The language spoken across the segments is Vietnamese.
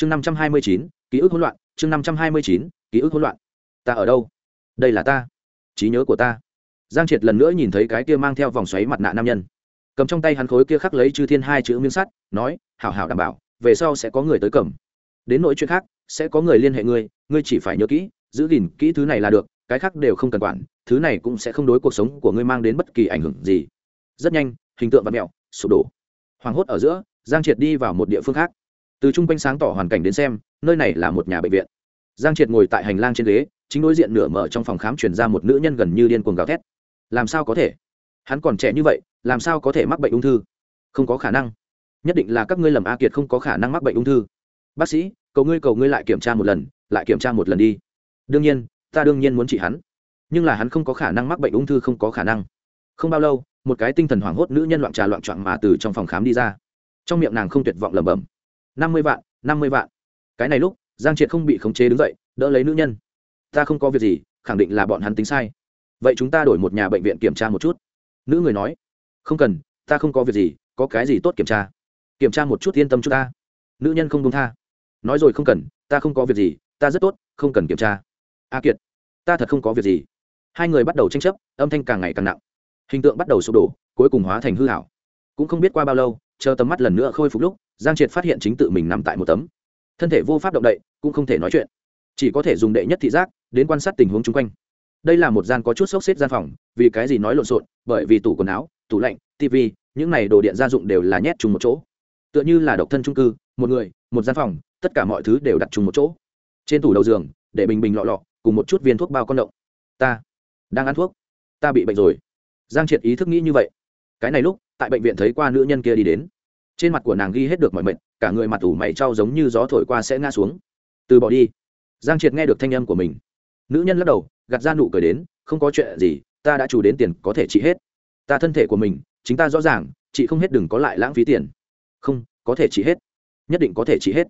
chương năm trăm hai mươi chín, ký ức hỗn loạn, chương năm trăm hai mươi chín, ký ức hỗn loạn. Ta ở đâu? Đây là ta. Trí nhớ của ta. Giang triệt lần nữa nhìn thấy cái kia mang theo vòng xoáy mặt nạ nam nhân. Cầm trong tay hắn khối kia khắc lấy chư thiên hai chữ miếng sắt, nói, hảo hảo đảm bảo, về sau sẽ có người tới cầm. Đến nỗi chuyện khác, sẽ có người liên hệ ngươi ngươi chỉ phải nhớ kỹ, giữ gìn kỹ thứ này là được, cái khác đều không cần quản, thứ này cũng sẽ không đối cuộc sống của ngươi mang đến bất kỳ ảnh hưởng gì. Rất nhanh, hình tượng và mẹo, sụp đổ. Hoảng hốt ở giữa, giang triệt đi vào một địa phương khác từ chung quanh sáng tỏ hoàn cảnh đến xem, nơi này là một nhà bệnh viện. Giang triệt ngồi tại hành lang trên ghế, chính đối diện nửa mở trong phòng khám chuyển ra một nữ nhân gần như điên cuồng gào thét. Làm sao có thể? Hắn còn trẻ như vậy, làm sao có thể mắc bệnh ung thư? Không có khả năng. Nhất định là các ngươi lầm a kiệt không có khả năng mắc bệnh ung thư. Bác sĩ, cầu ngươi cầu ngươi lại kiểm tra một lần, lại kiểm tra một lần đi. Đương nhiên, ta đương nhiên muốn trị hắn. Nhưng là hắn không có khả năng mắc bệnh ung thư không có khả năng. Không bao lâu, một cái tinh thần hoảng hốt nữ nhân loạn trà loạn trọn mà từ trong phòng khám đi ra. Trong miệng nàng không tuyệt vọng lẩm bẩm năm mươi vạn, năm mươi vạn. Cái này lúc, giang triệt không bị khống chế đứng dậy, đỡ lấy nữ nhân. Ta không có việc gì, khẳng định là bọn hắn tính sai. Vậy chúng ta đổi một nhà bệnh viện kiểm tra một chút. Nữ người nói, không cần, ta không có việc gì, có cái gì tốt kiểm tra? Kiểm tra một chút yên tâm chúng ta. Nữ nhân không đúng tha. Nói rồi không cần, ta không có việc gì, ta rất tốt, không cần kiểm tra. A kiệt, ta thật không có việc gì. Hai người bắt đầu tranh chấp, âm thanh càng ngày càng nặng. Hình tượng bắt đầu sụp đổ, cuối cùng hóa thành hư hảo cũng không biết qua bao lâu chờ tầm mắt lần nữa khôi phục lúc, giang triệt phát hiện chính tự mình nằm tại một tấm. Thân thể vô pháp động đậy, cũng không thể nói chuyện. Chỉ có thể dùng đệ nhất thị giác, đến quan sát tình huống chung quanh. Đây là một gian có chút sốc xếp gian phòng, vì cái gì nói lộn xộn, bởi vì tủ quần áo, tủ lạnh tv những này đồ điện gia dụng đều là nhét chung một chỗ. Tựa như là độc thân trung cư, một người, một gian phòng, tất cả mọi thứ đều đặt chung một chỗ. Trên tủ đầu giường, để bình bình lọ lọ, cùng một chút viên thuốc bao con động. Ta đang ăn thuốc. Ta bị bệnh rồi. Giang triệt ý thức nghĩ như vậy. Cái này lúc tại bệnh viện thấy qua nữ nhân kia đi đến. Trên mặt của nàng ghi hết được mọi mệnh, cả người mặt ủ mày trao giống như gió thổi qua sẽ ngã xuống. Từ bỏ đi. Giang triệt nghe được thanh âm của mình. Nữ nhân lắc đầu, gạt ra nụ cười đến, không có chuyện gì, ta đã chủ đến tiền, có thể trị hết. Ta thân thể của mình, chính ta rõ ràng, chị không hết đừng có lại lãng phí tiền. Không, có thể trị hết. Nhất định có thể trị hết.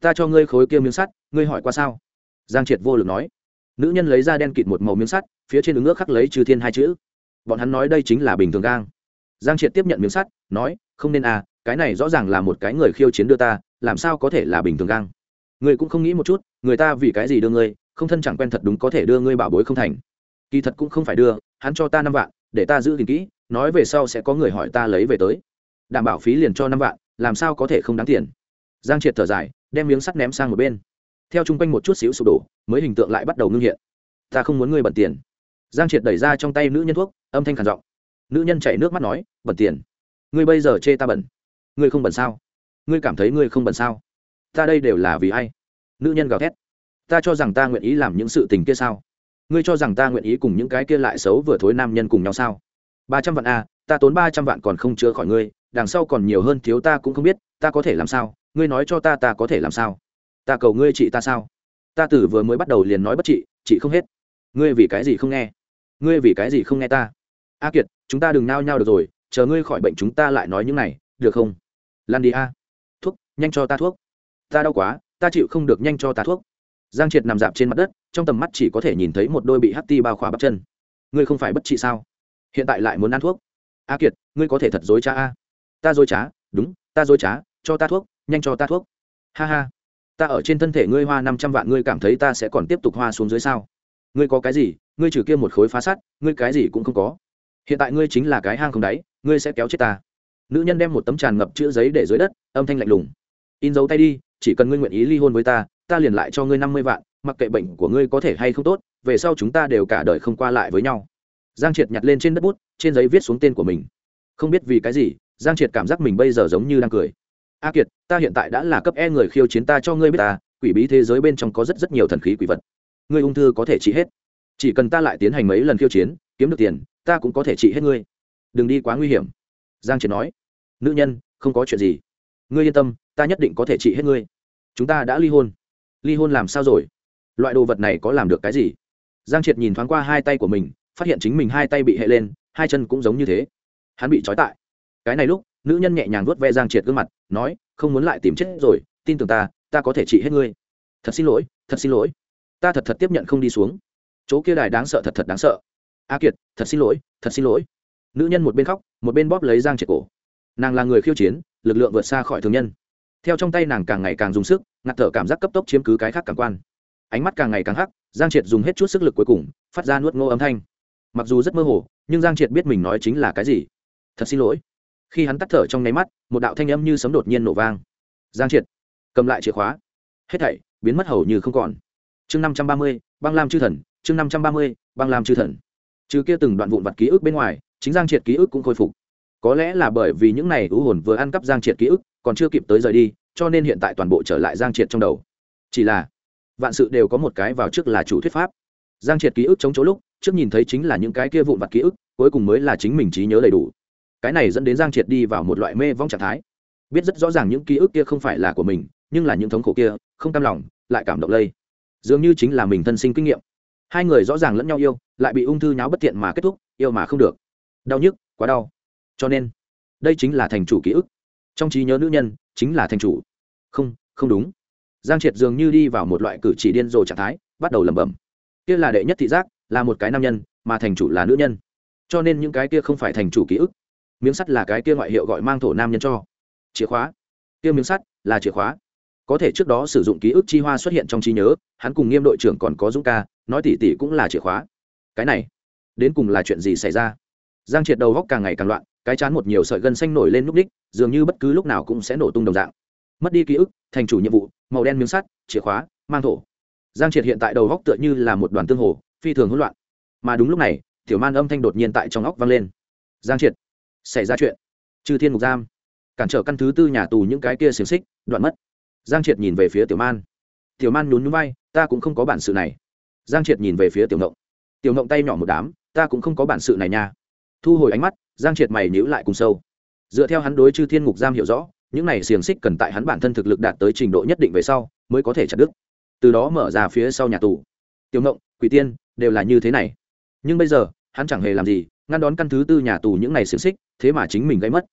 Ta cho ngươi khối kia miếng sắt, ngươi hỏi qua sao? Giang triệt vô lực nói. Nữ nhân lấy ra đen kịt một màu miếng sắt, phía trên ứng ước khắc lấy trừ thiên hai chữ. Bọn hắn nói đây chính là bình thường gang giang triệt tiếp nhận miếng sắt, nói, không nên à cái này rõ ràng là một cái người khiêu chiến đưa ta, làm sao có thể là bình thường gang? Ngươi cũng không nghĩ một chút, người ta vì cái gì đưa ngươi, không thân chẳng quen thật đúng có thể đưa ngươi bảo bối không thành. Kỳ thật cũng không phải đưa, hắn cho ta năm vạn, để ta giữ gìn kỹ, nói về sau sẽ có người hỏi ta lấy về tới. Đảm bảo phí liền cho năm vạn, làm sao có thể không đáng tiền? Giang triệt thở dài, đem miếng sắt ném sang một bên. Theo chung quanh một chút xíu sụp đổ, mới hình tượng lại bắt đầu ngưng hiện. Ta không muốn ngươi bẩn tiền. Giang triệt đẩy ra trong tay nữ nhân thuốc, âm thanh khản giọng nữ nhân chảy nước mắt nói bẩn tiền. Ngươi bây giờ chê ta bẩn. Ngươi không bẩn sao? Ngươi cảm thấy ngươi không bẩn sao? Ta đây đều là vì ai? Nữ nhân gào thét. Ta cho rằng ta nguyện ý làm những sự tình kia sao? Ngươi cho rằng ta nguyện ý cùng những cái kia lại xấu vừa thối nam nhân cùng nhau sao? Ba trăm vạn a à, ta tốn ba trăm vạn còn không chữa khỏi ngươi đằng sau còn nhiều hơn thiếu ta cũng không biết ta có thể làm sao? Ngươi nói cho ta ta có thể làm sao? Ta cầu ngươi chị ta sao? Ta từ vừa mới bắt đầu liền nói bất trị chị không hết. Ngươi vì cái gì không nghe? Ngươi vì cái gì không nghe ta? A kiệt chúng ta đừng nao nhau được rồi, chờ ngươi khỏi bệnh chúng ta lại nói những này, được không? Lan đi a. Thuốc, nhanh cho ta thuốc. Ta đau quá, ta chịu không được nhanh cho ta thuốc. Giang triệt nằm dạp trên mặt đất, trong tầm mắt chỉ có thể nhìn thấy một đôi bị hắt ti bao khóa bắp chân. Ngươi không phải bất trị sao? Hiện tại lại muốn ăn thuốc. A kiệt, ngươi có thể thật dối trá a. Ta dối trá, đúng, ta dối trá, cho ta thuốc, nhanh cho ta thuốc. Ha ha. Ta ở trên thân thể ngươi hoa năm trăm vạn, ngươi cảm thấy ta sẽ còn tiếp tục hoa xuống dưới sao? Ngươi có cái gì? Ngươi trừ kia một khối phá sắt, ngươi cái gì cũng không có hiện tại ngươi chính là cái hang không đáy, ngươi sẽ kéo chết ta. Nữ nhân đem một tấm tràn ngập chữ giấy để dưới đất, âm thanh lạnh lùng. In dấu tay đi, chỉ cần ngươi nguyện ý ly hôn với ta ta liền lại cho ngươi năm mươi vạn, mặc kệ bệnh của ngươi có thể hay không tốt, về sau chúng ta đều cả đời không qua lại với nhau. Giang triệt nhặt lên trên đất bút, trên giấy viết xuống tên của mình. Không biết vì cái gì, giang triệt cảm giác mình bây giờ giống như đang cười. A kiệt, ta hiện tại đã là cấp e người khiêu chiến ta cho ngươi biết ta, quỷ bí thế giới bên trong có rất rất nhiều thần khí quỷ vật. Ngươi ung thư có thể trị hết chỉ cần ta lại tiến hành mấy lần khiêu chiến, kiếm được tiền, ta cũng có thể trị hết ngươi. Đừng đi quá nguy hiểm. Giang triệt nói. Nữ nhân, không có chuyện gì. Ngươi yên tâm, ta nhất định có thể trị hết ngươi. Chúng ta đã ly hôn. Ly hôn làm sao rồi? Loại đồ vật này có làm được cái gì? Giang triệt nhìn thoáng qua hai tay của mình, phát hiện chính mình hai tay bị hệ lên, hai chân cũng giống như thế. Hắn bị trói tại. Cái này lúc, nữ nhân nhẹ nhàng vuốt ve giang triệt gương mặt, nói, không muốn lại tìm chết rồi, tin tưởng ta ta có thể trị hết ngươi. Thật xin lỗi, thật xin lỗi. Ta thật thật tiếp nhận không đi xuống chỗ kia đài đáng sợ thật thật đáng sợ. A kiệt, thật xin lỗi, thật xin lỗi. Nữ nhân một bên khóc, một bên bóp lấy giang triệt cổ. Nàng là người khiêu chiến, lực lượng vượt xa khỏi thường nhân. Theo trong tay nàng càng ngày càng dùng sức, ngạt thở cảm giác cấp tốc chiếm cứ cái khác cảm quan. Ánh mắt càng ngày càng hắc, giang triệt dùng hết chút sức lực cuối cùng, phát ra nuốt ngô âm thanh. Mặc dù rất mơ hồ, nhưng giang triệt biết mình nói chính là cái gì. Thật xin lỗi. Khi hắn tắt thở trong nháy mắt, một đạo thanh âm như sấm đột nhiên nổ vang. Giang triệt, cầm lại chìa khóa. Hết thảy biến mất hầu như không còn. Chương năm trăm ba mươi, băng lam chư thần chương năm trăm ba mươi, băng làm chư thần. Trừ kia từng đoạn vụn vặt ký ức bên ngoài, chính giang triệt ký ức cũng khôi phục. Có lẽ là bởi vì những này ưu hồn vừa ăn cắp giang triệt ký ức, còn chưa kịp tới rời đi, cho nên hiện tại toàn bộ trở lại giang triệt trong đầu. Chỉ là, vạn sự đều có một cái vào trước là chủ thuyết pháp. Giang triệt ký ức chống chỗ lúc, trước nhìn thấy chính là những cái kia vụn vặt ký ức, cuối cùng mới là chính mình trí nhớ đầy đủ. Cái này dẫn đến giang triệt đi vào một loại mê vong trạng thái. Biết rất rõ ràng những ký ức kia không phải là của mình, nhưng là những thống khổ kia, không cam lòng, lại cảm động lây. Dường như chính là mình thân sinh kinh nghiệm hai người rõ ràng lẫn nhau yêu, lại bị ung thư nháo bất tiện mà kết thúc, yêu mà không được. Đau nhức, quá đau. Cho nên, đây chính là thành chủ ký ức. Trong trí nhớ nữ nhân, chính là thành chủ. Không không đúng. Giang triệt dường như đi vào một loại cử chỉ điên rồ trạng thái, bắt đầu lẩm bẩm. Kia là đệ nhất thị giác, là một cái nam nhân, mà thành chủ là nữ nhân. Cho nên những cái kia không phải thành chủ ký ức. Miếng sắt là cái kia ngoại hiệu gọi mang thổ nam nhân cho. Chìa khóa. Kia miếng sắt là chìa khóa có thể trước đó sử dụng ký ức chi hoa xuất hiện trong trí nhớ, hắn cùng nghiêm đội trưởng còn có dũng ca, nói tỉ tỉ cũng là chìa khóa. Cái này, đến cùng là chuyện gì xảy ra? Giang triệt đầu góc càng ngày càng loạn, cái chán một nhiều sợi gân xanh nổi lên núp ních, dường như bất cứ lúc nào cũng sẽ nổ tung đồng dạng. Mất đi ký ức, thành chủ nhiệm vụ, màu đen miếng sắt, chìa khóa, mang thổ. Giang triệt hiện tại đầu góc tựa như là một đoàn tương hồ, phi thường hỗn loạn. Mà đúng lúc này, tiểu man âm thanh đột nhiên tại trong óc vang lên. Giang triệt, xảy ra chuyện. Trừ thiên mục giam. Cản trở căn thứ tư nhà tù những cái kia xiềng xích, đoạn mất giang triệt nhìn về phía tiểu man. Tiểu man nhún nhún vai, ta cũng không có bản sự này. Giang triệt nhìn về phía tiểu ngộng. Tiểu ngộng tay nhỏ một đám, ta cũng không có bản sự này nha. Thu hồi ánh mắt, giang triệt mày nhíu lại cùng sâu. Dựa theo hắn đối chư thiên ngục giam hiểu rõ, những này xiềng xích cần tại hắn bản thân thực lực đạt tới trình độ nhất định về sau, mới có thể chặt đứt. Từ đó mở ra phía sau nhà tù. Tiểu ngộng, quỷ tiên, đều là như thế này. Nhưng bây giờ, hắn chẳng hề làm gì, ngăn đón căn thứ tư nhà tù những này xiềng xích, thế mà chính mình gây mất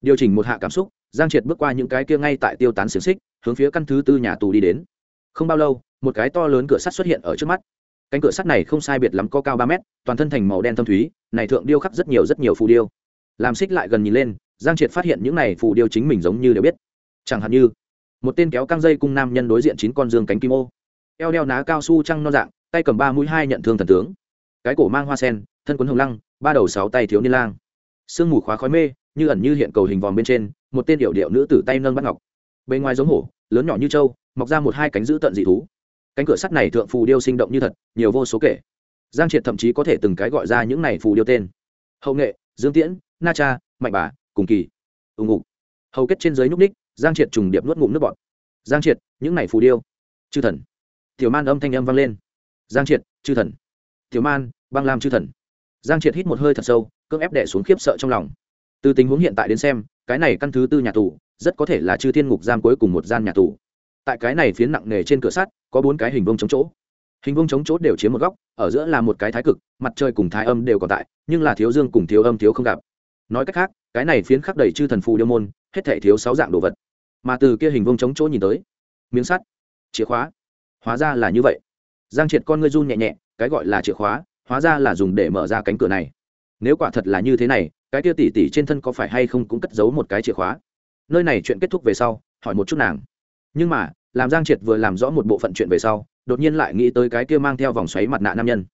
điều chỉnh một hạ cảm xúc, giang triệt bước qua những cái kia ngay tại tiêu tán xiềng xích, hướng phía căn thứ tư nhà tù đi đến. Không bao lâu, một cái to lớn cửa sắt xuất hiện ở trước mắt. Cánh cửa sắt này không sai biệt lắm có cao ba mét, toàn thân thành màu đen thâm thúy, này thượng điêu khắc rất nhiều rất nhiều phù điêu. Làm xích lại gần nhìn lên, giang triệt phát hiện những này phù điêu chính mình giống như đều biết. Chẳng hạn như, một tên kéo căng dây cung nam nhân đối diện chín con dương cánh kim ô. Eo đeo ná cao su trăng non dạng, tay cầm ba mũi hai nhận thương thần tướng. Cái cổ mang hoa sen, thân quấn hồng lăng, ba đầu sáu tay thiếu niên lang. Sương mù khóa khói mê như ẩn như hiện cầu hình vòm bên trên, một tên điệu điệu nữ tử tay nâng bắt ngọc. Bên ngoài giống hổ, lớn nhỏ như trâu, mọc ra một hai cánh giữ tận dị thú. Cánh cửa sắt này thượng phù điêu sinh động như thật, nhiều vô số kể. Giang triệt thậm chí có thể từng cái gọi ra những này phù điêu tên. Hậu nghệ, dương tiễn, na cha, mạnh bà, cùng kỳ. Ưng ngục. Hầu kết trên dưới nhúc ních giang triệt trùng điệp nuốt ngụm nước bọt. Giang triệt, những này phù điêu. Chư thần. Tiểu man âm thanh âm vang lên. Giang triệt, chư thần. Tiểu man, băng lam chư thần. Giang triệt hít một hơi thật sâu, cưỡng ép đẻ xuống khiếp sợ trong lòng từ tình huống hiện tại đến xem, cái này căn thứ tư nhà tù, rất có thể là chư thiên ngục giam cuối cùng một gian nhà tù. Tại cái này phiến nặng nề trên cửa sắt, có bốn cái hình vông chống chỗ. Hình vông chống chỗ đều chiếm một góc, ở giữa là một cái thái cực, mặt trời cùng thái âm đều còn tại, nhưng là thiếu dương cùng thiếu âm thiếu không gặp. Nói cách khác, cái này phiến khắc đầy chư thần phù điêu môn, hết thể thiếu sáu dạng đồ vật. Mà từ kia hình vông chống chỗ nhìn tới, miếng sắt, chìa khóa, hóa ra là như vậy. Giang triệt con ngươi run nhẹ nhẹ, cái gọi là chìa khóa, hóa ra là dùng để mở ra cánh cửa này. Nếu quả thật là như thế này cái kia tỉ tỉ trên thân có phải hay không cũng cất giấu một cái chìa khóa. Nơi này chuyện kết thúc về sau, hỏi một chút nàng. Nhưng mà, làm giang triệt vừa làm rõ một bộ phận chuyện về sau, đột nhiên lại nghĩ tới cái kia mang theo vòng xoáy mặt nạ nam nhân.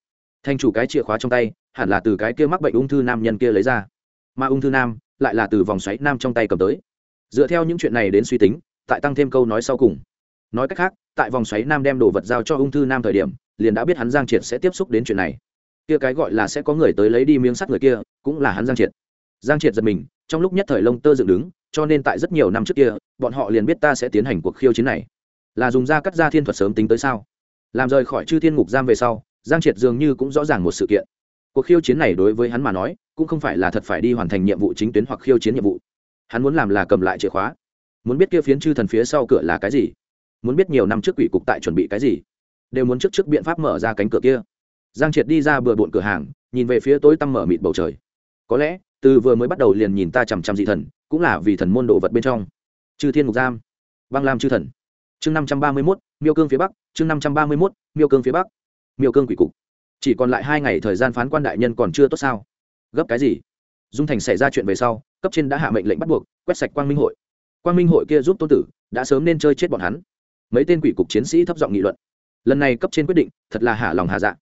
Thành chủ cái chìa khóa trong tay, hẳn là từ cái kia mắc bệnh ung thư nam nhân kia lấy ra. Mà ung thư nam lại là từ vòng xoáy nam trong tay cầm tới. Dựa theo những chuyện này đến suy tính, tại tăng thêm câu nói sau cùng. Nói cách khác, tại vòng xoáy nam đem đồ vật giao cho ung thư nam thời điểm, liền đã biết hắn giang triệt sẽ tiếp xúc đến chuyện này. Kia cái gọi là sẽ có người tới lấy đi miếng sắt người kia, cũng là hắn giang triệt giang triệt giật mình, trong lúc nhất thời lông tơ dựng đứng, cho nên tại rất nhiều năm trước kia, bọn họ liền biết ta sẽ tiến hành cuộc khiêu chiến này. Là dùng da cắt ra thiên thuật sớm tính tới sao? Làm rời khỏi chư thiên ngục giam về sau, giang triệt dường như cũng rõ ràng một sự kiện. Cuộc khiêu chiến này đối với hắn mà nói, cũng không phải là thật phải đi hoàn thành nhiệm vụ chính tuyến hoặc khiêu chiến nhiệm vụ. Hắn muốn làm là cầm lại chìa khóa. Muốn biết kia phiến chư thần phía sau cửa là cái gì? Muốn biết nhiều năm trước quỷ cục tại chuẩn bị cái gì? Đều muốn trước trước biện pháp mở ra cánh cửa kia. Giang triệt đi ra bừa bộn cửa hàng, nhìn về phía tối tăm mở mịt bầu trời. Có lẽ từ vừa mới bắt đầu liền nhìn ta chằm chằm dị thần, cũng là vì thần môn đồ vật bên trong. Chư thiên mục giam, băng lam chư thần. Chương năm trăm ba mươi mốt, miêu cương phía bắc, chương năm trăm ba mươi mốt, miêu cương phía bắc. Miêu cương quỷ cục. Chỉ còn lại hai ngày thời gian phán quan đại nhân còn chưa tốt sao? Gấp cái gì? Dung thành xảy ra chuyện về sau, cấp trên đã hạ mệnh lệnh bắt buộc, quét sạch quang minh hội. Quang minh hội kia giúp tôn tử, đã sớm nên chơi chết bọn hắn. Mấy tên quỷ cục chiến sĩ thấp giọng nghị luận. Lần này cấp trên quyết định, thật là hả lòng hà dạ.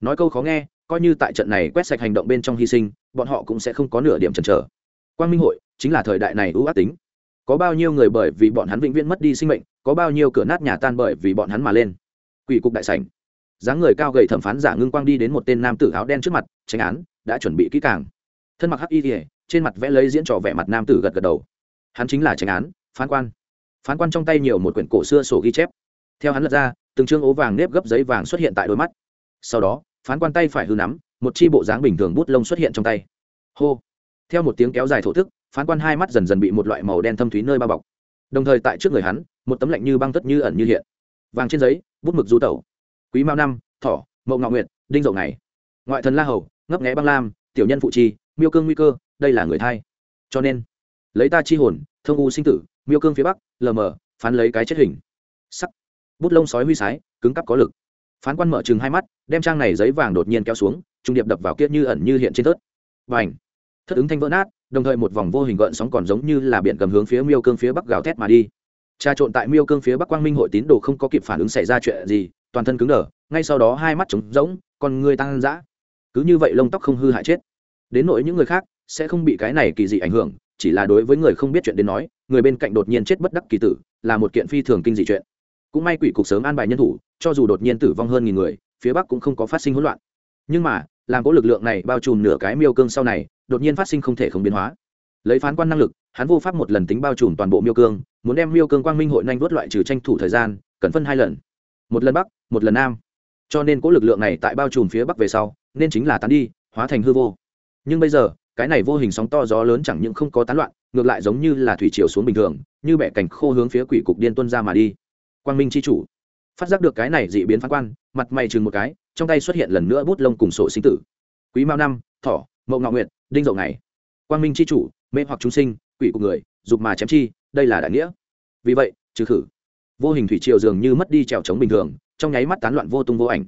Nói câu khó nghe coi như tại trận này quét sạch hành động bên trong hy sinh, bọn họ cũng sẽ không có nửa điểm chần chờ. Quang minh hội chính là thời đại này ưu ác tính. Có bao nhiêu người bởi vì bọn hắn vĩnh viễn mất đi sinh mệnh, có bao nhiêu cửa nát nhà tan bởi vì bọn hắn mà lên. Quỷ cục đại sảnh. Dáng người cao gầy thẩm phán giả ngưng quang đi đến một tên nam tử áo đen trước mặt, tránh án, đã chuẩn bị kỹ càng. Thân mặc hắc y thể trên mặt vẽ lấy diễn trò vẻ mặt nam tử gật gật đầu. Hắn chính là tránh án, phán quan. Phán quan trong tay nhiều một quyển cổ xưa sổ ghi chép. Theo hắn lật ra, từng chương ố vàng nếp gấp giấy vàng xuất hiện tại đôi mắt. Sau đó phán quan tay phải hư nắm, một chi bộ dáng bình thường bút lông xuất hiện trong tay. Hô. Theo một tiếng kéo dài thổ thức, phán quan hai mắt dần dần bị một loại màu đen thâm thúy nơi bao bọc. Đồng thời tại trước người hắn, một tấm lạnh như băng tất như ẩn như hiện. Vàng trên giấy, bút mực du tẩu. Quý mao năm, thỏ, mậu ngạo nguyệt, đinh dậu này ngoại thần la hầu, ngấp nghé băng lam, tiểu nhân phụ trì, miêu cương nguy cơ, đây là người thai. Cho nên, lấy ta chi hồn, thông u sinh tử, miêu cương phía bắc, lờ mờ, phán lấy cái chết hình. Sắc. Bút lông sói huy sái, cứng cắp có lực phán quan mở chừng hai mắt, đem trang này giấy vàng đột nhiên kéo xuống, trung điệp đập vào kia như ẩn như hiện trên thớt. Và ảnh thất ứng thanh vỡ nát, đồng thời một vòng vô hình gợn sóng còn giống như là biển cầm hướng phía miêu cương phía bắc gào thét mà đi. Trà trộn tại miêu cương phía bắc quang minh hội tín đồ không có kịp phản ứng xảy ra chuyện gì, toàn thân cứng đờ, ngay sau đó hai mắt trống rỗng còn người tăng dã. Cứ như vậy lông tóc không hư hại chết. Đến nỗi những người khác, sẽ không bị cái này kỳ dị ảnh hưởng, chỉ là đối với người không biết chuyện đến nói, người bên cạnh đột nhiên chết bất đắc kỳ tử, là một kiện phi thường kinh dị chuyện cũng may quỷ cục sớm an bài nhân thủ, cho dù đột nhiên tử vong hơn nghìn người, phía bắc cũng không có phát sinh hỗn loạn. Nhưng mà, làm có lực lượng này bao trùm nửa cái miêu cương sau này, đột nhiên phát sinh không thể không biến hóa. Lấy phán quan năng lực, hắn vô pháp một lần tính bao trùm toàn bộ miêu cương, muốn đem miêu cương quang minh hội nhanh vớt loại trừ tranh thủ thời gian, cần phân hai lần. Một lần bắc, một lần nam. Cho nên có lực lượng này tại bao trùm phía bắc về sau, nên chính là tán đi, hóa thành hư vô. Nhưng bây giờ, cái này vô hình sóng to gió lớn chẳng những không có tán loạn, ngược lại giống như là thủy chiều xuống bình thường, như bẻ cành khô hướng phía quỷ cục điên tuân ra mà đi quang minh c h i chủ. Phát giác được cái này dị biến phán quan, mặt mày chừng một cái, trong tay xuất hiện lần nữa bút lông cùng sổ sinh tử. Quý mao năm, thỏ, mậu ngọ nguyệt, đinh dậu này quang minh c h i chủ, mê hoặc chúng sinh, quỷ của người, dục mà chém chi, đây là đại nghĩa. Vì vậy, trừ khử. Vô hình thủy triều dường như mất đi trèo trống bình thường, trong nháy mắt tán loạn vô tung vô ảnh.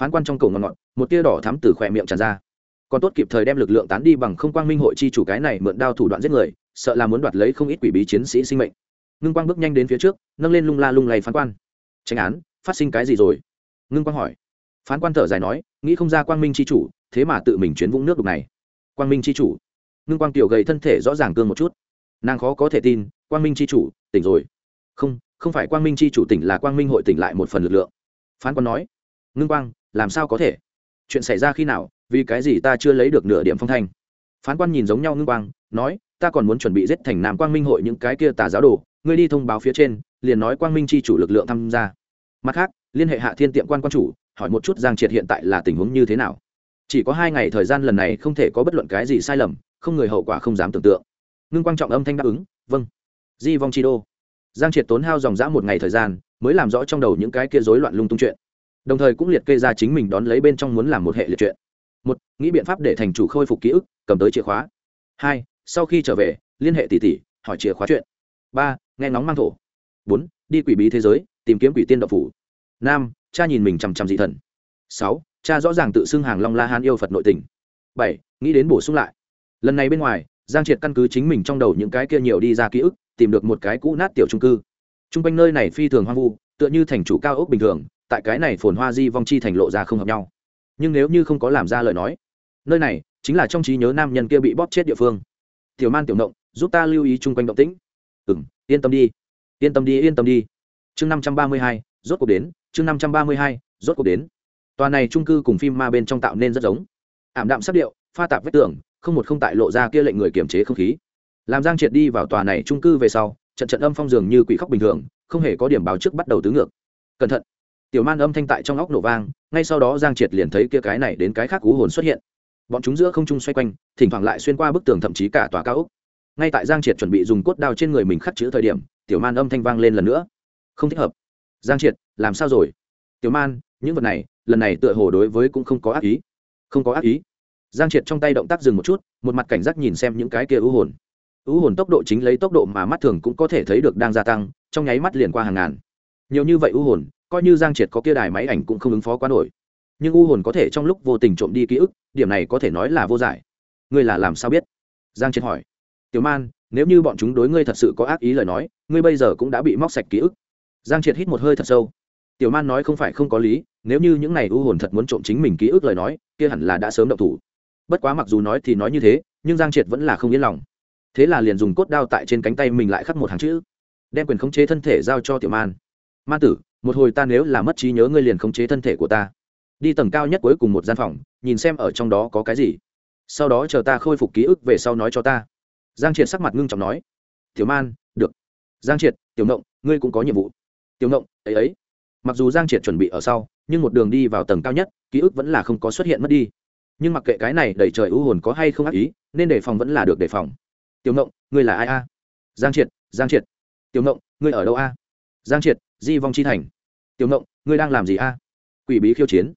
Phán quan trong cổ ngọn ngọn, một tia đỏ thắm từ khỏe miệng tràn ra. Còn tốt kịp thời đem lực lượng tán đi bằng không quang minh hội chi chủ cái này mượn đao thủ đoạn giết người, sợ là muốn đoạt lấy không ít quỷ bí chiến sĩ sinh mệnh ngưng quang bước nhanh đến phía trước, nâng lên lung la lung lay phán quan. Tranh án, phát sinh cái gì rồi? Ngưng quang hỏi. Phán quan thở dài nói, nghĩ không ra quang minh c h i chủ, thế mà tự mình chuyến vũng nước đục này. Quang minh c h i chủ. Ngưng quang tiểu gầy thân thể rõ ràng cương một chút. Nàng khó có thể tin, quang minh c h i chủ, tỉnh rồi. Không không phải quang minh c h i chủ tỉnh là quang minh hội tỉnh lại một phần lực lượng. Phán quan nói. Ngưng quang, làm sao có thể? Chuyện xảy ra khi nào, vì cái gì ta chưa lấy được nửa điểm phong thanh? Phán quan nhìn giống nhau ngưng quang, nói, ta còn muốn chuẩn bị giết thành nam quang minh hội những cái kia tà giáo đồ ngươi đi thông báo phía trên, liền nói quang minh c h i chủ lực lượng tham gia. Mặt khác, liên hệ hạ thiên tiệm quan quan chủ, hỏi một chút giang triệt hiện tại là tình huống như thế nào. Chỉ có hai ngày thời gian lần này không thể có bất luận cái gì sai lầm, không người hậu quả không dám tưởng tượng. Ngưng quan trọng âm thanh đáp ứng vâng. Di vong chi đô. Giang triệt tốn hao dòng dã một ngày thời gian, mới làm rõ trong đầu những cái kia rối loạn lung tung chuyện. Đồng thời cũng liệt kê ra chính mình đón lấy bên trong muốn làm một hệ liệt chuyện. Một, nghĩ biện pháp để thành chủ khôi phục ký ức, cầm tới chìa khóa. Hai, sau khi trở về, liên hệ tỷ tỷ, hỏi chìa khóa chuyện. Ba nghe ngóng mang thổ. Bốn, đi quỷ bí thế giới, tìm kiếm quỷ tiên độc phủ. Năm cha nhìn mình chằm chằm dị thần. Sáu, cha rõ ràng tự xưng hàng long la hán yêu phật nội tình. Bảy, nghĩ đến bổ sung lại. Lần này bên ngoài, giang triệt căn cứ chính mình trong đầu những cái kia nhiều đi ra ký ức, tìm được một cái cũ nát tiểu trung cư. T r u n g quanh nơi này phi thường hoang vu, tựa như thành chủ cao ốc bình thường, tại cái này phồn hoa di vong chi thành lộ ra không hợp nhau. Nhưng nếu như không có làm ra lời nói, nơi này chính là trong trí nhớ nam nhân kia bị bóp chết địa phương. Tiểu man tiểu động giúp ta lưu ý chung quanh động tĩnh. Ừ m yên tâm đi yên tâm đi yên tâm đi. Chương năm trăm ba mươi hai rốt cuộc đến chương năm trăm ba mươi hai rốt cuộc đến. Tòa này trung cư cùng phim ma bên trong tạo nên rất giống. Ảm đạm sắc điệu pha tạp vết tưởng, không một không tại lộ ra kia lệnh người kiềm chế không khí. Làm giang triệt đi vào tòa này trung cư về sau trận trận âm phong dường như quỷ khóc bình thường không hề có điểm báo trước bắt đầu tứ ngược. Cẩn thận. Tiểu man âm thanh tại trong óc nổ vang ngay sau đó giang triệt liền thấy kia cái này đến cái khác cú hồn xuất hiện. Bọn chúng giữa không trung xoay quanh thỉnh thoảng lại xuyên qua bức tường thậm chí cả tòa cao ốc ngay tại giang triệt chuẩn bị dùng cốt đao trên người mình khắc chữ thời điểm, tiểu man âm thanh vang lên lần nữa. Không thích hợp. Giang triệt, làm sao rồi? Tiểu man, những vật này, lần này tựa hồ đối với cũng không có ác ý. Không có ác ý. Giang triệt trong tay động tác dừng một chút, một mặt cảnh giác nhìn xem những cái kia ưu hồn. Ưu hồn tốc độ chính lấy tốc độ mà mắt thường cũng có thể thấy được đang gia tăng, trong nháy mắt liền qua hàng ngàn. Nhiều như vậy ưu hồn, coi như giang triệt có kia đài máy ảnh cũng không ứng phó quá nổi. Nhưng ưu hồn có thể trong lúc vô tình trộm đi ký ức, điểm này có thể nói là vô giải. Ngươi là làm sao biết? Giang triệt hỏi tiểu man, nếu như bọn chúng đối ngươi thật sự có ác ý lời nói, ngươi bây giờ cũng đã bị móc sạch ký ức. Giang triệt hít một hơi thật sâu. Tiểu man nói không phải không có lý, nếu như những này u hồn thật muốn trộm chính mình ký ức lời nói, kia hẳn là đã sớm động thủ. Bất quá mặc dù nói thì nói như thế, nhưng giang triệt vẫn là không yên lòng. Thế là liền dùng cốt đao tại trên cánh tay mình lại khắc một hàng chữ, đem quyền khống chế thân thể giao cho tiểu man. Man tử, một hồi ta nếu là mất trí nhớ ngươi liền khống chế thân thể của ta. Đi tầng cao nhất cuối cùng một gian phòng, nhìn xem ở trong đó có cái gì. Sau đó chờ ta khôi phục ký ức về sau nói cho ta giang triệt sắc mặt ngưng trọng nói, tiểu man, được. Giang triệt, tiểu ngộng, ngươi cũng có nhiệm vụ. Tiểu ngộng, ấy ấy. Mặc dù giang triệt chuẩn bị ở sau, nhưng một đường đi vào tầng cao nhất, ký ức vẫn là không có xuất hiện mất đi. Nhưng mặc kệ cái này đầy trời ưu hồn có hay không ác ý, nên đề phòng vẫn là được đề phòng. Tiểu ngộng, ngươi là ai a? Giang triệt giang triệt. Tiểu ngộng, ngươi ở đâu a? Giang triệt, di vong chi thành. Tiểu ngộng, ngươi đang làm gì a? Quỷ bí khiêu chiến.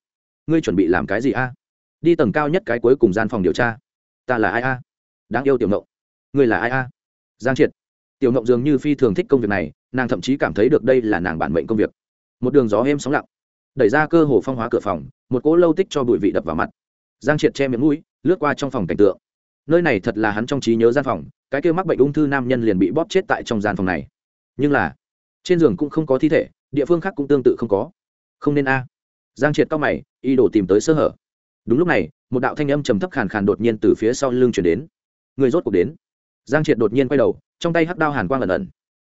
Ngươi chuẩn bị làm cái gì a? Đi tầng cao nhất cái cuối cùng gian phòng điều tra. Ta là ai a? Đáng yêu tiểu ngộng ngươi là ai a? Giang triệt. Tiểu ngộng dường như phi thường thích công việc này, nàng thậm chí cảm thấy được đây là nàng bản mệnh công việc. Một đường gió êm sóng lặng, đẩy ra cơ hồ phong hóa cửa phòng, một cỗ lâu tích cho bụi vị đập vào mặt. Giang triệt che miệng mũi, lướt qua trong phòng cảnh tượng. Nơi này thật là hắn trong trí nhớ gian phòng, cái kêu mắc bệnh ung thư nam nhân liền bị bóp chết tại trong gian phòng này. Nhưng là, trên giường cũng không có thi thể, địa phương khác cũng tương tự không có. Không nên a. Giang triệt cao mày y đổ tìm tới sơ hở. Đúng lúc này, một đạo thanh âm trầm thấp khàn khàn đột nhiên từ phía sau lưng chuyển đến. Người rốt cuộc đến giang triệt đột nhiên quay đầu, trong tay hắc đao hàn quang ẩn ẩn.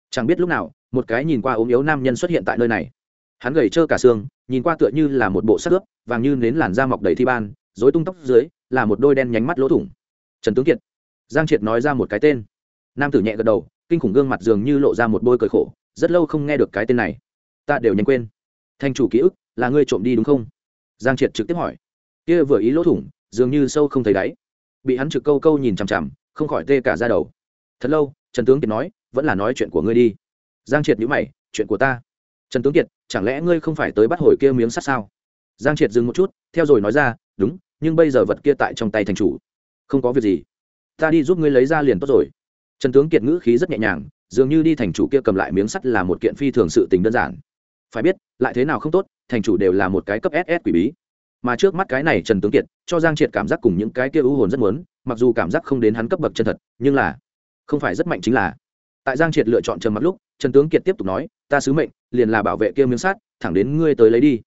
Chẳng biết lúc nào, một cái nhìn qua ốm yếu nam nhân xuất hiện tại nơi này. Hắn gầy trơ cả xương, nhìn qua tựa như là một bộ sắc ướp, vàng như nến làn da mọc đầy thi ban dối tung tóc dưới, là một đôi đen nhánh mắt lỗ thủng. Trần tướng kiệt. Giang triệt nói ra một cái tên. Nam tử nhẹ gật đầu, kinh khủng gương mặt dường như lộ ra một bôi cởi khổ, rất lâu không nghe được cái tên này. Ta đều nhanh quên. Thanh chủ ký ức, là ngươi trộm đi đúng không? Giang triệt trực tiếp hỏi. Kia vừa ý lỗ thủng, dường như sâu không thấy đáy. Bị hắn trực câu câu nhìn chằm chằm không khỏi tê cả ra đầu. Thật lâu, trần tướng kiệt nói, vẫn là nói chuyện của ngươi đi. Giang triệt nhữ mày, chuyện của ta? Trần tướng kiệt, chẳng lẽ ngươi không phải tới bắt hồi kia miếng sắt sao? Giang triệt dừng một chút, theo rồi nói ra, đúng, nhưng bây giờ vật kia tại trong tay thành chủ. Không có việc gì. Ta đi giúp ngươi lấy ra liền tốt rồi. Trần tướng kiệt ngữ khí rất nhẹ nhàng, dường như đi thành chủ kia cầm lại miếng sắt là một kiện phi thường sự tình đơn giản. Phải biết, lại thế nào không tốt, thành chủ đều là một cái cấp ss quỷ bí. Mà trước mắt cái này trần tướng kiệt, cho giang triệt cảm giác cùng những cái kia ưu hồn rất muốn mặc dù cảm giác không đến hắn cấp bậc chân thật, nhưng là không phải rất mạnh chính là. Tại giang triệt lựa chọn trầm mặc lúc, trần tướng kiệt tiếp tục nói, ta sứ mệnh, liền là bảo vệ kia miếng sắt, thẳng đến ngươi tới lấy đi.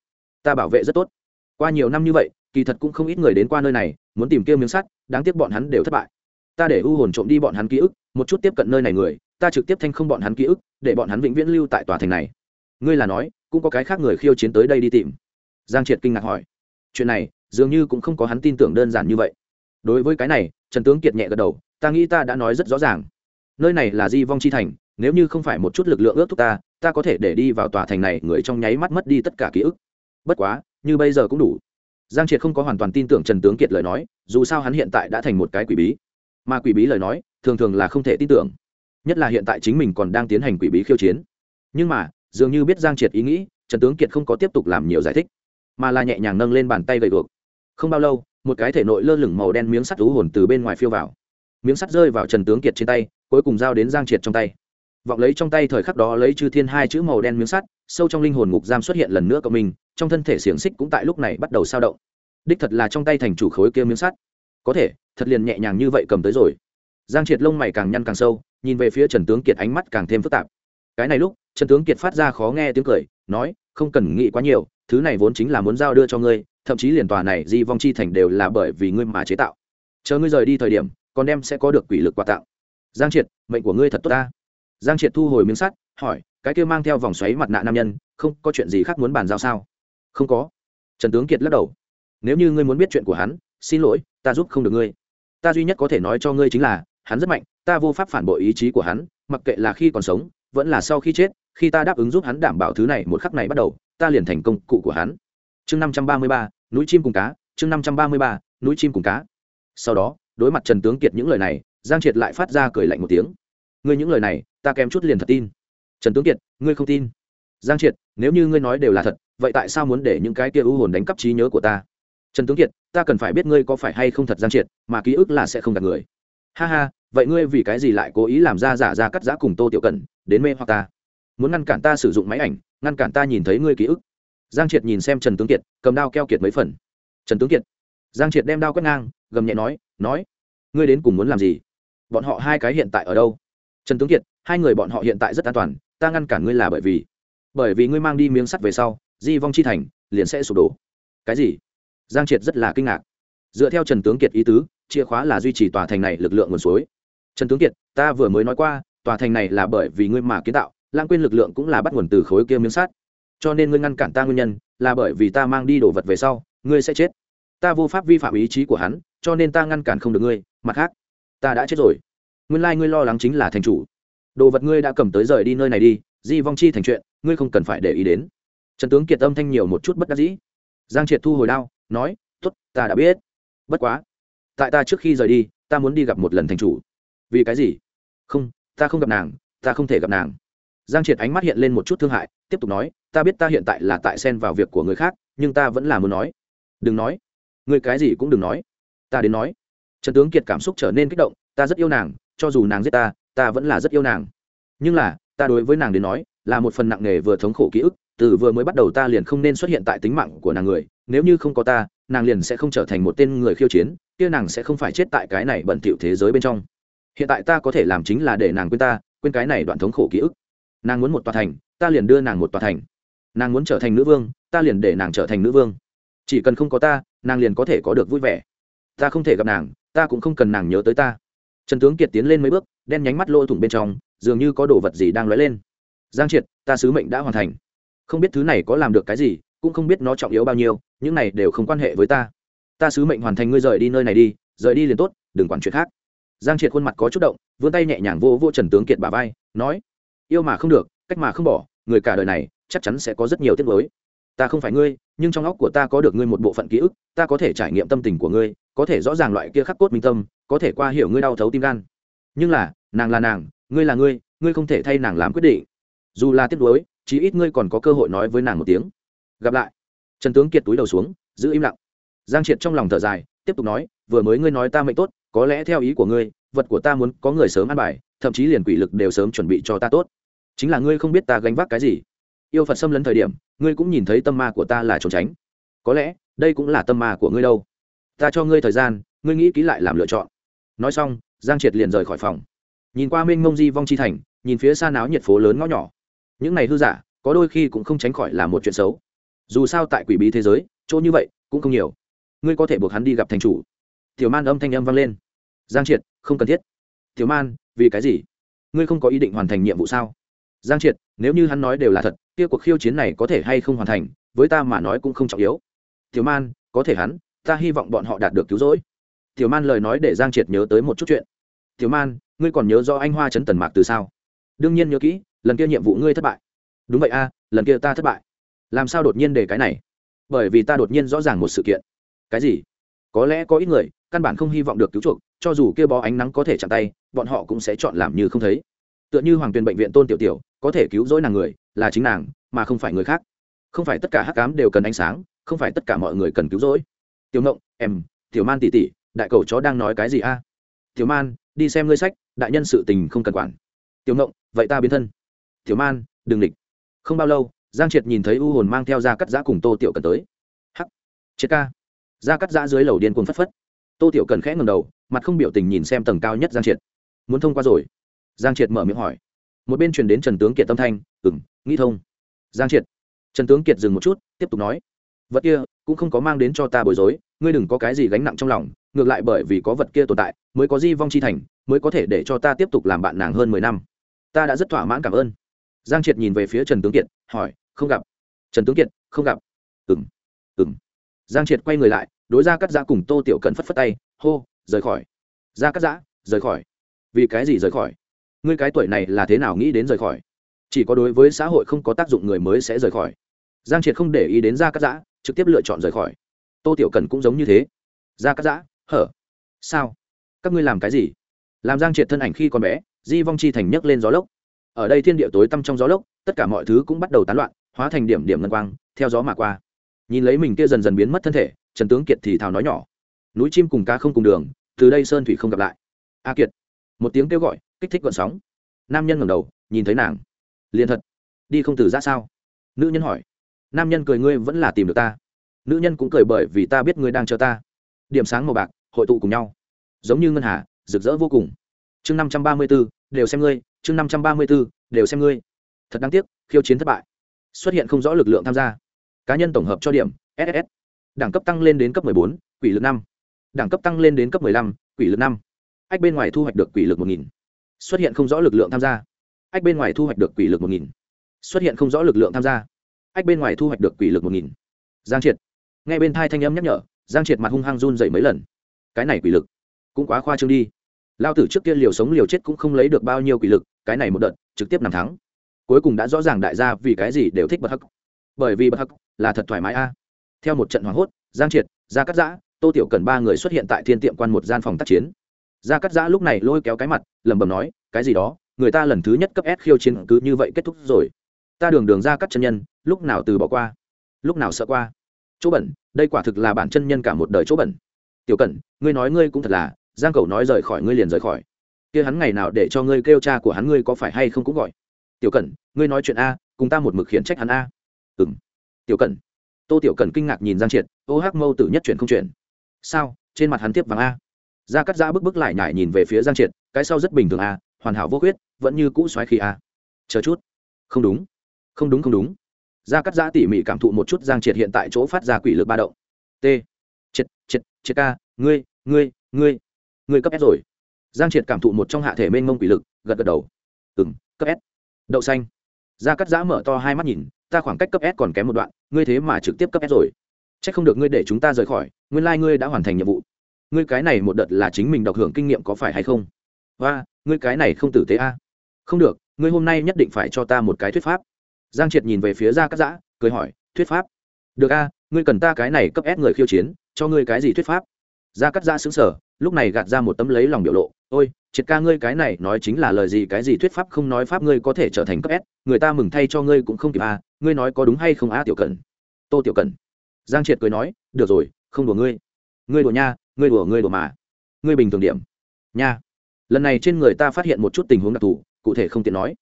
Ta bảo vệ rất tốt. Qua nhiều năm như vậy, kỳ thật cũng không ít người đến qua nơi này, muốn tìm kia miếng sắt, đáng tiếc bọn hắn đều thất bại. Ta để u hồn trộm đi bọn hắn ký ức, một chút tiếp cận nơi này người, ta trực tiếp thanh không bọn hắn ký ức, để bọn hắn vĩnh viễn lưu tại tòa thành này. Ngươi là nói, cũng có cái khác người khiêu chiến tới đây đi tìm. Giang triệt kinh ngạc hỏi. Chuyện này, dường như cũng không có hắn tin tưởng đơn giản như vậy đối với cái này, trần tướng kiệt nhẹ gật đầu, ta nghĩ ta đã nói rất rõ ràng. Nơi này là di vong chi thành, nếu như không phải một chút lực lượng ước thúc ta ta có thể để đi vào tòa thành này người trong nháy mắt mất đi tất cả ký ức. Bất quá, như bây giờ cũng đủ. Giang triệt không có hoàn toàn tin tưởng trần tướng kiệt lời nói, dù sao hắn hiện tại đã thành một cái quỷ bí. Mà quỷ bí lời nói, thường thường là không thể tin tưởng. Nhất là hiện tại chính mình còn đang tiến hành quỷ bí khiêu chiến. Nhưng mà, dường như biết giang triệt ý nghĩ, trần tướng kiệt không có tiếp tục làm nhiều giải thích, mà là nhẹ nhàng nâng lên bàn tay gầy guộc. Không bao lâu một cái thể nội lơ lửng màu đen miếng sắt thú hồn từ bên ngoài phiêu vào. Miếng sắt rơi vào trần tướng kiệt trên tay, cuối cùng giao đến giang triệt trong tay. Vọng lấy trong tay thời khắc đó lấy chư thiên hai chữ màu đen miếng sắt, sâu trong linh hồn ngục giam xuất hiện lần nữa cộng mình, trong thân thể xiềng xích cũng tại lúc này bắt đầu sao động. Đích thật là trong tay thành chủ khối kia miếng sắt. Có thể, thật liền nhẹ nhàng như vậy cầm tới rồi. Giang triệt lông mày càng nhăn càng sâu, nhìn về phía trần tướng kiệt ánh mắt càng thêm phức tạp. Cái này lúc, trần tướng kiệt phát ra khó nghe tiếng cười, nói, không cần nghĩ quá nhiều thứ này vốn chính là muốn giao đưa cho ngươi, thậm chí liền tòa này di vong chi thành đều là bởi vì ngươi mà chế tạo. Chờ ngươi rời đi thời điểm, con đem sẽ có được quỷ lực quà tặng. Giang triệt, mệnh của ngươi thật tốt ta. Giang triệt thu hồi miếng sắt, hỏi, cái kia mang theo vòng xoáy mặt nạ nam nhân, không, có chuyện gì khác muốn bàn giao sao? Không có. Trần tướng kiệt lắc đầu. Nếu như ngươi muốn biết chuyện của hắn, xin lỗi, ta giúp không được ngươi. Ta duy nhất có thể nói cho ngươi chính là, hắn rất mạnh, ta vô pháp phản bội ý chí của hắn, mặc kệ là khi còn sống vẫn là sau khi chết, khi ta đáp ứng giúp hắn đảm bảo thứ này một khắc này bắt đầu, ta liền thành công cụ của hắn. Chương năm trăm ba mươi ba, núi chim cùng cá, chương năm trăm ba mươi ba, núi chim cùng cá. Sau đó, đối mặt trần tướng kiệt những lời này, giang triệt lại phát ra cười lạnh một tiếng. Ngươi những lời này, ta kém chút liền thật tin. Trần tướng kiệt, ngươi không tin. Giang triệt, nếu như ngươi nói đều là thật, vậy tại sao muốn để những cái kia ưu hồn đánh cắp trí nhớ của ta? Trần tướng kiệt, ta cần phải biết ngươi có phải hay không thật giang triệt, mà ký ức là sẽ không gạt người. Ha ha, vậy ngươi vì cái gì lại cố ý làm ra giả ra cắt giã cùng tô tiểu cần đến mê hoặc ta. Muốn ngăn cản ta sử dụng máy ảnh, ngăn cản ta nhìn thấy ngươi ký ức. Giang triệt nhìn xem trần tướng kiệt, cầm đao keo kiệt mấy phần. Trần tướng kiệt. Giang triệt đem đao quét ngang, gầm nhẹ nói nói, ngươi đến cùng muốn làm gì? Bọn họ hai cái hiện tại ở đâu? Trần tướng kiệt, hai người bọn họ hiện tại rất an toàn, ta ngăn cản ngươi là bởi vì bởi vì ngươi mang đi miếng sắt về sau, di vong chi thành liền sẽ sụp đổ. Cái gì? Giang triệt rất là kinh ngạc. Dựa theo trần tướng kiệt ý tứ, chìa khóa là duy trì tòa thành này lực lượng nguồn suối. Trần tướng kiệt, ta vừa mới nói qua tòa thành này là bởi vì ngươi mà kiến tạo, lãng quên lực lượng cũng là bắt nguồn từ khối kia miếng sắt. Cho nên ngươi ngăn cản ta nguyên nhân là bởi vì ta mang đi đồ vật về sau, ngươi sẽ chết. Ta vô pháp vi phạm ý chí của hắn, cho nên ta ngăn cản không được ngươi, mặt khác, ta đã chết rồi. Nguyên lai、like、ngươi lo lắng chính là thành chủ. Đồ vật ngươi đã cầm tới rời đi nơi này đi, di vong chi thành chuyện, ngươi không cần phải để ý đến. Trần tướng kiệt âm thanh nhiều một chút bất đắc dĩ. Giang triệt thu hồi đao, nói t ố t ta đã biết. Bất quá, tại ta trước khi rời đi, ta muốn đi gặp một lần thành chủ. Vì cái gì? Không ta không gặp nàng, ta không thể gặp nàng. Giang triệt ánh mắt hiện lên một chút thương hại, tiếp tục nói, ta biết ta hiện tại là tại xen vào việc của người khác, nhưng ta vẫn là muốn nói. Đừng nói. Người cái gì cũng đừng nói. Ta đến nói. Trần tướng kiệt cảm xúc trở nên kích động, ta rất yêu nàng, cho dù nàng giết ta ta vẫn là rất yêu nàng. Nhưng là, ta đối với nàng đến nói, là một phần nặng nề vừa thống khổ ký ức, từ vừa mới bắt đầu ta liền không nên xuất hiện tại tính mạng của nàng người, nếu như không có ta, nàng liền sẽ không trở thành một tên người khiêu chiến, kia nàng sẽ không phải chết tại cái này bẩn thỉu thế giới bên trong hiện tại ta có thể làm chính là để nàng quên ta, quên cái này đoạn thống khổ ký ức. Nàng muốn một tòa thành, ta liền đưa nàng một tòa thành. Nàng muốn trở thành nữ vương, ta liền để nàng trở thành nữ vương. Chỉ cần không có ta, nàng liền có thể có được vui vẻ. Ta không thể gặp nàng, ta cũng không cần nàng nhớ tới ta. Trần tướng kiệt tiến lên mấy bước, đen nhánh mắt lỗ thủng bên trong, dường như có đồ vật gì đang lóe lên. Giang triệt, ta sứ mệnh đã hoàn thành. Không biết thứ này có làm được cái gì, cũng không biết nó trọng yếu bao nhiêu, những này đều không quan hệ với ta. Ta sứ mệnh hoàn thành, ngươi rời đi nơi này đi, rời đi liền tốt, đừng quản chuyện khác giang triệt khuôn mặt có chút động, vươn tay nhẹ nhàng vô vô trần tướng kiệt bà vai, nói, yêu mà không được, cách mà không bỏ, người cả đời này chắc chắn sẽ có rất nhiều tiết mới ta không phải ngươi, nhưng trong óc của ta có được ngươi một bộ phận ký ức, ta có thể trải nghiệm tâm tình của ngươi, có thể rõ ràng loại kia khắc cốt minh tâm, có thể qua hiểu ngươi đau thấu tim gan. Nhưng là, nàng là nàng, ngươi là ngươi ngươi không thể thay nàng làm quyết định. Dù là tiếc nuối, chí ít ngươi còn có cơ hội nói với nàng một tiếng. Gặp lại. Trần tướng kiệt túi đầu xuống, giữ im lặng. Giang triệt trong lòng thở dài, tiếp tục nói, vừa mới ngươi nói ta mệnh tốt có lẽ theo ý của ngươi, vật của ta muốn có người sớm ăn bài, thậm chí liền quỷ lực đều sớm chuẩn bị cho ta tốt. Chính là ngươi không biết ta gánh vác cái gì. Yêu phật xâm lấn thời điểm, ngươi cũng nhìn thấy tâm ma của ta là trốn tránh. Có lẽ, đây cũng là tâm ma của ngươi đâu. Ta cho ngươi thời gian, ngươi nghĩ kỹ lại làm lựa chọn. Nói xong, giang triệt liền rời khỏi phòng. Nhìn qua mênh mông di vong chi thành, nhìn phía xa náo nhiệt phố lớn ngõ nhỏ. Những này hư giả, có đôi khi cũng không tránh khỏi là một chuyện xấu. Dù sao tại quỷ bí thế giới, chỗ như vậy, cũng không nhiều. Ngươi có thể buộc hắn đi gặp thành chủ. Tiểu man âm thanh âm vang lên giang triệt, không cần thiết. Thiếu man, vì cái gì? Ngươi không có ý định hoàn thành nhiệm vụ sao? Giang triệt, nếu như hắn nói đều là thật, kia cuộc khiêu chiến này có thể hay không hoàn thành, với ta mà nói cũng không trọng yếu. Thiếu man, có thể hắn, ta hy vọng bọn họ đạt được cứu rỗi. Thiếu man lời nói để giang triệt nhớ tới một chút chuyện. Thiếu man, ngươi còn nhớ do anh hoa chấn tần mạc từ sao? Đương nhiên nhớ kỹ, lần kia nhiệm vụ ngươi thất bại. Đúng vậy a, lần kia ta thất bại. Làm sao đột nhiên để cái này? Bởi vì ta đột nhiên rõ ràng một sự kiện. Cái gì? Có lẽ có ít người, căn bản không hy vọng được cứu chuộc cho dù kia bó ánh nắng có thể chạm tay, bọn họ cũng sẽ chọn làm như không thấy. Tựa như hoàng tuyền bệnh viện tôn tiểu tiểu, có thể cứu rỗi nàng người, là chính nàng, mà không phải người khác. Không phải tất cả hắc cám đều cần ánh sáng, không phải tất cả mọi người cần cứu rỗi. Tiểu ngộng, em, tiểu man tỉ tỉ đại cầu chó đang nói cái gì a? Tiểu man, đi xem ngươi sách, đại nhân sự tình không cần quản. Tiểu ngộng, vậy ta biến thân. Tiểu man, đừng địch. Không bao lâu, giang triệt nhìn thấy u hồn mang theo ra cắt giã cùng tô tiểu cần tới. Hắc, triệt ca. Ra cắt giã dưới lầu điên cuồng phất phất tô tiểu cần khẽ ngầm đầu, mặt không biểu tình nhìn xem tầng cao nhất giang triệt. Muốn thông qua rồi? Giang triệt mở miệng hỏi. Một bên truyền đến trần tướng kiệt tâm thanh ừng nghĩ thông. Giang triệt, trần tướng kiệt dừng một chút, tiếp tục nói, vật kia cũng không có mang đến cho ta bối rối, ngươi đừng có cái gì gánh nặng trong lòng, ngược lại bởi vì có vật kia tồn tại, mới có di vong chi thành, mới có thể để cho ta tiếp tục làm bạn nàng hơn mười năm. Ta đã rất thỏa mãn, cảm ơn. Giang triệt nhìn về phía trần tướng kiệt, hỏi, không gặp. Trần tướng kiệt, không gặp. Ừng ừng giang triệt quay người lại đối ra cắt giã cùng tô tiểu cần phất phất tay, hô, rời khỏi. Ra cắt giã, rời khỏi. Vì cái gì rời khỏi? Ngươi cái tuổi này là thế nào nghĩ đến rời khỏi? Chỉ có đối với xã hội không có tác dụng người mới sẽ rời khỏi. Giang triệt không để ý đến ra cắt giã, trực tiếp lựa chọn rời khỏi. Tô tiểu cần cũng giống như thế. Ra cắt giã, hở? Sao? Các ngươi làm cái gì? Làm giang triệt thân ảnh khi còn bé, di vong chi thành nhấc lên gió lốc. Ở đây thiên địa tối tăm trong gió lốc, tất cả mọi thứ cũng bắt đầu tán loạn, hóa thành điểm điểm ngân quang, theo gió mà qua. Nhìn lấy mình kia dần dần biến mất thân thể trần tướng kiệt thì thào nói nhỏ. Núi chim cùng ca không cùng đường, từ đây sơn thủy không gặp lại. A kiệt, một tiếng kêu gọi, kích thích gọn sóng. Nam nhân ngẩng đầu, nhìn thấy nàng. Liền thật, đi không từ ra sao? Nữ nhân hỏi. Nam nhân cười, ngươi vẫn là tìm được ta. Nữ nhân cũng cười bởi vì ta biết ngươi đang chờ ta. Điểm sáng màu bạc, hội tụ cùng nhau. Giống như ngân hà, rực rỡ vô cùng. Chương năm trăm ba mươi b ố đều xem ngươi. Chương năm trăm ba mươi b ố đều xem ngươi. Thật đáng tiếc, khiêu chiến thất bại. Xuất hiện không rõ lực lượng tham gia. Cá nhân tổng hợp cho điểm ss đẳng cấp tăng lên đến cấp bốn, quỷ lực năm. Đẳng cấp tăng lên đến cấp năm quỷ lực năm. Ách bên ngoài thu hoạch được quỷ lực một nghìn. Xuất hiện không rõ lực lượng tham gia. Ách bên ngoài thu hoạch được quỷ lực một nghìn. Xuất hiện không rõ lực lượng tham gia. Ách bên ngoài thu hoạch được quỷ lực một nghìn. Giang triệt. Nghe bên thai thanh âm nhắc nhở, giang triệt mặt hung hăng run dậy mấy lần. Cái này quỷ lực cũng quá khoa trương đi. Lao tử trước kia liều sống liều chết cũng không lấy được bao nhiêu quỷ lực, cái này một đợt, trực tiếp nằm thắng. Cuối cùng đã rõ ràng đại gia vì cái gì đều thích bật hắc. Bởi vì bật hắc là thật thoải mái a theo một trận hoảng hốt, giang triệt, gia cắt giã, tô tiểu cần ba người xuất hiện tại thiên tiệm quan một gian phòng tác chiến. Gia cắt giã lúc này lôi kéo cái mặt, lẩm bẩm nói, cái gì đó, người ta lần thứ nhất cấp s khiêu chiến cứ như vậy kết thúc rồi. Ta đường đường ra cắt chân nhân, lúc nào từ bỏ qua? Lúc nào sợ qua? Chỗ bẩn, đây quả thực là bản chân nhân cả một đời chỗ bẩn. Tiểu cẩn, ngươi nói ngươi cũng thật là, giang cầu nói rời khỏi ngươi liền rời khỏi. Kia hắn ngày nào để cho ngươi kêu cha của hắn ngươi có phải hay không cũng gọi. Tiểu cẩn, ngươi nói chuyện a, cùng ta một mực khiển trách hắn a. Ừ m tiểu cẩn tô tiểu Cần kinh ngạc nhìn giang triệt, ô hắc mâu tử nhất chuyển không chuyển. Sao? Trên mặt hắn tiếp vàng a. Ra cắt giã bức bức lại nhải nhìn về phía giang triệt, cái sau rất bình thường a, hoàn hảo vô khuyết, vẫn như cũ xoáy khi a. Chờ chút. Không đúng. Không đúng không đúng. Ra cắt giã tỉ mỉ cảm thụ một chút giang triệt hiện tại chỗ phát ra quỷ lực ba động. T. Triệt triệt triệt ca, ngươi ngươi ngươi ngươi cấp s rồi. Giang triệt cảm thụ một trong hạ thể mênh mông quỷ lực, gật gật đầu. Ừng cấp s. Đậu xanh. Ra cắt giã mở to hai mắt nhìn ta khoảng cách cấp s còn kém một đoạn, ngươi thế mà trực tiếp cấp s rồi. C h ắ c không được ngươi để chúng ta rời khỏi, nguyên lai、like、ngươi đã hoàn thành nhiệm vụ. Ngươi cái này một đợt là chính mình độc hưởng kinh nghiệm có phải hay không? Và ngươi cái này không tử tế a. Không được, ngươi hôm nay nhất định phải cho ta một cái thuyết pháp. Giang triệt nhìn về phía gia cắt giã, cười hỏi, thuyết pháp? Được a, ngươi cần ta cái này cấp ép người khiêu chiến, cho ngươi cái gì thuyết pháp? Gia cắt giã xứng sở lúc này gạt ra một tấm lấy lòng biểu lộ, ôi, triệt ca ngươi cái này nói chính là lời gì, cái gì thuyết pháp không nói pháp ngươi có thể trở thành cấp s, người ta mừng thay cho ngươi cũng không kịp a ngươi nói có đúng hay không a tiểu cần tô tiểu cần giang triệt cười nói, được rồi, không đùa ngươi. Ngươi đùa nha, ngươi đùa ngươi đùa mà. Ngươi bình thường điểm. Nha. Lần này trên người ta phát hiện một chút tình huống đặc thù, cụ thể không tiện nói.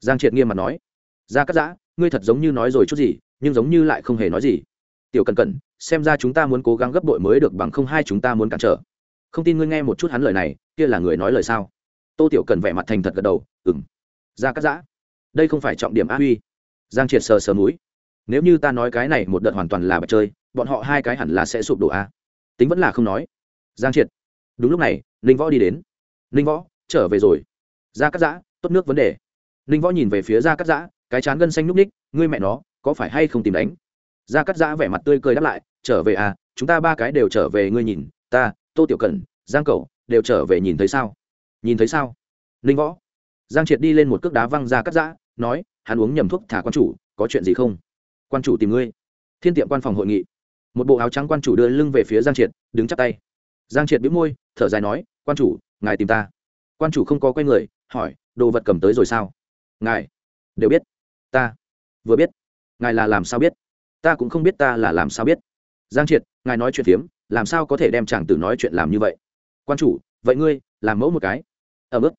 Giang triệt nghiêm mặt nói ra cắt giã, ngươi thật giống như nói rồi chút gì, nhưng giống như lại không hề nói gì tiểu cần Cần, xem ra chúng ta muốn cố gắng gấp đội mới được bằng không hai chúng ta muốn cản trở. Không tin ngươi nghe một chút hắn lời này kia là người nói lời sao? Tô tiểu cần vẻ mặt thành thật gật đầu ừng ra cắt giã. Đây không phải trọng điểm a huy. Giang triệt sờ sờ núi nếu như ta nói cái này một đợt hoàn toàn là bạch chơi bọn họ hai cái hẳn là sẽ sụp đổ a. Tính vẫn là không nói. Giang triệt đúng lúc này ninh võ đi đến. Ninh võ trở về rồi. Ra cắt giã tốt nước vấn đề. Ninh võ nhìn về phía ra cắt giã cái chán gân xanh núp ních ngươi mẹ nó có phải hay không tìm đánh? Gia cắt giã vẻ mặt tươi cười đáp lại, trở về à chúng ta ba cái đều trở về, ngươi nhìn, ta, tô tiểu cẩn, giang cầu đều trở về nhìn thấy sao? Nhìn thấy sao? Ninh võ. Giang triệt đi lên một cước đá văng ra cắt giã, nói, hắn uống nhầm thuốc thả quan chủ, có chuyện gì không? Quan chủ tìm ngươi. Thiên tiệm quan phòng hội nghị. Một bộ áo trắng quan chủ đưa lưng về phía giang triệt, đứng chắp tay. Giang triệt bĩu môi, thở dài nói, quan chủ, ngài tìm ta. Quan chủ không có quay người, hỏi, đồ vật cầm tới rồi sao? Ngài đều biết. Ta vừa biết. Ngài là làm sao biết? Ta cũng không biết ta là làm sao biết. Giang triệt, ngài nói chuyện phiếm, làm sao có thể đem chàng tử nói chuyện làm như vậy? Quan chủ, vậy ngươi, làm mẫu một cái. Ở mức.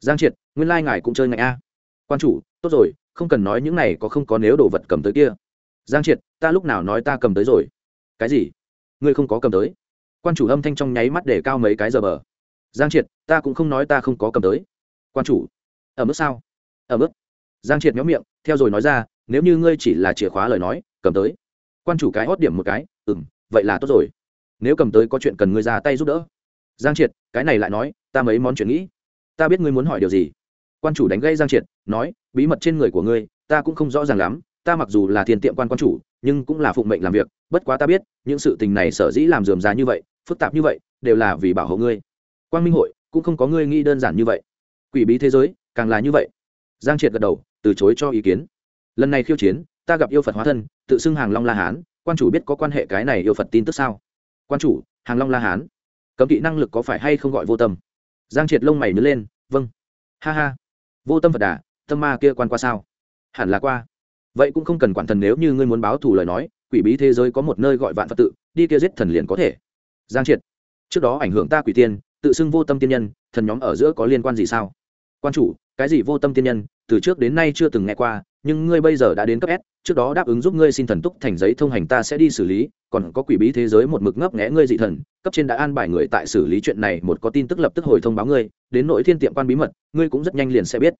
Giang triệt, nguyên lai、like、ngài cũng chơi ngại a. Quan chủ, tốt rồi, không cần nói những này có không có nếu đồ vật cầm tới kia. Giang triệt, ta lúc nào nói ta cầm tới rồi? Cái gì? Ngươi không có cầm tới. Quan chủ âm thanh trong nháy mắt để cao mấy cái giờ bờ. Giang triệt, ta cũng không nói ta không có cầm tới. Quan chủ, ở mức sao? Ở mức. Giang triệt nhóm miệng, theo rồi nói ra, nếu như ngươi chỉ là chìa khóa lời nói cầm tới. Quan chủ cái hót điểm một cái ừ m vậy là tốt rồi. Nếu cầm tới có chuyện cần ngươi ra tay giúp đỡ. Giang triệt, cái này lại nói, ta mấy món chuyện nghĩ. Ta biết ngươi muốn hỏi điều gì. Quan chủ đánh gây giang triệt, nói, bí mật trên người của ngươi, ta cũng không rõ ràng lắm. Ta mặc dù là tiền tiệm quan quan chủ, nhưng cũng là phụng mệnh làm việc. Bất quá ta biết, những sự tình này sở dĩ làm dườm ra như vậy, phức tạp như vậy, đều là vì bảo hộ ngươi. Quan minh hội, cũng không có ngươi nghĩ đơn giản như vậy. Quỷ bí thế giới, càng là như vậy. Giang triệt gật đầu, từ chối cho ý kiến. Lần này khiêu chiến ta gặp yêu phật hóa thân, tự xưng hàng long la hán, quan chủ biết có quan hệ cái này yêu phật tin tức sao? Quan chủ, hàng long la hán. Cấm kỵ năng lực có phải hay không gọi vô tâm? Giang triệt lông mày nhớ lên vâng. Ha ha. Vô tâm phật đà, tâm ma kia quan qua sao? Hẳn là qua. Vậy cũng không cần quản thần nếu như ngươi muốn báo thù lời nói, quỷ bí thế giới có một nơi gọi vạn phật tự, đi kia giết thần liền có thể. Giang triệt. Trước đó ảnh hưởng ta quỷ tiên, tự xưng vô tâm tiên nhân, thần nhóm ở giữa có liên quan gì sao? Quan chủ, cái gì vô tâm tiên nhân, từ trước đến nay chưa từng nghe qua nhưng ngươi bây giờ đã đến cấp s, trước đó đáp ứng giúp ngươi xin thần túc thành giấy thông hành ta sẽ đi xử lý, còn có quỷ bí thế giới một mực ngấp nghé ngươi dị thần, cấp trên đã an bài người tại xử lý chuyện này, một có tin tức lập tức hồi thông báo ngươi, đến nội thiên tiệm quan bí mật, ngươi cũng rất nhanh liền sẽ biết.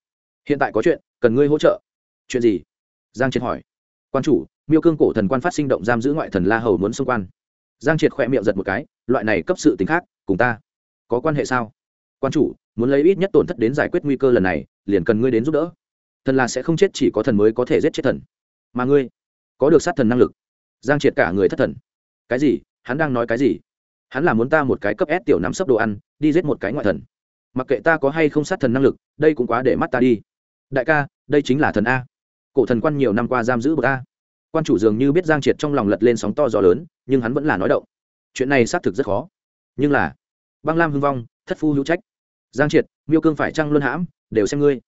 Hiện tại có chuyện, cần ngươi hỗ trợ. Chuyện gì? Giang triệt hỏi. Quan chủ, miêu cương cổ thần quan phát sinh động giam giữ ngoại thần la hầu muốn xung quan. Giang triệt khỏe miệng giật một cái, loại này cấp sự tình khác, cùng ta có quan hệ sao? Quan chủ, muốn lấy ít nhất tổn thất đến giải quyết nguy cơ lần này, liền cần ngươi đến giúp đỡ thần là sẽ không chết, chỉ có thần mới có thể giết chết thần. Mà ngươi, có được sát thần năng lực. Giang triệt cả người thất thần. Cái gì? Hắn đang nói cái gì? Hắn là muốn ta một cái cấp s tiểu nắm sấp đồ ăn, đi giết một cái ngoại thần. Mặc kệ ta có hay không sát thần năng lực, đây cũng quá để mắt ta đi. Đại ca, đây chính là thần a. Cổ thần quan nhiều năm qua giam giữ bậc a. Quan chủ dường như biết giang triệt trong lòng lật lên sóng to gió lớn, nhưng hắn vẫn là nói động. Chuyện này xác thực rất khó. Nhưng là, băng lam hưng vong, thất phu hữu trách. Giang triệt, miêu cương phải trăng luân hãm, đều xem ngươi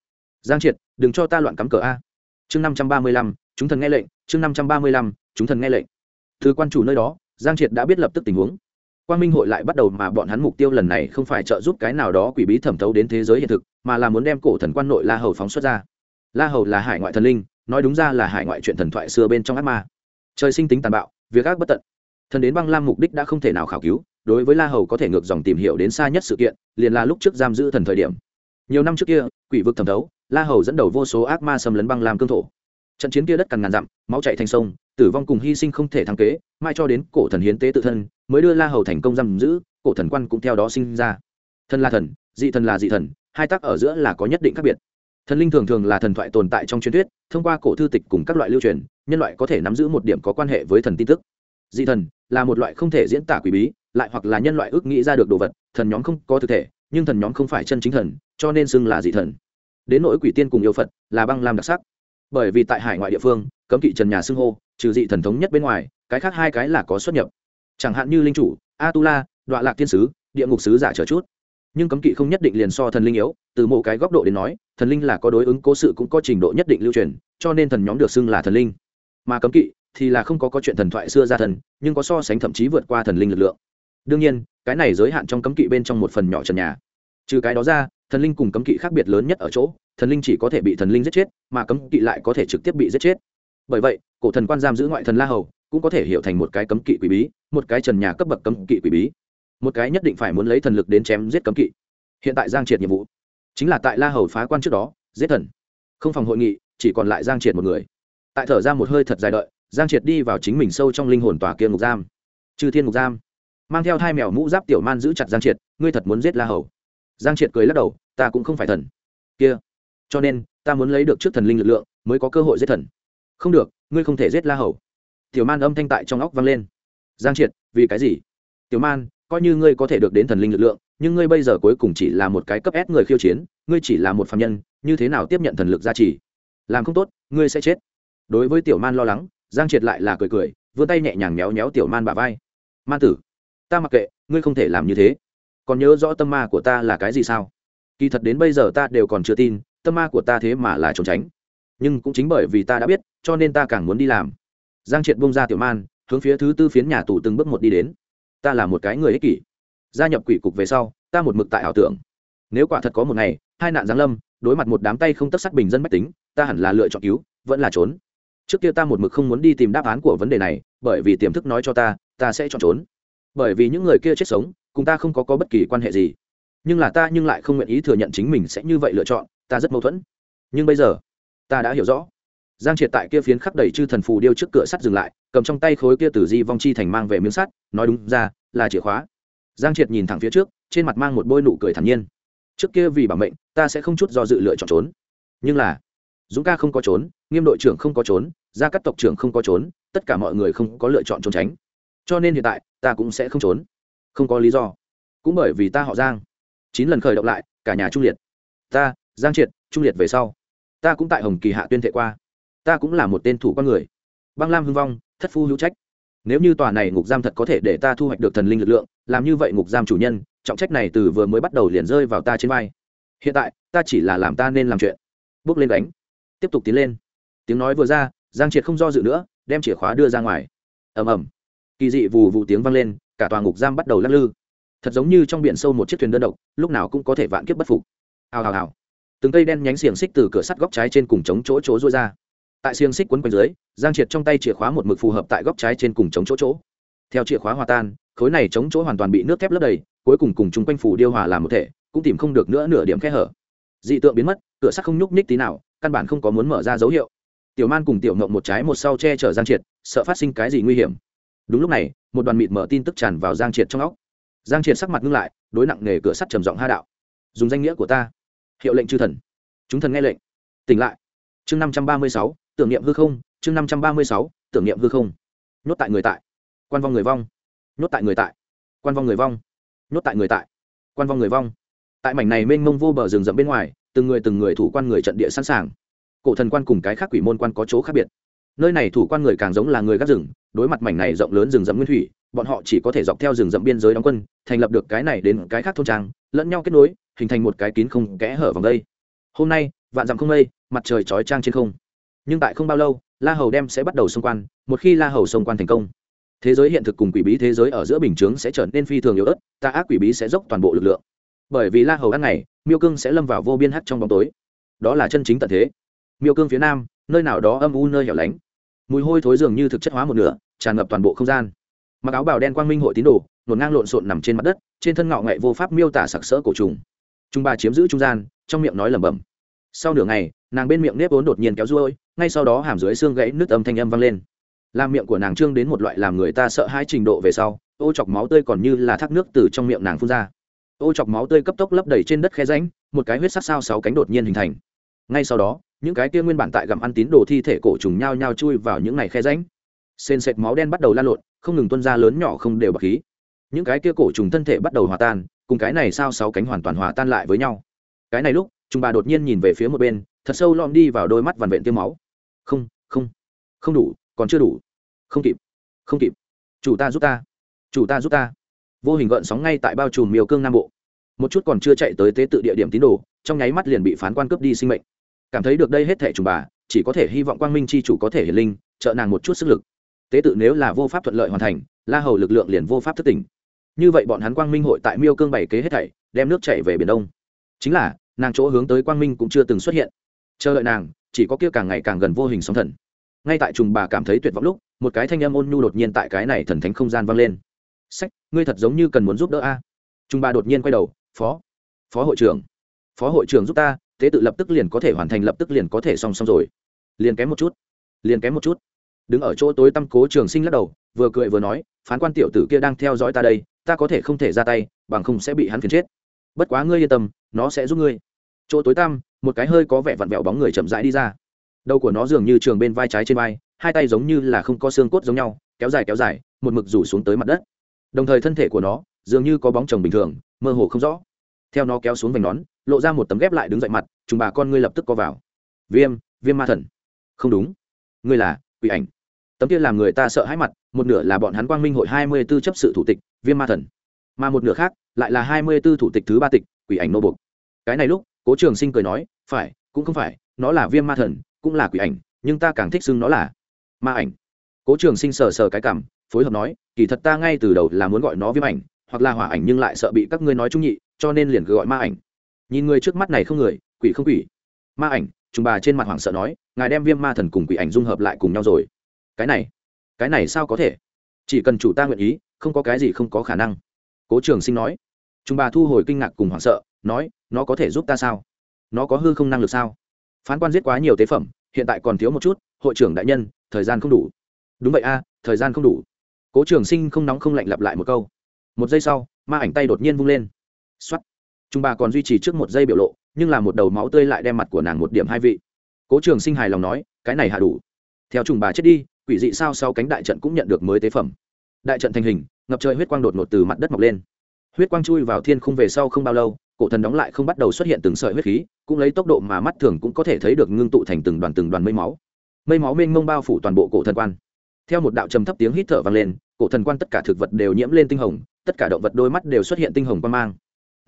giang triệt, đừng cho ta loạn cắm cờ a. Chương năm trăm ba mươi lăm, chúng thần nghe lệnh, chương năm trăm ba mươi lăm, chúng thần nghe lệnh. Thứ quan chủ nơi đó, giang triệt đã biết lập tức tình huống. Quang minh hội lại bắt đầu mà bọn hắn mục tiêu lần này không phải trợ giúp cái nào đó quỷ bí thẩm thấu đến thế giới hiện thực, mà là muốn đem cổ thần quan nội la hầu phóng xuất ra. La hầu là hải ngoại thần linh, nói đúng ra là hải ngoại chuyện thần thoại xưa bên trong ác ma. Trời sinh tính tàn bạo, việc ác bất tận. Thần đến băng lam mục đích đã không thể nào khảo cứu, đối với la hầu có thể ngược dòng tìm hiểu đến xa nhất sự kiện, liền là lúc trước giam giữ thần thời điểm. Nhiều năm trước kia, quỷ vực thẩm thấu la hầu dẫn đầu vô số ác ma xâm lấn băng lam cương thổ. Trận chiến kia đất cằn ngàn dặm, máu chạy thành sông, tử vong cùng hy sinh không thể thắng kế, mai cho đến cổ thần hiến tế tự thân, mới đưa la hầu thành công giam giữ, cổ thần quan cũng theo đó sinh ra. Thần là thần, dị thần là dị thần, hai tác ở giữa là có nhất định khác biệt. Thần linh thường thường là thần thoại tồn tại trong truyền thuyết, thông qua cổ thư tịch cùng các loại lưu truyền, nhân loại có thể nắm giữ một điểm có quan hệ với thần tin tức. Dị thần là một loại không thể diễn tả quỷ bí, lại hoặc là nhân loại ước nghĩ ra được đồ vật, thần nhóm không có thực thể, nhưng thần nhóm không phải chân chính thần, cho nên xưng là dị thần đến nỗi quỷ tiên cùng yêu phật là băng lam đặc sắc. Bởi vì tại hải ngoại địa phương, cấm kỵ trần nhà xưng hô, trừ dị thần thống nhất bên ngoài, cái khác hai cái là có xuất nhập. Chẳng hạn như linh chủ a tu la đoạn lạc thiên sứ, địa ngục sứ giả trở chút. Nhưng cấm kỵ không nhất định liền so thần linh yếu, từ một cái góc độ đến nói, thần linh là có đối ứng cố sự cũng có trình độ nhất định lưu truyền, cho nên thần nhóm được xưng là thần linh. Mà cấm kỵ thì là không có có chuyện thần thoại xưa ra thần, nhưng có so sánh thậm chí vượt qua thần linh lực lượng. Đương nhiên, cái này giới hạn trong cấm kỵ bên trong một phần nhỏ trần nhà trừ cái đó ra, thần linh cùng cấm kỵ khác biệt lớn nhất ở chỗ, thần linh chỉ có thể bị thần linh giết chết, mà cấm kỵ lại có thể trực tiếp bị giết chết. Bởi vậy, cổ thần quan giam giữ ngoại thần la hầu cũng có thể hiểu thành một cái cấm kỵ quỷ bí, một cái trần nhà cấp bậc cấm kỵ quỷ bí. Một cái nhất định phải muốn lấy thần lực đến chém giết cấm kỵ. Hiện tại giang triệt nhiệm vụ chính là tại la hầu phá quan trước đó, giết thần. Không phòng hội nghị, chỉ còn lại giang triệt một người. Tại thở ra một hơi thật dài đợi, giang triệt đi vào chính mình sâu trong linh hồn tòa kia ngục giam. Chư thiên ngục giam. Mang theo hai mèo mũ giáp tiểu man giữ chặt giang triệt, ngươi thật muốn giết la hầu? Giang triệt cười lắc đầu, ta cũng không phải thần. Kia, cho nên ta muốn lấy được trước thần linh lực lượng mới có cơ hội giết thần. Không được, ngươi không thể giết la hầu. Tiểu man âm thanh tại trong óc vang lên. Giang triệt, vì cái gì? Tiểu man, coi như ngươi có thể được đến thần linh lực lượng, nhưng ngươi bây giờ cuối cùng chỉ là một cái cấp ép người khiêu chiến, ngươi chỉ là một phạm nhân, như thế nào tiếp nhận thần lực gia trì? Làm không tốt, ngươi sẽ chết. Đối với tiểu man lo lắng, giang triệt lại là cười cười, vươn tay nhẹ nhàng méo méo tiểu man bà vai. Man tử, ta mặc kệ, ngươi không thể làm như thế còn nhớ rõ tâm ma của ta là cái gì sao? Kỳ thật đến bây giờ ta đều còn chưa tin, tâm ma của ta thế mà là trốn tránh. Nhưng cũng chính bởi vì ta đã biết, cho nên ta càng muốn đi làm. Giang triệt bông ra tiểu man, hướng phía thứ tư phiến nhà tù từng bước một đi đến. Ta là một cái người ích kỷ. Gia nhập quỷ cục về sau, ta một mực tại ảo tưởng. Nếu quả thật có một ngày, hai nạn giáng lâm, đối mặt một đám tay không tất sắc bình dân mách tính, ta hẳn là lựa chọn cứu, vẫn là trốn. Trước kia ta một mực không muốn đi tìm đáp án của vấn đề này, bởi vì tiềm thức nói cho ta ta sẽ chọn trốn. Bởi vì những người kia chết sống cùng ta không có, có bất kỳ quan hệ gì. Nhưng là ta nhưng lại không nguyện ý thừa nhận chính mình sẽ như vậy lựa chọn ta rất mâu thuẫn. Nhưng bây giờ ta đã hiểu rõ. Giang triệt tại kia phiến khắc đầy chư thần phù điêu trước cửa sắt dừng lại cầm trong tay khối kia từ di vong chi thành mang về miếng sắt nói đúng ra là chìa khóa. Giang triệt nhìn thẳng phía trước trên mặt mang một bôi nụ cười thản nhiên. Trước kia vì bảo mệnh ta sẽ không chút do dự lựa chọn trốn. Nhưng là dũng ca không có trốn nghiêm đội trưởng không có trốn gia cắt tộc trưởng không có trốn tất cả mọi người không có lựa chọn trốn tránh. Cho nên hiện tại ta cũng sẽ không trốn không có lý do. Cũng bởi vì ta họ giang. Chín lần khởi động lại, cả nhà trung liệt. Ta, giang triệt, trung liệt về sau. Ta cũng tại hồng kỳ hạ tuyên thệ qua. Ta cũng là một tên thủ con người. Băng lam hưng vong, thất phu hữu trách. Nếu như tòa này ngục giam thật có thể để ta thu hoạch được thần linh lực lượng, làm như vậy ngục giam chủ nhân, trọng trách này từ vừa mới bắt đầu liền rơi vào ta trên vai. Hiện tại, ta chỉ là làm ta nên làm chuyện. Bước lên đánh. Tiếp tục tiến lên. Tiếng nói vừa ra, giang triệt không do dự nữa, đem chìa khóa đưa ra ngoài. Ầm ầm. Kỳ dị vù vù tiếng vang lên cả tòa ngục giam bắt đầu lắc lư. Thật giống như trong biển sâu một chiếc thuyền đơn độc, lúc nào cũng có thể vạn kiếp bất phục. Hào hào hào. Từng cây đen nhánh xiềng xích từ cửa sắt góc trái trên cùng chống chỗ chỗ rối ra. Tại xiềng xích quấn quanh dưới, giang triệt trong tay chìa khóa một mực phù hợp tại góc trái trên cùng chống chỗ chỗ. Theo chìa khóa hòa tan, khối này chống chỗ hoàn toàn bị nước thép lấp đầy, cuối cùng cùng chung quanh phủ điêu hòa làm một thể, cũng tìm không được nữa nửa điểm khe hở. Dị tượng biến mất, cửa sắt không nhúc nhích tí nào, căn bản không có muốn mở ra dấu hiệu. Tiểu man cùng tiểu ngộng một trái một sau che chở giang triệt, sợ phát sinh cái gì nguy hiểm. Đúng lúc này một đoàn mịt mở tin tức tràn vào giang triệt trong óc. Giang triệt sắc mặt ngưng lại, đối nặng nề cửa sắt trầm giọng ha đạo. Dùng danh nghĩa của ta. Hiệu lệnh chư thần. Chúng thần nghe lệnh. Tỉnh lại. Chương năm trăm ba mươi sáu, tưởng niệm hư không. Chương năm trăm ba mươi sáu, tưởng niệm hư không. Nhốt tại người tại. Quan vong người vong. Nhốt tại người tại. Quan vong người vong. Nhốt tại người tại. Quan vong người vong. Tại mảnh này mênh mông vô bờ rừng rậm bên ngoài, từng người từng người thủ quan người trận địa sẵn sàng. Cổ thần quan cùng cái khác quỷ môn quan có chỗ khác biệt nơi này thủ quan người càng giống là người gác rừng, đối mặt mảnh này rộng lớn rừng rậm nguyên thủy, bọn họ chỉ có thể dọc theo rừng rậm biên giới đóng quân, thành lập được cái này đến cái khác thôn trang, lẫn nhau kết nối, hình thành một cái kín không kẽ hở vòng đây. Hôm nay, vạn dặm không mây, mặt trời chói trang trên không. Nhưng tại không bao lâu, la hầu đem sẽ bắt đầu xung quan một khi la hầu xung quan thành công, thế giới hiện thực cùng quỷ bí thế giới ở giữa bình chướng sẽ trở nên phi thường yếu ớt ta ác quỷ bí sẽ dốc toàn bộ lực lượng. Bởi vì la hầu ăn ngày, miêu cương sẽ lâm vào vô biên hắt trong bóng tối. Đó là chân chính tận thế. Miêu cương phía nam, nơi nào đó âm u nơi hẻo lánh mùi hôi thối dường như thực chất hóa một nửa, tràn ngập toàn bộ không gian. Mặc áo bào đen quang minh hội tín đồ, nổn ngang lộn xộn nằm trên mặt đất, trên thân ngạo nghệ vô pháp miêu tả sặc sỡ cổ trùng. Trung ba chiếm giữ trung gian, trong miệng nói lẩm bẩm. Sau nửa ngày, nàng bên miệng nếp vốn đột nhiên kéo ruôi, ngay sau đó hàm dưới xương gãy nước âm thanh âm vang lên. Làm miệng của nàng trương đến một loại làm người ta sợ hai trình độ về sau, ô chọc máu tươi còn như là thác nước từ trong miệng nàng phun ra. Ô chọc máu tươi cấp tốc lấp đầy trên đất khe ránh một cái huyết sắc sao sáu cánh đột nhiên hình thành. Ngay sau đó những cái kia nguyên bản tại gặm ăn tín đồ thi thể cổ trùng nhao nhao chui vào những ngày khe ránh sền sệt máu đen bắt đầu lan lộn, không ngừng tuân ra lớn nhỏ không đều bạc khí. Những cái kia cổ trùng thân thể bắt đầu hòa tan, cùng cái này sao sáu cánh hoàn toàn hòa tan lại với nhau. Cái này lúc, chúng bà đột nhiên nhìn về phía một bên, thật sâu lom đi vào đôi mắt vằn vện tiêu máu. Không không không đủ, còn chưa đủ. Không kịp không kịp. Chủ ta giúp ta, chủ ta giúp ta. Vô hình gợn sóng ngay tại bao trùm miêu cương nam bộ. Một chút còn chưa chạy tới tế tự địa điểm tín đồ, trong nháy mắt liền bị phán quan cướp đi sinh mệnh cảm thấy được đây hết thẻ trùng bà, chỉ có thể hy vọng quang minh c h i chủ có thể hiển linh, trợ nàng một chút sức lực. Tế tự nếu là vô pháp thuận lợi hoàn thành, la hầu lực lượng liền vô pháp thất tình như vậy bọn hắn quang minh hội tại miêu cương bày kế hết thảy, đem nước chạy về biển đông. Chính là, nàng chỗ hướng tới quang minh cũng chưa từng xuất hiện. Chờ đợi nàng, chỉ có kia càng ngày càng gần vô hình sóng thần. Ngay tại trùng bà cảm thấy tuyệt vọng lúc, một cái thanh âm ôn nhu đột nhiên tại cái này thần thánh không gian vang lên. Sách, ngươi thật giống như cần muốn giúp đỡ a. Trùng bà đột nhiên quay đầu, phó phó hội trưởng, phó hội trưởng giúp ta tế tự lập tức liền có thể hoàn thành, lập tức liền có thể song song rồi. Liền kém một chút, liền kém một chút. Đứng ở chỗ tối tăm cố trường sinh lắc đầu, vừa cười vừa nói, phán quan tiểu tử kia đang theo dõi ta đây, ta có thể không thể ra tay, bằng không sẽ bị hắn phiền chết. Bất quá ngươi yên tâm, nó sẽ giúp ngươi. Chỗ tối tăm, một cái hơi có vẻ vặn vẹo bóng người chậm rãi đi ra. Đầu của nó dường như trường bên vai trái trên vai, hai tay giống như là không có xương cốt giống nhau, kéo dài kéo dài, một mực rủ xuống tới mặt đất. Đồng thời thân thể của nó dường như có bóng chồng bình thường, mơ hồ không rõ. Theo nó kéo xuống vành nón lộ ra một tấm ghép lại đứng dậy mặt, chúng bà con ngươi lập tức co vào. Viêm viêm ma thần. Không đúng. Ngươi là quỷ ảnh. Tấm kia làm người ta sợ hãi mặt, một nửa là bọn hắn quang minh hội hai mươi b ố chấp sự thủ tịch, viêm ma thần. Mà một nửa khác lại là hai mươi b ố thủ tịch thứ ba tịch, quỷ ảnh nô buộc. Cái này lúc, cố trường sinh cười nói, phải, cũng không phải, nó là viêm ma thần, cũng là quỷ ảnh, nhưng ta càng thích xưng nó là ma ảnh. Cố trường sinh sờ sờ cái cảm phối hợp nói, kỳ thật ta ngay từ đầu là muốn gọi nó viêm ảnh, hoặc là hỏa ảnh nhưng lại sợ bị các ngươi nói trung nhị, cho nên liền cứ gọi ma ảnh nhìn người trước mắt này không người, quỷ không quỷ? Ma ảnh chúng bà trên mặt hoảng sợ nói, ngài đem viêm ma thần cùng quỷ ảnh dung hợp lại cùng nhau rồi. Cái này cái này sao có thể? Chỉ cần chủ ta nguyện ý, không có cái gì không có khả năng. Cố trường sinh nói. Chúng bà thu hồi kinh ngạc cùng hoảng sợ, nói, nó có thể giúp ta sao? Nó có hư không năng lực sao? Phán quan giết quá nhiều tế phẩm, hiện tại còn thiếu một chút, hội trưởng đại nhân, thời gian không đủ. Đúng vậy a, thời gian không đủ. Cố trường sinh không nóng không lạnh lặp lại một câu. Một giây sau, ma ảnh tay đột nhiên vung lên. X o á t chúng bà còn duy trì trước một giây biểu lộ, nhưng là một đầu máu tươi lại đem mặt của nàng một điểm hai vị. Cố trường sinh hài lòng nói, cái này hạ đủ. Theo trùng bà chết đi, quỷ dị sao sau cánh đại trận cũng nhận được mới tế phẩm. Đại trận thành hình, ngập trời huyết quang đột ngột từ mặt đất mọc lên. Huyết quang chui vào thiên khung về sau không bao lâu, cổ thần đóng lại không bắt đầu xuất hiện từng sợi huyết khí, cũng lấy tốc độ mà mắt thường cũng có thể thấy được ngưng tụ thành từng đoàn từng đoàn mây máu. Mây máu mênh mông bao phủ toàn bộ cổ thần quan. Theo một đạo trầm thấp tiếng hít thở vang lên, cổ thần quan tất cả thực vật đều nhiễm lên tinh hồng, tất cả động vật đôi mắt đều xuất hiện tinh hồng quan mang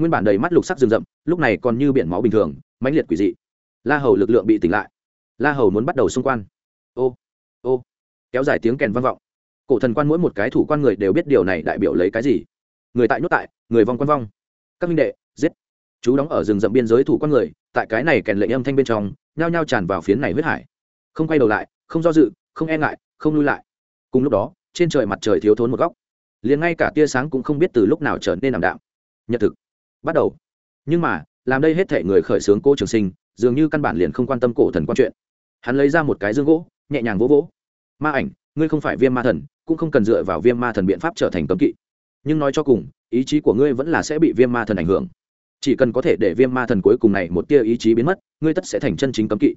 nguyên bản đầy mắt lục sắc rừng rậm, lúc này còn như biển máu bình thường, mãnh liệt quỷ dị. La hầu lực lượng bị tỉnh lại. La hầu muốn bắt đầu xung quan. Ô ô, kéo dài tiếng kèn vang vọng. Cổ thần quan mỗi một cái thủ quan người đều biết điều này đại biểu lấy cái gì? Người tại nhốt tại, người vong quan vong. Các minh đệ, giết. Chú đóng ở rừng rậm biên giới thủ quan người, tại cái này kèn lệnh âm thanh bên trong, nhao nhao tràn vào phiến này huyết hải. Không quay đầu lại, không do dự, không e ngại, không lui lại. Cùng lúc đó, trên trời mặt trời thiếu thốn một góc. Liền ngay cả tia sáng cũng không biết từ lúc nào trở nên ảm đạm. Nhật thực bắt đầu. Nhưng mà, làm đây hết thể người khởi xướng cô trường sinh, dường như căn bản liền không quan tâm cổ thần quan chuyện. Hắn lấy ra một cái dương gỗ, nhẹ nhàng vỗ vỗ. Ma ảnh, ngươi không phải viêm ma thần, cũng không cần dựa vào viêm ma thần biện pháp trở thành cấm kỵ. Nhưng nói cho cùng, ý chí của ngươi vẫn là sẽ bị viêm ma thần ảnh hưởng. Chỉ cần có thể để viêm ma thần cuối cùng này một tia ý chí biến mất, ngươi tất sẽ thành chân chính cấm kỵ.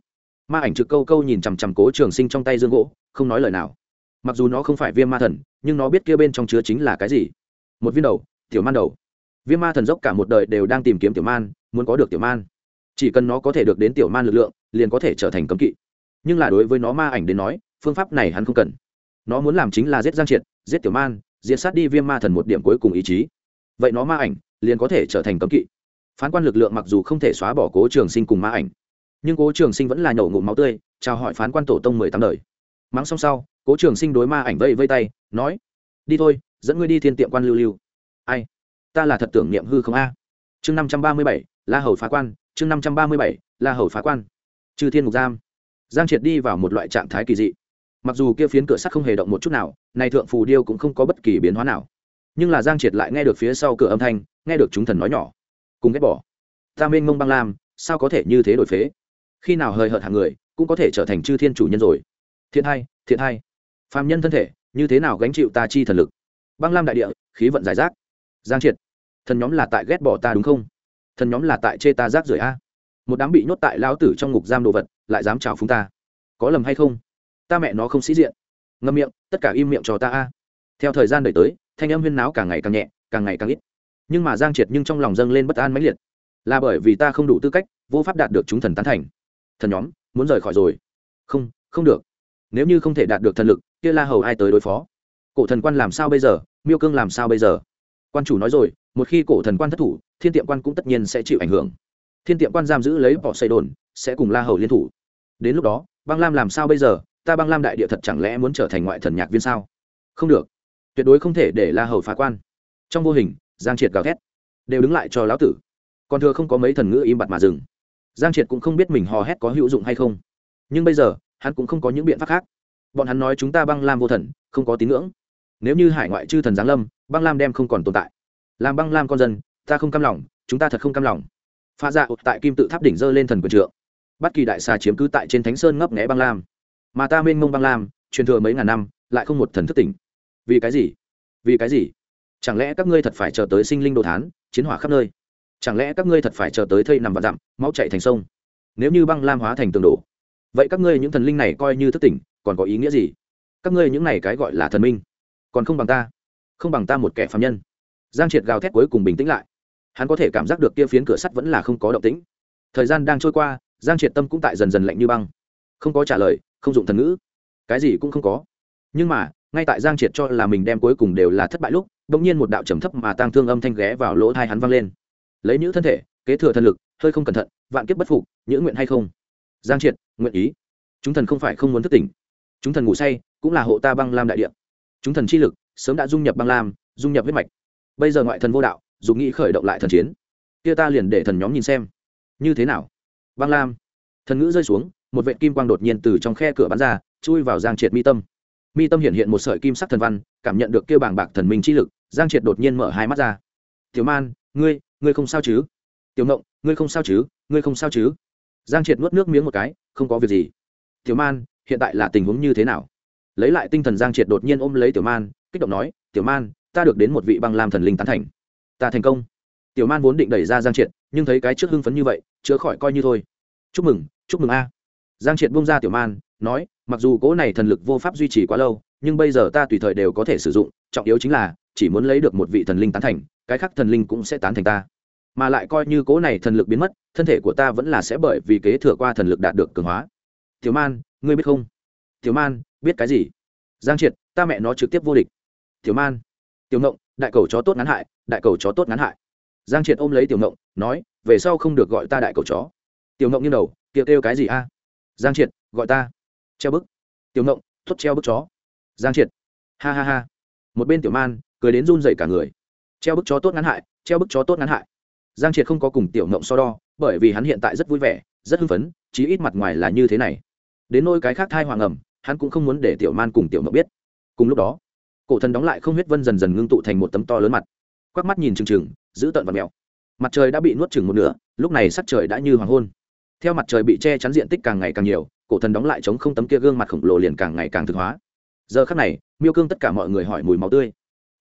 Ma ảnh trực câu câu nhìn chằm chằm cố trường sinh trong tay dương gỗ, không nói lời nào. Mặc dù nó không phải viêm ma thần, nhưng nó biết kia bên trong chứa chính là cái gì. Một viên đầu, tiểu man đầu viêm ma thần dốc cả một đời đều đang tìm kiếm tiểu man, muốn có được tiểu man. Chỉ cần nó có thể được đến tiểu man lực lượng, liền có thể trở thành cấm kỵ. Nhưng là đối với nó ma ảnh đến nói, phương pháp này hắn không cần. Nó muốn làm chính là giết giang triệt, giết tiểu man, diệt sát đi viêm ma thần một điểm cuối cùng ý chí. Vậy nó ma ảnh, liền có thể trở thành cấm kỵ. Phán quan lực lượng mặc dù không thể xóa bỏ cố trường sinh cùng ma ảnh, nhưng cố trường sinh vẫn là nhổ ngụm máu tươi, chào hỏi phán quan tổ tông mười tám đời. Mắng xong sau, cố trường sinh đối ma ảnh vây vây tay, nói, đi thôi, dẫn ngươi đi thiên tiệm quan lưu lưu. Ai? Ta là thật tưởng niệm hư không a. Chương năm trăm ba mươi bảy, la hầu phá quan, chương năm trăm ba mươi bảy, la hầu phá quan. Trừ thiên mục giam. Giang triệt đi vào một loại trạng thái kỳ dị. Mặc dù kia phiến cửa sắt không hề động một chút nào, này thượng phù điêu cũng không có bất kỳ biến hóa nào. Nhưng là giang triệt lại nghe được phía sau cửa âm thanh, nghe được chúng thần nói nhỏ. Cùng ghét bỏ. Ta mênh mông băng lam, sao có thể như thế đổi phế? Khi nào hời hợt hàng người, cũng có thể trở thành chư thiên chủ nhân rồi. Thiện hai thiện hai phàm nhân thân thể, như thế nào gánh chịu ta chi thần lực? Băng lam đại địa, khí vận giải rác giang triệt, thần nhóm là tại ghét bỏ ta đúng không? Thần nhóm là tại chê ta rác rưởi a. Một đám bị nhốt tại lão tử trong ngục giam đồ vật, lại dám chào phúng ta. Có lầm hay không? Ta mẹ nó không sĩ diện. Ngâm miệng, tất cả im miệng cho ta a. Theo thời gian đợi tới, thanh âm huyên náo càng ngày càng nhẹ, càng ngày càng ít. Nhưng mà giang triệt nhưng trong lòng dâng lên bất an mãnh liệt. Là bởi vì ta không đủ tư cách, vô pháp đạt được chúng thần tán thành. Thần nhóm, muốn rời khỏi rồi. Không không được. Nếu như không thể đạt được thần lực, kia la hầu ai tới đối phó? Cổ thần quan làm sao bây giờ? Miêu cương làm sao bây giờ? Quan chủ nói rồi, một khi cổ thần quan thất thủ, thiên tiệm quan cũng tất nhiên sẽ chịu ảnh hưởng. Thiên tiệm quan giam giữ lấy bỏ xây đồn, sẽ cùng la hầu liên thủ. Đến lúc đó, băng lam làm sao bây giờ? Ta băng lam đại địa thật chẳng lẽ muốn trở thành ngoại thần nhạc viên sao? Không được. Tuyệt đối không thể để la hầu phá quan. Trong vô hình, giang triệt gào thét. Đều đứng lại cho lão tử. Còn thừa không có mấy thần ngữ im bặt mà dừng. Giang triệt cũng không biết mình hò hét có hữu dụng hay không. Nhưng bây giờ, hắn cũng không có những biện pháp khác. Bọn hắn nói chúng ta băng lam vô thần, không có tín ngưỡng nếu như hải ngoại chư thần giáng lâm, băng lam đem không còn tồn tại. Làm băng lam con dân, ta không cam lòng, chúng ta thật không cam lòng. Pha dạ tại kim tự tháp đỉnh dơ lên thần quyền trượng. Bất kỳ đại xà chiếm cứ tại trên thánh sơn ngấp nghẽ băng lam. Mà ta mênh mông băng lam, truyền thừa mấy ngàn năm, lại không một thần thức tỉnh. Vì cái gì? Vì cái gì? Chẳng lẽ các ngươi thật phải chờ tới sinh linh đồ thán, chiến hỏa khắp nơi? Chẳng lẽ các ngươi thật phải chờ tới thây nằm và dặm, máu chạy thành sông? Nếu như băng lam hóa thành tường đổ, vậy các ngươi những thần linh này coi như thức tỉnh, còn có ý nghĩa gì? Các ngươi những này cái gọi là thần minh còn không bằng ta. Không bằng ta một kẻ phạm nhân. Giang triệt gào thét cuối cùng bình tĩnh lại. Hắn có thể cảm giác được kia phiến cửa sắt vẫn là không có động tĩnh. Thời gian đang trôi qua, giang triệt tâm cũng tại dần dần lạnh như băng. Không có trả lời, không dụng thần ngữ. Cái gì cũng không có. Nhưng mà, ngay tại giang triệt cho là mình đem cuối cùng đều là thất bại lúc đ ỗ n g nhiên một đạo trầm thấp mà tang thương âm thanh ghé vào lỗ thai hắn vang lên. Lấy những thân thể, kế thừa thần lực, hơi không cẩn thận, vạn kiếp bất phục những nguyện hay không? Giang triệt, nguyện ý. Chúng thần không phải không muốn thức tỉnh. Chúng thần ngủ say, cũng là hộ ta băng lam đại địa chúng thần chi lực sớm đã dung nhập băng lam, dung nhập huyết mạch. Bây giờ ngoại thần vô đạo dùng nghĩ khởi động lại thần chiến, kia ta liền để thần nhóm nhìn xem. Như thế nào? Băng lam. Thần ngữ rơi xuống, một vệ kim quang đột nhiên từ trong khe cửa bắn ra, chui vào giang triệt mi tâm. Mi tâm hiện hiện một sợi kim sắc thần văn, cảm nhận được kêu bảng bạc thần minh chi lực, giang triệt đột nhiên mở hai mắt ra. Tiểu man, ngươi ngươi không sao chứ? Tiểu ngộng, ngươi không sao chứ? Ngươi không sao chứ? Giang triệt nuốt nước miếng một cái, không có việc gì. Tiểu man, hiện tại là tình huống như thế nào? Lấy lại tinh thần giang triệt đột nhiên ôm lấy tiểu man, kích động nói, tiểu man, ta được đến một vị băng lam thần linh tán thành. Ta thành công. Tiểu man vốn định đẩy ra giang triệt, nhưng thấy cái trước hưng phấn như vậy, chữa khỏi coi như thôi. Chúc mừng chúc mừng a. Giang triệt bung ra tiểu man, nói, mặc dù cỗ này thần lực vô pháp duy trì quá lâu, nhưng bây giờ ta tùy thời đều có thể sử dụng, trọng yếu chính là, chỉ muốn lấy được một vị thần linh tán thành, cái khác thần linh cũng sẽ tán thành ta. Mà lại coi như cỗ này thần lực biến mất, thân thể của ta vẫn là sẽ bởi vì kế thừa qua thần lực đạt được cường hóa. Tiểu man, ngươi biết không? Tiểu man biết cái gì? Giang triệt ta mẹ nó trực tiếp vô địch. Tiểu man tiểu ngộng đại cầu chó tốt ngắn hại đại cầu chó tốt ngắn hại. Giang triệt ôm lấy tiểu ngộng nói về sau không được gọi ta đại cầu chó. Tiểu ngộng như đầu kia kêu, cái gì a? Giang triệt gọi ta. Treo bức. Tiểu ngộng thốt treo bức chó. Giang triệt ha ha ha. Một bên tiểu man cười đến run dậy cả người. Treo bức chó tốt ngắn hại treo bức chó tốt ngắn hại. Giang triệt không có cùng tiểu ngộng so đo bởi vì hắn hiện tại rất vui vẻ rất hưng phấn chí ít mặt ngoài là như thế này. Đến nôi cái khác thai hoàng ẩm hắn cũng không muốn để tiểu man cùng tiểu mộng biết. Cùng lúc đó, cổ thần đóng lại không huyết vân dần dần ngưng tụ thành một tấm to lớn mặt. Quắc mắt nhìn trừng trừng giữ tợn và mèo. Mặt trời đã bị nuốt chừng một nửa, lúc này sắc trời đã như hoàng hôn. Theo mặt trời bị che chắn diện tích càng ngày càng nhiều, cổ thần đóng lại chống không tấm kia gương mặt khổng lồ liền càng ngày càng thực hóa. Giờ khắc này, miêu cương tất cả mọi người hỏi mùi máu tươi.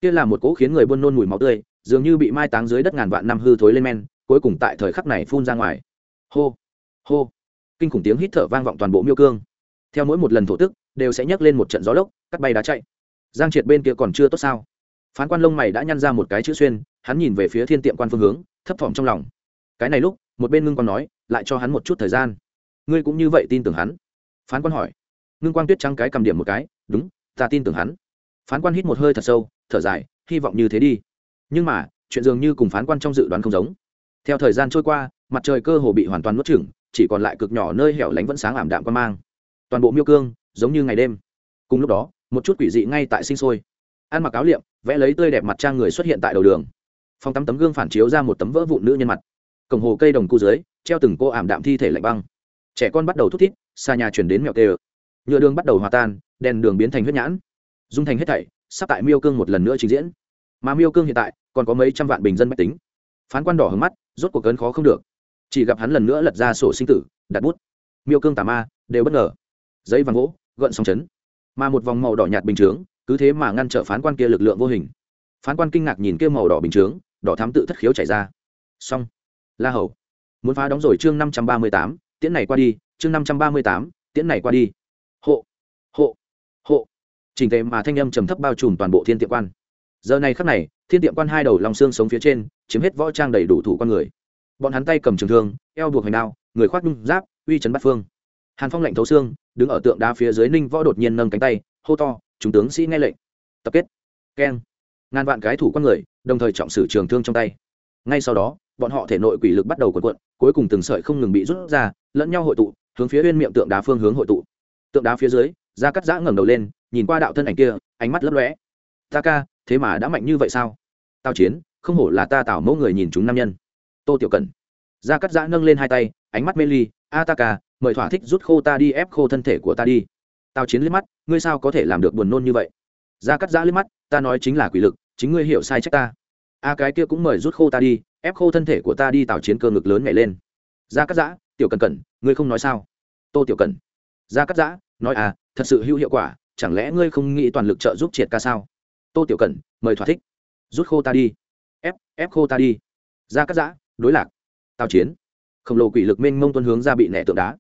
Kia là một cỗ khiến người buôn nôn mùi máu tươi, dường như bị mai táng dưới đất ngàn vạn năm hư thối lên men, cuối cùng tại thời khắc này phun ra ngoài. Hô hô. Kinh khủng tiếng hít thở vang vọng toàn bộ miêu cương theo mỗi một lần thổ tức, đều sẽ nhấc lên một trận gió lốc, cắt bay đá chạy. Giang triệt bên kia còn chưa tốt sao? Phán quan lông mày đã nhăn ra một cái chữ xuyên, hắn nhìn về phía thiên tiệm quan phương hướng, thấp thỏm trong lòng. Cái này lúc, một bên ngưng Quan nói, lại cho hắn một chút thời gian. Ngươi cũng như vậy tin tưởng hắn? Phán quan hỏi. Ngưng quang tuyết trắng cái cầm điểm một cái, đúng, ta tin tưởng hắn. Phán quan hít một hơi thật sâu, thở dài, hy vọng như thế đi. Nhưng mà, chuyện dường như cùng phán quan trong dự đoán không giống. Theo thời gian trôi qua, mặt trời cơ hồ bị hoàn toàn nuốt chửng, chỉ còn lại cực nhỏ nơi hẻo lánh vẫn sáng ảm đạm quan mang toàn bộ miêu cương, giống như ngày đêm. Cùng lúc đó, một chút quỷ dị ngay tại sinh sôi. Ăn mặc áo liệm, vẽ lấy tươi đẹp mặt trang người xuất hiện tại đầu đường. Phòng tắm tấm gương phản chiếu ra một tấm vỡ vụn nữ nhân mặt. Cổng hồ cây đồng cu dưới, treo từng cô ảm đạm thi thể lạnh băng. Trẻ con bắt đầu thút thít, xa nhà chuyển đến mẹo tê nhựa đường bắt đầu hòa tan, đèn đường biến thành huyết nhãn. Dung thành hết thảy, sắp tại miêu cương một lần nữa trình diễn. Mà miêu cương hiện tại, còn có mấy trăm vạn bình dân mách tính. Phán quan đỏ hướng mắt, rốt cuộc cấn khó không được. Chỉ gặp hắn lần nữa lật ra sổ sinh tử, đặt bút. Miêu cương tà ma, đều bất ngờ giấy vàng gỗ, gợn sóng chấn. Mà một vòng màu đỏ nhạt bình chướng, cứ thế mà ngăn trở phán quan kia lực lượng vô hình. Phán quan kinh ngạc nhìn kia màu đỏ bình chướng, đỏ thám tự thất khiếu chảy ra. Xong. La hầu. Muốn phá đóng rồi chương năm trăm ba mươi tám, tiễn này qua đi, chương năm trăm ba mươi tám, tiễn này qua đi. Hộ. Hộ. Hộ. Trình tề mà thanh âm trầm thấp bao trùm toàn bộ thiên tiệm quan. Giờ này khắc này, thiên tiệm quan hai đầu lòng xương sống phía trên, chiếm hết võ trang đầy đủ thủ con người. Bọn hắn tay cầm trường thương, eo buộc hành đao, người khoác nhung giáp, uy chấn bắt phương. Hàn phong lạnh thấu xương đứng ở tượng đá phía dưới ninh võ đột nhiên nâng cánh tay, hô to, chúng tướng sĩ nghe lệnh. Tập kết. Keng. Ngàn vạn cái thủ con người, đồng thời trọng sử trường thương trong tay. Ngay sau đó, bọn họ thể nội quỷ lực bắt đầu cuộn cuộn, cuối cùng từng sợi không ngừng bị rút ra, lẫn nhau hội tụ, hướng phía bên miệng tượng đá phương hướng hội tụ. Tượng đá phía dưới da cắt giã ngẩng đầu lên, nhìn qua đạo thân ảnh kia, ánh mắt lấp lóe. Ta ca, thế mà đã mạnh như vậy sao? Tao chiến, không hổ là ta tạo mẫu người nhìn chúng nam nhân. Tô tiểu cần da cắt giã nâng lên hai tay, ánh mắt mê ly, a ta ca mời thỏa thích rút khô ta đi, ép khô thân thể của ta đi. Tao chiến liếc mắt, ngươi sao có thể làm được buồn nôn như vậy? Ra cắt giã liếc mắt, ta nói chính là quỷ lực, chính ngươi hiểu sai trách ta. A, cái kia cũng mời rút khô ta đi, ép khô thân thể của ta đi, tào chiến cơ ngực lớn nhảy lên. Ra cắt giã, tiểu cần cẩn, ngươi không nói sao? Tô tiểu cần. Ra cắt giã, nói à thật sự hữu hiệu quả, chẳng lẽ ngươi không nghĩ toàn lực trợ giúp triệt ca sao? Tô tiểu cần, mời thỏa thích. Rút khô ta đi. Ép ép khô ta đi. Ra cắt giã, đối lạc. Tào chiến. Khổng lồ quỷ lực mênh mông tuân hướng ra bị nẻ tượng đá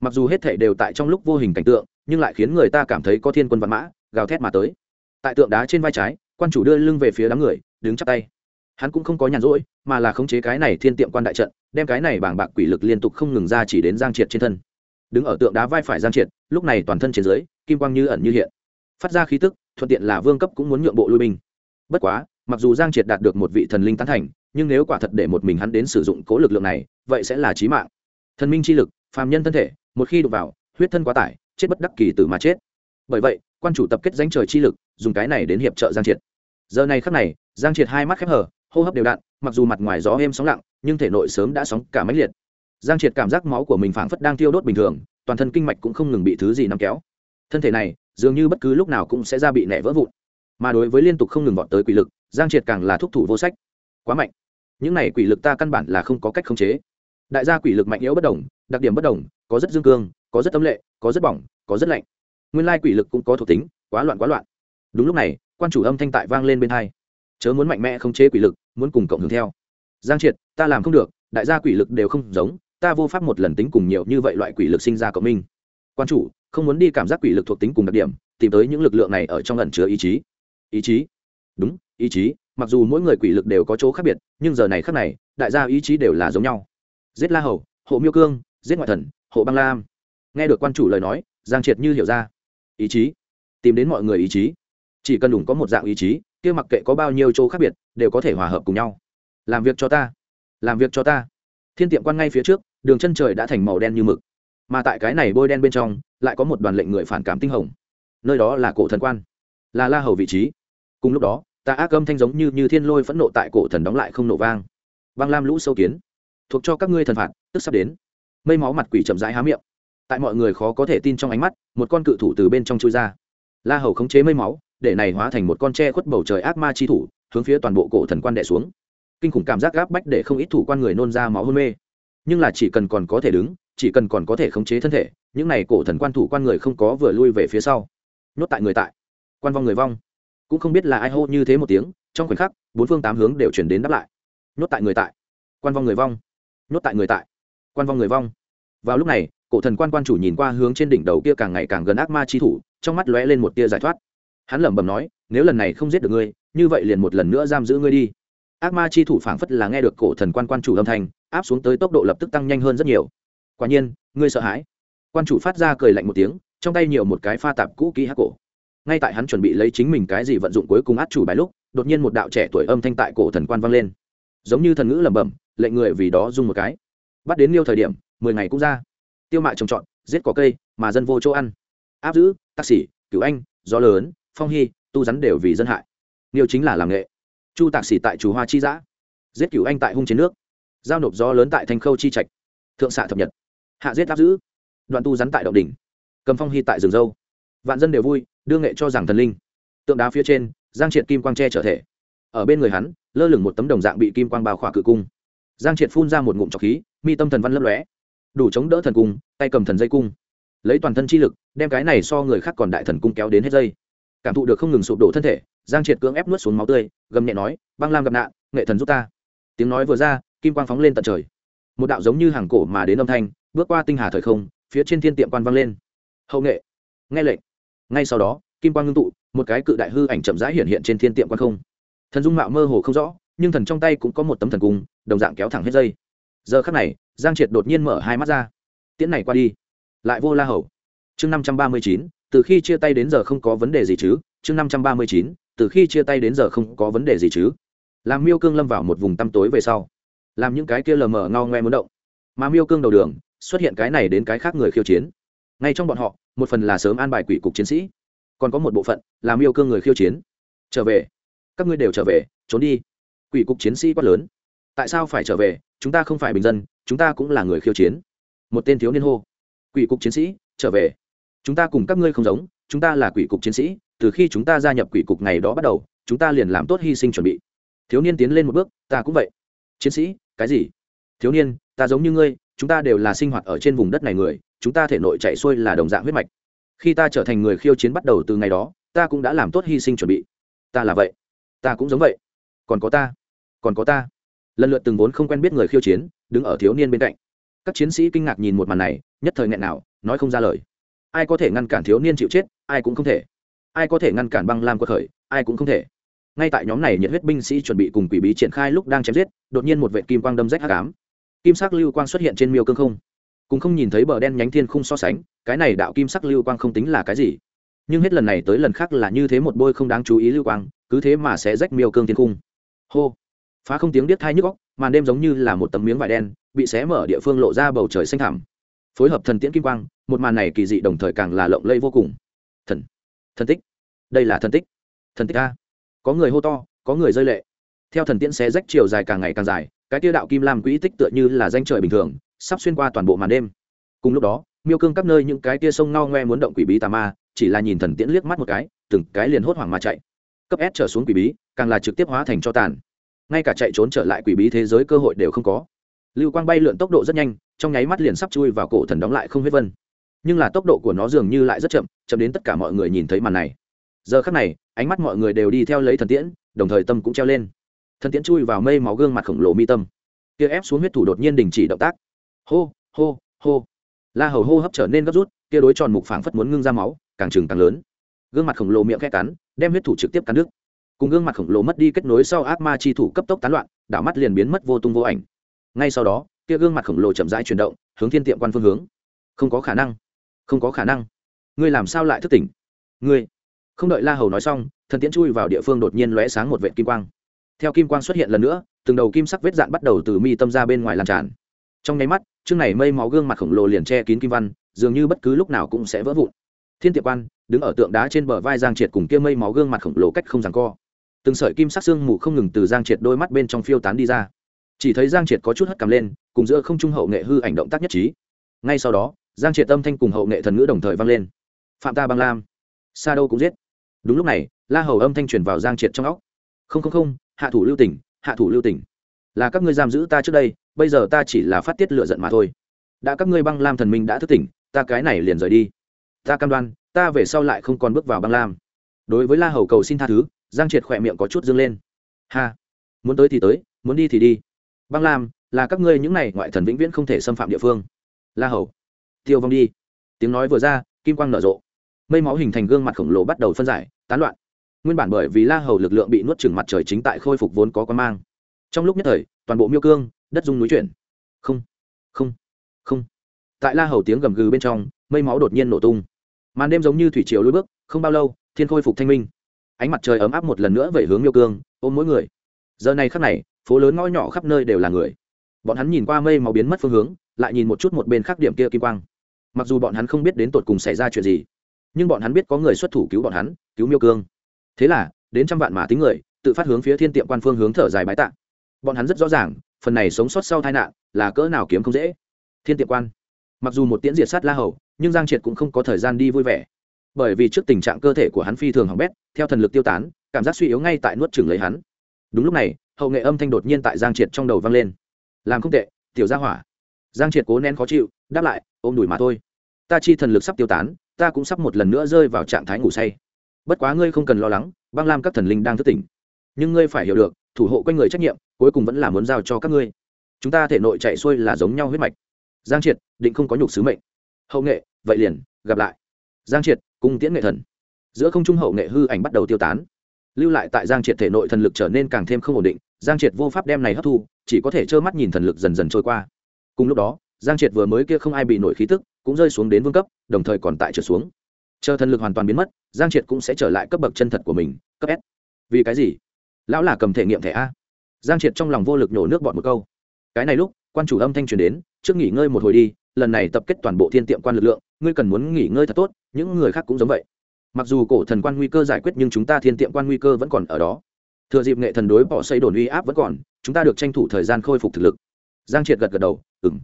mặc dù hết thể đều tại trong lúc vô hình cảnh tượng, nhưng lại khiến người ta cảm thấy có thiên quân văn mã, gào thét mà tới. Tại tượng đá trên vai trái, quan chủ đưa lưng về phía đám người, đứng chắp tay. Hắn cũng không có nhàn rỗi, mà là khống chế cái này thiên tiệm quan đại trận, đem cái này bảng bạc quỷ lực liên tục không ngừng ra chỉ đến giang triệt trên thân. Đứng ở tượng đá vai phải giang triệt, lúc này toàn thân trên dưới, kim quang như ẩn như hiện. Phát ra khí tức, thuận tiện là vương cấp cũng muốn nhượng bộ lui binh. Bất quá, mặc dù giang triệt đạt được một vị thần linh tán thành, nhưng nếu quả thật để một mình hắn đến sử dụng cố lực lượng này, vậy sẽ là chí mạng. Thần minh chi lực, phàm nhân thân thể một khi đụng vào, huyết thân quá tải, chết bất đắc kỳ tử mà chết. Bởi vậy, quan chủ tập kết danh trời chi lực, dùng cái này đến hiệp trợ giang triệt. Giờ này khắc này, giang triệt hai mắt khép hở hô hấp đều đặn, mặc dù mặt ngoài gió êm sóng lặng, nhưng thể nội sớm đã sóng cả máy liệt. Giang triệt cảm giác máu của mình phảng phất đang thiêu đốt bình thường, toàn thân kinh mạch cũng không ngừng bị thứ gì nắm kéo. Thân thể này, dường như bất cứ lúc nào cũng sẽ ra bị nẻ vỡ vụn. Mà đối với liên tục không ngừng vọt tới quỷ lực, giang triệt càng là thúc thủ vô sách. Quá mạnh. Những này quỷ lực ta căn bản là không có cách khống chế. Đại gia quỷ lực mạnh yếu bất đồng, đặc điểm bất đồng có rất dương cương, có rất âm lệ, có rất bỏng, có rất lạnh. Nguyên lai quỷ lực cũng có thuộc tính, quá loạn quá loạn. Đúng lúc này, quan chủ âm thanh tại vang lên bên hai. Chớ muốn mạnh mẽ không chế quỷ lực, muốn cùng cộng hưởng theo. Giang triệt, ta làm không được, đại gia quỷ lực đều không giống, ta vô pháp một lần tính cùng nhiều như vậy loại quỷ lực sinh ra cộng minh. Quan chủ, không muốn đi cảm giác quỷ lực thuộc tính cùng đặc điểm, tìm tới những lực lượng này ở trong ẩn chứa ý chí. Ý chí? Đúng, ý chí, mặc dù mỗi người quỷ lực đều có chỗ khác biệt, nhưng giờ này khác này, đại gia ý chí đều là giống nhau. Giết la hầu, hộ miêu cương, giết ngoại thần hộ băng lam. Nghe được quan chủ lời nói, giang triệt như hiểu ra. Ý chí. Tìm đến mọi người ý chí. Chỉ cần đủ có một dạng ý chí, kia mặc kệ có bao nhiêu chỗ khác biệt, đều có thể hòa hợp cùng nhau. Làm việc cho ta. Làm việc cho ta. Thiên tiệm quan ngay phía trước, đường chân trời đã thành màu đen như mực. Mà tại cái này bôi đen bên trong, lại có một đoàn lệnh người phản cảm tinh hồng. Nơi đó là cổ thần quan. Là la hầu vị trí. Cùng lúc đó, ta ác âm thanh giống như như thiên lôi phẫn nộ tại cổ thần đóng lại không nổ vang. Băng lam lũ sâu kiến. Thuộc cho các ngươi thần phạt, tức sắp đến mây máu mặt quỷ chậm rãi há miệng. Tại mọi người khó có thể tin trong ánh mắt, một con cự thủ từ bên trong chui ra. La hầu khống chế mây máu, để này hóa thành một con tre khuất bầu trời ác ma chi thủ, hướng phía toàn bộ cổ thần quan đệ xuống. Kinh khủng cảm giác gáp bách để không ít thủ quan người nôn ra máu hôn mê. Nhưng là chỉ cần còn có thể đứng, chỉ cần còn có thể khống chế thân thể, những này cổ thần quan thủ quan người không có vừa lui về phía sau. Nhốt tại người tại. Quan vong người vong. Cũng không biết là ai hô như thế một tiếng, trong khoảnh khắc, bốn phương tám hướng đều chuyển đến đáp lại. Nhốt tại người tại. Quan vong người vong. Nhốt tại người tại quan vong người vong. Vào lúc này, cổ thần quan quan chủ nhìn qua hướng trên đỉnh đầu kia càng ngày càng gần ác ma chi thủ, trong mắt lóe lên một tia giải thoát. Hắn lẩm bẩm nói, nếu lần này không giết được ngươi, như vậy liền một lần nữa giam giữ ngươi đi. Ác ma chi thủ phảng phất là nghe được cổ thần quan quan chủ âm thanh, áp xuống tới tốc độ lập tức tăng nhanh hơn rất nhiều. Quả nhiên, ngươi sợ hãi. Quan chủ phát ra cười lạnh một tiếng, trong tay nhiều một cái pha tạp cũ kỹ hắc cổ. Ngay tại hắn chuẩn bị lấy chính mình cái gì vận dụng cuối cùng át chủ bài lúc, đột nhiên một đạo trẻ tuổi âm thanh tại cổ thần quan vang lên. Giống như thần ngữ lẩm bẩm, lệnh người vì đó dung một cái bắt đến liêu thời điểm, mười ngày cũng ra. Tiêu mại trồng trọt, giết có cây, mà dân vô chỗ ăn. Áp giữ tác sĩ cửu anh, gió lớn, phong hy, tu rắn đều vì dân hại. Liêu chính là làm nghệ. Chu tạc sĩ tại chủ hoa chi giã. Giết cửu anh tại hung chiến nước. Giao nộp gió lớn tại thanh khâu chi trạch. Thượng xạ thập nhật. Hạ giết áp giữ đoạn tu rắn tại động đỉnh. Cầm phong hy tại rừng dâu. Vạn dân đều vui, đưa nghệ cho rằng thần linh. Tượng đá phía trên, giang triệt kim quang tre trở thể. Ở bên người hắn, lơ lửng một tấm đồng dạng bị kim quang bao khỏa cự cung giang triệt phun ra một ngụm trọc khí, mi tâm thần văn lấp lóe. Đủ chống đỡ thần cung, tay cầm thần dây cung. Lấy toàn thân chi lực, đem cái này so người khác còn đại thần cung kéo đến hết dây. Cảm thụ được không ngừng sụp đổ thân thể, giang triệt cưỡng ép nuốt xuống máu tươi, gầm nhẹ nói, băng lam gặp nạn, nghệ thần giúp ta. Tiếng nói vừa ra, kim quang phóng lên tận trời. Một đạo giống như hàng cổ mà đến âm thanh, bước qua tinh hà thời không, phía trên thiên tiệm quan vang lên. Hậu nghệ. Nghe lệnh. Ngay sau đó, kim quang ngưng tụ, một cái cự đại hư ảnh chậm rãi hiện hiện trên thiên tiệm quan không. Thần dung mạo mơ hồ không rõ nhưng thần trong tay cũng có một tấm thần cung, đồng dạng kéo thẳng hết dây. Giờ khắc này, giang triệt đột nhiên mở hai mắt ra. Tiễn này qua đi. Lại vô la hầu. Chương năm trăm ba mươi chín, từ khi chia tay đến giờ không có vấn đề gì chứ? Chương năm trăm ba mươi chín, từ khi chia tay đến giờ không có vấn đề gì chứ? Làm miêu cương lâm vào một vùng tăm tối về sau. Làm những cái kia lờ mờ ngao ngoe muốn động. Mà miêu cương đầu đường, xuất hiện cái này đến cái khác người khiêu chiến. Ngay trong bọn họ, một phần là sớm an bài quỷ cục chiến sĩ. Còn có một bộ phận là miêu cương người khiêu chiến. Trở về. Các ngươi đều trở về, trốn đi quỷ cục chiến sĩ quá lớn. Tại sao phải trở về? Chúng ta không phải bình dân, chúng ta cũng là người khiêu chiến. Một tên thiếu niên hô. Quỷ cục chiến sĩ, trở về. Chúng ta cùng các ngươi không giống, chúng ta là quỷ cục chiến sĩ, từ khi chúng ta gia nhập quỷ cục ngày đó bắt đầu, chúng ta liền làm tốt hy sinh chuẩn bị. Thiếu niên tiến lên một bước, ta cũng vậy. Chiến sĩ, cái gì? Thiếu niên, ta giống như ngươi, chúng ta đều là sinh hoạt ở trên vùng đất này người, chúng ta thể nội chạy xuôi là đồng dạng huyết mạch. Khi ta trở thành người khiêu chiến bắt đầu từ ngày đó, ta cũng đã làm tốt hy sinh chuẩn bị. Ta là vậy. Ta cũng giống vậy. Còn có ta còn có ta. Lần lượt từng vốn không quen biết người khiêu chiến, đứng ở thiếu niên bên cạnh. Các chiến sĩ kinh ngạc nhìn một màn này, nhất thời nghẹn nào, nói không ra lời. Ai có thể ngăn cản thiếu niên chịu chết, ai cũng không thể. Ai có thể ngăn cản băng lam quật khởi, ai cũng không thể. Ngay tại nhóm này nhiệt huyết binh sĩ chuẩn bị cùng quỷ bí triển khai lúc đang chém giết, đột nhiên một vệ kim quang đâm rách hạ cám kim sắc lưu quang xuất hiện trên miêu cương không. Cũng không nhìn thấy bờ đen nhánh thiên khung so sánh, cái này đạo kim sắc lưu quang không tính là cái gì. Nhưng hết lần này tới lần khác là như thế một bôi không đáng chú ý lưu quang, cứ thế mà sẽ rách miêu cương thiên khung. Hô phá không tiếng điếc thai nhức góc màn đêm giống như là một tấm miếng vải đen, bị xé mở địa phương lộ ra bầu trời xanh thẳm. Phối hợp thần tiễn kim quang, một màn này kỳ dị đồng thời càng là lộng lây vô cùng. Thần thần tích. Đây là thần tích. Thần tích a. Có người hô to, có người rơi lệ. Theo thần tiễn xé rách chiều dài càng ngày càng dài, cái tiêu đạo kim lam quỹ tích tựa như là danh trời bình thường, sắp xuyên qua toàn bộ màn đêm. Cùng lúc đó, miêu cương các nơi những cái tia sông ngao ngoe muốn động quỷ bí tà ma, chỉ là nhìn thần tiễn liếc mắt một cái, từng cái liền hốt hoảng mà chạy. Cấp s trở xuống quỷ bí, càng là trực tiếp hóa thành cho tàn ngay cả chạy trốn trở lại quỷ bí thế giới cơ hội đều không có. Lưu quang bay lượn tốc độ rất nhanh, trong nháy mắt liền sắp chui vào cổ thần đóng lại không huyết vân. Nhưng là tốc độ của nó dường như lại rất chậm chậm đến tất cả mọi người nhìn thấy màn này. Giờ khắc này, ánh mắt mọi người đều đi theo lấy thần tiễn, đồng thời tâm cũng treo lên. Thần tiễn chui vào mây máu gương mặt khổng lồ mi tâm. Kia ép xuống huyết thủ đột nhiên đình chỉ động tác. Hô hô hô. La hầu hô hấp trở nên gấp rút, kia đối tròn mục phảng phất muốn ngưng ra máu, càng trừng càng lớn. Gương mặt khổng lồ miệng khẽ cắn, đem huyết thủ trực tiếp cắn đứt cùng gương mặt khổng lồ mất đi kết nối sau ác ma chi thủ cấp tốc tán loạn, đảo mắt liền biến mất vô tung vô ảnh. Ngay sau đó, kia gương mặt khổng lồ chậm rãi chuyển động, hướng thiên tiệm quan phương hướng. Không có khả năng. Không có khả năng. Ngươi làm sao lại thức tỉnh? Ngươi. Không đợi la hầu nói xong, thần tiễn chui vào địa phương đột nhiên lóe sáng một vệ kim quang. Theo kim quang xuất hiện lần nữa, từng đầu kim sắc vết dạn bắt đầu từ mi tâm ra bên ngoài lan tràn. Trong nháy mắt, chương này mây máu gương mặt khổng lồ liền che kín kim văn, dường như bất cứ lúc nào cũng sẽ vỡ vụn. Thiên tiệp quan, đứng ở tượng đá trên bờ vai giang triệt cùng kia mây máu gương mặt khổng lồ cách không rằng co từng sợi kim sắc xương mù không ngừng từ giang triệt đôi mắt bên trong phiêu tán đi ra. Chỉ thấy giang triệt có chút hất cằm lên, cùng giữa không trung hậu nghệ hư ảnh động tác nhất trí. Ngay sau đó, giang triệt tâm thanh cùng hậu nghệ thần ngữ đồng thời vang lên. Phạm ta băng lam, sa đâu cũng giết. Đúng lúc này, la hầu âm thanh truyền vào giang triệt trong óc. Không không không, hạ thủ lưu tỉnh, hạ thủ lưu tỉnh. Là các ngươi giam giữ ta trước đây, bây giờ ta chỉ là phát tiết lựa giận mà thôi. Đã các ngươi băng lam thần minh đã thức tỉnh, ta cái này liền rời đi. Ta cam đoan, ta về sau lại không còn bước vào băng lam. Đối với la hầu cầu xin tha thứ giang triệt khỏe miệng có chút dâng lên. Ha, muốn tới thì tới, muốn đi thì đi. Băng lam, là các ngươi những này ngoại thần vĩnh viễn không thể xâm phạm địa phương. La hầu, tiêu vong đi. Tiếng nói vừa ra, kim quang nở rộ. Mây máu hình thành gương mặt khổng lồ bắt đầu phân giải, tán loạn. Nguyên bản bởi vì la hầu lực lượng bị nuốt chừng mặt trời chính tại khôi phục vốn có quan mang. Trong lúc nhất thời, toàn bộ miêu cương, đất dung núi chuyển. Không không không. Tại la hầu tiếng gầm gừ bên trong, mây máu đột nhiên nổ tung. Màn đêm giống như thủy triều lối bước, không bao lâu, thiên khôi phục thanh minh ánh mặt trời ấm áp một lần nữa về hướng miêu cương, ôm mỗi người. Giờ này khắc này, phố lớn ngõ nhỏ khắp nơi đều là người. Bọn hắn nhìn qua mây màu biến mất phương hướng, lại nhìn một chút một bên khác điểm kia kim quang. Mặc dù bọn hắn không biết đến tột cùng xảy ra chuyện gì, nhưng bọn hắn biết có người xuất thủ cứu bọn hắn, cứu miêu cương. Thế là, đến trăm vạn mà tính người, tự phát hướng phía thiên tiệm quan phương hướng thở dài bái tạ. Bọn hắn rất rõ ràng, phần này sống sót sau tai nạn, là cỡ nào kiếm không dễ. Thiên tiệm quan. Mặc dù một tiễn diệt sát la hầu, nhưng giang triệt cũng không có thời gian đi vui vẻ bởi vì trước tình trạng cơ thể của hắn phi thường hỏng bét, theo thần lực tiêu tán, cảm giác suy yếu ngay tại nuốt chừng lấy hắn. Đúng lúc này, hậu nghệ âm thanh đột nhiên tại giang triệt trong đầu vang lên. Làm không tệ, tiểu gia hỏa. Giang triệt cố nén khó chịu, đáp lại, ôm đùi mà thôi. Ta chi thần lực sắp tiêu tán, ta cũng sắp một lần nữa rơi vào trạng thái ngủ say. Bất quá ngươi không cần lo lắng, băng lam các thần linh đang thức tỉnh. Nhưng ngươi phải hiểu được, thủ hộ quanh người trách nhiệm, cuối cùng vẫn là muốn giao cho các ngươi. Chúng ta thể nội chạy xuôi là giống nhau huyết mạch. Giang triệt, định không có nhục sứ mệnh. Hậu nghệ, vậy liền, gặp lại giang triệt, cung tiễn nghệ thần. Giữa không trung hậu nghệ hư ảnh bắt đầu tiêu tán. Lưu lại tại giang triệt thể nội thần lực trở nên càng thêm không ổn định, giang triệt vô pháp đem này hấp thu, chỉ có thể trơ mắt nhìn thần lực dần dần trôi qua. Cùng lúc đó, giang triệt vừa mới kia không ai bị nổi khí tức, cũng rơi xuống đến vương cấp, đồng thời còn tại trở xuống. Chờ thần lực hoàn toàn biến mất, giang triệt cũng sẽ trở lại cấp bậc chân thật của mình, cấp s. Vì cái gì? Lão là cầm thể nghiệm thẻ a. Giang triệt trong lòng vô lực nhổ nước bọn một câu. Cái này lúc, quan chủ âm thanh truyền đến, trước nghỉ ngơi một hồi đi, lần này tập kết toàn bộ thiên tiệm quan lực lượng, ngươi cần muốn nghỉ ngơi thật tốt những người khác cũng giống vậy. Mặc dù cổ thần quan nguy cơ giải quyết nhưng chúng ta thiên tiệm quan nguy cơ vẫn còn ở đó. Thừa dịp nghệ thần đối bỏ xây đồn uy áp vẫn còn, chúng ta được tranh thủ thời gian khôi phục thực lực. Giang triệt gật gật đầu ừng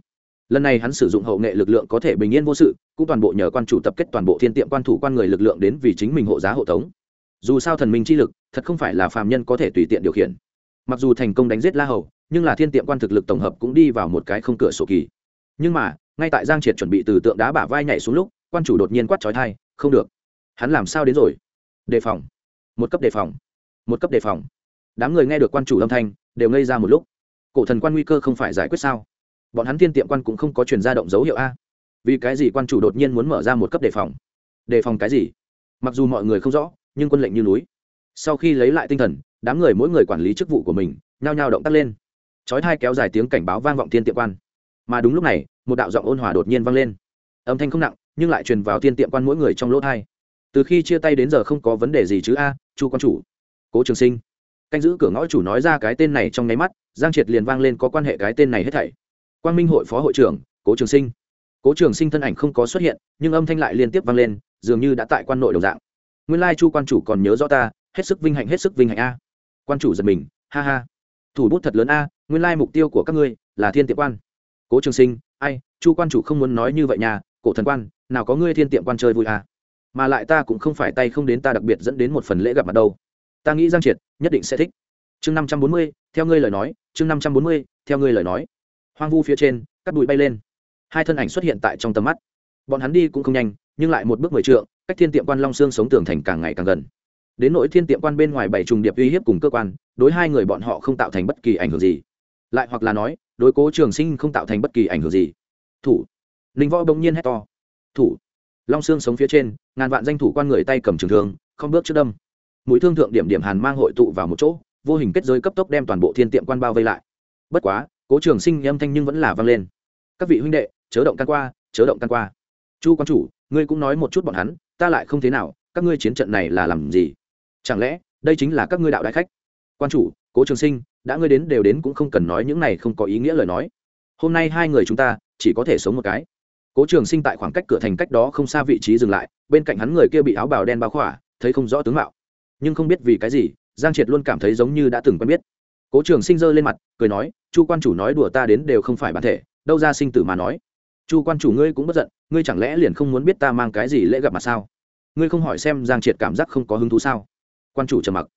lần này hắn sử dụng hậu nghệ lực lượng có thể bình yên vô sự, cũng toàn bộ nhờ quan chủ tập kết toàn bộ thiên tiệm quan thủ quan người lực lượng đến vì chính mình hộ giá hộ tống. Dù sao thần minh chi lực, thật không phải là phàm nhân có thể tùy tiện điều khiển. Mặc dù thành công đánh giết la hầu, nhưng là thiên tiệm quan thực lực tổng hợp cũng đi vào một cái không cửa sổ kỳ. Nhưng mà, ngay tại giang triệt chuẩn bị từ tượng đá bả vai nhảy xuống lúc quan chủ đột nhiên quát trói thai, không được, hắn làm sao đến rồi? Đề phòng. Một cấp đề phòng. Một cấp đề phòng. Đám người nghe được quan chủ âm thanh, đều ngây ra một lúc. Cổ thần quan nguy cơ không phải giải quyết sao? Bọn hắn thiên tiệm quan cũng không có chuyển ra động dấu hiệu a. Vì cái gì quan chủ đột nhiên muốn mở ra một cấp đề phòng? Đề phòng cái gì? Mặc dù mọi người không rõ, nhưng quân lệnh như núi. Sau khi lấy lại tinh thần, đám người mỗi người quản lý chức vụ của mình, nhao nhao động tác lên. Chói thai kéo dài tiếng cảnh báo vang vọng thiên tiệm quan. Mà đúng lúc này, một đạo giọng ôn hòa đột nhiên vang lên. Âm thanh không nặng nhưng lại truyền vào thiên tiệm quan mỗi người trong lỗ thai. Từ khi chia tay đến giờ không có vấn đề gì chứ a, chu quan chủ. Cố trường sinh. Canh giữ cửa ngõ chủ nói ra cái tên này trong nháy mắt, giang triệt liền vang lên có quan hệ cái tên này hết thảy. Quang minh hội phó hội trưởng, cố trường sinh. Cố trường sinh thân ảnh không có xuất hiện, nhưng âm thanh lại liên tiếp vang lên, dường như đã tại quan nội đồng dạng. Nguyên lai chu quan chủ còn nhớ rõ ta, hết sức vinh hạnh, hết sức vinh hạnh a. Quan chủ giật mình, ha ha. Thủ bút thật lớn a, nguyên lai mục tiêu của các ngươi là thiên tiệm quan. Cố trường sinh, ai, chu quan chủ không muốn nói như vậy nhà cổ thần quan nào có ngươi thiên tiệm quan chơi vui à? mà lại ta cũng không phải tay không đến ta đặc biệt dẫn đến một phần lễ gặp mặt đâu. Ta nghĩ giang triệt nhất định sẽ thích. Chương năm trăm bốn mươi, theo ngươi lời nói, chương năm trăm bốn mươi, theo ngươi lời nói. Hoang vu phía trên, cắt bụi bay lên. Hai thân ảnh xuất hiện tại trong tầm mắt. Bọn hắn đi cũng không nhanh, nhưng lại một bước mười trượng, cách thiên tiệm quan long xương sống tường thành càng ngày càng gần. Đến nỗi thiên tiệm quan bên ngoài bảy trùng điệp uy hiếp cùng cơ quan, đối hai người bọn họ không tạo thành bất kỳ ảnh hưởng gì. Lại hoặc là nói, đối cố trường sinh không tạo thành bất kỳ ảnh hưởng gì. Thủ. Linh võ bỗng nhiên hét to thủ. Long xương sống phía trên, ngàn vạn danh thủ quan người tay cầm trường thương, không bước trước đâm. Mũi thương thượng điểm điểm hàn mang hội tụ vào một chỗ, vô hình kết giới cấp tốc đem toàn bộ thiên tiệm quan bao vây lại. Bất quá, cố trường sinh âm thanh nhưng vẫn là vang lên. Các vị huynh đệ, chớ động can qua, chớ động can qua. Chu quan chủ, ngươi cũng nói một chút bọn hắn, ta lại không thế nào, các ngươi chiến trận này là làm gì? Chẳng lẽ, đây chính là các ngươi đạo đại khách? Quan chủ, cố trường sinh, đã ngươi đến đều đến cũng không cần nói những này không có ý nghĩa lời nói. Hôm nay hai người chúng ta, chỉ có thể sống một cái cố trường sinh tại khoảng cách cửa thành cách đó không xa vị trí dừng lại, bên cạnh hắn người kia bị áo bào đen bao khỏa, thấy không rõ tướng mạo. Nhưng không biết vì cái gì, giang triệt luôn cảm thấy giống như đã từng quen biết. Cố trường sinh giơ lên mặt, cười nói, chu quan chủ nói đùa ta đến đều không phải bản thể, đâu ra sinh tử mà nói. Chu quan chủ ngươi cũng bất giận, ngươi chẳng lẽ liền không muốn biết ta mang cái gì lễ gặp mặt sao? Ngươi không hỏi xem giang triệt cảm giác không có hứng thú sao? Quan chủ trầm mặc.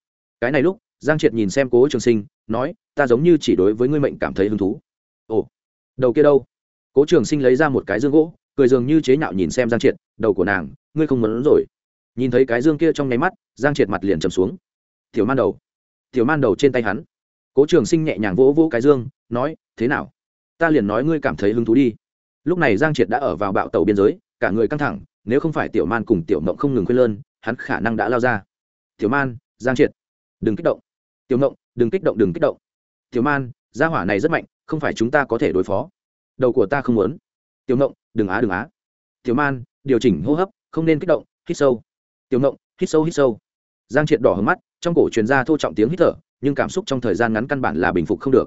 Cái này lúc, giang triệt nhìn xem cố trường sinh, nói, ta giống như chỉ đối với ngươi mệnh cảm thấy hứng thú. Ồ, đầu kia đâu? Cố trường sinh lấy ra một cái dương gỗ, cười dường như chế nhạo nhìn xem giang triệt, đầu của nàng, ngươi không muốn rồi. Nhìn thấy cái dương kia trong nháy mắt, giang triệt mặt liền trầm xuống. Tiểu man đầu. Tiểu man đầu trên tay hắn. Cố trường sinh nhẹ nhàng vỗ vỗ cái dương, nói, thế nào? Ta liền nói ngươi cảm thấy hứng thú đi. Lúc này giang triệt đã ở vào bạo tàu biên giới, cả người căng thẳng, nếu không phải tiểu man cùng tiểu mộng không ngừng khuyên lơn, hắn khả năng đã lao ra. Tiểu man, giang triệt, đừng kích động. Tiểu mộng đừng kích động, đừng kích động. Tiểu man, gia hỏa này rất mạnh, không phải chúng ta có thể đối phó đầu của ta không muốn. Tiểu ngộng, đừng á đừng á. Tiểu man, điều chỉnh hô hấp, không nên kích động, hít sâu. Tiểu ngộng, hít sâu hít sâu. Giang triệt đỏ hướng mắt, trong cổ truyền ra thô trọng tiếng hít thở, nhưng cảm xúc trong thời gian ngắn căn bản là bình phục không được.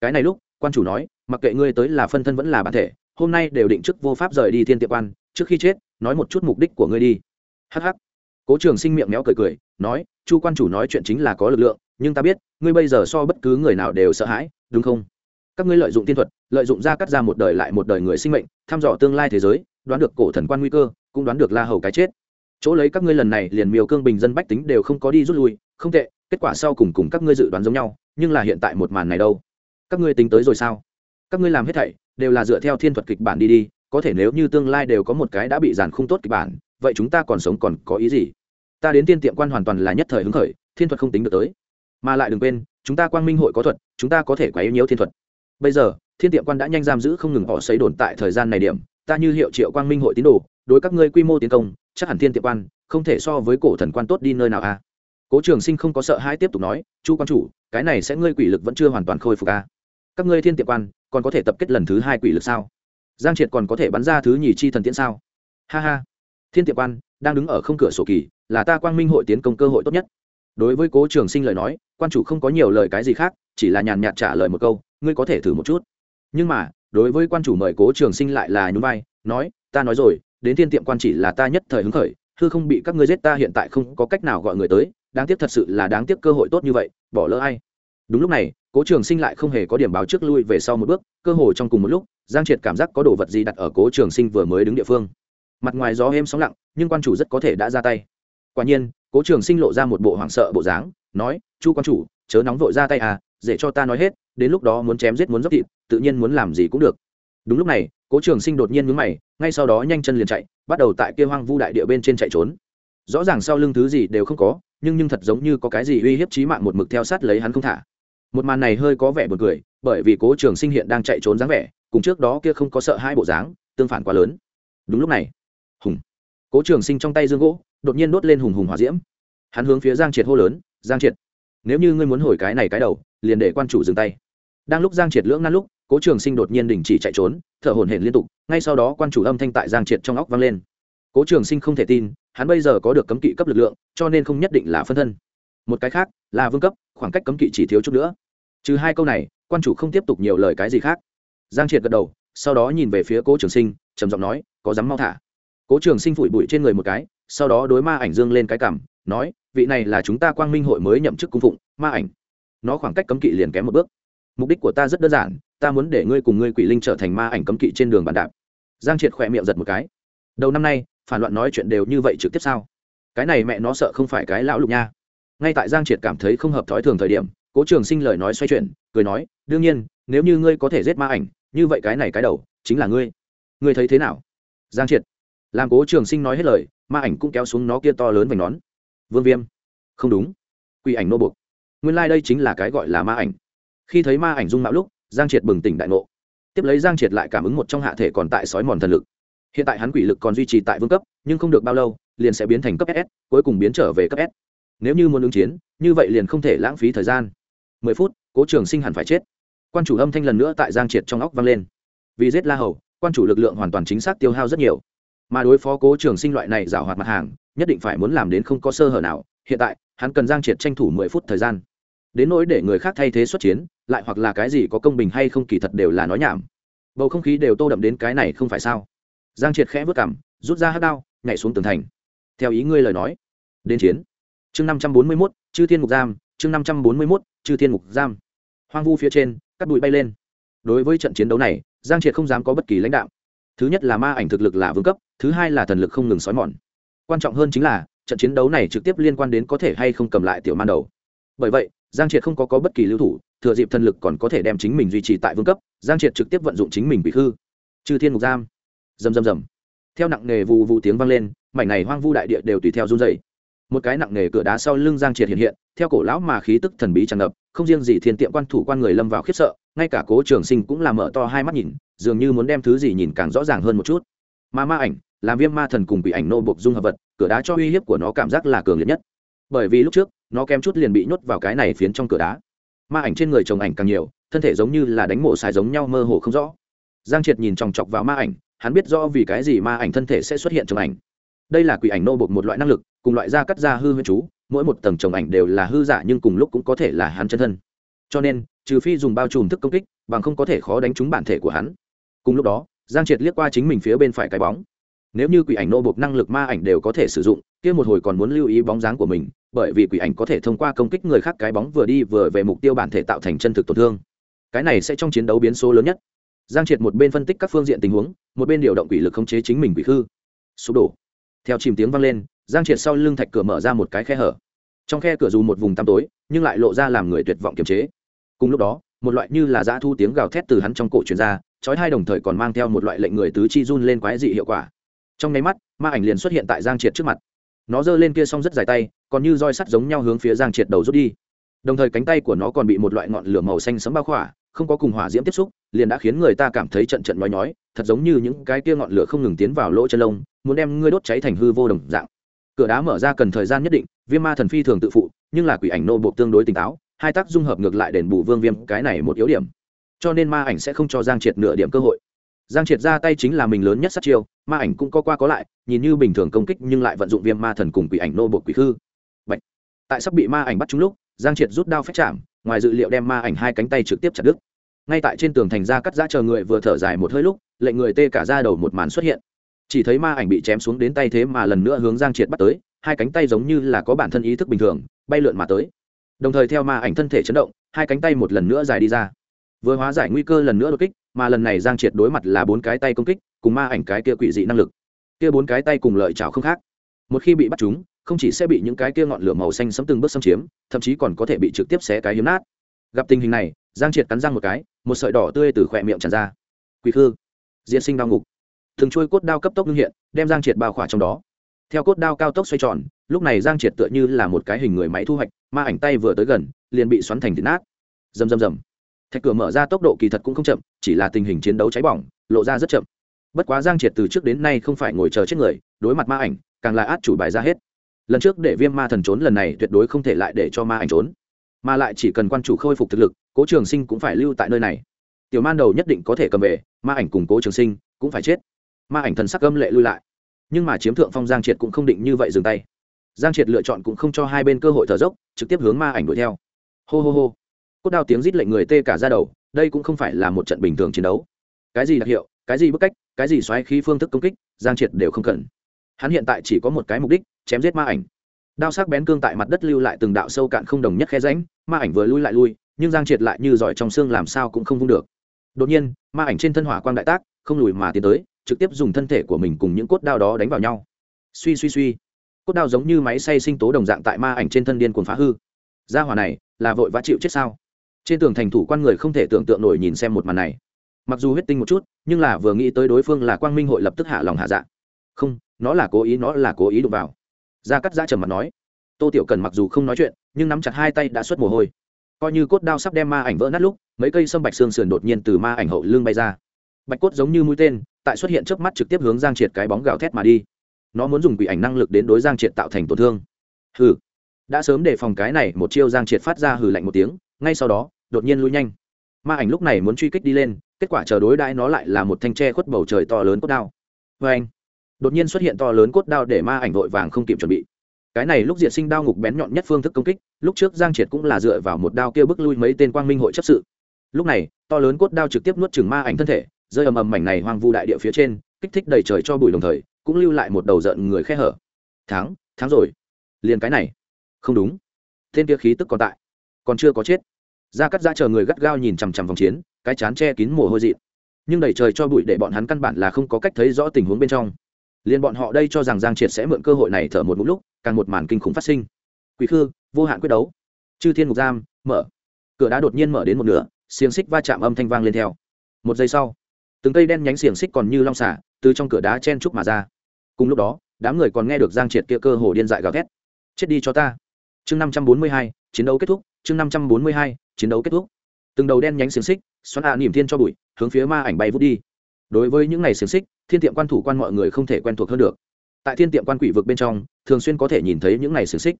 Cái này lúc, quan chủ nói, mặc kệ ngươi tới là phân thân vẫn là bản thể, hôm nay đều định chức vô pháp rời đi thiên tiệm quan, trước khi chết, nói một chút mục đích của ngươi đi. Hh cố trường sinh miệng méo cười cười, nói, chu quan chủ nói chuyện chính là có lực lượng, nhưng ta biết, ngươi bây giờ so bất cứ người nào đều sợ hãi, đúng không? Các ngươi lợi dụng tiên thuật, lợi dụng ra cắt ra một đời lại một đời người sinh mệnh, thăm dò tương lai thế giới, đoán được cổ thần quan nguy cơ, cũng đoán được la hầu cái chết. Chỗ lấy các ngươi lần này liền miều cương bình dân bách tính đều không có đi rút lui, không tệ, kết quả sau cùng cùng các ngươi dự đoán giống nhau, nhưng là hiện tại một màn này đâu? Các ngươi tính tới rồi sao? Các ngươi làm hết thảy, đều là dựa theo thiên thuật kịch bản đi đi, có thể nếu như tương lai đều có một cái đã bị giàn không tốt kịch bản, vậy chúng ta còn sống còn có ý gì? Ta đến tiên tiệm quan hoàn toàn là nhất thời hứng khởi, thiên thuật không tính được tới. Mà lại đừng quên, chúng ta quang minh hội có thuật, chúng ta có thể quấy nhiễu thiên thuật bây giờ, thiên tiệm quan đã nhanh giam giữ không ngừng họ xấy đồn tại thời gian này điểm. Ta như hiệu triệu quang minh hội tín đồ, đối các ngươi quy mô tiến công, chắc hẳn thiên tiệm quan không thể so với cổ thần quan tốt đi nơi nào a à. cố trường sinh không có sợ hãi tiếp tục nói, chu quan chủ, cái này sẽ ngươi quỷ lực vẫn chưa hoàn toàn khôi phục a à. các ngươi thiên tiệm quan còn có thể tập kết lần thứ hai quỷ lực sao? Giang triệt còn có thể bắn ra thứ nhì chi thần tiễn sao? Ha ha. Thiên tiệm quan đang đứng ở không cửa sổ kỳ, là ta quang minh hội tiến công cơ hội tốt nhất. Đối với cố trường sinh lời nói, quan chủ không có nhiều lời cái gì khác, chỉ là nhàn nhạt trả lời một câu ngươi có thể thử một chút. Nhưng mà, đối với quan chủ mời cố trường sinh lại là nhún vai, nói, ta nói rồi, đến thiên tiệm quan chỉ là ta nhất thời hứng khởi, hư không bị các ngươi giết ta hiện tại không có cách nào gọi người tới, đáng tiếc thật sự là đáng tiếc cơ hội tốt như vậy, bỏ lỡ ai? Đúng lúc này, cố trường sinh lại không hề có điểm báo trước lui về sau một bước, cơ hội trong cùng một lúc, giang triệt cảm giác có đồ vật gì đặt ở cố trường sinh vừa mới đứng địa phương. Mặt ngoài gió êm sóng lặng, nhưng quan chủ rất có thể đã ra tay. Quả nhiên, cố trường sinh lộ ra một bộ hoảng sợ bộ dáng, nói, chu quan chủ, chớ nóng vội ra tay à dễ cho ta nói hết, đến lúc đó muốn chém giết muốn dốc thịt, tự nhiên muốn làm gì cũng được. Đúng lúc này, cố trường sinh đột nhiên mướn mày, ngay sau đó nhanh chân liền chạy, bắt đầu tại kia hoang vu đại địa bên trên chạy trốn. Rõ ràng sau lưng thứ gì đều không có, nhưng nhưng thật giống như có cái gì uy hiếp trí mạng một mực theo sát lấy hắn không thả. Một màn này hơi có vẻ b u ồ n cười, bởi vì cố trường sinh hiện đang chạy trốn dáng vẻ, cùng trước đó kia không có sợ hai bộ dáng, tương phản quá lớn. Đúng lúc này, hùng, cố trường sinh trong tay dương gỗ, đột nhiên đốt lên hùng hùng hòa diễm. Hắn hướng phía giang triệt hô lớn, giang triệt! Nếu như ngươi muốn hồi cái này cái đầu, liền để quan chủ dừng tay. Đang lúc giang triệt lưỡng ngăn lúc, cố trường sinh đột nhiên đình chỉ chạy trốn, thở hổn hển liên tục, ngay sau đó quan chủ âm thanh tại giang triệt trong óc vang lên. Cố trường sinh không thể tin, hắn bây giờ có được cấm kỵ cấp lực lượng, cho nên không nhất định là phân thân. Một cái khác, là vương cấp, khoảng cách cấm kỵ chỉ thiếu chút nữa. Trừ hai câu này, quan chủ không tiếp tục nhiều lời cái gì khác. Giang triệt gật đầu, sau đó nhìn về phía cố trường sinh, trầm giọng nói, có dám mau thả? Cố trường sinh phủi bụi trên người một cái, sau đó đối ma ảnh dương lên cái cảm nói, vị này là chúng ta quang minh hội mới nhậm chức cung phụng, ma ảnh. Nó khoảng cách cấm kỵ liền kém một bước. Mục đích của ta rất đơn giản, ta muốn để ngươi cùng ngươi quỷ linh trở thành ma ảnh cấm kỵ trên đường bàn đạp. Giang triệt khỏe miệng giật một cái. Đầu năm nay, phản loạn nói chuyện đều như vậy trực tiếp sao? Cái này mẹ nó sợ không phải cái lão lục nha. Ngay tại giang triệt cảm thấy không hợp thói thường thời điểm, cố trường sinh lời nói xoay chuyển, cười nói, đương nhiên, nếu như ngươi có thể giết ma ảnh, như vậy cái này cái đầu, chính là ngươi. Ngươi thấy thế nào? Giang triệt. Làm cố trường sinh nói hết lời, ma ảnh cũng kéo xuống nó kia to lớn vành nón vương viêm. Không đúng. Quỷ ảnh nô bục nguyên lai、like、đây chính là cái gọi là ma ảnh. Khi thấy ma ảnh dung mạo lúc, giang triệt bừng tỉnh đại ngộ. Tiếp lấy giang triệt lại cảm ứng một trong hạ thể còn tại sói mòn thần lực. Hiện tại hắn quỷ lực còn duy trì tại vương cấp, nhưng không được bao lâu, liền sẽ biến thành cấp ss cuối cùng biến trở về cấp s. Nếu như muốn ứng chiến, như vậy liền không thể lãng phí thời gian. Mười phút, cố trường sinh hẳn phải chết. Quan chủ âm thanh lần nữa tại giang triệt trong óc vang lên. Vì giết la hầu, quan chủ lực lượng hoàn toàn chính xác tiêu hao rất nhiều. Mà đối phó cố trường sinh loại này giảo hoạt mặt hàng nhất định phải muốn làm đến không có sơ hở nào, hiện tại, hắn cần giang triệt tranh thủ mười phút thời gian. Đến nỗi để người khác thay thế xuất chiến, lại hoặc là cái gì có công bình hay không kỳ thật đều là nói nhảm. Bầu không khí đều tô đậm đến cái này không phải sao? Giang triệt khẽ vớt cảm rút ra hát đao, nhảy xuống tường thành. Theo ý ngươi lời nói, đến chiến. Chương năm trăm bốn mươi mốt, chư thiên mục giam, chương năm trăm bốn mươi mốt, chư thiên mục giam. Hoang vu phía trên, cắt bụi bay lên. Đối với trận chiến đấu này, giang triệt không dám có bất kỳ lãnh đạo. Thứ nhất là ma ảnh thực lực là vương cấp, thứ hai là thần lực không ngừng xói mòn quan trọng hơn chính là trận chiến đấu này trực tiếp liên quan đến có thể hay không cầm lại tiểu man đầu. Bởi vậy giang triệt không có, có bất kỳ lưu thủ thừa dịp thần lực còn có thể đem chính mình duy trì tại vương cấp giang triệt trực tiếp vận dụng chính mình bị hư. Chư thiên ngục giam. Rầm rầm rầm. Theo nặng nghề vụ vụ tiếng vang lên mảnh này hoang vu đại địa đều tùy theo run dày một cái nặng nghề cửa đá sau lưng giang triệt hiện hiện theo cổ lão mà khí tức thần bí tràn ngập không riêng gì thiên tiệm quan thủ quan người lâm vào khiếp sợ ngay cả cố trường sinh cũng làm mở to hai mắt nhìn dường như muốn đem thứ gì nhìn càng rõ ràng hơn một chút mà ma ảnh, làm viêm ma thần cùng bị ảnh nô bộc dung hợp vật, cửa đá cho uy hiếp của nó cảm giác là cường liệt nhất. Bởi vì lúc trước, nó kém chút liền bị nhốt vào cái này phiến trong cửa đá. Ma ảnh trên người chồng ảnh càng nhiều, thân thể giống như là đánh mổ xài giống nhau mơ hồ không rõ. Giang triệt nhìn chòng chọc vào ma ảnh, hắn biết rõ vì cái gì ma ảnh thân thể sẽ xuất hiện chồng ảnh. Đây là quỷ ảnh nô bộc một loại năng lực, cùng loại da cắt da hư huyễn chú, mỗi một tầng chồng ảnh đều là hư giả nhưng cùng lúc cũng có thể là hắn chân thân. Cho nên, trừ phi dùng bao trùm thức công kích, bằng không có thể khó đánh trúng bản thể của hắn. Cùng lúc đó giang triệt liếc qua chính mình phía bên phải cái bóng. Nếu như quỷ ảnh nô bộc năng lực ma ảnh đều có thể sử dụng, kia một hồi còn muốn lưu ý bóng dáng của mình, bởi vì quỷ ảnh có thể thông qua công kích người khác cái bóng vừa đi vừa về mục tiêu bản thể tạo thành chân thực tổn thương. Cái này sẽ trong chiến đấu biến số lớn nhất. Giang triệt một bên phân tích các phương diện tình huống, một bên điều động quỷ lực khống chế chính mình quỷ khư. Sụp đổ. Theo chìm tiếng vang lên, giang triệt sau lưng thạch cửa mở ra một cái khe hở. Trong khe cửa dù một vùng tăm tối, nhưng lại lộ ra làm người tuyệt vọng kiềm chế. Cùng lúc đó, một loại như là dã thu tiếng gào thét từ hắn trong cổ truyền ra chói hai đồng thời còn mang theo một loại lệnh người tứ chi run lên quái dị hiệu quả. Trong nháy mắt, ma ảnh liền xuất hiện tại giang triệt trước mặt. Nó giơ lên kia xong rất dài tay, còn như roi sắt giống nhau hướng phía giang triệt đầu rút đi. Đồng thời cánh tay của nó còn bị một loại ngọn lửa màu xanh sấm bao khỏa, không có cùng hỏa diễm tiếp xúc, liền đã khiến người ta cảm thấy trận trận nói nhói, thật giống như những cái kia ngọn lửa không ngừng tiến vào lỗ chân lông, muốn đem ngươi đốt cháy thành hư vô đồng dạng. Cửa đá mở ra cần thời gian nhất định, viêm ma thần phi thường tự phụ, nhưng là quỷ ảnh nô bộ tương đối tỉnh táo, hai tác dung hợp ngược lại đền bù vương viêm, cái này một yếu điểm cho nên ma ảnh sẽ không cho giang triệt nửa điểm cơ hội giang triệt ra tay chính là mình lớn nhất sát chiêu ma ảnh cũng có qua có lại nhìn như bình thường công kích nhưng lại vận dụng viêm ma thần cùng quỷ ảnh nô bột quỷ khư Bạch. tại sắp bị ma ảnh bắt trúng lúc giang triệt rút đao phép chạm ngoài dự liệu đem ma ảnh hai cánh tay trực tiếp chặt đứt ngay tại trên tường thành ra cắt giã chờ người vừa thở dài một hơi lúc lệnh người tê cả ra đầu một màn xuất hiện chỉ thấy ma ảnh bị chém xuống đến tay thế mà lần nữa hướng giang triệt bắt tới hai cánh tay giống như là có bản thân ý thức bình thường bay lượn mà tới đồng thời theo ma ảnh thân thể chấn động hai cánh tay một lần nữa dài đi ra vừa hóa giải nguy cơ lần nữa đột kích, mà lần này giang triệt đối mặt là bốn cái tay công kích, cùng ma ảnh cái kia quỷ dị năng lực. Kia bốn cái tay cùng lợi chảo không khác. Một khi bị bắt chúng, không chỉ sẽ bị những cái kia ngọn lửa màu xanh sấm từng bước xâm chiếm, thậm chí còn có thể bị trực tiếp xé cái hiếm nát. Gặp tình hình này, giang triệt cắn răng một cái, một sợi đỏ tươi từ khỏe miệng tràn ra. Quỷ khư, diễn sinh đau ngục. Thường trôi cốt đao cấp tốc ngưng hiện, đem giang triệt bao khỏa trong đó. Theo cốt đao cao tốc xoay tròn, lúc này giang triệt tựa như là một cái hình người máy thu hoạch, ma ảnh tay vừa tới gần, liền bị xoắn thành thịt nát. Rầm rầm rầm thạch cửa mở ra tốc độ kỳ thật cũng không chậm, chỉ là tình hình chiến đấu cháy bỏng, lộ ra rất chậm. Bất quá giang triệt từ trước đến nay không phải ngồi chờ chết người, đối mặt ma ảnh, càng là át chủ bài ra hết. Lần trước để viêm ma thần trốn lần này tuyệt đối không thể lại để cho ma ảnh trốn, mà lại chỉ cần quan chủ khôi phục thực lực, cố trường sinh cũng phải lưu tại nơi này. Tiểu man đầu nhất định có thể cầm về, ma ảnh cùng cố trường sinh cũng phải chết. Ma ảnh thần sắc âm lệ lui lại, nhưng mà chiếm thượng phong giang triệt cũng không định như vậy dừng tay. Giang triệt lựa chọn cũng không cho hai bên cơ hội thở dốc, trực tiếp hướng ma ảnh đuổi theo. Hô hô hô cốt đao tiếng rít lệnh người tê cả ra đầu, đây cũng không phải là một trận bình thường chiến đấu. Cái gì đặc hiệu, cái gì bức cách, cái gì xoáy khí phương thức công kích, giang triệt đều không cần. Hắn hiện tại chỉ có một cái mục đích, chém giết ma ảnh. Đao sắc bén cương tại mặt đất lưu lại từng đạo sâu cạn không đồng nhất khe ránh ma ảnh vừa lui lại lui, nhưng giang triệt lại như giỏi trong xương làm sao cũng không vung được. Đột nhiên, ma ảnh trên thân hỏa quang đại tác, không lùi mà tiến tới, trực tiếp dùng thân thể của mình cùng những cốt đao đó đánh vào nhau. Suy suy suy. Cốt đao giống như máy xay sinh tố đồng dạng tại ma ảnh trên thân điên cuồng phá hư. Gia hỏa này là vội vã chịu chết sao? Trên tường thành thủ quan người không thể tưởng tượng nổi nhìn xem một màn này. Mặc dù huyết tinh một chút, nhưng là vừa nghĩ tới đối phương là quang minh hội lập tức hạ lòng hạ dạ. Không, nó là cố ý, nó là cố ý đụng vào. Gia cắt giã trầm mặt nói, tô tiểu cần mặc dù không nói chuyện, nhưng nắm chặt hai tay đã xuất mồ hôi. Coi như cốt đao sắp đem ma ảnh vỡ nát lúc, mấy cây sâm bạch xương sườn đột nhiên từ ma ảnh hậu lưng bay ra. Bạch cốt giống như mũi tên, tại xuất hiện trước mắt trực tiếp hướng giang triệt cái bóng gào thét mà đi. Nó muốn dùng quỷ ảnh năng lực đến đối giang triệt tạo thành tổn thương. Hừ. Đã sớm đề phòng cái này, một chiêu giang triệt phát ra hừ lạnh một tiếng, ngay sau đó đột nhiên lui nhanh. Ma ảnh lúc này muốn truy kích đi lên, kết quả chờ đối đãi nó lại là một thanh tre khuất bầu trời to lớn cốt đao. Vê anh, đột nhiên xuất hiện to lớn cốt đao để ma ảnh vội vàng không kịp chuẩn bị. Cái này lúc diệt sinh đao ngục bén nhọn nhất phương thức công kích, lúc trước giang triệt cũng là dựa vào một đao kia bức lui mấy tên quang minh hội chấp sự. Lúc này, to lớn cốt đao trực tiếp nuốt chừng ma ảnh thân thể, rơi ầm ầm mảnh này hoang vu đại địa phía trên, kích thích đầy trời cho bụi đồng thời, cũng lưu lại một đầu giận người khe hở. Thắng thắng rồi. Liền cái này. Không đúng. Tên kia khí tức còn tại, còn chưa có chết ra cắt ra chờ người gắt gao nhìn chằm chằm vòng chiến, cái chán che kín mồ hôi dị nhưng đầy trời cho bụi để bọn hắn căn bản là không có cách thấy rõ tình huống bên trong. Liền bọn họ đây cho rằng giang triệt sẽ mượn cơ hội này thở một ngũ lúc, càng một màn kinh khủng phát sinh. Quỷ khư, vô hạn quyết đấu. Chư thiên ngục giam, mở. Cửa đá đột nhiên mở đến một nửa, xiềng xích va chạm âm thanh vang lên theo. Một giây sau, từng cây đen nhánh xiềng xích còn như long xả, từ trong cửa đá chen trúc mà ra. Cùng lúc đó, đám người còn nghe được giang triệt kia cơ hồ điên dại gào thét. Chết đi cho ta. Chương năm trăm bốn mươi hai, chiến đấu kết thúc. Chương năm trăm bốn mươi hai chiến đấu kết thúc. Từng đầu đen nhánh xiềng xích, xoắn hạ à niềm thiên cho bụi, hướng phía ma ảnh bay vút đi. Đối với những ngày xiềng xích, thiên tiệm quan thủ quan mọi người không thể quen thuộc hơn được. Tại thiên tiệm quan quỷ vực bên trong, thường xuyên có thể nhìn thấy những ngày xiềng xích.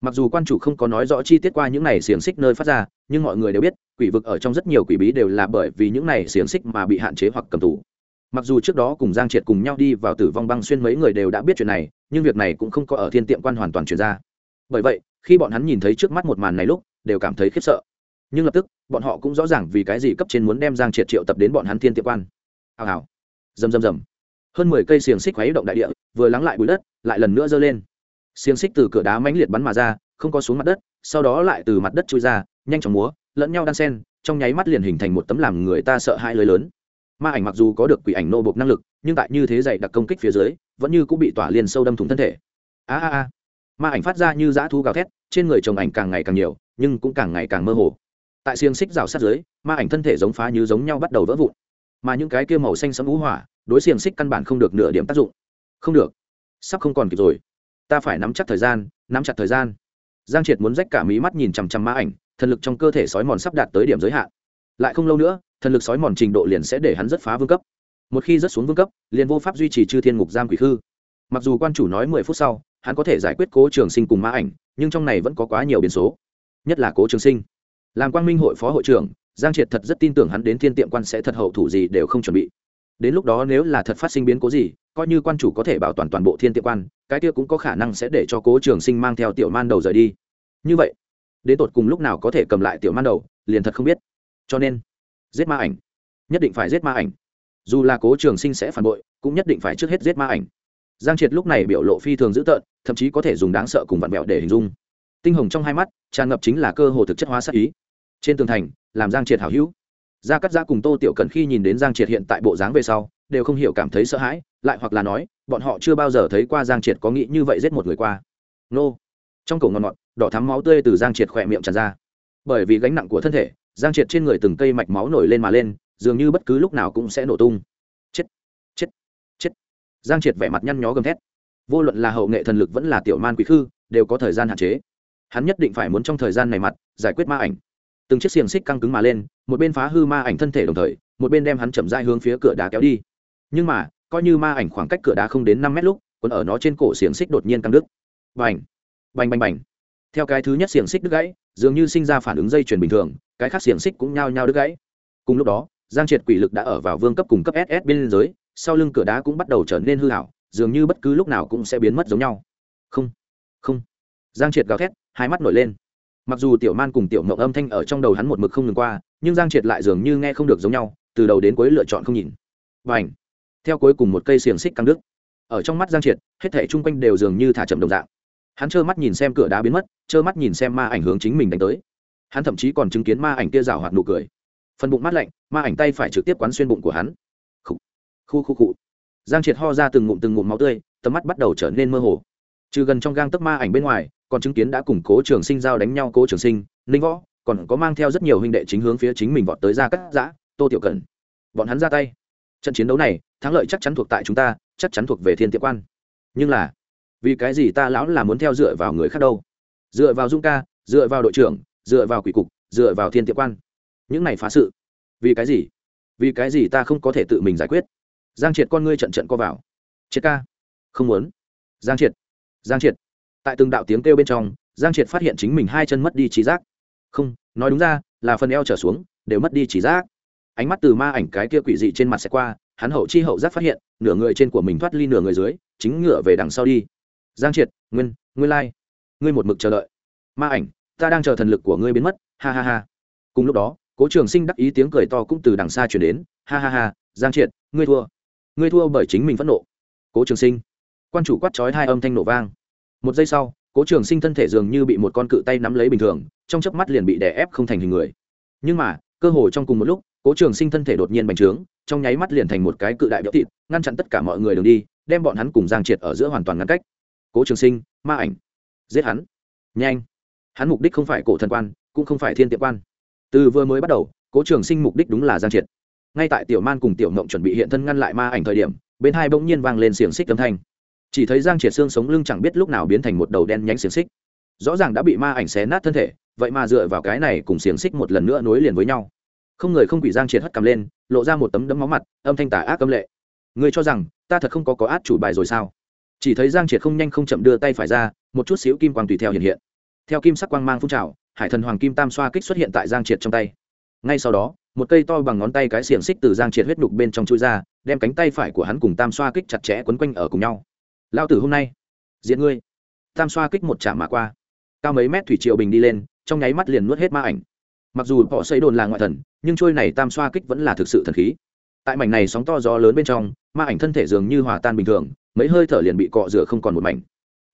Mặc dù quan chủ không có nói rõ chi tiết qua những này xiềng xích nơi phát ra, nhưng mọi người đều biết, quỷ vực ở trong rất nhiều quỷ bí đều là bởi vì những này xiềng xích mà bị hạn chế hoặc cầm tù. Mặc dù trước đó cùng giang triệt cùng nhau đi vào tử vong băng xuyên mấy người đều đã biết chuyện này, nhưng việc này cũng không có ở thiên tiệm quan hoàn toàn chuyển ra. Bởi vậy, khi bọn hắn nhìn thấy trước mắt một màn này lúc, đều cảm thấy khiếp sợ nhưng lập tức, bọn họ cũng rõ ràng vì cái gì cấp trên muốn đem giang triệt triệu tập đến bọn hắn thiên tiệm quan. Hào hào. Rầm rầm rầm. Hơn mười cây xiềng xích khuấy động đại địa, vừa lắng lại bụi đất, lại lần nữa giơ lên. Xiềng xích từ cửa đá mãnh liệt bắn mà ra, không có xuống mặt đất, sau đó lại từ mặt đất trôi ra, nhanh chóng múa, lẫn nhau đan sen, trong nháy mắt liền hình thành một tấm làm người ta sợ hãi lưới lớn. Ma ảnh mặc dù có được quỷ ảnh nô bộc năng lực, nhưng tại như thế dày đặc công kích phía dưới, vẫn như cũng bị tỏa liền sâu đâm thủng thân thể. A a a. Ma ảnh phát ra như dã thu gào thét, trên người chồng ảnh càng ngày càng nhiều, nhưng cũng càng ngày càng mơ hồ tại xiềng xích rào sát dưới, ma ảnh thân thể giống phá như giống nhau bắt đầu vỡ vụn. Mà những cái kia màu xanh sẫm ú hỏa, đối xiềng xích căn bản không được nửa điểm tác dụng. Không được. Sắp không còn kịp rồi. Ta phải nắm chắc thời gian, nắm chặt thời gian. Giang triệt muốn rách cả mí mắt nhìn chằm chằm ma ảnh, thần lực trong cơ thể sói mòn sắp đạt tới điểm giới hạn. Lại không lâu nữa, thần lực sói mòn trình độ liền sẽ để hắn rất phá vương cấp. Một khi rất xuống vương cấp, liền vô pháp duy trì chư thiên ngục giam quỷ khư. Mặc dù quan chủ nói mười phút sau, hắn có thể giải quyết cố trường sinh cùng ma ảnh, nhưng trong này vẫn có quá nhiều biến số. Nhất là cố trường sinh làm quang minh hội phó hội trưởng, giang triệt thật rất tin tưởng hắn đến thiên tiệm quan sẽ thật hậu thủ gì đều không chuẩn bị. Đến lúc đó nếu là thật phát sinh biến cố gì, coi như quan chủ có thể bảo toàn toàn bộ thiên tiệm quan, cái kia cũng có khả năng sẽ để cho cố trường sinh mang theo tiểu man đầu rời đi. Như vậy, đến tột cùng lúc nào có thể cầm lại tiểu man đầu, liền thật không biết. Cho nên, giết ma ảnh. Nhất định phải giết ma ảnh. Dù là cố trường sinh sẽ phản bội, cũng nhất định phải trước hết giết ma ảnh. Giang triệt lúc này biểu lộ phi thường dữ tợn, thậm chí có thể dùng đáng sợ cùng vặn vẹo để hình dung. Tinh hồng trong hai mắt, tràn ngập chính là cơ hồ thực chất hóa sát ý trên tường thành, làm giang triệt hảo hữu. Gia cắt giã cùng tô tiểu cần khi nhìn đến giang triệt hiện tại bộ dáng về sau, đều không hiểu cảm thấy sợ hãi, lại hoặc là nói, bọn họ chưa bao giờ thấy qua giang triệt có nghĩ như vậy giết một người qua. Nô. Trong cổ ngọn ngọt đỏ thắm máu tươi từ giang triệt khỏe miệng tràn ra. Bởi vì gánh nặng của thân thể, giang triệt trên người từng cây mạch máu nổi lên mà lên, dường như bất cứ lúc nào cũng sẽ nổ tung. Chết chết chết. Giang triệt vẻ mặt nhăn nhó gầm thét. Vô luận là hậu nghệ thần lực vẫn là tiểu man quý khư, đều có thời gian hạn chế. Hắn nhất định phải muốn trong thời gian này mặt, giải quyết ma ảnh từng chiếc xiềng xích căng cứng mà lên, một bên phá hư ma ảnh thân thể đồng thời, một bên đem hắn chậm dai hướng phía cửa đá kéo đi. Nhưng mà, coi như ma ảnh khoảng cách cửa đá không đến năm mét lúc, còn ở nó trên cổ xiềng xích đột nhiên căng đứt. Bành! Bành bành bành! Theo cái thứ nhất xiềng xích đứt gãy, dường như sinh ra phản ứng dây chuyền bình thường, cái khác xiềng xích cũng nhao nhao đứt gãy. Cùng lúc đó, giang triệt quỷ lực đã ở vào vương cấp cùng cấp ss bên giới sau lưng cửa đá cũng bắt đầu trở nên hư hảo dường như bất cứ lúc nào cũng sẽ biến mất giống nhau. Không! Không! Giang triệt gào thét, hai mắt nổi lên mặc dù tiểu man cùng tiểu mộng âm thanh ở trong đầu hắn một mực không ngừng qua, nhưng giang triệt lại dường như nghe không được giống nhau, từ đầu đến cuối lựa chọn không nhìn. Và ảnh theo cuối cùng một cây xiềng xích căng đức ở trong mắt giang triệt, hết thể chung quanh đều dường như thả chậm đồng dạng. Hắn trơ mắt nhìn xem cửa đá biến mất, trơ mắt nhìn xem ma ảnh hướng chính mình đánh tới. Hắn thậm chí còn chứng kiến ma ảnh kia rào hoạt nụ cười. Phần bụng mát lạnh, ma ảnh tay phải trực tiếp quán xuyên bụng của hắn. Khu khu khu khu giang triệt ho ra từng ngụm từng ngụm máu tươi, tầm mắt bắt đầu trở nên mơ hồ. Trừ gần trong gang tấc ma ảnh bên ngoài còn chứng kiến đã cùng cố trường sinh giao đánh nhau cố trường sinh, ninh võ, còn có mang theo rất nhiều huynh đệ chính hướng phía chính mình vọt tới ra cắt giã, tô tiểu cần bọn hắn ra tay. Trận chiến đấu này, thắng lợi chắc chắn thuộc tại chúng ta, chắc chắn thuộc về thiên tiệm quan. Nhưng là, vì cái gì ta lão là muốn theo dựa vào người khác đâu? Dựa vào dung ca, dựa vào đội trưởng, dựa vào quỷ cục, dựa vào thiên tiệm quan. Những này phá sự. Vì cái gì? Vì cái gì ta không có thể tự mình giải quyết? Giang triệt con ngươi trận trận co vào. Triệt ca. Không muốn. Giang triệt. Giang triệt tại từng đạo tiếng kêu bên trong, giang triệt phát hiện chính mình hai chân mất đi trí giác. Không, nói đúng ra, là phần eo trở xuống, đều mất đi trí giác. Ánh mắt từ ma ảnh cái kia quỷ dị trên mặt sẽ qua, hắn hậu chi hậu giác phát hiện, nửa người trên của mình thoát ly nửa người dưới, chính ngựa về đằng sau đi. Giang triệt, nguyên nguyên lai, ngươi một mực chờ đợi. Ma ảnh, ta đang chờ thần lực của ngươi biến mất, ha ha ha. Cùng lúc đó, cố trường sinh đắc ý tiếng cười to cũng từ đằng xa chuyển đến, ha ha ha, giang triệt, ngươi thua. Ngươi thua bởi chính mình phẫn nộ. Cố trường sinh, quan chủ quát trói hai âm thanh nổ vang một giây sau, cố trường sinh thân thể dường như bị một con cự tay nắm lấy bình thường, trong chớp mắt liền bị đè ép không thành hình người. Nhưng mà, cơ hồ trong cùng một lúc, cố trường sinh thân thể đột nhiên bành trướng, trong nháy mắt liền thành một cái cự đại béo thịt, ngăn chặn tất cả mọi người đường đi, đem bọn hắn cùng giang triệt ở giữa hoàn toàn ngăn cách. Cố trường sinh, ma ảnh, giết hắn. Nhanh. Hắn mục đích không phải cổ thần quan, cũng không phải thiên tiệm quan. Từ vừa mới bắt đầu, cố trường sinh mục đích đúng là giang triệt. Ngay tại tiểu man cùng tiểu mộng chuẩn bị hiện thân ngăn lại ma ảnh thời điểm, bên hai bỗng nhiên vang lên xiềng xích âm thanh chỉ thấy giang triệt xương sống lưng chẳng biết lúc nào biến thành một đầu đen nhánh xiềng xích. Rõ ràng đã bị ma ảnh xé nát thân thể, vậy mà dựa vào cái này cùng xiềng xích một lần nữa nối liền với nhau. Không người không quỷ giang triệt hất cầm lên, lộ ra một tấm đấm máu mặt, âm thanh tả ác âm lệ. Người cho rằng, ta thật không có có át chủ bài rồi sao? Chỉ thấy giang triệt không nhanh không chậm đưa tay phải ra, một chút xíu kim quang tùy theo hiện hiện. Theo kim sắc quang mang phun trào, hải thần hoàng kim tam xoa kích xuất hiện tại giang triệt trong tay. Ngay sau đó, một cây to bằng ngón tay cái xiềng xích từ giang triệt huyết đục bên trong chui ra, đem cánh tay phải của hắn cùng tam xoa kích chặt chẽ quấn quanh ở cùng nhau lao tử hôm nay diện ngươi. Tam xoa kích một chạm mà qua. Cao mấy mét thủy triều bình đi lên, trong nháy mắt liền nuốt hết ma ảnh. Mặc dù họ xây đồn là ngoại thần, nhưng trôi này tam xoa kích vẫn là thực sự thần khí. Tại mảnh này sóng to gió lớn bên trong, ma ảnh thân thể dường như hòa tan bình thường, mấy hơi thở liền bị cọ rửa không còn một mảnh.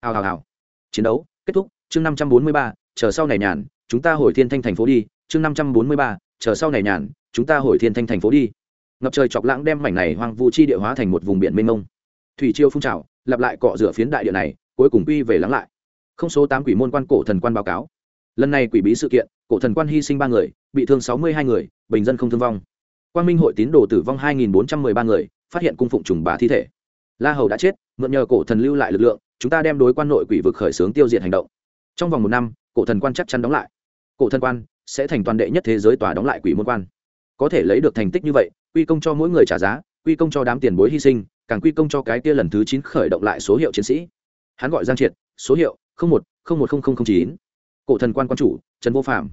Hào hào hào. Chiến đấu, kết thúc, chương năm trăm bốn mươi ba, chờ sau này nhàn, chúng ta hồi thiên thanh thành phố đi, chương năm trăm bốn mươi ba, chờ sau này nhàn, chúng ta hồi thiên thanh thành phố đi. Ngập trời chọc lãng đem mảnh này hoang vu chi địa hóa thành một vùng biển mênh mông thủy chiêu phun trào, lặp lại cọ rửa phiến đại địa này, cuối cùng quy về lắng lại. Không số tám quỷ môn quan cổ thần quan báo cáo. Lần này quỷ bí sự kiện, cổ thần quan hy sinh ba người, bị thương sáu mươi hai người, bình dân không thương vong. Quan minh hội tín đồ tử vong hai nghìn bốn trăm m ư ơ i ba người, phát hiện cung phụng trùng bà thi thể. La hầu đã chết, mượn nhờ cổ thần lưu lại lực lượng, chúng ta đem đối quan nội quỷ vực khởi xướng tiêu diệt hành động. Trong vòng một năm, cổ thần quan chắc chắn đóng lại. Cổ thần quan sẽ thành toàn đệ nhất thế giới tòa đóng lại quỷ môn quan. Có thể lấy được thành tích như vậy, quy công cho mỗi người trả giá, quy công cho đám tiền bối hy sinh càng quy công cho cái kia lần thứ chín khởi động lại số hiệu chiến sĩ. Hắn gọi giang triệt, số hiệu một một chín. Cổ thần quan quan chủ, trần vô phạm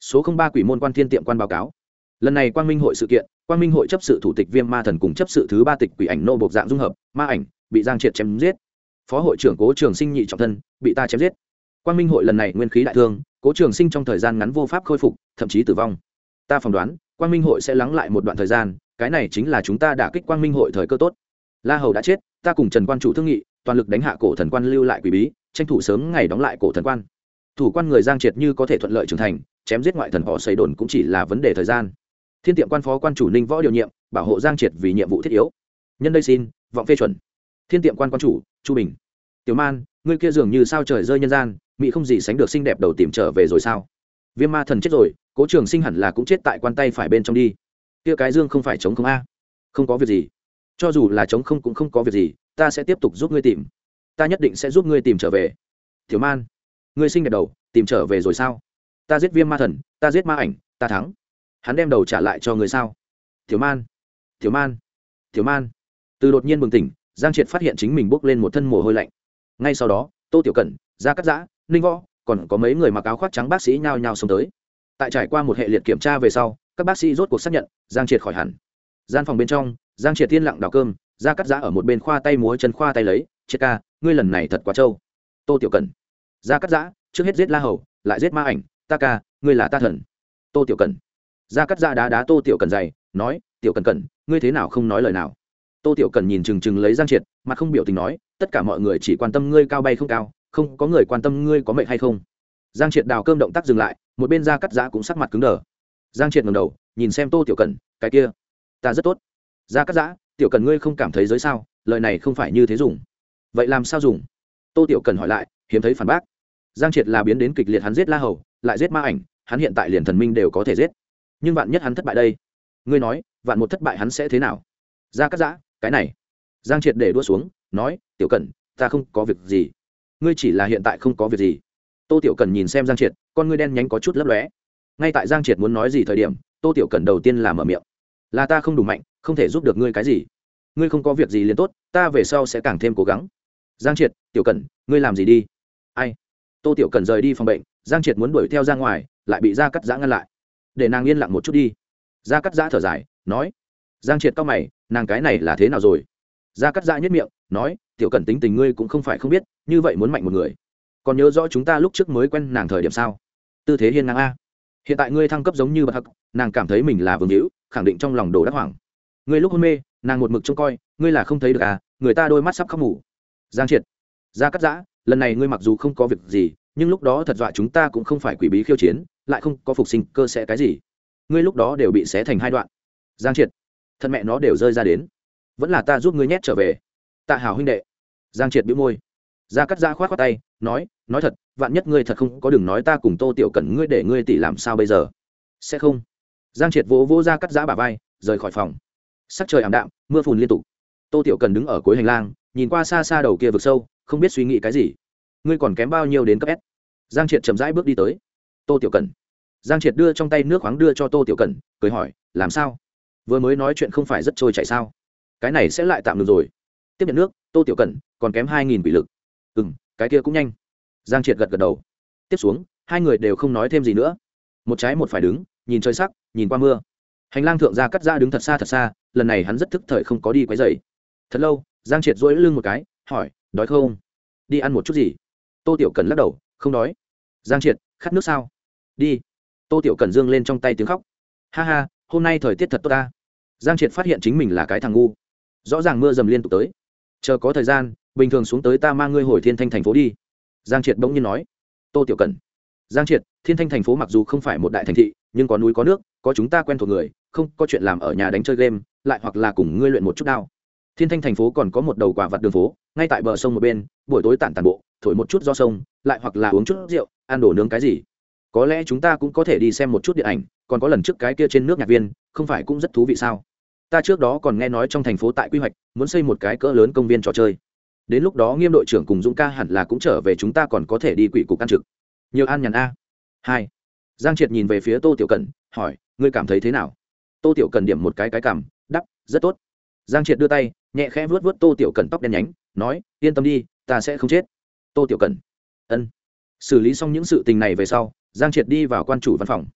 số ba quỷ môn quan thiên tiệm quan báo cáo. Lần này quang minh hội sự kiện, quang minh hội chấp sự thủ tịch viêm ma thần cùng chấp sự thứ ba tịch quỷ ảnh nô bộc dạng dung hợp, ma ảnh, bị giang triệt chém giết. Phó hội trưởng cố trường sinh nhị trọng thân, bị ta chém giết. Quang minh hội lần này nguyên khí đại thương, cố trường sinh trong thời gian ngắn vô pháp khôi phục, thậm chí tử vong. Ta phỏng đoán, quang minh hội sẽ lắng lại một đoạn thời gian, cái này chính là chúng ta đã kích quang minh hội thời cơ tốt la hầu đã chết, ta cùng trần quan chủ thương nghị, toàn lực đánh hạ cổ thần quan lưu lại quỷ bí, tranh thủ sớm ngày đóng lại cổ thần quan. Thủ quan người giang triệt như có thể thuận lợi trưởng thành, chém giết ngoại thần họ xây đồn cũng chỉ là vấn đề thời gian. Thiên tiệm quan phó quan chủ ninh võ điều nhiệm, bảo hộ giang triệt vì nhiệm vụ thiết yếu. Nhân đây xin, vọng phê chuẩn. Thiên tiệm quan quan chủ, chu bình. Tiểu man, ngươi kia dường như sao trời rơi nhân gian mỹ không gì sánh được xinh đẹp đầu tìm trở về rồi sao? Viêm ma thần chết rồi, cố trường sinh hẳn là cũng chết tại quan tay phải bên trong đi. Kia cái dương không phải chống không a? Không có việc gì cho dù là chống không cũng không có việc gì, ta sẽ tiếp tục giúp ngươi tìm. Ta nhất định sẽ giúp ngươi tìm trở về. Thiếu man, ngươi sinh đẹp đầu, tìm trở về rồi sao? Ta giết viêm ma thần, ta giết ma ảnh, ta thắng. Hắn đem đầu trả lại cho người sao? Thiếu man thiếu man thiếu man. Từ đột nhiên bừng tỉnh, giang triệt phát hiện chính mình bốc lên một thân mồ hôi lạnh. Ngay sau đó, tô tiểu cẩn ra cắt giã, ninh võ, còn có mấy người mặc áo khoác trắng bác sĩ nhao nhao xông tới. Tại trải qua một hệ liệt kiểm tra về sau, các bác sĩ rốt cuộc xác nhận, giang triệt khỏi hẳn. Gian phòng bên trong giang triệt tiên lặng đào cơm, ra cắt giã ở một bên khoa tay múa chân khoa tay lấy, triệt ca, ngươi lần này thật quá trâu. Tô tiểu cần ra cắt giã, trước hết giết la hầu, lại giết ma ảnh, ta ca, ngươi là ta thần. Tô tiểu cần ra cắt giã đá đá tô tiểu cần dày, nói, tiểu cần cần ngươi thế nào không nói lời nào? Tô tiểu cần nhìn chừng chừng lấy giang triệt mà không biểu tình nói, tất cả mọi người chỉ quan tâm ngươi cao bay không cao, không có người quan tâm ngươi có mệnh hay không? Giang triệt đào cơm động tác dừng lại, một bên ra cắt giã cũng sắc mặt cứng đờ. Giang triệt ngầm đầu, nhìn xem tô tiểu cần cái kia, ta rất tốt ra cắt giã, tiểu cần ngươi không cảm thấy giới sao? Lời này không phải như thế dùng. Vậy làm sao dùng? Tô tiểu cần hỏi lại, hiếm thấy phản bác. Giang triệt là biến đến kịch liệt hắn giết la hầu, lại giết ma ảnh, hắn hiện tại liền thần minh đều có thể giết. Nhưng vạn nhất hắn thất bại đây? Ngươi nói, vạn một thất bại hắn sẽ thế nào? Ra cắt giã, cái này. Giang triệt để đua xuống, nói, tiểu cần, ta không có việc gì. Ngươi chỉ là hiện tại không có việc gì. Tô tiểu cần nhìn xem giang triệt, con ngươi đen nhánh có chút lấp lóe. Ngay tại giang triệt muốn nói gì thời điểm, tô tiểu cần đầu tiên là mở miệng là ta không đủ mạnh, không thể giúp được ngươi cái gì. Ngươi không có việc gì liền tốt, ta về sau sẽ càng thêm cố gắng. Giang triệt, tiểu cần ngươi làm gì đi? Ai? Tô tiểu cần rời đi phòng bệnh, giang triệt muốn đuổi theo ra ngoài, lại bị gia cắt giã ngăn lại. Để nàng yên lặng một chút đi. Gia cắt giã thở dài, nói. Giang triệt cao mày, nàng cái này là thế nào rồi? Gia cắt giã nhất miệng, nói. Tiểu cần tính tình ngươi cũng không phải không biết, như vậy muốn mạnh một người. Còn nhớ rõ chúng ta lúc trước mới quen nàng thời điểm sao? Tư thế hiên ngang a. Hiện tại ngươi thăng cấp giống như bậc hắc nàng cảm thấy mình là vương hữu khẳng định trong lòng đồ đắc hoàng ngươi lúc hôn mê, nàng một mực trông coi, ngươi là không thấy được à người ta đôi mắt sắp khóc ngủ. giang triệt gia cắt giã, lần này ngươi mặc dù không có việc gì, nhưng lúc đó thật dọa chúng ta cũng không phải quỷ bí khiêu chiến, lại không có phục sinh, cơ sẽ cái gì? Ngươi lúc đó đều bị xé thành hai đoạn. Giang triệt, thân mẹ nó đều rơi ra đến. Vẫn là ta giúp ngươi nhét trở về. Tạ Hào huynh đệ. Giang triệt bĩu môi. Gia cắt giã khoát khoát tay, nói nói thật, vạn nhất ngươi thật không có đừng nói ta cùng tô tiểu cần ngươi để ngươi tỷ làm sao bây giờ? Sẽ không giang triệt vỗ vỗ ra cắt giã bà vai, rời khỏi phòng. Sắc trời ảm đạm, mưa phùn liên tục. Tô tiểu cần đứng ở cuối hành lang, nhìn qua xa xa đầu kia vực sâu, không biết suy nghĩ cái gì. Ngươi còn kém bao nhiêu đến cấp s? Giang triệt chậm rãi bước đi tới. Tô tiểu cần. Giang triệt đưa trong tay nước khoáng đưa cho tô tiểu cần, cười hỏi, làm sao? Vừa mới nói chuyện không phải rất trôi chảy sao? Cái này sẽ lại tạm được rồi. Tiếp nhận nước, tô tiểu cần, còn kém hai nghìn bị lực. Ừ m cái kia cũng nhanh. Giang triệt gật gật đầu. Tiếp xuống, hai người đều không nói thêm gì nữa. Một trái một phải đứng nhìn trời sắc, nhìn qua mưa. Hành lang thượng gia cắt ra đứng thật xa thật xa, lần này hắn rất thức thời không có đi quấy dày thật lâu, giang triệt dỗi lưng một cái, hỏi, đói không? Đi ăn một chút gì? Tô tiểu cần lắc đầu, không đói. Giang triệt, khát nước sao? Đi. Tô tiểu cần dương lên trong tay tiếng khóc. Ha ha, hôm nay thời tiết thật tốt ta. Giang triệt phát hiện chính mình là cái thằng ngu. Rõ ràng mưa dầm liên tục tới. Chờ có thời gian, bình thường xuống tới ta mang ngươi hồi thiên thanh thành phố đi. Giang triệt bỗng nhiên nói. Tô tiểu cần giang triệt, thiên thanh thành phố mặc dù không phải một đại thành thị, nhưng có núi có nước, có chúng ta quen thuộc người, không có chuyện làm ở nhà đánh chơi game, lại hoặc là cùng ngươi luyện một chút đao. Thiên thanh thành phố còn có một đầu quả vặt đường phố, ngay tại bờ sông một bên, buổi tối tản tàn bộ, thổi một chút do sông, lại hoặc là uống chút rượu, ăn đồ nướng cái gì. Có lẽ chúng ta cũng có thể đi xem một chút điện ảnh, còn có lần trước cái kia trên nước nhạc viên, không phải cũng rất thú vị sao? Ta trước đó còn nghe nói trong thành phố tại quy hoạch, muốn xây một cái cỡ lớn công viên trò chơi. Đến lúc đó nghiêm đội trưởng cùng dũng ca hẳn là cũng trở về chúng ta còn có thể đi quỷ cục ăn trực nhiều an nhàn a. Hai. Giang triệt nhìn về phía tô tiểu cần hỏi, ngươi cảm thấy thế nào? Tô tiểu cần điểm một cái cái cảm đắp rất tốt. Giang triệt đưa tay, nhẹ khẽ vuốt vuốt tô tiểu cần tóc đen nhánh, nói, yên tâm đi, ta sẽ không chết. Tô tiểu cần ân. Xử lý xong những sự tình này về sau, giang triệt đi vào quan chủ văn phòng.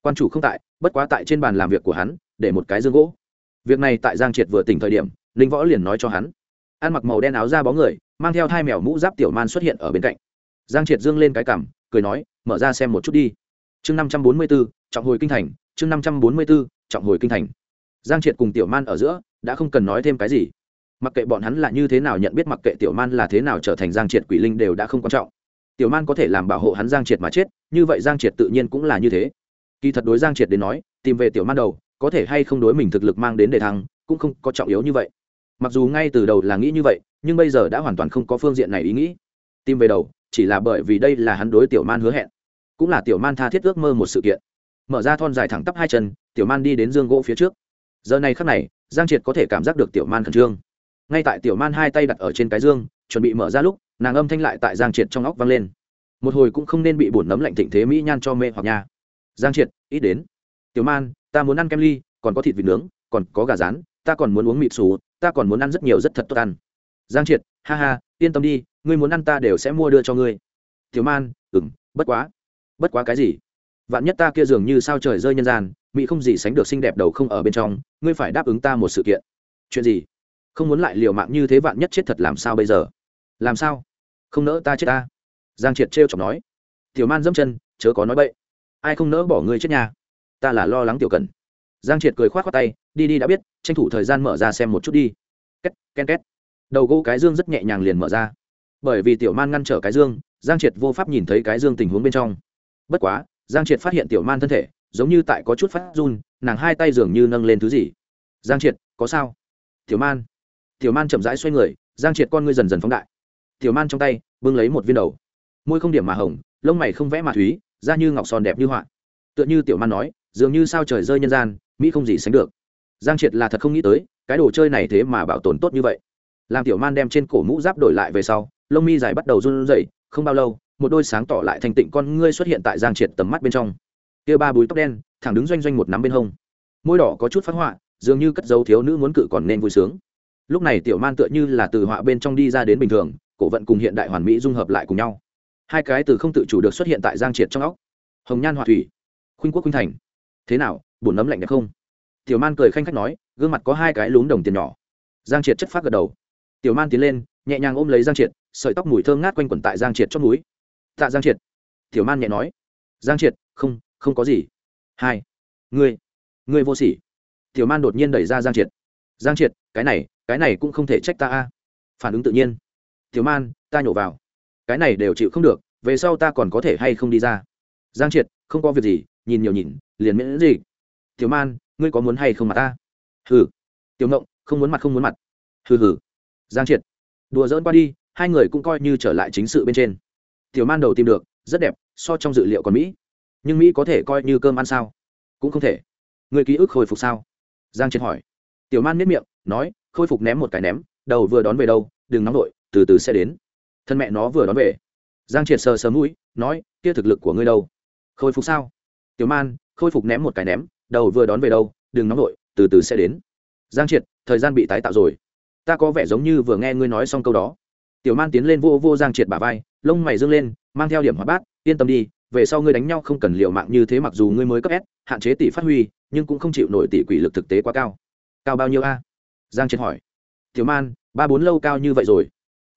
Quan chủ không tại, bất quá tại trên bàn làm việc của hắn, để một cái dương gỗ. Việc này tại giang triệt vừa tỉnh thời điểm linh võ liền nói cho hắn. Ăn mặc màu đen áo da bó người, mang theo hai mèo mũ giáp tiểu man xuất hiện ở bên cạnh. Giang triệt dương lên cái cảm cười nói, mở ra xem một chút đi. Chương năm trăm bốn mươi b ố trọng hồi kinh thành, chương năm trăm bốn mươi b ố trọng hồi kinh thành. Giang triệt cùng tiểu man ở giữa, đã không cần nói thêm cái gì. Mặc kệ bọn hắn là như thế nào nhận biết mặc kệ tiểu man là thế nào trở thành giang triệt quỷ linh đều đã không quan trọng. Tiểu man có thể làm bảo hộ hắn giang triệt mà chết, như vậy giang triệt tự nhiên cũng là như thế. Kỳ thật đối giang triệt đến nói, tìm về tiểu man đầu, có thể hay không đối mình thực lực mang đến đề thăng, cũng không có trọng yếu như vậy. Mặc dù ngay từ đầu là nghĩ như vậy, nhưng bây giờ đã hoàn toàn không có phương diện này ý nghĩ. Tìm về đầu chỉ là bởi vì đây là hắn đối tiểu man hứa hẹn, cũng là tiểu man tha thiết ước mơ một sự kiện. Mở ra thon dài thẳng tắp hai chân, tiểu man đi đến dương gỗ phía trước. Giờ này khắc này, giang triệt có thể cảm giác được tiểu man khẩn trương. Ngay tại tiểu man hai tay đặt ở trên cái dương, chuẩn bị mở ra lúc, nàng âm thanh lại tại giang triệt trong óc vang lên. Một hồi cũng không nên bị bổn nấm lạnh thịnh thế mỹ nhan cho mê hoặc nha. Giang triệt, ít đến. Tiểu man, ta muốn ăn kem ly, còn có thịt vịt nướng, còn có gà rán, ta còn muốn uống mịt xù ta còn muốn ăn rất nhiều rất thật tốt ăn. Giang triệt, ha ha yên tâm đi, ngươi muốn ăn ta đều sẽ mua đưa cho ngươi. Thiếu man ừng bất quá. Bất quá cái gì? Vạn nhất ta kia dường như sao trời rơi nhân gian, mỹ không gì sánh được xinh đẹp đầu không ở bên trong, ngươi phải đáp ứng ta một sự kiện. Chuyện gì? Không muốn lại liều mạng như thế vạn nhất chết thật làm sao bây giờ? Làm sao? Không nỡ ta chết ta? Giang triệt trêu chọc nói. Tiểu man dẫm chân, chớ có nói bậy. Ai không nỡ bỏ ngươi chết nhà? Ta là lo lắng tiểu cần. Giang triệt cười khoát khoát tay, đi đi đã biết, tranh thủ thời gian mở ra xem một chút đi. Két ken két đầu gỗ cái dương rất nhẹ nhàng liền mở ra. Bởi vì tiểu man ngăn trở cái dương, giang triệt vô pháp nhìn thấy cái dương tình huống bên trong. Bất quá, giang triệt phát hiện tiểu man thân thể, giống như tại có chút phát run, nàng hai tay dường như nâng lên thứ gì. Giang triệt, có sao? Tiểu man. Tiểu man chậm rãi xoay người, giang triệt con ngươi dần dần phóng đại. Tiểu man trong tay, bưng lấy một viên đầu. Môi không điểm mà hồng, lông mày không vẽ mà thúy, da như ngọc son đẹp như họa. Tựa như tiểu man nói, dường như sao trời rơi nhân gian, mỹ không gì sánh được. Giang triệt là thật không nghĩ tới, cái đồ chơi này thế mà bảo tồn tốt như vậy làm tiểu man đem trên cổ mũ giáp đổi lại về sau, lông mi dài bắt đầu run rẩy, không bao lâu, một đôi sáng tỏ lại thành tịnh con ngươi xuất hiện tại giang triệt tầm mắt bên trong. Kia ba búi tóc đen, thẳng đứng doanh doanh một nắm bên hông. Môi đỏ có chút phát họa, dường như cất dấu thiếu nữ muốn cự còn nên vui sướng. Lúc này tiểu man tựa như là từ họa bên trong đi ra đến bình thường, cổ vận cùng hiện đại hoàn mỹ dung hợp lại cùng nhau. Hai cái từ không tự chủ được xuất hiện tại giang triệt trong óc. Hồng nhan họa thủy, khuynh quốc khuynh thành. Thế nào bổn nấm lạnh đẹp không? Tiểu man cười khanh khách nói, gương mặt có hai cái lún đồng tiền nhỏ. Giang triệt chất phát gật đầu tiểu man tiến lên, nhẹ nhàng ôm lấy giang triệt, sợi tóc mùi thơm ngát quanh quẩn tại giang triệt trong núi tạ giang triệt. Tiểu man nhẹ nói. Giang triệt, không không có gì. Hai, ngươi ngươi vô sỉ. Tiểu man đột nhiên đẩy ra giang triệt. Giang triệt, cái này cái này cũng không thể trách ta a. Phản ứng tự nhiên. Tiểu man, ta nhổ vào. Cái này đều chịu không được, về sau ta còn có thể hay không đi ra? Giang triệt, không có việc gì, nhìn nhiều nhìn, liền miễn gì. Tiểu man, ngươi có muốn hay không mà ta? Hừ. Tiểu ngộng, không muốn mặt, không muốn mặt. Hừ hừ giang triệt. Đùa dỡn qua đi, hai người cũng coi như trở lại chính sự bên trên. Tiểu man đầu tìm được, rất đẹp, so trong dự liệu còn mỹ. Nhưng mỹ có thể coi như cơm ăn sao? Cũng không thể. Người ký ức hồi phục sao? Giang triệt hỏi. Tiểu man miết miệng, nói, khôi phục ném một cái ném, đầu vừa đón về đâu, đừng nóng vội, từ từ sẽ đến. Thân mẹ nó vừa đón về. Giang triệt sờ sờ mũi, nói, kia thực lực của ngươi đâu? Khôi phục sao? Tiểu man, khôi phục ném một cái ném, đầu vừa đón về đâu, đừng nóng vội, từ từ sẽ đến. Giang triệt, thời gian bị tái tạo rồi ta có vẻ giống như vừa nghe ngươi nói xong câu đó. Tiểu man tiến lên vô vô giang triệt bả vai, lông mày dâng lên, mang theo điểm hóa bát, yên tâm đi, về sau ngươi đánh nhau không cần liều mạng như thế mặc dù ngươi mới cấp s, hạn chế tỷ phát huy, nhưng cũng không chịu nổi tỷ quỷ lực thực tế quá cao. Cao bao nhiêu a? Giang triệt hỏi. Tiểu man, ba bốn lâu cao như vậy rồi.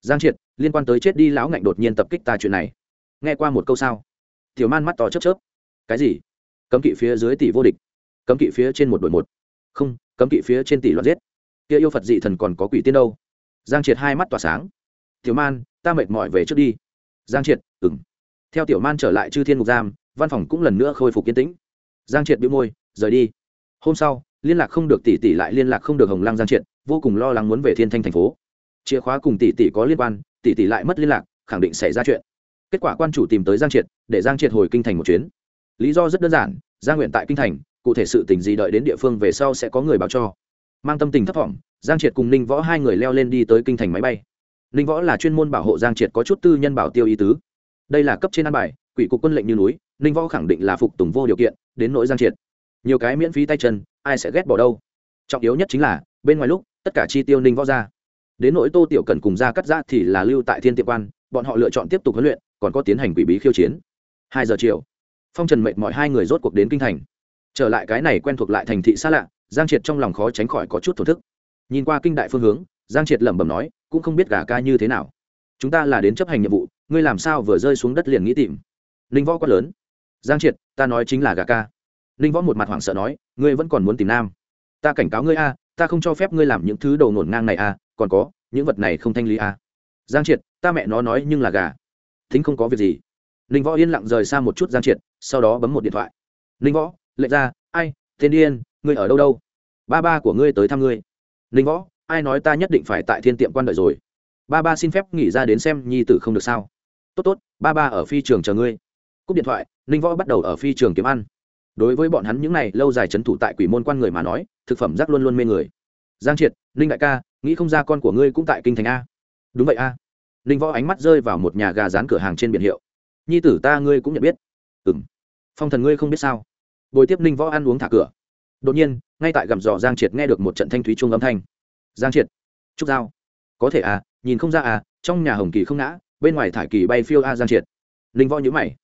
Giang triệt, liên quan tới chết đi lão ngạnh đột nhiên tập kích ta chuyện này. Nghe qua một câu sao? Tiểu man mắt to chớp chớp. Cái gì? Cấm kỵ phía dưới tỷ vô địch. Cấm kỵ phía trên một đội một. Không, cấm kỵ phía trên tỷ loạn giết kia yêu phật dị thần còn có quỷ tiên đâu? Giang triệt hai mắt tỏa sáng. Tiểu man, ta mệt mỏi về trước đi. Giang triệt ừng theo tiểu man trở lại chư thiên mục giam, văn phòng cũng lần nữa khôi phục yên tĩnh. Giang triệt bị môi, rời đi. Hôm sau, liên lạc không được tỷ tỷ lại liên lạc không được hồng lăng giang triệt, vô cùng lo lắng muốn về thiên thanh thành phố. Chìa khóa cùng tỷ tỷ có liên quan, tỷ tỷ lại mất liên lạc, khẳng định xảy ra chuyện. Kết quả quan chủ tìm tới giang triệt, để giang triệt hồi kinh thành một chuyến. Lý do rất đơn giản, giang nguyện tại kinh thành, cụ thể sự tình gì đợi đến địa phương về sau sẽ có người báo cho mang tâm tình thấp thỏm, giang triệt cùng ninh võ hai người leo lên đi tới kinh thành máy bay. Ninh võ là chuyên môn bảo hộ giang triệt có chút tư nhân bảo tiêu ý tứ. Đây là cấp trên an bài, quỷ cục quân lệnh như núi, ninh võ khẳng định là phục tùng vô điều kiện, đến nỗi giang triệt. Nhiều cái miễn phí tay chân, ai sẽ ghét bỏ đâu. Trọng yếu nhất chính là, bên ngoài lúc, tất cả chi tiêu ninh võ ra. Đến nỗi tô tiểu cần cùng ra cắt ra thì là lưu tại thiên tiệm quan, bọn họ lựa chọn tiếp tục huấn luyện, còn có tiến hành quỷ bí khiêu chiến. Hai giờ chiều, phong trần mệt mọi hai người rốt cuộc đến kinh thành. Trở lại cái này quen thuộc lại thành thị xa lạ giang triệt trong lòng khó tránh khỏi có chút thổ thức. Nhìn qua kinh đại phương hướng, giang triệt lẩm bẩm nói, cũng không biết gà ca như thế nào. Chúng ta là đến chấp hành nhiệm vụ, ngươi làm sao vừa rơi xuống đất liền nghĩ tìm? Ninh võ quát lớn. Giang triệt, ta nói chính là gà ca. Ninh võ một mặt hoảng sợ nói, ngươi vẫn còn muốn tìm nam. Ta cảnh cáo ngươi a, ta không cho phép ngươi làm những thứ đầu nổn ngang này a, còn có, những vật này không thanh lý a. Giang triệt, ta mẹ nó nói nhưng là gà. Thính không có việc gì. Ninh võ yên lặng rời xa một chút giang triệt, sau đó bấm một điện thoại. Ninh võ lệnh ra, ai, tên điên ngươi ở đâu đâu? Ba ba của ngươi tới thăm ngươi. Ninh võ, ai nói ta nhất định phải tại thiên tiệm quan đợi rồi? Ba ba xin phép nghỉ ra đến xem nhi tử không được sao? Tốt tốt, ba ba ở phi trường chờ ngươi. Cúp điện thoại ninh võ bắt đầu ở phi trường kiếm ăn. Đối với bọn hắn những n à y lâu dài c h ấ n thủ tại quỷ môn quan người mà nói, thực phẩm rác luôn luôn mê người. Giang triệt ninh đại ca, nghĩ không ra con của ngươi cũng tại kinh thành a. Đúng vậy a. Ninh võ ánh mắt rơi vào một nhà gà rán cửa hàng trên biển hiệu. Nhi tử ta ngươi cũng nhận biết. Ừ m phong thần ngươi không biết sao? Bồi tiếp ninh võ ăn uống thả cửa đột nhiên, ngay tại gầm dò giang triệt nghe được một trận thanh thúy chuông âm thanh. Giang triệt, trúc giao. Có thể à nhìn không ra à trong nhà hồng kỳ không ngã, bên ngoài thải kỳ bay phiêu a giang triệt. Linh võ nhữ mày.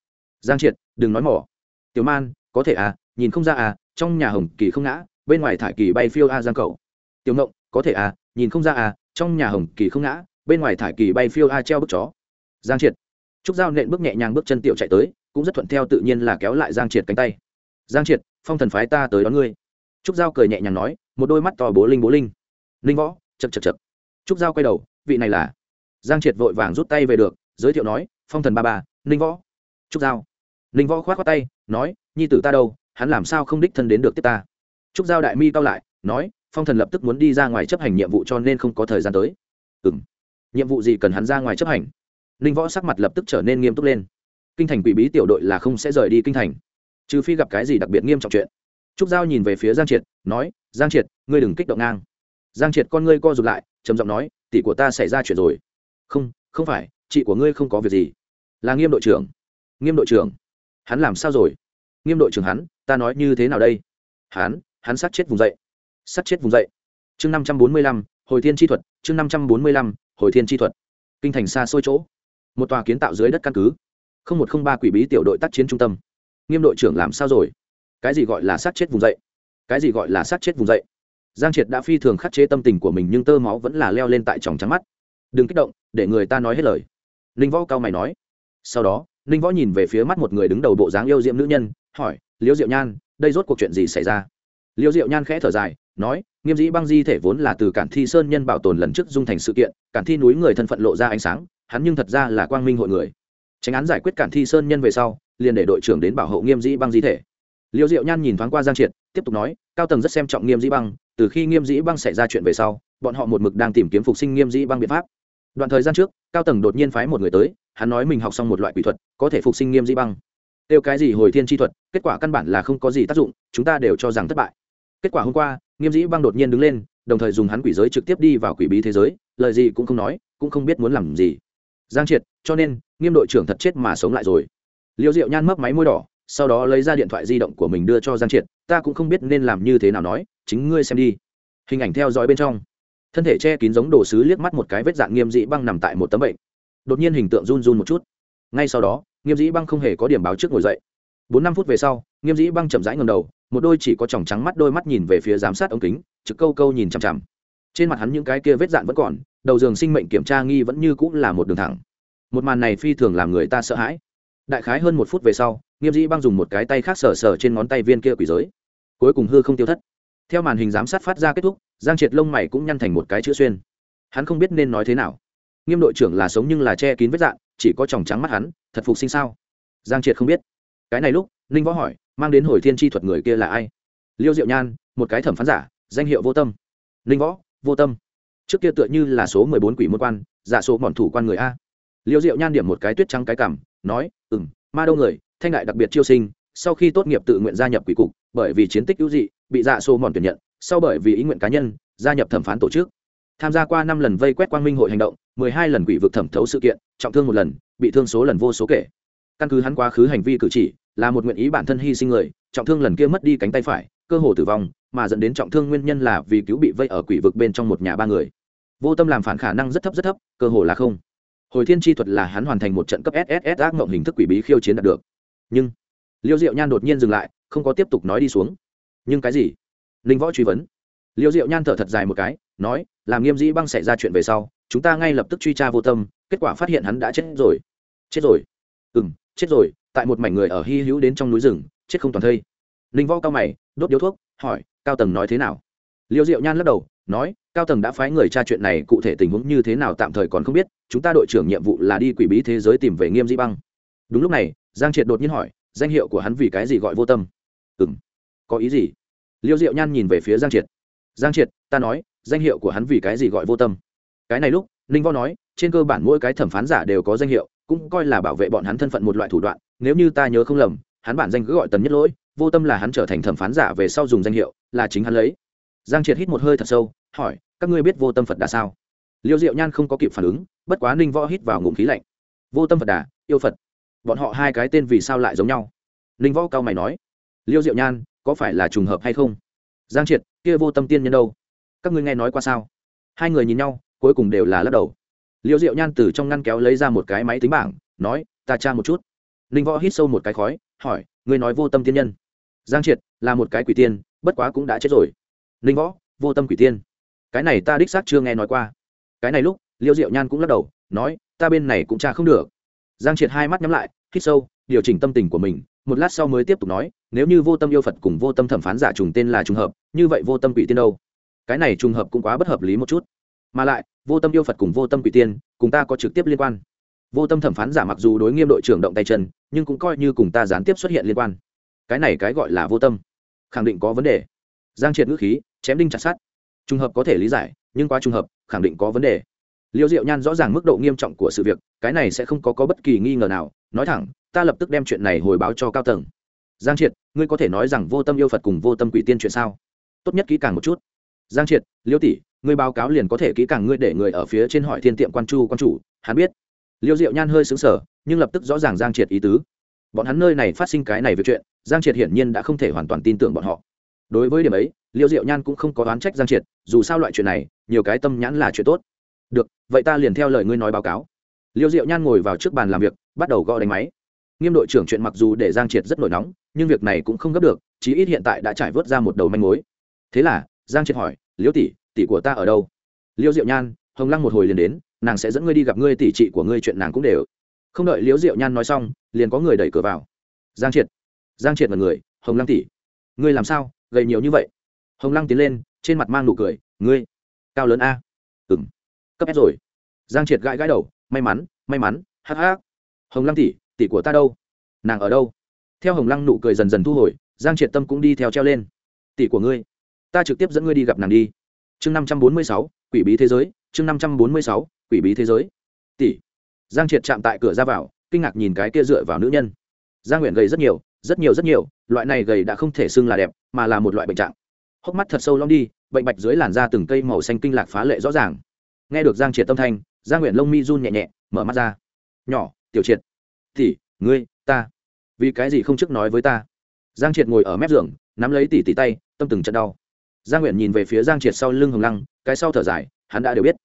Giang triệt, đừng nói mỏ. Tiểu man, có thể à nhìn không ra à trong nhà hồng kỳ không ngã, bên ngoài thải kỳ bay phiêu a giang cầu tiểu ngộng, có thể à nhìn không ra à trong nhà hồng kỳ không ngã, bên ngoài thải kỳ bay phiêu a treo bức chó. Giang triệt, trúc giao nện bước nhẹ nhàng bước chân tiểu chạy tới, cũng rất thuận theo tự nhiên là kéo lại giang triệt cánh tay. Giang triệt, phong thần phái ta tới đón ngươi trúc giao cười nhẹ nhàng nói, một đôi mắt to bố linh bố linh. Linh võ chật chật chật trúc giao quay đầu, vị này là? Giang triệt vội vàng rút tay về được, giới thiệu nói, phong thần ba ba, Linh võ. Trúc giao. Linh võ k h o á t k tay, nói, nhi tử ta đâu, hắn làm sao không đích thân đến được tiếp ta? Trúc giao đại mi cao lại, nói, phong thần lập tức muốn đi ra ngoài chấp hành nhiệm vụ cho nên không có thời gian tới. Ừ m nhiệm vụ gì cần hắn ra ngoài chấp hành? Ninh võ sắc mặt lập tức trở nên nghiêm túc lên. Kinh thành quỷ bí tiểu đội là không sẽ rời đi kinh thành. Trừ phi gặp cái gì đặc biệt nghiêm trọng chuyện trúc giao nhìn về phía giang triệt, nói, giang triệt, ngươi đừng kích động ngang. Giang triệt con ngươi co r ụ t lại, trầm giọng nói, tỷ của ta xảy ra chuyện rồi. Không không phải, chị của ngươi không có việc gì. Là nghiêm đội trưởng. Nghiêm đội trưởng? Hắn làm sao rồi? Nghiêm đội trưởng hắn, ta nói như thế nào đây? Hắn hắn sát chết vùng dậy. Sát chết vùng dậy. Chương năm trăm bốn mươi lăm, hồi thiên chi thuật, chương năm trăm bốn mươi lăm, hồi thiên chi thuật. Kinh thành xa xôi chỗ. Một tòa kiến tạo dưới đất căn cứ. Không một không ba quỷ bí tiểu đội tác chiến trung tâm. Nghiêm đội trưởng làm sao rồi? Cái gì gọi là sát chết vùng dậy? Cái gì gọi là sát chết vùng dậy? Giang triệt đã phi thường khắc chế tâm tình của mình nhưng tơ máu vẫn là leo lên tại tròng trắng mắt. Đừng kích động, để người ta nói hết lời. Ninh võ cao mày nói. Sau đó, ninh võ nhìn về phía mắt một người đứng đầu bộ dáng yêu diệm nữ nhân, hỏi liễu diệu nhan, đây rốt cuộc chuyện gì xảy ra? Liễu diệu nhan khẽ thở dài, nói, nghiêm dĩ băng di thể vốn là từ cản thi sơn nhân bảo tồn lần trước dung thành sự kiện, cản thi núi người thân phận lộ ra ánh sáng, hắn nhưng thật ra là quang minh hội người. Tránh án giải quyết cản thi sơn nhân về sau, liền để đội trưởng đến bảo hộ nghiêm dĩ băng di thể. Liêu diệu nhan nhìn thoáng qua giang triệt, tiếp tục nói, cao tầng rất xem trọng nghiêm dĩ băng, từ khi nghiêm dĩ băng xảy ra chuyện về sau, bọn họ một mực đang tìm kiếm phục sinh nghiêm dĩ băng biện pháp. Đoạn thời gian trước, cao tầng đột nhiên phái một người tới, hắn nói mình học xong một loại quỷ thuật, có thể phục sinh nghiêm dĩ băng. Tiêu cái gì hồi thiên chi thuật, kết quả căn bản là không có gì tác dụng, chúng ta đều cho rằng thất bại. Kết quả hôm qua, nghiêm dĩ băng đột nhiên đứng lên, đồng thời dùng hắn quỷ giới trực tiếp đi vào quỷ bí thế giới, lời gì cũng không nói, cũng không biết muốn làm gì. Giang triệt, cho nên, nghiêm đội trưởng thật chết mà sống lại rồi. Liêu diệu nhan mấp máy môi đỏ sau đó lấy ra điện thoại di động của mình đưa cho giang triệt, ta cũng không biết nên làm như thế nào nói, chính ngươi xem đi. Hình ảnh theo dõi bên trong. Thân thể che kín giống đồ sứ liếc mắt một cái vết dạng nghiêm dị băng nằm tại một tấm bệnh. Đột nhiên hình tượng run run một chút. Ngay sau đó, nghiêm dĩ băng không hề có điểm báo trước ngồi dậy. Bốn năm phút về sau, nghiêm dĩ băng chậm rãi ngầm đầu, một đôi chỉ có tròng trắng mắt đôi mắt nhìn về phía giám sát ống kính, trực câu câu nhìn chằm chằm. Trên mặt hắn những cái kia vết dạn vẫn còn, đầu giường sinh mệnh kiểm tra nghi vẫn như cũng là một đường thẳng. Một màn này phi thường làm người ta sợ hãi đại khái hơn một phút về sau, nghiêm dĩ băng dùng một cái tay khác sờ sờ trên ngón tay viên kia quỷ giới. Cuối cùng hư không tiêu thất. Theo màn hình giám sát phát ra kết thúc, giang triệt lông mày cũng nhăn thành một cái chữ xuyên. Hắn không biết nên nói thế nào. Nghiêm đội trưởng là sống nhưng là che kín vết dạn chỉ có tròng trắng mắt hắn, thật phục sinh sao? Giang triệt không biết. Cái này lúc, ninh võ hỏi, mang đến hồi thiên tri thuật người kia là ai? Liêu diệu nhan, một cái thẩm phán giả, danh hiệu vô tâm. Ninh võ, vô tâm. Trước kia tựa như là số mười bốn quỷ môn quan, giả số mòn thủ quan người a. Liêu diệu nhan điểm một cái tuyết trắng cái cảm nói ừ m ma đâu người, thanh đại đặc biệt chiêu sinh, sau khi tốt nghiệp tự nguyện gia nhập quỷ cục, bởi vì chiến tích hữu dị, bị dạ xô mòn tuyển nhận, sau bởi vì ý nguyện cá nhân, gia nhập thẩm phán tổ chức. Tham gia qua năm lần vây quét quang minh hội hành động, mười hai lần quỷ vực thẩm thấu sự kiện, trọng thương một lần, bị thương số lần vô số kể. Căn cứ hắn quá khứ hành vi cử chỉ, là một nguyện ý bản thân hy sinh người, trọng thương lần kia mất đi cánh tay phải, cơ hồ tử vong, mà dẫn đến trọng thương nguyên nhân là vì cứu bị vây ở quỷ vực bên trong một nhà ba người. Vô tâm làm phản khả năng rất thấp rất thấp, cơ hồ là không hồi thiên chi thuật là hắn hoàn thành một trận cấp sss ác mộng hình thức quỷ bí khiêu chiến đạt được. Nhưng, liêu diệu nhan đột nhiên dừng lại, không có tiếp tục nói đi xuống. Nhưng cái gì? Linh võ truy vấn. Liêu diệu nhan thở thật dài một cái, nói, làm nghiêm dĩ băng xảy ra chuyện về sau, chúng ta ngay lập tức truy tra vô tâm, kết quả phát hiện hắn đã chết rồi. Chết rồi? Ừ m chết rồi, tại một mảnh người ở hy hữu đến trong núi rừng, chết không toàn thây. Linh võ cao mày, đốt điếu thuốc, hỏi, cao tầng nói thế nào? Liêu diệu nhan lắc đầu, nói cao tầng đã phái người tra chuyện này, cụ thể tình huống như thế nào tạm thời còn không biết, chúng ta đội trưởng nhiệm vụ là đi quỷ bí thế giới tìm về nghiêm Di băng. Đúng lúc này, giang triệt đột nhiên hỏi, danh hiệu của hắn vì cái gì gọi vô tâm? Ừ m có ý gì? Liêu diệu nhan nhìn về phía giang triệt. Giang triệt, ta nói, danh hiệu của hắn vì cái gì gọi vô tâm? Cái này lúc, ninh võ nói, trên cơ bản mỗi cái thẩm phán giả đều có danh hiệu, cũng coi là bảo vệ bọn hắn thân phận một loại thủ đoạn, nếu như ta nhớ không lầm, hắn bản danh cứ gọi tần nhất lỗi, vô tâm là hắn trở thành thẩm phán giả về sau dùng danh hiệu, là chính hắn lấy. Giang triệt hít một hơi thật sâu, hỏi các ngươi biết vô tâm phật đà sao? Liêu diệu nhan không có kịp phản ứng, bất quá ninh võ hít vào ngụm khí lạnh. Vô tâm phật đà, yêu phật. Bọn họ hai cái tên vì sao lại giống nhau? Ninh võ cao mày nói. Liêu diệu nhan, có phải là trùng hợp hay không? Giang triệt, kia vô tâm tiên nhân đâu? Các ngươi nghe nói qua sao? Hai người nhìn nhau, cuối cùng đều là lắc đầu. Liêu diệu nhan từ trong ngăn kéo lấy ra một cái máy tính bảng, nói, ta tra một chút. Ninh võ hít sâu một cái khói, hỏi, ngươi nói vô tâm tiên nhân? Giang triệt, là một cái quỷ tiên, bất quá cũng đã chết rồi. Ninh võ, vô tâm quỷ tiên cái này ta đích xác chưa nghe nói qua. Cái này lúc, liêu diệu nhan cũng lắc đầu, nói, ta bên này cũng tra không được. Giang triệt hai mắt nhắm lại, hít sâu, điều chỉnh tâm tình của mình, một lát sau mới tiếp tục nói, nếu như vô tâm yêu phật cùng vô tâm thẩm phán giả trùng tên là trùng hợp, như vậy vô tâm quỷ tiên đâu? Cái này trùng hợp cũng quá bất hợp lý một chút. Mà lại, vô tâm yêu phật cùng vô tâm quỷ tiên, cùng ta có trực tiếp liên quan. Vô tâm thẩm phán giả mặc dù đối nghiêm đội trưởng động tay chân, nhưng cũng coi như cùng ta gián tiếp xuất hiện liên quan. Cái này cái gọi là vô tâm. Khẳng định có vấn đề. Giang triệt ngữ khí, chém đinh chặt sát trùng hợp có thể lý giải nhưng quá trùng hợp khẳng định có vấn đề. Liêu diệu nhan rõ ràng mức độ nghiêm trọng của sự việc cái này sẽ không có, có bất kỳ nghi ngờ nào. Nói thẳng ta lập tức đem chuyện này hồi báo cho cao tầng. Giang triệt ngươi có thể nói rằng vô tâm yêu phật cùng vô tâm quỷ tiên chuyện sao? Tốt nhất kỹ càng một chút. Giang triệt liêu tỷ ngươi báo cáo liền có thể kỹ càng ngươi để người ở phía trên hỏi thiên tiệm quan chu quan chủ hắn biết. Liêu diệu nhan hơi xứng sở nhưng lập tức rõ ràng giang triệt ý tứ. Bọn hắn nơi này phát sinh cái này về chuyện giang triệt hiển nhiên đã không thể hoàn toàn tin tưởng bọn họ đối với điểm ấy, liêu diệu nhan cũng không có oán trách giang triệt, dù sao loại chuyện này, nhiều cái tâm nhãn là chuyện tốt. Được, vậy ta liền theo lời ngươi nói báo cáo. Liêu diệu nhan ngồi vào trước bàn làm việc, bắt đầu gõ đánh máy. Nghiêm đội trưởng chuyện mặc dù để giang triệt rất nổi nóng, nhưng việc này cũng không gấp được, chí ít hiện tại đã trải vớt ra một đầu manh mối. Thế là, giang triệt hỏi, liêu tỷ tỷ của ta ở đâu? Liêu diệu nhan, hồng lăng một hồi liền đến, nàng sẽ dẫn ngươi đi gặp ngươi tỷ chị của ngươi chuyện nàng cũng đều. Không đợi liêu diệu nhan nói xong, liền có người đẩy cửa vào. Giang triệt giang triệt là người, hồng lăng tỷ, ngươi làm sao? Gầy nhiều như vậy. Hồng lăng tiến lên, trên mặt mang nụ cười, ngươi, cao lớn a. Ừng cấp s rồi. Giang triệt gãi gãi đầu, may mắn may mắn, hắc hắc. Hồng lăng tỷ tỷ của ta đâu? Nàng ở đâu? Theo hồng lăng nụ cười dần dần thu hồi, giang triệt tâm cũng đi theo treo lên. Tỷ của ngươi, ta trực tiếp dẫn ngươi đi gặp nàng đi. Chương năm trăm bốn mươi sáu, quỷ bí thế giới, chương năm trăm bốn mươi sáu, quỷ bí thế giới. Tỷ. Giang triệt chạm tại cửa ra vào, kinh ngạc nhìn cái kia dựa vào nữ nhân. Giang nguyện gầy rất nhiều rất nhiều rất nhiều, loại này gầy đã không thể xưng là đẹp, mà là một loại bệnh trạng. Hốc mắt thật sâu long đi, bệnh bạch dưới làn da từng cây màu xanh kinh lạc phá lệ rõ ràng. Nghe được giang triệt tâm thanh, giang nguyện lông mi run nhẹ nhẹ, mở mắt ra. Nhỏ, tiểu triệt, tỷ, ngươi, ta, vì cái gì không trước nói với ta? Giang triệt ngồi ở mép giường, nắm lấy tỷ tỷ tay, tâm từng trận đau. Giang nguyện nhìn về phía giang triệt sau lưng hồng lăng, cái sau thở dài, hắn đã đều biết.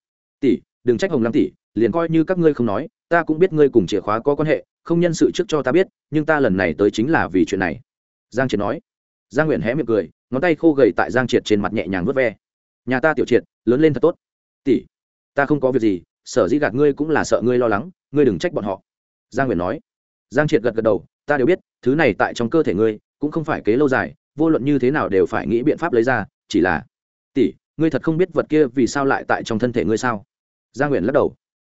Tỷ, đừng trách hồng lăng tỷ, liền coi như các ngươi không nói ta cũng biết ngươi cùng chìa khóa có quan hệ, không nhân sự trước cho ta biết, nhưng ta lần này tới chính là vì chuyện này. Giang triệt nói. Giang nguyện hé miệng cười, ngón tay khô gầy tại giang triệt trên mặt nhẹ nhàng vớt ve. Nhà ta tiểu triệt, lớn lên thật tốt. Tỷ, ta không có việc gì, sở dĩ gạt ngươi cũng là sợ ngươi lo lắng, ngươi đừng trách bọn họ. Giang nguyện nói. Giang triệt gật gật đầu, ta đều biết, thứ này tại trong cơ thể ngươi, cũng không phải kế lâu dài, vô luận như thế nào đều phải nghĩ biện pháp lấy ra, chỉ là tỷ, ngươi thật không biết vật kia vì sao lại tại trong thân thể ngươi sao? Giang nguyện lắc đầu.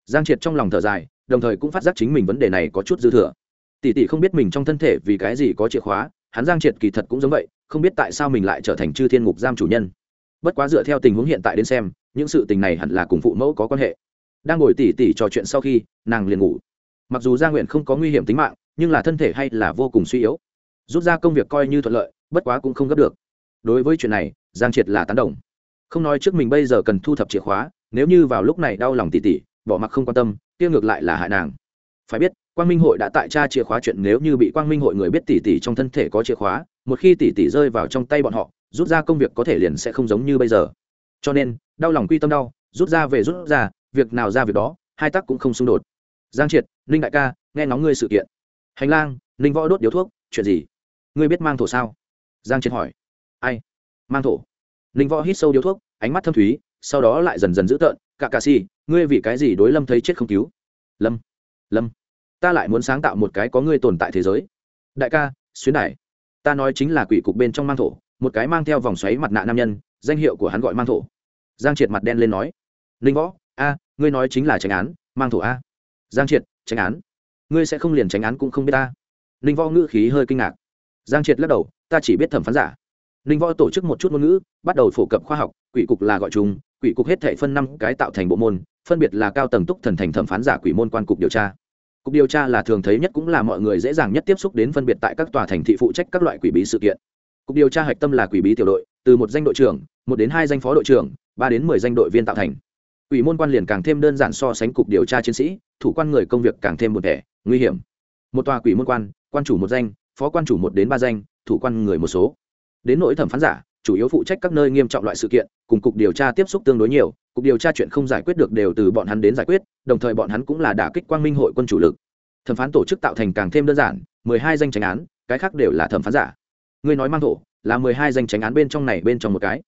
Giang triệt trong lòng thở dài đồng thời cũng phát giác chính mình vấn đề này có chút dư thừa. Tỷ tỷ không biết mình trong thân thể vì cái gì có chìa khóa, hắn giang triệt kỳ thật cũng giống vậy, không biết tại sao mình lại trở thành chư thiên ngục giam chủ nhân. Bất quá dựa theo tình huống hiện tại đến xem, những sự tình này hẳn là cùng phụ mẫu có quan hệ. Đang ngồi tỉ tỉ trò chuyện sau khi, nàng liền ngủ. Mặc dù gia nguyện không có nguy hiểm tính mạng, nhưng là thân thể hay là vô cùng suy yếu. Rút ra công việc coi như thuận lợi, bất quá cũng không gấp được. Đối với chuyện này, giang triệt là tán đồng. Không nói trước mình bây giờ cần thu thập chìa khóa, nếu như vào lúc này đau lòng tỉ tỉ bỏ mặc không quan tâm kia ngược lại là hại nàng. Phải biết, quang minh hội đã tại tra chìa khóa chuyện nếu như bị quang minh hội người biết tỷ tỷ trong thân thể có chìa khóa, một khi tỷ tỷ rơi vào trong tay bọn họ, rút ra công việc có thể liền sẽ không giống như bây giờ. Cho nên, đau lòng quy tâm đau, rút ra về rút ra, việc nào ra việc đó, hai tắc cũng không xung đột. Giang triệt, ninh đại ca, nghe ngóng ngươi sự kiện. Hành lang, ninh võ đốt điếu thuốc, chuyện gì? Ngươi biết mang thổ sao? Giang triệt hỏi. Ai? Mang thổ. Ninh võ hít sâu điếu thuốc, ánh mắt thâm thúy, sau đó lại dần dần dữ tợn cả cà si, ngươi vì cái gì đối lâm thấy chết không cứu? Lâm lâm, ta lại muốn sáng tạo một cái có ngươi tồn tại thế giới. Đại ca, xuyến đại ta nói chính là quỷ cục bên trong mang thổ, một cái mang theo vòng xoáy mặt nạ nam nhân, danh hiệu của hắn gọi mang thổ. Giang triệt mặt đen lên nói. Ninh võ, a, ngươi nói chính là tránh án, mang thổ a. Giang triệt, tránh án. Ngươi sẽ không liền tránh án cũng không biết ta. Ninh võ ngữ khí hơi kinh ngạc. Giang triệt lắc đầu, ta chỉ biết thẩm phán giả. Ninh võ tổ chức một chút ngôn ngữ, bắt đầu phổ cập khoa học, quỷ cục là gọi chúng quỷ cục hết thể phân năm cái tạo thành bộ môn, phân biệt là cao tầng túc thần thành thẩm phán giả quỷ môn quan cục điều tra. Cục điều tra là thường thấy nhất cũng là mọi người dễ dàng nhất tiếp xúc đến phân biệt tại các tòa thành thị phụ trách các loại quỷ bí sự kiện. Cục điều tra hạch tâm là quỷ bí tiểu đội, từ một danh đội trưởng, một đến hai danh phó đội trưởng, ba đến mười danh đội viên tạo thành. Quỷ môn quan liền càng thêm đơn giản so sánh cục điều tra chiến sĩ, thủ quan người công việc càng thêm một thẻ, nguy hiểm. Một tòa quỷ môn quan quan chủ một danh, phó quan chủ một đến ba danh, thủ quan người một số. Đến nỗi thẩm phán giả chủ yếu phụ trách các nơi nghiêm trọng loại sự kiện, cùng cục điều tra tiếp xúc tương đối nhiều, cục điều tra chuyện không giải quyết được đều từ bọn hắn đến giải quyết, đồng thời bọn hắn cũng là đả kích quang minh hội quân chủ lực. Thẩm phán tổ chức tạo thành càng thêm đơn giản, mười hai danh tránh án, cái khác đều là thẩm phán giả. Ngươi nói mang thổ, là mười hai danh tránh án bên trong này bên trong một cái.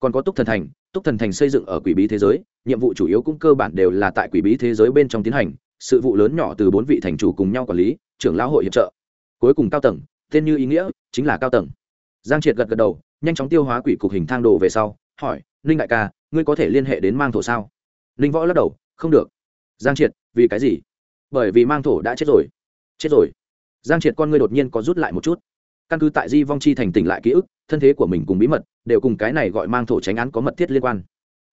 Còn có túc thần thành, túc thần thành xây dựng ở quỷ bí thế giới, nhiệm vụ chủ yếu cũng cơ bản đều là tại quỷ bí thế giới bên trong tiến hành, sự vụ lớn nhỏ từ bốn vị thành chủ cùng nhau quản lý, trưởng lão hội hiệp trợ. Cuối cùng cao tầng, tên như ý nghĩa, chính là cao tầng. Giang triệt gật gật đầu nhanh chóng tiêu hóa quỷ cục hình thang đồ về sau, hỏi, ninh đại ca, ngươi có thể liên hệ đến mang thổ sao? Ninh võ lắc đầu, không được. Giang triệt, vì cái gì? Bởi vì mang thổ đã chết rồi. Chết rồi? Giang triệt, con ngươi đột nhiên có rút lại một chút. Căn cứ tại di vong chi thành tỉnh lại ký ức, thân thế của mình cùng bí mật đều cùng cái này gọi mang thổ tránh án có mật thiết liên quan.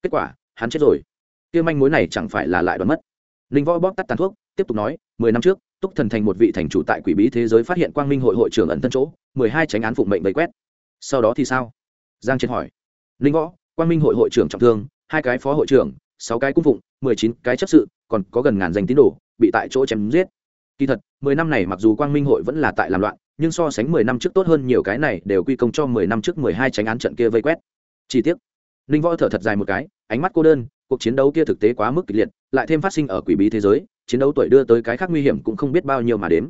Kết quả, hắn chết rồi. Kia manh mối này chẳng phải là lại đoán mất. Ninh võ bóp tắt tàn thuốc, tiếp tục nói, mười năm trước, túc thần thành một vị thành chủ tại quỷ bí thế giới phát hiện quang minh hội hội trưởng ẩn tân chỗ, mười hai tránh án phụng mệnh bày quét sau đó thì sao? Giang triệt hỏi. Ninh võ, quang minh hội hội trưởng trọng thương, hai cái phó hội trưởng, sáu cái cung phụng, mười chín cái chấp sự, còn có gần ngàn danh tín đồ, bị tại chỗ chém giết. Kỳ thật, mười năm này mặc dù quang minh hội vẫn là tại làm loạn, nhưng so sánh mười năm trước tốt hơn nhiều cái này đều quy công cho mười năm trước mười hai tránh án trận kia vây quét. Chi tiết ninh võ thở thật dài một cái, ánh mắt cô đơn, cuộc chiến đấu kia thực tế quá mức kịch liệt, lại thêm phát sinh ở quỷ bí thế giới, chiến đấu tuổi đưa tới cái khác nguy hiểm cũng không biết bao nhiêu mà đếm.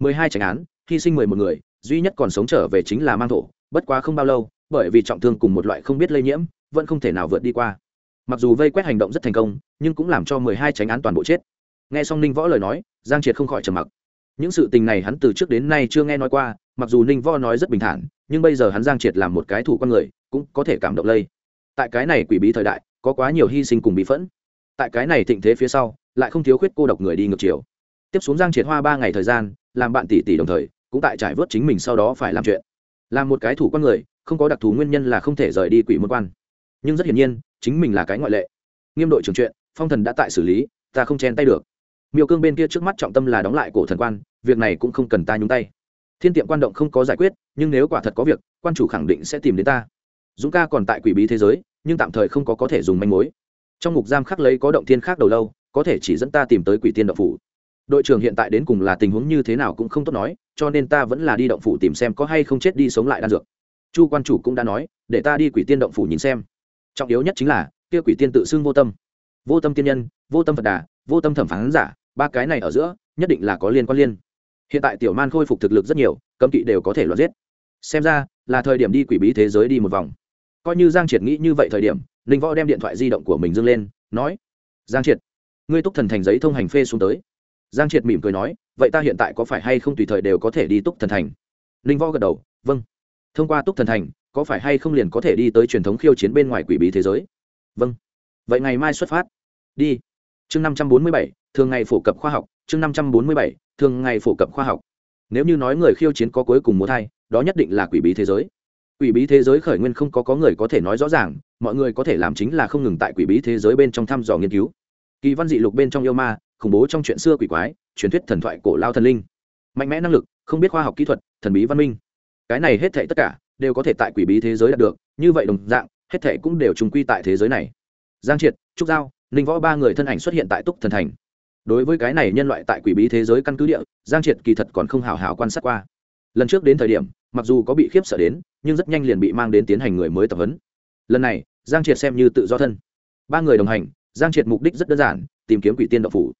mười hai tránh án, hy sinh mười một người, duy nhất còn sống trở về chính là mang thổ bất quá không bao lâu, bởi vì trọng thương cùng một loại không biết lây nhiễm, vẫn không thể nào vượt đi qua. Mặc dù vây quét hành động rất thành công, nhưng cũng làm cho mười hai tránh án toàn bộ chết. Nghe xong ninh võ lời nói, giang triệt không khỏi trầm mặc. Những sự tình này hắn từ trước đến nay chưa nghe nói qua, mặc dù ninh võ nói rất bình thản, nhưng bây giờ hắn giang triệt làm một cái thủ con người, cũng có thể cảm động lây. Tại cái này quỷ bí thời đại, có quá nhiều hy sinh cùng bị phẫn. Tại cái này thịnh thế phía sau, lại không thiếu khuyết cô độc người đi ngược chiều. Tiếp xuống giang triệt hoa ba ngày thời gian, làm bạn tỷ tỷ đồng thời, cũng tại trải vớt chính mình sau đó phải làm chuyện làm một cái thủ quan người, không có đặc thù nguyên nhân là không thể rời đi quỷ môn quan. Nhưng rất hiển nhiên, chính mình là cái ngoại lệ. Nghiêm đội trưởng chuyện, phong thần đã tại xử lý, ta không chen tay được. Miêu cương bên kia trước mắt trọng tâm là đóng lại cổ thần quan, việc này cũng không cần ta nhúng tay. Thiên tiệm quan động không có giải quyết, nhưng nếu quả thật có việc, quan chủ khẳng định sẽ tìm đến ta. Dũng ca còn tại quỷ bí thế giới, nhưng tạm thời không có có thể dùng manh mối. Trong ngục giam khắc lấy có động thiên khác đầu lâu, có thể chỉ dẫn ta tìm tới quỷ tiên động phủ đội trưởng hiện tại đến cùng là tình huống như thế nào cũng không tốt nói, cho nên ta vẫn là đi động phủ tìm xem có hay không chết đi sống lại đan dược. Chu quan chủ cũng đã nói, để ta đi quỷ tiên động phủ nhìn xem. Trọng yếu nhất chính là, kia quỷ tiên tự xưng vô tâm. Vô tâm tiên nhân, vô tâm phật đà, vô tâm thẩm phán giả, ba cái này ở giữa, nhất định là có liên quan liên. Hiện tại tiểu man khôi phục thực lực rất nhiều, cấm kỵ đều có thể loạt giết. Xem ra, là thời điểm đi quỷ bí thế giới đi một vòng. Coi như giang triệt nghĩ như vậy thời điểm, ninh võ đem điện thoại di động của mình dâng lên, nói, giang triệt, ngươi túc thần thành giấy thông hành phê xuống tới giang triệt mỉm cười nói, vậy ta hiện tại có phải hay không tùy thời đều có thể đi túc thần thành? Ninh võ gật đầu vâng. Thông qua túc thần thành, có phải hay không liền có thể đi tới truyền thống khiêu chiến bên ngoài quỷ bí thế giới? Vâng. Vậy ngày mai xuất phát. Đi. Chương năm trăm bốn mươi bảy, thường ngày phổ cập khoa học. Chương năm trăm bốn mươi bảy, thường ngày phổ cập khoa học. Nếu như nói người khiêu chiến có cuối cùng múa thai, đó nhất định là quỷ bí thế giới. Quỷ bí thế giới khởi nguyên không có có người có thể nói rõ ràng, mọi người có thể làm chính là không ngừng tại quỷ bí thế giới bên trong thăm dò nghiên cứu kỳ văn dị lục bên trong yêu ma, khủng bố trong chuyện xưa quỷ quái, truyền thuyết thần thoại cổ lao thần linh. Mạnh mẽ năng lực, không biết khoa học kỹ thuật, thần bí văn minh. Cái này hết thệ tất cả đều có thể tại quỷ bí thế giới đạt được, như vậy đồng dạng, hết thệ cũng đều trùng quy tại thế giới này. Giang triệt, trúc giao, ninh võ ba người thân ảnh xuất hiện tại túc thần thành. Đối với cái này nhân loại tại quỷ bí thế giới căn cứ địa, giang triệt kỳ thật còn không hào hào quan sát qua. Lần trước đến thời điểm, mặc dù có bị khiếp sợ đến, nhưng rất nhanh liền bị mang đến tiến hành người mới tập huấn. Lần này, giang triệt xem như tự do thân. Ba người đồng hành giang triệt mục đích rất đơn giản, tìm kiếm quỷ tiên đậu phủ.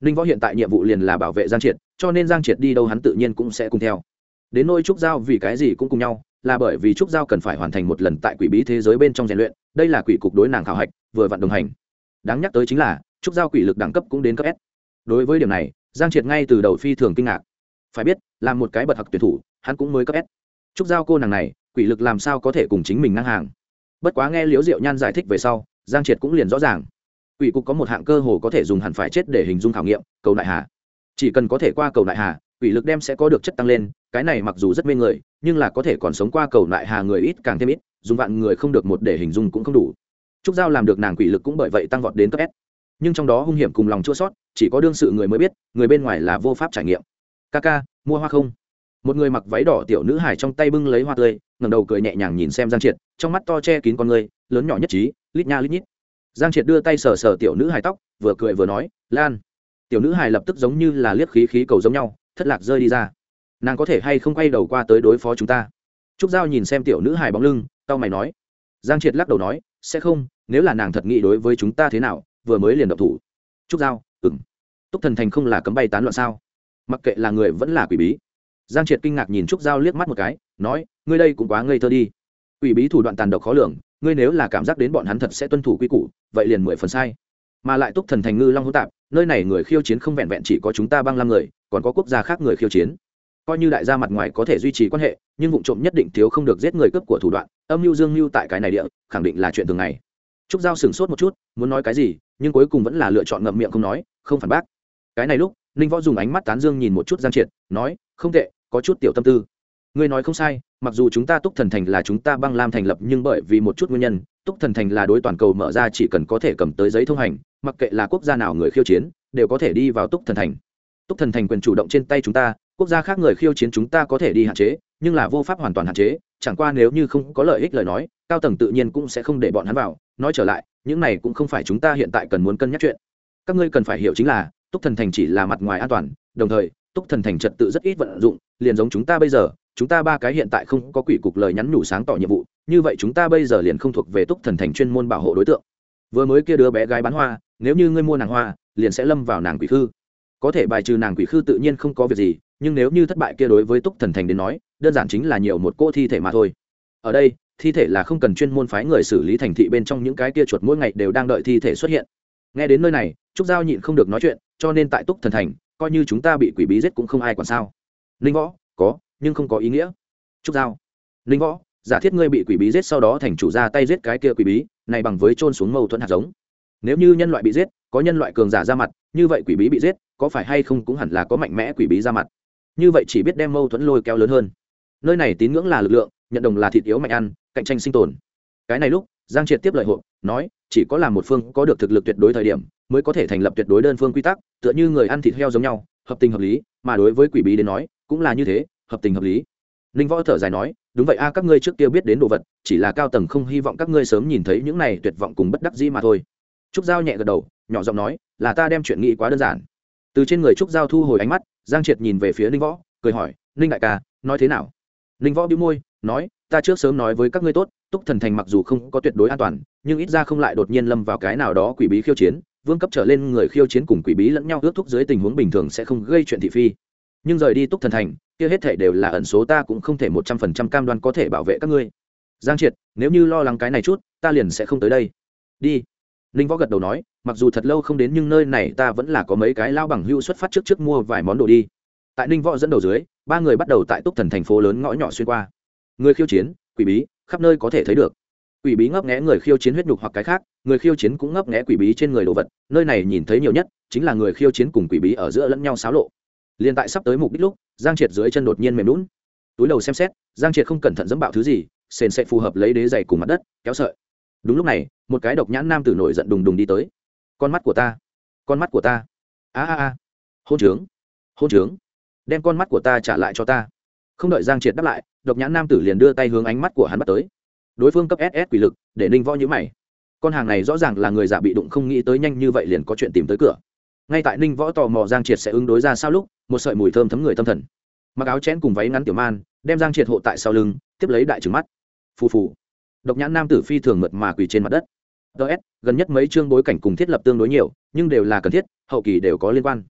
Ninh võ hiện tại nhiệm vụ liền là bảo vệ giang triệt, cho nên giang triệt đi đâu hắn tự nhiên cũng sẽ cùng theo. Đến nôi trúc giao vì cái gì cũng cùng nhau, là bởi vì trúc giao cần phải hoàn thành một lần tại quỷ bí thế giới bên trong rèn luyện, đây là quỷ cục đối nàng khảo hạch, vừa vặn đồng hành. Đáng nhắc tới chính là, trúc giao quỷ lực đẳng cấp cũng đến cấp s. Đối với điểm này, giang triệt ngay từ đầu phi thường kinh ngạc. Phải biết, là một cái bật học tuyển thủ, hắn cũng mới cấp s. Trúc giao cô nàng này, quỷ lực làm sao có thể cùng chính mình ngang hàng? Bất quá nghe liễu diệu nhan giải thích về sau, giang triệt cũng liền rõ ràng quỷ cục có một hạng cơ hồ có thể dùng hẳn phải chết để hình dung khảo nghiệm cầu đại hà. Chỉ cần có thể qua cầu đại hà quỷ lực đem sẽ có được chất tăng lên cái này mặc dù rất mê người nhưng là có thể còn sống qua cầu đại hà người ít càng thêm ít dùng vạn người không được một để hình dung cũng không đủ. Trúc giao làm được nàng quỷ lực cũng bởi vậy tăng vọt đến cấp s. Nhưng trong đó hung hiểm cùng lòng chua sót chỉ có đương sự người mới biết người bên ngoài là vô pháp trải nghiệm. Kaka, mua hoa không? Một người mặc váy đỏ tiểu nữ hài trong tay bưng lấy hoa tươi ngẩng đầu cười nhẹ nhàng nhìn xem giang triệt trong mắt to che kín con người lớn nhỏ nhất trí lít nha lít nhít giang triệt đưa tay sờ sờ tiểu nữ hài tóc, vừa cười vừa nói, lan. Tiểu nữ hài lập tức giống như là liếc khí khí cầu giống nhau, thất lạc rơi đi ra. Nàng có thể hay không quay đầu qua tới đối phó chúng ta? Trúc giao nhìn xem tiểu nữ hài bóng lưng tao mày nói. Giang triệt lắc đầu nói, sẽ không, nếu là nàng thật nghĩ đối với chúng ta thế nào, vừa mới liền độc thủ. Trúc giao ừng túc thần thành không là cấm bay tán loạn sao? Mặc kệ là người vẫn là quỷ bí. Giang triệt kinh ngạc nhìn trúc giao liếc mắt một cái, nói, ngươi đây cũng quá ngây thơ đi. Quỷ bí thủ đoạn tàn độc khó lường ngươi nếu là cảm giác đến bọn hắn thật sẽ tuân thủ quy củ, vậy liền mười phần sai. Mà lại túc thần thành ngư long hỗn tạp, nơi này người khiêu chiến không vẹn vẹn chỉ có chúng ta băng lam người, còn có quốc gia khác người khiêu chiến. Coi như đại gia mặt ngoài có thể duy trì quan hệ, nhưng vụ trộm nhất định thiếu không được giết người cướp của thủ đoạn, âm mưu dương mưu tại cái này địa, khẳng định là chuyện thường ngày. Trúc giao sửng sốt một chút, muốn nói cái gì, nhưng cuối cùng vẫn là lựa chọn ngậm miệng không nói, không phản bác. Cái này lúc, ninh võ dùng ánh mắt tán dương nhìn một chút giang triệt, nói, không tệ, có chút tiểu tâm tư. Ngươi nói không sai mặc dù chúng ta túc thần thành là chúng ta băng lam thành lập, nhưng bởi vì một chút nguyên nhân, túc thần thành là đối toàn cầu mở ra chỉ cần có thể cầm tới giấy thông hành, mặc kệ là quốc gia nào người khiêu chiến, đều có thể đi vào túc thần thành. Túc thần thành quyền chủ động trên tay chúng ta, quốc gia khác người khiêu chiến chúng ta có thể đi hạn chế, nhưng là vô pháp hoàn toàn hạn chế, chẳng qua nếu như không có lợi ích lời nói, cao tầng tự nhiên cũng sẽ không để bọn hắn vào. Nói trở lại, những này cũng không phải chúng ta hiện tại cần muốn cân nhắc chuyện. Các ngươi cần phải hiểu chính là, túc thần thành chỉ là mặt ngoài an toàn, đồng thời, túc thần thành trật tự rất ít vận dụng, liền giống chúng ta bây giờ chúng ta ba cái hiện tại không có quỷ cục lời nhắn nhủ sáng tỏ nhiệm vụ, như vậy chúng ta bây giờ liền không thuộc về túc thần thành chuyên môn bảo hộ đối tượng. Vừa mới kia đứa bé gái bán hoa, nếu như ngươi mua nàng hoa, liền sẽ lâm vào nàng quỷ khư. Có thể bài trừ nàng quỷ khư tự nhiên không có việc gì, nhưng nếu như thất bại kia đối với túc thần thành đến nói, đơn giản chính là nhiều một cô thi thể mà thôi. Ở đây, thi thể là không cần chuyên môn phái người xử lý thành thị bên trong những cái kia chuột mỗi ngày đều đang đợi thi thể xuất hiện. Nghe đến nơi này, trúc giao nhịn không được nói chuyện, cho nên tại túc thần thành, coi như chúng ta bị quỷ bí giết cũng không ai còn sao. Ninh võ, có nhưng không có ý nghĩa. Trúc giao Linh võ, giả thiết ngươi bị quỷ bí giết sau đó thành chủ ra tay giết cái kia quỷ bí, này bằng với trôn xuống mâu thuẫn hạt giống. Nếu như nhân loại bị giết, có nhân loại cường giả ra mặt, như vậy quỷ bí bị giết, có phải hay không cũng hẳn là có mạnh mẽ quỷ bí ra mặt. Như vậy chỉ biết đem mâu thuẫn lôi kéo lớn hơn. Nơi này tín ngưỡng là lực lượng, nhận đồng là thịt yếu mạnh ăn, cạnh tranh sinh tồn. Cái này lúc, giang triệt tiếp lợi hộ nói, chỉ có là một phương có được thực lực tuyệt đối thời điểm, mới có thể thành lập tuyệt đối đơn phương quy tắc, tựa như người ăn thịt heo giống nhau, hợp tình hợp lý, mà đối với quỷ bí đến nói, cũng là như thế hợp tình hợp lý. Ninh võ thở dài nói, đúng vậy a, các ngươi trước kia biết đến đồ vật, chỉ là cao tầng không hy vọng các ngươi sớm nhìn thấy những này tuyệt vọng cùng bất đắc dĩ mà thôi. Trúc giao nhẹ gật đầu, nhỏ giọng nói, là ta đem chuyện nghĩ quá đơn giản. Từ trên người trúc giao thu hồi ánh mắt, giang triệt nhìn về phía ninh võ, cười hỏi ninh đại ca, nói thế nào? Ninh võ bĩu môi, nói, ta trước sớm nói với các ngươi tốt, túc thần thành mặc dù không có tuyệt đối an toàn, nhưng ít ra không lại đột nhiên lâm vào cái nào đó quỷ bí khiêu chiến, vương cấp trở lên người khiêu chiến cùng quỷ bí lẫn nhau ước thúc dưới tình huống bình thường sẽ không gây chuyện thị phi. Nhưng rời đi túc thần thành kia hết thể đều là ẩn số ta cũng không thể một trăm phần trăm cam đoan có thể bảo vệ các ngươi. Giang triệt, nếu như lo lắng cái này chút, ta liền sẽ không tới đây. Đi. Ninh võ gật đầu nói, mặc dù thật lâu không đến nhưng nơi này ta vẫn là có mấy cái lao bằng hưu xuất phát trước trước mua vài món đồ đi. Tại ninh võ dẫn đầu dưới, ba người bắt đầu tại túc thần thành phố lớn ngõ nhỏ xuyên qua. Người khiêu chiến, quỷ bí, khắp nơi có thể thấy được. Quỷ bí ngấp nghẽ người khiêu chiến huyết nhục hoặc cái khác, người khiêu chiến cũng ngấp nghẽ quỷ bí trên người đồ vật, nơi này nhìn thấy nhiều nhất chính là người khiêu chiến cùng quỷ bí ở giữa lẫn nhau xáo lộ liền tại sắp tới mục đích lúc, giang triệt dưới chân đột nhiên mềm lún túi đầu xem xét, giang triệt không cẩn thận dẫm bạo thứ gì, sền sẽ phù hợp lấy đế dày cùng mặt đất, kéo sợi. Đúng lúc này, một cái độc nhãn nam tử nổi giận đùng đùng đi tới. Con mắt của ta, con mắt của ta. A a a. Hôn trướng hôn trướng. Đem con mắt của ta trả lại cho ta. Không đợi giang triệt đáp lại, độc nhãn nam tử liền đưa tay hướng ánh mắt của hắn bắt tới. Đối phương cấp ss quỷ lực, để ninh võ nhữ mày. Con hàng này rõ ràng là người giả bị đụng không nghĩ tới nhanh như vậy liền có chuyện tìm tới cửa ngay tại ninh võ tò mò giang triệt sẽ ứng đối ra sao lúc, một sợi mùi thơm thấm người tâm thần. Mặc áo chén cùng váy ngắn tiểu man, đem giang triệt hộ tại sau lưng, tiếp lấy đại trừng mắt. Phù phù. Độc nhãn nam tử phi thường mượt mà quỳ trên mặt đất. Ts gần nhất mấy chương bối cảnh cùng thiết lập tương đối nhiều, nhưng đều là cần thiết, hậu kỳ đều có liên quan.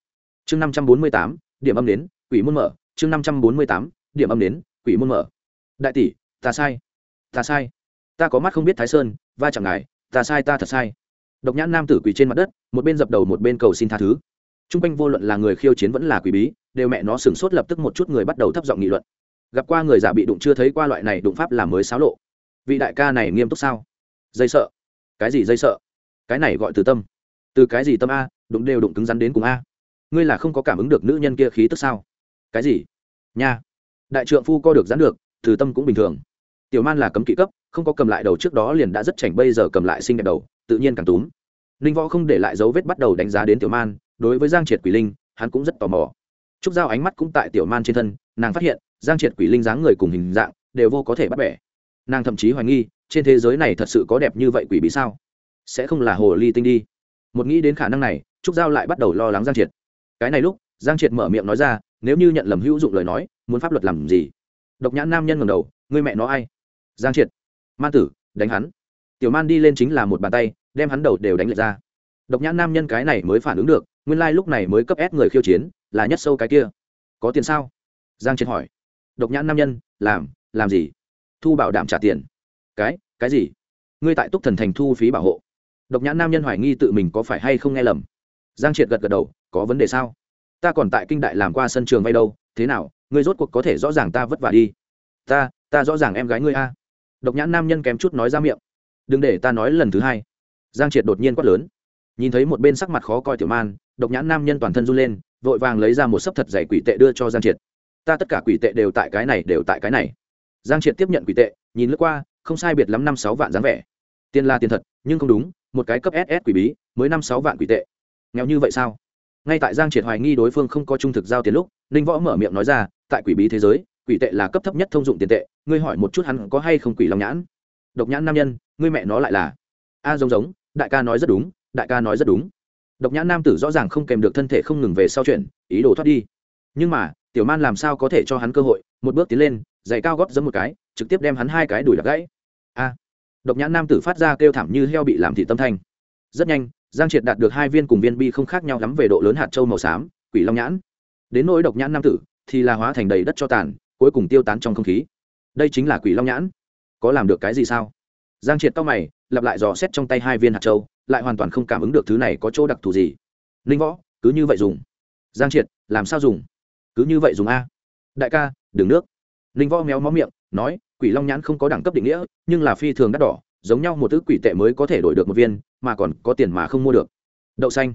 Chương năm trăm bốn mươi tám, điểm âm đến, quỷ môn mở. Chương năm trăm bốn mươi tám, điểm âm đến, quỷ môn mở. Đại tỷ, ta sai. Ta sai. Ta có mắt không biết thái sơn, va chẳng ngài. Ta sai ta thật sai độc nhãn nam tử quỳ trên mặt đất, một bên dập đầu một bên cầu xin tha thứ. T r u n g quanh vô luận là người khiêu chiến vẫn là quỷ bí, đều mẹ nó sửng sốt lập tức một chút người bắt đầu thấp giọng nghị luận. Gặp qua người già bị đụng chưa thấy qua loại này đụng pháp là mới xáo lộ. Vị đại ca này nghiêm túc sao? Dây sợ. Cái gì dây sợ? Cái này gọi từ tâm. Từ cái gì tâm a, đụng đều đụng cứng rắn đến cùng a. Ngươi là không có cảm ứng được nữ nhân kia khí tức sao? Cái gì? Nha. Đại trượng phu co được rắn được, từ tâm cũng bình thường. Tiểu man là cấm kỵ cấp, không có cầm lại đầu trước đó liền đã rất chảnh, bây giờ cầm lại sinh đẹp đầu tự nhiên càng túm. Ninh võ không để lại dấu vết bắt đầu đánh giá đến tiểu man, đối với giang triệt quỷ linh, hắn cũng rất tò mò. Trúc giao ánh mắt cũng tại tiểu man trên thân, nàng phát hiện, giang triệt quỷ linh dáng người cùng hình dạng đều vô có thể bắt bẻ. Nàng thậm chí hoài nghi, trên thế giới này thật sự có đẹp như vậy quỷ bí sao? Sẽ không là hồ ly tinh đi. Một nghĩ đến khả năng này, trúc giao lại bắt đầu lo lắng giang triệt. Cái này lúc, giang triệt mở miệng nói ra, nếu như nhận lầm hữu dụng lời nói, muốn pháp luật làm gì? Độc nhãn nam nhân ngầm đầu người mẹ nó ai? Giang triệt. Man tử, đánh hắn tiểu man đi lên chính là một bàn tay, đem hắn đầu đều đánh lệch ra. Độc nhãn nam nhân cái này mới phản ứng được, nguyên lai、like、lúc này mới cấp ép người khiêu chiến, là nhất sâu cái kia. Có tiền sao? Giang triệt hỏi. Độc nhãn nam nhân, làm làm gì? Thu bảo đảm trả tiền. Cái cái gì? Ngươi tại túc thần thành thu phí bảo hộ. Độc nhãn nam nhân hoài nghi tự mình có phải hay không nghe lầm. Giang triệt gật gật đầu, có vấn đề sao? Ta còn tại kinh đại làm qua sân trường vay đâu, thế nào, ngươi rốt cuộc có thể rõ ràng ta vất vả đi? Ta ta rõ ràng em gái ngươi a. Độc nhãn nam nhân kém chút nói ra miệng đừng để ta nói lần thứ hai. Giang triệt đột nhiên quát lớn. Nhìn thấy một bên sắc mặt khó coi tiểu man, độc nhãn nam nhân toàn thân run lên, vội vàng lấy ra một sấp thật dày quỷ tệ đưa cho giang triệt. Ta tất cả quỷ tệ đều tại cái này, đều tại cái này. Giang triệt tiếp nhận quỷ tệ, nhìn lướt qua, không sai biệt lắm năm sáu vạn dáng vẻ. Tiền là tiền thật, nhưng không đúng, một cái cấp ss quỷ bí, mới năm sáu vạn quỷ tệ. Nghèo như vậy sao? Ngay tại giang triệt hoài nghi đối phương không có trung thực giao tiền lúc, ninh võ mở miệng nói ra, tại quỷ bí thế giới, quỷ tệ là cấp thấp nhất thông dụng tiền tệ, ngươi hỏi một chút hắn có hay không quỷ long nhãn? Độc nhãn nam nhân ngươi mẹ nó lại là. A, giống giống, đại ca nói rất đúng, đại ca nói rất đúng. Độc nhãn nam tử rõ ràng không kèm được thân thể không ngừng về sau chuyện ý đồ thoát đi. Nhưng mà, tiểu man làm sao có thể cho hắn cơ hội, một bước tiến lên, giày cao gót giấm một cái, trực tiếp đem hắn hai cái đùi đặc gãy. A, độc nhãn nam tử phát ra kêu thảm như heo bị làm thị tâm thanh. Rất nhanh, giang triệt đạt được hai viên cùng viên bi không khác nhau lắm về độ lớn hạt châu màu xám, quỷ long nhãn. Đến nỗi độc nhãn nam tử, thì là hóa thành đầy đất cho tàn, cuối cùng tiêu tán trong không khí. Đây chính là quỷ long nhãn. Có làm được cái gì sao? Giang triệt tóc mày, lặp lại dò xét trong tay hai viên hạt châu, lại hoàn toàn không cảm ứng được thứ này có chỗ đặc thù gì. Linh võ, cứ như vậy dùng. Giang triệt, làm sao dùng? Cứ như vậy dùng a. Đại ca, đừng nước. Linh võ méo mó miệng, nói, quỷ long nhãn không có đẳng cấp định nghĩa, nhưng là phi thường đắt đỏ, giống nhau một thứ quỷ tệ mới có thể đổi được một viên, mà còn có tiền mà không mua được. Đậu xanh.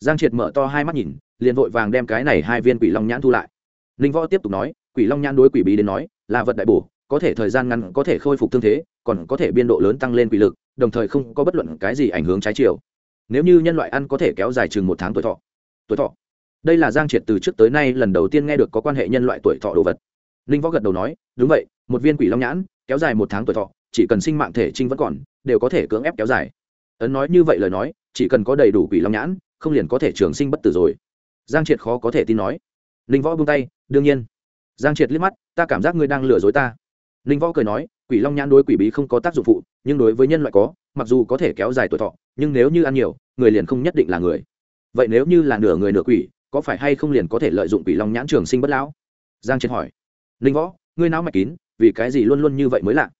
Giang triệt mở to hai mắt nhìn, liền vội vàng đem cái này hai viên quỷ long nhãn thu lại. Linh võ tiếp tục nói, quỷ long nhãn đối quỷ bí đến nói, là vật đại bổ có thể thời gian ngắn có thể khôi phục thương thế, còn có thể biên độ lớn tăng lên quỷ lực, đồng thời không có bất luận cái gì ảnh hưởng trái chiều. Nếu như nhân loại ăn có thể kéo dài chừng một tháng tuổi thọ. Tuổi thọ. Đây là giang triệt từ trước tới nay lần đầu tiên nghe được có quan hệ nhân loại tuổi thọ đồ vật. Linh võ gật đầu nói, đúng vậy, một viên quỷ long nhãn, kéo dài một tháng tuổi thọ, chỉ cần sinh mạng thể trinh vẫn còn, đều có thể cưỡng ép kéo dài. Ấn nói như vậy lời nói, chỉ cần có đầy đủ quỷ long nhãn, không liền có thể trường sinh bất tử rồi. Giang triệt khó có thể tin nói. Linh võ buông tay, đương nhiên. Giang triệt liếc mắt, ta cảm giác ngươi đang lừa dối ta ninh võ cười nói, quỷ long nhãn đối quỷ bí không có tác dụng phụ, nhưng đối với nhân loại có, mặc dù có thể kéo dài tuổi thọ, nhưng nếu như ăn nhiều, người liền không nhất định là người. Vậy nếu như là nửa người nửa quỷ, có phải hay không liền có thể lợi dụng quỷ long nhãn trường sinh bất lão? Giang triệt hỏi. Ninh võ, ngươi não mạch kín, vì cái gì luôn luôn như vậy mới lạ?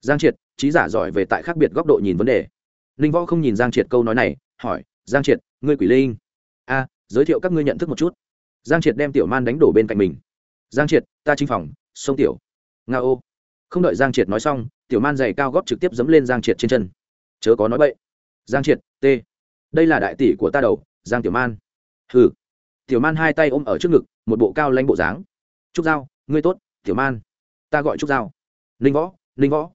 Giang triệt, trí giả giỏi về tại khác biệt góc độ nhìn vấn đề. Ninh võ không nhìn giang triệt câu nói này, hỏi, giang triệt, ngươi quỷ linh. A, giới thiệu các ngươi nhận thức một chút. Giang triệt đem tiểu man đánh đổ bên cạnh mình. Giang triệt, ta chinh phòng, sông tiểu. Nga ô không đợi giang triệt nói xong, tiểu man giày cao góp trực tiếp dẫm lên giang triệt trên chân. Chớ có nói bậy. Giang triệt, t. Đây là đại tỷ của ta đầu, giang tiểu man. Hừ. Tiểu man hai tay ôm ở trước ngực, một bộ cao lanh bộ dáng. Trúc giao, ngươi tốt, tiểu man. Ta gọi trúc giao. Ninh võ ninh võ.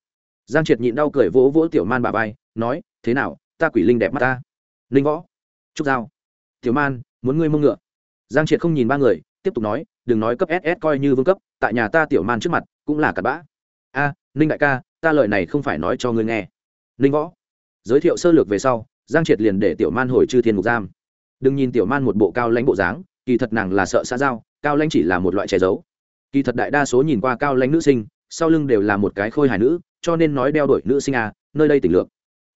Giang triệt nhịn đau cười vỗ vỗ tiểu man bà vai, nói, thế nào, ta quỷ linh đẹp mắt ta. Ninh võ. Trúc giao. Tiểu man, muốn ngươi mông ngựa. Giang triệt không nhìn ba người, tiếp tục nói, đừng nói cấp ss coi như vương cấp, tại nhà ta tiểu man trước mặt, cũng là cặn bã ninh đại ca, ta lời này không phải nói cho ngươi nghe. Ninh võ, giới thiệu sơ lược về sau, giang triệt liền để tiểu man hồi chư thiên mục giam. Đừng nhìn tiểu man một bộ cao lãnh bộ dáng, kỳ thật nàng là sợ xã giao, cao lãnh chỉ là một loại che giấu. Kỳ thật đại đa số nhìn qua cao lãnh nữ sinh, sau lưng đều là một cái khôi hài nữ, cho nên nói đeo đổi nữ sinh à nơi đây tỉnh lược.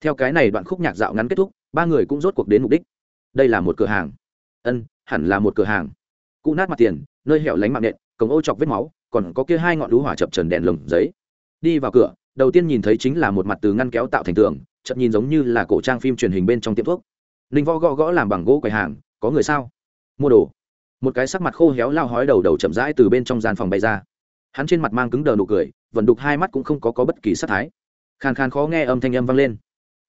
Theo cái này đoạn khúc nhạc dạo ngắn kết thúc, ba người cũng rốt cuộc đến mục đích. Đây là một cửa hàng. Ân, hẳn là một cửa hàng. Cụ nát mặt tiền, nơi hẻo lánh mạng nện, cổng ô chọc vết máu, còn có kia hai ngọn lũ hỏa chập trần đèn lồng giấy đi vào cửa đầu tiên nhìn thấy chính là một mặt từ ngăn kéo tạo thành tường chậm nhìn giống như là cổ trang phim truyền hình bên trong tiệm thuốc. Ninh võ gõ gõ làm bằng gỗ quầy hàng có người sao? Mua đồ. Một cái sắc mặt khô héo lao hói đầu đầu chậm rãi từ bên trong gian phòng bay ra. Hắn trên mặt mang cứng đờ nụ cười vần đục hai mắt cũng không có, có bất kỳ sắc thái. Khàn khàn khó nghe âm thanh âm vang lên.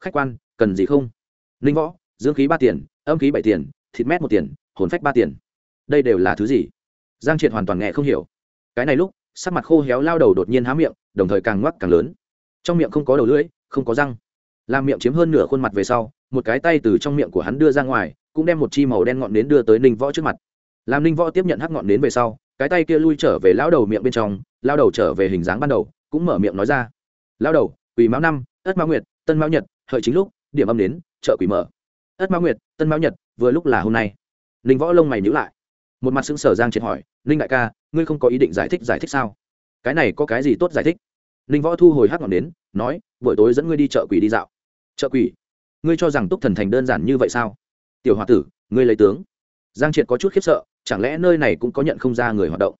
Khách quan cần gì không? Ninh võ dương khí ba tiền âm khí bảy tiền thịt mét một tiền hồn phách ba tiền. Đây đều là thứ gì? Giang triệt hoàn toàn nghe không hiểu. Cái này lúc sắc mặt khô héo lao đầu đột nhiên há miệng, đồng thời càng ngoắc càng lớn. Trong miệng không có đầu lưỡi, không có răng. Làm miệng chiếm hơn nửa khuôn mặt về sau, một cái tay từ trong miệng của hắn đưa ra ngoài, cũng đem một chi màu đen ngọn nến đưa tới ninh võ trước mặt. Làm ninh võ tiếp nhận hắc ngọn nến về sau, cái tay kia lui trở về lao đầu miệng bên trong, lao đầu trở về hình dáng ban đầu, cũng mở miệng nói ra. Lao đầu, quỷ máu năm, ất mão nguyệt, tân mão nhật, hợi chính lúc, điểm âm đến chợ quỷ mở. Ất mão nguyệt, tân mão nhật, vừa lúc là hôm nay. Ninh võ lông mày nhữ lại một mặt xứng sở giang triệt hỏi, ninh đại ca, ngươi không có ý định giải thích giải thích sao? Cái này có cái gì tốt giải thích? Ninh võ thu hồi hát ngọn đến nói, buổi tối dẫn ngươi đi chợ quỷ đi dạo. Chợ quỷ? Ngươi cho rằng túc thần thành đơn giản như vậy sao? Tiểu h o a tử, ngươi lấy tướng. Giang triệt có chút khiếp sợ, chẳng lẽ nơi này cũng có nhận không ra người hoạt động?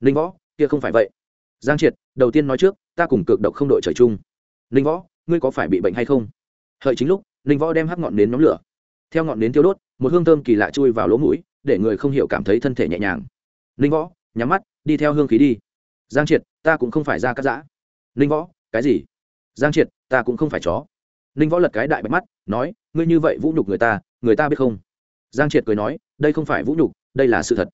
Ninh võ, kia không phải vậy. Giang triệt, đầu tiên nói trước, ta cùng cực độc không đội trời chung. Ninh võ, ngươi có phải bị bệnh hay không? Hợi chính lúc, ninh võ đem hắc ngọn nến nhóm lửa. Theo ngọn nến tiêu đốt, một hương thơm kỳ lạ chui vào lỗ mũi để người không hiểu cảm thấy thân thể nhẹ nhàng. Ninh võ, nhắm mắt, đi theo hương khí đi. Giang triệt, ta cũng không phải ra cắt giã. Ninh võ, cái gì? Giang triệt, ta cũng không phải chó. Ninh võ lật cái đại bạch mắt, nói, ngươi như vậy vũ nhục người ta người ta biết không? Giang triệt cười nói, đây không phải vũ nhục, đây là sự thật.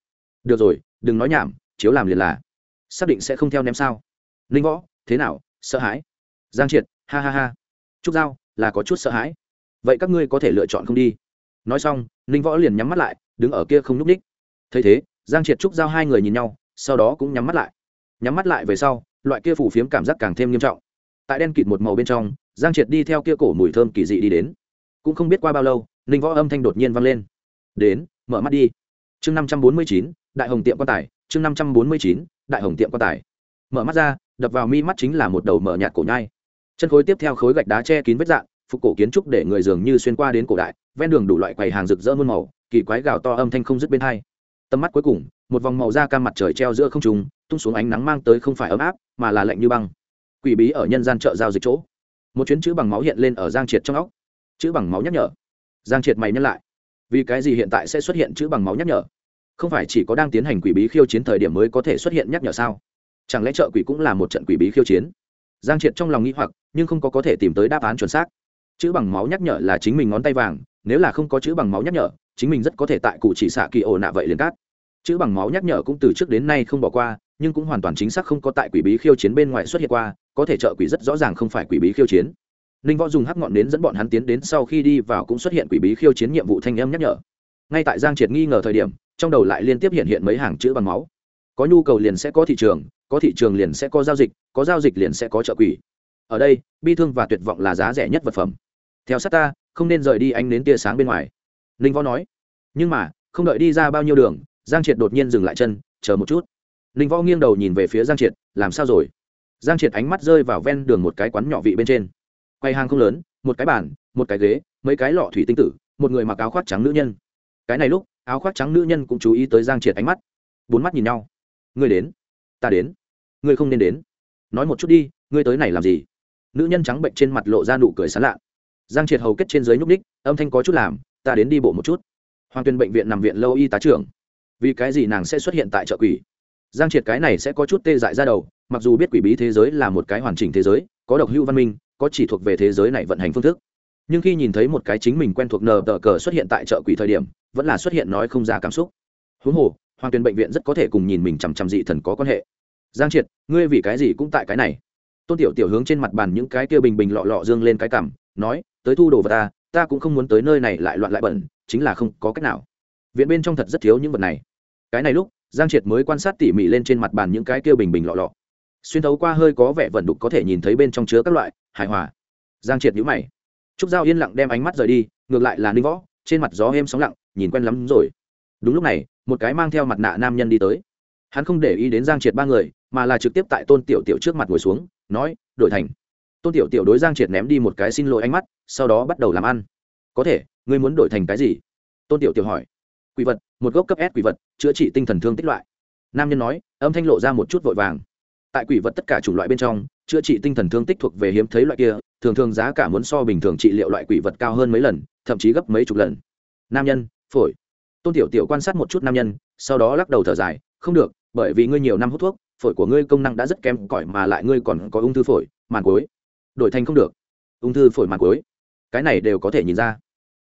Được rồi, đừng nói nhảm, chiếu làm liền là. Xác định sẽ không theo ném sao? Ninh võ, thế nào, sợ hãi? Giang triệt, ha ha ha. Trúc giao, là có chút sợ hãi. Vậy các ngươi có thể lựa chọn không đi. Nói xong ninh võ liền nhắm mắt lại, đứng ở kia không n ú c ních thấy thế, giang triệt trúc giao hai người nhìn nhau, sau đó cũng nhắm mắt lại. Nhắm mắt lại về sau, loại kia phủ phiếm cảm giác càng thêm nghiêm trọng. Tại đen kịt một màu bên trong, giang triệt đi theo kia cổ mùi thơm kỳ dị đi đến. Cũng không biết qua bao lâu, ninh võ âm thanh đột nhiên vang lên. Đến, mở mắt đi. Chương năm trăm bốn mươi chín, đại hồng tiệm quan tài, chương năm trăm bốn mươi chín, đại hồng tiệm quan tài. Mở mắt ra, đập vào mi mắt chính là một đầu mở nhạt cổ nhai. Chân khối tiếp theo khối gạch đá che kín vết dạng phục cổ kiến trúc để người dường như xuyên qua đến cổ đại, ven đường đủ loại quầy hàng rực rỡ muôn màu, kỳ quái gào to âm thanh không dứt bên hai. Tầm mắt cuối cùng, một vòng màu da cam mặt trời treo giữa không trùng tung xuống ánh nắng mang tới không phải ấm áp, mà là lạnh như băng. Quỷ bí ở nhân gian chợ giao dịch chỗ. Một chuyến chữ bằng máu hiện lên ở giang triệt trong óc. Chữ bằng máu nhắc nhở. Giang triệt mày nhắc lại. Vì cái gì hiện tại sẽ xuất hiện chữ bằng máu nhắc nhở? Không phải chỉ có đang tiến hành quỷ bí khiêu chiến thời điểm mới có thể xuất hiện nhắc nhở sao? Chẳng lẽ chợ quỷ cũng là một trận quỷ bí khiêu chiến? Giang triệt trong lòng nghĩ hoặc, nhưng không có có thể tìm tới đáp án chuẩn xác chữ bằng máu nhắc nhở là chính mình ngón tay vàng, nếu là không có chữ bằng máu nhắc nhở, chính mình rất có thể tại cụ chỉ xạ kỳ ổ nạ vậy liền cát. Chữ bằng máu nhắc nhở cũng từ trước đến nay không bỏ qua, nhưng cũng hoàn toàn chính xác không có tại quỷ bí khiêu chiến bên ngoài xuất hiện qua, có thể trợ quỷ rất rõ ràng không phải quỷ bí khiêu chiến. Ninh võ dùng hắc ngọn đến dẫn bọn hắn tiến đến sau khi đi vào cũng xuất hiện quỷ bí khiêu chiến nhiệm vụ thanh âm nhắc nhở. Ngay tại giang triệt nghi ngờ thời điểm, trong đầu lại liên tiếp hiện hiện mấy hàng chữ bằng máu. Có nhu cầu liền sẽ có thị trường, có thị trường liền sẽ có giao dịch, có giao dịch liền sẽ có trợ quỷ. Ở đây, bi thương và tuyệt vọng là giá rẻ nhất vật phẩm theo sát ta, không nên rời đi Anh đến tia sáng bên ngoài. Ninh võ nói. Nhưng mà, không đợi đi ra bao nhiêu đường, giang triệt đột nhiên dừng lại chân, chờ một chút. Ninh võ nghiêng đầu nhìn về phía giang triệt, làm sao rồi? Giang triệt ánh mắt rơi vào ven đường một cái quán nhỏ vị bên trên. Quay hàng không lớn, một cái bàn, một cái ghế, mấy cái lọ thủy tinh tử, một người mặc áo khoác trắng nữ nhân. Cái này lúc, áo khoác trắng nữ nhân cũng chú ý tới giang triệt ánh mắt. Bốn mắt nhìn nhau. Ngươi đến, ta đến, ngươi không nên đến. Nói một chút đi, ngươi tới này làm gì? Nữ nhân trắng bệnh trên mặt lộ ra nụ cười sán lạ giang triệt hầu kết trên dưới nhúc ních âm thanh có chút làm, ta đến đi bộ một chút. Hoàng tuyên bệnh viện nằm viện lâu y tá trưởng. Vì cái gì nàng sẽ xuất hiện tại chợ quỷ? Giang triệt cái này sẽ có chút tê dại ra đầu, mặc dù biết quỷ bí thế giới là một cái hoàn chỉnh thế giới, có độc hữu văn minh, có chỉ thuộc về thế giới này vận hành phương thức. Nhưng khi nhìn thấy một cái chính mình quen thuộc nờ tờ cờ xuất hiện tại chợ quỷ thời điểm, vẫn là xuất hiện nói không ra cảm xúc. Huống hồ, hoàng tuyền bệnh viện rất có thể cùng nhìn mình chằm chằm dị thần có quan hệ. Giang triệt, ngươi vì cái gì cũng tại cái này? Tôn tiểu tiểu hướng trên mặt bàn những cái kia bình bình lọ lọ dương lên cái cảm nói, tới thu đồ vật ta ta cũng không muốn tới nơi này lại loạn lại bẩn, chính là không có cách nào. Viện bên trong thật rất thiếu những vật này. Cái này lúc, giang triệt mới quan sát tỉ mỉ lên trên mặt bàn những cái kia bình bình lọ lọ. Xuyên thấu qua hơi có vẻ vẩn đục có thể nhìn thấy bên trong chứa các loại, hài hòa. Giang triệt nhữ mày. Trúc giao yên lặng đem ánh mắt rời đi, ngược lại là ninh võ, trên mặt gió êm sóng lặng, nhìn quen lắm rồi. Đúng lúc này, một cái mang theo mặt nạ nam nhân đi tới. Hắn không để ý đến giang triệt ba người, mà là trực tiếp tại tôn tiểu tiểu trước mặt ngồi xuống, nói, đổi thành tôn tiểu tiểu đối giang triệt ném đi một cái xin lỗi ánh mắt, sau đó bắt đầu làm ăn. Có thể, ngươi muốn đổi thành cái gì? Tôn tiểu tiểu hỏi. Quỷ vật, một gốc cấp s quỷ vật, chữa trị tinh thần thương tích loại. Nam nhân nói, âm thanh lộ ra một chút vội vàng. Tại quỷ vật tất cả chủng loại bên trong, chữa trị tinh thần thương tích thuộc về hiếm thấy loại kia, thường thường giá cả muốn so bình thường trị liệu loại quỷ vật cao hơn mấy lần, thậm chí gấp mấy chục lần. Nam nhân, phổi. Tôn tiểu tiểu quan sát một chút nam nhân, sau đó lắc đầu thở dài. Không được, bởi vì ngươi nhiều năm hút thuốc, phổi của ngươi công năng đã rất kém, cỏi mà lại ngươi còn có ung thư phổi màn cối đổi thành không được. Ung thư phổi mặt cuối. Cái này đều có thể nhìn ra.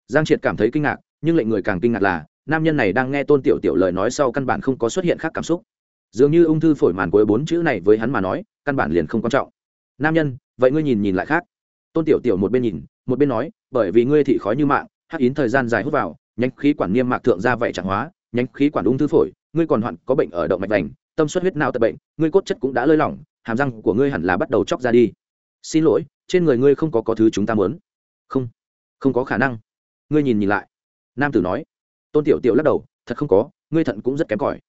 Giang triệt cảm thấy kinh ngạc, nhưng lệnh người càng kinh ngạc là, nam nhân này đang nghe tôn tiểu tiểu lời nói sau căn bản không có xuất hiện khác cảm xúc. Dường như ung thư phổi màn cuối bốn chữ này với hắn mà nói, căn bản liền không quan trọng. Nam nhân, vậy ngươi nhìn nhìn lại khác. Tôn tiểu tiểu một bên nhìn, một bên nói, bởi vì ngươi thị khói như mạng, hắc yến thời gian dài hút vào, nhánh khí quản niêm mạc thượng ra vậy trạng hóa, nhánh khí quản ung thư phổi, ngươi còn hoạn có bệnh ở động mạch vành, tâm suất huyết não tật bệnh, ngươi cốt chất cũng đã lơi lỏng, hàm răng của ngươi hẳn là bắt đầu chóc ra đi xin lỗi, trên người ngươi không có có thứ chúng ta muốn. Không không có khả năng. Ngươi nhìn nhìn lại. Nam tử nói. Tôn tiểu tiểu lắc đầu, thật không có, ngươi thận cũng rất kém cỏi.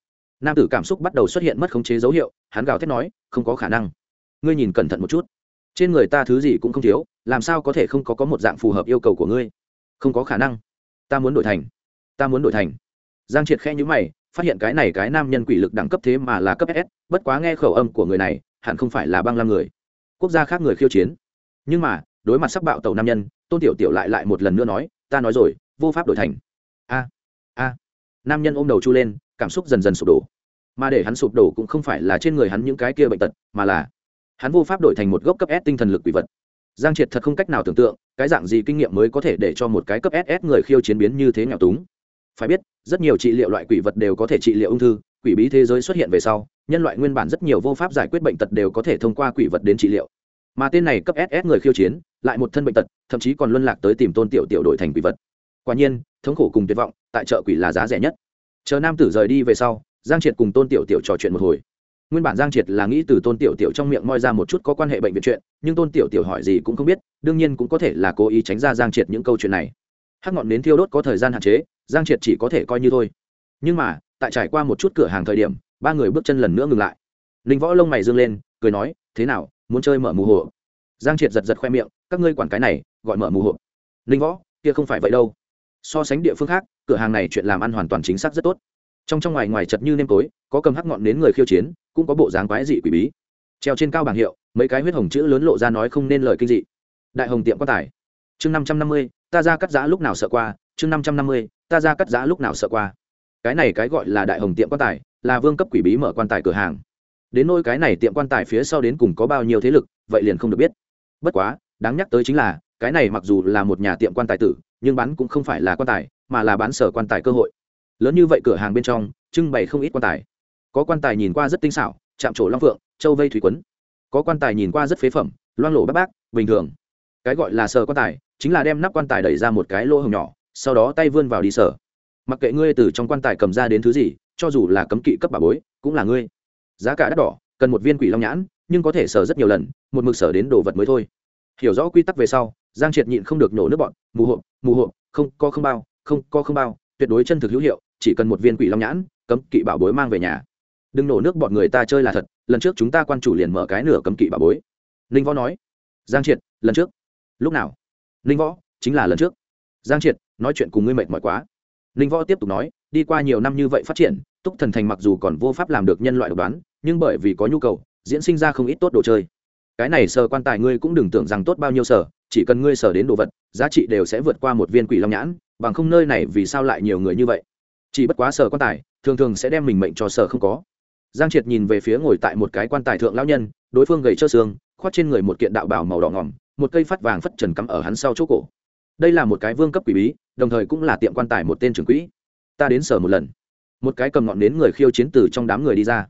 Nam tử cảm xúc bắt đầu xuất hiện mất khống chế dấu hiệu, hắn gào thét nói, không có khả năng. Ngươi nhìn cẩn thận một chút. Trên người ta thứ gì cũng không thiếu, làm sao có thể không có có một dạng phù hợp yêu cầu của ngươi? Không có khả năng. Ta muốn đổi thành. Ta muốn đổi thành. Giang triệt khe nhữ mày, phát hiện cái này cái nam nhân quỷ lực đẳng cấp thế mà là cấp s, bất quá nghe khẩu âm của người này, hẳn không phải là băng lam người quốc gia khác người khiêu chiến. Nhưng mà, đối mặt sắc bạo tàu nam nhân, tôn tiểu tiểu lại lại một lần nữa nói, ta nói rồi, vô pháp đổi thành. A a. Nam nhân ôm đầu chu lên, cảm xúc dần dần sụp đổ. Mà để hắn sụp đổ cũng không phải là trên người hắn những cái kia bệnh tật, mà là hắn vô pháp đổi thành một gốc cấp s tinh thần lực quỷ vật. Giang triệt thật không cách nào tưởng tượng, cái dạng gì kinh nghiệm mới có thể để cho một cái cấp ss người khiêu chiến biến như thế nghèo túng. Phải biết, rất nhiều trị liệu loại quỷ vật đều có thể trị liệu ung thư, quỷ bí thế giới xuất hiện về sau nhân loại nguyên bản rất nhiều vô pháp giải quyết bệnh tật đều có thể thông qua quỷ vật đến trị liệu. Mà tên này cấp ss người khiêu chiến, lại một thân bệnh tật, thậm chí còn luân lạc tới tìm tôn tiểu tiểu đổi thành quỷ vật. Quả nhiên, thống khổ cùng tuyệt vọng, tại chợ quỷ là giá rẻ nhất. Chờ nam tử rời đi về sau, giang triệt cùng tôn tiểu tiểu trò chuyện một hồi. Nguyên bản giang triệt là nghĩ từ tôn tiểu tiểu trong miệng moi ra một chút có quan hệ bệnh viện chuyện, nhưng tôn tiểu tiểu hỏi gì cũng không biết, đương nhiên cũng có thể là cố ý tránh ra giang triệt những câu chuyện này. Hắc ngọn nến thiêu đốt có thời gian hạn chế, giang triệt chỉ có thể coi như thôi. Nhưng mà, tại trải qua một chút cửa hàng thời điểm ba người bước chân lần nữa ngừng lại. Linh võ lông mày dương lên, cười nói, thế nào, muốn chơi mở mù hộ giang triệt giật giật khoe miệng, các ngươi quản cái này, gọi mở mù hộ linh võ, kia không phải vậy đâu. So sánh địa phương khác, cửa hàng này chuyện làm ăn hoàn toàn chính xác rất tốt. Trong trong ngoài ngoài chật như nêm tối, có cầm hắc ngọn đến người khiêu chiến, cũng có bộ dáng quái dị quỷ bí. Treo trên cao bảng hiệu, mấy cái huyết hồng chữ lớn lộ ra nói không nên lời kinh dị. Đại hồng tiệm quan tài. Chương năm trăm năm mươi, ta ra cắt giá lúc nào sợ qua? Chương năm trăm năm mươi, ta ra cắt giá lúc nào sợ qua? Cái này cái gọi là đại hồng tiệm quan tài là vương cấp quỷ bí mở quan tài cửa hàng. Đến nôi cái này tiệm quan tài phía sau đến cùng có bao nhiêu thế lực, vậy liền không được biết. Bất quá, đáng nhắc tới chính là, cái này mặc dù là một nhà tiệm quan tài tử, nhưng bán cũng không phải là quan tài, mà là bán sở quan tài cơ hội. Lớn như vậy cửa hàng bên trong, trưng bày không ít quan tài. Có quan tài nhìn qua rất tinh xảo, chạm trổ long phượng, châu vây thủy quấn. Có quan tài nhìn qua rất phế phẩm, loang lổ bác bác bình thường. Cái gọi là sờ quan tài, chính là đem nắp quan tài đẩy ra một cái lỗ hồng nhỏ, sau đó tay vươn vào đi sở mặc kệ ngươi từ trong quan tài cầm ra đến thứ gì, cho dù là cấm kỵ cấp bà bối, cũng là ngươi. Giá cả đắt đỏ, cần một viên quỷ long nhãn, nhưng có thể sở rất nhiều lần, một mực sở đến đồ vật mới thôi. Hiểu rõ quy tắc về sau, giang triệt nhịn không được nổ nước bọn, mù hộp mù hộp, không có không bao, không có không bao, tuyệt đối chân thực hữu hiệu, chỉ cần một viên quỷ long nhãn, cấm kỵ bảo bối mang về nhà. Đừng nổ nước bọn người ta chơi là thật, lần trước chúng ta quan chủ liền mở cái nửa cấm kỵ bảo bối. Ninh võ nói. Giang triệt, lần trước. Lúc nào? Ninh võ, chính là lần trước. Giang triệt, nói chuyện cùng ngươi mệt mỏi quá. Linh võ tiếp tục nói, đi qua nhiều năm như vậy phát triển, túc thần thành mặc dù còn vô pháp làm được nhân loại độc đoán, nhưng bởi vì có nhu cầu, diễn sinh ra không ít tốt đồ chơi. Cái này sờ quan tài ngươi cũng đừng tưởng rằng tốt bao nhiêu sở chỉ cần ngươi sở đến đồ vật, giá trị đều sẽ vượt qua một viên quỷ long nhãn, bằng không nơi này vì sao lại nhiều người như vậy? Chỉ bất quá sở quan tài, thường thường sẽ đem mình mệnh cho sở không có. Giang triệt nhìn về phía ngồi tại một cái quan tài thượng lão nhân, đối phương gầy trơ xương, khoác trên người một kiện đạo bảo màu đỏ ngỏm, một cây phát vàng phất trần cắm ở hắn sau chỗ cổ đây là một cái vương cấp quỷ bí, đồng thời cũng là tiệm quan tài một tên trưởng quỹ. Ta đến sở một lần. Một cái cầm ngọn đến người khiêu chiến từ trong đám người đi ra.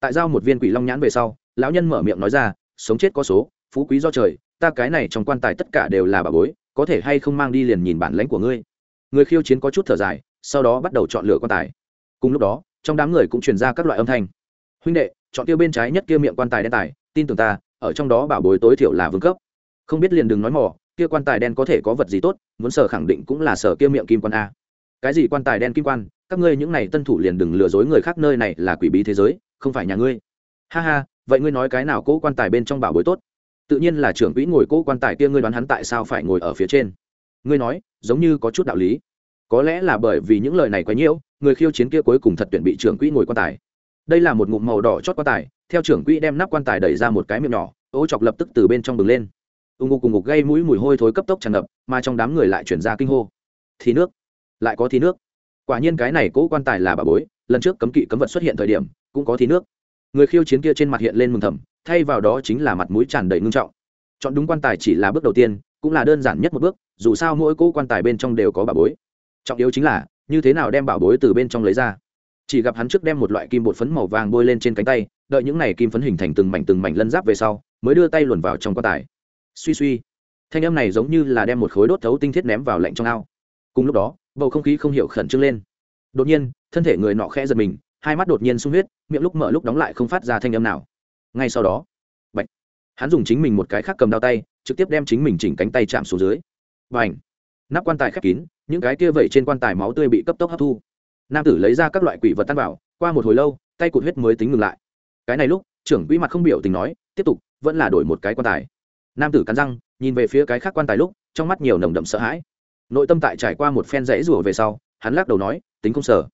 Tại giao một viên quỷ long nhãn về sau, lão nhân mở miệng nói ra, sống chết có số, phú quý do trời, ta cái này trong quan tài tất cả đều là bà bối, có thể hay không mang đi liền nhìn bản lãnh của ngươi. Người khiêu chiến có chút thở dài, sau đó bắt đầu chọn lựa quan tài. Cùng lúc đó, trong đám người cũng truyền ra các loại âm thanh. Huynh đệ, chọn tiêu bên trái nhất kia miệng quan tài đen tài, tin tưởng ta, ở trong đó bảo bối tối thiểu là vương cấp. Không biết liền đừng nói mỏ kia quan tài đen có thể có vật gì tốt, muốn sở khẳng định cũng là sở kia miệng kim quan a. Cái gì quan tài đen kim quan? Các ngươi những này tân thủ liền đừng lừa dối người khác nơi này là quỷ bí thế giới, không phải nhà ngươi. Ha ha, vậy ngươi nói cái nào cỗ quan tài bên trong bảo bối tốt? Tự nhiên là trưởng quỹ ngồi cỗ quan tài kia ngươi đoán hắn tại sao phải ngồi ở phía trên. Ngươi nói, giống như có chút đạo lý. Có lẽ là bởi vì những lời này quá nhiễu người khiêu chiến kia cuối cùng thật tuyển bị trưởng quỹ ngồi quan tài. Đây là một ngụm màu đỏ chót quan tài, theo trưởng quỹ đem nắp quan tài đẩy ra một cái miệng nhỏ, ô chọc lập tức từ bên trong bừng lên ù ngục cùng ngục gây mũi mùi hôi thối cấp tốc tràn ngập, mà trong đám người lại chuyển ra kinh hô. Thì nước, lại có thì nước. Quả nhiên cái này cỗ quan tài là bà bối, lần trước cấm kỵ cấm vật xuất hiện thời điểm, cũng có thì nước. Người khiêu chiến kia trên mặt hiện lên mừng thầm, thay vào đó chính là mặt mũi tràn đầy ngưng trọng. Chọn đúng quan tài chỉ là bước đầu tiên, cũng là đơn giản nhất một bước, dù sao mỗi cỗ quan tài bên trong đều có bà bối. Trọng yếu chính là, như thế nào đem bảo bối từ bên trong lấy ra. Chỉ gặp hắn trước đem một loại kim bột phấn màu vàng bôi lên trên cánh tay, đợi những này kim phấn hình thành từng mảnh từng mảnh lân giáp về sau, mới đưa tay luồn vào trong quan tài suy suy. Thanh âm này giống như là đem một khối đốt thấu tinh thiết ném vào lạnh trong ao. Cùng lúc đó, bầu không khí không hiểu khẩn trương lên. Đột nhiên, thân thể người nọ khẽ giật mình, hai mắt đột nhiên sung huyết, miệng lúc mở lúc đóng lại không phát ra thanh âm nào. Ngay sau đó bệnh hắn dùng chính mình một cái khác cầm đao tay, trực tiếp đem chính mình chỉnh cánh tay chạm xuống dưới. Và h nắp quan tài khép kín, những cái kia vẩy trên quan tài máu tươi bị cấp tốc hấp thu. Nam tử lấy ra các loại quỷ vật tan vào, qua một hồi lâu, tay cụt huyết mới tính ngừng lại. Cái này lúc, trưởng quỹ mặt không biểu tình nói, tiếp tục, vẫn là đổi một cái quan tài nam tử cắn răng, nhìn về phía cái khác quan tài lúc, trong mắt nhiều nồng đậm sợ hãi. Nội tâm tại trải qua một phen rẫy rủa về sau, hắn lắc đầu nói, tính không sở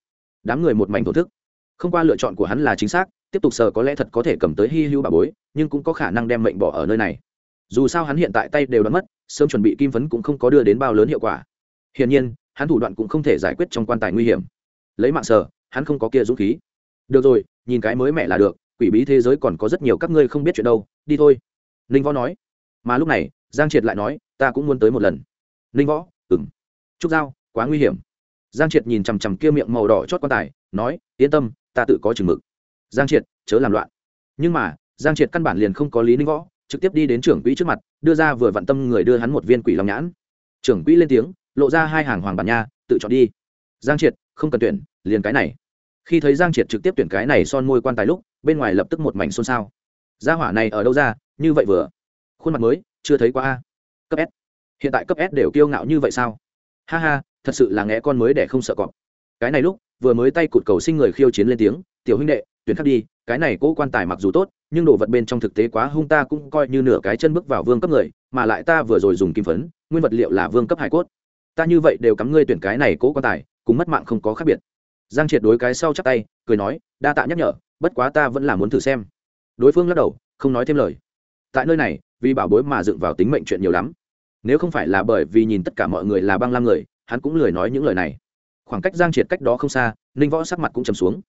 đám người một mảnh thổ thức. Không qua lựa chọn của hắn là chính xác, tiếp tục sờ có lẽ thật có thể cầm tới hy hữu bà bối, nhưng cũng có khả năng đem mệnh bỏ ở nơi này. Dù sao hắn hiện tại tay đều đã mất, sớm chuẩn bị kim phấn cũng không có đưa đến bao lớn hiệu quả. Hiển nhiên, hắn thủ đoạn cũng không thể giải quyết trong quan tài nguy hiểm. Lấy mạng sờ, hắn không có kia dũng khí. Được rồi, nhìn cái mới mẹ là được, quỷ bí thế giới còn có rất nhiều các ngươi không biết chuyện đâu, đi thôi. Ninh võ nói mà lúc này, giang triệt lại nói, ta cũng muốn tới một lần. Ninh võ ừng trúc giao, quá nguy hiểm. Giang triệt nhìn chằm chằm kia miệng màu đỏ chót quan tài, nói, yên tâm, ta tự có chừng mực. Giang triệt, chớ làm loạn. Nhưng mà, giang triệt căn bản liền không có lý ninh võ, trực tiếp đi đến trưởng quỹ trước mặt, đưa ra vừa vặn tâm người đưa hắn một viên quỷ long nhãn. Trưởng quỹ lên tiếng, lộ ra hai hàng hoàng bản nha, tự chọn đi. Giang triệt, không cần tuyển, liền cái này. Khi thấy giang triệt trực tiếp tuyển cái này son môi quan tài lúc, bên ngoài lập tức một mảnh xôn xao. Gia hỏa này ở đâu ra, như vậy vừa khuôn mặt mới, chưa thấy qua a. Cấp s. Hiện tại cấp s đều kiêu ngạo như vậy sao? Ha ha, thật sự là nghe con mới để không sợ cọp. Cái này lúc, vừa mới tay cụt cầu sinh người khiêu chiến lên tiếng, tiểu huynh đệ, tuyển khắc đi, cái này cố quan tài mặc dù tốt, nhưng đồ vật bên trong thực tế quá hung ta cũng coi như nửa cái chân bước vào vương cấp người, mà lại ta vừa rồi dùng kim phấn, nguyên vật liệu là vương cấp hải cốt. Ta như vậy đều cắm ngươi tuyển cái này cố quan tài, cùng mất mạng không có khác biệt. Giang triệt đối cái sau chắc tay, cười nói, đa tạ nhắc nhở, bất quá ta vẫn là muốn thử xem. Đối phương lắc đầu, không nói thêm lời tại nơi này, vì bảo bối mà dựng vào tính mệnh chuyện nhiều lắm. Nếu không phải là bởi vì nhìn tất cả mọi người là băng lam người, hắn cũng lười nói những lời này. Khoảng cách giang triệt cách đó không xa, ninh võ sắc mặt cũng chầm xuống.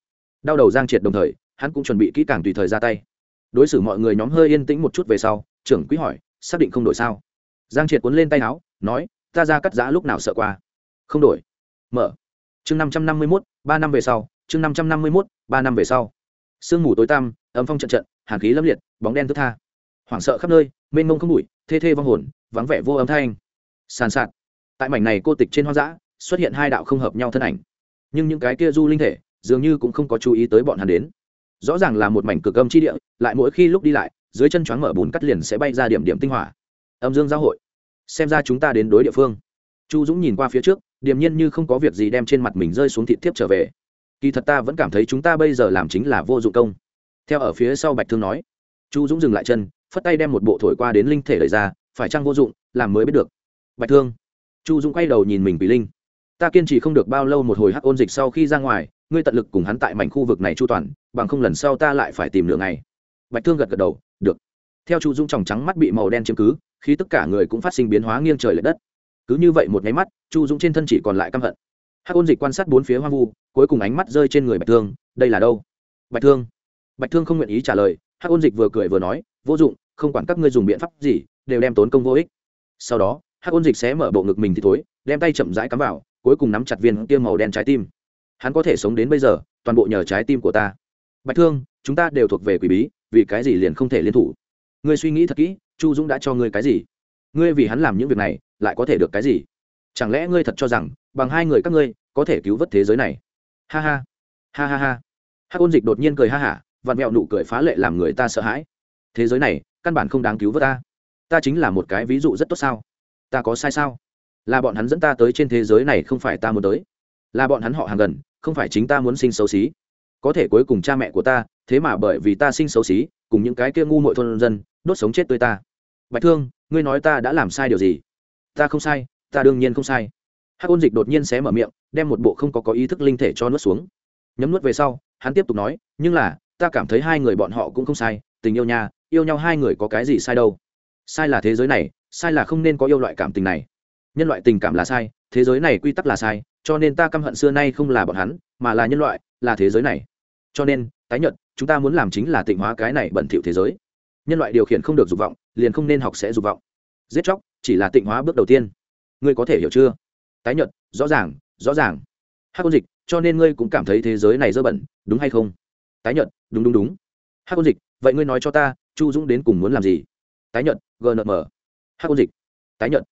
Đau đầu giang triệt đồng thời, hắn cũng chuẩn bị kỹ càng tùy thời ra tay. Đối xử mọi người nhóm hơi yên tĩnh một chút về sau, trưởng quý hỏi, xác định không đổi sao? Giang triệt cuốn lên tay áo, nói, ta ra cắt giã lúc nào sợ qua? Không đổi. Mở. Chương năm trăm năm mươi mốt, ba năm về sau, chương năm trăm năm mươi mốt, ba năm về sau. Sương mù tối tăm, âm phong trận trận, hàn khí lâm liệt, bóng đen thức tha hoảng sợ khắp nơi, mênh mông không bụi, thê thê vong hồn, vắng vẻ vô âm thanh. Sàn sạt. Tại mảnh này cô tịch trên hoang dã, xuất hiện hai đạo không hợp nhau thân ảnh. Nhưng những cái kia du linh thể, dường như cũng không có chú ý tới bọn hắn đến. Rõ ràng là một mảnh cực âm chi địa, lại mỗi khi lúc đi lại, dưới chân choáng mở bùn cắt liền sẽ bay ra điểm điểm tinh hỏa. Âm dương giao hội. Xem ra chúng ta đến đối địa phương. Chu dũng nhìn qua phía trước, điềm nhiên như không có việc gì đem trên mặt mình rơi xuống thịt tiếp trở về. Kỳ thật ta vẫn cảm thấy chúng ta bây giờ làm chính là vô dụng công. Theo ở phía sau bạch thương nói, chu dũng dừng lại chân phất tay đem một bộ thổi qua đến linh thể lời ra, phải chăng vô dụng, làm mới biết được. Bạch thương. Chu dũng quay đầu nhìn mình quỷ linh. Ta kiên trì không được bao lâu một hồi hắc ôn dịch sau khi ra ngoài, ngươi tận lực cùng hắn tại mảnh khu vực này chu toàn, bằng không lần sau ta lại phải tìm nửa ngày. Bạch thương gật gật đầu, được. Theo chu dũng tròng trắng mắt bị màu đen chiếm cứ khi tất cả người cũng phát sinh biến hóa nghiêng trời l ệ đất. Cứ như vậy một nháy mắt, chu dũng trên thân chỉ còn lại căm hận. Hắc ôn dịch quan sát bốn phía hoang vu, cuối cùng ánh mắt rơi trên người bạch thương, đây là đâu? Bạch thương. Bạch thương không nguyện ý trả lời, hắc ôn dịch vừa cười vừa nói vô dụng, không quản các ngươi dùng biện pháp gì, đều đem tốn công vô ích. Sau đó, hắc ôn dịch sẽ mở bộ ngực mình thì thối, đem tay chậm rãi cắm vào, cuối cùng nắm chặt viên tiêm màu đen trái tim. Hắn có thể sống đến bây giờ, toàn bộ nhờ trái tim của ta. Bạch thương, chúng ta đều thuộc về quỷ bí, vì cái gì liền không thể liên thủ? Ngươi suy nghĩ thật kỹ, chu dũng đã cho ngươi cái gì? Ngươi vì hắn làm những việc này, lại có thể được cái gì? Chẳng lẽ ngươi thật cho rằng, bằng hai người các ngươi, có thể cứu vớt thế giới này? Ha ha. Ha ha ha. Hắc ôn dịch đột nhiên cười ha hả, vặn mẹo nụ cười phá lệ làm người ta sợ hãi thế giới này, căn bản không đáng cứu vớt ta. Ta chính là một cái ví dụ rất tốt sao? Ta có sai sao? Là bọn hắn dẫn ta tới trên thế giới này không phải ta muốn tới. Là bọn hắn họ hàng gần, không phải chính ta muốn sinh xấu xí. Có thể cuối cùng cha mẹ của ta, thế mà bởi vì ta sinh xấu xí, cùng những cái kia ngu mội thôn dân, đốt sống chết tươi ta. Bạch thương, ngươi nói ta đã làm sai điều gì? Ta không sai, ta đương nhiên không sai. Hắc ôn dịch đột nhiên xé mở miệng, đem một bộ không có có ý thức linh thể cho nuốt xuống. Nhấm nuốt về sau, hắn tiếp tục nói, nhưng là, ta cảm thấy hai người bọn họ cũng không sai tình yêu nha yêu nhau hai người có cái gì sai đâu? Sai là thế giới này sai là không nên có yêu loại cảm tình này. Nhân loại tình cảm là sai thế giới này quy tắc là sai cho nên ta căm hận xưa nay không là bọn hắn mà là nhân loại là thế giới này. Cho nên tái nhận chúng ta muốn làm chính là tịnh hóa cái này bẩn thỉu thế giới. Nhân loại điều khiển không được dục vọng liền không nên học sẽ dục vọng. Giết chóc chỉ là tịnh hóa bước đầu tiên. Ngươi có thể hiểu chưa? Tái nhận, rõ ràng rõ ràng. Hát ôn dịch cho nên ngươi cũng cảm thấy thế giới này dơ bẩn đúng hay không? Tái nhận, đúng đúng đúng. Hát ôn dịch vậy ngươi nói cho ta chu dũng đến cùng muốn làm gì? Tái nhận gnm hắc ôn dịch. Tái nhận,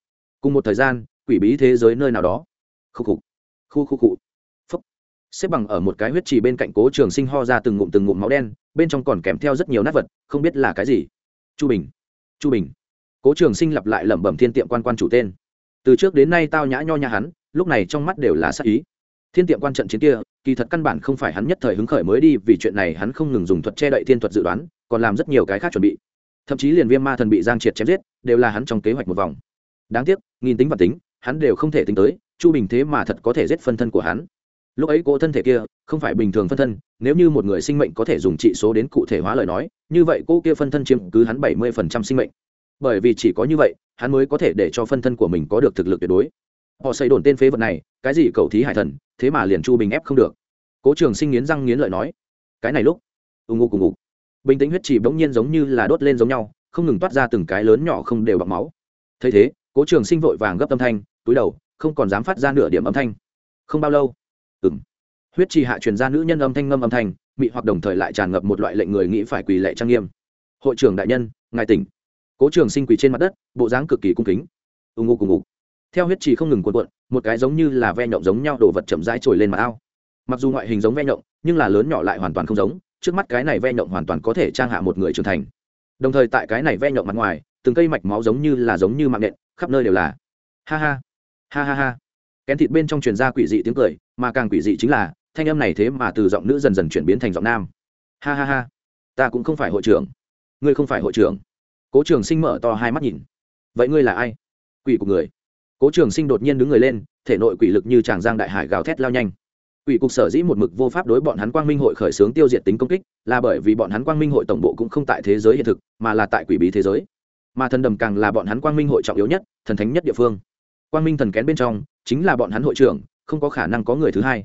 cùng một thời gian quỷ bí thế giới nơi nào đó. Khu khu khu khu cụ phúc. Xếp bằng ở một cái huyết trì bên cạnh cố trường sinh ho ra từng ngụm từng ngụm máu đen bên trong còn kèm theo rất nhiều nát vật không biết là cái gì. Chu bình. Chu bình. Cố trường sinh lặp lại lẩm bẩm thiên tiệm quan quan chủ tên. Từ trước đến nay tao nhã nho nhã hắn lúc này trong mắt đều là sắc ý. Thiên tiệm quan trận chiến kia kỳ thật căn bản không phải hắn nhất thời hứng khởi mới đi vì chuyện này hắn không ngừng dùng thuật che đậy thiên thuật dự đoán còn làm rất nhiều cái khác chuẩn bị. Thậm chí liền viêm ma thần bị giang triệt chém giết, đều là hắn trong kế hoạch một vòng. Đáng tiếc, nghìn tính và tính, hắn đều không thể tính tới, chu bình thế mà thật có thể giết phân thân của hắn. Lúc ấy cỗ thân thể kia, không phải bình thường phân thân, nếu như một người sinh mệnh có thể dùng trị số đến cụ thể hóa lời nói, như vậy cô kia phân thân chiếm cứ hắn bảy mươi phần trăm sinh mệnh. Bởi vì chỉ có như vậy, hắn mới có thể để cho phân thân của mình có được thực lực tuyệt đối. Họ xây đồn tên phế vật này, cái gì cầu thí hải thần, thế mà liền chu bình ép không được. Cố trường sinh nghiến răng nghiến lợi nói, cái này lúc. Ù ngụ cùng ngục bình tĩnh huyết trì bỗng nhiên giống như là đốt lên giống nhau, không ngừng toát ra từng cái lớn nhỏ không đều bằng máu. Thấy thế, cố trường sinh vội vàng gấp âm thanh, túi đầu, không còn dám phát ra nửa điểm âm thanh. Không bao lâu ừng huyết trì hạ truyền ra nữ nhân âm thanh ngâm âm thanh, mị hoặc đồng thời lại tràn ngập một loại lệnh người nghĩ phải quỳ lệ trang nghiêm. Hội trưởng đại nhân, ngài tỉnh. Cố trường sinh quỳ trên mặt đất, bộ dáng cực kỳ cung kính. Ù ngụ cùng ngụ theo huyết trì không ngừng cuộn cuộn, một cái giống như là ve nhộng giống nhau đồ vật chậm rãi trồi lên mặt ao. Mặc dù ngoại hình giống ve nhộng, nhưng là lớn nhỏ lại hoàn toàn không giống trước mắt cái này ve nhộng hoàn toàn có thể trang hạ một người trưởng thành. Đồng thời tại cái này ve nhộng mặt ngoài, từng cây mạch máu giống như là giống như mạng nện, khắp nơi đều là. Ha ha ha ha ha. Kén thịt bên trong truyền ra quỷ dị tiếng cười, mà càng quỷ dị chính là, thanh âm này thế mà từ giọng nữ dần dần chuyển biến thành giọng nam. Ha ha ha, ta cũng không phải hội trưởng. Ngươi không phải hội trưởng. Cố trường sinh mở to hai mắt nhìn. Vậy ngươi là ai? Quỷ của người. Cố trường sinh đột nhiên đứng người lên, thể nội quỷ lực như tràng giang đại hải gào thét lao nhanh quỷ cục sở dĩ một mực vô pháp đối bọn hắn quang minh hội khởi xướng tiêu diệt tính công kích, là bởi vì bọn hắn quang minh hội tổng bộ cũng không tại thế giới hiện thực, mà là tại quỷ bí thế giới. Mà thần đầm càng là bọn hắn quang minh hội trọng yếu nhất, thần thánh nhất địa phương. Quang minh thần kén bên trong, chính là bọn hắn hội trưởng, không có khả năng có người thứ hai.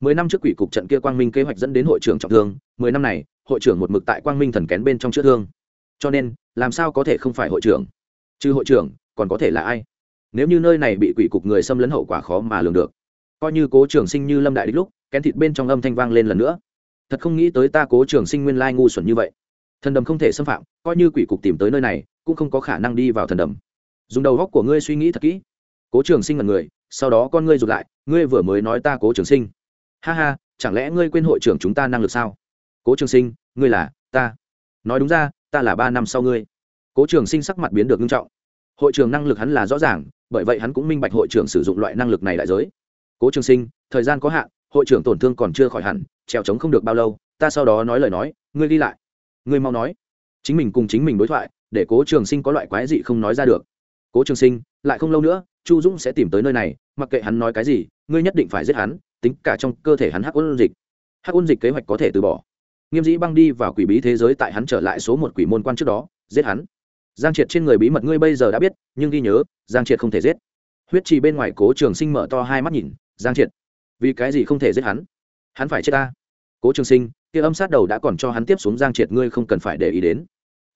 Mười năm trước quỷ cục trận kia quang minh kế hoạch dẫn đến hội trưởng trọng thương, mười năm này, hội trưởng một mực tại quang minh thần kén bên trong chữa thương. Cho nên, làm sao có thể không phải hội trưởng? Chứ hội trưởng, còn có thể là ai? Nếu như nơi này bị quỷ cục người xâm lấn hậu quả khó mà lường được coi như cố trường sinh như lâm đại đích lúc, kén thịt bên trong âm thanh vang lên lần nữa. Thật không nghĩ tới ta cố trường sinh nguyên lai ngu xuẩn như vậy. Thần đầm không thể xâm phạm, coi như quỷ cục tìm tới nơi này, cũng không có khả năng đi vào thần đầm. Dùng đầu góc của ngươi suy nghĩ thật kỹ. Cố trường sinh là người, sau đó con ngươi rụt lại, ngươi vừa mới nói ta cố trường sinh. Ha ha, chẳng lẽ ngươi quên hội trưởng chúng ta năng lực sao? Cố trường sinh, ngươi là, ta. Nói đúng ra, ta là ba năm sau ngươi. Cố trường sinh sắc mặt biến được nghiêm trọng. Hội trưởng năng lực hắn là rõ ràng, bởi vậy hắn cũng minh bạch hội trưởng sử dụng loại năng lực này đại giới cố trường sinh, thời gian có hạn, hội trưởng tổn thương còn chưa khỏi hẳn, trèo trống không được bao lâu, ta sau đó nói lời nói, ngươi đi lại. Ngươi mau nói. Chính mình cùng chính mình đối thoại, để cố trường sinh có loại quái gì không nói ra được. Cố trường sinh, lại không lâu nữa, chu dũng sẽ tìm tới nơi này, mặc kệ hắn nói cái gì, ngươi nhất định phải giết hắn, tính cả trong cơ thể hắn hắc ôn dịch. Hắc ôn dịch kế hoạch có thể từ bỏ. Nghiêm dĩ băng đi vào quỷ bí thế giới tại hắn trở lại số một quỷ môn quan trước đó, giết hắn. Giang triệt trên người bí mật ngươi bây giờ đã biết, nhưng ghi nhớ, giang triệt không thể giết. Huyết trì bên ngoài cố trường sinh mở to hai mắt nhìn giang triệt. Vì cái gì không thể giết hắn? Hắn phải chết ta. Cố trường sinh, kia âm sát đầu đã còn cho hắn tiếp xuống giang triệt, ngươi không cần phải để ý đến.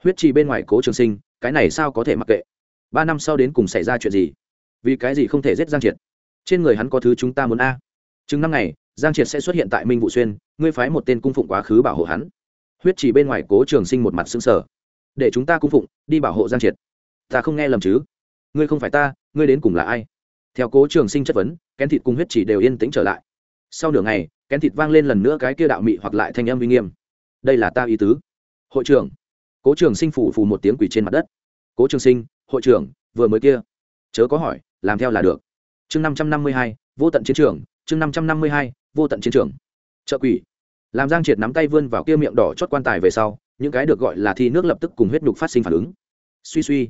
Huyết trì bên ngoài cố trường sinh, cái này sao có thể mặc kệ? Ba năm sau đến cùng xảy ra chuyện gì? Vì cái gì không thể giết giang triệt? Trên người hắn có thứ chúng ta muốn a. Chừng năm ngày, giang triệt sẽ xuất hiện tại minh vụ xuyên, ngươi phái một tên cung phụng quá khứ bảo hộ hắn. Huyết chỉ bên ngoài cố trường sinh một mặt xứng sở để chúng ta cung phụng, đi bảo hộ giang triệt. Ta không nghe lầm chứ? Ngươi không phải ta, ngươi đến cùng là ai? Theo cố trường sinh chất vấn kén thịt cùng huyết chỉ đều yên tĩnh trở lại. Sau nửa ngày, kén thịt vang lên lần nữa cái kia đạo mị hoặc lại thanh âm uy nghiêm. Đây là ta ý tứ. Hội trưởng. Cố trường sinh phủ phù một tiếng quỷ trên mặt đất. Cố trường sinh, hội trưởng, vừa mới kia. Chớ có hỏi, làm theo là được. Chương năm trăm năm mươi hai, vô tận chiến trường. Chương năm trăm năm mươi hai, vô tận chiến trường. Trợ quỷ. Làm giang triệt nắm tay vươn vào kia miệng đỏ chót quan tài về sau, những cái được gọi là thi nước lập tức cùng huyết nhục phát sinh phản ứng. Suy suy.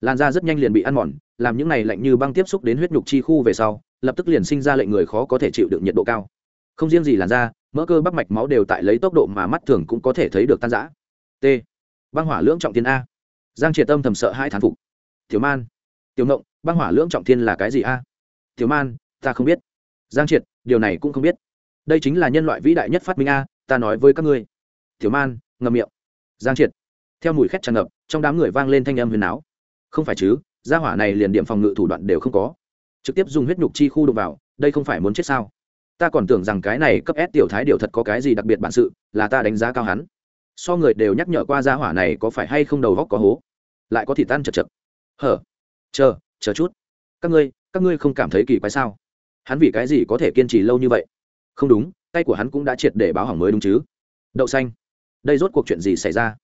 Làn da rất nhanh liền bị ăn mòn, làm những này lạnh như băng tiếp xúc đến huyết nhục chi khu về sau lập tức liền sinh ra lệnh người khó có thể chịu được nhiệt độ cao. Không riêng gì làn da, mỡ cơ bắp mạch máu đều tại lấy tốc độ mà mắt thường cũng có thể thấy được tan giã t. Băng hỏa lưỡng trọng thiên a. Giang triệt tâm thầm sợ hai thán phục. Tiểu man. Tiểu ngộng, băng hỏa lưỡng trọng thiên là cái gì a? Tiểu man, ta không biết. Giang triệt, điều này cũng không biết. Đây chính là nhân loại vĩ đại nhất phát minh a, ta nói với các ngươi. Tiểu man, ngậm miệng. Giang triệt. Theo mùi khét tràn ngập, trong đám người vang lên thanh âm huyền áo. Không phải chứ, gia hỏa này liền điểm phòng ngự thủ đoạn đều không có trực tiếp dùng huyết nhục chi khu đụng vào, đây không phải muốn chết sao? Ta còn tưởng rằng cái này cấp s tiểu thái điều thật có cái gì đặc biệt bản sự, là ta đánh giá cao hắn. So người đều nhắc nhở qua gia hỏa này có phải hay không đầu góc có hố? Lại có thịt tan chật chật. Hở, chờ chờ chút. Các ngươi các ngươi không cảm thấy kỳ quái sao? Hắn vì cái gì có thể kiên trì lâu như vậy? Không đúng, tay của hắn cũng đã triệt để báo hỏng mới đúng chứ. Đậu xanh. Đây rốt cuộc chuyện gì xảy ra?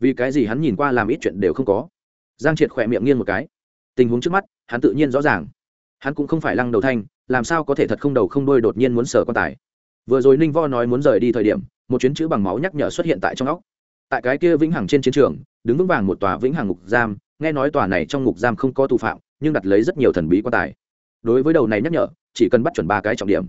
Vì cái gì hắn nhìn qua làm ít chuyện đều không có? Giang triệt khỏe miệng nghiêng một cái. Tình huống trước mắt, hắn tự nhiên rõ ràng hắn cũng không phải lăng đầu thanh, làm sao có thể thật không đầu không đôi đột nhiên muốn sở quan tài. Vừa rồi ninh vo nói muốn rời đi thời điểm, một chuyến chữ bằng máu nhắc nhở xuất hiện tại trong óc. Tại cái kia vĩnh hằng trên chiến trường, đứng vững vàng một tòa vĩnh hằng ngục giam, nghe nói tòa này trong ngục giam không có tù phạm, nhưng đặt lấy rất nhiều thần bí quan tài. Đối với đầu này nhắc nhở, chỉ cần bắt chuẩn ba cái trọng điểm.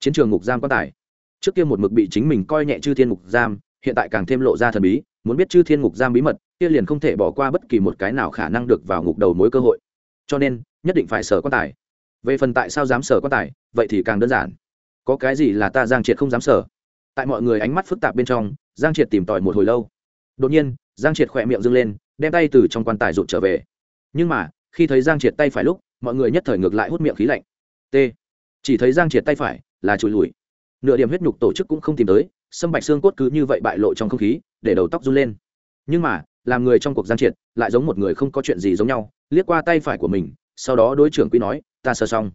Chiến trường ngục giam quan tài. Trước kia một mực bị chính mình coi nhẹ chư thiên ngục giam, hiện tại càng thêm lộ ra thần bí, muốn biết chư thiên ngục giam bí mật, kia liền không thể bỏ qua bất kỳ một cái nào khả năng được vào ngục đầu mối cơ hội. Cho nên, nhất định phải sở quan tài về phần tại sao dám sở quan tài, vậy thì càng đơn giản. Có cái gì là ta giang triệt không dám sở tại mọi người ánh mắt phức tạp bên trong, giang triệt tìm tòi một hồi lâu. Đột nhiên, giang triệt khỏe miệng dâng lên, đem tay từ trong quan tài rụt trở về. Nhưng mà, khi thấy giang triệt tay phải lúc, mọi người nhất thời ngược lại hút miệng khí lạnh. T. Chỉ thấy giang triệt tay phải là trụi lùi. Nửa điểm huyết nhục tổ chức cũng không tìm tới, sâm bạch xương cốt cứ như vậy bại lộ trong không khí, để đầu tóc run lên. Nhưng mà, làm người trong cuộc giang triệt lại giống một người không có chuyện gì giống nhau, liếc qua tay phải của mình, sau đó đối trưởng quỹ nói ta sơ xong.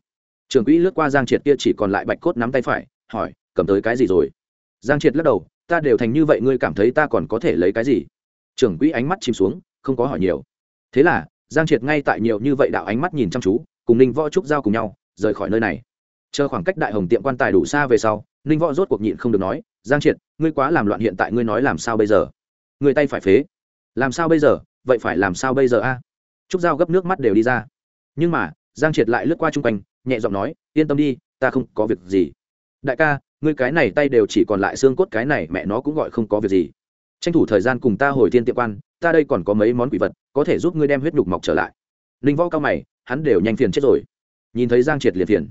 Trưởng quỹ lướt qua giang triệt kia chỉ còn lại bạch cốt nắm tay phải, hỏi, cầm tới cái gì rồi? Giang triệt lắc đầu, ta đều thành như vậy, ngươi cảm thấy ta còn có thể lấy cái gì? Trưởng quỹ ánh mắt chìm xuống, không có hỏi nhiều. Thế là, giang triệt ngay tại nhiều như vậy đạo ánh mắt nhìn chăm chú, cùng ninh võ trúc giao cùng nhau, rời khỏi nơi này. Chờ khoảng cách đại hồng tiệm quan tài đủ xa về sau, ninh võ rốt cuộc nhịn không được nói, giang triệt, ngươi quá làm loạn hiện tại, ngươi nói làm sao bây giờ? Người tay phải phế. Làm sao bây giờ? Vậy phải làm sao bây giờ a? Trúc giao gấp nước mắt đều đi ra. Nhưng mà giang triệt lại lướt qua chung quanh, nhẹ giọng nói, yên tâm đi, ta không có việc gì. Đại ca, ngươi cái này tay đều chỉ còn lại xương cốt, cái này mẹ nó cũng gọi không có việc gì. Tranh thủ thời gian cùng ta hồi tiên tiệm quan, ta đây còn có mấy món quỷ vật, có thể giúp ngươi đem huyết nhục mọc trở lại. Linh võ cao mày, hắn đều nhanh phiền chết rồi. Nhìn thấy giang triệt liền phiền.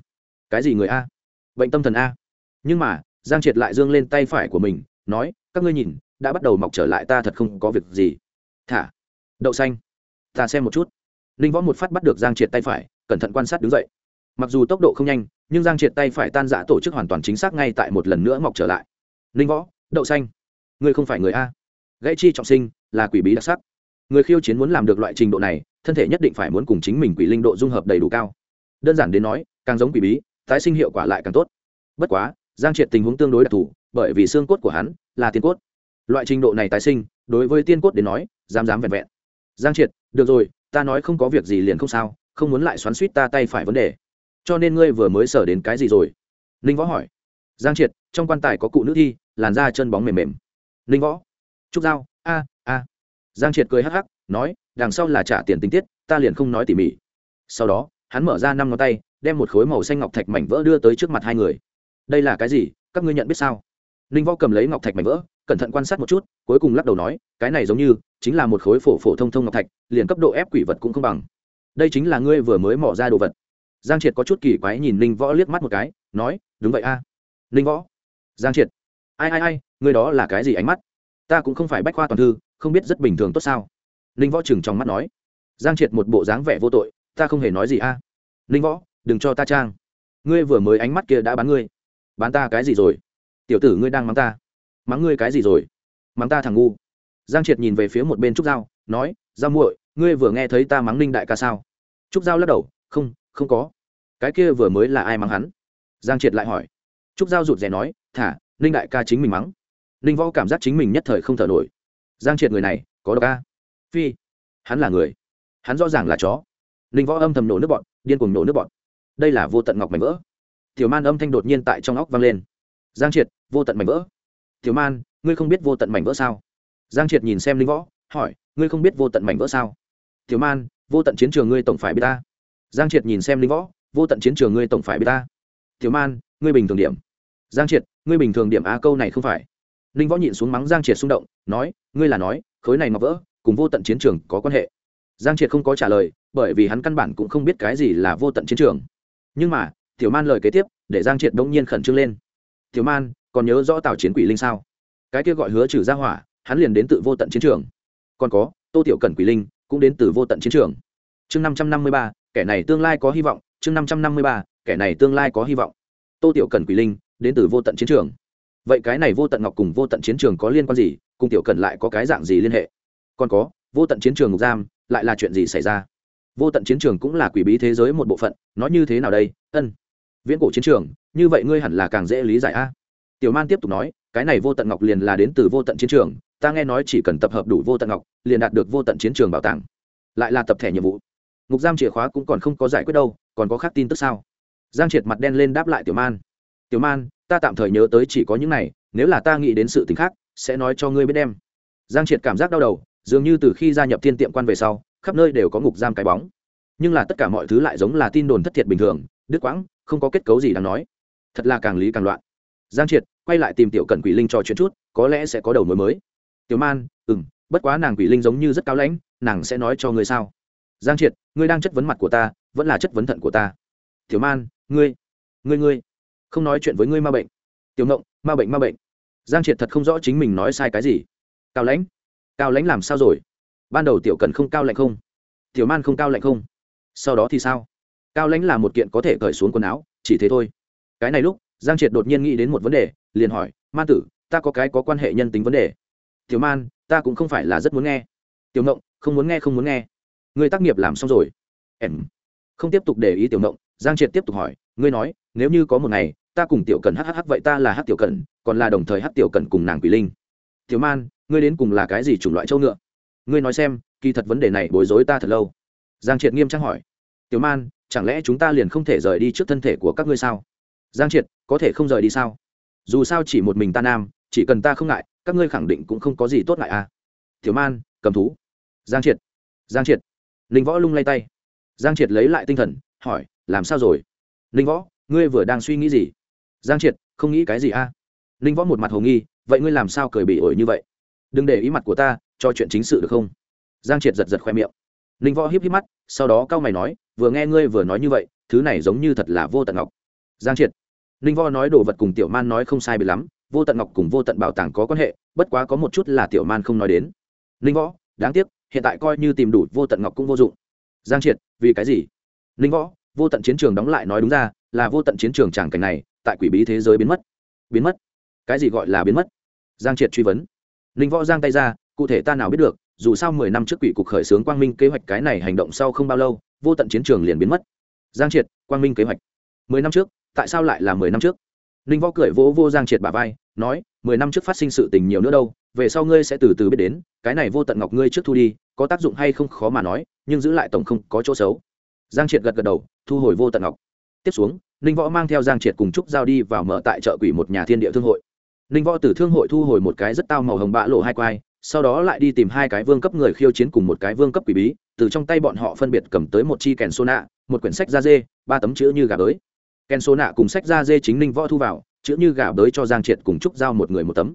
Cái gì người a? Bệnh tâm thần a. Nhưng mà, giang triệt lại dương lên tay phải của mình, nói, các ngươi nhìn, đã bắt đầu mọc trở lại, ta thật không có việc gì. Thả, đậu xanh, ta xem một chút. Linh võ một phát bắt được giang triệt tay phải cẩn thận quan sát đứng dậy. Mặc dù tốc độ không nhanh, nhưng giang triệt tay phải tan giã tổ chức hoàn toàn chính xác ngay tại một lần nữa mọc trở lại. Ninh võ, đậu xanh, ngươi không phải người a. Gãy chi trọng sinh là quỷ bí đặc sắc. Người khiêu chiến muốn làm được loại trình độ này, thân thể nhất định phải muốn cùng chính mình quỷ linh độ dung hợp đầy đủ cao. Đơn giản đến nói, càng giống quỷ bí, tái sinh hiệu quả lại càng tốt. Bất quá, giang triệt tình huống tương đối đặc thù, bởi vì xương cốt của hắn là tiên cốt. Loại trình độ này tái sinh, đối với tiên cốt đến nói, dám dám vẹn vẹn. Giang triệt, được rồi, ta nói không có việc gì liền không sao không muốn lại xoắn suýt ta tay phải vấn đề. Cho nên ngươi vừa mới sở đến cái gì rồi? Ninh võ hỏi. Giang triệt, trong quan tài có cụ nữ thi, làn da chân bóng mềm mềm. Ninh võ. Trúc giao, a a. Giang triệt cười hắc hắc, nói, đằng sau là trả tiền tình tiết, ta liền không nói tỉ mỉ. Sau đó, hắn mở ra năm ngón tay, đem một khối màu xanh ngọc thạch mảnh vỡ đưa tới trước mặt hai người. Đây là cái gì? Các ngươi nhận biết sao? Ninh võ cầm lấy ngọc thạch mảnh vỡ, cẩn thận quan sát một chút, cuối cùng lắc đầu nói, cái này giống như chính là một khối phổ phổ thông thông ngọc thạch, liền cấp độ ép quỷ vật cũng không bằng đây chính là ngươi vừa mới mỏ ra đồ vật. Giang triệt có chút kỳ quái nhìn ninh võ liếc mắt một cái nói đúng vậy a. À. ninh võ. Giang triệt. Ai ai ai ngươi đó là cái gì ánh mắt? Ta cũng không phải bách khoa toàn thư không biết rất bình thường tốt sao? Ninh võ chừng trong mắt nói. Giang triệt một bộ dáng vẻ vô tội ta không hề nói gì a. À. ninh võ đừng cho ta trang. Ngươi vừa mới ánh mắt kia đã bán ngươi. Bán ta cái gì rồi? Tiểu tử ngươi đang mắng ta. Mắng ngươi cái gì rồi? Mắng ta thằng ngu. Giang triệt nhìn về phía một bên trúc dao, nói dao muội ngươi vừa nghe thấy ta mắng ninh đại ca sao? Trúc giao lắc đầu, không không có. Cái kia vừa mới là ai mắng hắn? Giang triệt lại hỏi. Trúc giao rụt rè nói, thả, ninh đại ca chính mình mắng. Ninh võ cảm giác chính mình nhất thời không thở nổi. Giang triệt người này, có độc ca phi, hắn là người. Hắn rõ ràng là chó. Ninh võ âm thầm nổ nước bọn, điên cuồng nổ nước bọn. Đây là vô tận ngọc mảnh vỡ. Tiểu man âm thanh đột nhiên tại trong óc vang lên. Giang triệt, vô tận mảnh vỡ. Tiểu man, ngươi không biết vô tận mảnh vỡ sao? Giang triệt nhìn xem Ninh võ, hỏi, ngươi không biết vô tận mảnh vỡ sao? Tiểu man vô tận chiến trường ngươi tổng phải biết ta. Giang triệt nhìn xem linh võ, vô tận chiến trường ngươi tổng phải biết ta. Thiếu man, ngươi bình thường điểm. Giang triệt, ngươi bình thường điểm a câu này không phải. Linh võ nhìn xuống mắng giang triệt xung động, nói, ngươi là nói, khối này ngọc vỡ, cùng vô tận chiến trường có quan hệ. Giang triệt không có trả lời, bởi vì hắn căn bản cũng không biết cái gì là vô tận chiến trường. Nhưng mà, tiểu man lời kế tiếp, để giang triệt bỗng nhiên khẩn trương lên. Tiểu man, còn nhớ rõ tào chiến quỷ linh sao? Cái kia gọi hứa trừ ra hỏa, hắn liền đến từ vô tận chiến trường. Còn có, tô tiểu cẩn quỷ linh cũng đến từ vô tận chiến trường chương năm trăm năm mươi ba, kẻ này tương lai có hy vọng. Chương năm trăm năm mươi ba, kẻ này tương lai có hy vọng. Tô tiểu cẩn quỷ linh đến từ vô tận chiến trường. Vậy cái này vô tận ngọc cùng vô tận chiến trường có liên quan gì? Cùng tiểu cẩn lại có cái dạng gì liên hệ? Còn có, vô tận chiến trường ngục giam lại là chuyện gì xảy ra? Vô tận chiến trường cũng là quỷ bí thế giới một bộ phận nói như thế nào đây? Ân, viễn cổ chiến trường, như vậy ngươi hẳn là càng dễ lý giải a. Tiểu man tiếp tục nói, cái này vô tận ngọc liền là đến từ vô tận chiến trường, ta nghe nói chỉ cần tập hợp đủ vô tận ngọc, liền đạt được vô tận chiến trường bảo tàng. Lại là tập thể nhiệm vụ ngục giam chìa khóa cũng còn không có giải quyết đâu, còn có khác tin tức sao? Giang triệt mặt đen lên đáp lại tiểu man. Tiểu man, ta tạm thời nhớ tới chỉ có những này, nếu là ta nghĩ đến sự t ì n h khác, sẽ nói cho ngươi biết em. giang triệt cảm giác đau đầu, dường như từ khi gia nhập thiên tiệm quan về sau, khắp nơi đều có ngục giam cái bóng. Nhưng là tất cả mọi thứ lại giống là tin đồn thất thiệt bình thường, đứt quãng, không có kết cấu gì đáng nói. Thật là càng lý càng loạn. Giang triệt quay lại tìm tiểu cẩn quỷ linh trò chuyện chút, có lẽ sẽ có đầu mối mới. Tiểu man ừ m bất quá nàng quỷ linh giống như rất cao lãnh, nàng sẽ nói cho ngươi sao? Giang triệt, ngươi đang chất vấn mặt của ta, vẫn là chất vấn thận của ta. Tiểu man, ngươi ngươi ngươi, không nói chuyện với ngươi ma bệnh. Tiểu ngộng, ma bệnh ma bệnh. Giang triệt thật không rõ chính mình nói sai cái gì. Cao lãnh cao lãnh làm sao rồi? Ban đầu tiểu cần không cao lạnh không? Tiểu man không cao lạnh không? Sau đó thì sao? Cao lãnh là một kiện có thể cởi xuống quần áo, chỉ thế thôi. Cái này lúc, giang triệt đột nhiên nghĩ đến một vấn đề, liền hỏi, man tử, ta có cái có quan hệ nhân tính vấn đề? Tiểu man, ta cũng không phải là rất muốn nghe. Tiểu ngộng, không muốn nghe, không muốn nghe. Ngươi tác nghiệp làm xong rồi. Em. Không tiếp tục để ý tiểu mộng giang triệt tiếp tục hỏi, ngươi nói, nếu như có một ngày, ta cùng tiểu cần hhh vậy ta là hát tiểu cần còn là đồng thời hát tiểu cần cùng nàng quỷ linh. Tiểu man, ngươi đến cùng là cái gì chủng loại châu ngựa? Ngươi nói xem, kỳ thật vấn đề này bối rối ta thật lâu. Giang triệt nghiêm trang hỏi, tiểu man, chẳng lẽ chúng ta liền không thể rời đi trước thân thể của các ngươi sao? Giang triệt, có thể không rời đi sao? Dù sao chỉ một mình ta nam, chỉ cần ta không ngại, các ngươi khẳng định cũng không có gì tốt ngại à. Tiểu man, cầm thú. Giang triệt giang triệt linh võ lung lay tay. Giang triệt lấy lại tinh thần, hỏi, làm sao rồi? Linh võ, ngươi vừa đang suy nghĩ gì? Giang triệt, không nghĩ cái gì a. À? linh võ một mặt hồ nghi, vậy ngươi làm sao cười bị ổi như vậy? Đừng để ý mặt của ta, cho chuyện chính sự được không? Giang triệt giật giật khoe miệng. Linh võ hiếp hiếp mắt, sau đó cao mày nói, vừa nghe ngươi vừa nói như vậy, thứ này giống như thật là vô tận ngọc. Giang triệt. Ninh võ nói đồ vật cùng tiểu man nói không sai bị lắm, vô tận ngọc cùng vô tận bảo tàng có quan hệ, bất quá có một chút là tiểu man không nói đến. Ninh võ, đáng tiếc hiện tại coi như tìm đủ vô tận ngọc cũng vô dụng. Giang triệt, vì cái gì? Ninh võ, vô tận chiến trường đóng lại nói đúng ra, là vô tận chiến trường tràng cảnh này, tại quỷ bí thế giới biến mất. Biến mất? Cái gì gọi là biến mất? Giang triệt truy vấn. Ninh võ giang tay ra, cụ thể ta nào biết được, dù sao mười năm trước quỷ cục khởi xướng quang minh kế hoạch cái này hành động sau không bao lâu, vô tận chiến trường liền biến mất. Giang triệt, quang minh kế hoạch. Mười năm trước, tại sao lại là mười năm trước? Ninh võ cười vỗ vô giang triệt bà vai, nói mười năm trước phát sinh sự tình nhiều nữa đâu, về sau ngươi sẽ từ từ biết đến, cái này vô tận ngọc ngươi trước thu đi, có tác dụng hay không khó mà nói, nhưng giữ lại tổng không có chỗ xấu. Giang triệt gật gật đầu, thu hồi vô tận ngọc. Tiếp xuống, ninh võ mang theo giang triệt cùng trúc giao đi vào mở tại chợ quỷ một nhà thiên địa thương hội. Ninh võ từ thương hội thu hồi một cái rất tao màu hồng bã lộ hai quai, sau đó lại đi tìm hai cái vương cấp người khiêu chiến cùng một cái vương cấp quỷ bí, từ trong tay bọn họ phân biệt cầm tới một chi kèn xô nạ, một quyển sách da dê, ba tấm chữ như gà bới. Kèn xô nạ cùng sách da dê chính ninh võ thu vào chữ như gà bới cho giang triệt cùng trúc giao một người một tấm.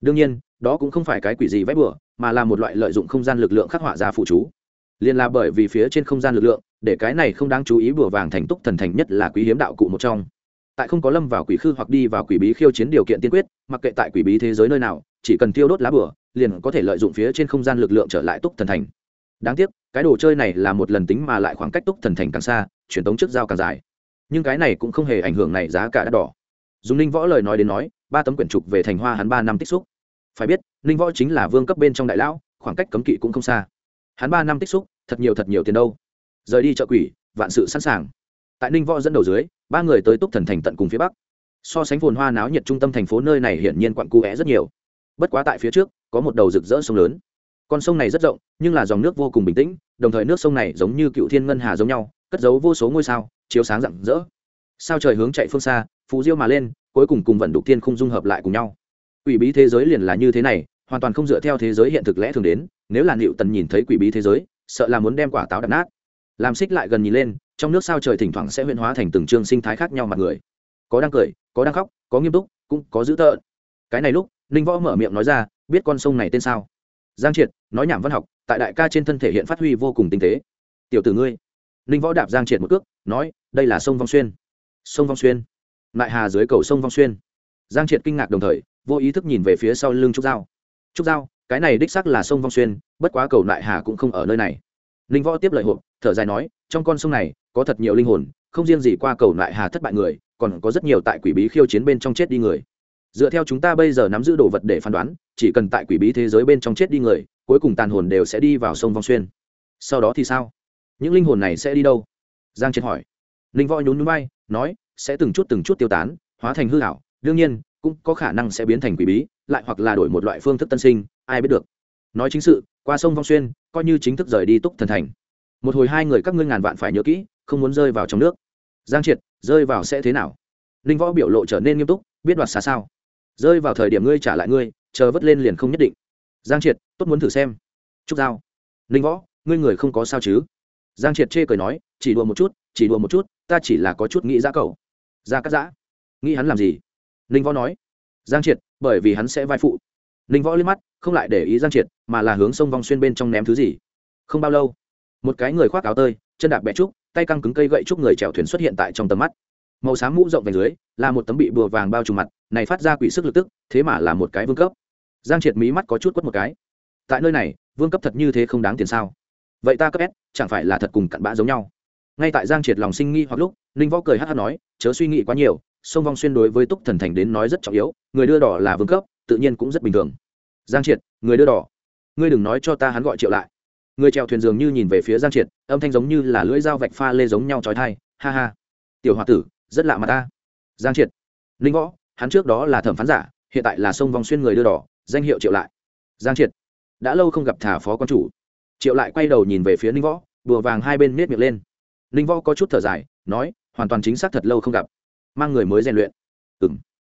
Đương nhiên đó cũng không phải cái quỷ gì vét bừa mà là một loại lợi dụng không gian lực lượng khắc họa ra phụ chú. Liền là bởi vì phía trên không gian lực lượng để cái này không đáng chú ý bừa vàng thành túc thần thành nhất là quý hiếm đạo cụ một trong. Tại không có lâm vào quỷ khư hoặc đi vào quỷ bí khiêu chiến điều kiện tiên quyết mặc kệ tại quỷ bí thế giới nơi nào chỉ cần tiêu đốt lá bừa, liền có thể lợi dụng phía trên không gian lực lượng trở lại túc thần thành. Đáng tiếc cái đồ chơi này là một lần tính mà lại khoảng cách túc thần thành càng xa truyền tống trước dao càng dài. Nhưng cái này cũng không hề ảnh hưởng này giá cả đắt đỏ dùng ninh võ lời nói đến nói, ba tấm quyển trục về thành hoa hắn ba năm tích xúc. Phải biết, ninh võ chính là vương cấp bên trong đại lão, khoảng cách cấm kỵ cũng không xa. Hắn ba năm tích xúc, thật nhiều thật nhiều tiền đâu. Rời đi chợ quỷ, vạn sự sẵn sàng. Tại ninh võ dẫn đầu dưới, ba người tới túc thần thành tận cùng phía bắc. So sánh phồn hoa náo nhiệt trung tâm thành phố nơi này hiển nhiên quặn cu vẽ rất nhiều. Bất quá tại phía trước, có một đầu rực rỡ sông lớn. Con sông này rất rộng, nhưng là dòng nước vô cùng bình tĩnh, đồng thời nước sông này giống như cựu thiên ngân hà giống nhau, cất giấu vô số ngôi sao, chiếu sáng rạng rỡ. Sao trời hướng chạy phương xa phù diêu mà lên, cuối cùng cùng vận đục thiên không dung hợp lại cùng nhau. Quỷ bí thế giới liền là như thế này, hoàn toàn không dựa theo thế giới hiện thực lẽ thường đến, nếu là liệu tần nhìn thấy quỷ bí thế giới, sợ là muốn đem quả táo đập nát. Làm xích lại gần nhìn lên, trong nước sao trời thỉnh thoảng sẽ huyễn hóa thành từng chương sinh thái khác nhau mặt người. Có đang cười, có đang khóc, có nghiêm túc, cũng có dữ tợn. Cái này lúc, ninh võ mở miệng nói ra, biết con sông này tên sao? Giang triệt, nói nhảm văn học, tại đại ca trên thân thể hiện phát huy vô cùng tinh tế. Tiểu tử ngươi. Ninh võ đạp giang triệt một cước, nói, đây là sông vong xuyên. Sông vong xuyên lại hà dưới cầu sông vong xuyên. Giang triệt kinh ngạc đồng thời, vô ý thức nhìn về phía sau lưng trúc giao. Trúc giao, cái này đích sắc là sông vong xuyên, bất quá cầu lại hà cũng không ở nơi này. Ninh võ tiếp lời hộp, thở dài nói, trong con sông này, có thật nhiều linh hồn, không riêng gì qua cầu lại hà thất bại người, còn có rất nhiều tại quỷ bí khiêu chiến bên trong chết đi người. Dựa theo chúng ta bây giờ nắm giữ đồ vật để phán đoán, chỉ cần tại quỷ bí thế giới bên trong chết đi người, cuối cùng tàn hồn đều sẽ đi vào sông vong xuyên. Sau đó thì sao? Những linh hồn này sẽ đi đâu? Giang triệt hỏi. Linh võ nhún núi bay nói sẽ từng chút từng chút tiêu tán, hóa thành hư hảo đương nhiên, cũng có khả năng sẽ biến thành quỷ bí, lại hoặc là đổi một loại phương thức tân sinh, ai biết được. Nói chính sự, qua sông vong xuyên, coi như chính thức rời đi túc thần thành. Một hồi hai người các ngươi ngàn vạn phải nhớ kỹ, không muốn rơi vào trong nước. Giang triệt, rơi vào sẽ thế nào? Ninh võ biểu lộ trở nên nghiêm túc, biết đoạt xa sao? Rơi vào thời điểm ngươi trả lại ngươi, chờ vất lên liền không nhất định. Giang triệt, tốt muốn thử xem. Trúc giao. Ninh võ, ngươi người không có sao chứ? Giang triệt chê cười nói, chỉ đùa một chút, chỉ đùa một chút, ta chỉ là có chút nghĩ ra cầu gia cắt giã. Nghĩ hắn làm gì? Ninh võ nói. Giang triệt, bởi vì hắn sẽ vai phụ. Ninh võ liếc mắt, không lại để ý giang triệt, mà là hướng sông vong xuyên bên trong ném thứ gì. Không bao lâu, một cái người khoác áo tơi, chân đạp bẹ trúc, tay căng cứng cây gậy trúc người chèo thuyền xuất hiện tại trong tầm mắt. Màu xám mũ rộng về dưới, là một tấm bị bùa vàng bao trùm mặt, này phát ra quỷ sức lực tức, thế mà là một cái vương cấp. Giang triệt mí mắt có chút quất một cái. Tại nơi này, vương cấp thật như thế không đáng tiền sao? Vậy ta cấp s, chẳng phải là thật cùng cặn bã giống nhau. Ngay tại giang triệt lòng sinh nghi hoặc lúc ninh võ cười hát hát nói, chớ suy nghĩ quá nhiều, sông vong xuyên đối với túc thần thành đến nói rất trọng yếu, người đưa đỏ là vương cấp, tự nhiên cũng rất bình thường. Giang triệt, người đưa đỏ, ngươi đừng nói cho ta hắn gọi triệu lại. Người trèo thuyền dường như nhìn về phía giang triệt, âm thanh giống như là lưỡi dao vạch pha lê giống nhau trói thai, ha ha, tiểu h o a tử, rất lạ mà ta. Giang triệt, ninh võ, hắn trước đó là thẩm phán giả, hiện tại là sông vòng xuyên người đưa đỏ, danh hiệu triệu lại. Giang triệt, đã lâu không gặp thả phó quan chủ. Triệu lại quay đầu nhìn về phía ninh võ, đùa vàng hai bên miết miệng lên. Ninh võ có chút thở dài, nói hoàn toàn chính xác thật lâu không gặp. Mang người mới rèn luyện. Ừ m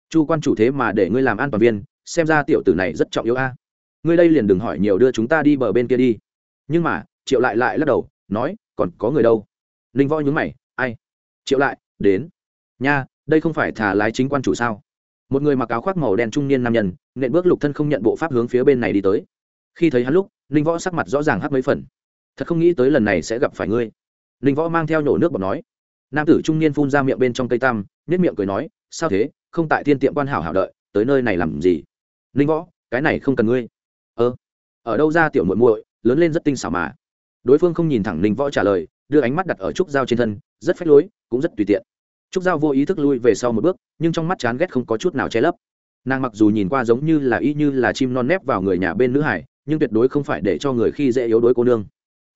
chu quan chủ thế mà để ngươi làm an toàn viên, xem ra tiểu tử này rất trọng yếu a. Ngươi đây liền đừng hỏi nhiều đưa chúng ta đi bờ bên kia đi. Nhưng mà, triệu lại lại lắc đầu, nói, còn có người đâu? Ninh võ nhúng mày, ai? Triệu lại, đến. Nha, đây không phải thả lái chính quan chủ sao? Một người mặc áo khoác màu đen trung niên nam nhân, nện bước lục thân không nhận bộ pháp hướng phía bên này đi tới. Khi thấy hắn lúc, ninh võ sắc mặt rõ ràng hắc mấy phần. Thật không nghĩ tới lần này sẽ gặp phải ngươi. Ninh võ mang theo nhổ nước bọt nói nam tử trung niên phun ra miệng bên trong cây tam nếp miệng cười nói, sao thế? Không tại thiên tiệm quan hảo hảo đợi, tới nơi này làm gì? Ninh võ, cái này không cần ngươi. Ơ, ở đâu ra tiểu muội muội? Lớn lên rất tinh xảo mà. Đối phương không nhìn thẳng ninh võ trả lời, đưa ánh mắt đặt ở trúc dao trên thân, rất phách lối, cũng rất tùy tiện. Trúc dao vô ý thức lui về sau một bước, nhưng trong mắt chán ghét không có chút nào che lấp. Nàng mặc dù nhìn qua giống như là y như là chim non nép vào người nhà bên nữ hải, nhưng tuyệt đối không phải để cho người khi dễ yếu đối cô nương.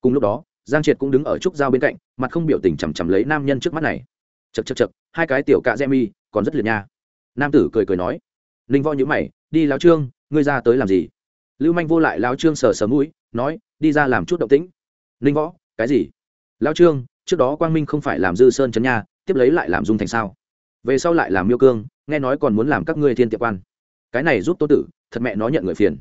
Cùng lúc đó giang triệt cũng đứng ở trúc dao bên cạnh, mặt không biểu tình chằm chằm lấy nam nhân trước mắt này. Chật chật chật hai cái tiểu cạ gemi còn rất liệt nha. Nam tử cười cười nói, ninh võ nhữ mày, đi lão trương, ngươi ra tới làm gì? Lưu manh vô lại lão trương sờ sờ mũi, nói, đi ra làm chút động tĩnh. Ninh võ, cái gì? Lão trương, trước đó quang minh không phải làm dư sơn trấn nha, tiếp lấy lại làm dung thành sao? Về sau lại làm miêu cương, nghe nói còn muốn làm các ngươi thiên tiệp quan. Cái này giúp tô tử, thật mẹ nó nhận người phiền.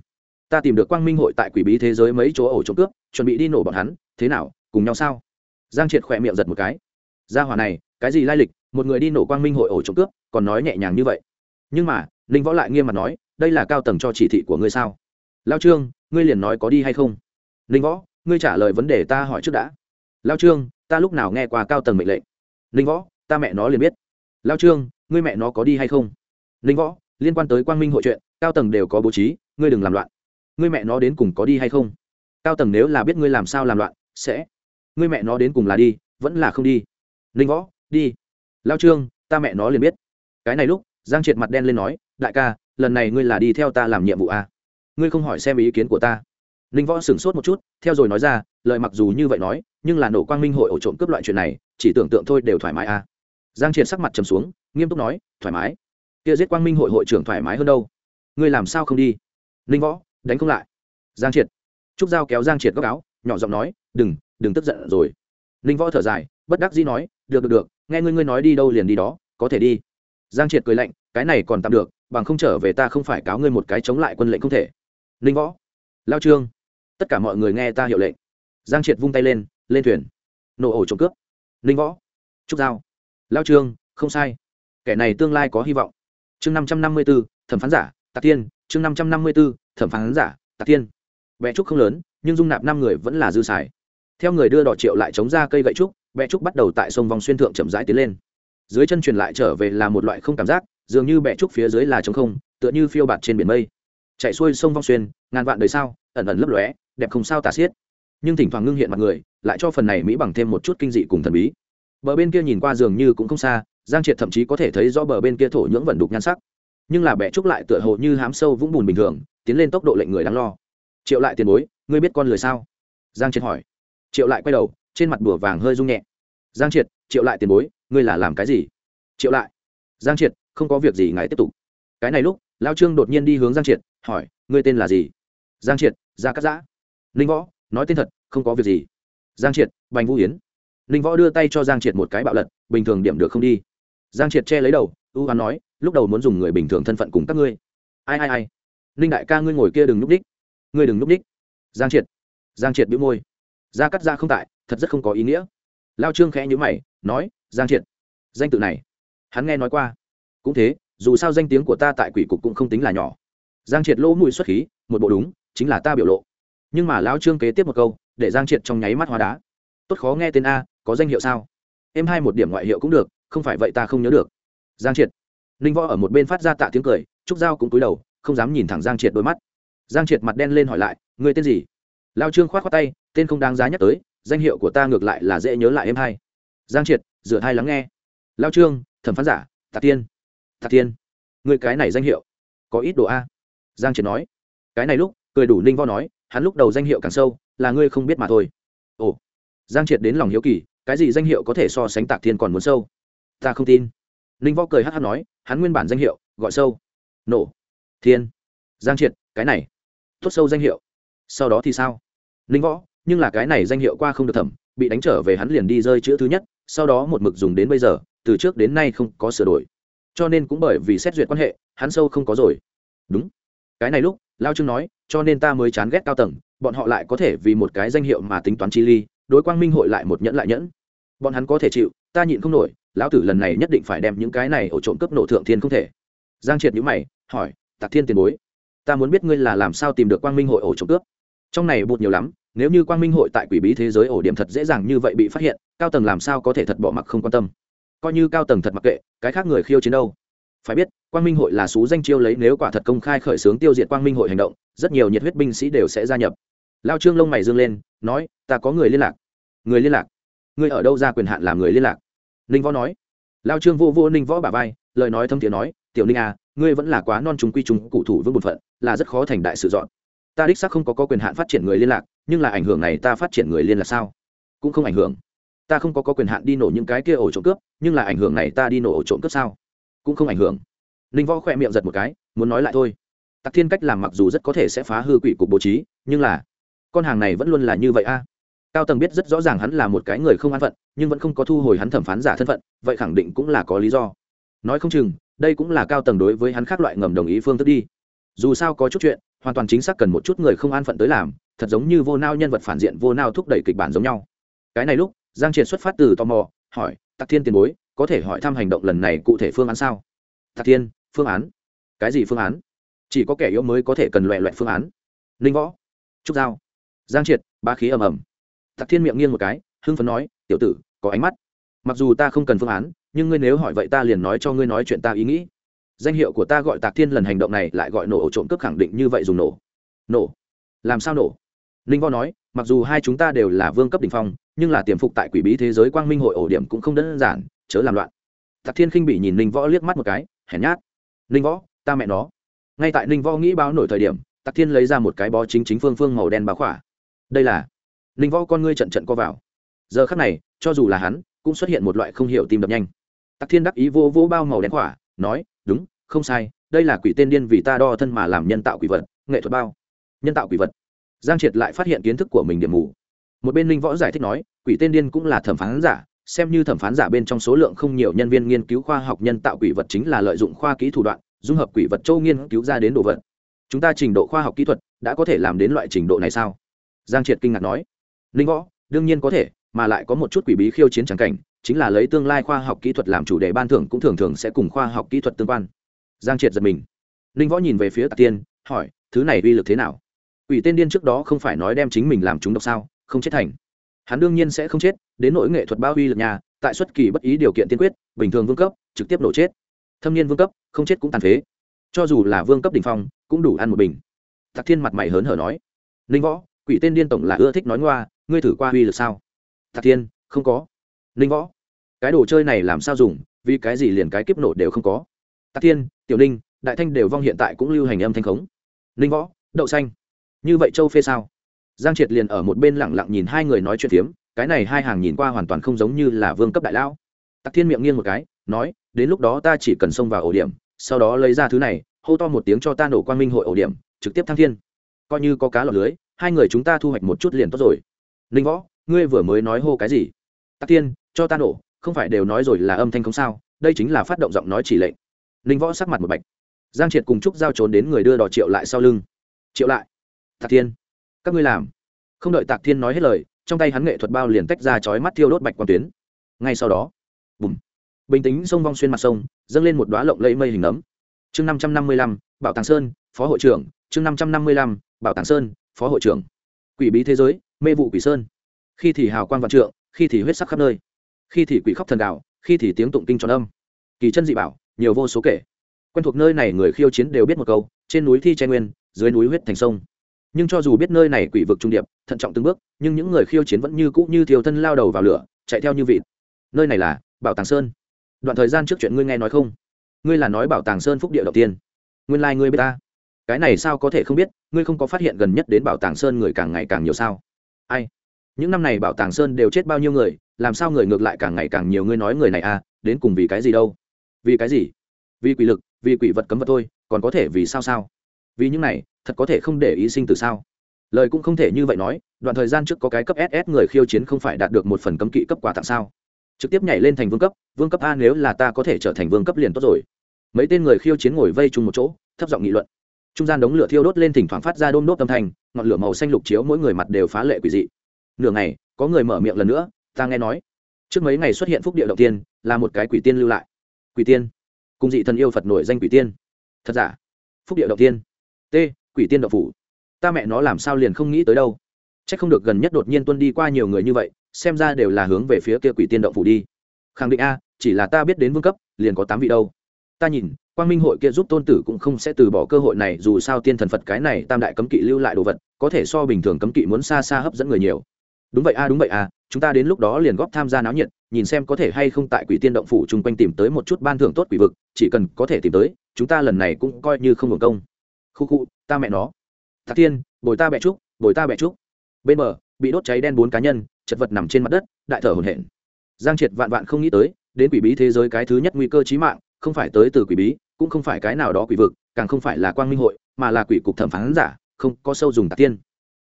Ta tìm được quang minh hội tại quỷ bí thế giới mấy chỗ ổ trộm cướp, chuẩn bị đi nổ bọn hắn, thế nào? Cùng nhau sao? Giang triệt khỏe miệng giật một cái. Gia hỏa này, cái gì lai lịch, một người đi nổ quang minh hội ổ trộm cướp, còn nói nhẹ nhàng như vậy. Nhưng mà, ninh võ lại nghiêm mặt nói, đây là cao tầng cho chỉ thị của ngươi sao? Lao trương, ngươi liền nói có đi hay không? Ninh võ, ngươi trả lời vấn đề ta hỏi trước đã. Lao trương, ta lúc nào nghe qua cao tầng mệnh lệnh? Ninh võ, ta mẹ nó liền biết. Lao trương, ngươi mẹ nó có đi hay không? Ninh võ, liên quan tới quang minh hội chuyện, cao tầng đều có bố trí, ngươi đừng làm loạn. Ngươi mẹ nó đến cùng có đi hay không? Cao tầng nếu là biết ngươi làm sao làm loạn, sẽ ngươi mẹ nó đến cùng là đi, vẫn là không đi. Ninh võ, đi. Lao trương, ta mẹ nó liền biết. Cái này lúc, giang triệt mặt đen lên nói, đại ca, lần này ngươi là đi theo ta làm nhiệm vụ à? ngươi không hỏi xem ý kiến của ta. Ninh võ sửng sốt một chút, theo rồi nói ra, lời mặc dù như vậy nói, nhưng là nổ quang minh hội ổ trộm cướp loại chuyện này, chỉ tưởng tượng thôi đều thoải mái à. giang triệt sắc mặt trầm xuống, nghiêm túc nói, thoải mái. Kia giết quang minh hội hội trưởng thoải mái hơn đâu. Ngươi làm sao không đi? Ninh võ, đánh không lại. Giang triệt. Trúc giao kéo giang triệt góc áo, nhỏ giọng nói, đừng đừng tức giận rồi. Ninh võ thở dài, bất đắc dĩ nói, được được được, nghe ngươi ngươi nói đi đâu liền đi đó, có thể đi. Giang triệt cười lạnh, cái này còn tạm được, bằng không trở về ta không phải cáo ngươi một cái chống lại quân lệnh không thể. Ninh võ, lao trương, tất cả mọi người nghe ta hiệu lệnh. Giang triệt vung tay lên lên thuyền. Nổ ổ trộm cướp. Ninh võ trúc giao. Lao trương, không sai. Kẻ này tương lai có hy vọng. Chương năm trăm năm mươi b ố thẩm phán giả, tạc tiên chương năm trăm năm mươi b ố thẩm phán giả, tạc tiên vẽ trúc không lớn, nhưng dung nạp năm người vẫn là dư xài theo người đưa đỏ triệu lại chống ra cây gậy trúc, bẹ trúc bắt đầu tại sông vòng xuyên thượng chậm rãi tiến lên. Dưới chân truyền lại trở về là một loại không cảm giác, dường như bẹ trúc phía dưới là trống không, tựa như phiêu bạt trên biển mây. Chạy xuôi sông vong xuyên, ngàn vạn đời sao ẩn ẩn lấp lóe, đẹp không sao tả xiết. Nhưng thỉnh thoảng ngưng hiện mặt người, lại cho phần này mỹ bằng thêm một chút kinh dị cùng thần bí. Bờ bên kia nhìn qua dường như cũng không xa, giang triệt thậm chí có thể thấy rõ bờ bên kia thổ nhưỡng vẩn đục nhan sắc. Nhưng là bẹ trúc lại tựa hồ như hám sâu vũng bùn bình thường, tiến lên tốc độ lệnh người đáng lo. Triệu lại tiền bối, ngươi biết con lười sao? Giang triệt hỏi triệu lại quay đầu, trên mặt bùa vàng hơi rung nhẹ. Giang triệt, triệu lại tiền bối, ngươi là làm cái gì? Triệu lại. Giang triệt, không có việc gì, ngài tiếp tục. Cái này lúc, lao trương đột nhiên đi hướng giang triệt, hỏi, ngươi tên là gì? Giang triệt, gia cắt giã. Ninh võ, nói tên thật, không có việc gì. Giang triệt, bành vũ yến. Ninh võ đưa tay cho giang triệt một cái bạo lật, bình thường điểm được không đi. Giang triệt che lấy đầu, ưu hoán nói, lúc đầu muốn dùng người bình thường thân phận cùng các ngươi. Ai ai ai? Ninh đại ca ngươi ngồi kia đừng núp đích. Ngươi đừng núp đích. Giang triệt. Giang triệt bĩu môi gia cắt ra không tại, thật rất không có ý nghĩa. Lao trương khẽ nhữ mày, nói, giang triệt, danh tự này, hắn nghe nói qua. Cũng thế, dù sao danh tiếng của ta tại quỷ cục cũng không tính là nhỏ. Giang triệt lỗ mũi xuất khí, một bộ đúng, chính là ta biểu lộ. Nhưng mà lão trương kế tiếp một câu, để giang triệt trong nháy mắt hóa đá. Tốt khó nghe tên a, có danh hiệu sao? Em hai một điểm ngoại hiệu cũng được, không phải vậy ta không nhớ được. Giang triệt, ninh võ ở một bên phát ra tạ tiếng cười, trúc giao cũng cúi đầu, không dám nhìn thẳng giang triệt đôi mắt. Giang triệt mặt đen lên hỏi lại, người tên gì? Lao trương k h o á t khoác tay tên không đáng giá nhắc tới, danh hiệu của ta ngược lại là dễ nhớ lại em hai giang triệt dựa hai lắng nghe. Lao trương, thẩm phán giả tạc tiên. Tạc tiên, người cái này danh hiệu, có ít đồ a. Giang triệt nói. Cái này lúc, cười đủ ninh vo nói, hắn lúc đầu danh hiệu càng sâu, là ngươi không biết mà thôi. Ồ. Giang triệt đến lòng hiếu kỳ, cái gì danh hiệu có thể so sánh tạc thiên còn muốn sâu? Ta không tin. Ninh võ cười hát hát nói, hắn nguyên bản danh hiệu, gọi sâu. Nổ. Thiên. Giang triệt, cái này, tốt sâu danh hiệu. Sau đó thì sao? Ninh võ nhưng là cái này danh hiệu qua không được thẩm, bị đánh trở về hắn liền đi rơi chữ thứ nhất, sau đó một mực dùng đến bây giờ, từ trước đến nay không có sửa đổi. Cho nên cũng bởi vì xét duyệt quan hệ, hắn sâu không có rồi. Đúng. Cái này lúc, lao trương nói, cho nên ta mới chán ghét cao tầng, bọn họ lại có thể vì một cái danh hiệu mà tính toán chi ly, đối quang minh hội lại một nhẫn lại nhẫn. Bọn hắn có thể chịu, ta nhịn không nổi, lão tử lần này nhất định phải đem những cái này ổ trộm cấp nổ thượng thiên không thể. Giang triệt nhữ mày, hỏi, tạc thiên tiền bối, ta muốn biết ngươi là làm sao tìm được quang minh hội ổ trộm cướp? Trong này bụt nhiều lắm nếu như quang minh hội tại quỷ bí thế giới ổ điểm thật dễ dàng như vậy bị phát hiện cao tầng làm sao có thể thật bỏ mặc không quan tâm? Coi như cao tầng thật mặc kệ cái khác người khiêu chiến đâu? Phải biết quang minh hội là xú danh chiêu lấy nếu quả thật công khai khởi xướng tiêu diệt quang minh hội hành động rất nhiều nhiệt huyết binh sĩ đều sẽ gia nhập. Lao trương lông mày dương lên nói ta có người liên lạc. Người liên lạc? Người ở đâu ra quyền hạn làm người liên lạc? Ninh võ nói. Lao trương vô vô ninh võ bà vai lời nói thâm thiện nói tiểu ninh à ngươi vẫn là quá non chúng quy chúng, cụ thủ vương bổn phận là rất khó thành đại sự dọn. Ta đích xác không có, có quyền hạn phát triển người liên lạc nhưng là ảnh hưởng này ta phát triển người liên là sao? Cũng không ảnh hưởng. Ta không có, có quyền hạn đi nổ những cái kia ổ trộm cướp nhưng là ảnh hưởng này ta đi nổ ổ trộm cướp sao? Cũng không ảnh hưởng. Ninh võ khỏe miệng giật một cái muốn nói lại thôi. Tặc thiên cách làm mặc dù rất có thể sẽ phá hư quỷ cục bố trí nhưng là con hàng này vẫn luôn là như vậy a. Cao tầng biết rất rõ ràng hắn là một cái người không an phận nhưng vẫn không có thu hồi hắn thẩm phán giả thân phận vậy khẳng định cũng là có lý do. Nói không chừng đây cũng là cao tầng đối với hắn khác loại ngầm đồng ý phương thức đi. Dù sao có chút chuyện hoàn toàn chính xác cần một chút người không an phận tới làm thật giống như vô nao nhân vật phản diện vô nao thúc đẩy kịch bản giống nhau. Cái này lúc, giang triệt xuất phát từ tò mò, hỏi, tạc thiên tiền bối, có thể hỏi thăm hành động lần này cụ thể phương án sao? Tạc thiên, phương án? Cái gì phương án? Chỉ có kẻ yếu mới có thể cần loẹ loẹt phương án. Ninh võ, trúc giao. Giang triệt, ba khí ầm ầm. Tạc thiên miệng nghiêng một cái, hưng phấn nói, tiểu tử, có ánh mắt. Mặc dù ta không cần phương án, nhưng ngươi nếu hỏi vậy ta liền nói cho ngươi nói chuyện ta ý nghĩ. Danh hiệu của ta gọi tạc thiên lần hành động này lại gọi nổ trộm cướp khẳng định như vậy dùng nổ. Nổ? Làm sao nổ? Ninh võ nói, mặc dù hai chúng ta đều là vương cấp đ ỉ n h phong, nhưng là tiềm phục tại quỷ bí thế giới quang minh hội ổ điểm cũng không đơn giản, chớ làm loạn. Tạc thiên khinh bị nhìn ninh võ liếc mắt một cái, hèn nhát. Ninh võ, ta mẹ nó. Ngay tại ninh võ nghĩ báo nổi thời điểm, tạc thiên lấy ra một cái bó chính chính phương phương màu đen báo khỏa. Đây là ninh võ con ngươi trận trận co vào. Giờ khắc này, cho dù là hắn, cũng xuất hiện một loại không hiểu tim đập nhanh. Tạc thiên đắc ý vô vô bao màu đen khỏa, nói, đúng, không sai, đây là quỷ tên điên vì ta đo thân mà làm nhân tạo quỷ vật, nghệ thuật bao. Nhân tạo quỷ vật giang triệt lại phát hiện kiến thức của mình điểm mù. Một bên linh võ giải thích nói, quỷ tên điên cũng là thẩm phán giả, xem như thẩm phán giả bên trong số lượng không nhiều nhân viên nghiên cứu khoa học nhân tạo quỷ vật chính là lợi dụng khoa kỹ thủ đoạn, dung hợp quỷ vật châu nghiên cứu ra đến đồ vật. Chúng ta trình độ khoa học kỹ thuật đã có thể làm đến loại trình độ này sao? Giang triệt kinh ngạc nói. Linh võ, đương nhiên có thể, mà lại có một chút quỷ bí khiêu chiến trắng cảnh, chính là lấy tương lai khoa học kỹ thuật làm chủ đề ban thưởng cũng thường thường sẽ cùng khoa học kỹ thuật tương quan. Giang triệt giật mình. Linh võ nhìn về phía tạc tiên, hỏi, thứ này uy lực thế nào? Quỷ tên điên trước đó không phải nói đem chính mình làm chúng độc sao, không chết thành. Hắn đương nhiên sẽ không chết, đến nỗi nghệ thuật bao uy lực nhà, tại xuất kỳ bất ý điều kiện tiên quyết, bình thường vương cấp, trực tiếp nổ chết. Thâm niên vương cấp, không chết cũng tàn phế. Cho dù là vương cấp đ ỉ n h phong, cũng đủ ăn một bình. Tạc thiên mặt mày hớn hở nói, ninh võ, quỷ tên điên tổng là ưa thích nói ngoa, ngươi thử qua uy lực sao? Tạc thiên, không có. Ninh võ, cái đồ chơi này làm sao dùng, vì cái gì liền cái kiếp nổ đều không có? Tạc thiên, tiểu ninh, đại thanh đều vong hiện tại cũng lưu hành âm thanh khống. Ninh võ, đậu xanh như vậy châu phê sao? Giang triệt liền ở một bên lẳng lặng nhìn hai người nói chuyện phiếm, cái này hai hàng nhìn qua hoàn toàn không giống như là vương cấp đại lão. Tặc thiên miệng nghiêng một cái, nói, đến lúc đó ta chỉ cần xông vào ổ điểm, sau đó lấy ra thứ này, hô to một tiếng cho ta nổ quan minh hội ổ điểm, trực tiếp thăng thiên. Coi như có cá lọt lưới, hai người chúng ta thu hoạch một chút liền tốt rồi. Ninh võ, ngươi vừa mới nói hô cái gì? Tắc thiên, cho ta nổ, không phải đều nói rồi là âm thanh không sao, đây chính là phát động giọng nói chỉ lệnh. Ninh võ sắc mặt một bạch. Giang triệt cùng trúc giao trốn đến người đưa đò triệu lại sau lưng. Triệu lại tạc thiên. Các ngươi làm. Không đợi tạc thiên nói hết lời, trong tay hắn nghệ thuật bao liền tách ra chói mắt thiêu đốt bạch quang tuyến. Ngay sau đó, bùm. Bình tĩnh sông vong xuyên mặt sông, dâng lên một đoá lộng lẫy mây hình ấm. Chương năm trăm năm mươi lăm, bảo tàng sơn, phó hội trưởng. Chương năm trăm năm mươi lăm, bảo tàng sơn, phó hội trưởng. Quỷ bí thế giới, mê vụ quỷ sơn. Khi thì hào quang vạn trượng, khi thì huyết sắc khắp nơi. Khi thì quỷ khóc thần đạo, khi thì tiếng tụng kinh tròn âm. Kỳ chân dị bảo, nhiều vô số kể. Quen thuộc nơi này người khiêu chiến đều biết một câu, trên núi thi trai nguyên, dưới núi huyết thành sông nhưng cho dù biết nơi này quỷ vực trung điệp, thận trọng từng bước, nhưng những người khiêu chiến vẫn như cũ như thiều thân lao đầu vào lửa, chạy theo như vịt. Nơi này là bảo tàng sơn. Đoạn thời gian trước chuyện ngươi nghe nói không? Ngươi là nói bảo tàng sơn phúc địa đầu tiên. Nguyên lai、like、ngươi biết ta. Cái này sao có thể không biết, ngươi không có phát hiện gần nhất đến bảo tàng sơn người càng ngày càng nhiều sao? Ai? Những năm này bảo tàng sơn đều chết bao nhiêu người, làm sao người ngược lại càng ngày càng nhiều ngươi nói người này à đến cùng vì cái gì đâu? Vì cái gì? Vì quỷ lực, vì quỷ vật cấm vật thôi, còn có thể vì sao sao? Vì những này, thật có thể không để ý sinh từ sao? Lời cũng không thể như vậy nói, đoạn thời gian trước có cái cấp ss người khiêu chiến không phải đạt được một phần cấm kỵ cấp quà tặng sao? Trực tiếp nhảy lên thành vương cấp vương cấp a nếu là ta có thể trở thành vương cấp liền tốt rồi. Mấy tên người khiêu chiến ngồi vây chung một chỗ, thấp giọng nghị luận. Trung gian đống lửa thiêu đốt lên thỉnh thoảng phát ra đôm đốt âm thanh, ngọn lửa màu xanh lục chiếu mỗi người mặt đều phá lệ quỷ dị. Nửa ngày, có người mở miệng lần nữa, ta nghe nói, trước mấy ngày xuất hiện phúc địa đầu tiên, là một cái quỷ tiên lưu lại. Quỷ tiên, cùng dị thần yêu phật nổi danh quỷ tiên. Thật giả? Phúc địa đầu tiên t, quỷ tiên đậu phủ. Ta mẹ nó làm sao liền không nghĩ tới đâu. C h ắ c không được gần nhất đột nhiên tuân đi qua nhiều người như vậy, xem ra đều là hướng về phía kia quỷ tiên đậu phủ đi. Khẳng định a, chỉ là ta biết đến vương cấp, liền có tám vị đâu. Ta nhìn, quang minh hội kia giúp tôn tử cũng không sẽ từ bỏ cơ hội này, dù sao tiên thần phật cái này, tam đại cấm kỵ lưu lại đồ vật, có thể so bình thường cấm kỵ muốn xa xa hấp dẫn người nhiều. Đúng vậy a, đúng vậy a, chúng ta đến lúc đó liền góp tham gia náo nhiệt, nhìn xem có thể hay không tại quỷ tiên động phủ chung quanh tìm tới một chút ban thưởng tốt quỷ vực, chỉ cần có thể tìm tới, chúng ta lần này cũng coi như không hưởng công khu khu, ta mẹ nó. Thạc tiên bồi ta bẹ trúc, bồi ta bẹ trúc. Bên bờ, bị đốt cháy đen bốn cá nhân, chật vật nằm trên mặt đất, đại thở hồn hển. Giang triệt vạn vạn không nghĩ tới, đến quỷ bí thế giới cái thứ nhất nguy cơ chí mạng, không phải tới từ quỷ bí, cũng không phải cái nào đó quỷ vực, càng không phải là quang minh hội, mà là quỷ cục thẩm phán giả, không có sâu dùng tạc tiên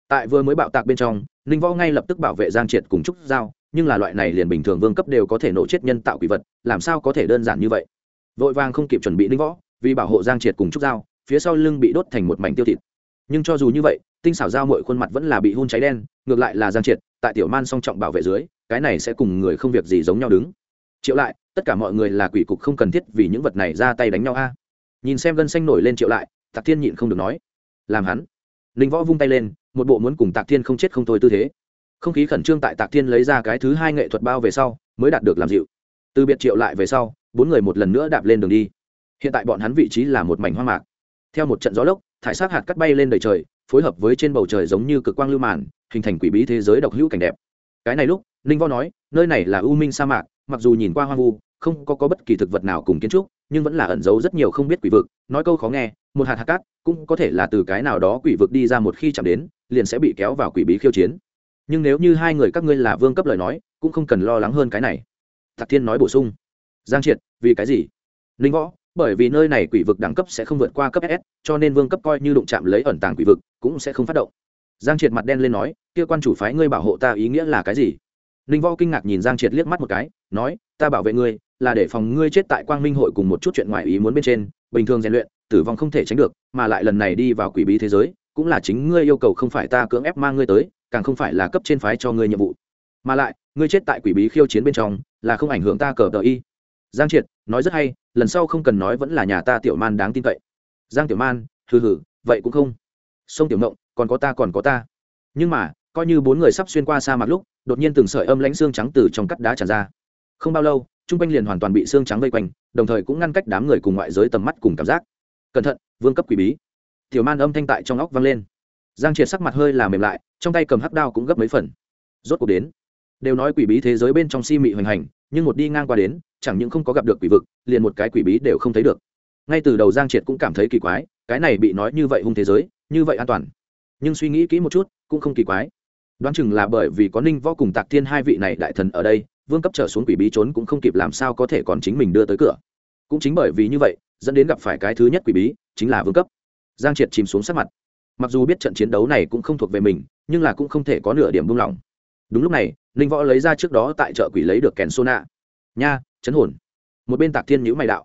tại vừa mới bạo tạc bên trong, ninh võ ngay lập tức bảo vệ giang triệt cùng trúc giao, nhưng là loại này liền bình thường vương cấp đều có thể nổ chết nhân tạo quỷ vật, làm sao có thể đơn giản như vậy? Vội vàng không kịp chuẩn bị ninh võ, vì bảo hộ giang triệt cùng trúc giao phía sau lưng bị đốt thành một mảnh tiêu thịt. Nhưng cho dù như vậy, tinh xảo giao mọi khuôn mặt vẫn là bị hun cháy đen, ngược lại là giang triệt, tại tiểu man song trọng bảo vệ dưới, cái này sẽ cùng người không việc gì giống nhau đứng. Triệu lại, tất cả mọi người là quỷ cục không cần thiết vì những vật này ra tay đánh nhau a. Nhìn xem gân xanh nổi lên triệu lại, tạc thiên nhịn không được nói. Làm hắn. Ninh võ vung tay lên, một bộ muốn cùng tạc thiên không chết không thôi tư thế. Không khí khẩn trương tại tạc thiên lấy ra cái thứ hai nghệ thuật bao về sau, mới đạt được làm dịu. Từ biệt triệu lại về sau, bốn người một lần nữa đạp lên đường đi. Hiện tại bọn hắn vị trí là một mảnh hoang mạc theo một trận gió lốc thải sát hạt cắt bay lên đầy trời phối hợp với trên bầu trời giống như cực quang lưu màn hình thành quỷ bí thế giới độc hữu cảnh đẹp. Cái này lúc ninh võ nói nơi này là u minh sa mạc mặc dù nhìn qua hoang vu không có, có bất kỳ thực vật nào cùng kiến trúc nhưng vẫn là ẩn giấu rất nhiều không biết quỷ vực. Nói câu khó nghe một hạt hạt cát cũng có thể là từ cái nào đó quỷ vực đi ra một khi chạm đến liền sẽ bị kéo vào quỷ bí khiêu chiến. Nhưng nếu như hai người các ngươi là vương cấp lời nói cũng không cần lo lắng hơn cái này. Thạc thiên nói bổ sung. Giang triệt vì cái gì? Linh võ bởi vì nơi này quỷ vực đẳng cấp sẽ không vượt qua cấp s, cho nên vương cấp coi như đụng chạm lấy ẩn tàng quỷ vực cũng sẽ không phát động. Giang triệt mặt đen lên nói, kia quan chủ phái ngươi bảo hộ ta ý nghĩa là cái gì? Ninh võ kinh ngạc nhìn giang triệt liếc mắt một cái, nói, ta bảo vệ ngươi là để phòng ngươi chết tại quang minh hội cùng một chút chuyện ngoài ý muốn bên trên, bình thường rèn luyện, tử vong không thể tránh được, mà lại lần này đi vào quỷ bí thế giới, cũng là chính ngươi yêu cầu không phải ta cưỡng ép mang ngươi tới, càng không phải là cấp trên phái cho ngươi nhiệm vụ. Mà lại, ngươi chết tại quỷ bí khiêu chiến bên trong là không ảnh hưởng ta cờ tờ y giang triệt, nói rất hay, lần sau không cần nói vẫn là nhà ta tiểu man đáng tin cậy. Giang tiểu man, hừ hừ, vậy cũng không. Sông tiểu mộng còn có ta còn có ta. Nhưng mà, coi như bốn người sắp xuyên qua sa mạc lúc, đột nhiên từng sợi âm lãnh xương trắng từ trong cắt đá tràn ra. Không bao lâu chung quanh liền hoàn toàn bị xương trắng vây quanh, đồng thời cũng ngăn cách đám người cùng ngoại giới tầm mắt cùng cảm giác. Cẩn thận, vương cấp quỷ bí. Tiểu man âm thanh tại trong óc vang lên. Giang triệt sắc mặt hơi là mềm lại, trong tay cầm hắc đao cũng gấp mấy phần. Rốt cuộc đến. Đều nói quỷ bí thế giới bên trong si mị hoành hành, nhưng một đi ngang qua đến chẳng những không có gặp được quỷ vực, liền một cái quỷ bí đều không thấy được. Ngay từ đầu giang triệt cũng cảm thấy kỳ quái, cái này bị nói như vậy hung thế giới, như vậy an toàn. Nhưng suy nghĩ kỹ một chút, cũng không kỳ quái. Đoán chừng là bởi vì có ninh võ cùng tạc thiên hai vị này đại thần ở đây, vương cấp trở xuống quỷ bí trốn cũng không kịp làm sao có thể còn chính mình đưa tới cửa. Cũng chính bởi vì như vậy, dẫn đến gặp phải cái thứ nhất quỷ bí, chính là vương cấp. Giang triệt chìm xuống sát mặt. Mặc dù biết trận chiến đấu này cũng không thuộc về mình, nhưng là cũng không thể có nửa điểm buông lỏng. Đúng lúc này, ninh võ lấy ra trước đó tại chợ quỷ lấy được kèn sô nạ nha chấn hồn. Một bên tạc thiên nhữ mày đạo.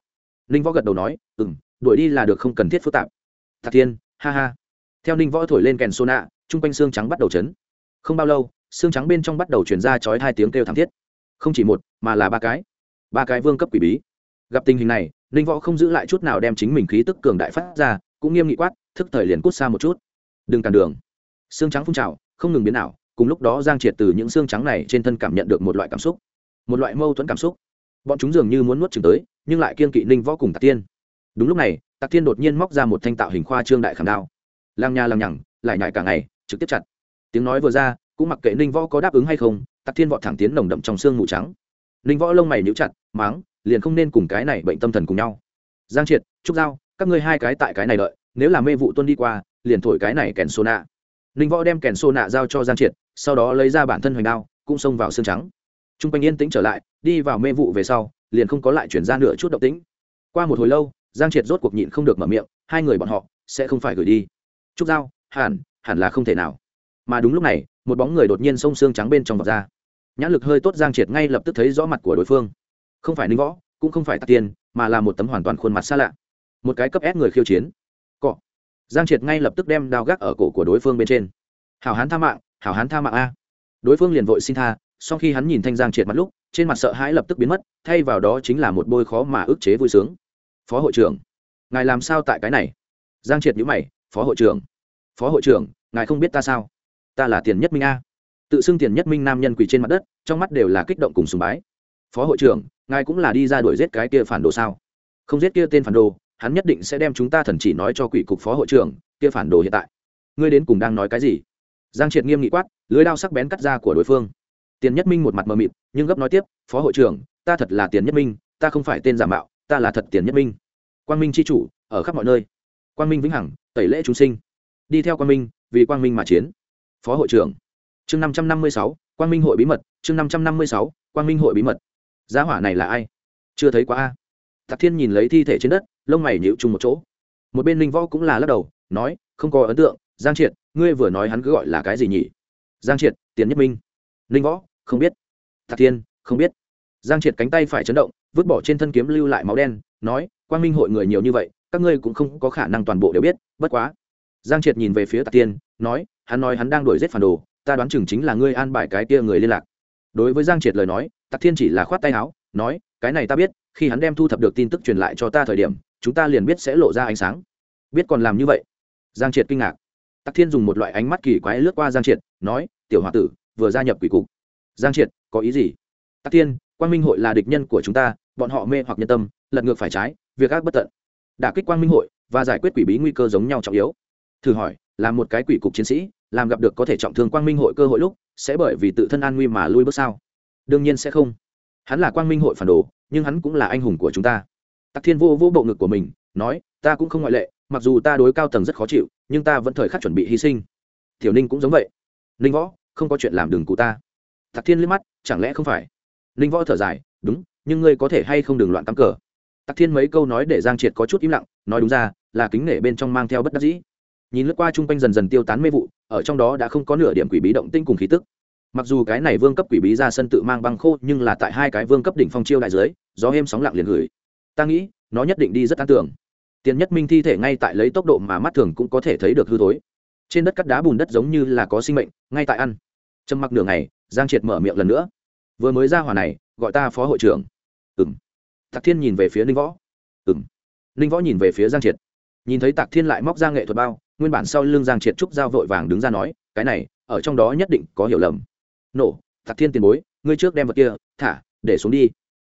Ninh võ gật đầu nói ừ m đuổi đi là được, không cần thiết phức tạp. Tạc thiên, ha ha. Theo ninh võ thổi lên kèn sô nạ chung quanh xương trắng bắt đầu chấn. Không bao lâu, xương trắng bên trong bắt đầu chuyển ra chói hai tiếng kêu thảm thiết. Không chỉ một, mà là ba cái. Ba cái vương cấp quỷ bí. Gặp tình hình này, ninh võ không giữ lại chút nào đem chính mình khí tức cường đại phát ra, cũng nghiêm nghị quát, thức thời liền cút xa một chút. Đừng cản đường. Xương trắng phun trào, không ngừng biến ảo, cùng lúc đó giang triệt từ những xương trắng này trên thân cảm nhận được một loại cảm xúc. Một loại mâu thuẫn cảm xúc bọn chúng dường như muốn nuốt chừng tới, nhưng lại kiên kỵ ninh võ cùng tạc tiên đúng lúc này, tạc tiên đột nhiên móc ra một thanh tạo hình khoa trương đại khảm đao. Lang nha lang nhằng, lại nhải cả ngày, trực tiếp chặt. Tiếng nói vừa ra, cũng mặc kệ ninh võ có đáp ứng hay không, tạc thiên vọt thẳng tiến nồng đậm trong xương mù trắng. Ninh võ lông mày níu chặt, máng, liền không nên cùng cái này bệnh tâm thần cùng nhau. Giang triệt, trúc giao, các ngươi hai cái tại cái này đợi, nếu là mê vụ tuân đi qua, liền thổi cái này kèn xô nạ. Ninh võ đem kèn xô nạ giao cho giang triệt, sau đó lấy ra bản thân hoành đao, cũng xông vào xương trắng t r u n g quanh yên tĩnh trở lại, đi vào mê vụ về sau, liền không có lại chuyển ra nửa chút động tĩnh. Qua một hồi lâu, giang triệt rốt cuộc nhịn không được mở miệng, hai người bọn họ sẽ không phải gửi đi. Trúc giao, hẳn hẳn là không thể nào. Mà đúng lúc này, một bóng người đột nhiên xông xương trắng bên trong vọt ra. Nhãn lực hơi tốt giang triệt ngay lập tức thấy rõ mặt của đối phương. Không phải ninh võ, cũng không phải tạc tiên, mà là một tấm hoàn toàn khuôn mặt xa lạ. Một cái cấp ép người khiêu chiến. Cọ. Giang triệt ngay lập tức đem đao gác ở cổ của đối phương bên trên. Hảo hán tha mạng, hảo hán tha mạng a. Đối phương liền vội xin tha sau khi hắn nhìn thanh giang triệt mặt lúc, trên mặt sợ hãi lập tức biến mất, thay vào đó chính là một bôi khó mà ức chế vui sướng. Phó hội trưởng, ngài làm sao tại cái này? Giang triệt nhữ mày, phó hội trưởng, phó hội trưởng, ngài không biết ta sao? Ta là tiền nhất minh a. Tự xưng tiền nhất minh nam nhân quỳ trên mặt đất, trong mắt đều là kích động cùng sùng bái. Phó hội trưởng, ngài cũng là đi ra đuổi giết cái kia phản đồ sao? Không giết kia tên phản đồ, hắn nhất định sẽ đem chúng ta thần chỉ nói cho quỷ cục phó hội trưởng, kia phản đồ hiện tại. Ngươi đến cùng đang nói cái gì? Giang triệt nghiêm nghị quát, lưới đao sắc bén cắt ra của đối phương tiền nhất minh một mặt mờ mịt, nhưng gấp nói tiếp, phó hội trưởng, ta thật là tiền nhất minh, ta không phải tên giả mạo, ta là thật tiền nhất minh. Quang minh c h i chủ, ở khắp mọi nơi. Quang minh vĩnh hằng, tẩy lễ chúng sinh. Đi theo quang minh, vì quang minh mà chiến. Phó hội trưởng. Chương năm trăm năm mươi sáu, quang minh hội bí mật, chương năm trăm năm mươi sáu, quang minh hội bí mật. Giá hỏa này là ai? Chưa thấy quá a. Tạc thiên nhìn lấy thi thể trên đất, lông mày nhịu chung một chỗ. Một bên Linh võ cũng là lắc đầu, nói, không có ấn tượng, giang triệt, ngươi vừa nói hắn cứ gọi là cái gì nhỉ? Giang triệt, tiền nhất minh. Linh võ không biết. Thạc thiên, không biết. Giang triệt cánh tay phải chấn động, vứt bỏ trên thân kiếm lưu lại máu đen, nói Quan minh hội người nhiều như vậy, các ngươi cũng không có khả năng toàn bộ đều biết, bất quá. Giang triệt nhìn về phía tạc tiên nói, hắn nói hắn đang đuổi giết phản đồ, ta đoán chừng chính là ngươi an bài cái kia người liên lạc. Đối với giang triệt lời nói, tạc thiên chỉ là khoát tay áo, nói, cái này ta biết, khi hắn đem thu thập được tin tức truyền lại cho ta thời điểm, chúng ta liền biết sẽ lộ ra ánh sáng. Biết còn làm như vậy? Giang triệt kinh ngạc. Tạc thiên dùng một loại ánh mắt kỳ quái lướt qua giang triệt, nói, tiểu h o a tử, vừa gia nhập quỷ cục giang triệt, có ý gì? Tắc thiên, quang minh hội là địch nhân của chúng ta, bọn họ mê hoặc nhân tâm, lật ngược phải trái, việc ác bất tận. Đả kích quang minh hội và giải quyết quỷ bí nguy cơ giống nhau trọng yếu. Thử hỏi là một cái quỷ cục chiến sĩ, làm gặp được có thể trọng thương quang minh hội cơ hội lúc, sẽ bởi vì tự thân an nguy mà lui bước sao? Đương nhiên sẽ không. Hắn là quang minh hội phản đồ, nhưng hắn cũng là anh hùng của chúng ta. Tặc thiên vô vô bộ ngực của mình, nói, ta cũng không ngoại lệ, mặc dù ta đối cao tầng rất khó chịu, nhưng ta vẫn thời khắc chuẩn bị hy sinh. Tiểu ninh cũng giống vậy. Ninh võ, không có chuyện làm đường cụ ta tặc thiên liếc mắt, chẳng lẽ không phải? Ninh võ thở dài, đúng, nhưng ngươi có thể hay không đừng loạn cắm cờ. Tạc thiên mấy câu nói để giang triệt có chút im lặng, nói đúng ra, là kính nể bên trong mang theo bất đắc dĩ. Nhìn lướt qua chung quanh dần dần tiêu tán mê vụ, ở trong đó đã không có nửa điểm quỷ bí động tinh cùng khí tức. Mặc dù cái này vương cấp quỷ bí ra sân tự mang băng khô, nhưng là tại hai cái vương cấp đỉnh phong chiêu đại dưới gió êm sóng lặng liền gửi. Ta nghĩ, nó nhất định đi rất an tưởng tiền nhất minh thi thể ngay tại lấy tốc độ mà mắt thường cũng có thể thấy được hư thối. Trên đất cắt đá bùn đất giống như là có sinh mệnh, ngay tại ăn. Trầm mặc nửa ngày giang triệt mở miệng lần nữa. Vừa mới ra hỏa này, gọi ta phó hội trưởng. Ừ m tạc thiên nhìn về phía ninh võ. Ừ m ninh võ nhìn về phía giang triệt. Nhìn thấy tạc thiên lại móc ra nghệ thuật bao, nguyên bản sau lưng giang triệt trúc giao vội vàng đứng ra nói, cái này, ở trong đó nhất định có hiểu lầm. Nổ, tạc thiên tiền bối, ngươi trước đem vật kia, thả, để xuống đi.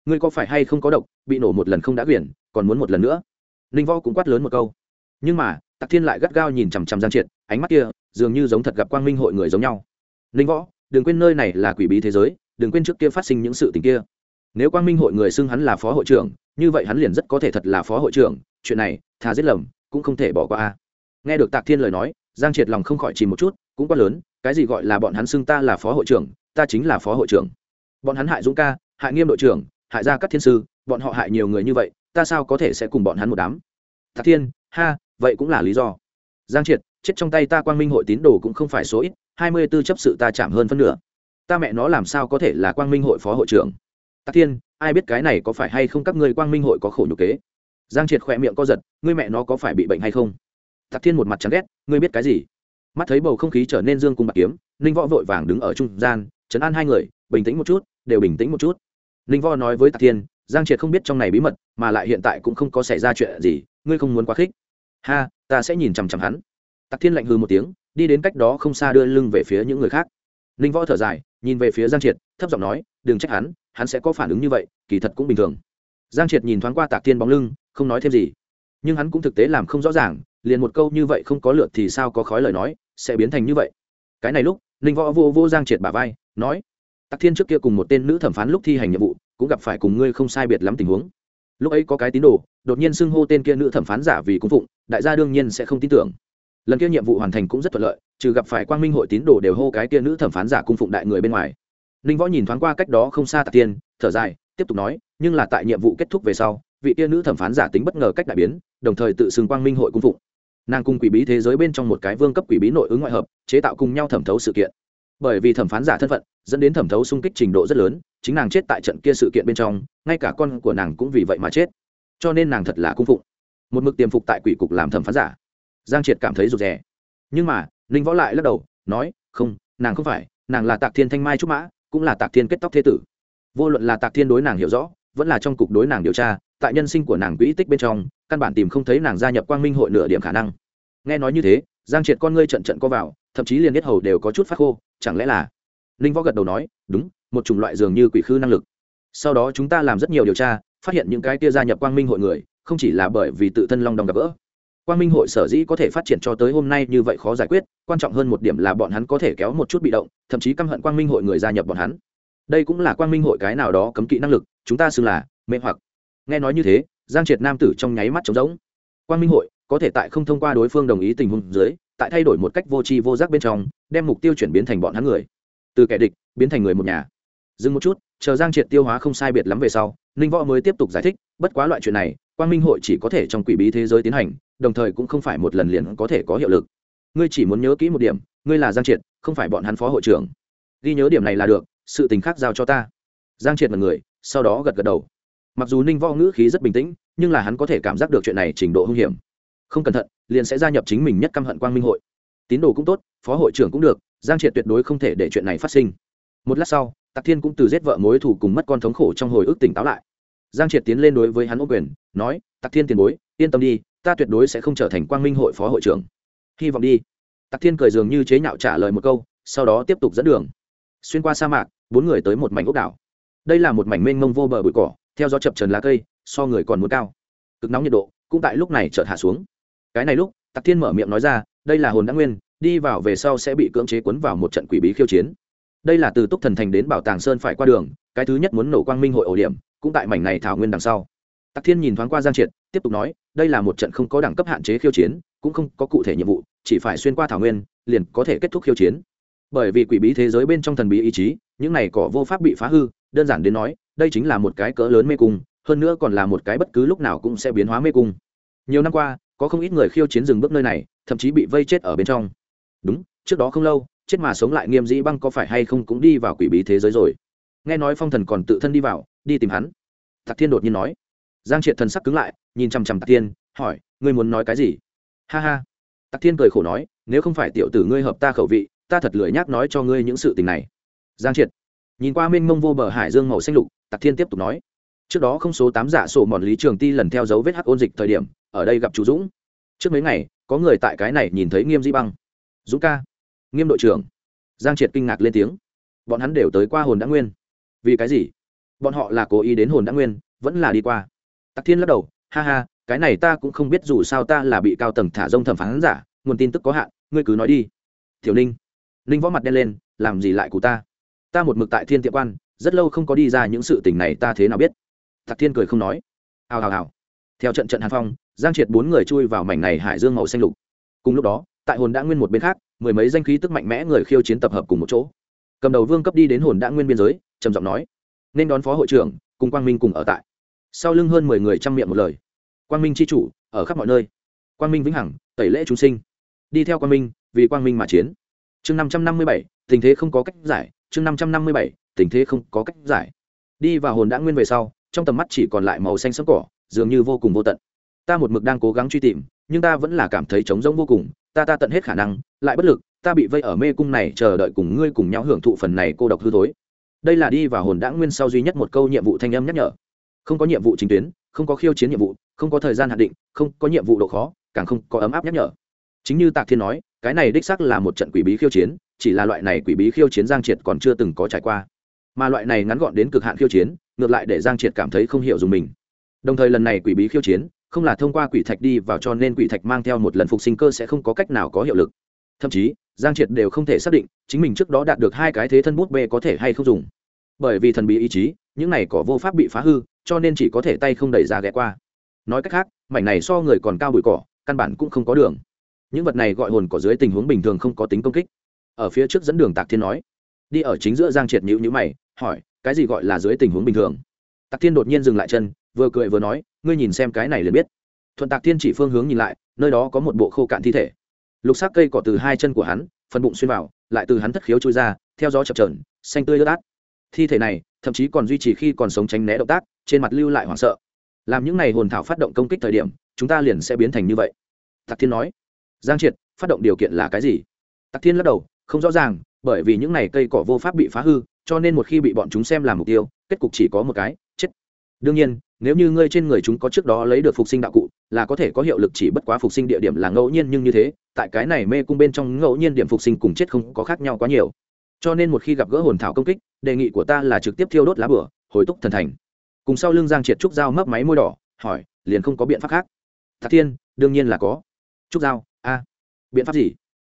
Ngươi có phải hay không có độc, bị nổ một lần không đã quyển, còn muốn một lần nữa? Ninh võ cũng quát lớn một câu. Nhưng mà, tạc thiên lại gắt gao nhìn chằm chằm giang triệt, ánh mắt kia dường như giống thật gặp quang minh hội người giống nhau. Ninh võ đừng quên nơi này là quỷ bí thế giới, đừng quên trước kia phát sinh những sự tình kia. Nếu quang minh hội người xưng hắn là phó hội trưởng, như vậy hắn liền rất có thể thật là phó hội trưởng, chuyện này, thà giết lầm, cũng không thể bỏ qua a. Nghe được tạc thiên lời nói, giang triệt lòng không khỏi chìm một chút, cũng quá lớn, cái gì gọi là bọn hắn xưng ta là phó hội trưởng, ta chính là phó hội trưởng. Bọn hắn hại dũng ca, hại nghiêm đội trưởng, hại ra các thiên sư, bọn họ hại nhiều người như vậy, ta sao có thể sẽ cùng bọn hắn một đám? Tạc thiên, ha, vậy cũng là lý do. Giang triệt, chết trong tay ta quang minh hội tín đồ cũng không phải số ít hai mươi tư chấp sự ta chạm hơn phân nửa. Ta mẹ nó làm sao có thể là quang minh hội phó hội trưởng? Tạ thiên, ai biết cái này có phải hay không các ngươi quang minh hội có khổ nhục kế? Giang triệt khỏe miệng co giật, ngươi mẹ nó có phải bị bệnh hay không? Tạ thiên một mặt chán ghét, ngươi biết cái gì? Mắt thấy bầu không khí trở nên dương cung bạc kiếm, ninh võ vội vàng đứng ở trung gian chấn an hai người, bình tĩnh một chút, đều bình tĩnh một chút. Ninh võ nói với tạ thiên, giang triệt không biết trong này bí mật, mà lại hiện tại cũng không có xảy ra chuyện gì, ngươi không muốn quá khích. Ha, ta sẽ nhìn chằm chằm hắn. Tạ thiên lạnh hư một tiếng đi đến cách đó không xa đưa lưng về phía những người khác. Ninh võ thở dài, nhìn về phía giang triệt, thấp giọng nói, đừng trách hắn hắn sẽ có phản ứng như vậy, kỳ thật cũng bình thường. Giang triệt nhìn thoáng qua tạc thiên bóng lưng, không nói thêm gì. Nhưng hắn cũng thực tế làm không rõ ràng, liền một câu như vậy không có lượt thì sao có khói lời nói, sẽ biến thành như vậy. Cái này lúc, ninh võ vô vô giang triệt bà vai, nói, tạc thiên trước kia cùng một tên nữ thẩm phán lúc thi hành nhiệm vụ, cũng gặp phải cùng ngươi không sai biệt lắm tình huống. Lúc ấy có cái tín đồ, đột nhiên xưng hô tên kia nữ thẩm phán giả vì cung phụng, đại gia đương nhiên sẽ không tin tưởng lần kia nhiệm vụ hoàn thành cũng rất thuận lợi, trừ gặp phải quang minh hội tín đồ đều hô cái kia nữ thẩm phán giả cung phụng đại người bên ngoài. Ninh võ nhìn thoáng qua cách đó không xa tạ tiên, thở dài, tiếp tục nói, nhưng là tại nhiệm vụ kết thúc về sau, vị kia nữ thẩm phán giả tính bất ngờ cách đại biến, đồng thời tự xưng quang minh hội cung phụng. Nàng cùng quỷ bí thế giới bên trong một cái vương cấp quỷ bí nội ứng ngoại hợp, chế tạo cùng nhau thẩm thấu sự kiện. Bởi vì thẩm phán giả thân phận, dẫn đến thẩm thấu xung kích trình độ rất lớn, chính nàng chết tại trận kia sự kiện bên trong, ngay cả con của nàng cũng vì vậy mà chết. Cho nên nàng thật là cung phụng. Một mực tiềm phục tại quỷ cục làm thẩm phán giả giang triệt cảm thấy rụt rè. Nhưng mà, ninh võ lại lắc đầu, nói, không, nàng không phải, nàng là tạc thiên thanh mai trúc mã, cũng là tạc thiên kết tóc thế tử. Vô luận là tạc thiên đối nàng hiểu rõ, vẫn là trong cục đối nàng điều tra, tại nhân sinh của nàng quỹ tích bên trong, căn bản tìm không thấy nàng gia nhập quang minh hội nửa điểm khả năng. Nghe nói như thế, giang triệt con ngươi trận trận co vào, thậm chí liền biết hầu đều có chút phát khô, chẳng lẽ là ninh võ gật đầu nói, đúng, một chủng loại dường như quỷ khư năng lực. Sau đó chúng ta làm rất nhiều điều tra, phát hiện những cái kia gia nhập quang minh hội người, không chỉ là bởi vì tự thân long đồng gặp gỡ quang minh hội sở dĩ có thể phát triển cho tới hôm nay như vậy khó giải quyết, quan trọng hơn một điểm là bọn hắn có thể kéo một chút bị động, thậm chí căm hận quang minh hội người gia nhập bọn hắn. Đây cũng là quang minh hội cái nào đó cấm kỵ năng lực, chúng ta xưng là mê hoặc. Nghe nói như thế, giang triệt nam tử trong nháy mắt trống rỗng. Quang minh hội có thể tại không thông qua đối phương đồng ý tình huống dưới, tại thay đổi một cách vô tri vô giác bên trong, đem mục tiêu chuyển biến thành bọn hắn người. Từ kẻ địch biến thành người một nhà. Dừng một chút, chờ giang triệt tiêu hóa không sai biệt lắm về sau, ninh võ mới tiếp tục giải thích, bất quá loại chuyện này, quang minh hội chỉ có thể trong quỷ bí thế giới tiến hành đồng thời cũng không phải một lần liền có thể có hiệu lực. Ngươi chỉ muốn nhớ kỹ một điểm, ngươi là giang triệt, không phải bọn hắn phó hội trưởng. Ghi nhớ điểm này là được, sự tình khác giao cho ta. Giang triệt là người, sau đó gật gật đầu. Mặc dù ninh võ ngữ khí rất bình tĩnh, nhưng là hắn có thể cảm giác được chuyện này trình độ hung hiểm. Không cẩn thận, liền sẽ gia nhập chính mình nhất căm hận quang minh hội. Tín đồ cũng tốt, phó hội trưởng cũng được, giang triệt tuyệt đối không thể để chuyện này phát sinh. Một lát sau, tạc thiên cũng từ giết vợ mối thủ cùng mất con thống khổ trong hồi ức tỉnh táo lại. Giang triệt tiến lên đối với hắn ô quyền, nói, tạc thiên tiền bối, yên tâm đi ta tuyệt đối sẽ không trở thành quang minh hội phó hội trưởng. Hy vọng đi. Tạc thiên cười dường như chế nhạo trả lời một câu, sau đó tiếp tục dẫn đường. Xuyên qua sa mạc, bốn người tới một mảnh ốc đảo. Đây là một mảnh mênh mông vô bờ bụi cỏ, theo gió chập trần lá cây, so người còn muốn cao. Cực nóng nhiệt độ cũng tại lúc này chợt hạ xuống. Cái này lúc, Tạc thiên mở miệng nói ra, đây là hồn đã nguyên, đi vào về sau sẽ bị cưỡng chế cuốn vào một trận quỷ bí khiêu chiến. Đây là từ túc thần thành đến bảo tàng sơn phải qua đường, cái thứ nhất muốn nổ quang minh hội ổ điểm, cũng tại mảnh này thảo nguyên đằng sau tạc thiên nhìn thoáng qua giang triệt, tiếp tục nói, đây là một trận không có đẳng cấp hạn chế khiêu chiến, cũng không có cụ thể nhiệm vụ, chỉ phải xuyên qua thảo nguyên, liền có thể kết thúc khiêu chiến. Bởi vì quỷ bí thế giới bên trong thần bí ý chí, những này cỏ vô pháp bị phá hư, đơn giản đến nói, đây chính là một cái cỡ lớn mê cung, hơn nữa còn là một cái bất cứ lúc nào cũng sẽ biến hóa mê cung. Nhiều năm qua, có không ít người khiêu chiến dừng bước nơi này, thậm chí bị vây chết ở bên trong. Đúng, trước đó không lâu, chết mà sống lại nghiêm dĩ băng có phải hay không cũng đi vào quỷ bí thế giới rồi. Nghe nói phong thần còn tự thân đi vào, đi tìm hắn. Tạc thiên đột nhiên nói giang triệt thần sắc cứng lại, nhìn chằm chằm tạc thiên, hỏi, ngươi muốn nói cái gì? Ha ha. Tạc thiên cười khổ nói, nếu không phải tiểu tử ngươi hợp ta khẩu vị, ta thật lười nhác nói cho ngươi những sự tình này. Giang triệt nhìn qua mênh mông vô bờ hải dương màu xanh lục, tạc thiên tiếp tục nói, trước đó không số tám giả sổ mòn lý trường ti lần theo dấu vết hắc ôn dịch thời điểm, ở đây gặp chú dũng. Trước mấy ngày, có người tại cái này nhìn thấy nghiêm di băng. Dũng ca. Nghiêm đội trưởng. Giang triệt kinh ngạc lên tiếng. Bọn hắn đều tới qua hồn đã nguyên. Vì cái gì? Bọn họ là cố ý đến hồn đã nguyên, vẫn là đi qua tặc thiên lắc đầu, ha ha, cái này ta cũng không biết dù sao ta là bị cao tầng thả rông thẩm phán giả, nguồn tin tức có hạn, ngươi cứ nói đi. Tiểu ninh. Ninh võ mặt đen lên, làm gì lại của ta? Ta một mực tại thiên tiệm quan, rất lâu không có đi ra những sự tình này ta thế nào biết? Tặc thiên cười không nói. Hào hào hào. Theo trận trận hàn phong, giang triệt bốn người chui vào mảnh này hải dương màu xanh lục. Cùng lúc đó, tại hồn đã nguyên một bên khác, mười mấy danh khí tức mạnh mẽ người khiêu chiến tập hợp cùng một chỗ. Cầm đầu vương cấp đi đến hồn đã nguyên biên giới, trầm giọng nói, nên đón phó hội trưởng, cùng quang minh cùng ở tại sau lưng hơn mười người trăm miệng một lời. Quang minh c h i chủ, ở khắp mọi nơi. Quang minh vĩnh hằng, tẩy lễ chúng sinh. Đi theo quang minh, vì quang minh mà chiến. Chương năm trăm năm mươi bảy, tình thế không có cách giải. Chương năm trăm năm mươi bảy, tình thế không có cách giải. Đi vào hồn đã nguyên về sau, trong tầm mắt chỉ còn lại màu xanh sẫm cỏ, dường như vô cùng vô tận. Ta một mực đang cố gắng truy tìm, nhưng ta vẫn là cảm thấy trống rỗng vô cùng. Ta ta tận hết khả năng, lại bất lực, ta bị vây ở mê cung này chờ đợi cùng ngươi cùng nhau hưởng thụ phần này cô độc hư thối. Đây là đi vào hồn đã nguyên sau duy nhất một câu nhiệm vụ thanh âm nhắc nhở không có nhiệm vụ chính tuyến, không có khiêu chiến nhiệm vụ, không có thời gian hạn định, không có nhiệm vụ độ khó, càng không có ấm áp nhắc nhở. Chính như tạc thiên nói, cái này đích sắc là một trận quỷ bí khiêu chiến, chỉ là loại này quỷ bí khiêu chiến giang triệt còn chưa từng có trải qua. Mà loại này ngắn gọn đến cực hạn khiêu chiến, ngược lại để giang triệt cảm thấy không hiểu dùng mình. Đồng thời lần này quỷ bí khiêu chiến, không là thông qua quỷ thạch đi vào cho nên quỷ thạch mang theo một lần phục sinh cơ sẽ không có cách nào có hiệu lực. Thậm chí, giang triệt đều không thể xác định chính mình trước đó đạt được hai cái thế thân bút bê có thể hay không dùng. Bởi vì thần bí ý chí, những này có vô pháp bị phá hư cho nên chỉ có thể tay không đẩy ra ghé qua. Nói cách khác, mảnh này so người còn cao bụi cỏ, căn bản cũng không có đường. Những vật này gọi hồn cỏ dưới tình huống bình thường không có tính công kích. Ở phía trước dẫn đường tạc thiên nói. Đi ở chính giữa giang triệt nhữ nhữ mày, hỏi, cái gì gọi là dưới tình huống bình thường? Tạc thiên đột nhiên dừng lại chân, vừa cười vừa nói, ngươi nhìn xem cái này liền biết. Thuận tạc thiên chỉ phương hướng nhìn lại, nơi đó có một bộ khô cạn thi thể. Lục xác cây cỏ từ hai chân của hắn, phần bụng xuyên vào, lại từ hắn thất khiếu trôi ra, theo gió chập trờn xanh tươi lướt át thi thể này, thậm chí còn duy trì khi còn sống tránh né động tác, trên mặt lưu lại hoảng sợ. Làm những này hồn thảo phát động công kích thời điểm, chúng ta liền sẽ biến thành như vậy. Tạc thiên nói. Giang triệt, phát động điều kiện là cái gì? Tạc thiên lắc đầu, không rõ ràng, bởi vì những này cây cỏ vô pháp bị phá hư, cho nên một khi bị bọn chúng xem làm mục tiêu, kết cục chỉ có một cái, chết. Đương nhiên, nếu như ngươi trên người chúng có trước đó lấy được phục sinh đạo cụ, là có thể có hiệu lực chỉ bất quá phục sinh địa điểm là ngẫu nhiên nhưng như thế, tại cái này mê cung bên trong ngẫu nhiên điểm phục sinh cùng chết không có khác nhau quá nhiều cho nên một khi gặp gỡ hồn thảo công kích, đề nghị của ta là trực tiếp thiêu đốt lá bửa, hồi túc thần thành. Cùng sau lưng giang triệt trúc dao mấp máy môi đỏ, hỏi, liền không có biện pháp khác. Thạc thiên, đương nhiên là có. Trúc dao a, biện pháp gì?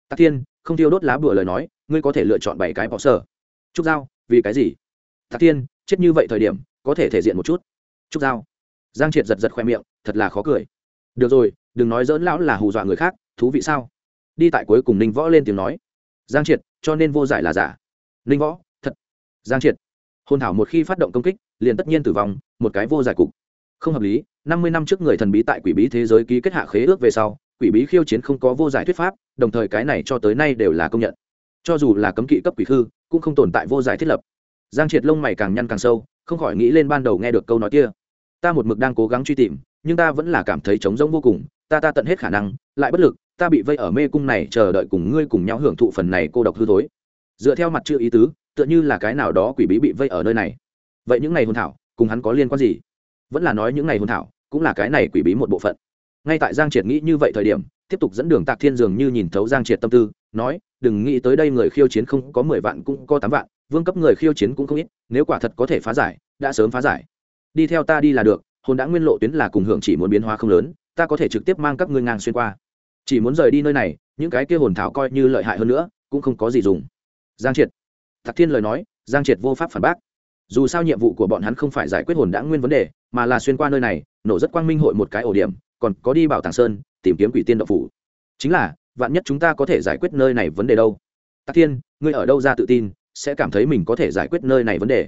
Tạc thiên, không thiêu đốt lá bửa lời nói, ngươi có thể lựa chọn bảy cái bỏ sở trúc dao vì cái gì? Tạc thiên, chết như vậy thời điểm, có thể thể diện một chút. Trúc dao giang triệt giật giật khoe miệng, thật là khó cười. Được rồi, đừng nói dỡn lão là hù dọa người khác, thú vị sao? Đi tại cuối cùng ninh võ lên tiếng nói giang triệt, cho nên vô giải là giả. Ninh võ, thật. Giang triệt. Hôn thảo một khi phát động công kích, liền tất nhiên tử vong, một cái vô giải cục. Không hợp lý, năm mươi năm trước người thần bí tại quỷ bí thế giới ký kết hạ khế ước về sau, quỷ bí khiêu chiến không có vô giải thuyết pháp, đồng thời cái này cho tới nay đều là công nhận. Cho dù là cấm kỵ cấp quỷ khư, cũng không tồn tại vô giải thiết lập. Giang triệt lông mày càng nhăn càng sâu, không khỏi nghĩ lên ban đầu nghe được câu nói kia. Ta một mực đang cố gắng truy tìm, nhưng ta vẫn là cảm thấy trống rỗng vô cùng, ta ta tận hết khả năng, lại bất lực ta bị vây ở mê cung này chờ đợi cùng ngươi cùng nhau hưởng thụ phần này cô độc hư thối. Dựa theo mặt chữ ý tứ, tựa như là cái nào đó quỷ bí bị vây ở nơi này. Vậy những ngày hồn thảo, cùng hắn có liên quan gì? Vẫn là nói những ngày hồn thảo, cũng là cái này quỷ bí một bộ phận. Ngay tại giang triệt nghĩ như vậy thời điểm, tiếp tục dẫn đường tạc thiên dường như nhìn thấu giang triệt tâm tư, nói, đừng nghĩ tới đây người khiêu chiến không có mười vạn cũng có tám vạn, vương cấp người khiêu chiến cũng không ít, nếu quả thật có thể phá giải, đã sớm phá giải. Đi theo ta đi là được, hồn đã nguyên lộ tuyến là cùng hưởng chỉ muốn biến hóa không lớn, ta có thể trực tiếp mang các ngươi ngang xuyên qua chỉ muốn rời đi nơi này, những cái kia hồn thảo coi như lợi hại hơn nữa, cũng không có gì dùng. Giang triệt. Thạc thiên lời nói, giang triệt vô pháp phản bác. Dù sao nhiệm vụ của bọn hắn không phải giải quyết hồn đã nguyên vấn đề, mà là xuyên qua nơi này, nổ rất quang minh hội một cái ổ điểm, còn có đi bảo tàng sơn, tìm kiếm quỷ tiên đậu phủ. Chính là, vạn nhất chúng ta có thể giải quyết nơi này vấn đề đâu? Tắc thiên, ngươi ở đâu ra tự tin, sẽ cảm thấy mình có thể giải quyết nơi này vấn đề?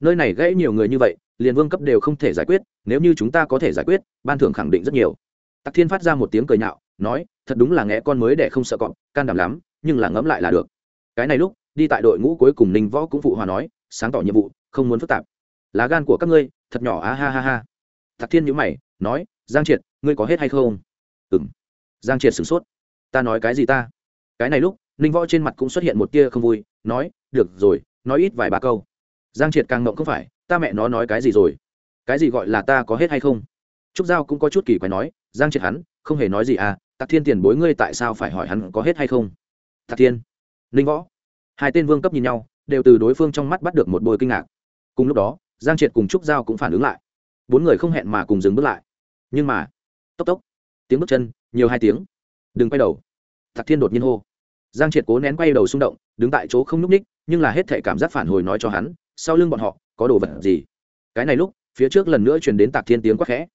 Nơi này gãy nhiều người như vậy, liền vương cấp đều không thể giải quyết, nếu như chúng ta có thể giải quyết, ban thưởng khẳng định rất nhiều. Tạc thiên phát ra một tiếng cười nhạo, nói thật đúng là nghe con mới để không sợ cọp, can đảm lắm, nhưng là ngẫm lại là được. Cái này lúc, đi tại đội ngũ cuối cùng ninh võ cũng phụ hòa nói, sáng tỏ nhiệm vụ, không muốn phức tạp. Lá gan của các ngươi, thật nhỏ á, ha ha ha. Thạc thiên nhữ mày, nói, giang triệt, ngươi có hết hay không? Ừng giang triệt sửng sốt. Ta nói cái gì ta? Cái này lúc, ninh võ trên mặt cũng xuất hiện một tia không vui, nói, được rồi, nói ít vài ba câu. Giang triệt càng ngộng không phải, ta mẹ nó nói cái gì rồi? Cái gì gọi là ta có hết hay không? Trúc giao cũng có chút kỳ quái nói, giang triệt hắn, không hề nói gì à tạc thiên tiền bối ngươi tại sao phải hỏi hắn có hết hay không? Tạc thiên, ninh võ. Hai tên vương cấp nhìn nhau, đều từ đối phương trong mắt bắt được một bồi kinh ngạc. Cùng lúc đó, giang triệt cùng trúc giao cũng phản ứng lại. Bốn người không hẹn mà cùng dừng bước lại. Nhưng mà, tốc tốc, tiếng bước chân, nhiều hai tiếng. Đừng quay đầu. Thạc thiên đột nhiên hô. Giang triệt cố nén quay đầu xung động, đứng tại chỗ không n ú c ních nhưng là hết thể cảm giác phản hồi nói cho hắn, sau lưng bọn họ, có đồ vật gì? Cái này lúc, phía trước lần nữa truyền đến tạc thiên tiếng quắc khẽ.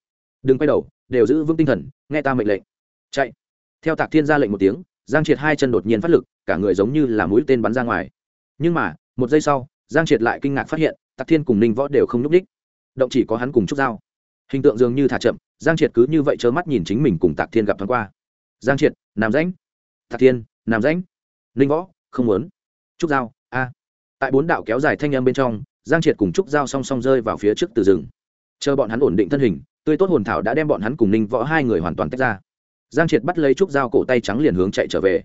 Đừng quay đầu, đều giữ vững tinh thần, nghe ta mệnh lệnh chạy. Theo tạc thiên ra lệnh một tiếng, giang triệt hai chân đột nhiên phát lực, cả người giống như là mũi tên bắn ra ngoài. Nhưng mà, một giây sau, giang triệt lại kinh ngạc phát hiện, tạc thiên cùng ninh võ đều không n ú c ních động chỉ có hắn cùng trúc dao hình tượng dường như thả chậm, giang triệt cứ như vậy trơ mắt nhìn chính mình cùng tạc thiên gặp thoáng qua. Giang triệt, nam rãnh. Tạc thiên, nam rãnh. Ninh võ, không muốn. Trúc giao, a. Tại bốn đạo kéo dài thanh âm bên trong, giang triệt cùng trúc giao song song rơi vào phía trước từ rừng. Chờ bọn hắn ổn định thân hình, tươi tốt hồn thảo đã đem bọn hắn cùng ninh võ hai người hoàn toàn tách ra giang triệt bắt lấy trúc dao cổ tay trắng liền hướng chạy trở về.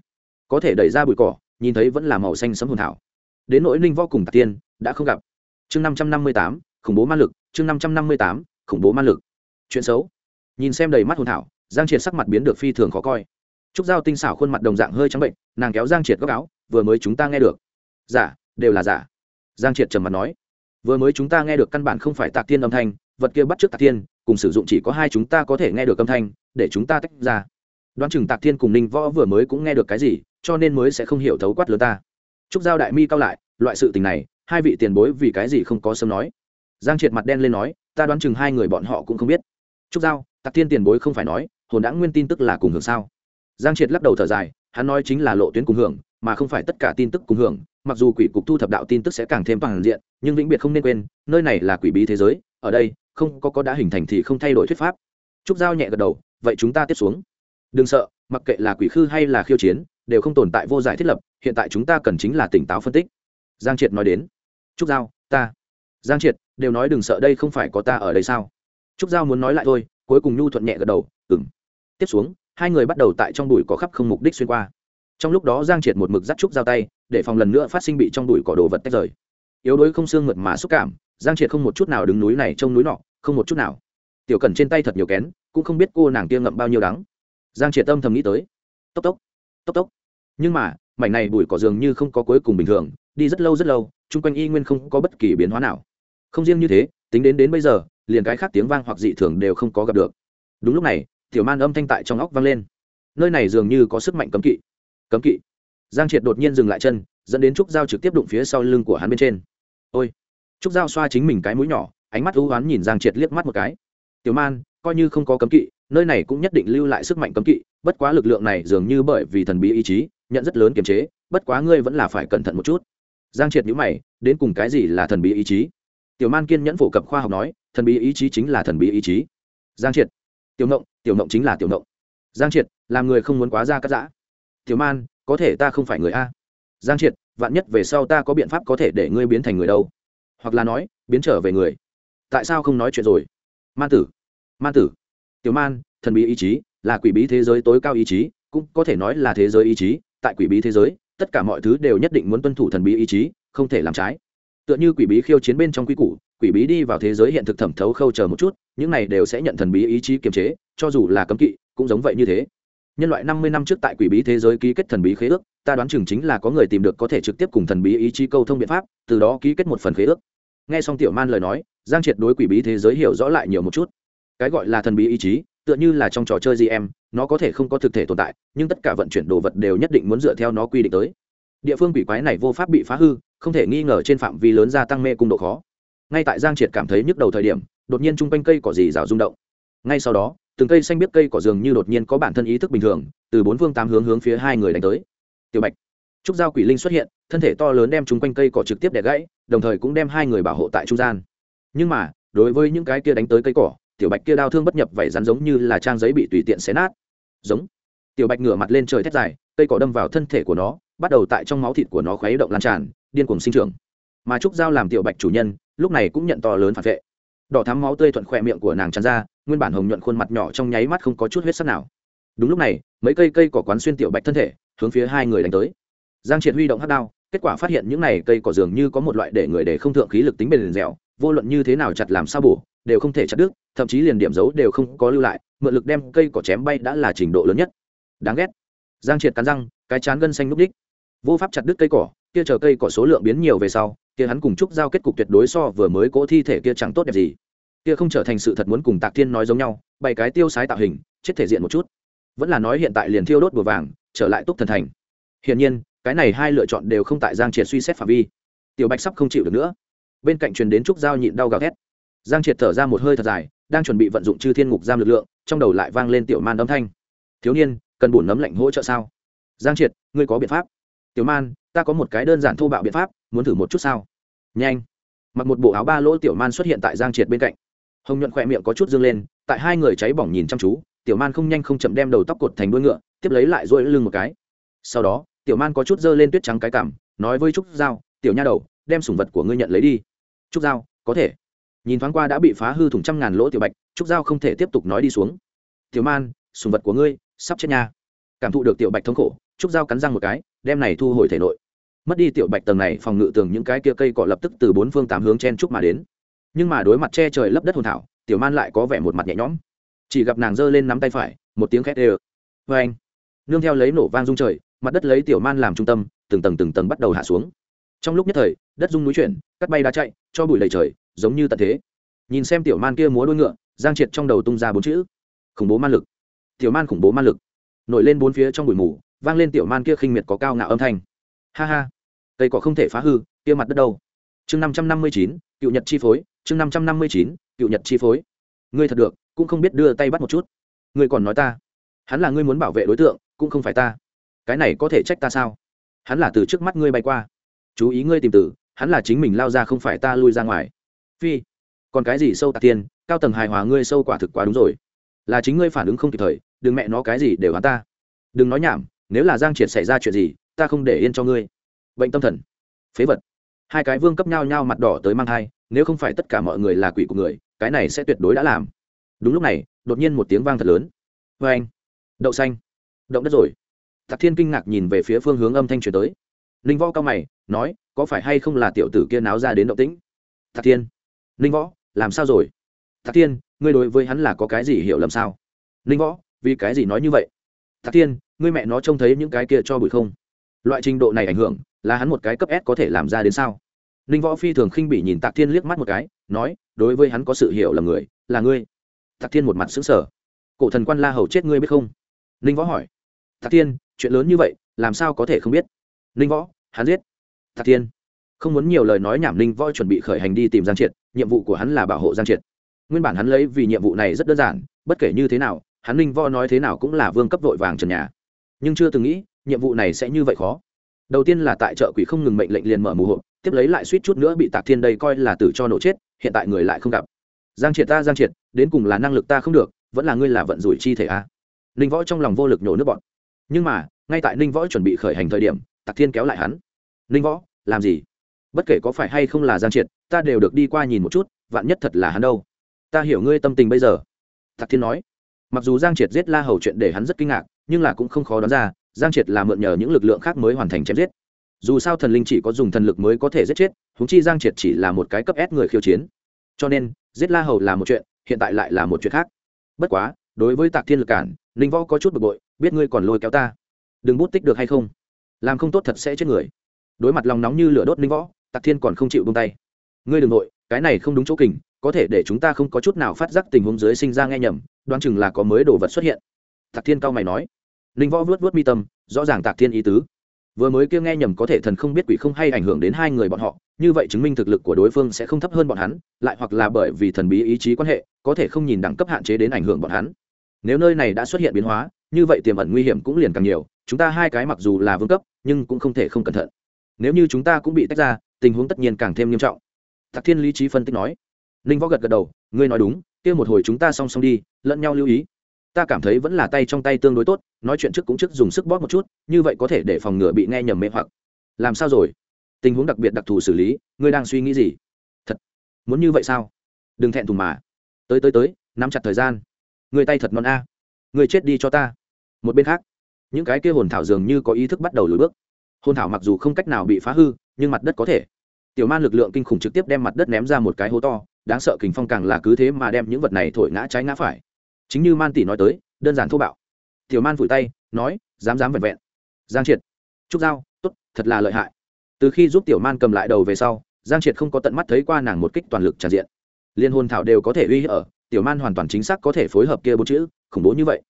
Có thể đẩy ra bụi cỏ nhìn thấy vẫn là màu xanh sấm hồn thảo. Đến nỗi ninh võ cùng tạc tiên đã không gặp. Chương năm trăm năm mươi tám khủng bố ma lực chương năm trăm năm mươi tám khủng bố ma lực. Chuyện xấu. Nhìn xem đầy mắt hồn thảo giang triệt sắc mặt biến được phi thường khó coi. Trúc dao tinh xảo khuôn mặt đồng dạng hơi trắng bệnh nàng kéo giang triệt góc áo vừa mới chúng ta nghe được. Giả đều là giả giang triệt trầm mặt nói. Vừa mới chúng ta nghe được căn bản không phải tạc Tiên âm thanh vật kia bắt trước tạc Tiên, cùng sử dụng chỉ có hai chúng ta có thể nghe được âm thanh để chúng ta tách ra đoán chừng tạc thiên cùng ninh võ vừa mới cũng nghe được cái gì, cho nên mới sẽ không hiểu thấu quát lớn ta. Trúc giao đại mi cao lại, loại sự tình này, hai vị tiền bối vì cái gì không có sớm nói. Giang triệt mặt đen lên nói, ta đoán chừng hai người bọn họ cũng không biết. Trúc giao, tạc thiên tiền bối không phải nói, hồn đã nguyên tin tức là cùng hưởng sao? Giang triệt lắc đầu thở dài, hắn nói chính là lộ tuyến cùng hưởng, mà không phải tất cả tin tức cùng hưởng, mặc dù quỷ cục thu thập đạo tin tức sẽ càng thêm toàn diện, nhưng vĩnh biệt không nên quên, nơi này là quỷ bí thế giới, ở đây, không có có đã hình thành thì không thay đổi thuyết pháp. Trúc giao nhẹ gật đầu, vậy chúng ta tiếp xuống đừng sợ, mặc kệ là quỷ khư hay là khiêu chiến, đều không tồn tại vô giải thiết lập, hiện tại chúng ta cần chính là tỉnh táo phân tích. Giang triệt nói đến. Trúc giao, ta. Giang triệt, đều nói đừng sợ đây không phải có ta ở đây sao? Trúc giao muốn nói lại thôi, cuối cùng nhu thuận nhẹ gật đầu ừng tiếp xuống, hai người bắt đầu tại trong đùi có khắp không mục đích xuyên qua. Trong lúc đó giang triệt một mực dắt trúc giao tay, để phòng lần nữa phát sinh bị trong đùi cỏ đồ vật tách rời. Yếu đuối không xương mượt mà xúc cảm, giang triệt không một chút nào đứng núi này trông núi nọ, không một chút nào. Tiểu cần trên tay thật nhiều kén, cũng không biết cô nàng kia ngậm bao nhiêu đắng giang triệt tâm thầm nghĩ tới. Tốc tốc tốc tốc. Nhưng mà, mảnh này bụi cỏ dường như không có cuối cùng bình thường, đi rất lâu rất lâu, chung quanh y nguyên không có bất kỳ biến hóa nào. Không riêng như thế, tính đến đến bây giờ, liền cái khác tiếng vang hoặc dị thường đều không có gặp được. Đúng lúc này, tiểu man âm thanh tại trong óc vang lên. Nơi này dường như có sức mạnh cấm kỵ. Cấm kỵ. Giang triệt đột nhiên dừng lại chân, dẫn đến trúc dao trực tiếp đụng phía sau lưng của hắn bên trên. Ôi! Trúc dao xoa chính mình cái mũi nhỏ, ánh mắt ưu oán nhìn giang triệt liếc mắt một cái. Tiểu man, coi như không có cấm kỵ nơi này cũng nhất định lưu lại sức mạnh cấm kỵ, bất quá lực lượng này dường như bởi vì thần bí ý chí, nhận rất lớn kiềm chế, bất quá ngươi vẫn là phải cẩn thận một chút. Giang triệt nhữ mày, đến cùng cái gì là thần bí ý chí? Tiểu man kiên nhẫn phổ cập khoa học nói, thần bí ý chí chính là thần bí ý chí. Giang triệt, tiểu ngộng tiểu ngộng chính là tiểu ngộng. Giang triệt, làm người không muốn quá ra cắt giã. Tiểu man, có thể ta không phải người a. Giang triệt, vạn nhất về sau ta có biện pháp có thể để ngươi biến thành người đâu? Hoặc là nói, biến trở về người. Tại sao không nói chuyện rồi? Man tử man tử tiểu man, thần bí ý chí, là quỷ bí thế giới tối cao ý chí, cũng có thể nói là thế giới ý chí. Tại quỷ bí thế giới, tất cả mọi thứ đều nhất định muốn tuân thủ thần bí ý chí, không thể làm trái. Tựa như quỷ bí khiêu chiến bên trong quy củ, quỷ bí đi vào thế giới hiện thực thẩm thấu khâu chờ một chút, những này đều sẽ nhận thần bí ý chí kiềm chế, cho dù là cấm kỵ, cũng giống vậy như thế. Nhân loại năm mươi năm trước tại quỷ bí thế giới ký kết thần bí khế ước, ta đoán chừng chính là có người tìm được có thể trực tiếp cùng thần bí ý chí câu thông biện pháp, từ đó ký kết một phần khế ước. Nghe xong tiểu man lời nói, giang triệt đối quỷ bí thế giới hiểu rõ lại nhiều một chút cái gọi là thần bí ý chí, tựa như là trong trò chơi gì em nó có thể không có thực thể tồn tại, nhưng tất cả vận chuyển đồ vật đều nhất định muốn dựa theo nó quy định tới. Địa phương quỷ quái này vô pháp bị phá hư, không thể nghi ngờ trên phạm vi lớn gia tăng mê cung độ khó. Ngay tại giang triệt cảm thấy nhức đầu thời điểm, đột nhiên chung quanh cây cỏ dì rào rung động. Ngay sau đó, từng cây xanh biết cây cỏ dường như đột nhiên có bản thân ý thức bình thường, từ bốn phương tám hướng hướng phía hai người đánh tới. Tiểu bạch, trúc giao quỷ linh xuất hiện, thân thể to lớn đem chung quanh cây cỏ trực tiếp đẻ gãy, đồng thời cũng đem hai người bảo hộ tại trung gian. Nhưng mà, đối với những cái kia đánh tới cây cỏ tiểu bạch kia đao thương bất nhập vảy rắn giống như là trang giấy bị tùy tiện xé nát. Giống. Tiểu bạch ngửa mặt lên trời thét dài, cây cỏ đâm vào thân thể của nó, bắt đầu tại trong máu thịt của nó khuấy động lan tràn, điên cuồng sinh trưởng. Mà trúc giao làm tiểu bạch chủ nhân, lúc này cũng nhận to lớn phản vệ. Đỏ thắm máu tươi thuận khỏe miệng của nàng tràn ra, nguyên bản hồng nhuận khuôn mặt nhỏ trong nháy mắt không có chút huyết sắc nào. Đúng lúc này, mấy cây cây cỏ quán xuyên tiểu bạch thân thể, hướng phía hai người đánh tới. Giang triệt huy động hát đao, kết quả phát hiện những này cây cỏ dường như có một loại để người để không thượng khí lực tính bền dẻo vô luận như thế nào chặt làm sao bổ, đều không thể chặt đứt, thậm chí liền điểm dấu đều không có lưu lại, mượn lực đem cây cỏ chém bay đã là trình độ lớn nhất. Đáng ghét. Giang triệt cắn răng, cái chán gân xanh núp đích. Vô pháp chặt đứt cây cỏ, kia chờ cây cỏ số lượng biến nhiều về sau, kia hắn cùng trúc giao kết cục tuyệt đối so vừa mới cỗ thi thể kia chẳng tốt đẹp gì. Kia không trở thành sự thật muốn cùng tạc thiên nói giống nhau, bày cái tiêu sái tạo hình, chết thể diện một chút. Vẫn là nói hiện tại liền thiêu đốt bùa vàng, trở lại túc thần thành. Hiển nhiên, cái này hai lựa chọn đều không tại giang triệt suy xét phạm vi. Tiểu bạch sắp không chịu được nữa bên cạnh truyền đến trúc giao nhịn đau gào thét. Giang triệt thở ra một hơi thật dài, đang chuẩn bị vận dụng chư thiên ngục giam lực lượng, trong đầu lại vang lên tiểu man âm thanh. Thiếu niên, cần bổn nấm lạnh hỗ trợ sao? Giang triệt, ngươi có biện pháp. Tiểu man, ta có một cái đơn giản thô bạo biện pháp, muốn thử một chút sao? Nhanh. Mặc một bộ áo ba lỗ tiểu man xuất hiện tại giang triệt bên cạnh. Hồng nhuận khỏe miệng có chút dương lên, tại hai người cháy bỏng nhìn chăm chú, tiểu man không nhanh không chậm đem đầu tóc cột thành đuôi ngựa, tiếp lấy lại dỗi lưng một cái. Sau đó, tiểu man có chút dơ lên tuyết trắng cái cảm nói với trúc giao, tiểu nha đầu, đem sủng vật của ngươi nhận lấy đi trúc giao, có thể. Nhìn thoáng qua đã bị phá hư thủng trăm ngàn lỗ tiểu bạch, trúc giao không thể tiếp tục nói đi xuống. Tiểu man, sùng vật của ngươi, sắp chết nha. Cảm thụ được tiểu bạch thống khổ, trúc giao cắn răng một cái, đem này thu hồi thể nội. Mất đi tiểu bạch tầng này, phòng ngự tường những cái kia cây cọ lập tức từ bốn phương tám hướng chen trúc mà đến. Nhưng mà đối mặt che trời lấp đất hồn thảo, tiểu man lại có vẻ một mặt nhẹ nhõm. Chỉ gặp nàng giơ lên nắm tay phải, một tiếng khét ê ơ vê anh, nương theo lấy nổ vang rung trời, mặt đất lấy tiểu man làm trung tâm, từng tầng từng tầng bắt đầu hạ xuống. Trong lúc nhất thời đất rung núi chuyển, cắt bay đá chạy, cho bụi lầy trời, giống như tận thế. Nhìn xem tiểu man kia múa đôi ngựa, giang triệt trong đầu tung ra bốn chữ, khủng bố man lực. Tiểu man khủng bố man lực. Nổi lên bốn phía trong bụi mù, vang lên tiểu man kia khinh miệt có cao ngạo âm thanh. Ha ha, cây cỏ không thể phá hư, kia mặt đất đâu? Chương năm trăm năm mươi chín, cựu nhật chi phối, chương năm trăm năm mươi chín, cựu nhật chi phối. Ngươi thật được, cũng không biết đưa tay bắt một chút. Ngươi còn nói ta. Hắn là ngươi muốn bảo vệ đối tượng, cũng không phải ta. Cái này có thể trách ta sao? Hắn là từ trước mắt ngươi bay qua. Chú ý ngươi tìm tử hắn là chính mình lao ra không phải ta lui ra ngoài. Phi, còn cái gì sâu tạc tiên cao tầng hài hòa ngươi sâu quả thực quá đúng rồi. Là chính ngươi phản ứng không kịp thời, đừng mẹ nó cái gì đều hắn ta. Đừng nói nhảm, nếu là giang triệt xảy ra chuyện gì, ta không để yên cho ngươi. Bệnh tâm thần, phế vật. Hai cái vương cấp nhau nhau mặt đỏ tới mang thai, nếu không phải tất cả mọi người là quỷ của người, cái này sẽ tuyệt đối đã làm. Đúng lúc này, đột nhiên một tiếng vang thật lớn. Vê anh đậu xanh. Động đất rồi. Tạc thiên kinh ngạc nhìn về phía phương hướng âm thanh truyền tới ninh võ cao mày, nói, có phải hay không là tiểu tử kia náo ra đến động tĩnh? Thạc thiên. Ninh võ, làm sao rồi? Thạc thiên, ngươi đối với hắn là có cái gì hiểu lầm sao? Ninh võ, vì cái gì nói như vậy? Thạc thiên, ngươi mẹ nó trông thấy những cái kia cho bụi không? Loại trình độ này ảnh hưởng, là hắn một cái cấp s có thể làm ra đến sao? Ninh võ phi thường khinh bỉ nhìn tạc thiên liếc mắt một cái, nói, đối với hắn có sự hiểu là người, là ngươi. Tạc thiên một mặt xứng sở cổ thần quan la hầu chết ngươi biết không? Ninh võ hỏi. Tạc thiên, chuyện lớn như vậy, làm sao có thể không biết? Ninh võ hắn giết. Tạc thiên, không muốn nhiều lời nói nhảm ninh võ chuẩn bị khởi hành đi tìm giang triệt, nhiệm vụ của hắn là bảo hộ giang triệt. Nguyên bản hắn lấy vì nhiệm vụ này rất đơn giản, bất kể như thế nào, hắn ninh võ nói thế nào cũng là vương cấp vội vàng trần nhà. Nhưng chưa từng nghĩ, nhiệm vụ này sẽ như vậy khó. Đầu tiên là tại chợ quỷ không ngừng mệnh lệnh liền mở mù hộp, tiếp lấy lại suýt chút nữa bị tạc thiên đây coi là tử cho nổ chết, hiện tại người lại không gặp. Giang triệt ta, giang triệt, đến cùng là năng lực ta không được, vẫn là ngươi là vận rủi chi thể a. Ninh võ trong lòng vô lực nhổ nước bọn nhưng mà, ngay tại ninh võ chuẩn bị khởi hành thời điểm tặc thiên kéo lại hắn. Ninh võ, làm gì? Bất kể có phải hay không là giang triệt, ta đều được đi qua nhìn một chút, vạn nhất thật là hắn đâu. Ta hiểu ngươi tâm tình bây giờ tặc thiên nói. Mặc dù giang triệt giết la hầu chuyện để hắn rất kinh ngạc, nhưng là cũng không khó đoán ra, giang triệt là mượn nhờ những lực lượng khác mới hoàn thành chém giết. Dù sao thần linh chỉ có dùng thần lực mới có thể giết chết húng chi giang triệt chỉ là một cái cấp ép người khiêu chiến. Cho nên, giết la hầu là một chuyện, hiện tại lại là một chuyện khác. Bất quá, đối với tạc thiên lực cản, ninh võ có chút bực bội, biết ngươi còn lôi kéo ta. Đừng bút tích được hay không? Làm không tốt thật sẽ chết người. Đối mặt lòng nóng như lửa đốt ninh võ, tạc thiên còn không chịu bông tay. Ngươi đ ừ n g nội, cái này không đúng chỗ kình, có thể để chúng ta không có chút nào phát giác tình huống dưới sinh ra nghe nhầm, đoán chừng là có mới đồ vật xuất hiện. Tạc thiên cao mày nói. Ninh võ vớt vớt mi tâm, rõ ràng tạc thiên ý tứ. Vừa mới kia nghe nhầm có thể thần không biết quỷ không hay ảnh hưởng đến hai người bọn họ, như vậy chứng minh thực lực của đối phương sẽ không thấp hơn bọn hắn, lại hoặc là bởi vì thần bí ý chí quan hệ, có thể không nhìn đẳng cấp hạn chế đến ảnh hưởng bọn hắn. Nếu nơi này đã xuất hiện biến hóa như vậy tiềm ẩn nguy hiểm cũng liền càng nhiều, chúng ta hai cái mặc dù là vương cấp, nhưng cũng không thể không cẩn thận. Nếu như chúng ta cũng bị tách ra, tình huống tất nhiên càng thêm nghiêm trọng. Thạc thiên lý trí phân tích nói. Ninh võ gật gật đầu, ngươi nói đúng, kia một hồi chúng ta song song đi, lẫn nhau lưu ý. Ta cảm thấy vẫn là tay trong tay tương đối tốt, nói chuyện trước cũng trước dùng sức bóp một chút, như vậy có thể để phòng ngừa bị nghe nhầm mê hoặc. Làm sao rồi? Tình huống đặc biệt đặc thù xử lý, ngươi đang suy nghĩ gì? Thật? Muốn như vậy sao? Đừng thẹn thùng mà. Tới tới tới, nắm chặt thời gian. Người tay thật ngon a. Người chết đi cho ta một bên khác, những cái kia hồn thảo dường như có ý thức bắt đầu lùi bước. Hồn thảo mặc dù không cách nào bị phá hư, nhưng mặt đất có thể. Tiểu man lực lượng kinh khủng trực tiếp đem mặt đất ném ra một cái hố to, đáng sợ kình phong càng là cứ thế mà đem những vật này thổi ngã trái ngã phải. Chính như man tỷ nói tới, đơn giản thô bạo. Tiểu man vùi tay, nói, dám dám vẹn vẹn. Giang triệt, trúc giao t ố t thật là lợi hại. Từ khi giúp tiểu man cầm lại đầu về sau, giang triệt không có tận mắt thấy qua nàng một kích toàn lực tràn diện. Liên hồn thảo đều có thể uy hiếp ở, tiểu man hoàn toàn chính xác có thể phối hợp kia bốn chữ, khủng bố như vậy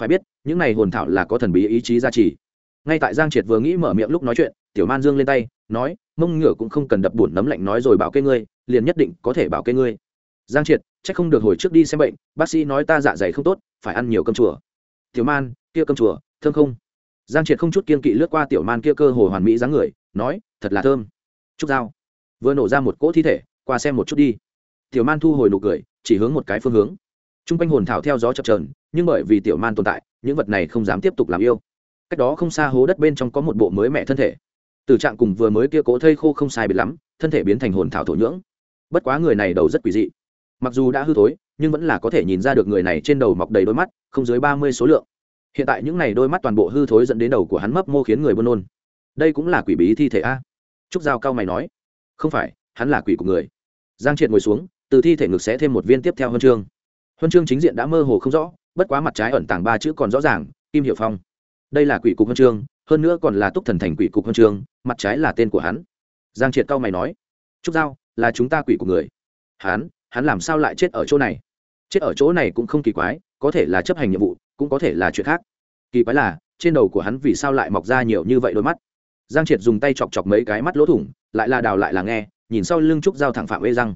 phải biết, những này hồn thảo là có thần bí ý chí gia trì. Ngay tại giang triệt vừa nghĩ mở miệng lúc nói chuyện, tiểu man dương lên tay, nói, mông ngựa cũng không cần đập bùn nấm lạnh nói rồi bảo kê ngươi, liền nhất định có thể bảo kê ngươi. Giang triệt c h ắ c không được hồi trước đi xem bệnh, bác sĩ nói ta dạ dày không tốt, phải ăn nhiều cơm chùa. Tiểu man, kia cơm chùa, thơm không? Giang triệt không chút kiên kỵ lướt qua tiểu man kia cơ hồ hoàn mỹ dáng người, nói, thật là thơm. Trúc dao vừa nổ ra một cỗ thi thể, qua xem một chút đi. Tiểu man thu hồi nụ cười, chỉ hướng một cái phương hướng t r u n g quanh hồn thảo theo gió chập trờn nhưng bởi vì tiểu man tồn tại, những vật này không dám tiếp tục làm yêu. Cách đó không xa hố đất bên trong có một bộ mới mẹ thân thể. Từ trạng cùng vừa mới kia cố thây khô không sai biệt lắm, thân thể biến thành hồn thảo thổ nhưỡng. Bất quá người này đầu rất quỷ dị. Mặc dù đã hư thối, nhưng vẫn là có thể nhìn ra được người này trên đầu mọc đầy đôi mắt, không dưới ba mươi số lượng. Hiện tại những n à y đôi mắt toàn bộ hư thối dẫn đến đầu của hắn mấp mô khiến người buôn nôn. Đây cũng là quỷ bí thi thể a. Trúc giao cao mày nói. Không phải, hắn là quỷ của người. Giang triệt ngồi xuống, từ thi thể ngực sẽ thêm một viên tiếp theo huân chương huân chương chính diện đã mơ hồ không rõ, bất quá mặt trái ẩn tàng ba chữ còn rõ ràng, kim hiệu phong. Đây là quỷ cục huân chương, hơn nữa còn là túc thần thành quỷ cục huân chương, mặt trái là tên của hắn. Giang triệt cao mày nói, trúc giao, là chúng ta quỷ của người. Hắn hắn làm sao lại chết ở chỗ này? Chết ở chỗ này cũng không kỳ quái, có thể là chấp hành nhiệm vụ, cũng có thể là chuyện khác. Kỳ quái là, trên đầu của hắn vì sao lại mọc ra nhiều như vậy đôi mắt? Giang triệt dùng tay chọc chọc mấy cái mắt lỗ thủng, lại là đào lại là nghe, nhìn sau lưng trúc giao thẳng phạm ê răng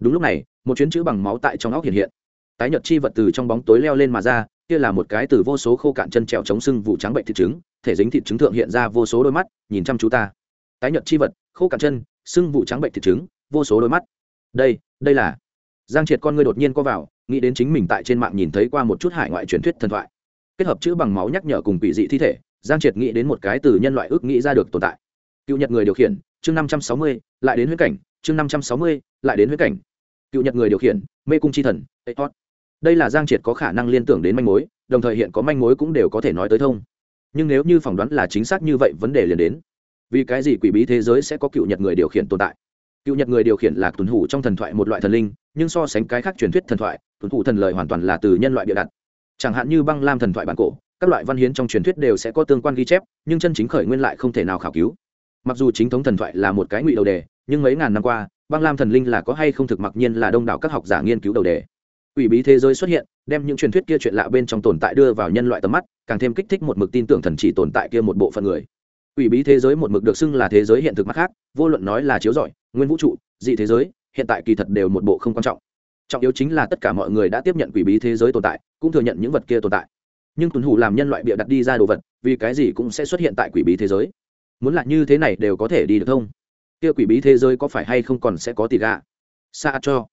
đúng lúc này, một chuyến chữ bằng máu tại trong óc hiện hiện tái nhật chi vật từ trong bóng tối leo lên mà ra, kia là một cái từ vô số khô cạn chân trèo chống sưng vụ trắng bệnh thịt trứng, thể dính thịt trứng thượng hiện ra vô số đôi mắt, nhìn chăm chú ta. Tái nhật chi vật, khô cạn chân sưng vụ trắng bệnh thịt trứng, vô số đôi mắt. Đây đây là giang triệt con ngươi đột nhiên co vào, nghĩ đến chính mình tại trên mạng nhìn thấy qua một chút hải ngoại truyền thuyết thần thoại. Kết hợp chữ bằng máu nhắc nhở cùng quỷ dị thi thể, giang triệt nghĩ đến một cái từ nhân loại ước nghĩ ra được tồn tại. Cựu nhật người điều khiển, chương năm trăm sáu mươi, lại đến huyết cảnh, chương năm trăm sáu mươi, lại đến huyết cảnh. Cựu nhật người điều khiển, mê cung chi thần hot đây là giang triệt có khả năng liên tưởng đến manh mối, đồng thời hiện có manh mối cũng đều có thể nói tới thông. Nhưng nếu như phỏng đoán là chính xác như vậy, vấn đề liền đến. Vì cái gì quỷ bí thế giới sẽ có cựu nhật người điều khiển tồn tại? Cựu nhật người điều khiển là tuần hủ trong thần thoại một loại thần linh, nhưng so sánh cái khác truyền thuyết thần thoại tuần hủ thần lời hoàn toàn là từ nhân loại bịa đặt. Chẳng hạn như băng lam thần thoại bản cổ, các loại văn hiến trong truyền thuyết đều sẽ có tương quan ghi chép, nhưng chân chính khởi nguyên lại không thể nào khảo cứu. Mặc dù chính thống thần thoại là một cái ngụy đầu đề, nhưng mấy ngàn năm qua, băng lam thần linh là có hay không thực mặc nhiên là đông đảo các học giả nghiên cứu đầu đề. Quỷ bí thế giới xuất hiện, đem những truyền thuyết kia chuyện lạ bên trong tồn tại đưa vào nhân loại tầm mắt, càng thêm kích thích một mực tin tưởng thần chỉ tồn tại kia một bộ phận người. Quỷ bí thế giới một mực được xưng là thế giới hiện thực mắt khác, vô luận nói là chiếu giỏi, nguyên vũ trụ, dị thế giới, hiện tại kỳ thật đều một bộ không quan trọng. Trọng yếu chính là tất cả mọi người đã tiếp nhận quỷ bí thế giới tồn tại, cũng thừa nhận những vật kia tồn tại. Nhưng tuần hủ làm nhân loại bịa đặt đi ra đồ vật, vì cái gì cũng sẽ xuất hiện tại quỷ bí thế giới. Muốn là như thế này đều có thể đi được không? Kia quỷ bí thế giới có phải hay không còn sẽ có tỷ gà Sa cho.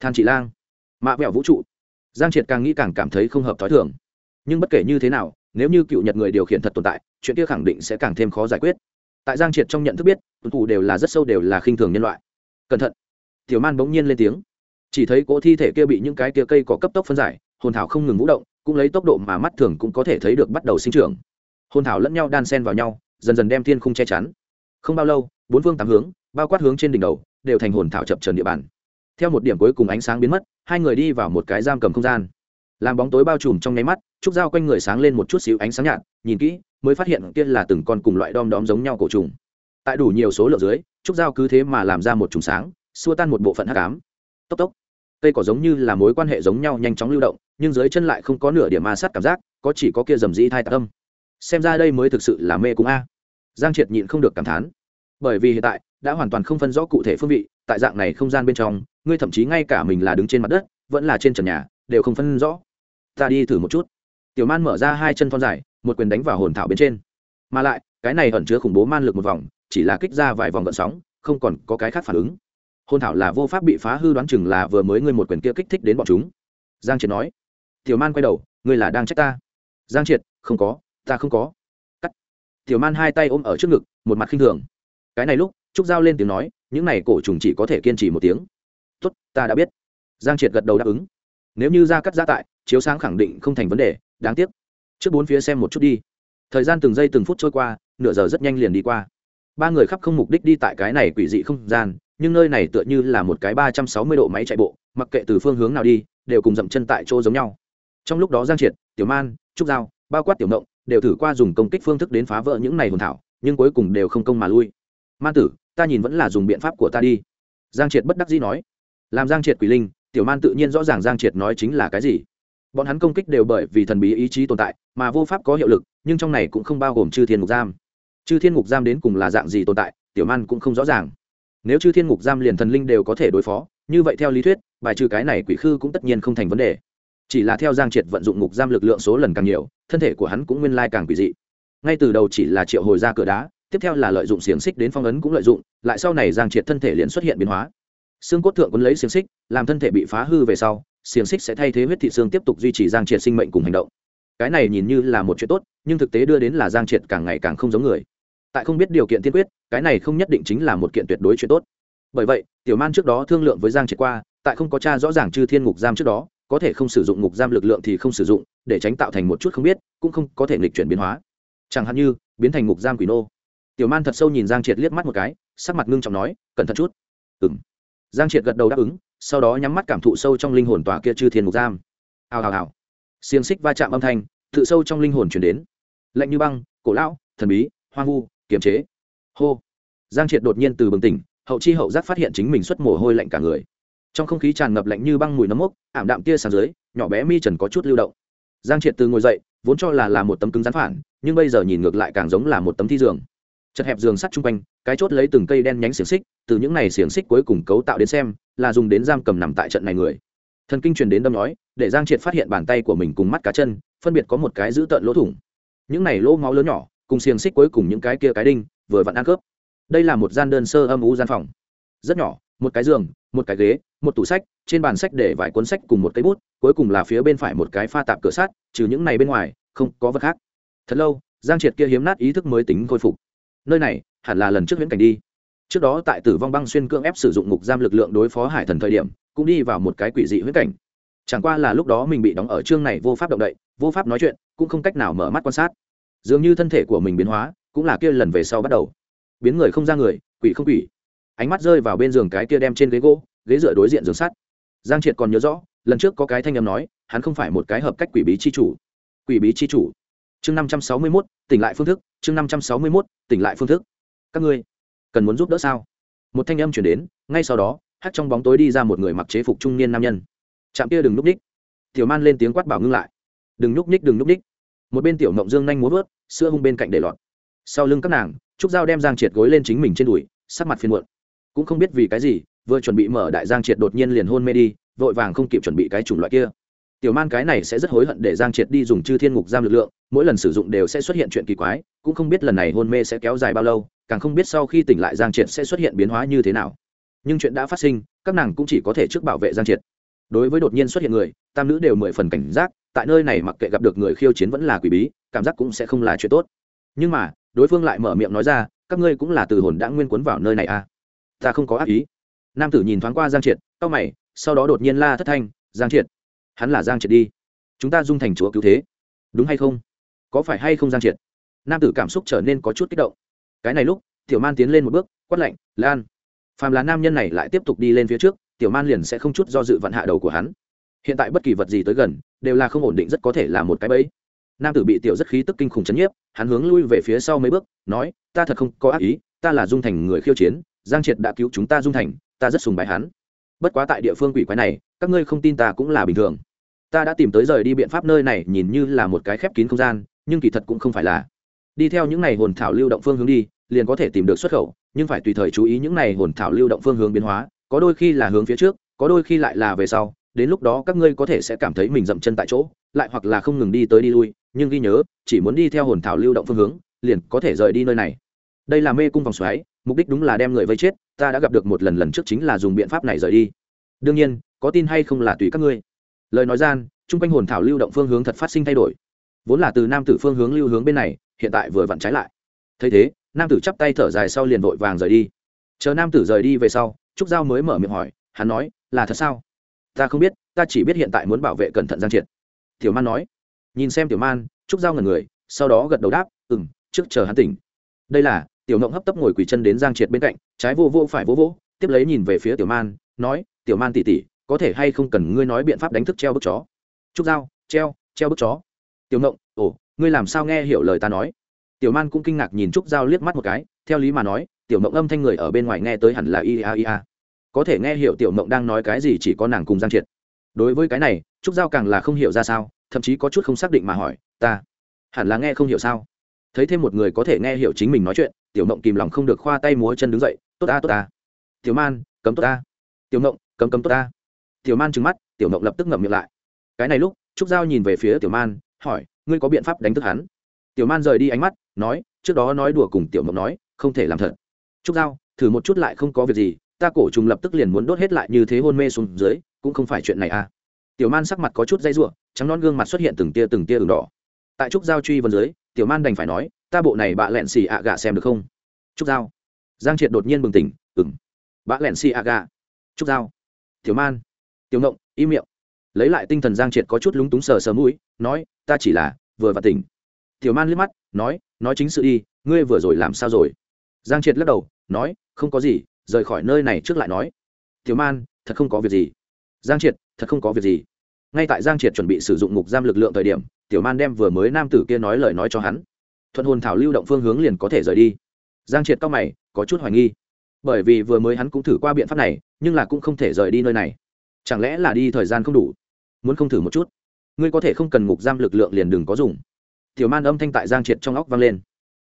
Than chỉ lang mạ vẹo vũ trụ. Giang triệt càng nghĩ càng cảm thấy không hợp t h ó i thường. Nhưng bất kể như thế nào, nếu như cựu nhật người điều khiển thật tồn tại, chuyện kia khẳng định sẽ càng thêm khó giải quyết. Tại giang triệt trong nhận thức biết tuân thủ đều là rất sâu đều là khinh thường nhân loại. Cẩn thận. Tiểu man bỗng nhiên lên tiếng. Chỉ thấy cỗ thi thể kia bị những cái kia cây có cấp tốc phân giải, hồn thảo không ngừng vũ động, cũng lấy tốc độ mà mắt thường cũng có thể thấy được bắt đầu sinh trưởng. Hồn thảo lẫn nhau đan sen vào nhau, dần dần đem thiên khung che chắn. Không bao lâu, bốn phương tám hướng, bao quát hướng trên đỉnh đầu, đều thành hồn thảo chập trần địa bàn. Theo một điểm cuối cùng ánh sáng biến mất hai người đi vào một cái giam cầm không gian. Làm bóng tối bao trùm trong nháy mắt, trúc dao quanh người sáng lên một chút xíu ánh sáng nhạt, nhìn kỹ, mới phát hiện kia là từng con cùng loại đom đóm giống nhau cổ trùng. Tại đủ nhiều số lượng dưới, trúc dao cứ thế mà làm ra một trùng sáng, xua tan một bộ phận hắc ám. Tốc tốc, cây cỏ giống như là mối quan hệ giống nhau nhanh chóng lưu động, nhưng dưới chân lại không có nửa điểm ma sát cảm giác, có chỉ có kia dầm dĩ thai tạc âm. xem ra đây mới thực sự là mê cung a. Giang triệt nhịn không được cảm thán. Bởi vì hiện tại, đã hoàn toàn không phân rõ cụ thể phương vị, tại dạng này không gian bên trong ngươi thậm chí ngay cả mình là đứng trên mặt đất, vẫn là trên trần nhà, đều không phân rõ. Ta đi thử một chút. Tiểu man mở ra hai chân thon dài, một quyền đánh vào hồn thảo bên trên. Mà lại, cái này ẩn chứa khủng bố man lực một vòng, chỉ là kích ra vài vòng gợn sóng, không còn có cái khác phản ứng. Hồn thảo là vô pháp bị phá hư đoán chừng là vừa mới ngươi một quyền kia kích thích đến bọn chúng. Giang triệt nói. Tiểu man quay đầu, ngươi là đang trách ta? Giang triệt, không có, ta không có. Cắt. Tiểu man hai tay ôm ở trước ngực, một mặt khinh thường. Cái này lúc, trúc giao lên tiếng nói, những này cổ trùng chỉ có thể kiên trì một tiếng tốt, ta đã biết. Giang triệt gật đầu đáp ứng. Nếu như ra cắt ra tại, chiếu sáng khẳng định không thành vấn đề, đáng tiếc. Trước bốn phía xem một chút đi. Thời gian từng giây từng phút trôi qua, nửa giờ rất nhanh liền đi qua. Ba người khắp không mục đích đi tại cái này quỷ dị không gian, nhưng nơi này tựa như là một cái ba trăm sáu mươi độ máy chạy bộ, mặc kệ từ phương hướng nào đi, đều cùng dậm chân tại chỗ giống nhau. Trong lúc đó giang triệt, tiểu man, trúc giao, bao quát tiểu mộng đều thử qua dùng công kích phương thức đến phá vỡ những này hồn thảo, nhưng cuối cùng đều không công mà lui. Man tử, ta nhìn vẫn là dùng biện pháp của ta đi. Giang triệt bất đắc dĩ nói làm giang triệt quỷ linh, tiểu man tự nhiên rõ ràng giang triệt nói chính là cái gì. Bọn hắn công kích đều bởi vì thần bí ý chí tồn tại, mà vô pháp có hiệu lực, nhưng trong này cũng không bao gồm chư thiên ngục giam. Chư thiên ngục giam đến cùng là dạng gì tồn tại, tiểu man cũng không rõ ràng. Nếu chư thiên ngục giam liền thần linh đều có thể đối phó, như vậy theo lý thuyết, bài trừ cái này quỷ khư cũng tất nhiên không thành vấn đề. Chỉ là theo giang triệt vận dụng ngục giam lực lượng số lần càng nhiều, thân thể của hắn cũng nguyên lai càng quỷ dị. Ngay từ đầu chỉ là triệu hồi ra cửa đá, tiếp theo là lợi dụng xiềng xích đến phong ấn cũng lợi dụng, lại sau này giang triệt thân thể liền xuất hiện biến hóa xương cốt thượng quấn lấy xiềng xích, làm thân thể bị phá hư về sau, xiềng xích sẽ thay thế huyết thị xương tiếp tục duy trì giang triệt sinh mệnh cùng hành động. Cái này nhìn như là một chuyện tốt, nhưng thực tế đưa đến là giang triệt càng ngày càng không giống người. Tại không biết điều kiện tiên quyết, cái này không nhất định chính là một kiện tuyệt đối chuyện tốt. Bởi vậy, tiểu man trước đó thương lượng với giang triệt qua, tại không có cha rõ ràng chư thiên ngục giam trước đó, có thể không sử dụng ngục giam lực lượng thì không sử dụng, để tránh tạo thành một chút không biết, cũng không có thể nghịch chuyển biến hóa. Chẳng hạn như, biến thành ngục giam quỷ nô. Tiểu man thật sâu nhìn giang triệt liếc mắt một cái, sắc mặt ngưng trọng nói, cẩn thận chút. Ừng giang triệt gật đầu đáp ứng, sau đó nhắm mắt cảm thụ sâu trong linh hồn tòa kia chư thiên mục giam. Hào hào hào. Xiềng xích va chạm âm thanh, tự sâu trong linh hồn chuyển đến. Lạnh như băng, cổ lão, thần bí, hoang vu, kiềm chế. Hô. Giang triệt đột nhiên từ bừng tỉnh, hậu chi hậu giác phát hiện chính mình xuất mồ hôi lạnh cả người. Trong không khí tràn ngập lạnh như băng mùi nấm mốc, ảm đạm tia sáng dưới, nhỏ bé mi trần có chút lưu động. Giang triệt từ ngồi dậy, vốn cho là là một tấm cứng rắn phản, nhưng bây giờ nhìn ngược lại càng giống là một tấm thi giường chật hẹp giường sắt chung quanh, cái chốt lấy từng cây đen nhánh xiềng xích, từ những này xiềng xích cuối cùng cấu tạo đến xem, là dùng đến giam cầm nằm tại trận này người. Thần kinh truyền đến đâm nói, để giang triệt phát hiện bàn tay của mình cùng mắt cá chân, phân biệt có một cái giữ tợn lỗ thủng. Những này lỗ máu lớn nhỏ, cùng xiềng xích cuối cùng những cái kia cái đinh, vừa vặn ăn cướp đây là một gian đơn sơ âm u gian phòng. Rất nhỏ, một cái giường, một cái ghế, một tủ sách, trên bàn sách để vài cuốn sách cùng một cây bút, cuối cùng là phía bên phải một cái pha tạp cửa sát trừ những này bên ngoài, không có vật khác. Thật lâu, giang triệt kia hiếm nát ý thức mới tính khôi phục nơi này hẳn là lần trước viễn cảnh đi. Trước đó tại tử vong băng xuyên cưỡng ép sử dụng ngục giam lực lượng đối phó hải thần thời điểm, cũng đi vào một cái quỷ dị huyễn cảnh. Chẳng qua là lúc đó mình bị đóng ở chương này vô pháp động đậy, vô pháp nói chuyện, cũng không cách nào mở mắt quan sát. Dường như thân thể của mình biến hóa, cũng là kia lần về sau bắt đầu. Biến người không ra người, quỷ không quỷ. Ánh mắt rơi vào bên giường cái kia đem trên ghế gỗ, ghế dựa đối diện giường sắt. Giang triệt còn nhớ rõ, lần trước có cái thanh âm nói, hắn không phải một cái hợp cách quỷ bí chi chủ. Quỷ bí chi chủ? Chương năm trăm sáu mươi mốt, tỉnh lại phương thức, chương năm trăm sáu mươi mốt, tỉnh lại phương thức. Các ngươi, cần muốn giúp đỡ sao? Một thanh âm chuyển đến, ngay sau đó hắt trong bóng tối đi ra một người mặc chế phục trung niên nam nhân. Chạm kia đừng núp ních tiểu man lên tiếng quát bảo ngưng lại. Đừng núp ních đừng núp ních một bên tiểu mộng dương nhanh muốn vớt, sữa hung bên cạnh để lọt. Sau lưng các nàng, trúc dao đem giang triệt gối lên chính mình trên đùi, sắc mặt phiền muộn. Cũng không biết vì cái gì, vừa chuẩn bị mở đại giang triệt đột nhiên liền hôn mê đi, vội vàng không kịp chuẩn bị cái chủng loại kia tiểu man cái này sẽ rất hối hận để giang triệt đi dùng chư thiên ngục giam lực lượng, mỗi lần sử dụng đều sẽ xuất hiện chuyện kỳ quái, cũng không biết lần này hôn mê sẽ kéo dài bao lâu, càng không biết sau khi tỉnh lại giang triệt sẽ xuất hiện biến hóa như thế nào. Nhưng chuyện đã phát sinh, các nàng cũng chỉ có thể trước bảo vệ giang triệt. Đối với đột nhiên xuất hiện người, tam nữ đều mười phần cảnh giác, tại nơi này mặc kệ gặp được người khiêu chiến vẫn là quỷ bí, cảm giác cũng sẽ không là chuyện tốt. Nhưng mà, đối phương lại mở miệng nói ra, các ngươi cũng là từ hồn đã nguyên quấn vào nơi này à? Ta không có ác ý. Nam tử nhìn thoáng qua giang triệt, cau mày, sau đó đột nhiên la thất thanh, giang triệt hắn là giang triệt đi. Chúng ta dung thành chúa cứu thế. Đúng hay không? Có phải hay không giang triệt? Nam tử cảm xúc trở nên có chút kích động. Cái này lúc, tiểu man tiến lên một bước, quát lạnh, lan. Phàm là nam nhân này lại tiếp tục đi lên phía trước, tiểu man liền sẽ không chút do dự vặn hạ đầu của hắn. Hiện tại bất kỳ vật gì tới gần, đều là không ổn định, rất có thể là một cái bẫy. Nam tử bị tiểu rất khí tức kinh khủng chấn nhiếp, hắn hướng lui về phía sau mấy bước, nói, ta thật không có ác ý, ta là dung thành người khiêu chiến, giang triệt đã cứu chúng ta dung thành, ta rất sùng bái hắn. Bất quá tại địa phương quỷ quái này các ngươi không tin ta cũng là bình thường. Ta đã tìm tới rời đi biện pháp nơi này, nhìn như là một cái khép kín không gian, nhưng kỳ thật cũng không phải là. Đi theo những này hồn thảo lưu động phương hướng đi, liền có thể tìm được xuất khẩu, nhưng phải tùy thời chú ý những này hồn thảo lưu động phương hướng biến hóa, có đôi khi là hướng phía trước, có đôi khi lại là về sau, đến lúc đó các ngươi có thể sẽ cảm thấy mình dậm chân tại chỗ, lại hoặc là không ngừng đi tới đi lui, nhưng ghi nhớ, chỉ muốn đi theo hồn thảo lưu động phương hướng, liền có thể rời đi nơi này. Đây là mê cung vòng xoáy, mục đích đúng là đem người vây chết, ta đã gặp được một lần lần trước chính là dùng biện pháp này rời đi. Đương nhiên có tin hay không là tùy các ngươi. Lời nói gian, chung quanh hồn thảo lưu động phương hướng thật phát sinh thay đổi. Vốn là từ nam tử phương hướng lưu hướng bên này, hiện tại vừa vặn trái lại. Thấy thế, nam tử chắp tay thở dài sau liền vội vàng rời đi. Chờ nam tử rời đi về sau, trúc giao mới mở miệng hỏi, hắn nói, là thật sao? Ta không biết, ta chỉ biết hiện tại muốn bảo vệ cẩn thận giang triệt. Tiểu man nói. Nhìn xem tiểu man, trúc giao ngần người, sau đó gật đầu đáp ừ m trước chờ hắn tỉnh. Đây là, tiểu ngộng hấp tấp ngồi quỳ chân đến giang triệt bên cạnh, trái vô vô, phải vô vô, tiếp lấy nhìn về phía tiểu man, nói, tiểu man tỉ tỉ có thể hay không cần ngươi nói biện pháp đánh thức treo bức chó? Trúc giao, treo treo bức chó. Tiểu ngộng, ồ, ngươi làm sao nghe hiểu lời ta nói? Tiểu man cũng kinh ngạc nhìn trúc giao liếc mắt một cái, theo lý mà nói, tiểu mộng âm thanh người ở bên ngoài nghe tới hẳn là ia ia có thể nghe hiểu tiểu mộng đang nói cái gì chỉ có nàng cùng giang triệt. Đối với cái này, trúc giao càng là không hiểu ra sao, thậm chí có chút không xác định mà hỏi, ta hẳn là nghe không hiểu sao? Thấy thêm một người có thể nghe hiểu chính mình nói chuyện, tiểu mộng kìm lòng không được khoa tay múa chân đứng dậy, tốt ta tốt ta. Tiểu man, cấm tốt ta. Tiểu mộng cấm cấm tốt ta tiểu man trừng mắt, tiểu mộng lập tức ngậm miệng lại. Cái này lúc, trúc giao nhìn về phía tiểu man, hỏi, ngươi có biện pháp đánh thức hắn? Tiểu man rời đi ánh mắt, nói, trước đó nói đùa cùng tiểu mộng nói, không thể làm thật. Trúc giao, thử một chút lại không có việc gì, ta cổ trùng lập tức liền muốn đốt hết lại như thế hôn mê xuống dưới, cũng không phải chuyện này à. Tiểu man sắc mặt có chút dây r u ộ trắng non gương mặt xuất hiện từng tia từng tia đường đỏ. Tại trúc giao truy vân dưới, tiểu man đành phải nói, ta bộ này bạ lẹn xì ạ gà xem được không? Trúc giao. Giang triệt đột nhiên bừng tỉnh ừng bạ lẹn xì ạ gà. Trúc giao. Tiểu man tiểu ngộng, im miệng. Lấy lại tinh thần giang triệt có chút lúng túng sờ sờ mũi, nói, ta chỉ là vừa và tỉnh. Tiểu man liếc mắt, nói nói chính sự đi, ngươi vừa rồi làm sao rồi? Giang triệt lắc đầu, nói, không có gì, rời khỏi nơi này trước lại nói. Tiểu man, thật không có việc gì. Giang triệt, thật không có việc gì. Ngay tại giang triệt chuẩn bị sử dụng ngục giam lực lượng thời điểm, tiểu man đem vừa mới nam tử kia nói lời nói cho hắn. Thuận hồn thảo lưu động phương hướng liền có thể rời đi. Giang triệt cao mày, có chút hoài nghi. Bởi vì vừa mới hắn cũng thử qua biện pháp này, nhưng là cũng không thể rời đi nơi này chẳng lẽ là đi thời gian không đủ? Muốn không thử một chút? Ngươi có thể không cần ngục giam lực lượng liền đừng có dùng. Tiểu man âm thanh tại giang triệt trong óc vang lên.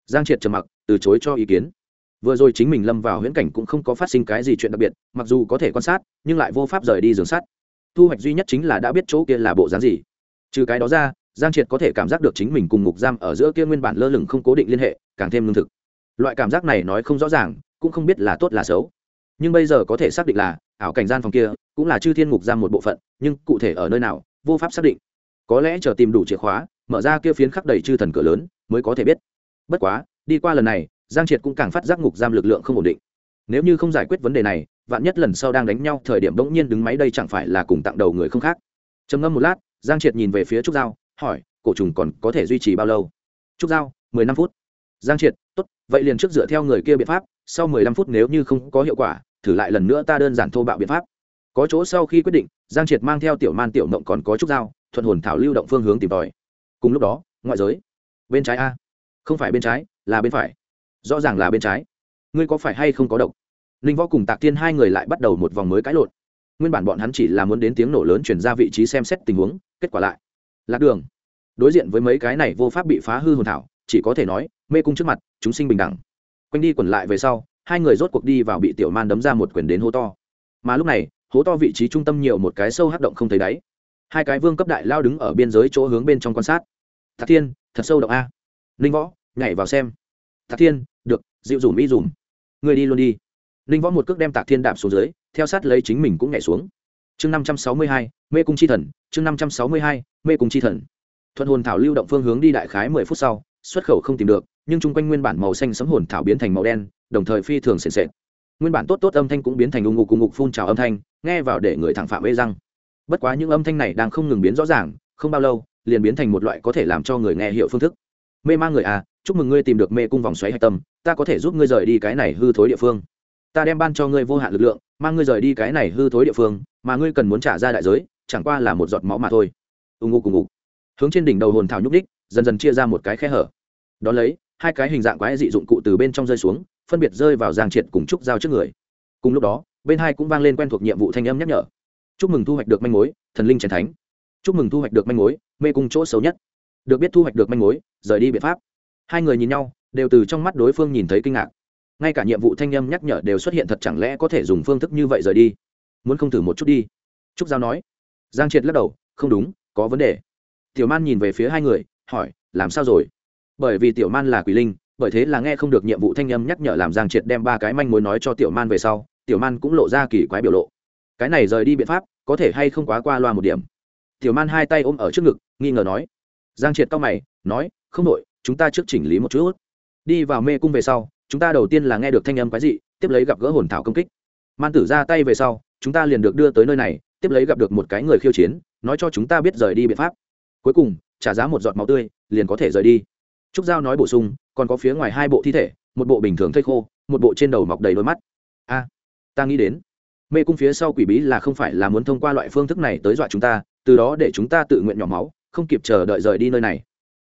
Giang triệt trầm mặc, từ chối cho ý kiến. Vừa rồi chính mình lâm vào huyễn cảnh cũng không có phát sinh cái gì chuyện đặc biệt, mặc dù có thể quan sát, nhưng lại vô pháp rời đi giường sắt. Thu hoạch duy nhất chính là đã biết chỗ kia là bộ dáng gì. Trừ cái đó ra, giang triệt có thể cảm giác được chính mình cùng ngục giam ở giữa kia nguyên bản lơ lửng không cố định liên hệ, càng thêm lương thực. Loại cảm giác này nói không rõ ràng, cũng không biết là tốt là xấu nhưng bây giờ có thể xác định là ảo cảnh gian phòng kia cũng là chư thiên ngục giam một bộ phận, nhưng cụ thể ở nơi nào, vô pháp xác định. Có lẽ chờ tìm đủ chìa khóa, mở ra kia phiến khắc đầy chư thần cửa lớn mới có thể biết. Bất quá, đi qua lần này, giang triệt cũng càng phát giác ngục giam lực lượng không ổn định. Nếu như không giải quyết vấn đề này, vạn nhất lần sau đang đánh nhau, thời điểm bỗng nhiên đứng máy đây chẳng phải là cùng tặng đầu người không khác. Trầm ngâm một lát, giang triệt nhìn về phía trúc giao, hỏi, cổ trùng còn có thể duy trì bao lâu? Trúc giao, mười năm phút. Giang triệt, tốt, vậy liền trước dựa theo người kia biện pháp, sau mười lăm phút nếu như không có hiệu quả thử lại lần nữa ta đơn giản thô bạo biện pháp. Có chỗ sau khi quyết định, giang triệt mang theo tiểu man tiểu mộng còn có trúc dao thuận hồn thảo lưu động phương hướng tìm tòi. Cùng lúc đó, ngoại giới. Bên trái a. Không phải bên trái, là bên phải. Rõ ràng là bên trái. Ngươi có phải hay không có độc? Ninh võ cùng tạc tiên hai người lại bắt đầu một vòng mới cãi lộn. Nguyên bản bọn hắn chỉ là muốn đến tiếng nổ lớn chuyển ra vị trí xem xét tình huống, kết quả lại. Lạc đường. Đối diện với mấy cái này vô pháp bị phá hư hồn thảo, chỉ có thể nói, mê cung trước mặt, chúng sinh bình đẳng. Quanh đi quẩn lại về sau hai người rốt cuộc đi vào bị tiểu man đấm ra một quyền đến hố to. Mà lúc này, hố to vị trí trung tâm nhiều một cái sâu hắc động không thấy đáy. Hai cái vương cấp đại lao đứng ở biên giới chỗ hướng bên trong quan sát. Thạc thiên, thật sâu động a. Ninh võ, nhảy vào xem. Thạc thiên, được, dịu dùm y dùm người đi luôn đi. Ninh võ một cước đem tạc thiên đạp xuống dưới, theo sát lấy chính mình cũng nhảy xuống. Chương năm trăm sáu mươi hai, mê cung chi thần. Chương năm trăm sáu mươi hai, mê cung chi thần. Thuận hồn thảo lưu động phương hướng đi đại khái mười phút sau, xuất khẩu không tìm được, nhưng chung quanh nguyên bản màu xanh sấm hồn thảo biến thành màu đen đồng thời phi thường sền sệt. Nguyên bản tốt tốt âm thanh cũng biến thành ung ngục cùng ngục phun trào âm thanh, nghe vào để người thẳng phạm ê răng. Bất quá những âm thanh này đang không ngừng biến rõ ràng, không bao lâu, liền biến thành một loại có thể làm cho người nghe hiểu phương thức. Mê mang người à chúc mừng ngươi tìm được mê cung vòng xoáy hạch tâm, ta có thể giúp ngươi rời đi cái này hư thối địa phương. Ta đem ban cho ngươi vô hạn lực lượng, mang ngươi rời đi cái này hư thối địa phương, mà ngươi cần muốn trả ra đại giới, chẳng qua là một giọt máu mà thôi. Ù ngục cùng ngục. Hướng trên đỉnh đầu hồn thảo nhúc đích dần dần chia ra một cái khe hở. Đón lấy, hai cái hình dạng quái dị dụng cụ từ bên trong rơi xuống phân biệt rơi vào giang triệt cùng trúc giao trước người. Cùng lúc đó, bên hai cũng vang lên quen thuộc nhiệm vụ thanh âm nhắc nhở. Chúc mừng thu hoạch được manh mối, thần linh trần thánh. Chúc mừng thu hoạch được manh mối, mê cung chỗ xấu nhất. Được biết thu hoạch được manh mối, rời đi biện pháp. Hai người nhìn nhau, đều từ trong mắt đối phương nhìn thấy kinh ngạc. Ngay cả nhiệm vụ thanh âm nhắc nhở đều xuất hiện thật chẳng lẽ có thể dùng phương thức như vậy rời đi? Muốn không thử một chút đi. Trúc giao nói. Giang triệt lắc đầu. Không đúng, có vấn đề. Tiểu man nhìn về phía hai người, hỏi, làm sao rồi? Bởi vì tiểu man là quỷ linh bởi thế là nghe không được nhiệm vụ thanh âm nhắc nhở làm giang triệt đem ba cái manh mối nói cho tiểu man về sau, tiểu man cũng lộ ra kỳ quái biểu lộ. Cái này rời đi biện pháp, có thể hay không quá qua loa một điểm. Tiểu man hai tay ôm ở trước ngực, nghi ngờ nói. Giang triệt tao mày, nói, không đội chúng ta trước chỉnh lý một chút. Đi vào mê cung về sau, chúng ta đầu tiên là nghe được thanh âm quái dị, tiếp lấy gặp gỡ hồn thảo công kích. Man tử ra tay về sau, chúng ta liền được đưa tới nơi này, tiếp lấy gặp được một cái người khiêu chiến, nói cho chúng ta biết rời đi biện pháp. Cuối cùng, trả giá một giọt máu tươi, liền có thể rời đi. Trúc giao nói bổ sung còn có phía ngoài hai bộ thi thể, một bộ bình thường thây khô, một bộ trên đầu mọc đầy đôi mắt. A, ta nghĩ đến, mê cung phía sau quỷ bí là không phải là muốn thông qua loại phương thức này tới dọa chúng ta, từ đó để chúng ta tự nguyện nhỏ máu, không kịp chờ đợi rời đi nơi này.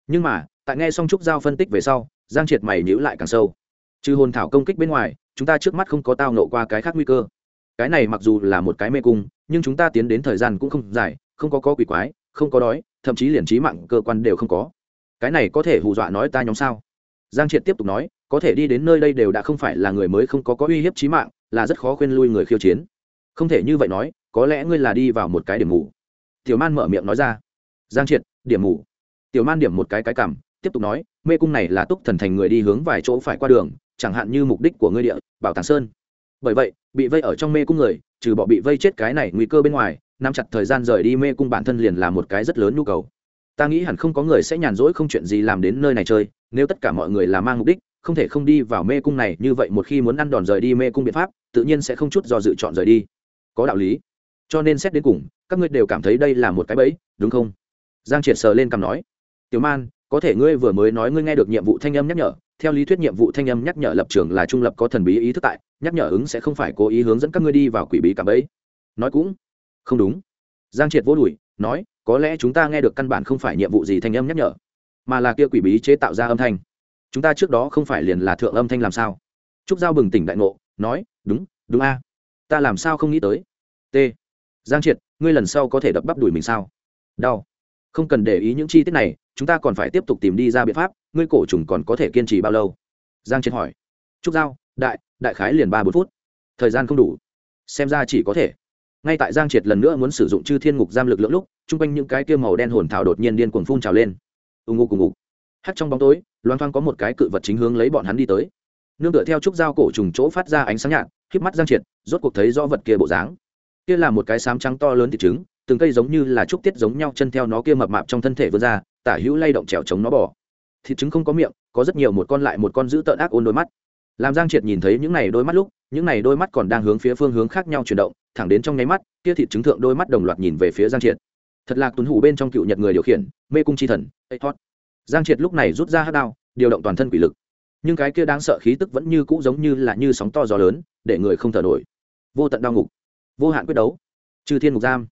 Nhưng mà, tại nghe xong trúc giao phân tích về sau, giang triệt mày nhữ lại càng sâu. Trừ hồn thảo công kích bên ngoài, chúng ta trước mắt không có tao nộ qua cái khác nguy cơ. Cái này mặc dù là một cái mê cung, nhưng chúng ta tiến đến thời gian cũng không dài, không có có quỷ quái, không có đói, thậm chí liền trí mạng cơ quan đều không có. Cái này có thể hù dọa nói ta nhóm sao? Giang triệt tiếp tục nói, có thể đi đến nơi đây đều đã không phải là người mới không có có uy hiếp chí mạng, là rất khó khuyên lui người khiêu chiến. Không thể như vậy nói, có lẽ ngươi là đi vào một cái điểm mù. Tiểu man mở miệng nói ra. Giang triệt, điểm mù. Tiểu man điểm một cái cái cảm, tiếp tục nói, mê cung này là túc thần thành người đi hướng vài chỗ phải qua đường, chẳng hạn như mục đích của ngươi địa, bảo tàng sơn. Bởi vậy, bị vây ở trong mê cung người, trừ bỏ bị vây chết cái này nguy cơ bên ngoài, nắm chặt thời gian rời đi mê cung bản thân liền là một cái rất lớn nhu cầu ta nghĩ hẳn không có người sẽ nhàn rỗi không chuyện gì làm đến nơi này chơi, nếu tất cả mọi người là mang mục đích, không thể không đi vào mê cung này, như vậy một khi muốn ăn đòn rời đi mê cung biện pháp, tự nhiên sẽ không chút do dự chọn rời đi. Có đạo lý. Cho nên xét đến cùng, các ngươi đều cảm thấy đây là một cái bẫy, đúng không? Giang triệt sờ lên cằm nói. Tiểu man, có thể ngươi vừa mới nói ngươi nghe được nhiệm vụ thanh âm nhắc nhở, theo lý thuyết nhiệm vụ thanh âm nhắc nhở lập trường là trung lập có thần bí ý thức tại, nhắc nhở ứng sẽ không phải cố ý hướng dẫn các ngươi đi vào quỷ bí cả bẫy. nói cũng không đúng. Giang triệt vô đùi, nói có lẽ chúng ta nghe được căn bản không phải nhiệm vụ gì thanh âm nhắc nhở, mà là kia quỷ bí chế tạo ra âm thanh. Chúng ta trước đó không phải liền là thượng âm thanh làm sao? Trúc giao bừng tỉnh đại ngộ, nói, đúng đúng a. Ta làm sao không nghĩ tới? T. Giang triệt, ngươi lần sau có thể đập bắp đùi mình sao? Đau. Không cần để ý những chi tiết này, chúng ta còn phải tiếp tục tìm đi ra biện pháp, ngươi cổ trùng còn có thể kiên trì bao lâu? Giang triệt hỏi. Trúc giao, đại đại khái liền ba bốn phút. Thời gian không đủ. Xem ra chỉ có thể ngay tại giang triệt lần nữa muốn sử dụng chư thiên ngục giam lực lượng lúc, chung quanh những cái kia màu đen hồn thảo đột nhiên điên cuồng phun trào lên. Ù ngục cùng ngục. Hắt trong bóng tối loan thoang có một cái cự vật chính hướng lấy bọn hắn đi tới. Nương tựa theo trúc dao cổ trùng chỗ phát ra ánh sáng nhạt khiếp mắt giang triệt, rốt cuộc thấy rõ vật kia bộ dáng. Kia là một cái sám trắng to lớn thịt trứng, từng cây giống như là trúc tiết giống nhau chân theo nó kia mập mạp trong thân thể vươn ra, tả hữu lay động trèo chống nó bỏ. Thịt trứng không có miệng, có rất nhiều một con lại một con giữ tợn ác ôn đôi mắt làm giang triệt nhìn thấy những này đôi mắt lúc, những này đôi mắt còn đang hướng phía phương hướng khác nhau chuyển động, thẳng đến trong nháy mắt, kia thịt trứng thượng đôi mắt đồng loạt nhìn về phía giang triệt. Thật là tuấn hủ bên trong cựu nhật người điều khiển, mê cung chi thần ấy thoát. Giang triệt lúc này rút ra hát đao, điều động toàn thân quỷ lực. Nhưng cái kia đáng sợ khí tức vẫn như cũ giống như là như sóng to gió lớn, để người không thở nổi. Vô tận đau ngục, vô hạn quyết đấu. Trừ thiên ngục giam.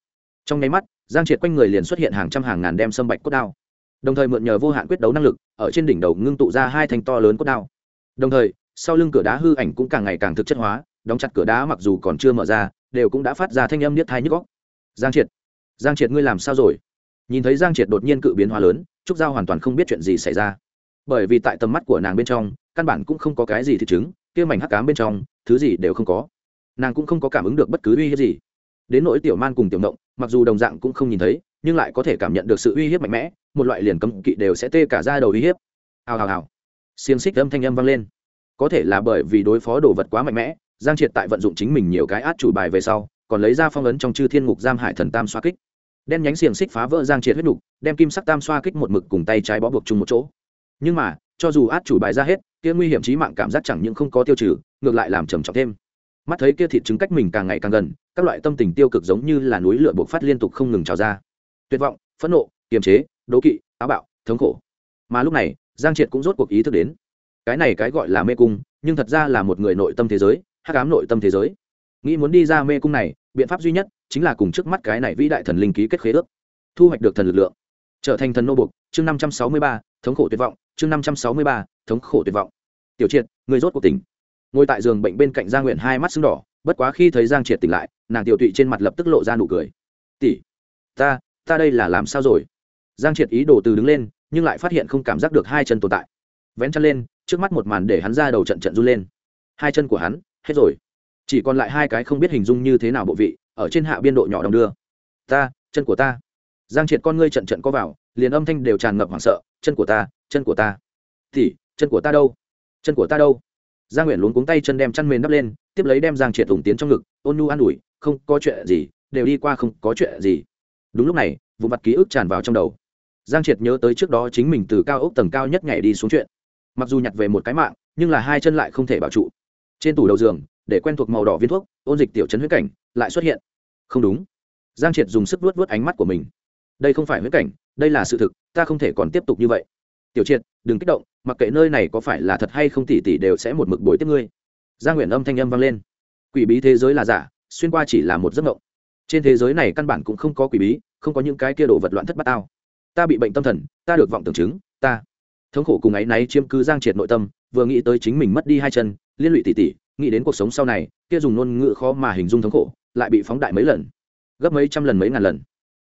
Trong nháy mắt, giang triệt quanh người liền xuất hiện hàng trăm hàng ngàn đem sâm bạch cốt đao. Đồng thời mượn nhờ vô hạn quyết đấu năng lực, ở trên đỉnh đầu ngưng tụ ra hai thanh to lớn cốt đao. Đồng thời sau lưng cửa đá hư ảnh cũng càng ngày càng thực chất hóa, đóng chặt cửa đá mặc dù còn chưa mở ra, đều cũng đã phát ra thanh âm niết thai nhức góc giang triệt giang triệt ngươi làm sao rồi? Nhìn thấy giang triệt đột nhiên cự biến hóa lớn, trúc giao hoàn toàn không biết chuyện gì xảy ra. Bởi vì tại tầm mắt của nàng bên trong, căn bản cũng không có cái gì thị chứng kia mảnh hắc cám bên trong, thứ gì đều không có. Nàng cũng không có cảm ứng được bất cứ uy hiếp gì. Đến nỗi tiểu man cùng tiểu động mặc dù đồng dạng cũng không nhìn thấy, nhưng lại có thể cảm nhận được sự uy hiếp mạnh mẽ, một loại liền cấm kỵ đều sẽ tê cả ra đầu uy hiếp. Hào hào hào. Xiềng xích âm thanh âm vang lên có thể là bởi vì đối phó đồ vật quá mạnh mẽ, giang triệt tại vận dụng chính mình nhiều cái át chủ bài về sau, còn lấy ra phong ấn trong chư thiên ngục giam hải thần tam xoa kích. Đen nhánh xiềng xích phá vỡ giang triệt huyết đục đem kim sắc tam xoa kích một mực cùng tay trái bó buộc chung một chỗ. Nhưng mà, cho dù át chủ bài ra hết, kia nguy hiểm trí mạng cảm giác chẳng những không có tiêu trừ, ngược lại làm trầm trọng thêm. Mắt thấy kia thịt trứng cách mình càng ngày càng gần, các loại tâm tình tiêu cực giống như là núi lửa bộc phát liên tục không ngừng trào ra. Tuyệt vọng, phẫn nộ, kiềm chế, đố kỵ áo bạo, thống khổ. Mà lúc này, giang triệt cũng rốt cuộc ý thức đến cái này cái gọi là mê cung, nhưng thật ra là một người nội tâm thế giới, hắc ám nội tâm thế giới. Nghĩ muốn đi ra mê cung này, biện pháp duy nhất chính là cùng trước mắt cái này vĩ đại thần linh ký kết khế ước, thu hoạch được thần lực lượng. Trở thành thần nô bục chương năm trăm sáu mươi ba, thống khổ tuyệt vọng, chương năm trăm sáu mươi ba, thống khổ tuyệt vọng. Tiểu triệt, người rốt cuộc tỉnh. Ngồi tại giường bệnh bên cạnh giang nguyện hai mắt sưng đỏ, bất quá khi thấy giang triệt tỉnh lại, nàng tiểu tụy trên mặt lập tức lộ ra nụ cười. Tỷ, ta ta đây là làm sao rồi? Giang triệt ý đồ từ đứng lên, nhưng lại phát hiện không cảm giác được hai chân tồn tại. Vén chân lên trước mắt một màn để hắn ra đầu trận trận run lên. Hai chân của hắn, hết rồi. Chỉ còn lại hai cái không biết hình dung như thế nào bộ vị, ở trên hạ biên độ nhỏ đồng đưa. Ta, chân của ta. Giang triệt con ngươi trận trận có vào, liền âm thanh đều tràn ngập hoảng sợ. Chân của ta, chân của ta. Thì, chân của ta đâu? Chân của ta đâu? Giang nguyện luống cuống tay chân đem chăn mền đắp lên, tiếp lấy đem giang triệt thủng tiến trong ngực, ôn nhu an ủi, không có chuyện gì, đều đi qua không có chuyện gì. Đúng lúc này, vụ mặt ký ức tràn vào trong đầu. Giang triệt nhớ tới trước đó chính mình từ cao ốc tầng cao nhất nhảy đi xuống chuyện mặc dù nhặt về một cái mạng, nhưng là hai chân lại không thể bảo trụ. Trên tủ đầu giường, để quen thuộc màu đỏ viên thuốc, ôn dịch tiểu chấn huyết cảnh, lại xuất hiện. Không đúng. Giang triệt dùng sức vuốt vuốt ánh mắt của mình. Đây không phải huyết cảnh, đây là sự thực, ta không thể còn tiếp tục như vậy. Tiểu triệt, đừng kích động, mặc kệ nơi này có phải là thật hay không tỉ tỉ đều sẽ một mực bồi tiếp ngươi. Gia nguyện âm thanh âm vang lên. Quỷ bí thế giới là giả, xuyên qua chỉ là một giấc mộng. Trên thế giới này căn bản cũng không có quỷ bí, không có những cái kia đồ vật loạn thất bát tao. Ta bị bệnh tâm thần, ta được vọng tưởng chứng, ta thống khổ cùng ấ y náy chiêm cứ giang triệt nội tâm, vừa nghĩ tới chính mình mất đi hai chân, liên lụy tỉ tỉ nghĩ đến cuộc sống sau này, kia dùng ngôn ngữ khó mà hình dung thống khổ, lại bị phóng đại mấy lần. Gấp mấy trăm lần mấy ngàn lần.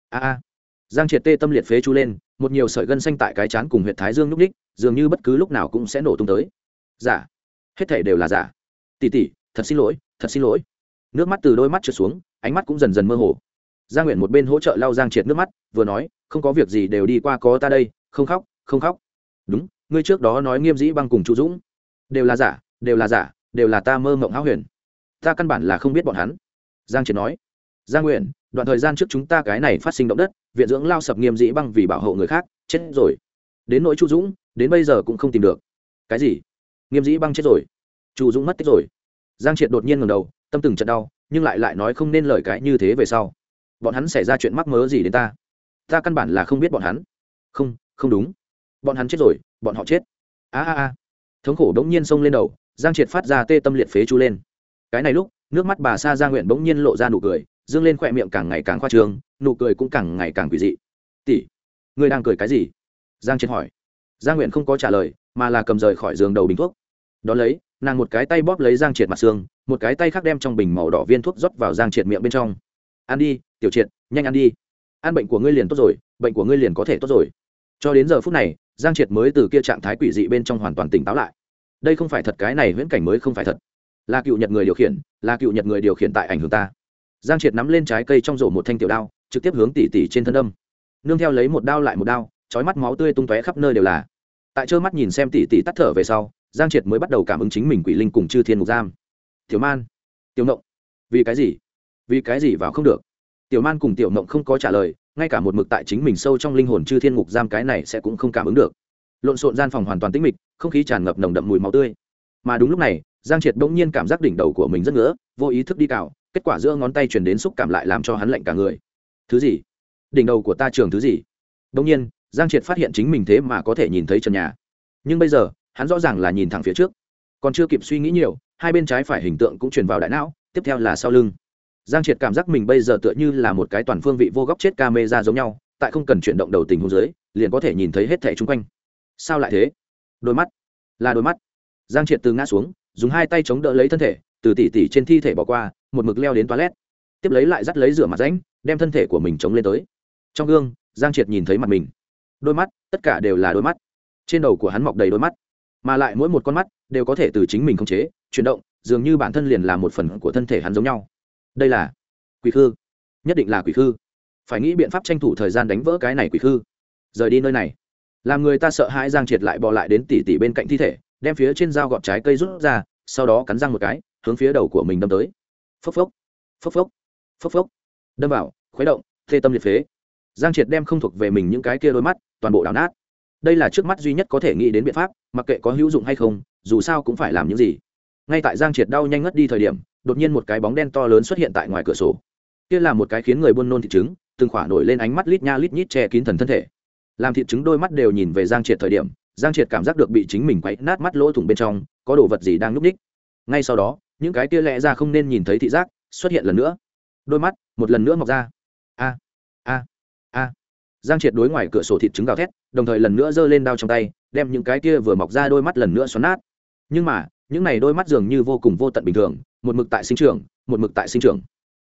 A a. Giang triệt tê tâm liệt phế chú lên, một nhiều sợi gân xanh tại cái chán cùng huyện thái dương nhúc ních dường như bất cứ lúc nào cũng sẽ nổ tung tới. Giả. Hết thể đều là giả. Tỉ tỉ thật xin lỗi, thật xin lỗi. Nước mắt từ đôi mắt trượt xuống, ánh mắt cũng dần dần mơ hồ. Gia nguyện một bên hỗ trợ lau giang triệt nước mắt, vừa nói, không có việc gì đều đi qua có ta đây, không khóc không khóc đúng, ngươi trước đó nói nghiêm dĩ băng cùng chu dũng. Đều là giả, đều là giả, đều là ta mơ mộng háo huyền. Ta căn bản là không biết bọn hắn. Giang triệt nói. Giang nguyện, đoạn thời gian trước chúng ta cái này phát sinh động đất, viện dưỡng lao sập nghiêm dĩ băng vì bảo hộ người khác, chết rồi. Đến nỗi chu dũng, đến bây giờ cũng không tìm được. Cái gì? Nghiêm dĩ băng chết rồi. Chu dũng mất tích rồi. Giang triệt đột nhiên ngầm đầu, tâm từng trận đau, nhưng lại lại nói không nên lời cái như thế về sau. Bọn hắn xảy ra chuyện mắc mớ gì đến ta? Ta căn bản là không biết bọn hắn. Không không đúng bọn hắn chết rồi, bọn họ chết. A a a. Thống khổ đ ố n g nhiên xông lên đầu, giang triệt phát ra tê tâm liệt phế chú lên. Cái này lúc, nước mắt bà sa gia nguyện bỗng nhiên lộ ra nụ cười, dương lên khỏe miệng càng ngày càng khoa trương, nụ cười cũng càng ngày càng quỷ dị. Tỷ người đang cười cái gì? Giang triệt hỏi. Giang nguyện không có trả lời, mà là cầm rời khỏi giường đầu bình thuốc. Đón lấy, nàng một cái tay bóp lấy giang triệt mặt xương, một cái tay khác đem trong bình màu đỏ viên thuốc rót vào giang triệt miệng bên trong. Ăn đi, tiểu triệt, nhanh ăn đi. Ăn bệnh của ngươi liền tốt rồi, bệnh của ngươi liền có thể tốt rồi. Cho đến giờ phút này giang triệt mới từ kia trạng thái quỷ dị bên trong hoàn toàn tỉnh táo lại. Đây không phải thật, cái này viễn cảnh mới không phải thật. Là cựu nhật người điều khiển, là cựu nhật người điều khiển tại ảnh hưởng ta. Giang triệt nắm lên trái cây trong rổ một thanh tiểu đao, trực tiếp hướng tỉ tỉ trên thân đâm. Nương theo lấy một đao lại một đao trói mắt máu tươi tung tóe khắp nơi đều là. Tại trơ mắt nhìn xem tỉ tỉ tắt thở về sau, giang triệt mới bắt đầu cảm ứng chính mình quỷ linh cùng chư thiên mục giam. Tiểu man, tiểu nộng vì cái gì? Vì cái gì vào không được? Tiểu man cùng tiểu nộng không có trả lời ngay cả một mực tại chính mình sâu trong linh hồn chư thiên ngục giam cái này sẽ cũng không cảm ứng được. Lộn xộn gian phòng hoàn toàn tĩnh mịch, không khí tràn ngập nồng đậm mùi máu tươi. Mà đúng lúc này, giang triệt bỗng nhiên cảm giác đỉnh đầu của mình rất ngứa, vô ý thức đi cào, kết quả giữa ngón tay chuyển đến xúc cảm lại làm cho hắn lạnh cả người. Thứ gì? Đỉnh đầu của ta trường thứ gì? Bỗng nhiên, giang triệt phát hiện chính mình thế mà có thể nhìn thấy trần nhà. Nhưng bây giờ, hắn rõ ràng là nhìn thẳng phía trước. Còn chưa kịp suy nghĩ nhiều, hai bên trái phải hình tượng cũng truyền vào đại não, tiếp theo là sau lưng giang triệt cảm giác mình bây giờ tựa như là một cái toàn phương vị vô góc chết ca mê ra giống nhau, tại không cần chuyển động đầu tình huống dưới, liền có thể nhìn thấy hết thẻ chung quanh. Sao lại thế? Đôi mắt. Là đôi mắt. Giang triệt từ ngã xuống, dùng hai tay chống đỡ lấy thân thể, từ tỉ tỉ trên thi thể bỏ qua, một mực leo đến toilet. Tiếp lấy lại dắt lấy rửa mặt ránh đem thân thể của mình chống lên tới. Trong gương, giang triệt nhìn thấy mặt mình. Đôi mắt, tất cả đều là đôi mắt. Trên đầu của hắn mọc đầy đôi mắt. Mà lại mỗi một con mắt, đều có thể từ chính mình khống chế, chuyển động, dường như bản thân liền là một phần của thân thể hắn giống nhau đây là quỷ khư. Nhất định là quỷ khư. Phải nghĩ biện pháp tranh thủ thời gian đánh vỡ cái này quỷ khư. Rời đi nơi này. Làm người ta sợ hãi giang triệt lại bỏ lại đến tỉ tỉ bên cạnh thi thể, đem phía trên dao gọt trái cây rút ra, sau đó cắn răng một cái, hướng phía đầu của mình đâm tới. Phốc phốc. Phốc phốc. Phốc phốc. Đâm vào, khuấy động, thê tâm liệt phế. Giang triệt đem không thuộc về mình những cái kia đôi mắt, toàn bộ đào nát. Đây là trước mắt duy nhất có thể nghĩ đến biện pháp, mặc kệ có hữu dụng hay không, dù sao cũng phải làm những gì. Ngay tại giang triệt đau nhanh ngất đi thời điểm đột nhiên một cái bóng đen to lớn xuất hiện tại ngoài cửa sổ. Kia là một cái khiến người buôn nôn thịt trứng, từng khỏa nổi lên ánh mắt lít nha lít nhít che kín thần thân thể. Làm thịt trứng đôi mắt đều nhìn về giang triệt thời điểm, giang triệt cảm giác được bị chính mình quậy nát mắt lỗ thủng bên trong, có đồ vật gì đang núp ních ngay sau đó, những cái kia lẽ ra không nên nhìn thấy thị giác xuất hiện lần nữa. Đôi mắt một lần nữa mọc ra. A a a. Giang triệt đối ngoài cửa sổ thịt trứng gào thét, đồng thời lần nữa giơ lên đao trong tay, đem những cái kia vừa mọc ra đôi mắt lần nữa xoắn nát. Nhưng mà, những này đôi mắt dường như vô cùng vô tận bình thường một mực tại sinh trưởng, một mực tại sinh trưởng.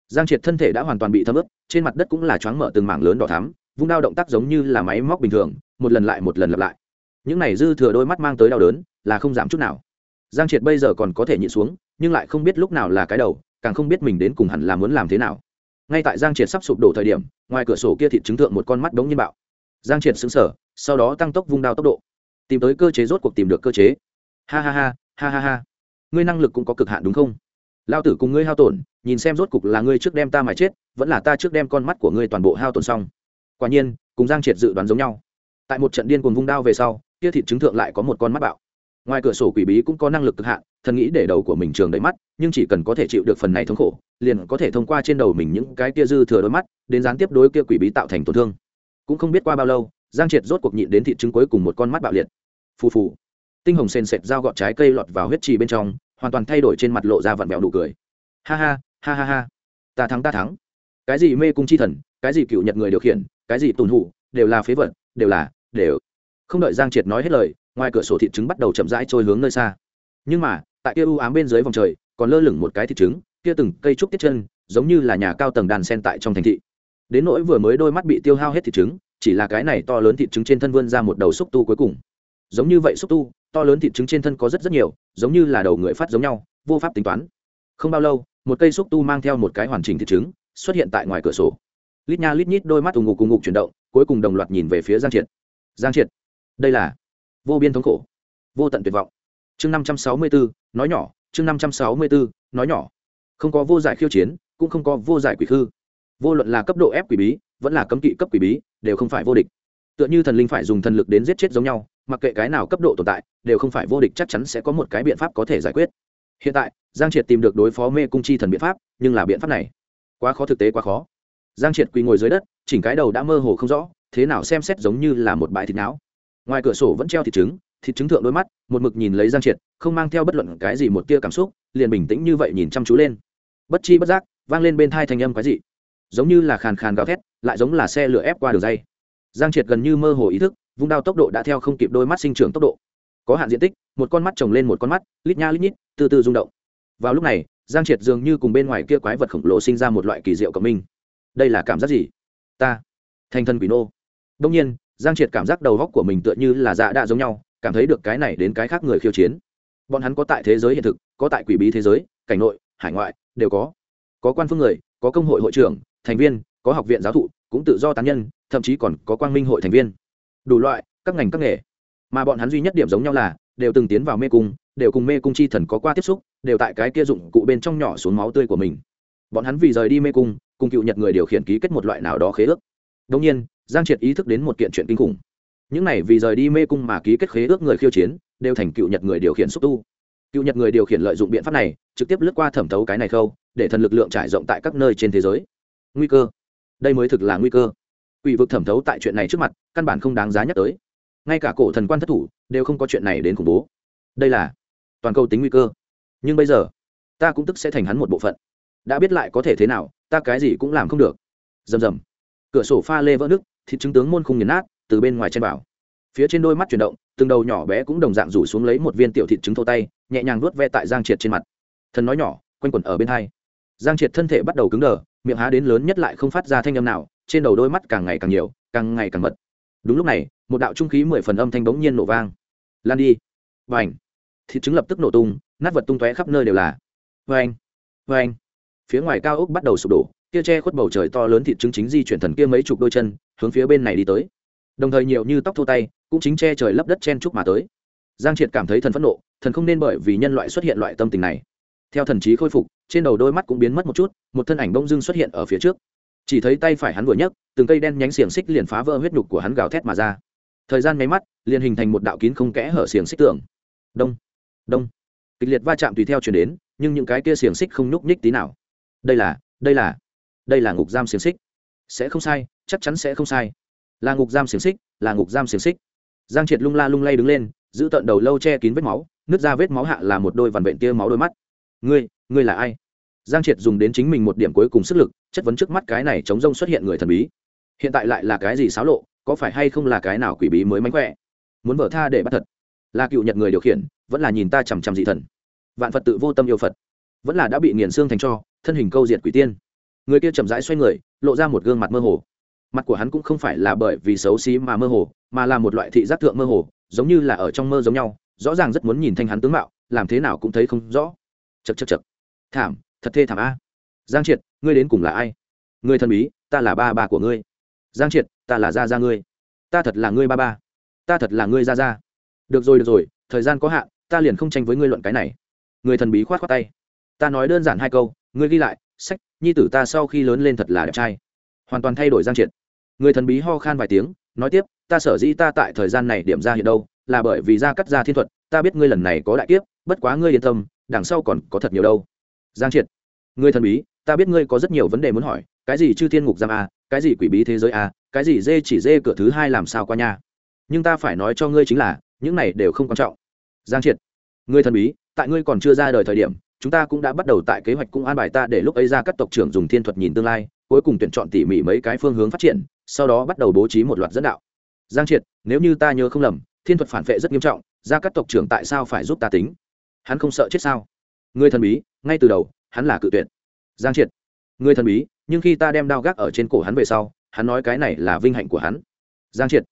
Giang triệt thân thể đã hoàn toàn bị thấm ướt, trên mặt đất cũng là choáng mở từng mảng lớn đỏ thắm, vung đao động tác giống như là máy móc bình thường, một lần lại một lần lặp lại. Những này dư thừa đôi mắt mang tới đau đớn, là không giảm chút nào. Giang triệt bây giờ còn có thể nhịn xuống, nhưng lại không biết lúc nào là cái đầu, càng không biết mình đến cùng hẳn là muốn làm thế nào. Ngay tại giang triệt sắp sụp đổ thời điểm, ngoài cửa sổ kia thịt chứng thượng một con mắt đống nhiên bạo. Giang triệt xứng sở sau đó tăng tốc vung đao tốc độ. Tìm tới cơ chế rốt cuộc tìm được cơ chế. Ha ha ha ha ha ha. Ngươi năng lực cũng có cực hạn đúng không? Lao tử cùng ngươi hao tổn, nhìn xem rốt cục là ngươi trước đem ta mà chết, vẫn là ta trước đem con mắt của ngươi toàn bộ hao tổn xong. Quả nhiên, cùng giang triệt dự đoán giống nhau. Tại một trận điên cùng vung đao về sau, kia thịt chứng thượng lại có một con mắt bạo. Ngoài cửa sổ quỷ bí cũng có năng lực cực hạn, thần nghĩ để đầu của mình trường đầy mắt, nhưng chỉ cần có thể chịu được phần này thống khổ, liền có thể thông qua trên đầu mình những cái kia dư thừa đôi mắt, đến gián tiếp đối kia quỷ bí tạo thành tổn thương. Cũng không biết qua bao lâu, giang triệt rốt cuộc nhịn đến thịt trứng cuối cùng một con mắt bạo liệt. Phù phù. Tinh hồng sền sệt dao gọt trái cây lọt vào huyết trì bên trong hoàn toàn thay đổi trên mặt lộ ra vặn vẹo nụ cười. Ha ha ha ha ha. Ta thắng ta thắng. Cái gì mê cung chi thần, cái gì cựu nhật người điều khiển, cái gì tùn hủ, đều là phế vật, đều là, đều. Không đợi giang triệt nói hết lời, ngoài cửa sổ thịt trứng bắt đầu chậm rãi trôi hướng nơi xa. Nhưng mà, tại kia u ám bên dưới vòng trời, còn lơ lửng một cái thịt trứng, kia từng cây trúc tiết chân, giống như là nhà cao tầng đàn sen tại trong thành thị. Đến nỗi vừa mới đôi mắt bị tiêu hao hết thịt trứng, chỉ là cái này to lớn thịt trứng trên thân vươn ra một đầu xúc tu cuối cùng. Giống như vậy xúc tu to lớn thịt trứng trên thân có rất rất nhiều, giống như là đầu người phát giống nhau, vô pháp tính toán. Không bao lâu, một cây xúc tu mang theo một cái hoàn chỉnh thịt trứng xuất hiện tại ngoài cửa sổ. Lít nha lít nhít đôi mắt ù ngục ù ngục chuyển động, cuối cùng đồng loạt nhìn về phía giang triệt. Giang triệt, đây là vô biên thống khổ, vô tận tuyệt vọng. Chương năm trăm sáu mươi bốn nói nhỏ, chương năm trăm sáu mươi bốn nói nhỏ. Không có vô giải khiêu chiến, cũng không có vô giải quỷ khư. Vô luận là cấp độ ép quỷ bí, vẫn là cấm kỵ cấp quỷ bí, đều không phải vô địch. Tựa như thần linh phải dùng thần lực đến giết chết giống nhau mặc kệ cái nào cấp độ tồn tại, đều không phải vô địch, chắc chắn sẽ có một cái biện pháp có thể giải quyết. Hiện tại, giang triệt tìm được đối phó mê cung chi thần biện pháp, nhưng là biện pháp này quá khó thực tế, quá khó. Giang triệt quỳ ngồi dưới đất, chỉnh cái đầu đã mơ hồ không rõ, thế nào xem xét giống như là một bãi thịt não. Ngoài cửa sổ vẫn treo thịt trứng thịt trứng thượng đôi mắt, một mực nhìn lấy giang triệt, không mang theo bất luận cái gì một tia cảm xúc, liền bình tĩnh như vậy nhìn chăm chú lên. Bất chi bất giác, vang lên bên thai thanh âm cái gì giống như là khàn khàn gào thét, lại giống là xe lửa ép qua đường dây. Giang triệt gần như mơ hồ ý thức vung đao tốc độ đã theo không kịp đôi mắt sinh trưởng tốc độ. Có hạn diện tích, một con mắt trồng lên một con mắt, lít nha lít nhít, từ từ rung động. Vào lúc này, giang triệt dường như cùng bên ngoài kia quái vật khổng lồ sinh ra một loại kỳ diệu cộng minh. Đây là cảm giác gì? Ta, thành thân quỷ nô. Đông nhiên, giang triệt cảm giác đầu góc của mình tựa như là dạ đạ giống nhau, cảm thấy được cái này đến cái khác người khiêu chiến. Bọn hắn có tại thế giới hiện thực, có tại quỷ bí thế giới, cảnh nội, hải ngoại, đều có. Có quan phương người, có công hội hội trưởng, thành viên, có học viện giáo thụ, cũng tự do tán nhân, thậm chí còn có quang minh hội thành viên đủ loại, các ngành các nghề. Mà bọn hắn duy nhất điểm giống nhau là, đều từng tiến vào mê cung, đều cùng mê cung chi thần có qua tiếp xúc, đều tại cái kia dụng cụ bên trong nhỏ xuống máu tươi của mình. Bọn hắn vì rời đi mê cung, cùng cựu nhật người điều khiển ký kết một loại nào đó khế ước. Đông nhiên, giang triệt ý thức đến một kiện chuyện kinh khủng. Những này vì rời đi mê cung mà ký kết khế ước người khiêu chiến, đều thành cựu nhật người điều khiển xúc tu. Cựu nhật người điều khiển lợi dụng biện pháp này, trực tiếp lướt qua thẩm thấu cái này khâu, để thần lực lượng trải rộng tại các nơi trên thế giới. Nguy cơ. Đây mới thực là nguy cơ. Quỷ vực thẩm thấu tại chuyện này trước mặt, căn bản không đáng giá nhắc tới. Ngay cả cổ thần quan thất thủ đều không có chuyện này đến khủng bố. Đây là toàn cầu tính nguy cơ. Nhưng bây giờ, ta cũng tức sẽ thành hắn một bộ phận. Đã biết lại có thể thế nào, ta cái gì cũng làm không được. Rầm rầm. Cửa sổ pha lê vỡ nước thịt chứng tướng môn khung nghiền nát, từ bên ngoài trên bảo phía trên đôi mắt chuyển động, từng đầu nhỏ bé cũng đồng dạng rủ xuống lấy một viên tiểu thịt trứng thô tay, nhẹ nhàng nuốt ve tại giang triệt trên mặt. Thần nói nhỏ, quanh quẩn ở bên hai. Giang triệt thân thể bắt đầu cứng đờ, miệng há đến lớn nhất lại không phát ra thanh âm nào trên đầu đôi mắt càng ngày càng nhiều, càng ngày càng mật. Đúng lúc này, một đạo trung khí mười phần âm thanh bỗng nhiên nổ vang. Lan đi. Và ảnh thịt trứng lập tức nổ tung, nát vật tung tóe khắp nơi đều là. Vê anh vê anh phía ngoài cao ốc bắt đầu sụp đổ, kia che khuất bầu trời to lớn thịt trứng chính di chuyển thần kia mấy chục đôi chân, hướng phía bên này đi tới. Đồng thời nhiều như tóc thô tay, cũng chính che trời lấp đất chen chúc mà tới. Giang triệt cảm thấy thần phẫn nộ, thần không nên bởi vì nhân loại xuất hiện loại tâm tình này. Theo thần trí khôi phục, trên đầu đôi mắt cũng biến mất một chút, một thân ảnh bông dưng xuất hiện ở phía trước chỉ thấy tay phải hắn vừa nhấc, từng cây đen nhánh xiềng xích liền phá vỡ huyết nhục của hắn gào thét mà ra. Thời gian nháy mắt, liền hình thành một đạo kín không kẽ hở xiềng xích tường. Đông đông. Kịch liệt va chạm tùy theo chuyển đến, nhưng những cái kia xiềng xích không nhúc nhích tí nào. Đây là đây là đây là ngục giam xiềng xích. Sẽ không sai, chắc chắn sẽ không sai. Là ngục giam xiềng xích, là ngục giam xiềng xích. Giang triệt lung la lung lay đứng lên, giữ tận đầu lâu che kín vết máu, nứt ra vết máu hạ là một đôi vằn vện tia máu đôi mắt. Ngươi ngươi là ai? Giang triệt dùng đến chính mình một điểm cuối cùng sức lực, chất vấn trước mắt cái này chống rông xuất hiện người thần bí. Hiện tại lại là cái gì xáo lộ, có phải hay không là cái nào quỷ bí mới mánh khỏe? Muốn vợ tha để bắt thật. Là cựu nhật người điều khiển, vẫn là nhìn ta chằm chằm dị thần. Vạn phật tự vô tâm yêu phật. Vẫn là đã bị nghiền xương thành cho, thân hình câu diệt quỷ tiên. Người kia chậm rãi xoay người, lộ ra một gương mặt mơ hồ. Mặt của hắn cũng không phải là bởi vì xấu xí mà mơ hồ, mà là một loại thị giác thượng mơ hồ, giống như là ở trong mơ giống nhau, rõ ràng rất muốn nhìn thanh hắn tướng mạo, làm thế nào cũng thấy không rõ. Chật chật chật thảm thật thê thảm a. Giang triệt, ngươi đến cùng là ai? Người thần bí, ta là ba ba của ngươi. Giang triệt, ta là gia gia ngươi. Ta thật là ngươi ba ba. Ta thật là ngươi gia gia. Được rồi được rồi, thời gian có hạn, ta liền không tranh với ngươi luận cái này. Người thần bí khoát khoát tay. Ta nói đơn giản hai câu, ngươi ghi lại, sách, nhi tử ta sau khi lớn lên thật là đẹp trai. Hoàn toàn thay đổi giang triệt. Người thần bí ho khan vài tiếng, nói tiếp, ta sở dĩ ta tại thời gian này điểm ra hiện đâu, là bởi vì ra cắt ra thiên thuật, ta biết ngươi lần này có đại kiếp, bất quá ngươi yên tâm, đằng sau còn có thật nhiều đâu giang triệt, ngươi thần bí, ta biết ngươi có rất nhiều vấn đề muốn hỏi, cái gì chư thiên ngục giam a, cái gì quỷ bí thế giới a, cái gì dê chỉ dê cửa thứ hai làm sao qua nhà? nhưng ta phải nói cho ngươi chính là, những này đều không quan trọng. Giang triệt, ngươi thần bí, tại ngươi còn chưa ra đời thời điểm, chúng ta cũng đã bắt đầu tại kế hoạch cũng an bài ta để lúc ấy ra các tộc trưởng dùng thiên thuật nhìn tương lai, cuối cùng tuyển chọn tỉ mỉ mấy cái phương hướng phát triển, sau đó bắt đầu bố trí một loạt dẫn đạo. Giang triệt, nếu như ta nhớ không lầm, thiên thuật phản vệ rất nghiêm trọng, ra các tộc trưởng tại sao phải giúp ta tính? Hắn không sợ chết sao? Người thần bí, ngay từ đầu, hắn là cự tuyệt. Giang triệt người thần bí, nhưng khi ta đem đao gác ở trên cổ hắn về sau, hắn nói cái này là vinh hạnh của hắn. Giang triệt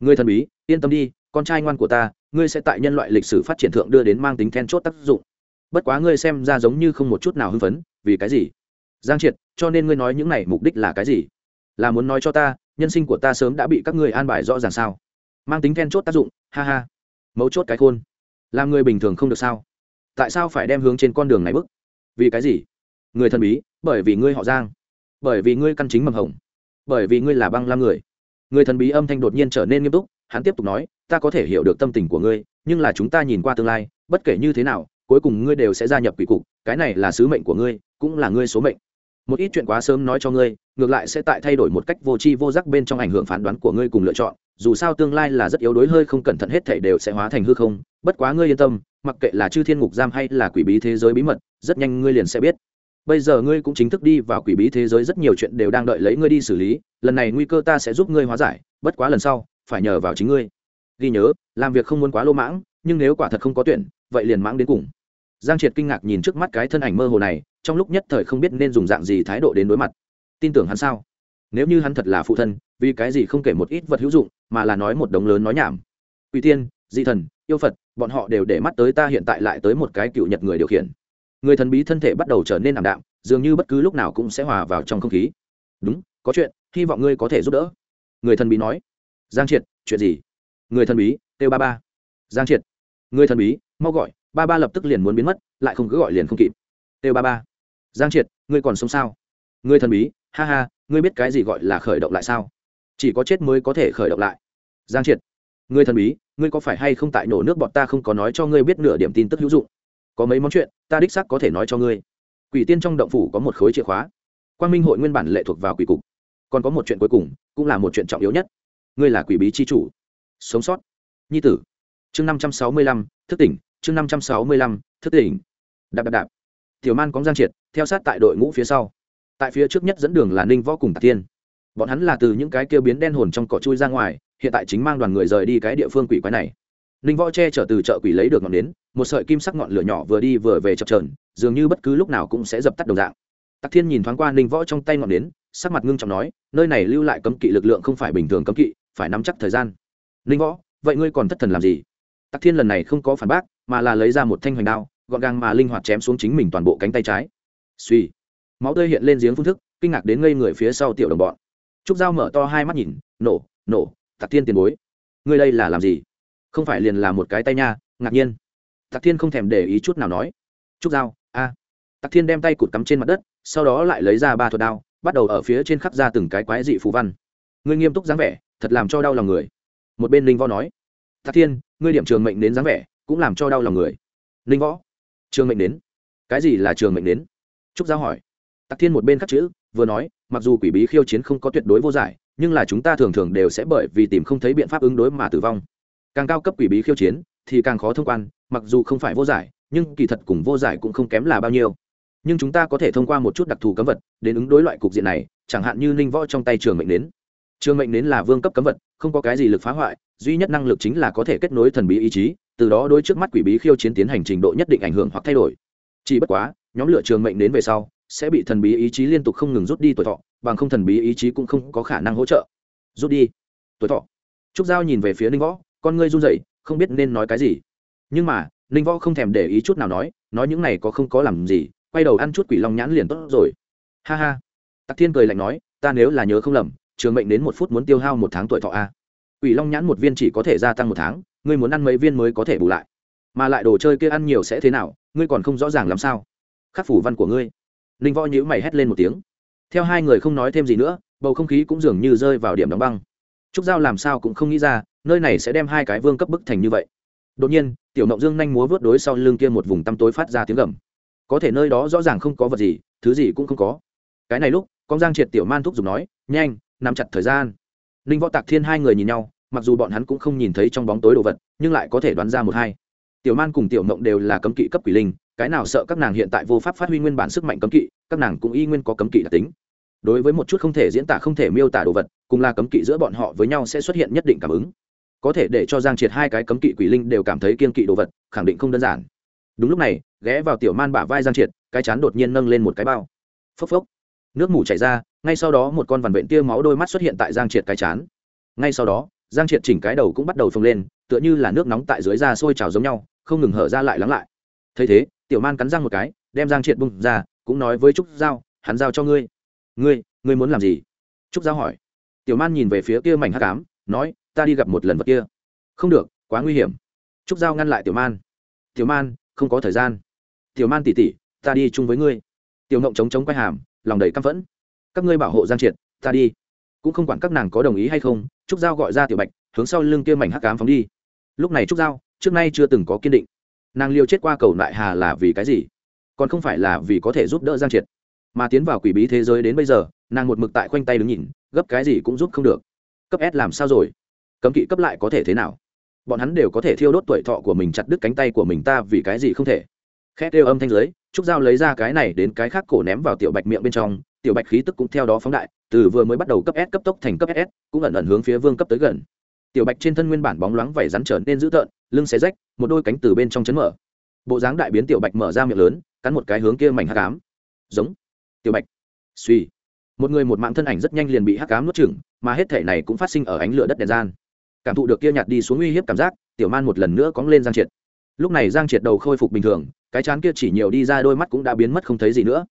người thần bí, yên tâm đi, con trai ngoan của ta, ngươi sẽ tại nhân loại lịch sử phát triển thượng đưa đến mang tính then chốt tác dụng. Bất quá ngươi xem ra giống như không một chút nào hưng phấn, vì cái gì? Giang triệt, cho nên ngươi nói những này mục đích là cái gì? Là muốn nói cho ta, nhân sinh của ta sớm đã bị các ngươi an bài rõ ràng sao? Mang tính then chốt tác dụng, ha ha. Mấu chốt cái khôn. Làm người bình thường không được sao? Tại sao phải đem hướng trên con đường này bước? Vì cái gì? Người thần bí, bởi vì ngươi họ giang. Bởi vì ngươi căn chính mầm hồng. Bởi vì ngươi là băng lam người. Người thần bí âm thanh đột nhiên trở nên nghiêm túc, hắn tiếp tục nói, ta có thể hiểu được tâm tình của ngươi, nhưng là chúng ta nhìn qua tương lai, bất kể như thế nào, cuối cùng ngươi đều sẽ gia nhập quỷ cục, cái này là sứ mệnh của ngươi, cũng là ngươi số mệnh một ít chuyện quá sớm nói cho ngươi, ngược lại sẽ tại thay đổi một cách vô tri vô giác bên trong ảnh hưởng phán đoán của ngươi cùng lựa chọn. Dù sao tương lai là rất yếu đuối, hơi không cẩn thận hết thảy đều sẽ hóa thành hư không. Bất quá ngươi yên tâm, mặc kệ là chư thiên ngục giam hay là quỷ bí thế giới bí mật, rất nhanh ngươi liền sẽ biết. Bây giờ ngươi cũng chính thức đi vào quỷ bí thế giới, rất nhiều chuyện đều đang đợi lấy ngươi đi xử lý. Lần này nguy cơ ta sẽ giúp ngươi hóa giải, bất quá lần sau, phải nhờ vào chính ngươi. Ghi nhớ, làm việc không muốn quá lô mãng, nhưng nếu quả thật không có tuyển, vậy liền mãng đến cùng. Giang triệt kinh ngạc nhìn trước mắt cái thân ảnh mơ hồ này trong lúc nhất thời không biết nên dùng dạng gì thái độ đến đối mặt. Tin tưởng hắn sao? Nếu như hắn thật là phụ thân, vì cái gì không kể một ít vật hữu dụng, mà là nói một đống lớn nói nhảm? Quỷ tiên, dị thần, yêu phật, bọn họ đều để mắt tới ta hiện tại lại tới một cái cựu nhật người điều khiển. Người thần bí thân thể bắt đầu trở nên ảm đạm, dường như bất cứ lúc nào cũng sẽ hòa vào trong không khí. Đúng, có chuyện, hy vọng ngươi có thể giúp đỡ. Người thần bí nói. Giang triệt, chuyện gì? Người thần bí têu ba ba. Giang triệt. Người thần bí, mau gọi, ba ba lập tức liền muốn biến mất, lại không cứ gọi liền không kịp. Têu ba ba giang triệt, ngươi còn sống sao? Ngươi thần bí, ha ha, ngươi biết cái gì gọi là khởi động lại sao? Chỉ có chết mới có thể khởi động lại. Giang triệt, ngươi thần bí, ngươi có phải hay không tại nổ nước bọn ta không có nói cho ngươi biết nửa điểm tin tức hữu dụng? Có mấy món chuyện, ta đích xác có thể nói cho ngươi. Quỷ tiên trong động phủ có một khối chìa khóa. Quan minh hội nguyên bản lệ thuộc vào quỷ cục. Còn có một chuyện cuối cùng, cũng là một chuyện trọng yếu nhất. Ngươi là quỷ bí c h i chủ. Sống sót. Nhi tử. Chương năm trăm sáu mươi lăm, thức tỉnh. Chương năm trăm sáu mươi lăm, thức tỉnh. Đạp đạp đạp tiểu man có giang triệt, theo sát tại đội ngũ phía sau. Tại phía trước nhất dẫn đường là ninh võ cùng tạc tiên bọn hắn là từ những cái kêu biến đen hồn trong cỏ chui ra ngoài, hiện tại chính mang đoàn người rời đi cái địa phương quỷ quái này. Ninh võ che chở từ chợ quỷ lấy được ngọn nến, một sợi kim sắc ngọn lửa nhỏ vừa đi vừa về chập trờn dường như bất cứ lúc nào cũng sẽ dập tắt đồng dạng. Tạc thiên nhìn thoáng qua ninh võ trong tay ngọn nến, sắc mặt ngưng trọng nói, nơi này lưu lại cấm kỵ lực lượng không phải bình thường cấm kỵ, phải nắm chắc thời gian. Ninh võ, vậy ngươi còn thất thần làm gì? Tạc thiên lần này không có phản bác, mà là lấy ra một thanh hoành đao gọn gàng mà linh hoạt chém xuống chính mình toàn bộ cánh tay trái. Suy máu tươi hiện lên giếng phương thức, kinh ngạc đến ngây người phía sau tiểu đồng bọn. Trúc dao mở to hai mắt nhìn, nổ nổ, tạc thiên tiền bối. Ngươi đây là làm gì? Không phải liền là một cái tay nha, ngạc nhiên. Tạc thiên không thèm để ý chút nào nói. Trúc dao a. Tạc thiên đem tay cụt cắm trên mặt đất, sau đó lại lấy ra ba thuật đao, bắt đầu ở phía trên khắp ra từng cái quái dị phù văn. Ngươi nghiêm túc dáng vẻ, thật làm cho đau lòng người. Một bên linh võ nói. Tạc thiên, ngươi điểm trường mệnh đến dáng vẻ, cũng làm cho đau lòng người. Linh võ trường mệnh đến. Cái gì là trường mệnh đến? Trúc giao hỏi. Tặc thiên một bên khắc chữ, vừa nói, mặc dù quỷ bí khiêu chiến không có tuyệt đối vô giải, nhưng là chúng ta thường thường đều sẽ bởi vì tìm không thấy biện pháp ứng đối mà tử vong. Càng cao cấp quỷ bí khiêu chiến, thì càng khó thông quan, mặc dù không phải vô giải, nhưng kỳ thật cùng vô giải cũng không kém là bao nhiêu. Nhưng chúng ta có thể thông qua một chút đặc thù cấm vật, đến ứng đối loại cục diện này, chẳng hạn như ninh võ trong tay trường mệnh đến. Trường mệnh đến là vương cấp cấm vật, không có cái gì lực phá hoại, duy nhất năng lực chính là có thể kết nối thần bí ý chí từ đó đối trước mắt quỷ bí khiêu chiến tiến hành trình độ nhất định ảnh hưởng hoặc thay đổi. Chỉ bất quá, nhóm lựa trường mệnh đến về sau, sẽ bị thần bí ý chí liên tục không ngừng rút đi tuổi thọ, bằng không thần bí ý chí cũng không có khả năng hỗ trợ. Rút đi. Tuổi thọ. Trúc giao nhìn về phía ninh võ, con ngươi run rẩy, không biết nên nói cái gì. Nhưng mà, ninh võ không thèm để ý chút nào nói nói những này có không có làm gì, quay đầu ăn chút quỷ long nhãn liền tốt rồi. Ha ha. Tặc thiên cười lạnh nói, ta nếu là nhớ không lầm, trường mệnh đến một phút muốn tiêu hao một tháng tuổi thọ a. Quỷ long nhãn một viên chỉ có thể gia tăng một tháng ngươi muốn ăn mấy viên mới có thể bù lại? Mà lại đồ chơi kia ăn nhiều sẽ thế nào? Ngươi còn không rõ ràng làm sao? Khắc phủ văn của ngươi. Ninh võ nhữ mày hét lên một tiếng. Theo hai người không nói thêm gì nữa, bầu không khí cũng dường như rơi vào điểm đóng băng. Trúc giao làm sao cũng không nghĩ ra, nơi này sẽ đem hai cái vương cấp bức thành như vậy. Đột nhiên, tiểu mộng dương nhanh múa vớt đối sau lưng kia một vùng tăm tối phát ra tiếng gầm. Có thể nơi đó rõ ràng không có vật gì, thứ gì cũng không có. Cái này lúc con giang triệt tiểu man thúc giục nói, nhanh, nắm chặt thời gian. Ninh võ tạc thiên hai người nhìn nhau mặc dù bọn hắn cũng không nhìn thấy trong bóng tối đồ vật, nhưng lại có thể đoán ra một hai. Tiểu man cùng tiểu mộng đều là cấm kỵ cấp quỷ linh, cái nào sợ các nàng hiện tại vô pháp phát huy nguyên bản sức mạnh cấm kỵ, các nàng cũng y nguyên có cấm kỵ đặc tính. Đối với một chút không thể diễn tả không thể miêu tả đồ vật, cùng là cấm kỵ giữa bọn họ với nhau sẽ xuất hiện nhất định cảm ứng. Có thể để cho giang triệt hai cái cấm kỵ quỷ linh đều cảm thấy kiên kỵ đồ vật, khẳng định không đơn giản. Đúng lúc này, ghé vào tiểu man bả vai giang triệt, cái chán đột nhiên nâng lên một cái bao. Phốc phốc. Nước mủ chảy ra, ngay sau đó một con vằn vện tia máu đôi mắt xuất hiện tại giang triệt cái chán. Ngay sau đó giang triệt chỉnh cái đầu cũng bắt đầu phồng lên, tựa như là nước nóng tại dưới da sôi trào giống nhau, không ngừng hở ra lại lắng lại. Thấy thế, tiểu man cắn răng một cái, đem giang triệt bung ra, cũng nói với trúc giao, hắn giao cho ngươi. Ngươi ngươi muốn làm gì? Trúc giao hỏi. Tiểu man nhìn về phía kia mảnh hắc ám, nói, ta đi gặp một lần vật kia. Không được, quá nguy hiểm. Trúc giao ngăn lại tiểu man. Tiểu man, không có thời gian. Tiểu man tỉ tỉ, ta đi chung với ngươi. Tiểu ngộng chống chống quay hàm, lòng đầy căm phẫn. Các ngươi bảo hộ giang triệt, ta đi cũng không quản các nàng có đồng ý hay không, trúc giao gọi ra tiểu bạch, hướng sau lưng kia mảnh hắc cám phóng đi. Lúc này trúc giao, trước nay chưa từng có kiên định. Nàng liêu chết qua cầu nại hà là vì cái gì? Còn không phải là vì có thể giúp đỡ giang triệt. Mà tiến vào quỷ bí thế giới đến bây giờ, nàng một mực tại khoanh tay đứng nhìn, gấp cái gì cũng giúp không được. Cấp s làm sao rồi? Cấm kỵ cấp lại có thể thế nào? Bọn hắn đều có thể thiêu đốt tuổi thọ của mình chặt đứt cánh tay của mình ta vì cái gì không thể? Khét kêu âm thanh giới trúc dao lấy ra cái này đến cái khác cổ ném vào tiểu bạch miệng bên trong, tiểu bạch khí tức cũng theo đó phóng đại từ vừa mới bắt đầu cấp s cấp tốc thành cấp ss cũng ẩn ẩn hướng phía vương cấp tới gần. Tiểu bạch trên thân nguyên bản bóng loáng vảy rắn trở nên dữ tợn, lưng xé rách, một đôi cánh từ bên trong chấn mở. Bộ dáng đại biến tiểu bạch mở ra miệng lớn, cắn một cái hướng kia mảnh hắc ám. Giống. Tiểu bạch. Suy. Một người một mạng thân ảnh rất nhanh liền bị hắc ám nuốt chửng, mà hết thể này cũng phát sinh ở ánh lửa đất đèn gian. Cảm thụ được kia nhạt đi xuống uy hiếp cảm giác, tiểu man một lần nữa cóng lên giang triệt. Lúc này giang triệt đầu khôi phục bình thường, cái chán kia chỉ nhiều đi ra đôi mắt cũng đã biến mất không thấy gì nữa.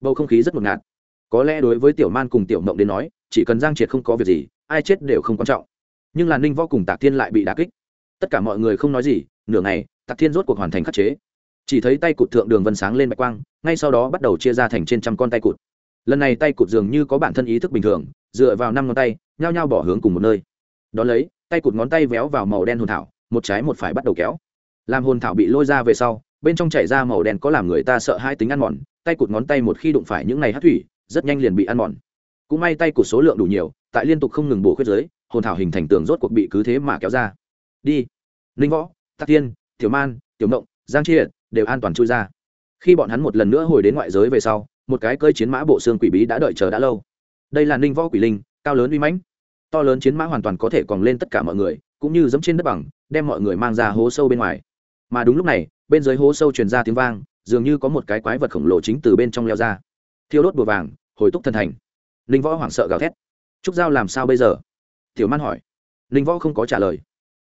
Bầu không khí rất ngột ngạt có lẽ đối với tiểu man cùng tiểu mộng đến nói, chỉ cần giang triệt không có việc gì, ai chết đều không quan trọng. Nhưng là ninh võ cùng tạc thiên lại bị đà kích. Tất cả mọi người không nói gì, nửa ngày, tạc thiên rốt cuộc hoàn thành khắc chế. Chỉ thấy tay cụt thượng đường vân sáng lên bạch quang, ngay sau đó bắt đầu chia ra thành trên trăm con tay cụt. Lần này tay cụt dường như có bản thân ý thức bình thường, dựa vào năm ngón tay, nhao nhao bỏ hướng cùng một nơi. Đón lấy, tay cụt ngón tay véo vào màu đen hồn thảo, một trái một phải bắt đầu kéo. Làm hồn thảo bị lôi ra về sau, bên trong chảy ra màu đen có làm người ta sợ hai tính ăn mòn, tay cụt ngón tay một khi đụng phải những ngày hát thủy rất nhanh liền bị ăn mòn. Cũng may tay của số lượng đủ nhiều, tại liên tục không ngừng bổ khuyết giới, hồn thảo hình thành tường rốt cuộc bị cứ thế mà kéo ra. Đi. Ninh võ, tắc tiên, tiểu man, tiểu mộng giang triệt đều an toàn chui ra. Khi bọn hắn một lần nữa hồi đến ngoại giới về sau, một cái cơi chiến mã bộ xương quỷ bí đã đợi chờ đã lâu. Đây là ninh võ quỷ linh, cao lớn uy mãnh. To lớn chiến mã hoàn toàn có thể còn lên tất cả mọi người, cũng như dẫm trên đất bằng, đem mọi người mang ra hố sâu bên ngoài. Mà đúng lúc này, bên dưới hố sâu truyền ra tiếng vang, dường như có một cái quái vật khổng lồ chính từ bên trong leo ra thiêu đốt bùa vàng, hồi túc thần thành. Ninh võ hoảng sợ gào thét. Trúc giao làm sao bây giờ? Tiểu man hỏi. Ninh võ không có trả lời.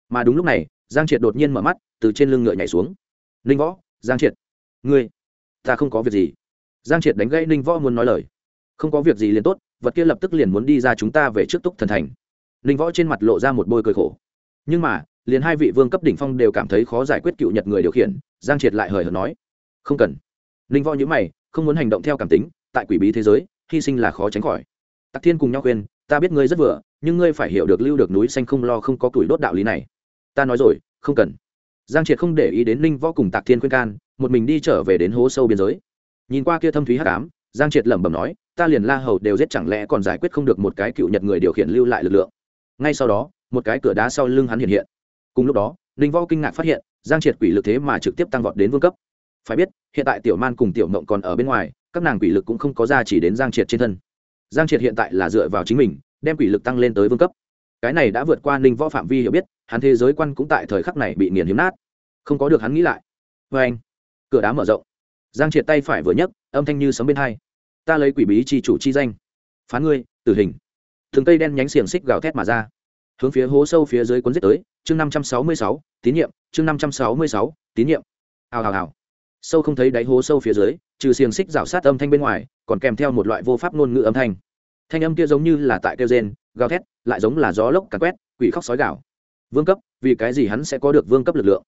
Mà đúng lúc này, giang triệt đột nhiên mở mắt, từ trên lưng ngựa nhảy xuống. Ninh võ, giang triệt. Ngươi, ta không có việc gì. Giang triệt đánh gãy ninh võ muốn nói lời. Không có việc gì liền tốt, vật kia lập tức liền muốn đi ra chúng ta về trước túc thần thành. Ninh võ trên mặt lộ ra một bôi cười khổ. Nhưng mà, liền hai vị vương cấp đỉnh phong đều cảm thấy khó giải quyết cựu nhật người điều khiển, giang triệt lại hời hợt nói. Không cần. Ninh võ nhữ mày, không muốn hành động theo cảm tính tại quỷ bí thế giới, hy sinh là khó tránh khỏi. Tạc thiên cùng nhau khuyên, ta biết ngươi rất vừa, nhưng ngươi phải hiểu được lưu được núi xanh không lo không có tuổi đốt đạo lý này. Ta nói rồi, không cần. Giang triệt không để ý đến ninh võ cùng tạc thiên khuyên can, một mình đi trở về đến hố sâu biên giới. Nhìn qua kia thâm thúy hắc ám, giang triệt lẩm bẩm nói, ta liền la hầu đều giết chẳng lẽ còn giải quyết không được một cái cựu nhật người điều khiển lưu lại lực lượng? Ngay sau đó, một cái cửa đá sau lưng hắn hiện hiện. Cùng lúc đó, ninh võ kinh ngạc phát hiện, giang triệt quỷ lực thế mà trực tiếp tăng vọt đến vương cấp. Phải biết, hiện tại tiểu man cùng tiểu mộng còn ở bên ngoài các nàng quỷ lực cũng không có ra chỉ đến giang triệt trên thân. Giang triệt hiện tại là dựa vào chính mình, đem quỷ lực tăng lên tới vương cấp. Cái này đã vượt qua ninh võ phạm vi hiểu biết, hắn thế giới quan cũng tại thời khắc này bị nghiền hiếm nát. Không có được hắn nghĩ lại. Vê anh, cửa đá mở rộng. Giang triệt tay phải vừa nhấc, âm thanh như sấm bên hai. Ta lấy quỷ bí chi chủ chi danh. Phán ngươi, tử hình. Thường cây đen nhánh xiềng xích gào thét mà ra. Hướng phía hố sâu phía dưới cuốn giết tới, chương năm trăm sáu mươi sáu, tín nhiệm, chương năm trăm sáu mươi sáu, tín nhiệm. Hào hào hào sâu không thấy đáy hố sâu phía dưới, trừ xiềng xích rào sát âm thanh bên ngoài, còn kèm theo một loại vô pháp ngôn ngữ âm thanh. Thanh âm kia giống như là tại kêu rên, gào thét, lại giống là gió lốc càn quét, quỷ khóc sói gạo vương cấp, vì cái gì hắn sẽ có được vương cấp lực lượng?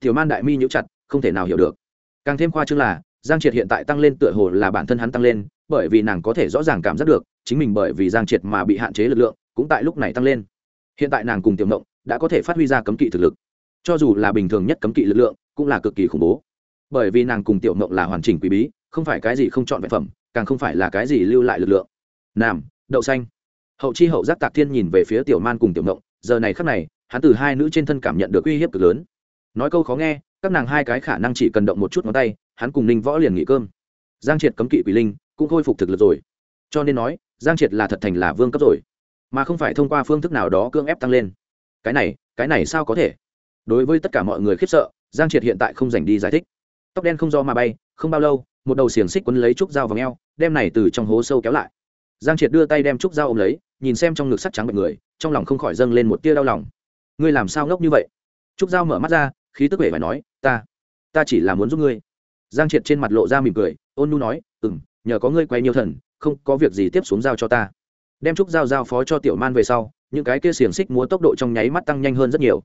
Tiểu man đại mi nhũ chặt, không thể nào hiểu được. Càng thêm khoa chương là, giang triệt hiện tại tăng lên tựa hồ là bản thân hắn tăng lên, bởi vì nàng có thể rõ ràng cảm giác được, chính mình bởi vì giang triệt mà bị hạn chế lực lượng, cũng tại lúc này tăng lên. Hiện tại nàng cùng tiểu mộng đã có thể phát huy ra cấm kỵ thực lực. Cho dù là bình thường nhất cấm kỵ lực lượng, cũng là cực kỳ khủng bố bởi vì nàng cùng tiểu mộng là hoàn chỉnh quý bí, không phải cái gì không chọn vật phẩm, càng không phải là cái gì lưu lại lực lượng. Nam, đậu xanh. Hậu chi hậu giác tạc thiên nhìn về phía tiểu man cùng tiểu mộng, giờ này khắc này, hắn từ hai nữ trên thân cảm nhận được uy hiếp cực lớn. Nói câu khó nghe, các nàng hai cái khả năng chỉ cần động một chút ngón tay, hắn cùng ninh võ liền nghỉ cơm. Giang triệt cấm kỵ quỷ linh, cũng khôi phục thực lực rồi. Cho nên nói, giang triệt là thật thành là vương cấp rồi. Mà không phải thông qua phương thức nào đó cưỡng ép tăng lên. Cái này cái này sao có thể? Đối với tất cả mọi người khiếp sợ, giang triệt hiện tại không dành đi giải thích tóc đen không do mà bay, không bao lâu, một đầu xiềng xích quấn lấy trúc dao vào ngheo đem này từ trong hố sâu kéo lại. Giang triệt đưa tay đem trúc dao ôm lấy, nhìn xem trong ngực sắt trắng bệnh người, trong lòng không khỏi dâng lên một tia đau lòng. Ngươi làm sao ngốc như vậy? Trúc dao mở mắt ra, khí tức vẻ phải nói, ta ta chỉ là muốn giúp ngươi. Giang triệt trên mặt lộ ra mỉm cười, ôn nu nói ừ m nhờ có ngươi quay nhiều thần, không có việc gì tiếp xuống giao cho ta. Đem trúc dao giao phó cho tiểu man về sau, những cái kia xiềng xích múa tốc độ trong nháy mắt tăng nhanh hơn rất nhiều.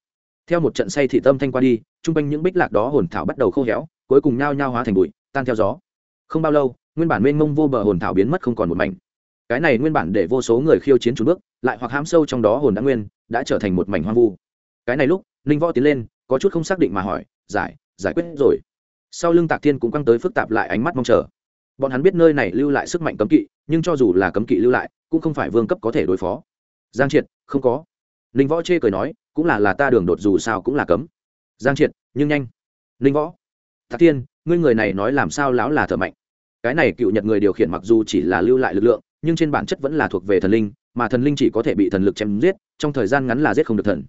Theo một trận say thị tâm thanh qua đi chung quanh những bích lạc đó hồn thảo bắt đầu khô héo cuối cùng nhao nhao hóa thành bụi, tan theo gió. Không bao lâu, nguyên bản mênh mông vô bờ hồn thảo biến mất không còn một mảnh. Cái này nguyên bản để vô số người khiêu chiến trốn bước, lại hoặc hám sâu trong đó hồn đã nguyên, đã trở thành một mảnh hoang vu. Cái này lúc, ninh võ tiến lên, có chút không xác định mà hỏi, giải giải quyết rồi. Sau lưng tạc thiên cũng căng tới phức tạp lại ánh mắt mong chờ. Bọn hắn biết nơi này lưu lại sức mạnh cấm kỵ, nhưng cho dù là cấm kỵ lưu lại, cũng không phải vương cấp có thể đối phó. Giang triệt, không có. Ninh võ chê cười nói, cũng là là ta đường đột dù sao cũng là cấm. Giang triệt, nhưng nhanh. Ninh võ thạc thiên, ngươi người này nói làm sao lão là thợ mạnh? Cái này cựu nhật người điều khiển mặc dù chỉ là lưu lại lực lượng, nhưng trên bản chất vẫn là thuộc về thần linh, mà thần linh chỉ có thể bị thần lực chém giết, trong thời gian ngắn là giết không được thần.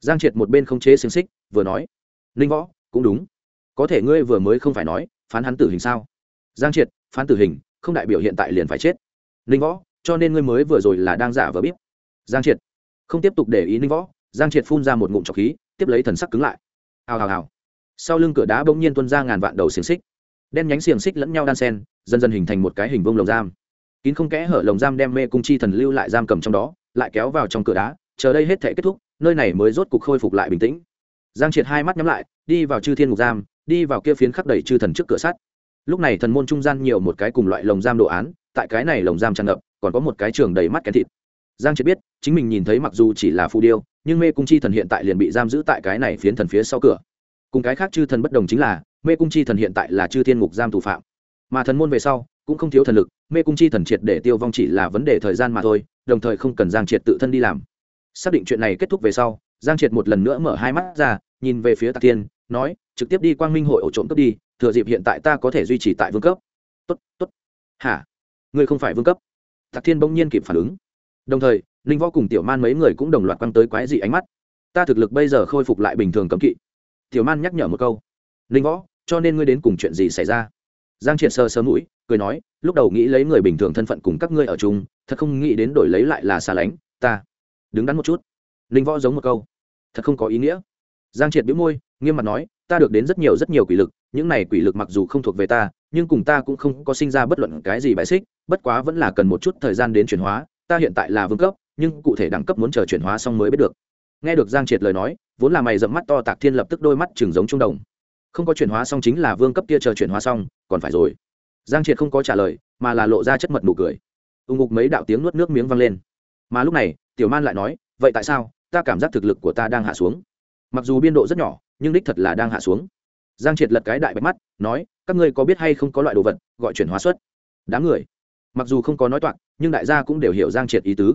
Giang triệt một bên không chế xiềng xích, vừa nói ninh võ, cũng đúng. Có thể ngươi vừa mới không phải nói, phán hắn tử hình sao? Giang triệt, phán tử hình, không đại biểu hiện tại liền phải chết. Ninh võ, cho nên ngươi mới vừa rồi là đang giả vờ biết. Giang triệt, không tiếp tục để ý ninh võ, giang triệt phun ra một ngụm trọc khí, tiếp lấy thần sắc cứng lại. Hào hào hào sau lưng cửa đá bỗng nhiên tuân ra ngàn vạn đầu xiềng xích. Đen nhánh xiềng xích lẫn nhau đan sen, dần dần hình thành một cái hình vông lồng giam. Kín không kẽ hở lồng giam đem mê cung chi thần lưu lại giam cầm trong đó, lại kéo vào trong cửa đá, chờ đây hết thể kết thúc, nơi này mới rốt cục khôi phục lại bình tĩnh. Giang triệt hai mắt nhắm lại, đi vào chư thiên ngục giam, đi vào kia phiến khắc đầy chư thần trước cửa sắt. Lúc này thần môn trung gian nhiều một cái cùng loại lồng giam đồ án, tại cái này lồng giam tràn ngập, còn có một cái trường đầy mắt kén thịt. Giang triệt biết, chính mình nhìn thấy mặc dù chỉ là phù điêu, nhưng mê cung chi thần hiện tại liền bị giam giữ tại cái này phiến thần phía sau cửa cùng cái khác chư thần bất đồng chính là, mê cung chi thần hiện tại là chư thiên ngục giam thủ phạm. Mà thần môn về sau, cũng không thiếu thần lực, mê cung chi thần triệt để tiêu vong chỉ là vấn đề thời gian mà thôi, đồng thời không cần giang triệt tự thân đi làm. Xác định chuyện này kết thúc về sau, giang triệt một lần nữa mở hai mắt ra, nhìn về phía tạc tiên nói, trực tiếp đi quang minh hội ổ trộm cấp đi, thừa dịp hiện tại ta có thể duy trì tại vương cấp. Tốt tốt. Hả? Ngươi không phải vương cấp? Tạc thiên bỗng nhiên kịp phản ứng. Đồng thời, ninh võ cùng tiểu man mấy người cũng đồng loạt quăng tới quái dị ánh mắt. Ta thực lực bây giờ khôi phục lại bình thường cấm kỵ tiểu man nhắc nhở một câu. Ninh võ, cho nên ngươi đến cùng chuyện gì xảy ra? Giang triệt sơ sơ mũi, cười nói, lúc đầu nghĩ lấy người bình thường thân phận cùng các ngươi ở chung, thật không nghĩ đến đổi lấy lại là xa lánh, ta đứng đắn một chút. Ninh võ giống một câu. Thật không có ý nghĩa. Giang triệt bĩu môi, nghiêm mặt nói, ta được đến rất nhiều rất nhiều quỷ lực, những này quỷ lực mặc dù không thuộc về ta, nhưng cùng ta cũng không có sinh ra bất luận cái gì bại xích, bất quá vẫn là cần một chút thời gian đến chuyển hóa, ta hiện tại là vương cấp, nhưng cụ thể đẳng cấp muốn chờ chuyển hóa xong mới biết được nghe được giang triệt lời nói, vốn là mày dẫm mắt to tạc thiên lập tức đôi mắt chừng giống trung đồng. Không có chuyển hóa xong chính là vương cấp kia chờ chuyển hóa xong, còn phải rồi. Giang triệt không có trả lời, mà là lộ ra chất mật nụ cười. Ưng ngục mấy đạo tiếng nuốt nước miếng văng lên. Mà lúc này, tiểu man lại nói, vậy tại sao? Ta cảm giác thực lực của ta đang hạ xuống. Mặc dù biên độ rất nhỏ, nhưng đích thật là đang hạ xuống. Giang triệt lật cái đại bạch mắt, nói, các ngươi có biết hay không có loại đồ vật gọi chuyển hóa suất đám người. Mặc dù không có nói toạc, nhưng đại gia cũng đều hiểu giang triệt ý tứ.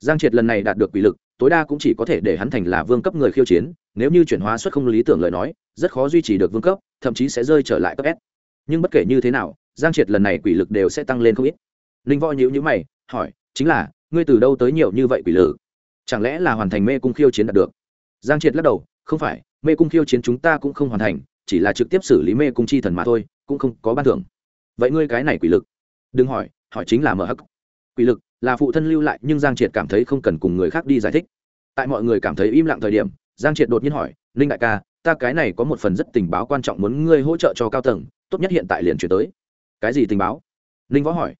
Giang triệt lần này đạt được quỷ lực tối đa cũng chỉ có thể để hắn thành là vương cấp người khiêu chiến, nếu như chuyển hóa xuất không lý tưởng lời nói, rất khó duy trì được vương cấp, thậm chí sẽ rơi trở lại cấp s. Nhưng bất kể như thế nào, giang triệt lần này quỷ lực đều sẽ tăng lên không ít. Linh võ nhữ nhữ mày, hỏi, chính là, ngươi từ đâu tới nhiều như vậy quỷ lực? Chẳng lẽ là hoàn thành mê cung khiêu chiến đạt được? Giang triệt lắc đầu, không phải, mê cung khiêu chiến chúng ta cũng không hoàn thành, chỉ là trực tiếp xử lý mê cung chi thần mà thôi, cũng không có ban thưởng. Vậy ngươi cái này quỷ lực? Đừng hỏi hỏi chính là mở hắc. Quỷ lực là phụ thân lưu lại, nhưng giang triệt cảm thấy không cần cùng người khác đi giải thích. Tại mọi người cảm thấy im lặng thời điểm, giang triệt đột nhiên hỏi, ninh đại ca, ta cái này có một phần rất tình báo quan trọng muốn ngươi hỗ trợ cho cao tầng, tốt nhất hiện tại liền chuyển tới. Cái gì tình báo? Ninh võ hỏi.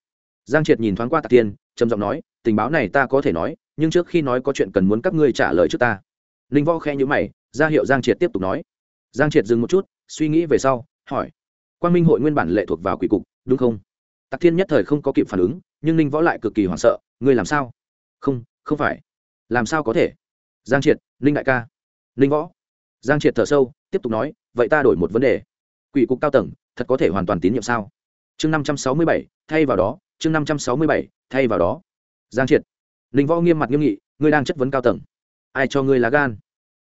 Giang triệt nhìn thoáng qua tạc tiên, trầm giọng nói, tình báo này ta có thể nói, nhưng trước khi nói có chuyện cần muốn các ngươi trả lời trước ta. Ninh võ khe nhữ mày, ra hiệu giang triệt tiếp tục nói. Giang triệt dừng một chút, suy nghĩ về sau, hỏi quan minh hội nguyên bản lệ thuộc vào quỷ cục, đúng không? Tạc thiên nhất thời không có kịp phản ứng nhưng ninh võ lại cực kỳ hoảng sợ, ngươi làm sao? Không không phải. Làm sao có thể? Giang triệt, ninh đại ca. Ninh võ. Giang triệt thở sâu, tiếp tục nói, vậy ta đổi một vấn đề. Quỷ cục cao tầng, thật có thể hoàn toàn tín nhiệm sao? Chương năm trăm sáu mươi bảy, thay vào đó, chương năm trăm sáu mươi bảy, thay vào đó. Giang triệt. Ninh võ nghiêm mặt nghiêm nghị, ngươi đang chất vấn cao tầng. Ai cho ngươi lá gan?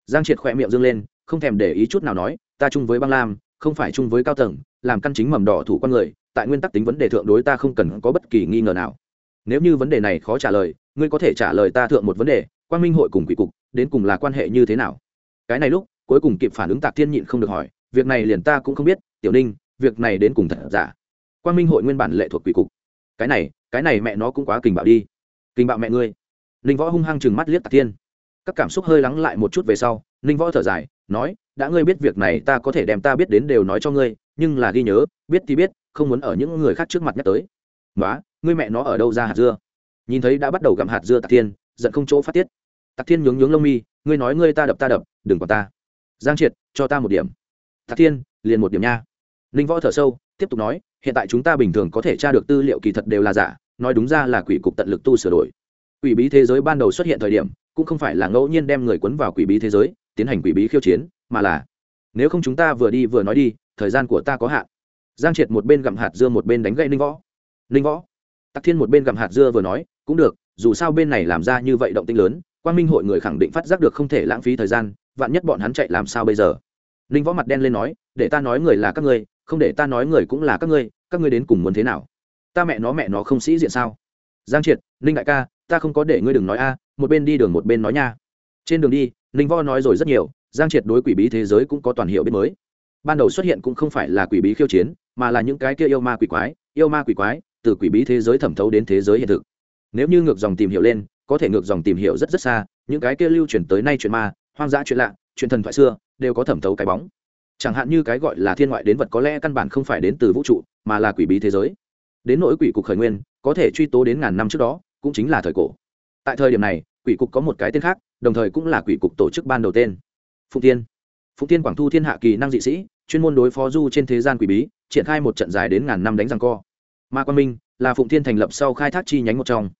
Giang triệt khỏe miệng dâng lên, không thèm để ý chút nào nói, ta chung với băng lam, không phải chung với cao tầng làm căn chính mầm đỏ thủ con người, tại nguyên tắc tính vấn đề thượng đối ta không cần có bất kỳ nghi ngờ nào. Nếu như vấn đề này khó trả lời, ngươi có thể trả lời ta thượng một vấn đề quan minh hội cùng quỷ cục, đến cùng là quan hệ như thế nào? Cái này lúc, cuối cùng kịp phản ứng tạc thiên nhịn không được hỏi, việc này liền ta cũng không biết, tiểu ninh, việc này đến cùng thật giả? Quan minh hội nguyên bản lệ thuộc quỷ cục. Cái này cái này mẹ nó cũng quá kình bạo đi. Kình bạo mẹ ngươi. Ninh võ hung hăng chừng mắt liếc tạc thiên. Các cảm xúc hơi lắng lại một chút về sau, ninh võ thở dài, nói đã ngươi biết việc này ta có thể đem ta biết đến đều nói cho ngươi, nhưng là ghi nhớ, biết thì biết, không muốn ở những người khác trước mặt nhắc tới. Nói ngươi mẹ nó ở đâu ra hạt dưa? Nhìn thấy đã bắt đầu gặm hạt dưa tạc thiên, giận không chỗ phát tiết. Tạc thiên nhướng nhướng lông mi, ngươi nói ngươi ta đập ta đập, đừng còn ta. Giang triệt, cho ta một điểm. Tạc thiên, liền một điểm nha. Ninh võ thở sâu, tiếp tục nói, hiện tại chúng ta bình thường có thể tra được tư liệu kỳ thật đều là giả, nói đúng ra là quỷ cục tận lực tu sửa đổi. Quỷ bí thế giới ban đầu xuất hiện thời điểm, cũng không phải là ngẫu nhiên đem người quấn vào quỷ bí thế giới, tiến hành quỷ bí khiêu chiến mà là, nếu không chúng ta vừa đi vừa nói đi, thời gian của ta có hạn. Giang triệt một bên gặm hạt dưa một bên đánh gậy ninh võ. Ninh võ, tắc thiên một bên gặm hạt dưa vừa nói, cũng được, dù sao bên này làm ra như vậy động tinh lớn quan minh hội người khẳng định phát giác được không thể lãng phí thời gian, vạn nhất bọn hắn chạy làm sao bây giờ? Ninh võ mặt đen lên nói, để ta nói người là các ngươi, không để ta nói người cũng là các ngươi các ngươi đến cùng muốn thế nào? Ta mẹ nó mẹ nó không sĩ diện sao? Giang triệt, ninh đại ca, ta không có để ngươi đừng nói a, một bên đi đường một bên nói nha. Trên đường đi, ninh võ nói rồi rất nhiều giang triệt đối quỷ bí thế giới cũng có toàn hiệu biết mới. Ban đầu xuất hiện cũng không phải là quỷ bí khiêu chiến, mà là những cái kia yêu ma quỷ quái, yêu ma quỷ quái, từ quỷ bí thế giới thẩm thấu đến thế giới hiện thực. Nếu như ngược dòng tìm hiểu lên, có thể ngược dòng tìm hiểu rất rất xa, những cái kia lưu truyền tới nay chuyện ma, hoang dã chuyện lạ, chuyện thần thoại xưa, đều có thẩm thấu cái bóng. Chẳng hạn như cái gọi là thiên ngoại đến vật có lẽ căn bản không phải đến từ vũ trụ, mà là quỷ bí thế giới. Đến nỗi quỷ cục khởi nguyên, có thể truy tố đến ngàn năm trước đó, cũng chính là thời cổ. Tại thời điểm này, quỷ cục có một cái tên khác, đồng thời cũng là quỷ cục tổ chức ban đầu tên phụng tiên phụng tiên quảng thu thiên hạ kỳ năng dị sĩ, chuyên môn đối phó du trên thế gian quỷ bí, triển khai một trận dài đến ngàn năm đánh răng co. Ma quang minh là phụng thiên thành lập sau khai thác chi nhánh một trong.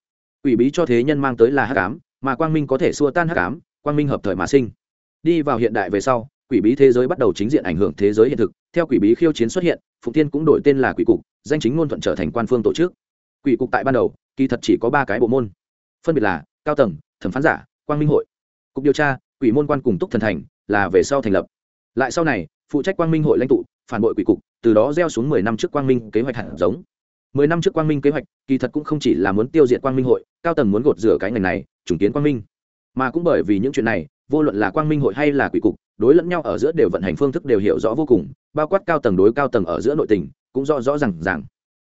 Quỷ bí cho thế nhân mang tới là hắc ám, mà quang minh có thể xua tan hắc ám, quang minh hợp thời mà sinh. Đi vào hiện đại về sau, quỷ bí thế giới bắt đầu chính diện ảnh hưởng thế giới hiện thực. Theo quỷ bí khiêu chiến xuất hiện, phụng thiên cũng đổi tên là quỷ cục, danh chính ngôn thuận trở thành quan phương tổ chức. Quỷ cục tại ban đầu, kỳ thật chỉ có ba cái bộ môn. Phân biệt là cao tầng, thẩm phán giả, quang minh hội. Cục điều tra, quỷ môn quan cùng túc thần thành là về sau thành lập. Lại sau này phụ trách quang minh hội lãnh tụ phản bội quỷ cục từ đó gieo xuống mười năm trước quang minh kế hoạch hạt giống. Mười năm trước quang minh kế hoạch kỳ thật cũng không chỉ là muốn tiêu diệt quang minh hội cao tầng muốn gột rửa cái ngành này trùng kiến quang minh. Mà cũng bởi vì những chuyện này vô luận là quang minh hội hay là quỷ cục đối lẫn nhau ở giữa đều vận hành phương thức đều hiểu rõ vô cùng bao quát cao tầng đối cao tầng ở giữa nội tình cũng rõ rõ r à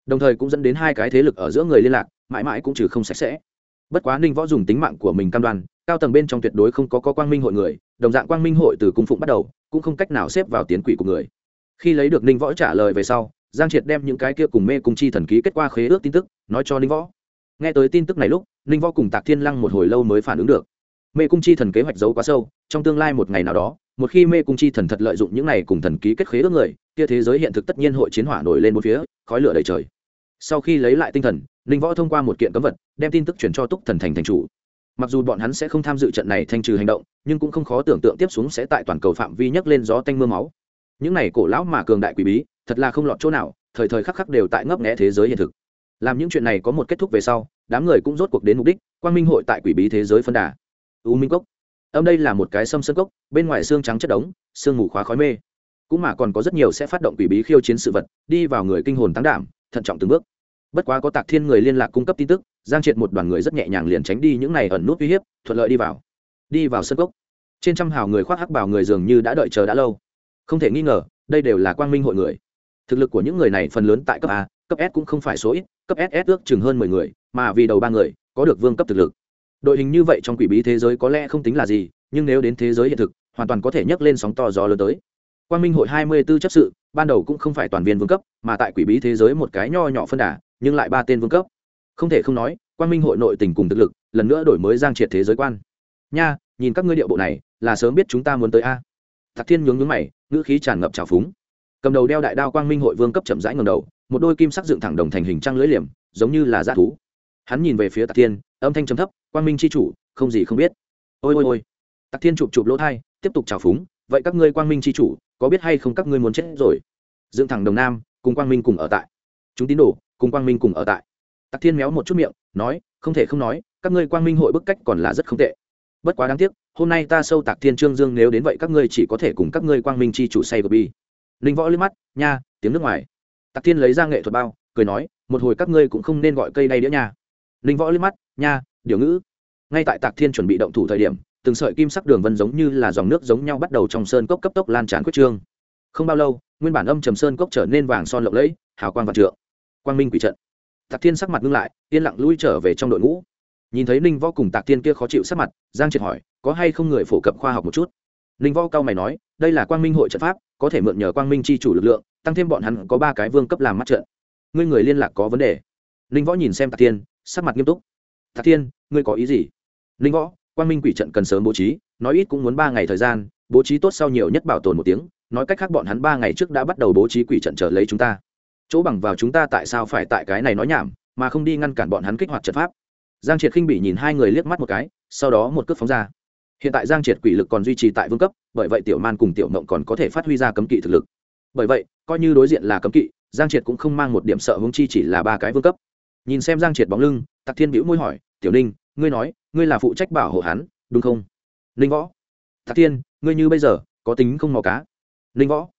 đồng thời cũng dẫn đến hai cái thế lực ở giữa người liên lạc mãi mãi cũng trừ không sạch sẽ. Bất quá ninh võ dùng tính mạng của mình cam đoan cao tầng bên trong tuyệt đối không có, có quang minh hội người đồng dạng quang minh hội từ cung phụng bắt đầu, cũng không cách nào xếp vào tiến quỷ của người. Khi lấy được ninh võ trả lời về sau, giang triệt đem những cái kia cùng mê cung chi thần ký kết quả khế ước tin tức, nói cho ninh võ. Nghe tới tin tức này lúc, ninh võ cùng tạc thiên lăng một hồi lâu mới phản ứng được. Mê cung chi thần kế hoạch giấu quá sâu, trong tương lai một ngày nào đó, một khi mê cung chi thần thật lợi dụng những này cùng thần ký kết khế ước người, kia thế giới hiện thực tất nhiên hội chiến hỏa nổi lên một phía, khói lửa đầy trời. Sau khi lấy lại tinh thần, ninh võ thông qua một kiện cấm vật, đem tin tức chuyển cho túc thần thành thành chủ mặc dù bọn hắn sẽ không tham dự trận này thanh trừ hành động, nhưng cũng không khó tưởng tượng tiếp xuống sẽ tại toàn cầu phạm vi nhấc lên gió tanh mưa máu. Những này cổ lão mà cường đại quỷ bí, thật là không lọt chỗ nào, thời thời khắc khắc đều tại ngấp nghẽ thế giới hiện thực. Làm những chuyện này có một kết thúc về sau, đám người cũng rốt cuộc đến mục đích, quang minh hội tại quỷ bí thế giới phân đà. U minh cốc. Âm đây là một cái sâm sơn cốc, bên ngoài xương trắng chất đống, sương mù khóa khói mê. Cũng mà còn có rất nhiều sẽ phát động quỷ bí khiêu chiến sự vật, đi vào người kinh hồn tăng đảm, thận trọng từng bước. Bất quá có tạc thiên người liên lạc cung cấp tin tức giang triệt một đoàn người rất nhẹ nhàng liền tránh đi những này ẩn nút uy hiếp, thuận lợi đi vào. Đi vào sân cốc. Trên trăm hào người khoác hắc bảo người dường như đã đợi chờ đã lâu. Không thể nghi ngờ, đây đều là quang minh hội người. Thực lực của những người này phần lớn tại cấp a, cấp s cũng không phải số ít, cấp ss ước chừng hơn mười người, mà vì đầu ba người, có được vương cấp thực lực. Đội hình như vậy trong quỷ bí thế giới có lẽ không tính là gì, nhưng nếu đến thế giới hiện thực, hoàn toàn có thể nhấc lên sóng to gió lớn tới. Quang minh hội hai mươi 24 chấp sự, ban đầu cũng không phải toàn viên vương cấp, mà tại quỷ bí thế giới một cái nho nhỏ phân đà, nhưng lại ba tên vương cấp không thể không nói, quang minh hội nội tình cùng thực lực, lần nữa đổi mới giang triệt thế giới quan. Nha, nhìn các ngươi điệu bộ này, là sớm biết chúng ta muốn tới a. Thạc thiên nhướng nhướng mày, ngữ khí tràn ngập trào phúng. Cầm đầu đeo đại đao quang minh hội vương cấp chậm rãi ngầm đầu, một đôi kim sắc dựng thẳng đồng thành hình trăng lưỡi liềm, giống như là g thú. Hắn nhìn về phía tạc thiên, âm thanh trầm thấp, quang minh c h i chủ, không gì không biết. Ôi ôi ôi. Tạc thiên chụp chụp lỗ thai tiếp tục trào phúng, vậy các ngươi quang minh c h i chủ, có biết hay không các ngươi muốn chết rồi? Dựng thẳng đồng nam, cùng quang minh cùng ở tại. Chúng tín đồ, cùng quang minh cùng ở tại tạc thiên méo một chút miệng, nói, không thể không nói, các ngươi quang minh hội bức cách còn là rất không tệ. Bất quá đáng tiếc, hôm nay ta sâu tạc thiên trương dương nếu đến vậy các ngươi chỉ có thể cùng các ngươi quang minh Chi chủ say gờ bi. Linh võ liếc mắt, nha, tiếng nước ngoài. Tạc thiên lấy ra nghệ thuật bao, cười nói, một hồi các ngươi cũng không nên gọi cây đay đĩa nha. Linh võ liếc mắt, nha, điều ngữ. Ngay tại tạc thiên chuẩn bị động thủ thời điểm, từng sợi kim sắc đường vân giống như là dòng nước giống nhau bắt đầu trong sơn cốc cấp tốc lan tràn quyết trương. Không bao lâu, nguyên bản âm trầm sơn cốc trở nên vàng son lộng lẫy, hào quang vạn trượng. Quang minh quỷ trận tạc thiên sắc mặt ngưng lại, yên lặng lui trở về trong đội ngũ. Nhìn thấy ninh võ cùng tạc thiên kia khó chịu sắc mặt, giang triệt hỏi, có hay không người phổ cập khoa học một chút? Ninh võ cao mày nói, đây là quang minh hội trận pháp, có thể mượn nhờ quang minh c h i chủ lực lượng, tăng thêm bọn hắn có ba cái vương cấp làm mắt trận. Ngươi người liên lạc có vấn đề. Ninh võ nhìn xem tạc thiên, sắc mặt nghiêm túc. Tạc thiên, ngươi có ý gì? Ninh võ, quang minh quỷ trận cần sớm bố trí, nói ít cũng muốn ba ngày thời gian, bố trí tốt sau nhiều nhất bảo tồn một tiếng, nói cách khác bọn hắn ba ngày trước đã bắt đầu bố trí quỷ trận chờ lấy chúng ta chỗ bằng vào chúng ta tại sao phải tại cái này nói nhảm, mà không đi ngăn cản bọn hắn kích hoạt trận pháp. Giang triệt khinh bị nhìn hai người liếc mắt một cái, sau đó một cước phóng ra. Hiện tại giang triệt quỷ lực còn duy trì tại vương cấp, bởi vậy tiểu man cùng tiểu mộng còn có thể phát huy ra cấm kỵ thực lực. Bởi vậy, coi như đối diện là cấm kỵ, giang triệt cũng không mang một điểm sợ hướng chi chỉ là ba cái vương cấp. Nhìn xem giang triệt bóng lưng tặc thiên bĩu môi hỏi, tiểu ninh, ngươi nói, ngươi là phụ trách bảo hộ hắn, đúng không? Ninh võ. Tặc thiên, ngươi như bây giờ, có tính không mò cá? Ninh võ.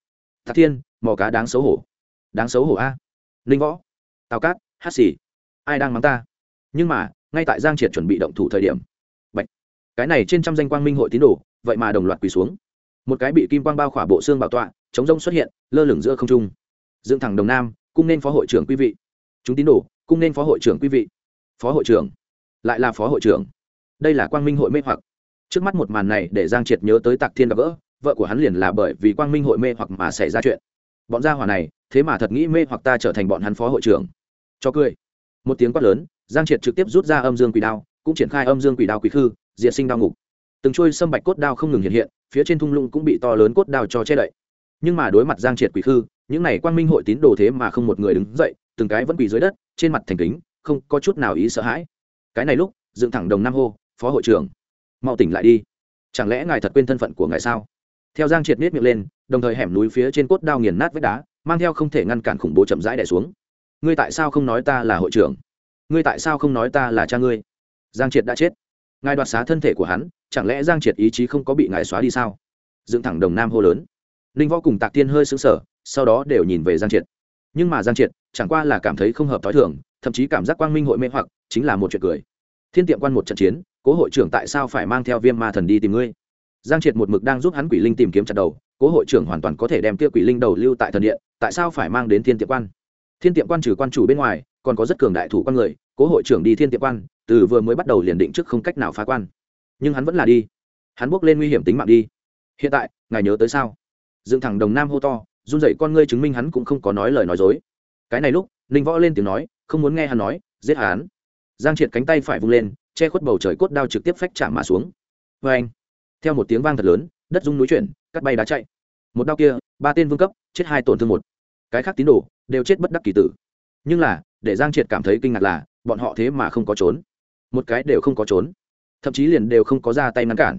Tặc thiên, mò cá đáng xấu hổ đáng xấu hổ a. Ninh võ, tào cát, hát xì, ai đang mắng ta? Nhưng mà, ngay tại giang triệt chuẩn bị động thủ thời điểm, Bạch. cái này trên trăm danh quang minh hội tín đồ, vậy mà đồng loạt quỳ xuống. Một cái bị kim quang bao khỏa bộ xương bảo tọa, chống rông xuất hiện, lơ lửng giữa không trung. Dựng thẳng đồng nam, cung nên phó hội trưởng quý vị. Chúng tín đồ, cung nên phó hội trưởng quý vị. Phó hội trưởng, lại là phó hội trưởng. Đây là quang minh hội mê hoặc. Trước mắt một màn này để giang triệt nhớ tới tạc thiên gặp gỡ, vợ của hắn liền là bởi vì quang minh hội mê hoặc mà xảy ra chuyện. Bọn gia hỏa này thế mà thật nghĩ mê hoặc ta trở thành bọn hắn phó hội trưởng. Cho cười. Một tiếng quát lớn, giang triệt trực tiếp rút ra âm dương quỷ đao, cũng triển khai âm dương quỷ đao quỷ khư, diệt sinh đao ngục. Từng trôi sâm bạch cốt đao không ngừng hiện hiện, phía trên thung lũng cũng bị to lớn cốt đao cho che đậy. Nhưng mà đối mặt giang triệt quỷ khư, những này quang minh hội tín đồ thế mà không một người đứng dậy, từng cái vẫn quỳ dưới đất, trên mặt thành kính, không có chút nào ý sợ hãi. Cái này lúc, dựng thẳng đồng nam hô, phó hội trưởng, mau tỉnh lại đi. Chẳng lẽ ngài thật quên thân phận của ngài sao? Theo giang triệt miết miệng lên, đồng thời hẻm núi phía trên cốt đao nghiền nát vách đá mang theo không thể ngăn cản khủng bố chậm rãi đẻ xuống. Ngươi tại sao không nói ta là hội trưởng? Ngươi tại sao không nói ta là cha ngươi? Giang triệt đã chết. Ngài đoạt xá thân thể của hắn, chẳng lẽ giang triệt ý chí không có bị ngài xóa đi sao? Dựng thẳng đồng nam hô lớn. Ninh võ cùng tạc tiên hơi xứng sở sau đó đều nhìn về giang triệt. Nhưng mà giang triệt, chẳng qua là cảm thấy không hợp t h o i thường, thậm chí cảm giác quang minh hội mê hoặc, chính là một chuyện cười. Thiên tiệm quan một trận chiến, cố hội trưởng tại sao phải mang theo viêm ma thần đi tìm ngươi? Giang triệt một mực đang giúp hắn quỷ linh tìm kiếm chặt đầu cố hội trưởng hoàn toàn có thể đem kia quỷ linh đầu lưu tại thần điện, tại sao phải mang đến thiên tiệm quan? Thiên tiệm quan trừ quan chủ bên ngoài, còn có rất cường đại thủ quan người, cố hội trưởng đi thiên tiệm quan, từ vừa mới bắt đầu liền định trước không cách nào phá quan. Nhưng hắn vẫn là đi. Hắn buộc lên nguy hiểm tính mạng đi. Hiện tại, ngài nhớ tới sao? Dựng thẳng đồng nam hô to, run dậy con ngươi chứng minh hắn cũng không có nói lời nói dối. Cái này lúc, ninh võ lên tiếng nói, không muốn nghe hắn nói, giết hắn. Giang triệt cánh tay phải vung lên, che khuất bầu trời cốt đao trực tiếp phách chạm mà xuống. Vê anh theo một tiếng vang thật lớn, đất rung núi chuyển cắt bay đá chạy. Một đao kia, ba tên vương cấp, chết hai tổn thương một. Cái khác tín đồ đều chết bất đắc kỳ tử. Nhưng là, để giang triệt cảm thấy kinh ngạc là, bọn họ thế mà không có trốn. Một cái đều không có trốn. Thậm chí liền đều không có ra tay ngăn cản.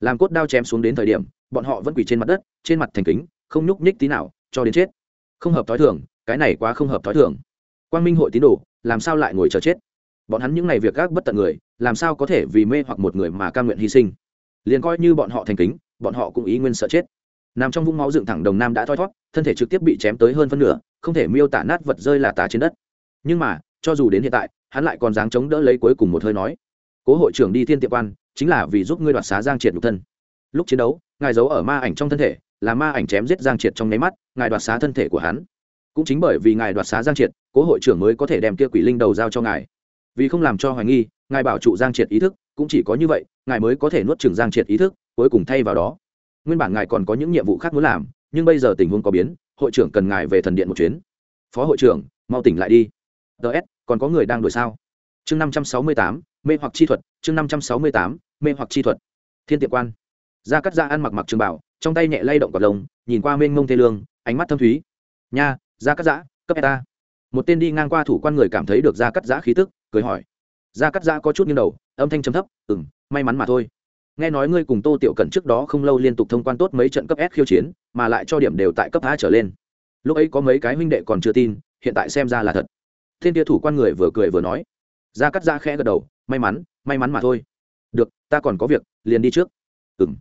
Làm cốt đao chém xuống đến thời điểm, bọn họ vẫn quỳ trên mặt đất, trên mặt thành kính, không nhúc nhích tí nào, cho đến chết. Không hợp t h ó i thường, cái này quá không hợp t h ó i thường. Quang minh hội tín đồ, làm sao lại ngồi chờ chết? Bọn hắn những n à y việc gác bất tận người, làm sao có thể vì mê hoặc một người mà ca nguyện hy sinh? Liền coi như bọn họ thành kính bọn họ cũng ý nguyên sợ chết. Nằm trong vũng máu dựng thẳng đồng nam đã thoi thót thân thể trực tiếp bị chém tới hơn phân nửa, không thể miêu tả nát vật rơi là tà trên đất. Nhưng mà, cho dù đến hiện tại, hắn lại còn dáng chống đỡ lấy cuối cùng một hơi nói, cố hội trưởng đi thiên tiệm quan, chính là vì giúp ngươi đoạt xá giang triệt nhục thân. Lúc chiến đấu, ngài giấu ở ma ảnh trong thân thể, là ma ảnh chém giết giang triệt trong nháy mắt, ngài đoạt xá thân thể của hắn. Cũng chính bởi vì ngài đoạt xá giang triệt, cố hội trưởng mới có thể đem kia quỷ linh đầu giao cho ngài. Vì không làm cho hoài nghi, ngài bảo trụ giang triệt ý thức, cũng chỉ có như vậy, ngài mới có thể nuốt trừng giang triệt ý thức cuối cùng thay vào đó. Nguyên bản ngài còn có những nhiệm vụ khác muốn làm, nhưng bây giờ tình huống có biến, hội trưởng cần ngài về thần điện một chuyến. Phó hội trưởng, mau tỉnh lại đi. Ts còn có người đang đuổi sao? Chương năm trăm sáu mươi tám, mê hoặc chi thuật, chương năm trăm sáu mươi tám, mê hoặc chi thuật. Thiên tiệm quan. Gia cắt ra ăn mặc mặc trường bảo, trong tay nhẹ lay động cọc lồng nhìn qua mênh mông thê lương, ánh mắt thâm thúy. Nha, gia cắt giã cấp ta một tên đi ngang qua thủ quan người cảm thấy được gia cắt giã khí tức, cười hỏi. Gia cắt giã có chút nghiêng đầu, âm thanh chấm thấp ừ m may mắn mà thôi nghe nói ngươi cùng tô tiểu cẩn trước đó không lâu liên tục thông quan tốt mấy trận cấp s khiêu chiến, mà lại cho điểm đều tại cấp a trở lên. Lúc ấy có mấy cái huynh đệ còn chưa tin, hiện tại xem ra là thật. Thiên tia thủ quan người vừa cười vừa nói. Gia cắt ra khẽ gật đầu, may mắn may mắn mà thôi. Được, ta còn có việc, liền đi trước. Ừ m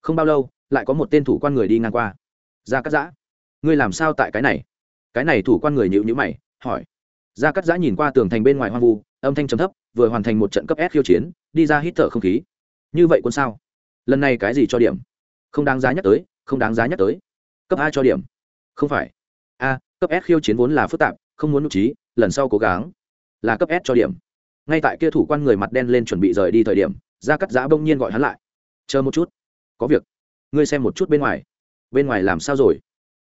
không bao lâu, lại có một tên thủ quan người đi ngang qua. Gia cắt giã ngươi làm sao tại cái này? Cái này thủ quan người nhịu nhữ mày, hỏi. Gia cắt giã nhìn qua tường thành bên ngoài hoang vu, âm thanh trầm thấp, vừa hoàn thành một trận cấp s khiêu chiến, đi ra hít thở không khí như vậy quân sao? Lần này cái gì cho điểm? Không đáng giá nhắc tới, không đáng giá nhắc tới. Cấp a cho điểm. Không phải. A, cấp s khiêu chiến vốn là phức tạp, không muốn nụ trí, lần sau cố gắng. Là cấp s cho điểm. Ngay tại kia thủ quan người mặt đen lên chuẩn bị rời đi thời điểm, gia cắt giã bỗng nhiên gọi hắn lại. Chờ một chút. Có việc. Ngươi xem một chút bên ngoài. Bên ngoài làm sao rồi?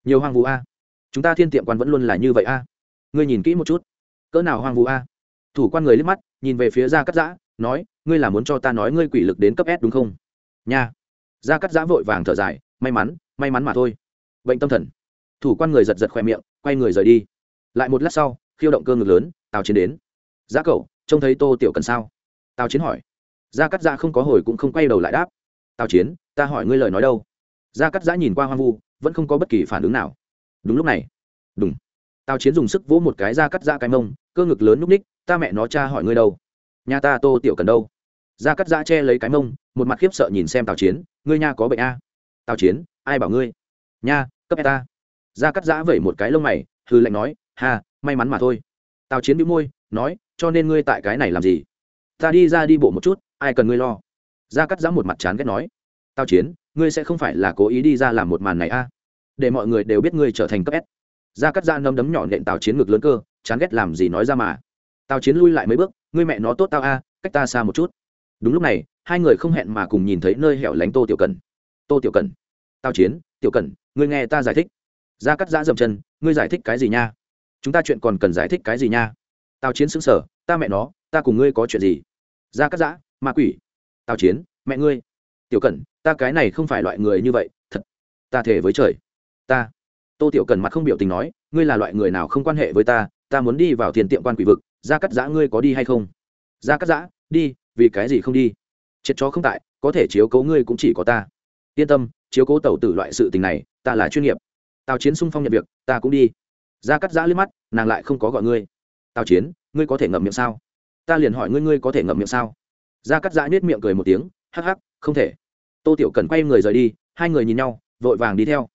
Nhiều hoang vu a. Chúng ta thiên tiệm quan vẫn luôn là như vậy a. Ngươi nhìn kỹ một chút. Cỡ nào hoang vu a? Thủ quan người liếc mắt, nhìn về phía gia cắt giã nói, ngươi là muốn cho ta nói ngươi quỷ lực đến cấp s đúng không? Nha. Gia cắt giã vội vàng thở dài, may mắn may mắn mà thôi. Bệnh tâm thần. Thủ quan người giật giật khoe miệng, quay người rời đi. Lại một lát sau, khiêu động cơ ngực lớn, tào chiến đến. Giá cậu, trông thấy tô tiểu cần sao? Tào chiến hỏi. Gia cắt giã không có hồi cũng không quay đầu lại đáp. Tào chiến, ta hỏi ngươi lời nói đâu? Gia cắt giã nhìn qua hoang vu, vẫn không có bất kỳ phản ứng nào. Đúng lúc này. Đúng tào chiến dùng sức vỗ một cái gia cắt giã cái mông, cơ ngực lớn núp ních, ta mẹ nó cha hỏi ngươi đâu? Nhà ta tô tiểu cần đâu? Ra cắt giã che lấy cái mông một mặt khiếp sợ nhìn xem tào chiến ngươi nha có bệnh a. Tào chiến ai bảo ngươi? Nha cấp e ta ra cắt giã vẩy một cái lông mày hư lệnh nói hà, may mắn mà thôi. Tào chiến bị môi nói cho nên ngươi tại cái này làm gì? Ta đi ra đi bộ một chút ai cần ngươi lo? Ra cắt giã một mặt chán ghét nói tào chiến ngươi sẽ không phải là cố ý đi ra làm một màn này a. Để mọi người đều biết ngươi trở thành cấp s. Ra cắt giã nấm đấm nhỏ nện tào chiến ngực lớn cơ chán ghét làm gì nói ra mà. Tào chiến lui lại mấy bước ngươi mẹ nó tốt tao a, cách ta xa một chút. Đúng lúc này, hai người không hẹn mà cùng nhìn thấy nơi hẻo lánh tô tiểu cần. Tô tiểu cần, tao chiến, tiểu cần, ngươi nghe ta giải thích. Ra cắt giã dầm chân, ngươi giải thích cái gì nha? Chúng ta chuyện còn cần giải thích cái gì nha? Tào chiến xứng sở, ta mẹ nó, ta cùng ngươi có chuyện gì? Ra cắt giã, ma quỷ. Tào chiến, mẹ ngươi. Tiểu cần, ta cái này không phải loại người như vậy, thật. Ta thể với trời. Ta. Tô tiểu cần mặt không biểu tình nói, ngươi là loại người nào không quan hệ với ta? Ta muốn đi vào thiền tiệm quan quỷ vực ra cắt giã ngươi có đi hay không? Ra cắt giã, đi, vì cái gì không đi? Triệt chó không tại, có thể chiếu cố ngươi cũng chỉ có ta. Yên tâm, chiếu cố tẩu tử loại sự tình này, ta là chuyên nghiệp. Tào chiến sung phong nhận việc, ta cũng đi. Ra cắt giã liếc mắt, nàng lại không có gọi ngươi. Tào chiến, ngươi có thể ngậm miệng sao? Ta liền hỏi ngươi ngươi có thể ngậm miệng sao? Ra cắt giã nết miệng cười một tiếng, hắc hắc, không thể. Tô tiểu cần quay người rời đi, hai người nhìn nhau, vội vàng đi theo.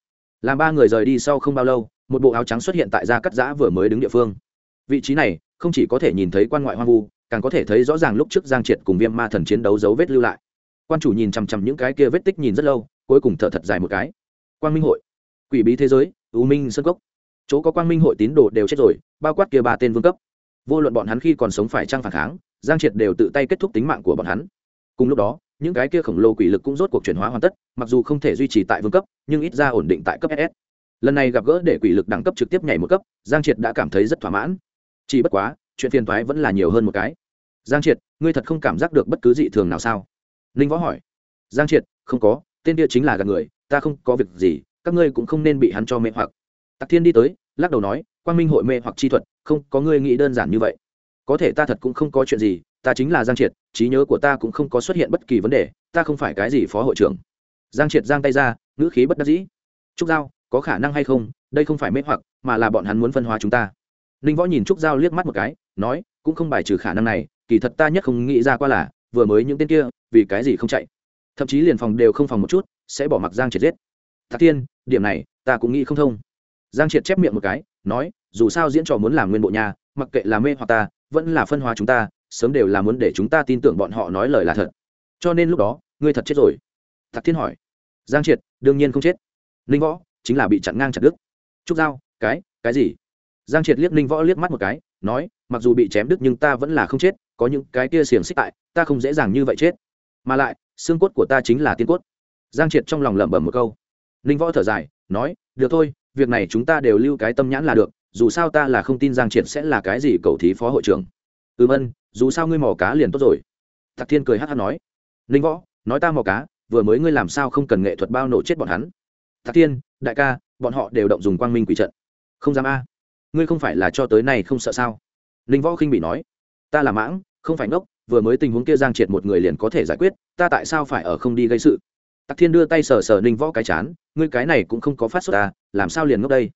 Làm ba người rời đi sau không bao lâu, một bộ áo trắng xuất hiện tại gia cắt giã vừa mới đứng địa phương. Vị trí này không chỉ có thể nhìn thấy quan ngoại hoang vu, càng có thể thấy rõ ràng lúc trước giang triệt cùng viêm ma thần chiến đấu dấu vết lưu lại. Quan chủ nhìn chằm chằm những cái kia vết tích nhìn rất lâu, cuối cùng thở thật dài một cái. Quang minh hội. Quỷ bí thế giới, u minh sân cốc. Chỗ có quang minh hội tín đồ đều chết rồi, bao quát kia ba tên vương cấp. Vô luận bọn hắn khi còn sống phải trang phản kháng, giang triệt đều tự tay kết thúc tính mạng của bọn hắn. Cùng lúc đó, những cái kia khổng lồ quỷ lực cũng rốt cuộc chuyển hóa hoàn tất, mặc dù không thể duy trì tại vương cấp, nhưng ít ra ổn định tại cấp ss lần này gặp gỡ để quỷ lực đẳng cấp trực tiếp nhảy một cấp, giang triệt đã cảm thấy rất thỏa mãn chỉ bất quá, chuyện phiền thoái vẫn là nhiều hơn một cái. Giang triệt, ngươi thật không cảm giác được bất cứ dị thường nào sao? Ninh võ hỏi. Giang triệt, không có, tên kia chính là gạt người, ta không có việc gì, các ngươi cũng không nên bị hắn cho mê hoặc. Tặc thiên đi tới, lắc đầu nói, quang minh hội mê hoặc chi thuật, không, có ngươi nghĩ đơn giản như vậy. Có thể ta thật cũng không có chuyện gì, ta chính là giang triệt, trí nhớ của ta cũng không có xuất hiện bất kỳ vấn đề, ta không phải cái gì phó hội trưởng. Giang triệt giang tay ra, ngữ khí bất đắc dĩ. Trúc giao, có khả năng hay không, đây không phải mê hoặc, mà là bọn hắn muốn phân hóa chúng ta ninh võ nhìn trúc giao liếc mắt một cái, nói, cũng không bài trừ khả năng này, kỳ thật ta nhất không nghĩ ra qua là, vừa mới những tên kia, vì cái gì không chạy. Thậm chí liền phòng đều không phòng một chút, sẽ bỏ mặc giang triệt giết. Thạc thiên điểm này, ta cũng nghĩ không thông. Giang triệt chép miệng một cái, nói, dù sao diễn trò muốn làm nguyên bộ nhà, mặc kệ là mê hoặc ta, vẫn là phân hóa chúng ta, sớm đều là muốn để chúng ta tin tưởng bọn họ nói lời là thật. Cho nên lúc đó, ngươi thật chết rồi. Thạc thiên hỏi. Giang triệt, đương nhiên không chết. Ninh võ, chính là bị chặn ngang chặt đứt. Trúc giao, cái cái gì? Giang triệt liếc ninh võ liếc mắt một cái, nói, mặc dù bị chém đứt nhưng ta vẫn là không chết, có những cái kia xiềng xích tại, ta không dễ dàng như vậy chết. Mà lại, xương cốt của ta chính là tiên cốt. Giang triệt trong lòng lẩm bẩm một câu. Ninh võ thở dài, nói, được thôi, việc này chúng ta đều lưu cái tâm nhãn là được, dù sao ta là không tin giang triệt sẽ là cái gì cầu thí phó hội trưởng. Ừm ân, dù sao ngươi mò cá liền tốt rồi. Thạc thiên cười hát hát nói. Ninh võ, nói ta mò cá, vừa mới ngươi làm sao không cần nghệ thuật bao nổ chết bọn hắn? Thạc thiên, đại ca, bọn họ đều động dùng quang minh quỷ trận. Không dám a ngươi không phải là cho tới nay không sợ sao? Ninh võ khinh bị nói. Ta là mãng, không phải ngốc, vừa mới tình huống kia giang triệt một người liền có thể giải quyết, ta tại sao phải ở không đi gây sự? Tặc thiên đưa tay sờ sờ ninh võ cái chán, ngươi cái này cũng không có phát xuất ta à, làm sao liền ngốc đây?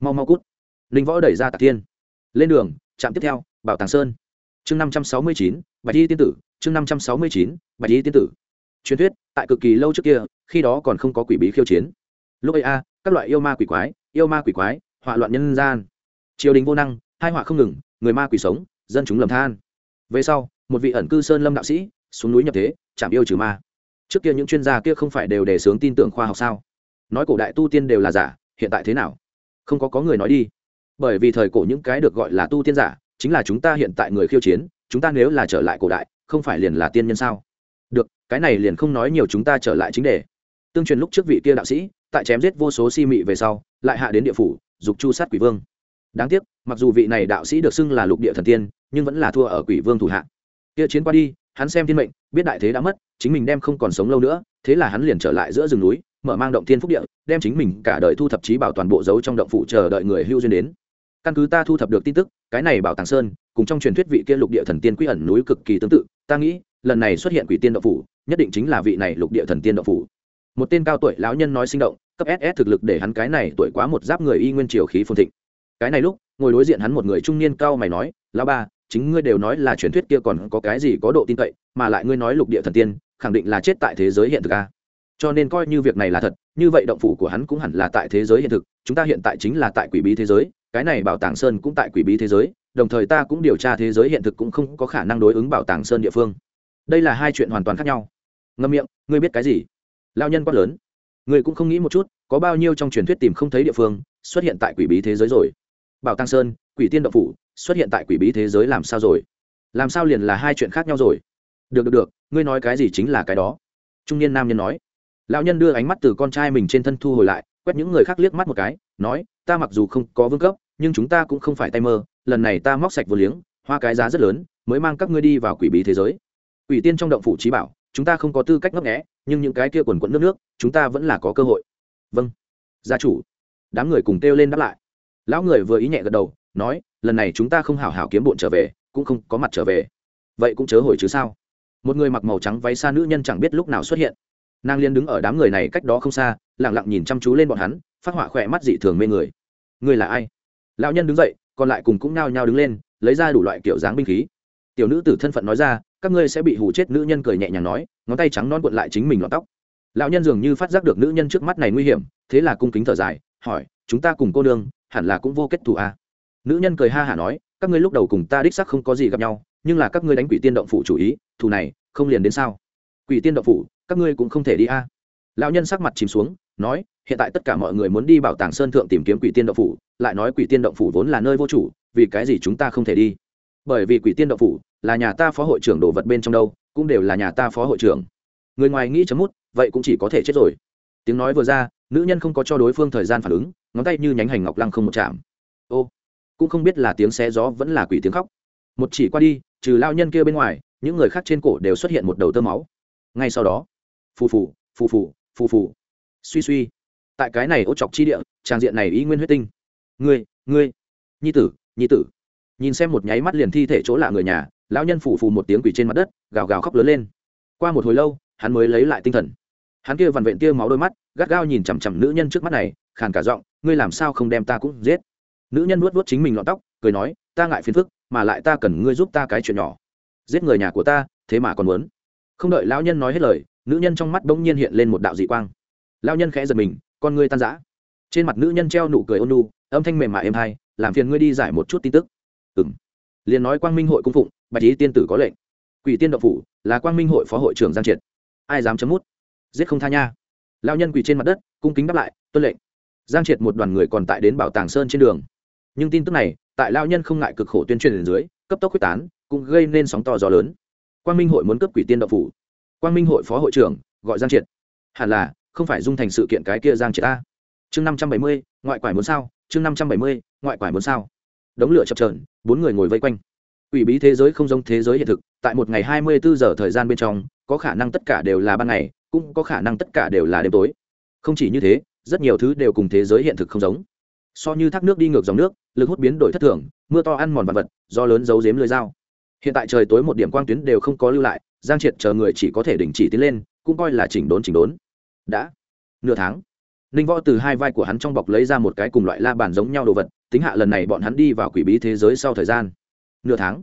Mau mau cút. Ninh võ đẩy ra tặc thiên. Lên đường, trạm tiếp theo, bảo tàng sơn. Chương năm trăm sáu mươi chín, bạch y tiên tử, chương năm trăm sáu mươi chín, bạch y tiên tử. Truyền thuyết, tại cực kỳ lâu trước kia, khi đó còn không có quỷ bí khiêu chiến. Lúc ấy a, các loại yêu ma quỷ quái, yêu ma quỷ quái, họa loạn nhân gian triều đình vô năng, hai họa không ngừng, người ma quỷ sống, dân chúng lầm than. Về sau, một vị ẩn cư sơn lâm đạo sĩ, xuống núi nhập thế, chạm yêu trừ ma. Trước kia những chuyên gia kia không phải đều đề xướng tin tưởng khoa học sao? Nói cổ đại tu tiên đều là giả, hiện tại thế nào? Không có có người nói đi. Bởi vì thời cổ những cái được gọi là tu tiên giả, chính là chúng ta hiện tại người khiêu chiến, chúng ta nếu là trở lại cổ đại, không phải liền là tiên nhân sao? Được, cái này liền không nói nhiều chúng ta trở lại chính đề. Tương truyền lúc trước vị kia đạo sĩ, tại chém giết vô số si mị về sau, lại hạ đến địa phủ, dục chu sát quỷ vương đáng tiếc, mặc dù vị này đạo sĩ được xưng là lục địa thần tiên, nhưng vẫn là thua ở quỷ vương thủ hạ. Kia chiến qua đi, hắn xem thiên mệnh, biết đại thế đã mất, chính mình đem không còn sống lâu nữa, thế là hắn liền trở lại giữa rừng núi, mở mang động thiên phúc địa, đem chính mình cả đời thu thập trí bảo toàn bộ giấu trong động phủ chờ đợi người hưu duyên đến. Căn cứ ta thu thập được tin tức, cái này bảo tàng sơn, cùng trong truyền thuyết vị kia lục địa thần tiên quy ẩn núi cực kỳ tương tự, ta nghĩ, lần này xuất hiện quỷ tiên động phủ, nhất định chính là vị này lục địa thần tiên động phủ. Một tên cao tuổi lão nhân nói sinh động, cấp ss thực lực để hắn cái này tuổi quá một giáp người y nguyên triều khí phồn thịnh cái này lúc, ngồi đối diện hắn một người trung niên cao mày nói, lão ba, chính ngươi đều nói là truyền thuyết kia còn có cái gì có độ tin cậy, mà lại ngươi nói lục địa thần tiên, khẳng định là chết tại thế giới hiện thực a. Cho nên coi như việc này là thật, như vậy động phủ của hắn cũng hẳn là tại thế giới hiện thực, chúng ta hiện tại chính là tại quỷ bí thế giới, cái này bảo tàng sơn cũng tại quỷ bí thế giới, đồng thời ta cũng điều tra thế giới hiện thực cũng không có khả năng đối ứng bảo tàng sơn địa phương. Đây là hai chuyện hoàn toàn khác nhau. Ngâm miệng, ngươi biết cái gì? Lao nhân quát lớn. Ngươi cũng không nghĩ một chút, có bao nhiêu trong truyền thuyết tìm không thấy địa phương xuất hiện tại quỷ bí thế giới rồi bảo tăng sơn, quỷ tiên Động phủ, xuất hiện tại quỷ bí thế giới làm sao rồi? Làm sao liền là hai chuyện khác nhau rồi? Được được được, ngươi nói cái gì chính là cái đó. Trung niên nam nhân nói. Lão nhân đưa ánh mắt từ con trai mình trên thân thu hồi lại, quét những người khác liếc mắt một cái, nói, ta mặc dù không có vương cấp, nhưng chúng ta cũng không phải tay mơ, lần này ta móc sạch vô liếng, hoa cái giá rất lớn, mới mang các ngươi đi vào quỷ bí thế giới. Quỷ tiên trong động phủ trí bảo, chúng ta không có tư cách ngấp nghẽ nhưng những cái kia quần quẫn nước nước, chúng ta vẫn là có cơ hội. Vâng gia chủ. Đám người cùng kêu lên đáp lại lão người vừa ý nhẹ gật đầu, nói, lần này chúng ta không hảo hảo kiếm bộn trở về, cũng không có mặt trở về. Vậy cũng chớ hồi chứ sao? Một người mặc màu trắng váy xa nữ nhân chẳng biết lúc nào xuất hiện. Nàng liên đứng ở đám người này cách đó không xa lẳng lặng nhìn chăm chú lên bọn hắn, phát họa khỏe mắt dị thường mê người. Người là ai? Lão nhân đứng dậy, còn lại cùng cũng nao nhao đứng lên, lấy ra đủ loại kiểu dáng binh khí. Tiểu nữ tử thân phận nói ra, các ngươi sẽ bị hù chết. Nữ nhân cười nhẹ nhàng nói, ngón tay trắng non cuộn lại chính mình lọt tóc. Lão nhân dường như phát giác được nữ nhân trước mắt này nguy hiểm, thế là cung kính thở dài, hỏi chúng ta cùng cô nương, hẳn là cũng vô kết thù à. nữ nhân cười ha hả nói, các ngươi lúc đầu cùng ta đích sắc không có gì gặp nhau, nhưng là các ngươi đánh quỷ tiên động phủ chủ ý, thù này, không liền đến sao quỷ tiên động phủ, các ngươi cũng không thể đi a à. lão nhân sắc mặt chìm xuống, nói, hiện tại tất cả mọi người muốn đi bảo tàng sơn thượng tìm kiếm quỷ tiên động phủ, lại nói quỷ tiên động phủ vốn là nơi vô chủ, vì cái gì chúng ta không thể đi bởi vì quỷ tiên động phủ là nhà ta phó hội trưởng đồ vật bên trong đâu, cũng đều là nhà ta phó hội trưởng người ngoài nghĩ chấm mút, vậy cũng chỉ có thể chết rồi tiếng nói vừa ra, nữ nhân không có cho đối phương thời gian phản ứng ngón tay như nhánh hành ngọc lăng không một chạm. Ô, cũng không biết là tiếng xé gió vẫn là quỷ tiếng khóc. Một chỉ qua đi, trừ lao nhân kia bên ngoài, những người khác trên cổ đều xuất hiện một đầu tơ máu. Ngay sau đó, phù phù phù phù phù phù. Suy suy. Tại cái này ô chọc chi địa, trang diện này ý nguyên huyết tinh. Ngươi ngươi. Nhi tử nhi tử. Nhìn xem một nháy mắt liền thi thể chỗ lạ người nhà, lão nhân phủ phù một tiếng quỷ trên mặt đất, gào gào khóc lớn lên. Qua một hồi lâu, hắn mới lấy lại tinh thần. Hắn kia vằn vện tia máu đôi mắt gắt gao nhìn chằm chằm nữ nhân trước mắt này, khàn cả giọng, ngươi làm sao không đem ta cũng giết? Nữ nhân nuốt nuốt chính mình lọn tóc, cười nói, ta ngại phiền phức, mà lại ta cần ngươi giúp ta cái chuyện nhỏ. Giết người nhà của ta, thế mà còn muốn. Không đợi lão nhân nói hết lời, nữ nhân trong mắt bỗng nhiên hiện lên một đạo dị quang. Lão nhân khẽ giật mình, con ngươi tan rã. Trên mặt nữ nhân treo nụ cười ôn nu âm thanh mềm mại êm hay làm phiền ngươi đi giải một chút tin tức. Ừng liền nói quang minh hội cung phụng, bạch ý tiên tử có lệnh. Quỷ tiên đậu phủ, là quang minh hội phó hội trưởng giang triệt. Ai dám chấm mút? Giết không tha nha lao nhân quỳ trên mặt đất, cung kính đáp lại, tuân lệnh. Giang triệt một đoàn người còn tại đến bảo tàng sơn trên đường. Nhưng tin tức này, tại lao nhân không ngại cực khổ tuyên truyền dưới, cấp tốc quyết tán, cũng gây nên sóng to gió lớn. Quang minh hội muốn cấp quỷ tiên đậu phủ. Quang minh hội phó hội trưởng gọi giang triệt. Hẳn là, không phải dung thành sự kiện cái kia giang triệt ta. Chương năm trăm bảy mươi, ngoại quải muốn sao? Chương năm trăm bảy mươi, ngoại quải muốn sao? Đống lửa chập trờn bốn người ngồi vây quanh. Quỷ bí thế giới không giống thế giới hiện thực, tại một ngày hai mươi bốn giờ thời gian bên trong, có khả năng tất cả đều là ban ngày, cũng có khả năng tất cả đều là đêm tối. Không chỉ như thế, rất nhiều thứ đều cùng thế giới hiện thực không giống. So như thác nước đi ngược dòng nước, lực hút biến đổi thất thường, mưa to ăn mòn vật vật, do lớn giấu giếm lưới dao. Hiện tại trời tối một điểm quang tuyến đều không có lưu lại, giang triệt chờ người chỉ có thể đình chỉ tiến lên, cũng coi là chỉnh đốn chỉnh đốn. Đã nửa tháng, ninh võ từ hai vai của hắn trong bọc lấy ra một cái cùng loại la bàn giống nhau đồ vật, tính hạ lần này bọn hắn đi vào quỷ bí thế giới sau thời gian nửa tháng.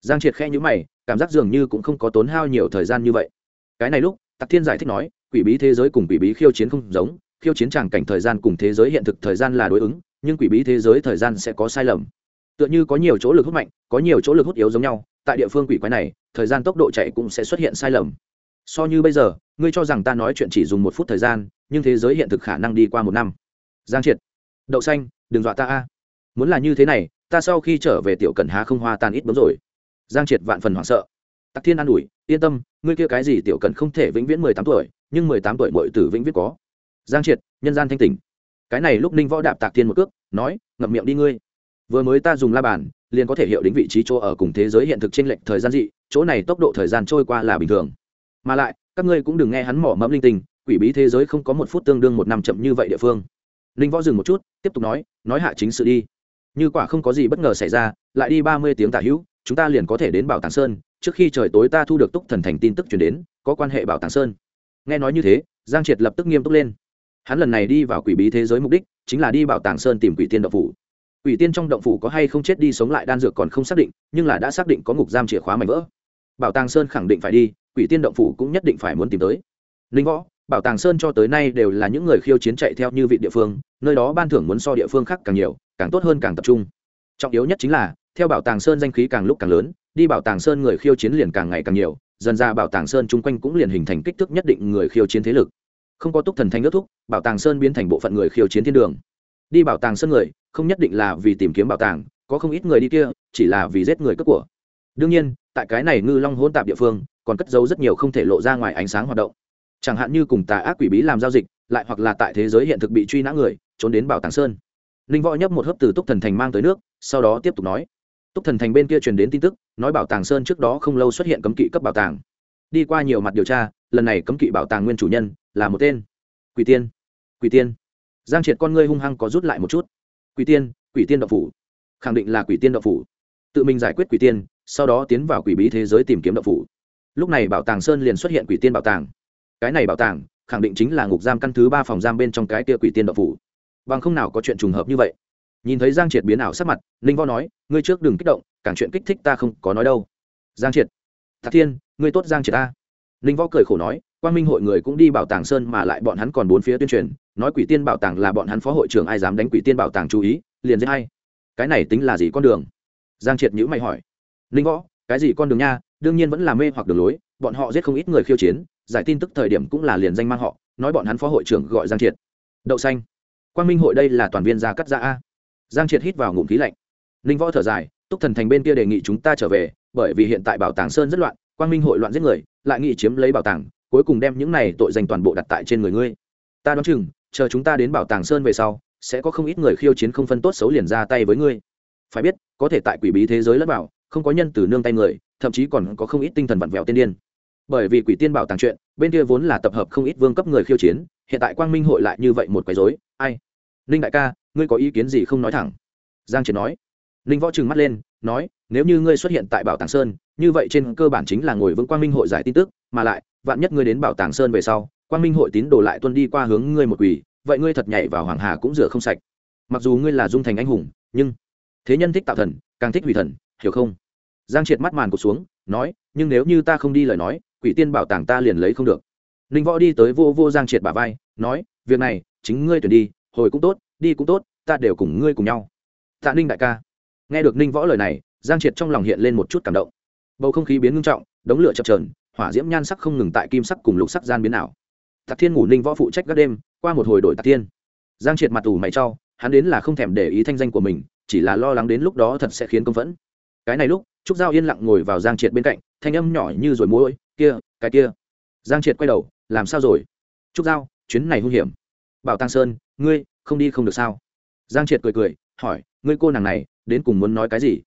Giang triệt khe nhữ mày, cảm giác dường như cũng không có tốn hao nhiều thời gian như vậy. Cái này lúc tặc thiên giải thích nói, quỷ bí thế giới cùng quỷ bí khiêu chiến không giống, khiêu chiến tràng cảnh thời gian cùng thế giới hiện thực thời gian là đối ứng, nhưng quỷ bí thế giới thời gian sẽ có sai lầm. Tựa như có nhiều chỗ lực hút mạnh, có nhiều chỗ lực hút yếu giống nhau, tại địa phương quỷ quái này, thời gian tốc độ chạy cũng sẽ xuất hiện sai lầm. So như bây giờ, ngươi cho rằng ta nói chuyện chỉ dùng một phút thời gian, nhưng thế giới hiện thực khả năng đi qua một năm. Giang triệt, đậu xanh, đừng dọa ta a. Muốn là như thế này ta sau khi trở về tiểu cẩn há không hoa tan ít bấm rồi. Giang triệt vạn phần hoảng sợ. Tặc thiên an ủi, yên tâm, ngươi kia cái gì tiểu cẩn không thể vĩnh viễn mười tám tuổi, nhưng mười tám tuổi mọi tử vĩnh viễn có. Giang triệt, nhân gian thanh tỉnh. Cái này lúc ninh võ đạp tạc thiên một cước, nói, ngậm miệng đi ngươi. Vừa mới ta dùng la bàn, liền có thể hiệu đến vị trí chỗ ở cùng thế giới hiện thực trên lệnh thời gian dị, chỗ này tốc độ thời gian trôi qua là bình thường. Mà lại, các ngươi cũng đừng nghe hắn mỏ mẫm linh tinh, quỷ bí thế giới không có một phút tương đương một năm chậm như vậy địa phương. Ninh võ dừng một chút, tiếp tục nói nói hạ chính sự đi như quả không có gì bất ngờ xảy ra, lại đi ba mươi tiếng tả hữu, chúng ta liền có thể đến bảo tàng sơn. Trước khi trời tối ta thu được túc thần thành tin tức chuyển đến, có quan hệ bảo tàng sơn. Nghe nói như thế, giang triệt lập tức nghiêm túc lên. Hắn lần này đi vào quỷ bí thế giới mục đích, chính là đi bảo tàng sơn tìm quỷ tiên động phủ. Quỷ tiên trong động phủ có hay không chết đi sống lại đan dược còn không xác định, nhưng là đã xác định có ngục giam chìa khóa mảnh vỡ. Bảo tàng sơn khẳng định phải đi, quỷ tiên động phủ cũng nhất định phải muốn tìm tới. Linh võ, bảo tàng sơn cho tới nay đều là những người khiêu chiến chạy theo như vị địa phương nơi đó ban thưởng muốn so địa phương khác càng nhiều, càng tốt hơn càng tập trung. Trọng yếu nhất chính là, theo bảo tàng sơn danh khí càng lúc càng lớn, đi bảo tàng sơn người khiêu chiến liền càng ngày càng nhiều, dần ra bảo tàng sơn chung quanh cũng liền hình thành kích thước nhất định người khiêu chiến thế lực. Không có túc thần thanh ước thúc, bảo tàng sơn biến thành bộ phận người khiêu chiến thiên đường. Đi bảo tàng sơn người, không nhất định là vì tìm kiếm bảo tàng, có không ít người đi kia, chỉ là vì giết người cướp của. Đương nhiên, tại cái này ngư long hỗn tạp địa phương, còn cất giấu rất nhiều không thể lộ ra ngoài ánh sáng hoạt động. Chẳng hạn như cùng tà ác quỷ bí làm giao dịch lại hoặc là tại thế giới hiện thực bị truy nã người, trốn đến bảo tàng sơn. Ninh võ nhấp một hớp từ túc thần thành mang tới nước, sau đó tiếp tục nói. Túc thần thành bên kia truyền đến tin tức, nói bảo tàng sơn trước đó không lâu xuất hiện cấm kỵ cấp bảo tàng. Đi qua nhiều mặt điều tra, lần này cấm kỵ bảo tàng nguyên chủ nhân là một tên. Quỷ tiên. Quỷ tiên. Giang triệt con ngươi hung hăng có rút lại một chút. Quỷ tiên quỷ tiên đậu phủ. Khẳng định là quỷ tiên đậu phủ. Tự mình giải quyết quỷ tiên, sau đó tiến vào quỷ bí thế giới tìm kiếm đậu phủ. Lúc này bảo tàng sơn liền xuất hiện quỷ tiên bảo tàng. Cái này bảo tàng khẳng định chính là ngục giam căn thứ ba phòng giam bên trong cái kia quỷ tiên đậu phủ. Bằng không nào có chuyện trùng hợp như vậy. Nhìn thấy giang triệt biến ảo sắc mặt, ninh võ nói, ngươi trước đừng kích động, càng chuyện kích thích ta không có nói đâu. Giang triệt thạc thiên, ngươi tốt giang triệt ta ninh võ cười khổ nói quan minh hội người cũng đi bảo tàng sơn mà lại bọn hắn còn bốn phía tuyên truyền, nói quỷ tiên bảo tàng là bọn hắn phó hội trưởng ai dám đánh quỷ tiên bảo tàng chú ý, liền dễ hay cái này tính là gì con đường? Giang triệt nhữ mày hỏi. Ninh võ, cái gì con đường nha? Đương nhiên vẫn là mê hoặc đường lối, bọn họ giết không ít người khiêu chiến giải tin tức thời điểm cũng là liền danh mang họ, nói bọn hắn phó hội trưởng gọi giang triệt. Đậu xanh. Quang minh hội đây là toàn viên gia cắt ra a. Giang triệt hít vào ngụm khí lạnh. Ninh võ thở dài, túc thần thành bên kia đề nghị chúng ta trở về, bởi vì hiện tại bảo tàng sơn rất loạn, quang minh hội loạn giết người, lại nghị chiếm lấy bảo tàng, cuối cùng đem những này tội danh toàn bộ đặt tại trên người ngươi. Ta đoán chừng, chờ chúng ta đến bảo tàng sơn về sau, sẽ có không ít người khiêu chiến không phân tốt xấu liền ra tay với ngươi. Phải biết, có thể tại quỷ bí thế giới lẫn bảo không có nhân từ nương tay người, thậm chí còn có không ít tinh thần vặn vẹo tiên điên bởi vì quỷ tiên bảo tàng chuyện, bên kia vốn là tập hợp không ít vương cấp người khiêu chiến, hiện tại quang minh hội lại như vậy một quấy dối ai? Ninh đại ca, ngươi có ý kiến gì không nói thẳng? Giang triệt nói. Ninh võ trừng mắt lên, nói, nếu như ngươi xuất hiện tại bảo tàng sơn, như vậy trên cơ bản chính là ngồi vững quang minh hội giải tin tức, mà lại, vạn nhất ngươi đến bảo tàng sơn về sau, quang minh hội tín đồ lại tuân đi qua hướng ngươi một quỷ, vậy ngươi thật nhảy vào hoàng hà cũng rửa không sạch. Mặc dù ngươi là dung thành anh hùng, nhưng thế nhân thích tạo thần, càng thích hủy thần, hiểu không? Giang triệt mắt màn cụt xuống, nói, nhưng nếu như ta không đi lời nói quỷ tiên bảo tàng ta liền lấy không được. Ninh võ đi tới vô vô giang triệt bà vai nói việc này chính ngươi tuyển đi hồi cũng tốt đi cũng tốt ta đều cùng ngươi cùng nhau. Tạ ninh đại ca. Nghe được ninh võ lời này giang triệt trong lòng hiện lên một chút cảm động. Bầu không khí biến ngưng trọng đống lửa chập trờn hỏa diễm nhan sắc không ngừng tại kim sắc cùng lục sắc gian biến ảo. Tạc thiên ngủ ninh võ phụ trách các đêm qua một hồi đổi tạc thiên. Giang triệt mặt ủ mày cho, hắn đến là không thèm để ý thanh danh của mình chỉ là lo lắng đến lúc đó thật sẽ khiến công phẫn. Cái này lúc trúc giao yên lặng ngồi vào giang triệt bên cạnh thanh âm nhỏ như rồi muối kia, cái kia. Giang triệt quay đầu, làm sao rồi? Trúc giao, chuyến này hung hiểm. Bảo tăng sơn, ngươi không đi không được sao? Giang triệt cười cười, hỏi, ngươi cô nàng này, đến cùng muốn nói cái gì?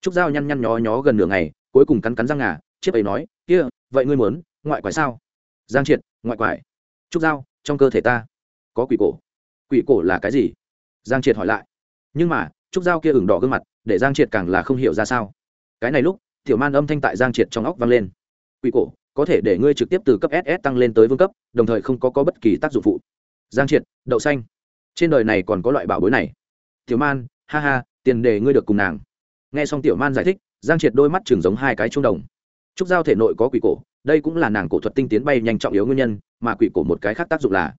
Trúc giao nhăn nhăn nhó nhó gần nửa ngày, cuối cùng cắn cắn răng ngà, chiếc ấy nói, kia, vậy ngươi muốn, ngoại quái sao? Giang triệt, ngoại quái trúc giao, trong cơ thể ta, có quỷ cổ. Quỷ cổ là cái gì? Giang triệt hỏi lại. Nhưng mà, trúc giao kia ửng đỏ gương mặt, để giang triệt càng là không hiểu ra sao. Cái này lúc, tiểu man âm thanh tại giang triệt trong óc vang lên quỷ cổ có thể để ngươi trực tiếp từ cấp ss tăng lên tới vương cấp đồng thời không có, có bất kỳ tác dụng phụ. Giang triệt đậu xanh. Trên đời này còn có loại bảo bối này. Tiểu man ha ha tiền đề ngươi được cùng nàng. Nghe xong tiểu man giải thích giang triệt đôi mắt chừng giống hai cái trung đồng. Trúc giao thể nội có quỷ cổ đây cũng là nàng cổ thuật tinh tiến bay nhanh trọng yếu nguyên nhân mà quỷ cổ một cái khác tác dụng là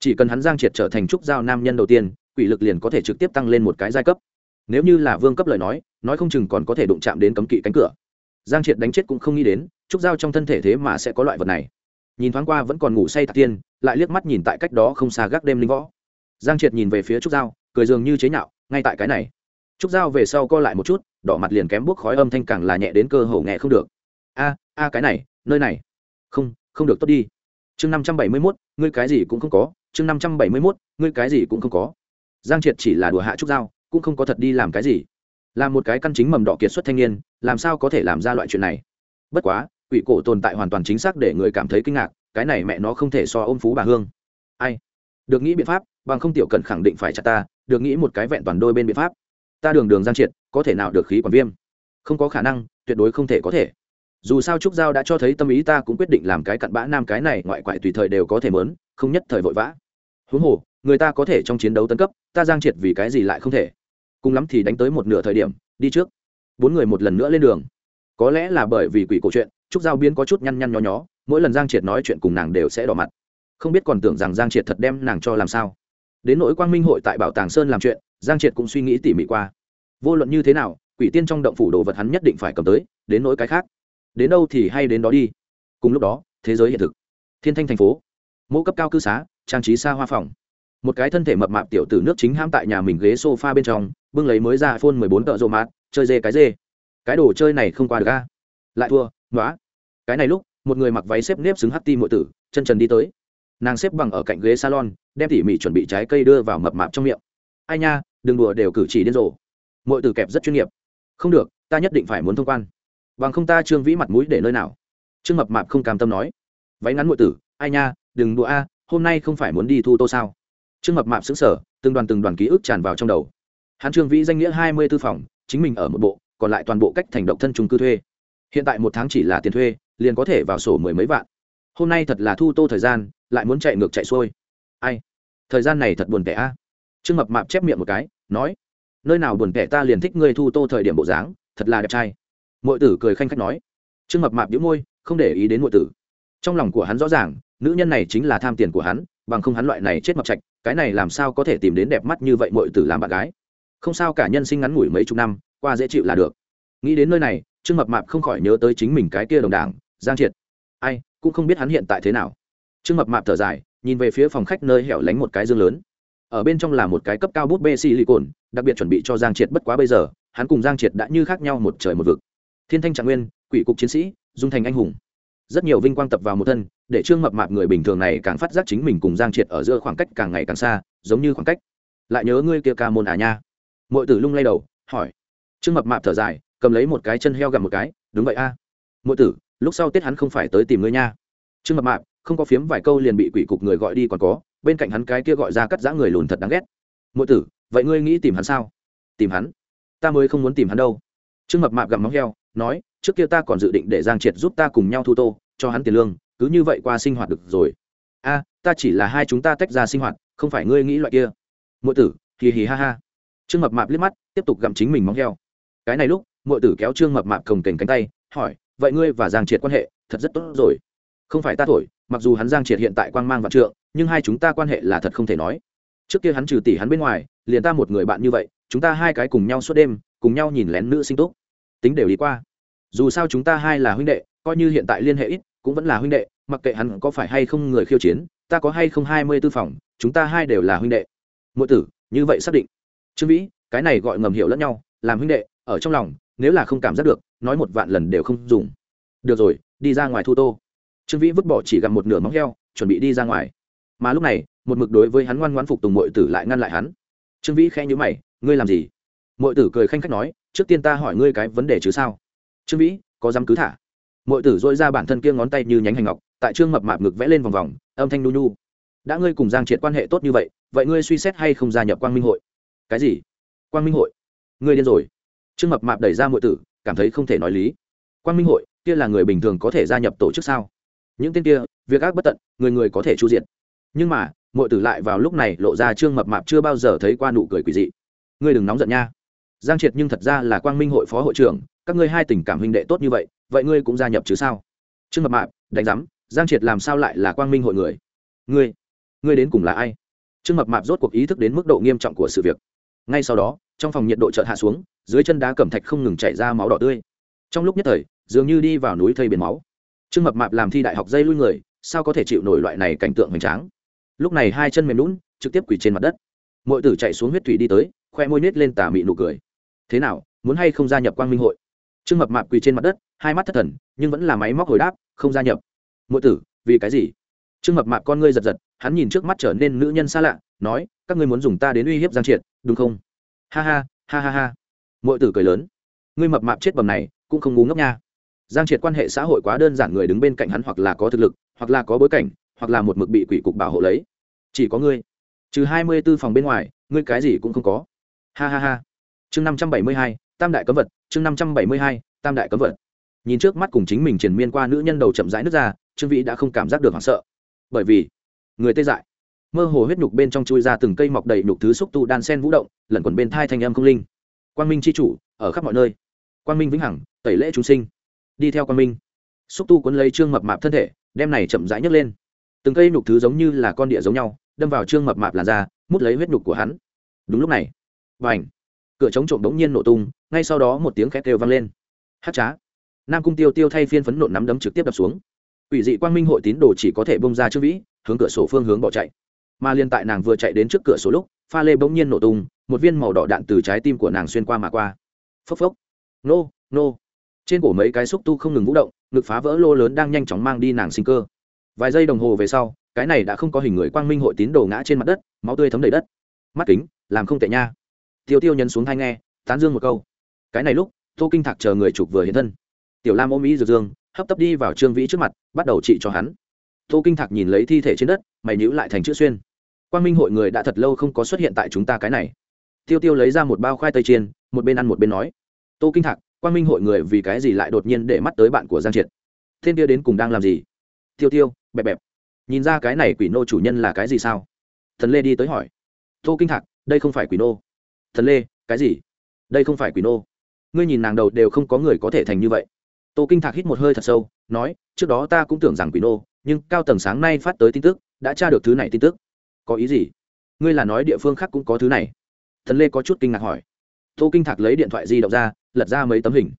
chỉ cần hắn giang triệt trở thành trúc giao nam nhân đầu tiên quỷ lực liền có thể trực tiếp tăng lên một cái giai cấp. Nếu như là vương cấp lời nói nói không chừng còn có thể đụng chạm đến cấm kỵ cánh cửa giang triệt đánh chết cũng không nghĩ đến trúc dao trong thân thể thế mà sẽ có loại vật này. Nhìn thoáng qua vẫn còn ngủ say tạc tiên lại liếc mắt nhìn tại cách đó không xa gác đêm linh võ. Giang triệt nhìn về phía trúc dao, cười dường như chế nhạo ngay tại cái này. Trúc dao về sau co lại một chút đỏ mặt liền kém bốc khói âm thanh càng là nhẹ đến cơ hồ nghe không được. A a cái này nơi này. Không không được tốt đi. Chương năm trăm bảy mươi mốt ngươi cái gì cũng không có. Chương năm trăm bảy mươi mốt ngươi cái gì cũng không có. Giang triệt chỉ là đùa hạ trúc dao, cũng không có thật đi làm cái gì là một cái căn chính mầm đỏ kiệt xuất thanh niên, làm sao có thể làm ra loại chuyện này? Bất quá, quỷ cổ tồn tại hoàn toàn chính xác để người cảm thấy kinh ngạc, cái này mẹ nó không thể so ôm phú bà hương. Ai? Được nghĩ biện pháp, bằng không tiểu cần khẳng định phải chặt ta, được nghĩ một cái vẹn toàn đôi bên biện pháp. Ta đường đường giang triệt, có thể nào được khí quản viêm? Không có khả năng, tuyệt đối không thể có thể. Dù sao trúc giao đã cho thấy tâm ý ta cũng quyết định làm cái cặn bã nam cái này, ngoại quại tùy thời đều có thể mớn, không nhất thời vội vã. Huống hồ, người ta có thể trong chiến đấu tấn cấp, ta giang triệt vì cái gì lại không thể? Cùng lắm thì đánh tới một nửa thời điểm, đi trước. Bốn người một lần nữa lên đường. Có lẽ là bởi vì quỷ cổ chuyện, trúc giao biến có chút nhăn nhăn nhó nhó, mỗi lần giang triệt nói chuyện cùng nàng đều sẽ đỏ mặt. Không biết còn tưởng rằng giang triệt thật đem nàng cho làm sao. Đến nỗi quang minh hội tại bảo tàng sơn làm chuyện, giang triệt cũng suy nghĩ tỉ mỉ qua. Vô luận như thế nào, quỷ tiên trong động phủ đồ vật hắn nhất định phải cầm tới, đến nỗi cái khác. Đến đâu thì hay đến đó đi. Cùng lúc đó, thế giới hiện thực. Thiên thanh thành phố. Mẫu cấp cao cư xá, trang trí xa hoa phòng. Một cái thân thể mập mạp tiểu tử nước chính ham tại nhà mình ghế sofa bên trong bưng lấy mới ra phôn mười bốn tợ rộ mát chơi dê cái dê. Cái đồ chơi này không qua được ga lại thua nói cái này lúc, một người mặc váy xếp nếp xứng hắt ti mọi tử, chân trần đi tới. Nàng xếp bằng ở cạnh ghế salon, đem tỉ mỉ chuẩn bị trái cây đưa vào mập mạp trong miệng. Ai nha, đừng đùa đều cử chỉ điên rồ. Mọi tử kẹp rất chuyên nghiệp. Không được, ta nhất định phải muốn thông quan. Bằng không ta trương vĩ mặt mũi để nơi nào? Trương mập mạp không cam tâm nói. Váy ngắn mọi tử, ai nha, đừng đùa a, hôm nay không phải muốn đi thu tô sao? Trương mập mạp xứng sở từng đoàn từng đoàn ký ức tràn vào trong đầu hắn trương vĩ danh nghĩa hai mươi tư phòng, chính mình ở một bộ, còn lại toàn bộ cách thành độc thân trung cư thuê. Hiện tại một tháng chỉ là tiền thuê, liền có thể vào sổ mười mấy vạn. Hôm nay thật là thu tô thời gian, lại muốn chạy ngược chạy xuôi. Ai? Thời gian này thật buồn tẻ a. Trương mập mạp chép miệng một cái, nói, nơi nào buồn tẻ ta liền thích ngươi thu tô thời điểm bộ dáng, thật là đẹp trai. Mọi tử cười khanh khách nói. Trương mập mạp đĩu môi, không để ý đến mọi tử. Trong lòng của hắn rõ ràng, nữ nhân này chính là tham tiền của hắn, bằng không hắn loại này chết mập trạch, cái này làm sao có thể tìm đến đẹp mắt như vậy mọi tử làm bạn gái? Không sao cả nhân sinh ngắn ngủi mấy chục năm, qua dễ chịu là được. Nghĩ đến nơi này, trương mập mạp không khỏi nhớ tới chính mình cái kia đồng đảng, giang triệt. Ai, cũng không biết hắn hiện tại thế nào. Trương mập mạp thở dài, nhìn về phía phòng khách nơi hẻo lánh một cái dương lớn. Ở bên trong là một cái cấp cao bút bê silicon, đặc biệt chuẩn bị cho giang triệt bất quá bây giờ, hắn cùng giang triệt đã như khác nhau một trời một vực. Thiên thanh trạng nguyên, quỷ cục chiến sĩ, dung thành anh hùng. Rất nhiều vinh quang tập vào một thân, để trương mập mạp người bình thường này càng phát giác chính mình cùng giang triệt ở giữa khoảng cách càng ngày càng xa, giống như khoảng cách. Lại nhớ ngươi kia ca môn à nha mọi tử lung lay đầu, hỏi. Trương mập mạp thở dài, cầm lấy một cái chân heo gặm một cái, đúng vậy a. À. tử, lúc sau tết hắn không phải tới tìm ngươi nha. Trương mập mạp, không có phiếm vài câu liền bị quỷ cục người gọi đi còn có, bên cạnh hắn cái kia gọi ra cắt giã người lùn thật đáng ghét. Mọi tử, vậy ngươi nghĩ tìm hắn sao? Tìm hắn? Ta mới không muốn tìm hắn đâu. Trương mập mạp gặm móng heo, nói, trước kia ta còn dự định để giang triệt giúp ta cùng nhau thu tô, cho hắn tiền lương, cứ như vậy qua sinh hoạt được rồi. A, ta chỉ là hai chúng ta tách ra sinh hoạt, không phải ngươi nghĩ loại kia. M tử, hì hì ha ha trương mập mạp liếc mắt, tiếp tục gặm chính mình móng heo. Cái này lúc m tử kéo trương mập mạp cồng kềnh cánh tay, hỏi, vậy ngươi và giang triệt quan hệ thật rất tốt rồi? Không phải ta thổi, mặc dù hắn giang triệt hiện tại quang mang vạn trượng, nhưng hai chúng ta quan hệ là thật không thể nói. Trước kia hắn trừ tỷ hắn bên ngoài, liền ta một người bạn như vậy, chúng ta hai cái cùng nhau suốt đêm, cùng nhau nhìn lén nữ sinh túc tính đều đi qua. Dù sao chúng ta hai là huynh đệ, coi như hiện tại liên hệ ít, cũng vẫn là huynh đệ, mặc kệ hắn có phải hay không người khiêu chiến, ta có hay không hai mươi tư phòng, chúng ta hai đều là huynh đệ. Mỗi tử, như vậy xác định trương vĩ, cái này gọi ngầm hiểu lẫn nhau, làm huynh đệ, ở trong lòng, nếu là không cảm giác được, nói một vạn lần đều không dùng. Được rồi, đi ra ngoài thu tô. Trương vĩ vứt bỏ chỉ gặp một nửa móng heo, chuẩn bị đi ra ngoài. Mà lúc này, một mực đối với hắn ngoan ngoãn phục tùng mội tử lại ngăn lại hắn. Trương vĩ khẽ nhữ mày, ngươi làm gì? Mội tử cười khanh khách nói, trước tiên ta hỏi ngươi cái vấn đề chứ sao? Trương vĩ, có dám cứ thả? Mội tử dội ra bản thân kia ngón tay như nhánh hành ngọc, tại trương mập mạp ngực vẽ lên vòng vòng, âm thanh nu nu. Đã ngươi cùng giang triệt quan hệ tốt như vậy vậy ngươi suy xét hay không gia nhập quang minh hội? Cái gì? Quang minh hội? Ngươi điên rồi. Trương mập mạp đẩy ra mội tử, cảm thấy không thể nói lý. Quang minh hội, kia là người bình thường có thể gia nhập tổ chức sao? Những tên kia, việc ác bất tận, người người có thể chu diện nhưng mà mọi tử lại vào lúc này lộ ra trương mập mạp chưa bao giờ thấy qua nụ cười quỷ dị. Ngươi đừng nóng giận nha. Giang triệt nhưng thật ra là quang minh hội phó hội trưởng, các ngươi hai tình cảm huynh đệ tốt như vậy vậy ngươi cũng gia nhập chứ sao? Trương mập mạp, đánh giám, giang triệt làm sao lại là quang minh hội người? Ngươi ngươi đến cùng là ai? Trương mập mạp rốt cuộc ý thức đến mức độ nghiêm trọng của sự việc ngay sau đó, trong phòng nhiệt độ chợt hạ xuống, dưới chân đá cẩm thạch không ngừng chảy ra máu đỏ tươi. Trong lúc nhất thời, dường như đi vào núi thây biển máu. Trương mập mạp làm thi đại học dây lui người, sao có thể chịu nổi loại này cảnh tượng hoành tráng? Lúc này hai chân mềm lún trực tiếp quỳ trên mặt đất. Mọi tử chạy xuống huyết thủy đi tới, khoe môi nết lên tà mị nụ cười. Thế nào, muốn hay không gia nhập quang minh hội? Trương mập mạp quỳ trên mặt đất, hai mắt thất thần, nhưng vẫn là máy móc hồi đáp, không gia nhập. Mọi tử, vì cái gì? Trương mập mạp con ngươi giật giật hắn nhìn trước mắt trở nên nữ nhân xa lạ, nói, các ngươi muốn dùng ta đến uy hiếp giang triệt, đúng không? Ha ha ha ha ha. Mọi tử cười lớn. Ngươi mập mạp chết bầm này, cũng không ngu ngốc nha. Giang triệt quan hệ xã hội quá đơn giản, người đứng bên cạnh hắn hoặc là có thực lực, hoặc là có bối cảnh, hoặc là một mực bị quỷ cục bảo hộ lấy. Chỉ có ngươi. Trừ hai mươi b ố phòng bên ngoài, ngươi cái gì cũng không có. Ha ha ha. Chương năm trăm bảy mươi hai, tam đại cấm vật, chương năm trăm bảy mươi hai, tam đại cấm vật. Nhìn trước mắt cùng chính mình triển miên qua nữ nhân đầu chậm rãi nước ra, trương vĩ đã không cảm giác được hoảng sợ. Bởi vì người tê dại. Mơ hồ huyết nhục bên trong chui ra từng cây mọc đầy nhục thứ xúc tu đan sen vũ động, lẩn quẩn bên thai thanh âm không linh. Quang minh c h i chủ, ở khắp mọi nơi. Quang minh vĩnh hằng, tẩy lễ chúng sinh. Đi theo quang minh. Xúc tu cuốn lấy trương mập mạp thân thể, đem này chậm rãi nhấc lên. Từng cây nhục thứ giống như là con địa giống nhau, đâm vào trương mập mạp làn da, mút lấy huyết nhục của hắn. Đúng lúc này và ảnh cửa chống trộm đống nhiên nổ tung, ngay sau đó một tiếng khét kêu vang lên. Hát trá! Nam cung tiêu tiêu thay phiên phấn nộn nắm đấm trực tiếp đập xuống quỷ dị quang minh hội tín đồ chỉ có thể bông ra trước vĩ, hướng cửa sổ phương hướng bỏ chạy. Mà liên tại nàng vừa chạy đến trước cửa sổ lúc, pha lê bỗng nhiên nổ tung, một viên màu đỏ đạn từ trái tim của nàng xuyên qua mà qua. Phốc phốc. Nô nô. Trên cổ mấy cái xúc tu không ngừng vũ động, ngực phá vỡ lô lớn đang nhanh chóng mang đi nàng sinh cơ. Vài giây đồng hồ về sau, cái này đã không có hình người quang minh hội tín đồ ngã trên mặt đất, máu tươi thấm đầy đất. Mắt kính, làm không tệ nha. Tiêu tiêu nhấn xuống thai nghe, tán dương một câu. Cái này lúc, tô kinh thạc chờ người chụp vừa hiện thân. Tiểu lam ôm ý dược dương hấp tấp đi vào trương vĩ trước mặt, bắt đầu trị cho hắn. Tô kinh thạc nhìn lấy thi thể trên đất, mày nhữ lại thành chữ xuyên. Quang minh hội người đã thật lâu không có xuất hiện tại chúng ta cái này. Tiêu tiêu lấy ra một bao khoai tây chiên, một bên ăn một bên nói. Tô kinh thạc, quang minh hội người vì cái gì lại đột nhiên để mắt tới bạn của giang triệt? Thiên kia đến cùng đang làm gì? Tiêu tiêu, bẹp bẹp. Nhìn ra cái này quỷ nô chủ nhân là cái gì sao? Thần lê đi tới hỏi. Tô kinh thạc, đây không phải quỷ nô. Thần lê, cái gì? Đây không phải quỷ nô. Ngươi nhìn nàng đầu đều không có người có thể thành như vậy tô kinh thạc hít một hơi thật sâu, nói, trước đó ta cũng tưởng rằng quỷ nô, nhưng cao tầng sáng nay phát tới tin tức, đã tra được thứ này tin tức. Có ý gì? Ngươi là nói địa phương khác cũng có thứ này. Thần lê có chút kinh ngạc hỏi. Tô kinh thạc lấy điện thoại di động ra, lật ra mấy tấm hình.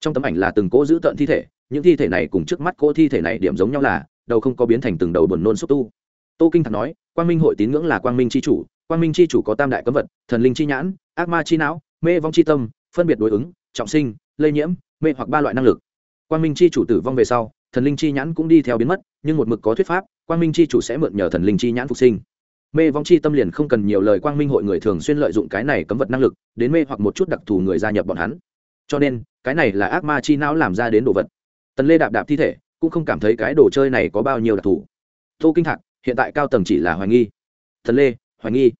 Trong tấm ảnh là từng cỗ giữ tợn thi thể, những thi thể này cùng trước mắt cỗ thi thể này điểm giống nhau là, đầu không có biến thành từng đầu buồn nôn xúc tu. Tô kinh thạc nói, quang minh hội tín ngưỡng là quang minh c h i chủ, quang minh c h i chủ có tam đại cấm vật, thần linh chi nhãn, ác ma chi não, mê vong chi tâm, phân biệt đối ứng, trọng sinh, lây nhiễm, mê hoặc ba loại năng lực quang minh chi chủ tử vong về sau, thần linh chi nhãn cũng đi theo biến mất, nhưng một mực có thuyết pháp, quang minh chi chủ sẽ mượn nhờ thần linh chi nhãn phục sinh. Mê vong chi tâm liền không cần nhiều lời, quang minh hội người thường xuyên lợi dụng cái này cấm vật năng lực, đến mê hoặc một chút đặc thù người gia nhập bọn hắn. Cho nên, cái này là ác ma chi não làm ra đến đồ vật. Tần lê đạp đạp thi thể, cũng không cảm thấy cái đồ chơi này có bao nhiêu đặc thù. Tô kinh thạc, hiện tại cao tầng chỉ là hoài nghi. Thần lê, hoài nghi.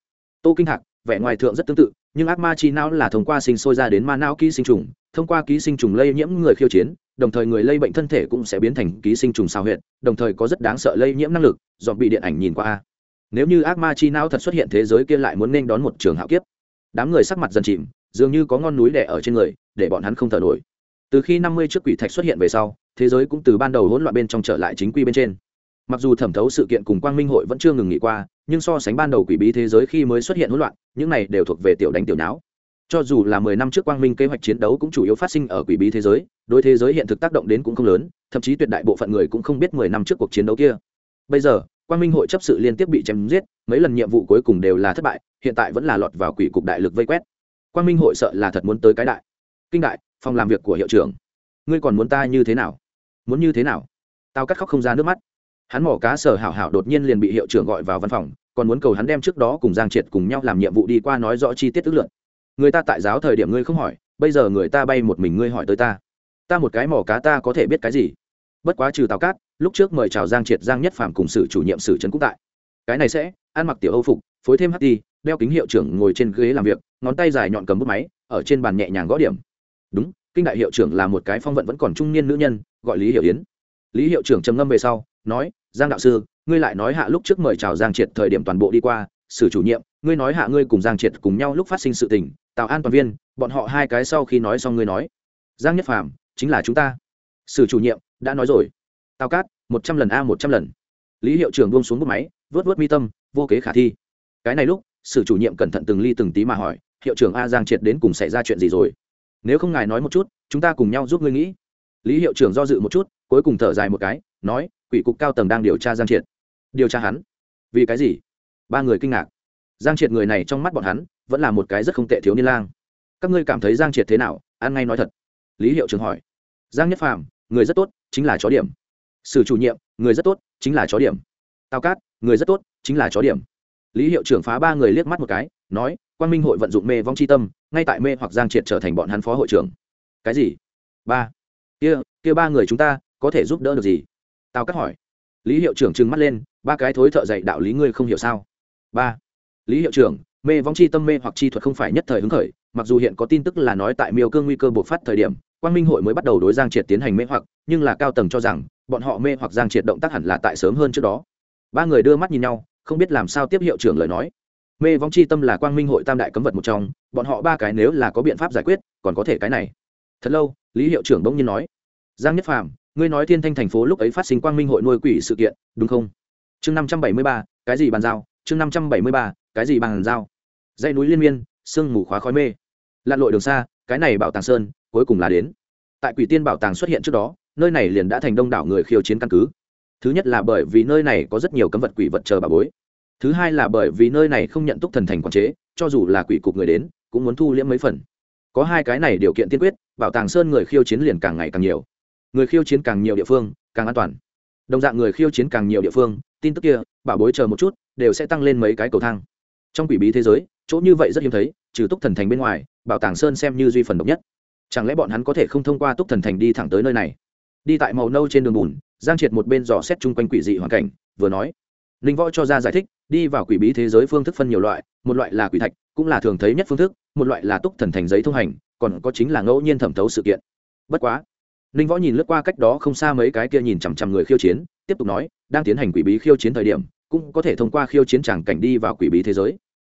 Tô kinh thạc, vẻ ngoài thượng rất tương tự nhưng ác ma chi não là thông qua sinh sôi ra đến ma não ký sinh trùng, thông qua ký sinh trùng lây nhiễm người khiêu chiến, đồng thời người lây bệnh thân thể cũng sẽ biến thành ký sinh trùng sao huyệt, đồng thời có rất đáng sợ lây nhiễm năng lực, dọn bị điện ảnh nhìn qua nếu như ác ma chi não thật xuất hiện thế giới kia lại muốn nên đón một trường hạo kiếp. Đám người sắc mặt dần chìm, dường như có ngọn núi đè ở trên người, để bọn hắn không thở nổi. Từ khi năm mươi trước quỷ thạch xuất hiện về sau, thế giới cũng từ ban đầu hỗn loạn bên trong trở lại chính quy bên trên. Mặc dù thẩm thấu sự kiện cùng quang minh hội vẫn chưa ngừng nghỉ qua nhưng so sánh ban đầu quỷ bí thế giới khi mới xuất hiện hỗn loạn, những này đều thuộc về tiểu đánh tiểu não cho dù là mười năm trước quang minh kế hoạch chiến đấu cũng chủ yếu phát sinh ở quỷ bí thế giới, đối thế giới hiện thực tác động đến cũng không lớn, thậm chí tuyệt đại bộ phận người cũng không biết mười năm trước cuộc chiến đấu kia. Bây giờ, quang minh hội chấp sự liên tiếp bị chém giết, mấy lần nhiệm vụ cuối cùng đều là thất bại, hiện tại vẫn là lọt vào quỷ cục đại lực vây quét. Quang minh hội sợ là thật muốn tới cái đại. Kinh đại, phòng làm việc của hiệu trưởng. Ngươi còn muốn ta như thế nào? Muốn như thế nào? Tao cắt khóc không ra nước mắt hắn mỏ cá sở hảo hảo đột nhiên liền bị hiệu trưởng gọi vào văn phòng, còn muốn cầu hắn đem trước đó cùng giang triệt cùng nhau làm nhiệm vụ đi qua nói rõ chi tiết ước lượng người ta tại giáo thời điểm ngươi không hỏi, bây giờ người ta bay một mình ngươi hỏi tới ta. Ta một cái mỏ cá ta có thể biết cái gì? Bất quá trừ tào cát, lúc trước mời chào giang triệt, giang nhất phàm cùng sự chủ nhiệm sử trấn cũng tại. Cái này sẽ, ăn mặc tiểu âu phục, phối thêm hd đeo kính hiệu trưởng ngồi trên ghế làm việc, ngón tay dài nhọn cầm bút máy, ở trên bàn nhẹ nhàng gõ điểm. Đúng, kinh đại hiệu trưởng là một cái phong vận vẫn còn trung niên nữ nhân, gọi lý hiệu yến. Lý hiệu trưởng trầm ngâm về sau, nói giang đạo sư, ngươi lại nói hạ lúc trước mời chào giang triệt thời điểm toàn bộ đi qua sử chủ nhiệm, ngươi nói hạ ngươi cùng giang triệt cùng nhau lúc phát sinh sự tình tạo an toàn viên, bọn họ hai cái sau khi nói xong ngươi nói. Giang nhất phàm, chính là chúng ta. Sử chủ nhiệm, đã nói rồi. Tao cát, một trăm lần a một trăm lần. Lý hiệu trưởng buông xuống bút máy, vớt vớt mi tâm, vô kế khả thi. Cái này lúc sử chủ nhiệm cẩn thận từng ly từng tí mà hỏi, hiệu trưởng a, giang triệt đến cùng xảy ra chuyện gì rồi? Nếu không ngài nói một chút, chúng ta cùng nhau giúp ngươi nghĩ. Lý hiệu trưởng do dự một chút, cuối cùng thở dài một cái, nói quỷ cục cao tầng đang điều tra giang triệt. Điều tra hắn? Vì cái gì? Ba người kinh ngạc. Giang triệt người này trong mắt bọn hắn vẫn là một cái rất không tệ thiếu niên lang. Các ngươi cảm thấy giang triệt thế nào? An ngay nói thật. Lý hiệu trưởng hỏi. Giang nhất phàm, người rất tốt, chính là chó điểm. Sử chủ nhiệm, người rất tốt, chính là chó điểm. Tao cát, người rất tốt, chính là chó điểm. Lý hiệu trưởng phá ba người liếc mắt một cái, nói quan minh hội vận dụng mê vong c h i tâm, ngay tại mê hoặc giang triệt trở thành bọn hắn phó hội trưởng. Cái gì? Ba. Kia kia ba người chúng ta có thể giúp đỡ được gì? Tao cắt hỏi. Lý hiệu trưởng trừng mắt lên, ba cái thối thợ dạy đạo lý ngươi không hiểu sao? Ba. Lý hiệu trưởng, mê vong chi tâm mê hoặc chi thuật không phải nhất thời hứng khởi, mặc dù hiện có tin tức là nói tại miêu cương nguy cơ bộc phát thời điểm quan minh hội mới bắt đầu đối giang triệt tiến hành mê hoặc, nhưng là cao tầng cho rằng, bọn họ mê hoặc giang triệt động tác hẳn là tại sớm hơn trước đó. Ba người đưa mắt nhìn nhau, không biết làm sao tiếp hiệu trưởng lời nói. Mê vong chi tâm là quang minh hội tam đại cấm vật một trong, bọn họ ba cái nếu là có biện pháp giải quyết, còn có thể cái này. Thật lâu, lý hiệu trưởng bỗng nhiên nói. Giang nhất phàm ngươi nói thiên thanh thành phố lúc ấy phát sinh quang minh hội nuôi quỷ sự kiện, đúng không? Chương năm trăm bảy mươi ba, cái gì bàn giao? Chương năm trăm bảy mươi ba, cái gì bàn giao? Dãy núi liên miên, sương mù khóa khói mê. Lặn lội đường xa, cái này bảo tàng sơn, cuối cùng là đến. Tại quỷ tiên bảo tàng xuất hiện trước đó, nơi này liền đã thành đông đảo người khiêu chiến căn cứ. Thứ nhất là bởi vì nơi này có rất nhiều cấm vật quỷ vật chờ bà bối. Thứ hai là bởi vì nơi này không nhận túc thần thành quản chế, cho dù là quỷ cục người đến, cũng muốn thu liễm mấy phần. Có hai cái này điều kiện tiên quyết, bảo tàng sơn người khiêu chiến liền càng ngày càng nhiều người khiêu chiến càng nhiều địa phương, càng an toàn. Đồng dạng người khiêu chiến càng nhiều địa phương, tin tức kia, bảo bối chờ một chút, đều sẽ tăng lên mấy cái cầu thang. Trong quỷ bí thế giới, chỗ như vậy rất hiếm thấy, trừ túc thần thành bên ngoài, bảo tàng sơn xem như duy phần độc nhất. Chẳng lẽ bọn hắn có thể không thông qua túc thần thành đi thẳng tới nơi này? Đi tại màu nâu trên đường bùn, giang triệt một bên dò xét chung quanh quỷ dị hoàn cảnh, vừa nói, linh võ cho ra giải thích, đi vào quỷ bí thế giới phương thức phân nhiều loại, một loại là quỷ thạch, cũng là thường thấy nhất phương thức, một loại là túc thần thành giấy thông hành, còn có chính là ngẫu nhiên thẩm thấu sự kiện. Bất quá ninh võ nhìn lướt qua cách đó không xa mấy cái kia nhìn chằm chằm người khiêu chiến tiếp tục nói đang tiến hành quỷ bí khiêu chiến thời điểm cũng có thể thông qua khiêu chiến tràng cảnh đi vào quỷ bí thế giới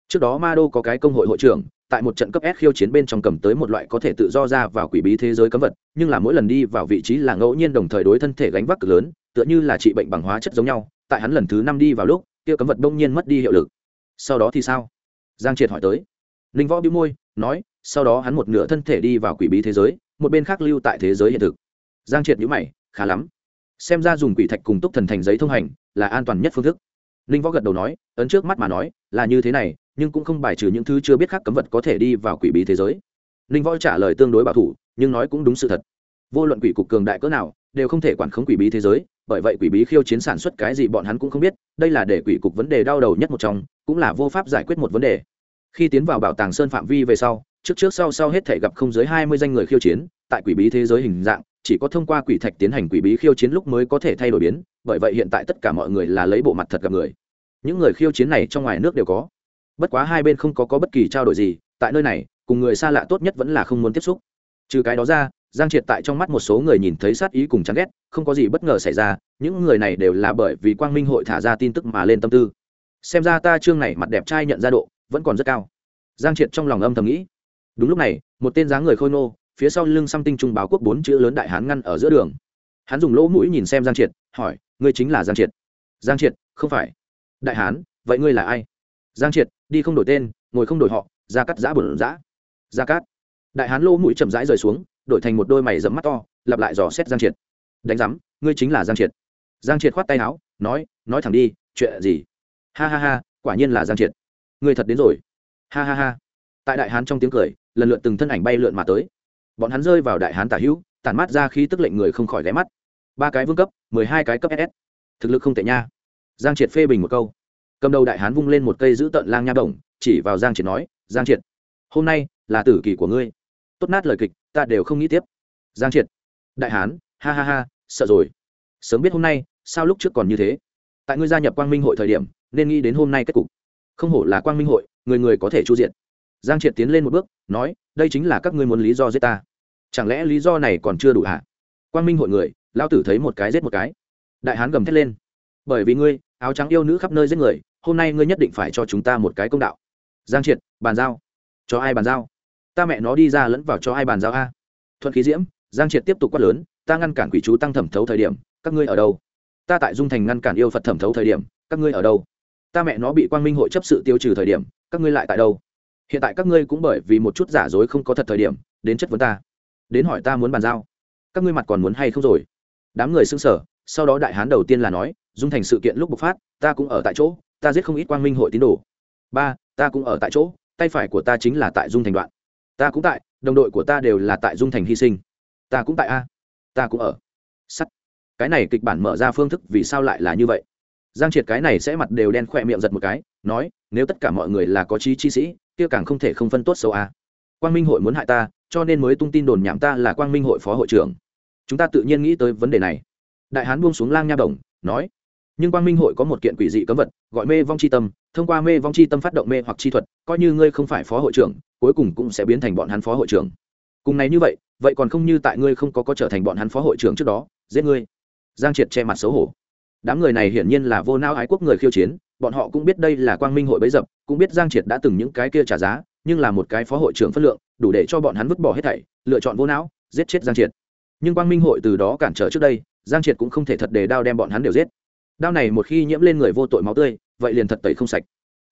trước đó ma đô có cái công hội hội trưởng tại một trận cấp S khiêu chiến bên trong cầm tới một loại có thể tự do ra vào quỷ bí thế giới cấm vật, nhưng là mỗi lần đi vào vị trí là ngẫu nhiên đồng thời đối thân thể gánh vác cực lớn, tựa như là trị bệnh bằng hóa chất giống nhau, tại hắn lần thứ năm đi vào lúc, kia cấm vật đông nhiên mất đi hiệu lực. Sau đó thì sao? Giang Triệt hỏi tới. Linh Võ bĩu môi, nói, sau đó hắn một nửa thân thể đi vào quỷ bí thế giới, một bên khác lưu tại thế giới hiện thực giang triệt nhữ mày, khá lắm. Xem ra dùng quỷ thạch cùng túc thần thành giấy thông hành là an toàn nhất phương thức. Ninh võ gật đầu nói, ấn trước mắt mà nói, là như thế này, nhưng cũng không bài trừ những thứ chưa biết khác cấm vật có thể đi vào quỷ bí thế giới. Ninh võ trả lời tương đối bảo thủ, nhưng nói cũng đúng sự thật. Vô luận quỷ cục cường đại cỡ nào, đều không thể quản khống quỷ bí thế giới, bởi vậy quỷ bí khiêu chiến sản xuất cái gì bọn hắn cũng không biết, đây là để quỷ cục vấn đề đau đầu nhất một trong, cũng là vô pháp giải quyết một vấn đề. Khi tiến vào bảo tàng sơn phạm vi về sau, trước trước sau sau hết thể gặp không dưới hai mươi danh người khiêu chiến, tại quỷ bí thế giới hình dạng chỉ có thông qua quỷ thạch tiến hành quỷ bí khiêu chiến lúc mới có thể thay đổi biến bởi vậy hiện tại tất cả mọi người là lấy bộ mặt thật gặp người. Những người khiêu chiến này trong ngoài nước đều có. Bất quá hai bên không có, có bất kỳ trao đổi gì tại nơi này cùng người xa lạ tốt nhất vẫn là không muốn tiếp xúc. Trừ cái đó ra giang triệt tại trong mắt một số người nhìn thấy sát ý cùng chán ghét không có gì bất ngờ xảy ra những người này đều là bởi vì quang minh hội thả ra tin tức mà lên tâm tư. Xem ra ta chương này mặt đẹp trai nhận ra độ vẫn còn rất cao. Giang triệt trong lòng âm thầm nghĩ. Đúng lúc này một tên dáng người khôi nô phía sau lưng xăm tinh trung báo quốc bốn chữ lớn đại hán ngăn ở giữa đường. Hắn dùng lỗ mũi nhìn xem giang triệt, hỏi, ngươi chính là giang triệt? Giang triệt, không phải. Đại hán, vậy ngươi là ai? Giang triệt, đi không đổi tên, ngồi không đổi họ ra cắt giã bẩn giã. Ra cắt đại hán lỗ mũi chậm rãi rời xuống, đổi thành một đôi mày dẫm mắt to, lặp lại dò xét giang triệt. Đánh giám, ngươi chính là giang triệt. Giang triệt khoát tay áo, nói nói thẳng đi, chuyện gì? Ha ha ha, quả nhiên là giang triệt. Ngươi thật đến rồi. Ha ha ha. Tại đại hán trong tiếng cười, lần lượt từng thân ảnh bay lượn mà tới bọn hắn rơi vào đại hán tả hữu, tản mát ra khi tức lệnh người không khỏi ghé mắt. Ba cái vương cấp, mười hai cái cấp ss thực lực không tệ nha. Giang triệt phê bình một câu. Cầm đầu đại hán vung lên một cây giữ tận lang nha đồng, chỉ vào giang triệt nói, giang triệt, hôm nay là tử kỳ của ngươi. Tốt nát lời kịch, ta đều không nghĩ tiếp. Giang triệt, đại hán, ha ha ha, sợ rồi. Sớm biết hôm nay, sao lúc trước còn như thế? Tại ngươi gia nhập quang minh hội thời điểm, nên nghĩ đến hôm nay kết cục. Không hổ là quang minh hội, người người có thể chu diện giang triệt tiến lên một bước, nói, đây chính là các ngươi muốn lý do giết ta. Chẳng lẽ lý do này còn chưa đủ hả? Quang minh hội người lao tử thấy một cái giết một cái. Đại hán gầm thét lên, bởi vì ngươi, áo trắng yêu nữ khắp nơi giết người, hôm nay ngươi nhất định phải cho chúng ta một cái công đạo. Giang triệt, bàn giao. Cho ai bàn giao? Ta mẹ nó đi ra lẫn vào cho ai bàn giao a? Thuận khí diễm, giang triệt tiếp tục quát lớn, ta ngăn cản quỷ chú tăng thẩm thấu thời điểm, các ngươi ở đâu? Ta tại dung thành ngăn cản yêu phật thẩm thấu thời điểm, các ngươi ở đâu? Ta mẹ nó bị quang minh hội chấp sự tiêu trừ thời điểm, các ngươi lại tại đâu? Hiện tại các ngươi cũng bởi vì một chút giả dối không có thật thời điểm, đến chất vấn ta. Đến hỏi ta muốn bàn giao. Các ngươi mặt còn muốn hay không rồi? Đám người xưng sở sau đó đại hán đầu tiên là nói, dung thành sự kiện lúc bộc phát, ta cũng ở tại chỗ, ta giết không ít quang minh hội tín đồ. Ba, ta cũng ở tại chỗ, tay phải của ta chính là tại dung thành đoạn. Ta cũng tại, đồng đội của ta đều là tại dung thành hy sinh. Ta cũng tại a, ta cũng ở. Sắt. Cái này kịch bản mở ra phương thức vì sao lại là như vậy? Giang triệt cái này sẽ mặt đều đen khỏe miệng giật một cái, nói, nếu tất cả mọi người là có trí chi sĩ, kia càng không thể không phân tốt xấu a quang minh hội muốn hại ta, cho nên mới tung tin đồn nhảm ta là quang minh hội phó hội trưởng. Chúng ta tự nhiên nghĩ tới vấn đề này. Đại hán buông xuống lang nha đồng, nói, nhưng quang minh hội có một kiện quỷ dị cấm vật, gọi mê vong c h i tâm, thông qua mê vong c h i tâm phát động mê hoặc chi thuật, coi như ngươi không phải phó hội trưởng, cuối cùng cũng sẽ biến thành bọn hắn phó hội trưởng. Cùng này như vậy vậy còn không như tại ngươi không có có trở thành bọn hắn phó hội trưởng trước đó, giết ngươi. Giang triệt che mặt xấu hổ đám người này hiển nhiên là vô não ái quốc người khiêu chiến, bọn họ cũng biết đây là quang minh hội bấy dập, cũng biết giang triệt đã từng những cái kia trả giá, nhưng là một cái phó hội trưởng phất lượng, đủ để cho bọn hắn vứt bỏ hết thảy, lựa chọn vô não, giết chết giang triệt. Nhưng quang minh hội từ đó cản trở trước đây, giang triệt cũng không thể thật để đao đem bọn hắn đều giết. Đao này một khi nhiễm lên người vô tội máu tươi, vậy liền thật tẩy không sạch.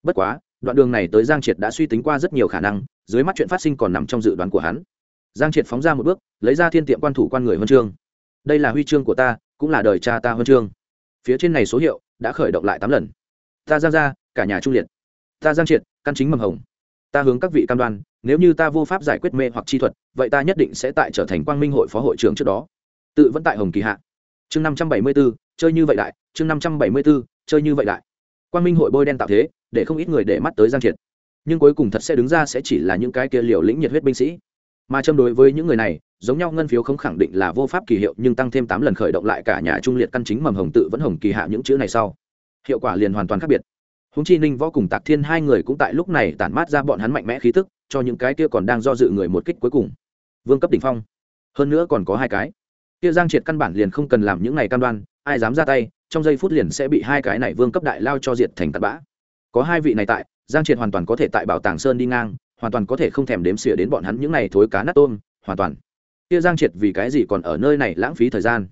Bất quá, đoạn đường này tới giang triệt đã suy tính qua rất nhiều khả năng, dưới mắt chuyện phát sinh còn nằm trong dự đoán của hắn. Giang triệt phóng ra một bước, lấy ra thiên tiệm quan thủ quan người huân chương. Đây là huy chương của ta, cũng là đời cha ta huân chương phía trên này số hiệu đã khởi động lại tám lần. Ta giang ra cả nhà trung liệt. Ta giang triệt, căn chính mầm hồng. Ta hướng các vị cam đoan, nếu như ta vô pháp giải quyết mê hoặc chi thuật, vậy ta nhất định sẽ tại trở thành quang minh hội phó hội trưởng trước đó. Tự vẫn tại hồng kỳ hạ. Chương năm trăm bảy mươi b ố chơi như vậy đại. Chương năm trăm bảy mươi b ố chơi như vậy đại. Quang minh hội bôi đen tạo thế, để không ít người để mắt tới giang triệt. Nhưng cuối cùng thật sẽ đứng ra sẽ chỉ là những cái kia liều lĩnh nhiệt huyết binh sĩ mà châm đối với những người này, giống nhau ngân phiếu không khẳng định là vô pháp kỳ hiệu, nhưng tăng thêm tám lần khởi động lại cả nhà trung liệt căn chính mầm hồng tự vẫn hồng kỳ hạ những chữ này sau. Hiệu quả liền hoàn toàn khác biệt. Húng chi ninh võ cùng tạc thiên hai người cũng tại lúc này tản mát ra bọn hắn mạnh mẽ khí tức, cho những cái kia còn đang do dự người một kích cuối cùng. Vương cấp đ ỉ n h phong. Hơn nữa còn có hai cái. Kia giang triệt căn bản liền không cần làm những này cam đoan, ai dám ra tay, trong giây phút liền sẽ bị hai cái này vương cấp đại lao cho diệt thành tạt bã. Có hai vị này tại, giang triệt hoàn toàn có thể tại bảo tàng sơn đi ngang hoàn toàn có thể không thèm đếm xỉa đến bọn hắn những này thối cá nát tôm, hoàn toàn. Kia giang triệt vì cái gì còn ở nơi này lãng phí thời gian?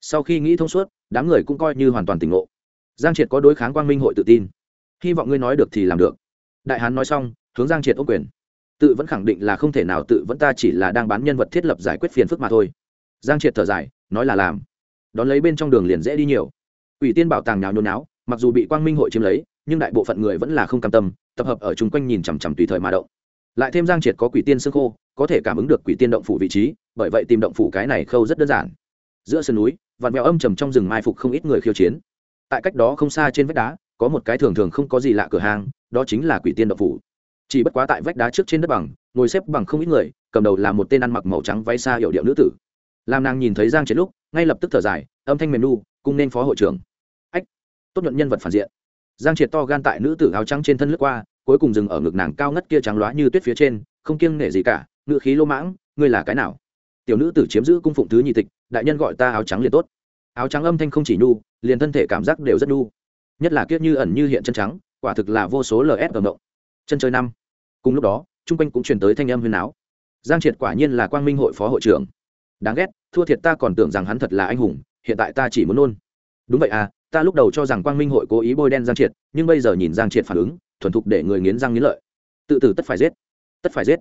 Sau khi nghĩ thông suốt, đám người cũng coi như hoàn toàn tỉnh ngộ. Giang triệt có đối kháng quang minh hội tự tin. Hy vọng ngươi nói được thì làm được. Đại hán nói xong, hướng giang triệt ô quyền. Tự vẫn khẳng định là không thể nào tự vẫn ta chỉ là đang bán nhân vật thiết lập giải quyết phiền phức mà thôi. Giang triệt thở dài, nói là làm. Đón lấy bên trong đường liền dễ đi nhiều. Ủy tiên bảo tàng nhào nhốn náo mặc dù bị quang minh hội chiếm lấy, nhưng đại bộ phận người vẫn là không cam tâm, tập hợp ở chung quanh nhìn chằm chằm tùy thời mà động lại thêm giang triệt có quỷ tiên xương khô, có thể cảm ứng được quỷ tiên động phủ vị trí, bởi vậy tìm động phủ cái này khâu rất đơn giản. Giữa sườn núi vạt mèo âm trầm trong rừng mai phục không ít người khiêu chiến. Tại cách đó không xa trên vách đá, có một cái thường thường không có gì lạ cửa hàng, đó chính là quỷ tiên động phủ. Chỉ bất quá tại vách đá trước trên đất bằng, ngồi xếp bằng không ít người, cầm đầu là một tên ăn mặc màu trắng váy xa hiệu điệu nữ tử. Làm nàng nhìn thấy giang triệt lúc, ngay lập tức thở dài, âm thanh mềm nu, cung nên phó hội trưởng. Ách, tốt nhuận nhân vật phản diện. Giang triệt to gan tại nữ tử áo trắng trên thân lướt qua cuối cùng dừng ở ngực nàng cao ngất kia trắng loá như tuyết phía trên, không kiêng nể gì cả, ngự khí lô mãng, ngươi là cái nào? Tiểu nữ tử chiếm giữ cung phụng thứ nhị tịch, đại nhân gọi ta áo trắng liền tốt. Áo trắng âm thanh không chỉ nhu, liền thân thể cảm giác đều rất nhu. Nhất là kiết như ẩn như hiện chân trắng, quả thực là vô số ls tầm động. Chân chơi năm. Cùng lúc đó, chung quanh cũng truyền tới thanh âm huyền áo giang triệt quả nhiên là quang minh hội phó hội trưởng. Đáng ghét, thua thiệt ta còn tưởng rằng hắn thật là anh hùng, hiện tại ta chỉ muốn nôn. Đúng vậy à ta lúc đầu cho rằng quang minh hội cố ý bôi đen giang triệt, nhưng bây giờ nhìn giang triệt phản ứng, thuần thục để người nghiến răng nghiến lợi. Tự tử tất phải giết. Tất phải giết.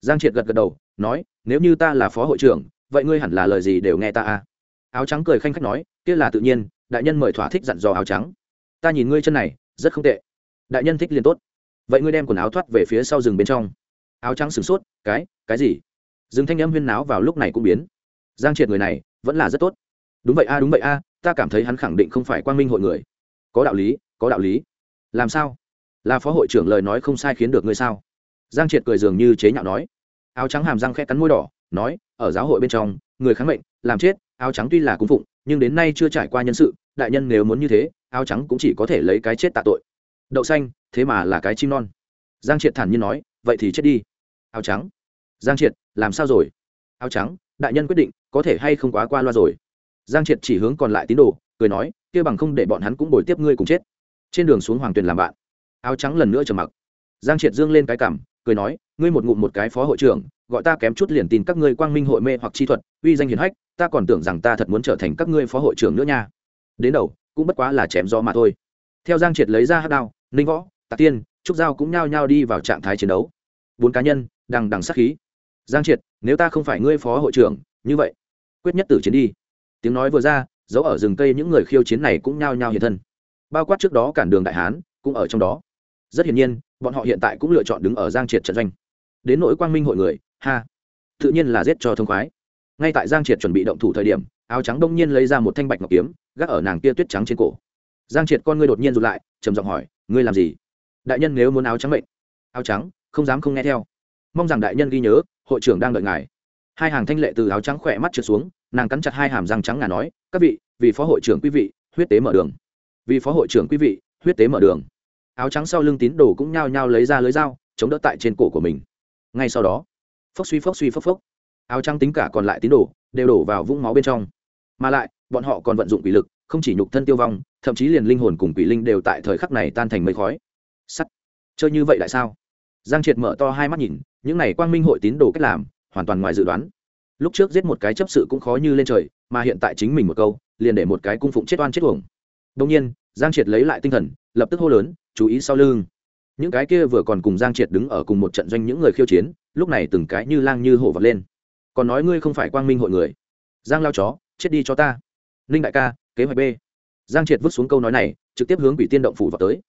Giang triệt gật gật đầu, nói, nếu như ta là phó hội trưởng, vậy ngươi hẳn là lời gì đều nghe ta à? Áo trắng cười khanh khách nói, kia là tự nhiên, đại nhân mời thỏa thích dặn dò áo trắng. Ta nhìn ngươi chân này, rất không tệ. Đại nhân thích liền tốt. Vậy ngươi đem quần áo thoát về phía sau rừng bên trong. Áo trắng sửng sốt, cái cái gì? Rừng thanh âm huyên náo vào lúc này cũng biến. Giang triệt người này, vẫn là rất tốt. Đúng vậy a, đúng vậy a ta cảm thấy hắn khẳng định không phải quang minh hội người. Có đạo lý, có đạo lý. Làm sao? Là phó hội trưởng lời nói không sai khiến được ngươi sao? Giang triệt cười dường như chế nhạo nói. Áo trắng hàm răng khẽ cắn môi đỏ, nói, ở giáo hội bên trong, người kháng mệnh, làm chết, áo trắng tuy là cung phụng, nhưng đến nay chưa trải qua nhân sự, đại nhân nếu muốn như thế, áo trắng cũng chỉ có thể lấy cái chết tạ tội. Đậu xanh, thế mà là cái chim non. Giang triệt thản nhiên nói, vậy thì chết đi. Áo trắng. Giang triệt, làm sao rồi? Áo trắng, đại nhân quyết định, có thể hay không quá qua loa rồi? Giang triệt chỉ hướng còn lại tín đồ, cười nói, kia bằng không để bọn hắn cũng bồi tiếp ngươi cùng chết. Trên đường xuống hoàng tuyền làm bạn. Áo trắng lần nữa trầm mặc. Giang triệt dương lên cái cảm, cười nói, ngươi một ngụm một cái phó hội trưởng, gọi ta kém chút liền tin các ngươi quang minh hội mê hoặc chi thuật, uy danh hiền hách, ta còn tưởng rằng ta thật muốn trở thành các ngươi phó hội trưởng nữa nha. Đến đầu, cũng bất quá là chém gió mà thôi. Theo giang triệt lấy ra hát đao, ninh võ tạc tiên, trúc giao cũng nhao nhao đi vào trạng thái chiến đấu. Bốn cá nhân, đằng đằng sát khí. Giang triệt, nếu ta không phải ngươi phó hội trưởng, như vậy, quyết nhất tử chiến đi tiếng nói vừa ra, giấu ở rừng cây những người khiêu chiến này cũng nhao nhao hiện thân. Bao quát trước đó cản đường đại hán, cũng ở trong đó. Rất hiển nhiên, bọn họ hiện tại cũng lựa chọn đứng ở giang triệt trận doanh. Đến nỗi quang minh hội người, ha, tự nhiên là giết cho thông khoái. Ngay tại giang triệt chuẩn bị động thủ thời điểm, áo trắng đông nhiên lấy ra một thanh bạch ngọc kiếm, gác ở nàng kia tuyết trắng trên cổ. Giang triệt con ngươi đột nhiên rụt lại, trầm giọng hỏi, ngươi làm gì? Đại nhân nếu muốn áo trắng mệnh. Áo trắng? Không dám không nghe theo. Mong rằng đại nhân ghi nhớ, hội trưởng đang đợi ngài. Hai hàng thanh lệ từ áo trắng khỏe mắt trượt xuống nàng cắn chặt hai hàm răng trắng ngà nói, các vị, vì phó hội trưởng quý vị, huyết tế mở đường. Vì phó hội trưởng quý vị, huyết tế mở đường. Áo trắng sau lưng tín đồ cũng nhao nhao lấy ra lưới dao, chống đỡ tại trên cổ của mình. Ngay sau đó, phốc suy phốc suy phốc phốc. Áo trắng tính cả còn lại tín đồ đều đổ vào vũng máu bên trong. Mà lại, bọn họ còn vận dụng quỷ lực, không chỉ nhục thân tiêu vong, thậm chí liền linh hồn cùng quỷ linh đều tại thời khắc này tan thành mây khói. Sắt. Chơi như vậy tại sao? Giang triệt mở to hai mắt nhìn, những này quang minh hội tín đồ cách làm, hoàn toàn ngoài dự đoán lúc trước giết một cái chấp sự cũng khó như lên trời, mà hiện tại chính mình một câu, liền để một cái cung phụng chết oan chết uổng. Đông nhiên, giang triệt lấy lại tinh thần, lập tức hô lớn, chú ý sau lưng. Những cái kia vừa còn cùng giang triệt đứng ở cùng một trận doanh những người khiêu chiến, lúc này từng cái như lang như hổ vật lên. Còn nói ngươi không phải quang minh hội người. Giang lao chó, chết đi cho ta. Ninh đại ca, kế hoạch b. Giang triệt vứt xuống câu nói này, trực tiếp hướng quỷ tiên động phủ vào tới.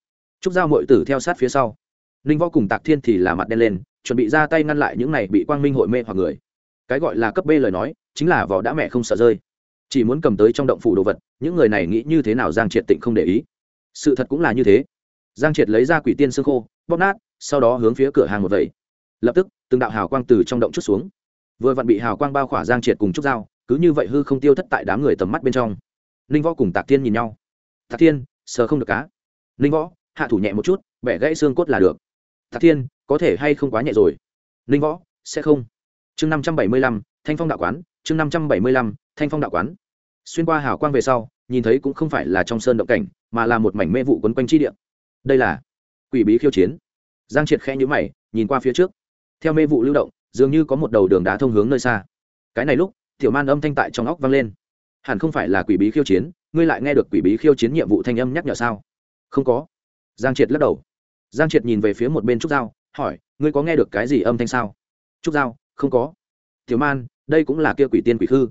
Trúc giao mội tử theo sát phía sau. Ninh võ cùng tạc thiên thì là mặt đen lên, chuẩn bị ra tay ngăn lại những này bị quang minh hội mê hoặc người cái gọi là cấp b lời nói, chính là vỏ đã mẹ không sợ rơi. Chỉ muốn cầm tới trong động phủ đồ vật, những người này nghĩ như thế nào giang triệt tịnh không để ý. Sự thật cũng là như thế. Giang triệt lấy ra quỷ tiên xương khô, bóp nát, sau đó hướng phía cửa hàng một vẩy. Lập tức, từng đạo hào quang từ trong động chút xuống. Vừa vặn bị hào quang bao khỏa giang triệt cùng trúc dao cứ như vậy hư không tiêu thất tại đám người tầm mắt bên trong. Ninh võ cùng tạc thiên nhìn nhau. Tạc thiên, sờ không được cá ninh võ, hạ thủ nhẹ một chút, bẻ gãy xương cốt là được. Tạc thiên, có thể hay không quá nhẹ rồi? Ninh võ, sẽ không chương năm trăm bảy mươi lăm, thanh phong đạo quán, chương năm trăm bảy mươi lăm, thanh phong đạo quán. Xuyên qua hào quang về sau, nhìn thấy cũng không phải là trong sơn động cảnh, mà là một mảnh mê vụ quấn quanh chi địa. Đây là quỷ bí khiêu chiến. Giang triệt khẽ nhữ mày, nhìn qua phía trước. Theo mê vụ lưu động, dường như có một đầu đường đá thông hướng nơi xa. Cái này lúc, tiểu man âm thanh tại trong óc vang lên. Hẳn không phải là quỷ bí khiêu chiến, ngươi lại nghe được quỷ bí khiêu chiến nhiệm vụ thanh âm nhắc nhở sao? Không có. Giang triệt lắc đầu. Giang triệt nhìn về phía một bên trúc giao, hỏi, ngươi có nghe được cái gì âm thanh sao? Trúc giao không có. Tiểu man, đây cũng là kia quỷ tiên quỷ khư.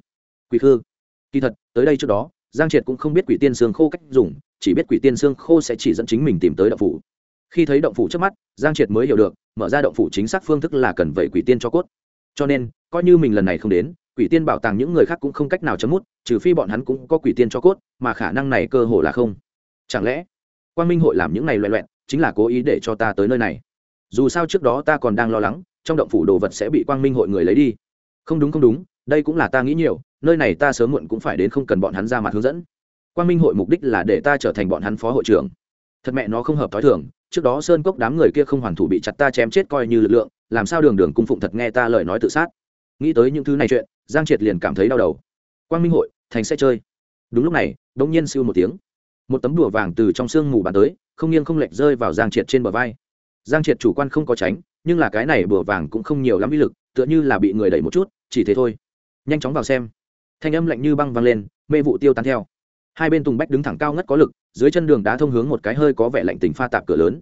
Quỷ khư? Kỳ thật, tới đây trước đó, giang triệt cũng không biết quỷ tiên xương khô cách dùng, chỉ biết quỷ tiên xương khô sẽ chỉ dẫn chính mình tìm tới động phủ. Khi thấy động phủ trước mắt, giang triệt mới hiểu được, mở ra động phủ chính xác phương thức là cần vậy quỷ tiên cho cốt. Cho nên, coi như mình lần này không đến, quỷ tiên bảo tàng những người khác cũng không cách nào chấm mút, trừ phi bọn hắn cũng có quỷ tiên cho cốt, mà khả năng này cơ hồ là không. Chẳng lẽ quan minh hội làm những này loẹ loẹn, chính là cố ý để cho ta tới nơi này? Dù sao trước đó ta còn đang lo lắng trong động phủ đồ vật sẽ bị quang minh hội người lấy đi. Không đúng không đúng, đây cũng là ta nghĩ nhiều, nơi này ta sớm muộn cũng phải đến không cần bọn hắn ra mặt hướng dẫn. Quang minh hội mục đích là để ta trở thành bọn hắn phó hội trưởng. Thật mẹ nó không hợp thói thường, trước đó sơn cốc đám người kia không hoàn thủ bị chặt ta chém chết coi như lực lượng, làm sao đường đường cung phụng thật nghe ta lời nói tự sát. Nghĩ tới những thứ này chuyện, giang triệt liền cảm thấy đau đầu. Quang minh hội, thành sẽ chơi. Đúng lúc này đ ỗ n g nhiên siêu một tiếng. Một tấm đùa vàng từ trong sương mù bàn tới, không nghiêng không lệch rơi vào giang triệt trên bờ vai. Giang triệt chủ quan không có tránh nhưng là cái này bùa vàng cũng không nhiều lắm uy lực, tựa như là bị người đẩy một chút, chỉ thế thôi. Nhanh chóng vào xem. Thanh âm lạnh như băng vang lên, mê vụ tiêu tán theo. Hai bên tùng bách đứng thẳng cao ngất có lực, dưới chân đường đá thông hướng một cái hơi có vẻ lạnh tình pha tạp cửa lớn.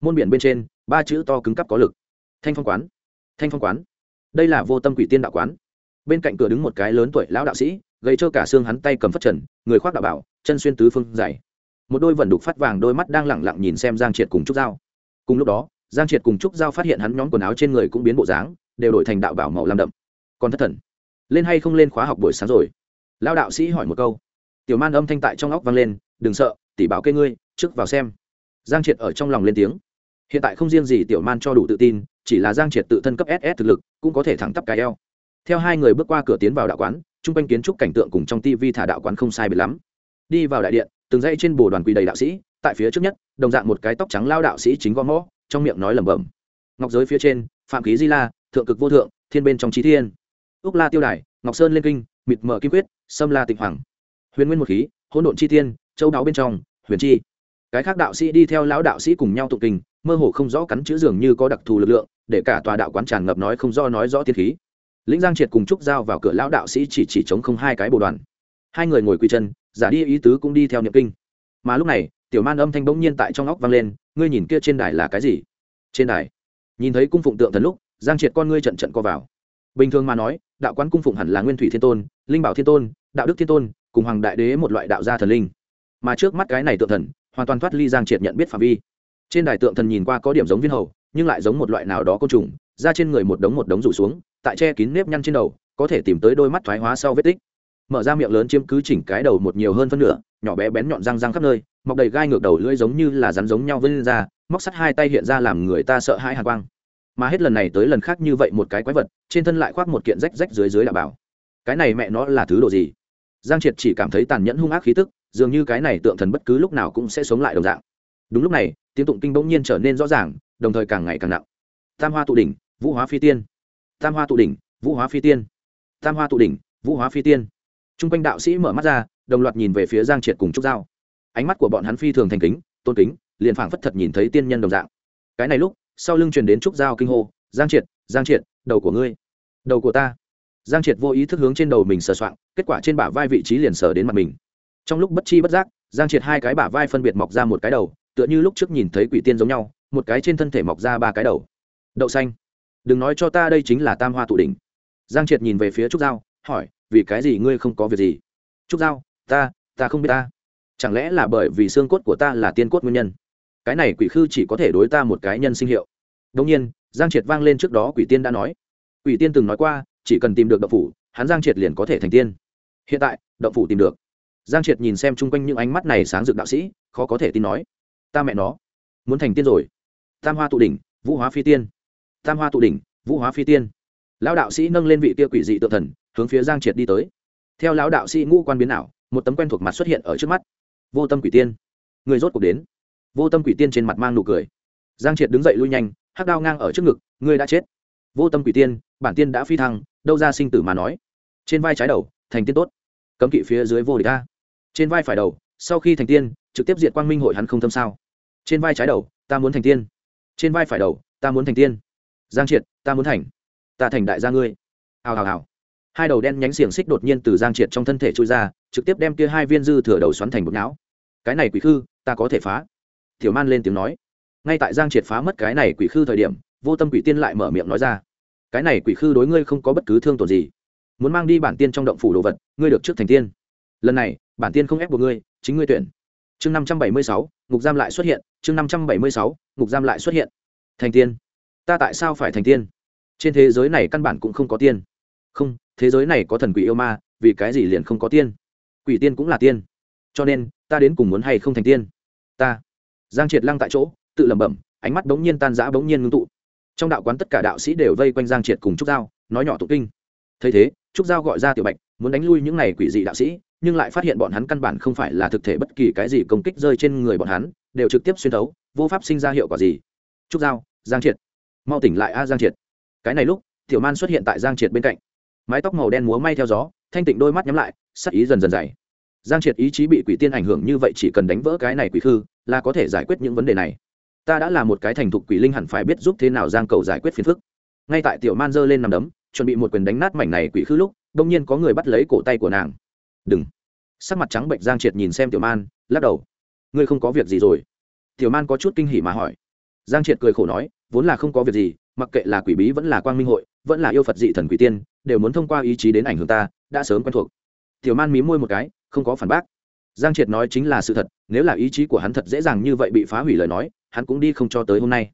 Môn biển bên trên, ba chữ to cứng cắp có lực. Thanh phong quán. Thanh phong quán. Đây là vô tâm quỷ tiên đạo quán. Bên cạnh cửa đứng một cái lớn tuổi lão đạo sĩ gây cho cả xương hắn tay cầm phất trần, người khoác đạo bảo, chân xuyên tứ phương dày. Một đôi vần đục phát vàng đôi mắt đang lẳng lặng nhìn xem giang triệt cùng trúc dao cùng lúc đó giang triệt cùng trúc Giao phát hiện hắn nhóm quần áo trên người cũng biến bộ dáng, đều đổi thành đạo bảo màu lam đậm. Còn thất thần. Lên hay không lên khóa học buổi sáng rồi? Lão đạo sĩ hỏi một câu. Tiểu man âm thanh tại trong óc vang lên, đừng sợ, tỷ bảo kê ngươi, trước vào xem. Giang triệt ở trong lòng lên tiếng. Hiện tại không riêng gì tiểu man cho đủ tự tin, chỉ là giang triệt tự thân cấp ss thực lực, cũng có thể thẳng tắp cái eo. Theo hai người bước qua cửa tiến vào đạo quán, chung quanh kiến trúc cảnh tượng cùng trong TV thả đạo quán không sai biệt lắm. Đi vào đại điện, từng dãy trên bồ đoàn quỳ đầy đạo sĩ, tại phía trước nhất, đồng dạng một cái tóc trắng lao đạo sĩ chính gõ mõ trong miệng nói lẩm bẩm. Ngọc giới phía trên, phạm khí di la, thượng cực vô thượng, thiên bên trong trí thiên. Úc la tiêu đài, ngọc sơn lên kinh, mịt mở kim quyết, sâm la tịnh hoàng. Huyền nguyên một khí, hỗn độn chi thiên, châu đáo bên trong, huyền chi. Cái khác đạo sĩ đi theo lão đạo sĩ cùng nhau tụng kinh, mơ hồ không rõ cắn chữ dường như có đặc thù lực lượng, để cả tòa đạo quán tràn ngập nói không do nói rõ tiên khí. Lĩnh giang triệt cùng trúc giao vào cửa lão đạo sĩ chỉ chỉ chống không hai cái bồ đoàn. Hai người ngồi quy chân, giả đi ý tứ cũng đi theo niệm kinh. Mà lúc này tiểu man âm thanh bỗng nhiên tại trong óc vang lên, ngươi nhìn kia trên đài là cái gì? Trên đài. Nhìn thấy cung phụng tượng thần lúc, giang triệt con ngươi trận trận co vào. Bình thường mà nói, đạo quán cung phụng hẳn là nguyên thủy thiên tôn, linh bảo thiên tôn, đạo đức thiên tôn, cùng hoàng đại đế một loại đạo gia thần linh. Mà trước mắt cái này tượng thần, hoàn toàn thoát ly giang triệt nhận biết phạm vi. Trên đài tượng thần nhìn qua có điểm giống viên hầu, nhưng lại giống một loại nào đó côn trùng ra trên người một đống một đống rủ xuống, tại che kín nếp nhăn trên đầu, có thể tìm tới đôi mắt thoái hóa sau vết tích. Mở ra miệng lớn chiếm cứ chỉnh cái đầu một nhiều hơn phân nửa nhỏ bé bén nhọn răng răng khắp nơi, mọc đầy gai ngược đầu lưỡi giống như là rắn giống nhau vân ra, móc sắt hai tay hiện ra làm người ta sợ hãi hạ quang. Mà hết lần này tới lần khác như vậy một cái quái vật, trên thân lại khoác một kiện rách rách dưới dưới đạo bảo. Cái này mẹ nó là thứ đồ gì? Giang triệt chỉ cảm thấy tàn nhẫn hung ác khí tức, dường như cái này tượng thần bất cứ lúc nào cũng sẽ sống lại đồng dạng. Đúng lúc này, tiếng tụng kinh bỗng nhiên trở nên rõ ràng, đồng thời càng ngày càng nặng. Tam hoa tụ đỉnh, vũ hóa phi tiên. Tam hoa tụ đỉnh, vũ hóa phi tiên. Tam hoa tụ đỉnh, vũ hóa phi tiên. T r u n g quanh đạo sĩ mở mắt ra đồng loạt nhìn về phía giang triệt cùng trúc giao. Ánh mắt của bọn hắn phi thường thành kính, tôn kính, liền phảng phất thật nhìn thấy tiên nhân đồng dạng. Cái này lúc, sau lưng truyền đến trúc giao kinh hô, giang triệt giang triệt, đầu của ngươi, đầu của ta. Giang triệt vô ý thức hướng trên đầu mình sờ soạng, kết quả trên bả vai vị trí liền sờ đến mặt mình. Trong lúc bất chi bất giác, giang triệt hai cái bả vai phân biệt mọc ra một cái đầu, tựa như lúc trước nhìn thấy quỷ tiên giống nhau, một cái trên thân thể mọc ra ba cái đầu. Đậu xanh, đừng nói cho ta đây chính là tam hoa tụ đỉnh. Giang triệt nhìn về phía trúc giao, hỏi, vì cái gì ngươi không có việc gì? Trúc giao ta ta không biết ta. Chẳng lẽ là bởi vì xương cốt của ta là tiên cốt nguyên nhân? Cái này quỷ khư chỉ có thể đối ta một cái nhân sinh hiệu. Đông nhiên, giang triệt vang lên trước đó quỷ tiên đã nói. Quỷ tiên từng nói qua, chỉ cần tìm được động phủ, hắn giang triệt liền có thể thành tiên. Hiện tại, động phủ tìm được. Giang triệt nhìn xem chung quanh những ánh mắt này sáng rực đạo sĩ, khó có thể tin nói. Ta mẹ nó, muốn thành tiên rồi. Tam hoa tụ đỉnh, vũ hóa phi tiên. Tam hoa tụ đỉnh, vũ hóa phi tiên. Lão đạo sĩ nâng lên vị kia quỷ dị tự thần, hướng phía giang triệt đi tới. Theo lão đạo sĩ ngũ quan biến ảo một tấm quen thuộc mặt xuất hiện ở trước mắt. Vô tâm quỷ tiên. Người rốt cuộc đến. Vô tâm quỷ tiên trên mặt mang nụ cười. Giang triệt đứng dậy lui nhanh, hắc đao ngang ở trước ngực ngươi đã chết. Vô tâm quỷ tiên, bản tiên đã phi thăng, đâu ra sinh tử mà nói. Trên vai trái đầu, thành tiên tốt. Cấm kỵ phía dưới vô địch ta trên vai phải đầu, sau khi thành tiên, trực tiếp diện quang minh hội hắn không thâm sao. Trên vai trái đầu, ta muốn thành tiên. Trên vai phải đầu, ta muốn thành tiên. Giang triệt, ta muốn thành. Ta thành đại gia ngươi. Hào hào hào. Hai đầu đen nhánh xiềng xích đột nhiên từ giang triệt trong thân thể trôi ra trực tiếp đem kia hai viên dư thừa đầu xoắn thành bột não. Cái này quỷ khư, ta có thể phá. Tiểu man lên tiếng nói. Ngay tại giang triệt phá mất cái này quỷ khư thời điểm, vô tâm quỷ tiên lại mở miệng nói ra. Cái này quỷ khư đối ngươi không có bất cứ thương tổn gì. Muốn mang đi bản tiên trong động phủ đồ vật, ngươi được trước thành tiên. Lần này, bản tiên không ép buộc ngươi, chính ngươi tuyển. Chương năm trăm bảy mươi sáu, ngục giam lại xuất hiện. Chương năm trăm bảy mươi sáu, ngục giam lại xuất hiện. Thành tiên. Ta tại sao phải thành tiên? Trên thế giới này căn bản cũng không có tiên. Không, thế giới này có thần quỷ yêu ma, vì cái gì liền không có tiên? Quỷ tiên cũng là tiên. Cho nên, ta đến cùng muốn hay không thành tiên? Ta. Giang triệt lăng tại chỗ, tự lẩm bẩm, ánh mắt bỗng nhiên tan rã bỗng nhiên ngưng tụ. Trong đạo quán tất cả đạo sĩ đều vây quanh giang triệt cùng trúc giao, nói nhỏ tụ kinh. Thấy thế, trúc giao gọi ra tiểu bạch, muốn đánh lui những này quỷ dị đạo sĩ, nhưng lại phát hiện bọn hắn căn bản không phải là thực thể bất kỳ cái gì công kích rơi trên người bọn hắn, đều trực tiếp xuyên thấu, vô pháp sinh ra hiệu quả gì. Trúc giao, giang triệt. Mau tỉnh lại a, giang triệt. Cái này lúc, tiểu man xuất hiện tại giang triệt bên cạnh. Mái tóc màu đen múa may theo gió, thanh tịnh đôi mắt nhắm lại sắc ý dần dần dày. Giang triệt ý chí bị quỷ tiên ảnh hưởng như vậy chỉ cần đánh vỡ cái này quỷ khư, là có thể giải quyết những vấn đề này. Ta đã là một cái thành thục quỷ linh hẳn phải biết giúp thế nào giang cầu giải quyết phiền phức. Ngay tại tiểu man giơ lên nằm đấm, chuẩn bị một quyền đánh nát mảnh này quỷ khư lúc đông nhiên có người bắt lấy cổ tay của nàng. Đừng. Sắc mặt trắng bệnh giang triệt nhìn xem tiểu man, lắc đầu. Ngươi không có việc gì rồi. Tiểu man có chút kinh hỉ mà hỏi. Giang triệt cười khổ nói, vốn là không có việc gì, mặc kệ là quỷ bí vẫn là quang minh hội, vẫn là yêu phật dị thần quỷ tiên, đều muốn thông qua ý chí đến ảnh hưởng ta, đã sớm quen thuộc tiểu man mí môi một cái, không có phản bác. Giang triệt nói chính là sự thật, nếu là ý chí của hắn thật dễ dàng như vậy bị phá hủy lời nói, hắn cũng đi không cho tới hôm nay.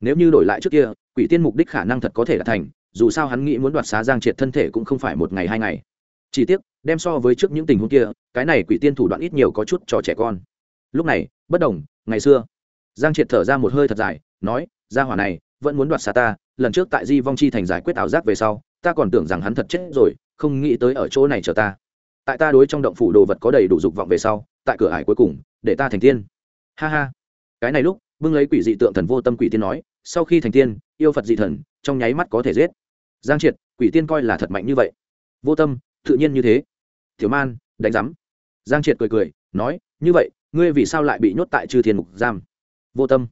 Nếu như đổi lại trước kia, quỷ tiên mục đích khả năng thật có thể là thành, dù sao hắn nghĩ muốn đoạt xá giang triệt thân thể cũng không phải một ngày hai ngày. Chỉ tiếc, đem so với trước những tình huống kia, cái này quỷ tiên thủ đoạn ít nhiều có chút cho trẻ con. Lúc này, bất đồng, ngày xưa, giang triệt thở ra một hơi thật dài, nói ra hỏa này, vẫn muốn đoạt xá ta, lần trước tại di vong chi thành giải quyết ảo giác về sau, ta còn tưởng rằng hắn thật chết rồi, không nghĩ tới ở chỗ này chờ ta tại ta đối trong động phủ đồ vật có đầy đủ dục vọng về sau, tại cửa ải cuối cùng, để ta thành tiên. Ha ha. Cái này lúc, bưng lấy quỷ dị tượng thần vô tâm quỷ tiên nói, sau khi thành tiên, yêu phật dị thần, trong nháy mắt có thể giết. Giang triệt, quỷ tiên coi là thật mạnh như vậy. Vô tâm, tự nhiên như thế. Thiếu man, đánh giám. Giang triệt cười cười, nói, như vậy, ngươi vì sao lại bị nhốt tại chư thiên mục giam? Vô tâm.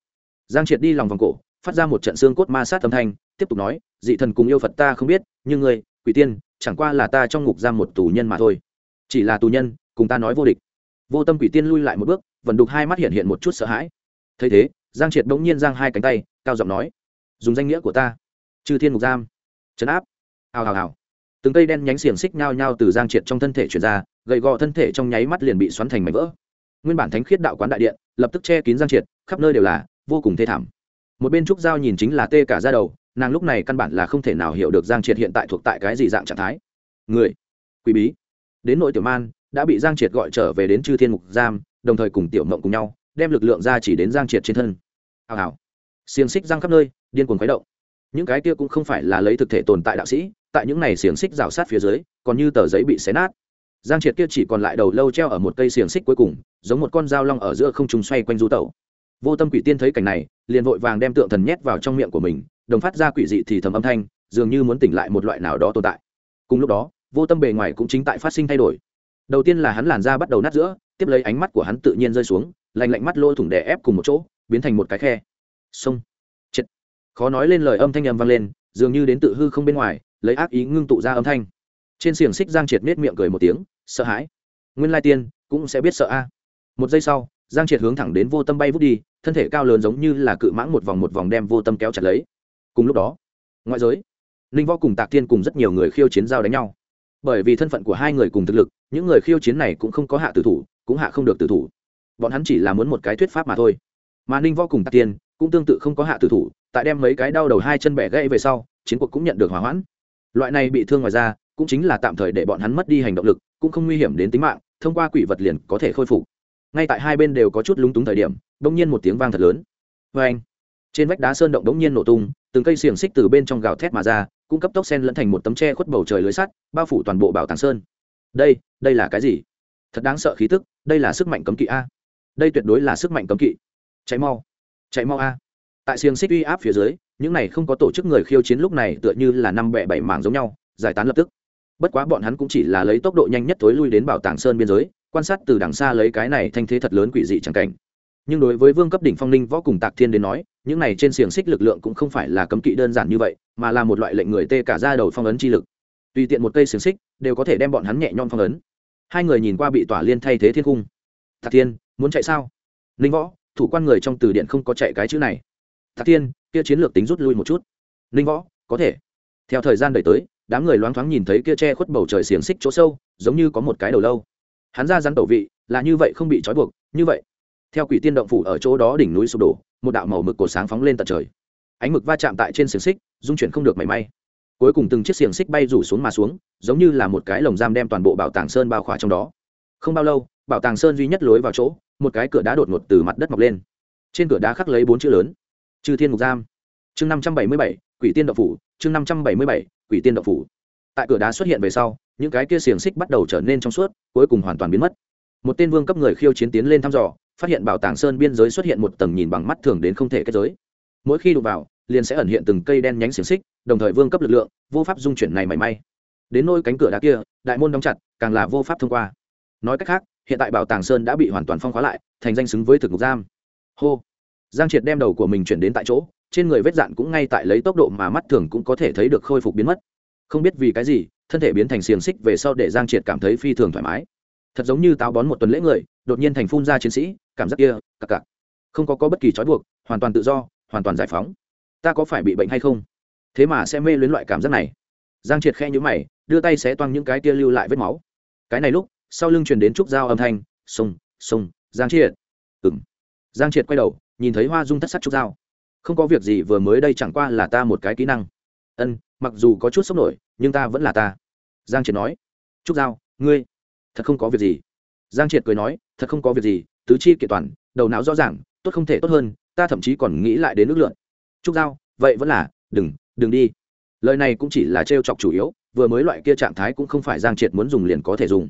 Giang triệt đi lòng vòng cổ, phát ra một trận xương cốt ma sát âm thanh, tiếp tục nói, dị thần cùng yêu phật ta không biết, nhưng ngươi, quỷ tiên, chẳng qua là ta trong ngục giam một tù nhân mà thôi chỉ là tù nhân, cùng ta nói vô địch. Vô tâm quỷ tiên lui lại một bước, vẫn đục hai mắt hiện hiện một chút sợ hãi. Thấy thế, giang triệt bỗng nhiên giang hai cánh tay, cao giọng nói, dùng danh nghĩa của ta. Trừ thiên mục giam. Trấn áp. Hào hào hào. Từng cây đen nhánh xiềng xích nhao nhao từ giang triệt trong thân thể chuyển ra, gậy gò thân thể trong nháy mắt liền bị xoắn thành mảnh vỡ. Nguyên bản thánh khiết đạo quán đại điện, lập tức che kín giang triệt, khắp nơi đều là vô cùng thê thảm. Một bên trúc giao nhìn chính là tê cả ra đầu, nàng lúc này căn bản là không thể nào hiểu được giang triệt hiện tại thuộc tại cái gì dạng trạng thái. Người quý bí đến nội tiểu man, đã bị giang triệt gọi trở về đến chư thiên mục giam, đồng thời cùng tiểu mộng cùng nhau, đem lực lượng ra chỉ đến giang triệt trên thân. Hào hào. Xiềng xích giang khắp nơi, điên cuồng khuấy động. Những cái kia cũng không phải là lấy thực thể tồn tại đạo sĩ, tại những này xiềng xích rào sát phía dưới, còn như tờ giấy bị xé nát. Giang triệt kia chỉ còn lại đầu lâu treo ở một cây xiềng xích cuối cùng, giống một con dao long ở giữa không trùng xoay quanh du tẩu. Vô tâm quỷ tiên thấy cảnh này, liền vội vàng đem tượng thần nhét vào trong miệng của mình, đồng phát ra quỷ dị thì thầm âm thanh, dường như muốn tỉnh lại một loại nào đó tồn tại. Cùng lúc đó vô tâm bề ngoài cũng chính tại phát sinh thay đổi. Đầu tiên là hắn làn da bắt đầu nát giữa, tiếp lấy ánh mắt của hắn tự nhiên rơi xuống, lạnh lạnh mắt lôi thủng đè ép cùng một chỗ, biến thành một cái khe. Sông. Chết. Khó nói lên lời âm thanh âm vang lên, dường như đến tự hư không bên ngoài, lấy ác ý ngưng tụ ra âm thanh. Trên xiềng xích giang triệt nết miệng cười một tiếng, sợ hãi. Nguyên lai tiên, cũng sẽ biết sợ a. Một giây sau, giang triệt hướng thẳng đến vô tâm bay vút đi, thân thể cao lớn giống như là cự mãng một vòng một vòng đem vô tâm kéo chặt lấy. Cùng lúc đó, ngoại giới, ninh võ cùng tạc Thiên cùng rất nhiều người khiêu chiến giao đánh nhau bởi vì thân phận của hai người cùng thực lực, những người khiêu chiến này cũng không có hạ tử thủ, cũng hạ không được tử thủ. Bọn hắn chỉ là muốn một cái thuyết pháp mà thôi. Mà ninh võ cùng tạc tiên cũng tương tự không có hạ tử thủ, tại đem mấy cái đau đầu hai chân bẻ gãy về sau, chiến cuộc cũng nhận được hỏa hoãn. Loại này bị thương ngoài ra, cũng chính là tạm thời để bọn hắn mất đi hành động lực, cũng không nguy hiểm đến tính mạng, thông qua quỷ vật liền có thể khôi phục. Ngay tại hai bên đều có chút lúng túng thời điểm, bỗng nhiên một tiếng vang thật lớn. Vê anh trên vách đá sơn động bỗng nhiên nổ tung, từng cây xiềng xích từ bên trong gào thét mà ra cung cấp tốc sen lẫn thành một tấm tre khuất bầu trời lưới sắt, bao phủ toàn bộ bảo tàng sơn. Đây đây là cái gì? Thật đáng sợ khí tức, đây là sức mạnh cấm kỵ a. Đây tuyệt đối là sức mạnh cấm kỵ. Cháy mau. Cháy mau a. Tại xiềng xích uy áp phía dưới, những này không có tổ chức người khiêu chiến lúc này tựa như là năm bẹ bảy mảng giống nhau, giải tán lập tức. Bất quá bọn hắn cũng chỉ là lấy tốc độ nhanh nhất thối lui đến bảo tàng sơn biên giới, quan sát từ đằng xa lấy cái này thanh thế thật lớn quỷ dị chẳng cảnh. Nhưng đối với vương cấp đỉnh phong ninh võ cùng tạc thiên đến nói những này trên xiềng xích lực lượng cũng không phải là cấm kỵ đơn giản như vậy, mà là một loại lệnh người tê cả ra đầu phong ấn chi lực. Tùy tiện một cây xiềng xích, đều có thể đem bọn hắn nhẹ nhõm phong ấn. Hai người nhìn qua bị tỏa liên thay thế thiên cung. Thạc thiên, muốn chạy sao? Ninh võ, thủ quan người trong từ điện không có chạy cái chữ này. Thạc thiên, kia chiến lược tính rút lui một chút. Ninh võ, có thể. Theo thời gian đẩy tới, đám người loáng thoáng nhìn thấy kia che khuất bầu trời xiềng xích chỗ sâu, giống như có một cái đầu lâu. Hắn ra rắn tẩu vị, là như vậy không bị trói buộc, như vậy theo quỷ tiên động phủ ở chỗ đó đỉnh núi sụp đổ, một đạo màu mực cổ sáng phóng lên tận trời. Ánh mực va chạm tại trên xiềng xích, dung chuyển không được mảy may. Cuối cùng từng chiếc xiềng xích bay rủ xuống mà xuống, giống như là một cái lồng giam đem toàn bộ bảo tàng sơn bao khỏa trong đó. Không bao lâu, bảo tàng sơn duy nhất lối vào chỗ, một cái cửa đá đột ngột từ mặt đất mọc lên. Trên cửa đá khắc lấy bốn chữ lớn, chư thiên mục giam. Chương năm trăm bảy mươi bảy, quỷ tiên động phủ, chương năm trăm bảy mươi bảy, quỷ tiên động phủ. Tại cửa đá xuất hiện về sau, những cái kia xiềng xích bắt đầu trở nên trong suốt, cuối cùng hoàn toàn biến mất. Một tên vương cấp người khiêu chiến tiến lên thăm dò phát hiện bảo tàng sơn biên giới xuất hiện một tầng nhìn bằng mắt thường đến không thể kết giới. Mỗi khi đụng vào, liền sẽ ẩn hiện từng cây đen nhánh xiềng xích, đồng thời vương cấp lực lượng, vô pháp dung chuyển này mảy may. Đến nôi cánh cửa đá kia, đại môn đóng chặt, càng là vô pháp thông qua. Nói cách khác, hiện tại bảo tàng sơn đã bị hoàn toàn phong khóa lại, thành danh xứng với thực ngục giam. Hô! Giang triệt đem đầu của mình chuyển đến tại chỗ, trên người vết dạn cũng ngay tại lấy tốc độ mà mắt thường cũng có thể thấy được khôi phục biến mất. Không biết vì cái gì, thân thể biến thành xiềng xích về sau để giang triệt cảm thấy phi thường thoải mái. Thật giống như táo bón một tuần lễ người, đột nhiên thành phun ra chiến sĩ cảm giác kia cặc cặc. Không có, có bất kỳ trói buộc hoàn toàn tự do hoàn toàn giải phóng. Ta có phải bị bệnh hay không? Thế mà sẽ mê luyến loại cảm giác này. Giang triệt khe nhữ mày đưa tay xé toang những cái kia lưu lại vết máu. Cái này lúc sau lưng truyền đến trúc dao âm thanh sùng sùng giang triệt. Ừng giang triệt quay đầu nhìn thấy hoa dung thất sắc trúc dao. Không có việc gì vừa mới đây chẳng qua là ta một cái kỹ năng. Ân mặc dù có chút sốc nổi nhưng ta vẫn là ta. Giang triệt nói. Trúc dao, ngươi thật không có việc gì. Giang triệt cười nói thật không có việc gì tứ chi kiện toàn, đầu não rõ ràng, tốt không thể tốt hơn, ta thậm chí còn nghĩ lại đến nước lượn. Trúc giao, vậy vẫn là, đừng đừng đi. Lời này cũng chỉ là trêu chọc chủ yếu, vừa mới loại kia trạng thái cũng không phải giang triệt muốn dùng liền có thể dùng.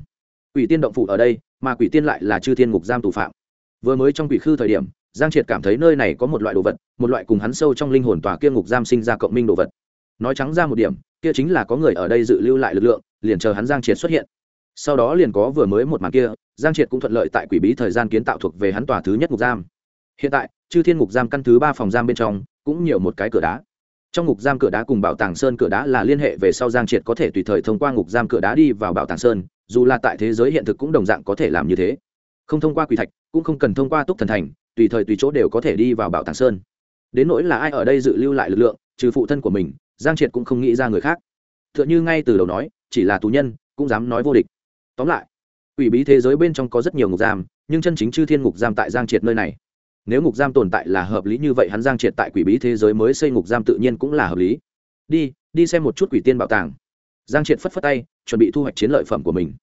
Quỷ tiên động phủ ở đây, mà quỷ tiên lại là chư thiên ngục giam tù phạm. Vừa mới trong quỷ khư thời điểm, giang triệt cảm thấy nơi này có một loại đồ vật, một loại cùng hắn sâu trong linh hồn tòa kia ngục giam sinh ra cộng minh đồ vật. Nói trắng ra một điểm, kia chính là có người ở đây dự lưu lại lực lượng, liền chờ hắn giang triệt xuất hiện sau đó liền có vừa mới một màn kia, giang triệt cũng thuận lợi tại quỷ bí thời gian kiến tạo thuộc về hắn tòa thứ nhất ngục giam. Hiện tại, chư thiên ngục giam căn thứ ba phòng giam bên trong, cũng nhiều một cái cửa đá. Trong ngục giam cửa đá cùng bảo tàng sơn cửa đá là liên hệ về sau giang triệt có thể tùy thời thông qua ngục giam cửa đá đi vào bảo tàng sơn, dù là tại thế giới hiện thực cũng đồng dạng có thể làm như thế. Không thông qua quỷ thạch, cũng không cần thông qua túc thần thành, tùy thời tùy chỗ đều có thể đi vào bảo tàng sơn. Đến nỗi là ai ở đây dự lưu lại lực lượng, trừ phụ thân của mình, giang triệt cũng không nghĩ ra người khác. T h ư ợ n h ư ngay từ đầu nói, chỉ là tù nhân, cũng dám nói vô địch tóm lại ủy bí thế giới bên trong có rất nhiều ngục giam, nhưng chân chính chư thiên ngục giam tại giang triệt nơi này. Nếu ngục giam tồn tại là hợp lý như vậy, hắn giang triệt tại quỷ bí thế giới mới xây ngục giam tự nhiên cũng là hợp lý. Đi đi xem một chút quỷ tiên bảo tàng. Giang triệt phất phất tay, chuẩn bị thu hoạch chiến lợi phẩm của mình.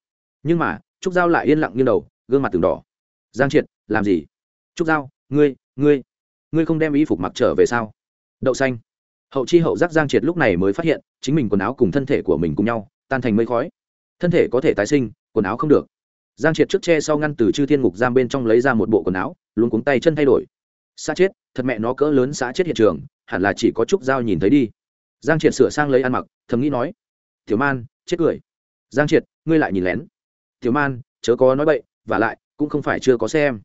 Nhưng mà, trúc giao lại yên lặng như đầu, gương mặt từng đỏ. Giang triệt, làm gì? Trúc giao, ngươi ngươi ngươi không đem y phục mặc trở về sao? Đậu xanh. Hậu chi hậu giác giang triệt lúc này mới phát hiện, chính mình quần áo cùng thân thể của mình cùng nhau, tan thành mây khói. Thân thể có thể tái sinh quần áo không được. Giang triệt trước che sau ngăn từ chư thiên ngục giam bên trong lấy ra một bộ quần áo luôn cuống tay chân thay đổi. Xã chết, thật mẹ nó cỡ lớn xã chết hiện trường, hẳn là chỉ có trúc dao nhìn thấy đi. Giang triệt sửa sang lấy ăn mặc, thầm nghĩ nói thiếu man, chết cười. Giang triệt, ngươi lại nhìn lén. Thiếu man, chớ có nói bậy và lại, cũng không phải chưa có xem.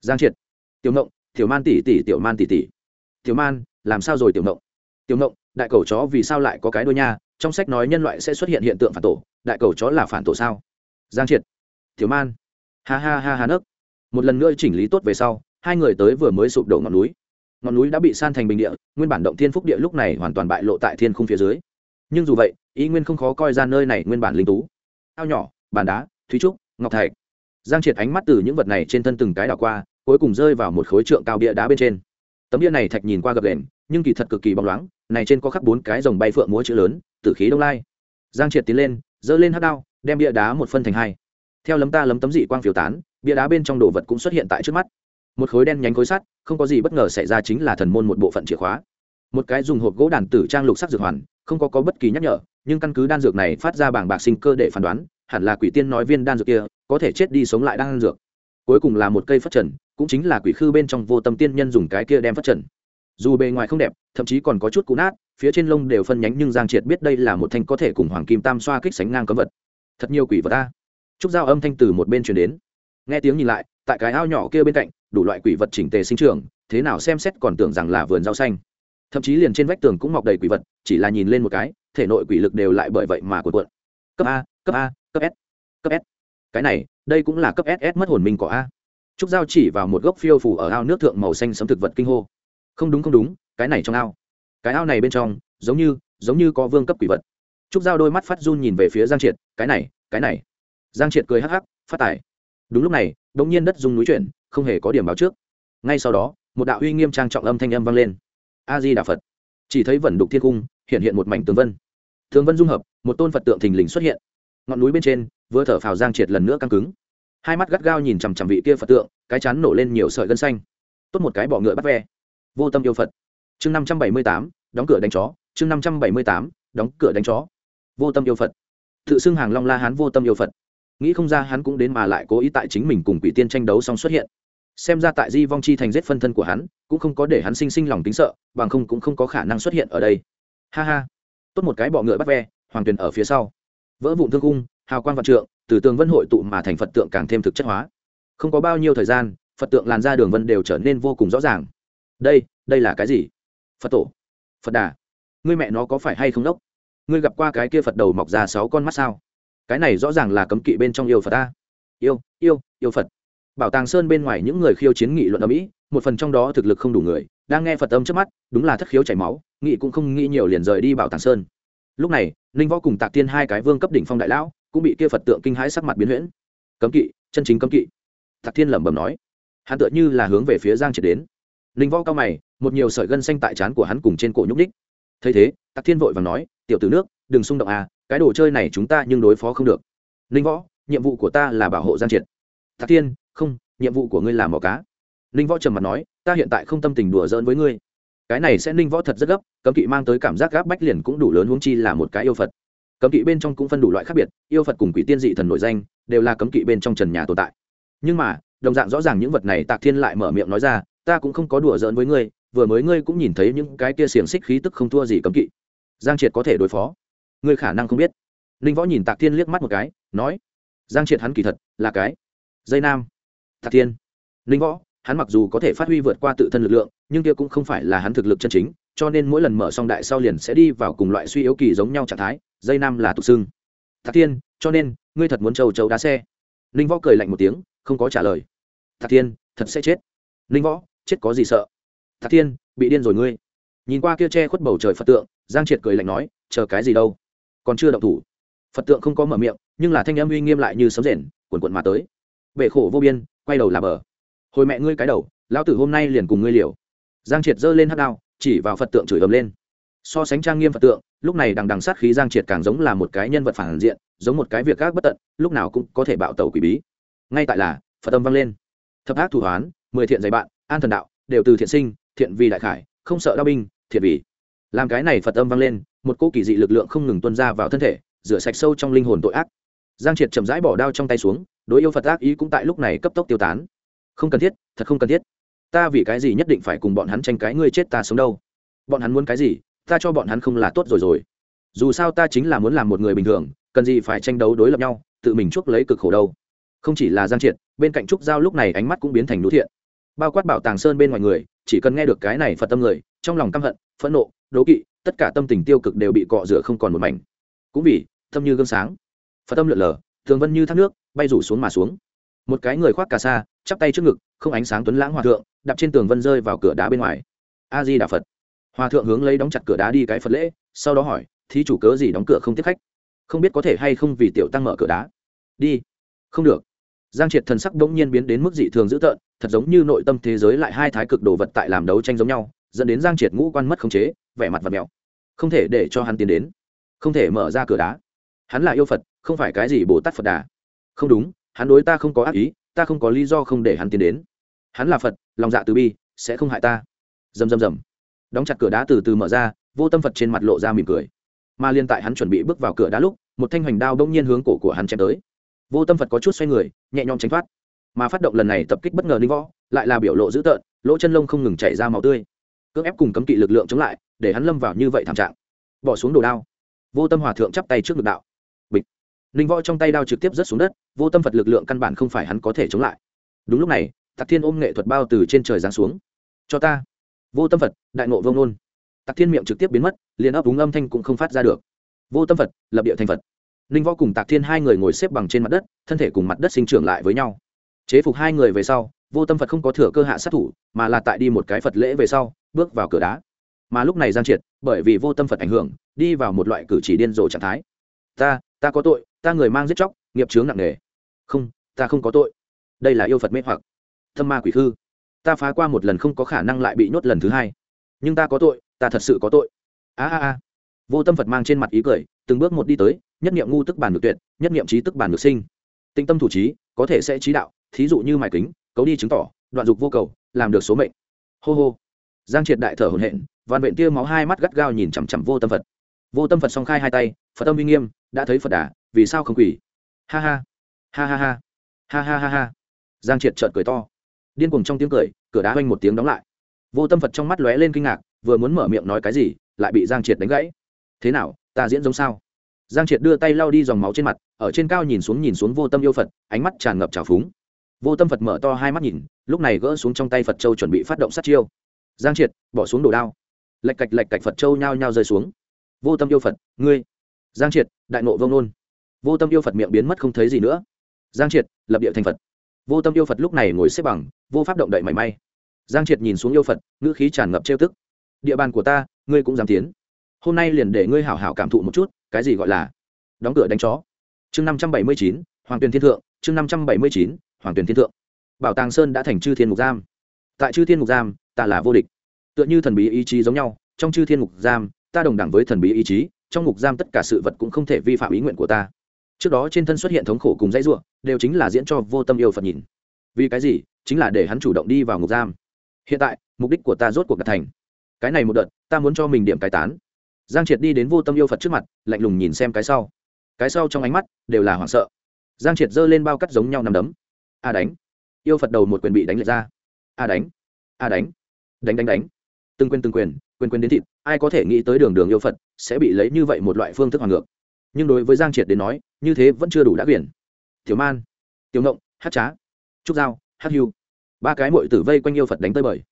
Giang triệt, tiểu ngộng, tiểu man tỷ tỷ, tiểu man tỷ tỷ. Tiểu man, làm sao rồi tiểu ngộng? Tiểu ngộng, đại cầu chó vì sao lại có cái đôi nha, trong sách nói nhân loại sẽ xuất hiện hiện tượng phản tổ, đại cầu chó là phản tổ sao? Giang triệt. Thiếu man. Ha ha ha ha nấc. Một lần nữa chỉnh lý tốt về sau, hai người tới vừa mới sụp đổ ngọn núi. Ngọn núi đã bị san thành bình địa, nguyên bản động thiên phúc địa lúc này hoàn toàn bại lộ tại thiên khung phía dưới. Nhưng dù vậy ý nguyên không khó coi ra nơi này nguyên bản linh tú. Ao nhỏ, bàn đá, thúy trúc, ngọc thạch. Giang triệt ánh mắt từ những vật này trên thân từng cái đảo qua, cuối cùng rơi vào một khối trượng cao bia đá bên trên. Tấm bia này thạch nhìn qua gập đền nhưng kỳ thật cực kỳ bóng loáng, này trên có khắc bốn cái dòng bay phượng múa chữ lớn, tử khí đông lai. Giang triệt tiến lên, giơ lên hát đao đem bia đá một phân thành hai. Theo lấm ta lấm tấm dị quang phiếu tán, bia đá bên trong đồ vật cũng xuất hiện tại trước mắt. Một khối đen nhánh khối sắt, không có gì bất ngờ xảy ra chính là thần môn một bộ phận chìa khóa. Một cái dùng hộp gỗ đàn tử trang lục sắc dược hoàn, không có có bất kỳ nhắc nhở, nhưng căn cứ đan dược này phát ra bảng bạc sinh cơ để phán đoán, hẳn là quỷ tiên nói viên đan dược kia, có thể chết đi sống lại đan dược. Cuối cùng là một cây phất trần, cũng chính là quỷ khư bên trong vô tâm tiên nhân dùng cái kia đem phất trần. Dù bề ngoài không đẹp, thậm chí còn có chút cũ nát, phía trên lông đều phân nhánh nhưng giang triệt biết đây là một thanh có thể cùng hoàng kim tam xoa kích sánh ngang cấm vật thật nhiều quỷ vật ta. Trúc dao âm thanh từ một bên truyền đến. Nghe tiếng nhìn lại, tại cái ao nhỏ kia bên cạnh, đủ loại quỷ vật chỉnh tề sinh trưởng, thế nào xem xét còn tưởng rằng là vườn rau xanh. Thậm chí liền trên vách tường cũng mọc đầy quỷ vật, chỉ là nhìn lên một cái, thể nội quỷ lực đều lại bởi vậy mà cuộn cuộn. Cấp a cấp a, cấp s cấp s. Cái này, đây cũng là cấp ss mất hồn minh của a. Trúc giao chỉ vào một gốc phiêu phủ ở ao nước thượng màu xanh sấm thực vật kinh hô. Không đúng không đúng, cái này trong ao. Cái ao này bên trong, giống như giống như có vương cấp quỷ vật trúc giao đôi mắt phát run nhìn về phía giang triệt, cái này cái này. Giang triệt cười hắc hắc, phát tài. Đúng lúc này đ ỗ n g nhiên đất dung núi chuyển, không hề có điểm báo trước. Ngay sau đó, một đạo uy nghiêm trang trọng âm thanh âm vang lên. A di đà phật. Chỉ thấy vẩn đục thiên cung, hiện hiện một mảnh tường vân. Tường vân dung hợp, một tôn phật tượng thình lình xuất hiện. Ngọn núi bên trên, vừa thở phào giang triệt lần nữa căng cứng. Hai mắt gắt gao nhìn chằm chằm vị kia phật tượng, cái chắn nổ lên nhiều sợi gân xanh. Tốt một cái bọ ngựa bắt ve. Vô tâm yêu phật. Chương năm trăm bảy mươi tám, đóng cửa đánh chó. Chương năm trăm bảy mươi tám, đóng cửa đánh chó vô tâm yêu phật. Tự xưng hàng long la hán vô tâm yêu phật. Nghĩ không ra hắn cũng đến mà lại cố ý tại chính mình cùng quỷ tiên tranh đấu xong xuất hiện. Xem ra tại di vong chi thành giết phân thân của hắn, cũng không có để hắn sinh sinh lòng tính sợ, bằng không cũng không có khả năng xuất hiện ở đây. Ha ha. Tốt một cái bọ ngựa bắt ve, hoàng tuyền ở phía sau. Vỡ vụn thương cung, hào quang vạn trượng, từ tường vân hội tụ mà thành phật tượng càng thêm thực chất hóa. Không có bao nhiêu thời gian, phật tượng làn ra đường vân đều trở nên vô cùng rõ ràng. Đây đây là cái gì? Phật tổ. Phật đà. Người mẹ nó có phải hay không đốc? Ngươi gặp qua cái kia phật đầu mọc ra sáu con mắt sao? Cái này rõ ràng là cấm kỵ bên trong yêu phật ta. Yêu yêu yêu phật. Bảo tàng sơn bên ngoài những người khiêu chiến nghị luận ở mỹ, một phần trong đó thực lực không đủ người, đang nghe phật âm trước mắt, đúng là thất khiếu chảy máu, nghị cũng không nghĩ nhiều liền rời đi bảo tàng sơn. Lúc này, ninh võ cùng tạc tiên hai cái vương cấp đỉnh phong đại lão, cũng bị kia phật tượng kinh hãi sắc mặt biến huyễn. Cấm kỵ, chân chính cấm kỵ. Tạc tiên lẩm bẩm nói. Hắn tựa như là hướng về phía giang triệt đến. Ninh võ cao mày, một nhiều sợi gân xanh tại trán của hắn cùng trên cổ nhúc ních thấy thế, tạc thiên vội và nói, tiểu tử nước, đừng xung động à cái đồ chơi này chúng ta nhưng đối phó không được. Ninh võ, nhiệm vụ của ta là bảo hộ giang triệt. Tạc thiên, không, nhiệm vụ của ngươi là mỏ cá. Ninh võ trầm mặt nói, ta hiện tại không tâm tình đùa giỡn với ngươi. Cái này sẽ ninh võ thật rất gấp, cấm kỵ mang tới cảm giác gáp bách liền cũng đủ lớn huống chi là một cái yêu phật. Cấm kỵ bên trong cũng phân đủ loại khác biệt, yêu phật cùng quỷ tiên dị thần nội danh, đều là cấm kỵ bên trong trần nhà tồn tại. Nhưng mà, đồng dạng rõ ràng những vật này tạc thiên lại mở miệng nói ra, ta cũng không có đùa giỡn với ngươi vừa mới ngươi cũng nhìn thấy những cái kia xiềng xích khí tức không thua gì cấm kỵ. Giang triệt có thể đối phó. Ngươi khả năng không biết. Ninh võ nhìn tạc thiên liếc mắt một cái, nói, giang triệt hắn kỳ thật là cái dây nam. Tạc thiên. Ninh võ, hắn mặc dù có thể phát huy vượt qua tự thân lực lượng, nhưng kia cũng không phải là hắn thực lực chân chính, cho nên mỗi lần mở xong đại sau liền sẽ đi vào cùng loại suy yếu kỳ giống nhau trạng thái, dây nam là tục xưng. Tạc thiên, cho nên, ngươi thật muốn trầu trầu đá xe. Ninh võ cười lạnh một tiếng, không có trả lời. Tạc thiên, thật sẽ chết. Ninh võ, chết có gì sợ? Thạc thiên, bị điên rồi ngươi. Nhìn qua kia che khuất bầu trời phật tượng, giang triệt cười lạnh nói, chờ cái gì đâu? Còn chưa động thủ. Phật tượng không có mở miệng, nhưng là thanh âm uy nghiêm lại như sấm rền quần quần mà tới. Vệ khổ vô biên, quay đầu là bờ. Hồi mẹ ngươi cái đầu, lão tử hôm nay liền cùng ngươi liều. Giang triệt giơ lên hát đao, chỉ vào phật tượng chửi ầm lên. So sánh trang nghiêm phật tượng, lúc này đằng đằng sát khí giang triệt càng giống là một cái nhân vật phản diện, giống một cái việc gác bất tận, lúc nào cũng có thể bạo tàu quỷ bí. Ngay tại là, phật âm vang lên. Thập ác thủ hoán, mười thiện dạy bạn, an thần đạo, đều từ thiện sinh thiện vì đại khải, không sợ đao binh, thiện vì. Làm cái này phật âm vang lên, một cô kỳ dị lực lượng không ngừng tuân ra vào thân thể, rửa sạch sâu trong linh hồn tội ác. Giang triệt chậm rãi bỏ đao trong tay xuống, đối yêu phật ác ý cũng tại lúc này cấp tốc tiêu tán. Không cần thiết, thật không cần thiết. Ta vì cái gì nhất định phải cùng bọn hắn tranh cái ngươi chết ta sống đâu? Bọn hắn muốn cái gì, ta cho bọn hắn không là tốt rồi rồi. Dù sao ta chính là muốn làm một người bình thường, cần gì phải tranh đấu đối lập nhau, tự mình chuốc lấy cực khổ đâu. Không chỉ là giang triệt, bên cạnh trúc giao lúc này ánh mắt cũng biến thành núi thiện bao quát bảo tàng sơn bên ngoài người, chỉ cần nghe được cái này phật tâm người, trong lòng căm hận, phẫn nộ, đố kỵ, tất cả tâm tình tiêu cực đều bị cọ rửa không còn một mảnh. Cũng vì tâm như gương sáng. Phật tâm lượn lờ, thường vân như thác nước, bay rủ xuống mà xuống. Một cái người khoác cà sa, chắp tay trước ngực, không ánh sáng tuấn lãng hòa thượng, đạp trên tường vân rơi vào cửa đá bên ngoài. A di đà phật. Hòa thượng hướng lấy đóng chặt cửa đá đi cái phật lễ, sau đó hỏi, thí chủ cớ gì đóng cửa không tiếp khách? Không biết có thể hay không vì tiểu tăng mở cửa đá? Đi. Không được. Giang triệt thần sắc đống nhiên biến đến mức dị thường dữ tợn thật giống như nội tâm thế giới lại hai thái cực đồ vật tại làm đấu tranh giống nhau, dẫn đến giang triệt ngũ quan mất khống chế, vẻ mặt vật mèo không thể để cho hắn tiến đến. Không thể mở ra cửa đá. Hắn là yêu phật, không phải cái gì bồ tát phật đà. Không đúng, hắn đối ta không có ác ý, ta không có lý do không để hắn tiến đến. Hắn là phật, lòng dạ từ bi, sẽ không hại ta. Dầm dầm dầm. Đóng chặt cửa đá từ từ mở ra, vô tâm phật trên mặt lộ ra mỉm cười. Mà liên tại hắn chuẩn bị bước vào cửa đá lúc, một thanh hoành đao đông nhiên hướng cổ của hắn chém tới. Vô tâm phật có chút xoay người, nhẹ nhõm tránh thoát mà phát động lần này tập kích bất ngờ linh võ, lại là biểu lộ dữ tợn, lỗ chân lông không ngừng chảy ra máu tươi. Cưỡng ép cùng cấm kỵ lực lượng chống lại, để hắn lâm vào như vậy thảm trạng. Bỏ xuống đồ đao. Vô tâm hòa thượng chắp tay trước ngực đạo. Bịch. Linh võ trong tay đao trực tiếp rớt xuống đất, vô tâm phật lực lượng căn bản không phải hắn có thể chống lại. Đúng lúc này, tạc thiên ôm nghệ thuật bao từ trên trời giáng xuống. Cho ta. Vô tâm phật, đại ngộ vông nôn tạc thiên miệng trực tiếp biến mất, liền ấp úng âm thanh cũng không phát ra được. Vô tâm phật, lập địa thành phật. Ninh võ cùng tạc thiên hai người ngồi xếp bằng trên mặt đất, thân thể cùng mặt đất sinh trưởng lại với nhau chế phục hai người về sau, vô tâm phật không có thừa cơ hạ sát thủ, mà là tại đi một cái phật lễ về sau, bước vào cửa đá. Mà lúc này giang triệt, bởi vì vô tâm phật ảnh hưởng, đi vào một loại cử chỉ điên rồ trạng thái. Ta ta có tội, ta người mang giết chóc, nghiệp chướng nặng nề. Không, ta không có tội. Đây là yêu phật mê hoặc. Thâm ma quỷ khư, ta phá qua một lần không có khả năng lại bị nhốt lần thứ hai. Nhưng ta có tội, ta thật sự có tội. A a a. Vô tâm phật mang trên mặt ý cười, từng bước một đi tới, nhất niệm ngu tức bản được tuyệt, nhất niệm trí tức bản được sinh. Tinh tâm thủ trí, có thể sẽ trí đạo thí dụ như mài kính, cấu đi chứng tỏ, đoạn dục vô cầu, làm được số mệnh. Hô hô. Giang triệt đại thở hồn hện vạn vện tia máu hai mắt gắt gao nhìn chằm chằm vô tâm phật. Vô tâm phật song khai hai tay, phật tâm uy nghiêm, đã thấy phật đà, vì sao không quỷ ha ha. Ha ha ha. Ha ha ha ha. Giang triệt trợn cười to. Điên cuồng trong tiếng cười, cửa đá hoanh một tiếng đóng lại. Vô tâm phật trong mắt lóe lên kinh ngạc, vừa muốn mở miệng nói cái gì, lại bị giang triệt đánh gãy. Thế nào, ta diễn giống sao? Giang triệt đưa tay lau đi dòng máu trên mặt, ở trên cao nhìn xuống nhìn xuống vô tâm yêu phật, ánh mắt tràn ngập trào phúng vô tâm phật mở to hai mắt nhìn, lúc này gỡ xuống trong tay phật châu chuẩn bị phát động sát chiêu. Giang triệt, bỏ xuống đồ đao. Lạch cạch lạch cạch phật châu nhao nhao rơi xuống. Vô tâm yêu phật, ngươi. Giang triệt, đại nộ vông nôn vô tâm yêu phật miệng biến mất không thấy gì nữa. Giang triệt, lập địa thành phật. Vô tâm yêu phật lúc này ngồi xếp bằng, vô pháp động đậy mảy may. Giang triệt nhìn xuống yêu phật, ngữ khí tràn ngập trêu tức. Địa bàn của ta, ngươi cũng dám tiến. Hôm nay liền để ngươi hảo hảo cảm thụ một chút, cái gì gọi là đóng cửa đánh chó. Chương năm trăm bảy mươi chín, hoàng tuyền thiên thượng, chương năm trăm bảy mươi chín hoàng tuyền thiên thượng. Bảo tàng sơn đã thành chư thiên mục giam. Tại chư thiên mục giam, ta là vô địch. Tựa như thần bí ý chí giống nhau, trong chư thiên mục giam, ta đồng đẳng với thần bí ý chí, trong mục giam tất cả sự vật cũng không thể vi phạm ý nguyện của ta. Trước đó trên thân xuất hiện thống khổ cùng dãy ruộng đều chính là diễn cho vô tâm yêu phật nhìn. Vì cái gì? Chính là để hắn chủ động đi vào ngục giam. Hiện tại, mục đích của ta rốt cuộc đạt thành. Cái này một đợt, ta muốn cho mình điểm cái tán. Giang triệt đi đến vô tâm yêu phật trước mặt, lạnh lùng nhìn xem cái sau. Cái sau trong ánh mắt đều là hoảng sợ. Giang triệt giơ lên bao cắt giống nhau nằm đấm a đánh. Yêu phật đầu một quyền bị đánh lệch ra. A đánh. A đánh. Đánh đánh đánh. Từng quyền từng quyền quyền quyền đến thịt. Ai có thể nghĩ tới đường đường yêu phật sẽ bị lấy như vậy một loại phương thức hoàn ngược. Nhưng đối với giang triệt đến nói, như thế vẫn chưa đủ đã quyển. Tiểu man, tiểu ngộng, hát trá, trúc giao, hát hưu. Ba cái mội tử vây quanh yêu phật đánh tới bời.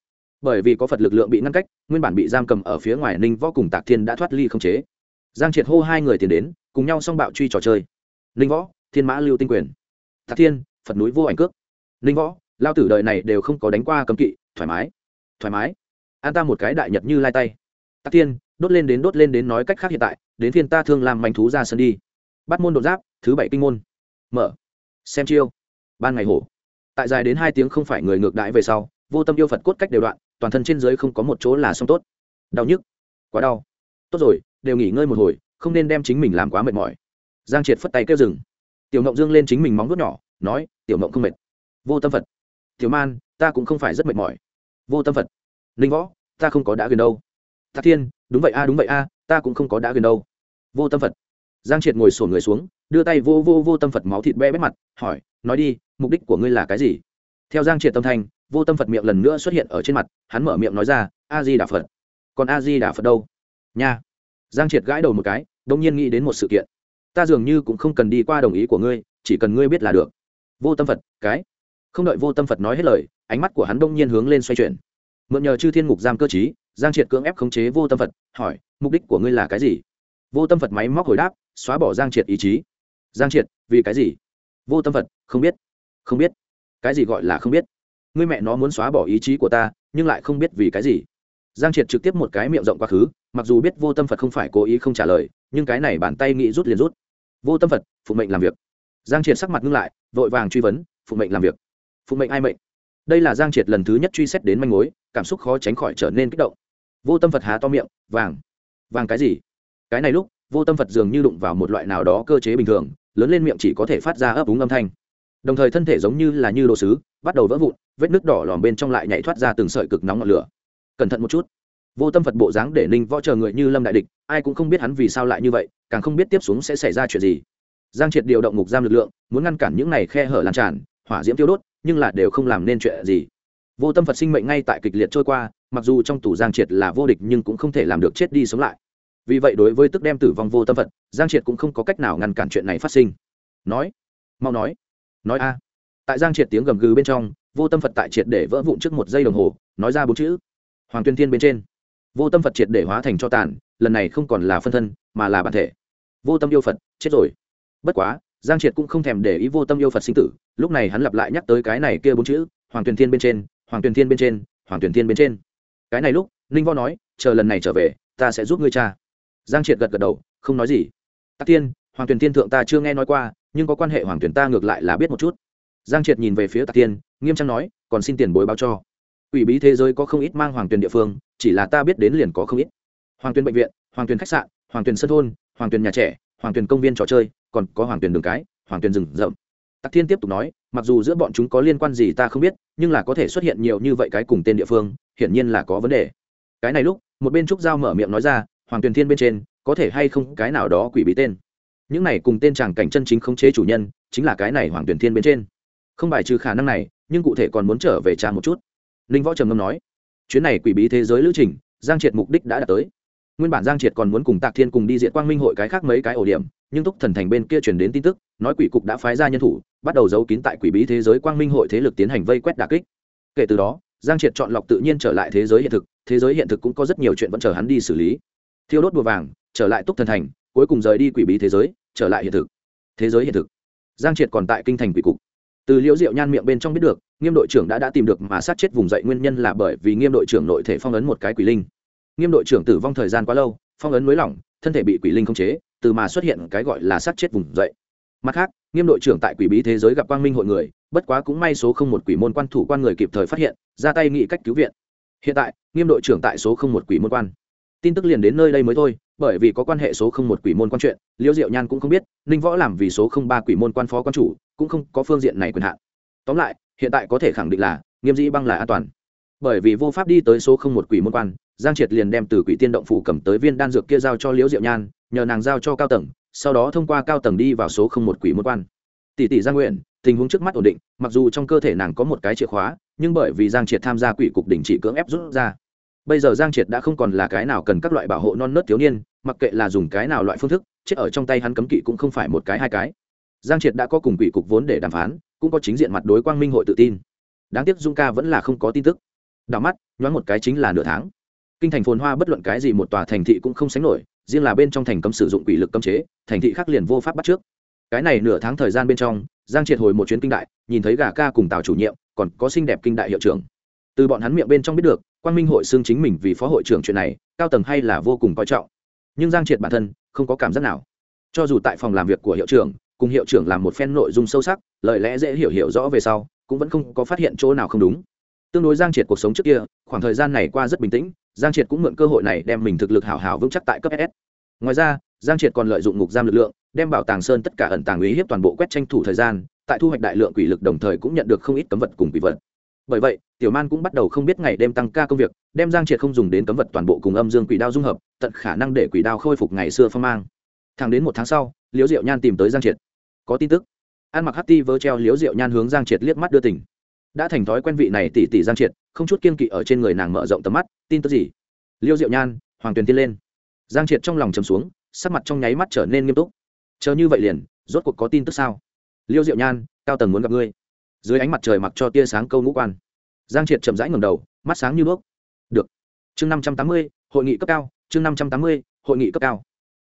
Bởi vì có phật lực lượng bị ngăn cách, nguyên bản bị giam cầm ở phía ngoài ninh võ cùng tạc thiên đã thoát ly không chế. Giang triệt hô hai người tiến đến, cùng nhau xong bạo truy trò chơi. Ninh võ, thiên mã lưu tinh quyền. Tạc thiên phật núi vô ảnh cước. Ninh võ, lao tử đời này đều không có đánh qua cấm kỵ, thoải mái thoải mái. An ta một cái đại nhật như lai tay. Tắc thiên, đốt lên đến đốt lên đến nói cách khác hiện tại, đến phiên ta thương làm manh thú ra sân đi. Bắt môn đột giáp, thứ bảy kinh môn. Mở. Xem chiêu. Ban ngày hổ. Tại dài đến hai tiếng không phải người ngược đãi về sau, vô tâm yêu phật cốt cách đều đoạn, toàn thân trên dưới không có một chỗ là xong tốt. Đau nhức. Quá đau. Tốt rồi, đều nghỉ ngơi một hồi, không nên đem chính mình làm quá mệt mỏi. Giang triệt phất tay kêu rừng tiểu ngộng dương lên chính mình móng vuốt nhỏ nói, tiểu mộng không mệt. Vô tâm phật. Tiểu man, ta cũng không phải rất mệt mỏi. Vô tâm phật. Linh võ, ta không có đã gần đâu. Thạc thiên, đúng vậy a, đúng vậy a, ta cũng không có đã gần đâu. Vô tâm phật. Giang triệt ngồi sổn người xuống, đưa tay vô vô vô tâm phật máu thịt be bét mặt, hỏi, nói đi, mục đích của ngươi là cái gì? Theo giang triệt tâm thanh vô tâm phật miệng lần nữa xuất hiện ở trên mặt, hắn mở miệng nói ra, a di đà phật. Còn a di đà phật đâu? Nha. Giang triệt gãi đầu một cái đông nhiên nghĩ đến một sự kiện. Ta dường như cũng không cần đi qua đồng ý của ngươi, chỉ cần ngươi biết là được vô tâm phật, cái. Không đợi vô tâm phật nói hết lời, ánh mắt của hắn đông nhiên hướng lên xoay chuyển. Mượn nhờ chư thiên ngục giam cơ chí giang triệt cưỡng ép khống chế vô tâm phật, hỏi, mục đích của ngươi là cái gì? Vô tâm phật máy móc hồi đáp, xóa bỏ giang triệt ý chí. Giang triệt, vì cái gì? Vô tâm phật, không biết. Không biết. Cái gì gọi là không biết? Ngươi mẹ nó muốn xóa bỏ ý chí của ta, nhưng lại không biết vì cái gì. Giang triệt trực tiếp một cái miệng rộng quá khứ, mặc dù biết vô tâm phật không phải cố ý không trả lời, nhưng cái này bàn tay nghĩ rút liền rút. Vô tâm phật, phụ mệnh làm việc giang triệt sắc mặt ngưng lại, vội vàng truy vấn, phụ mệnh làm việc. Phụ mệnh ai mệnh? Đây là giang triệt lần thứ nhất truy xét đến manh mối, cảm xúc khó tránh khỏi trở nên kích động. Vô tâm phật há to miệng, vàng. Vàng cái gì? Cái này lúc, vô tâm phật dường như đụng vào một loại nào đó cơ chế bình thường, lớn lên miệng chỉ có thể phát ra ấp úng âm thanh. Đồng thời thân thể giống như là như đồ sứ, bắt đầu vỡ vụn, vết nước đỏ lòm bên trong lại nhảy thoát ra từng sợi cực nóng ngọn lửa. Cẩn thận một chút. Vô tâm phật bộ dáng để ninh võ chờ người như lâm đại địch, ai cũng không biết hắn vì sao lại như vậy, càng không biết tiếp xuống sẽ xảy ra chuyện gì giang triệt điều động ngục giam lực lượng, muốn ngăn cản những này khe hở lan tràn, hỏa diễm tiêu đốt, nhưng là đều không làm nên chuyện gì. Vô tâm phật sinh mệnh ngay tại kịch liệt trôi qua, mặc dù trong tù giang triệt là vô địch nhưng cũng không thể làm được chết đi sống lại. Vì vậy đối với tức đem tử vong vô tâm phật, giang triệt cũng không có cách nào ngăn cản chuyện này phát sinh. Nói, mau nói nói a. À. Tại giang triệt tiếng gầm gừ bên trong, vô tâm phật tại triệt để vỡ vụn trước một giây đồng hồ, nói ra bốn chữ. Hoàng tuyên thiên bên trên. Vô tâm phật triệt để hóa thành cho tàn, lần này không còn là phân thân, mà là bản thể. Vô tâm yêu phật, chết rồi bất quá giang triệt cũng không thèm để ý vô tâm yêu phật sinh tử lúc này hắn lặp lại nhắc tới cái này kia bốn chữ hoàng tuyền thiên bên trên hoàng tuyền thiên bên trên hoàng tuyền thiên bên trên cái này lúc ninh võ nói chờ lần này trở về ta sẽ giúp ngươi cha giang triệt gật gật đầu không nói gì tắc tiên hoàng tuyền thiên thượng ta chưa nghe nói qua nhưng có quan hệ hoàng Tuyền ta ngược lại là biết một chút giang triệt nhìn về phía tạc tiên nghiêm trang nói còn xin tiền bối báo cho ủy bí thế giới có không ít mang hoàng Tuyền địa phương chỉ là ta biết đến liền có không ít hoàng Tuyền bệnh viện hoàng Tuyền khách sạn hoàng Tuyền sân thôn hoàng Tuyền nhà trẻ hoàng Tuyền công viên trò chơi còn có hoàng tuyền đường cái, hoàng tuyền rừng rậm. Tạc thiên tiếp tục nói, mặc dù giữa bọn chúng có liên quan gì ta không biết, nhưng là có thể xuất hiện nhiều như vậy cái cùng tên địa phương, hiển nhiên là có vấn đề. Cái này lúc, một bên trúc giao mở miệng nói ra, hoàng tuyền thiên bên trên, có thể hay không cái nào đó quỷ bí tên? Những này cùng tên chàng cảnh chân chính khống chế chủ nhân, chính là cái này hoàng tuyền thiên bên trên. Không bài trừ khả năng này, nhưng cụ thể còn muốn trở về trà một chút. Ninh võ trầm ngâm nói, chuyến này quỷ bí thế giới lữ trình, giang triệt mục đích đã đạt tới. Nguyên bản giang triệt còn muốn cùng tạc thiên cùng đi diện quang minh hội cái khác mấy cái ổ điểm nhưng túc thần thành bên kia truyền đến tin tức, nói quỷ cục đã phái ra nhân thủ, bắt đầu giấu kín tại quỷ bí thế giới quang minh hội thế lực tiến hành vây quét đà kích. Kể từ đó, giang triệt chọn lọc tự nhiên trở lại thế giới hiện thực, thế giới hiện thực cũng có rất nhiều chuyện vẫn chờ hắn đi xử lý. Thiêu đốt bùa vàng, trở lại túc thần thành, cuối cùng rời đi quỷ bí thế giới, trở lại hiện thực. Thế giới hiện thực. Giang triệt còn tại kinh thành quỷ cục. Từ liễu diệu nhan miệng bên trong biết được, nghiêm đội trưởng đã đã tìm được mà sát chết vùng dậy nguyên nhân là bởi vì nghiêm đội trưởng nội thể phong ấn một cái quỷ linh. Nghiêm đội trưởng tử vong thời gian quá lâu, phong ấn mới lỏng, thân thể bị quỷ linh khống chế từ mà xuất hiện cái gọi là sát chết vùng dậy. Mặt khác, nghiêm đội trưởng tại quỷ bí thế giới gặp quang minh hội người, bất quá cũng may số không một quỷ môn quan thủ quan người kịp thời phát hiện, ra tay nghĩ cách cứu viện. Hiện tại, nghiêm đội trưởng tại số không một quỷ môn quan. Tin tức liền đến nơi đây mới thôi, bởi vì có quan hệ số không một quỷ môn quan chuyện, liễu diệu nhan cũng không biết, ninh võ làm vì số không ba quỷ môn quan phó quan chủ, cũng không có phương diện này quyền hạn. Tóm lại, hiện tại có thể khẳng định là, nghiêm dĩ băng là an toàn. Bởi vì vô pháp đi tới số không một quỷ môn quan, giang triệt liền đem từ quỷ tiên động phủ cầm tới viên đan dược kia giao cho liễu diệu nhan nhờ nàng giao cho cao tầng, sau đó thông qua cao tầng đi vào số không một quỷ môn quan. Tỷ tỷ giang nguyện, tình huống trước mắt ổn định, mặc dù trong cơ thể nàng có một cái chìa khóa, nhưng bởi vì giang triệt tham gia quỷ cục đình chỉ cưỡng ép rút ra. Bây giờ giang triệt đã không còn là cái nào cần các loại bảo hộ non nớt thiếu niên, mặc kệ là dùng cái nào loại phương thức, chết ở trong tay hắn cấm kỵ cũng không phải một cái hai cái. Giang triệt đã có cùng quỷ cục vốn để đàm phán, cũng có chính diện mặt đối quang minh hội tự tin. Đáng tiếc dung ca vẫn là không có tin tức. Đảo mắt, nhoáng một cái chính là nửa tháng. Kinh thành phồn hoa bất luận cái gì một tòa thành thị cũng không sánh nổi riêng là bên trong thành cấm sử dụng quỷ lực cấm chế, thành thị khác liền vô pháp bắt trước. Cái này nửa tháng thời gian bên trong, giang triệt hồi một chuyến kinh đại, nhìn thấy gà ca cùng tào chủ nhiệm, còn có xinh đẹp kinh đại hiệu trưởng. Từ bọn hắn miệng bên trong biết được quan minh hội xưng chính mình vì phó hội trưởng chuyện này, cao tầng hay là vô cùng coi trọng. Nhưng giang triệt bản thân, không có cảm giác nào. Cho dù tại phòng làm việc của hiệu trưởng, cùng hiệu trưởng làm một phen nội dung sâu sắc, lời lẽ dễ hiểu hiểu rõ về sau, cũng vẫn không có phát hiện chỗ nào không đúng tương đối giang triệt cuộc sống trước kia, khoảng thời gian này qua rất bình tĩnh, giang triệt cũng mượn cơ hội này đem mình thực lực hảo hảo vững chắc tại cấp ss ngoài ra, giang triệt còn lợi dụng ngục giam lực lượng, đem bảo tàng sơn tất cả ẩn tàng uy hiếp toàn bộ quét tranh thủ thời gian, tại thu hoạch đại lượng quỷ lực đồng thời cũng nhận được không ít cấm vật cùng quỷ vật. Bởi vậy, tiểu man cũng bắt đầu không biết ngày đêm tăng ca công việc, đem giang triệt không dùng đến cấm vật toàn bộ cùng âm dương quỷ đao dung hợp, tận khả năng để quỷ đao khôi phục ngày xưa phong mang. Thẳng đến một tháng sau, liễu diệu nhan tìm tới giang triệt. Có tin tức. Ăn mặc hắt vớ treo liễu diệu nhan hướng giang triệt liếc mắt đưa tỉnh đã thành thói quen vị này tỷ tỷ giang triệt, không chút kiên kỵ ở trên người nàng mở rộng tầm mắt, tin tức gì? Liêu diệu nhan, hoàng tuyền tiên lên. Giang triệt trong lòng chầm xuống, sắc mặt trong nháy mắt trở nên nghiêm túc. Chờ như vậy liền, rốt cuộc có tin tức sao? Liêu diệu nhan, cao tầng muốn gặp ngươi. Dưới ánh mặt trời mặc cho tia sáng câu ngũ quan. Giang triệt chậm rãi ngầm đầu, mắt sáng như bước. Được. Chương năm trăm tám mươi, hội nghị cấp cao, chương năm trăm tám mươi, hội nghị cấp cao.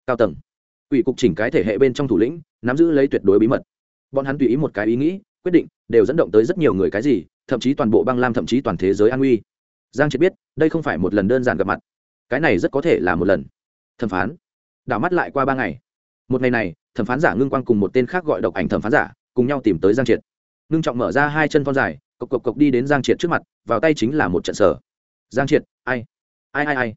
Cao tầng. Ủy cục chỉnh cái thể hệ bên trong thủ lĩnh, nắm giữ lấy tuyệt đối bí mật. Bọn hắn tùy ý một cái ý nghĩ quyết định, đều dẫn động tới rất nhiều người cái gì, thậm chí toàn bộ băng lam, thậm chí toàn thế giới an nguy. Giang triệt biết, đây không phải một lần đơn giản gặp mặt. Cái này rất có thể là một lần. Thẩm phán. Đảo mắt lại qua ba ngày. Một ngày này, thẩm phán giả ngưng quang cùng một tên khác gọi độc ảnh thẩm phán giả, cùng nhau tìm tới giang triệt. Ngưng trọng mở ra hai chân con dài, cộc cộc cộc đi đến giang triệt trước mặt, vào tay chính là một trận sở. Giang triệt, ai? Ai ai ai?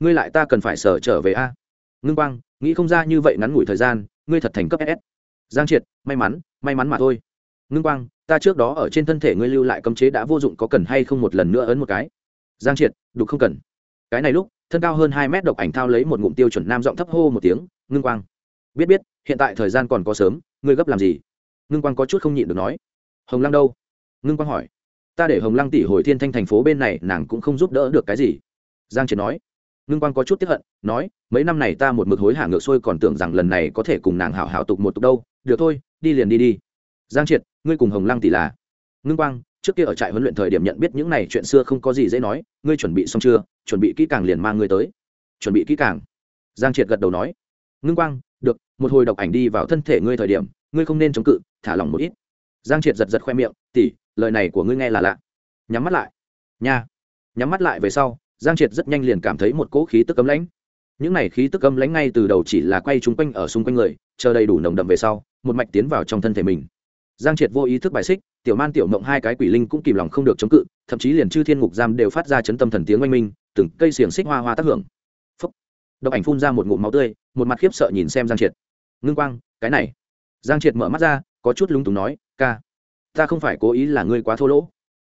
Ngươi lại ta cần phải sở trở về a? Ngưng quang, nghĩ không ra như vậy ngắn ngủi thời gian, ngươi thật thành cấp ss giang triệt, may mắn may mắn mà thôi ngưng quang, ta trước đó ở trên thân thể ngươi lưu lại cấm chế đã vô dụng, có cần hay không một lần nữa ấn một cái? Giang triệt, đục không cần. Cái này lúc, thân cao hơn hai mét độc ảnh thao lấy một ngụm tiêu chuẩn nam giọng thấp hô một tiếng, ngưng quang. Biết biết, hiện tại thời gian còn có sớm, ngươi gấp làm gì? Ngưng quang có chút không nhịn được nói. Hồng lăng đâu? Ngưng quang hỏi. Ta để hồng lăng tỷ hồi thiên thanh thành phố bên này, nàng cũng không giúp đỡ được cái gì. Giang triệt nói. Ngưng quang có chút tiếp hận, nói, mấy năm này ta một mực hối hả ngược xuôi còn tưởng rằng lần này có thể cùng nàng hảo hảo tục một tục đâu. Được thôi, đi liền đi đi giang triệt, ngươi cùng hồng lăng tỷ là? Ngưng quang, trước kia ở trại huấn luyện thời điểm nhận biết những này chuyện xưa không có gì dễ nói, ngươi chuẩn bị xong chưa? Chuẩn bị kỹ càng liền mang ngươi tới. Chuẩn bị kỹ càng. Giang triệt gật đầu nói. Ngưng quang, được, một hồi độc ảnh đi vào thân thể ngươi thời điểm, ngươi không nên chống cự, thả lỏng một ít. Giang triệt giật giật khoe miệng tỉ lời này của ngươi nghe là lạ. Nhắm mắt lại. Nha. Nhắm mắt lại về sau, giang triệt rất nhanh liền cảm thấy một cỗ khí tức cấm lãnh. Những này khí tức cấm lãnh ngay từ đầu chỉ là quay chung quanh ở xung quanh người, chờ đầy đủ nồng đậm về sau, một mạch tiến vào trong thân thể mình giang triệt vô ý thức bài xích, tiểu man tiểu mộng hai cái quỷ linh cũng kìm lòng không được chống cự, thậm chí liền chư thiên ngục giam đều phát ra chấn tâm thần tiếng oanh minh, từng cây xiềng xích hoa hoa tác hưởng. Phúc. Độc ảnh phun ra một ngụm máu tươi, một mặt khiếp sợ nhìn xem giang triệt. Ngưng quang, cái này. Giang triệt mở mắt ra, có chút lúng túng nói, ca, ta không phải cố ý là ngươi quá thô lỗ.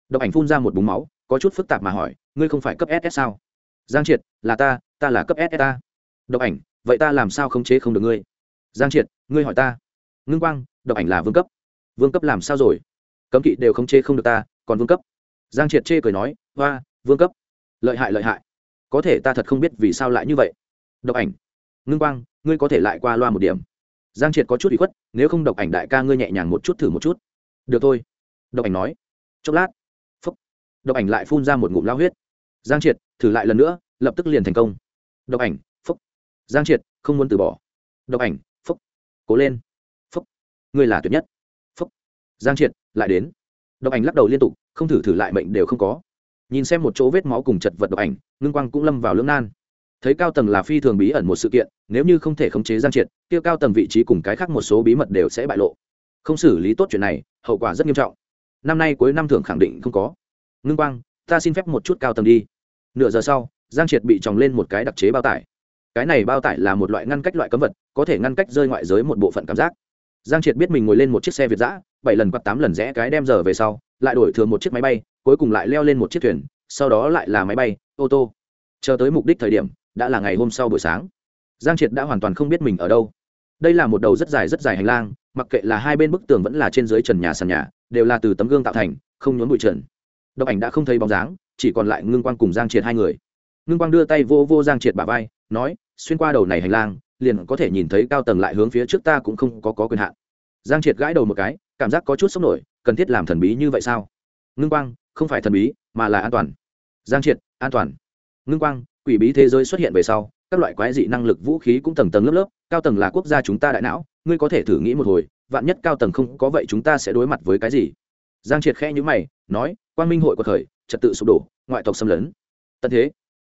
Độc ảnh phun ra một búng máu, có chút phức tạp mà hỏi, ngươi không phải cấp ss sao? Giang triệt, là ta ta là cấp ss ta. Độc ảnh, vậy ta làm sao không chế không được ngươi? Giang triệt, ngươi hỏi ta. Ngưng quang, độc ảnh là vương cấp vương cấp làm sao rồi? Cấm kỵ đều không chế không được ta, còn vương cấp? Giang triệt chê cười nói, hoa, vương cấp. Lợi hại lợi hại. Có thể ta thật không biết vì sao lại như vậy. Độc ảnh. Ngưng quang, ngươi có thể lại qua loa một điểm. Giang triệt có chút bị khuất, nếu không độc ảnh đại ca ngươi nhẹ nhàng một chút thử một chút. Được thôi. Độc ảnh nói. Chốc lát. Phúc. Độc ảnh lại phun ra một ngụm lao huyết. Giang triệt, thử lại lần nữa, lập tức liền thành công. Độc ảnh, phúc. Giang triệt, không muốn từ bỏ. Độc ảnh, phúc. Cố lên. Phúc. Ngươi là tuyệt nhất giang triệt, lại đến. Độc ảnh lắc đầu liên tục, không thử thử lại mệnh đều không có. Nhìn xem một chỗ vết máu cùng chật vật độc ảnh, ngưng quang cũng lâm vào lưỡng nan. Thấy cao tầng là phi thường bí ẩn một sự kiện, nếu như không thể khống chế giang triệt, kia cao tầng vị trí cùng cái khác một số bí mật đều sẽ bại lộ. Không xử lý tốt chuyện này, hậu quả rất nghiêm trọng. Năm nay cuối năm thưởng khẳng định không có. Ngưng quang, ta xin phép một chút cao tầng đi. Nửa giờ sau, giang triệt bị tròng lên một cái đặc chế bao tải. Cái này bao tải là một loại ngăn cách loại cấm vật, có thể ngăn cách rơi ngoại giới một bộ phận cảm giác giang triệt biết mình ngồi lên một chiếc xe việt giã bảy lần quạt tám lần rẽ cái đem giờ về sau, lại đổi thường một chiếc máy bay, cuối cùng lại leo lên một chiếc thuyền, sau đó lại là máy bay, ô tô. Chờ tới mục đích thời điểm, đã là ngày hôm sau buổi sáng. Giang triệt đã hoàn toàn không biết mình ở đâu. Đây là một đầu rất dài rất dài hành lang, mặc kệ là hai bên bức tường vẫn là trên dưới trần nhà sàn nhà, đều là từ tấm gương tạo thành, không nhốn bụi trần. Độc ảnh đã không thấy bóng dáng, chỉ còn lại ngưng quang cùng giang triệt hai người. Ngưng quang đưa tay vô vô giang triệt bà vai, nói, xuyên qua đầu này hành lang liền có thể nhìn thấy cao tầng lại hướng phía trước ta cũng không có, có quyền hạn. Giang triệt gãi đầu một cái cảm giác có chút sốc nổi cần thiết làm thần bí như vậy sao? Ngưng quang không phải thần bí mà là an toàn. Giang triệt an toàn. Ngưng quang quỷ bí thế giới xuất hiện về sau các loại quái dị năng lực vũ khí cũng tầng tầng lớp lớp cao tầng là quốc gia chúng ta đại não ngươi có thể thử nghĩ một hồi vạn nhất cao tầng không có vậy chúng ta sẽ đối mặt với cái gì? Giang triệt khẽ nhữ mày nói quang minh hội của khởi trật tự sụp đổ ngoại tộc xâm lấn. Tận thế.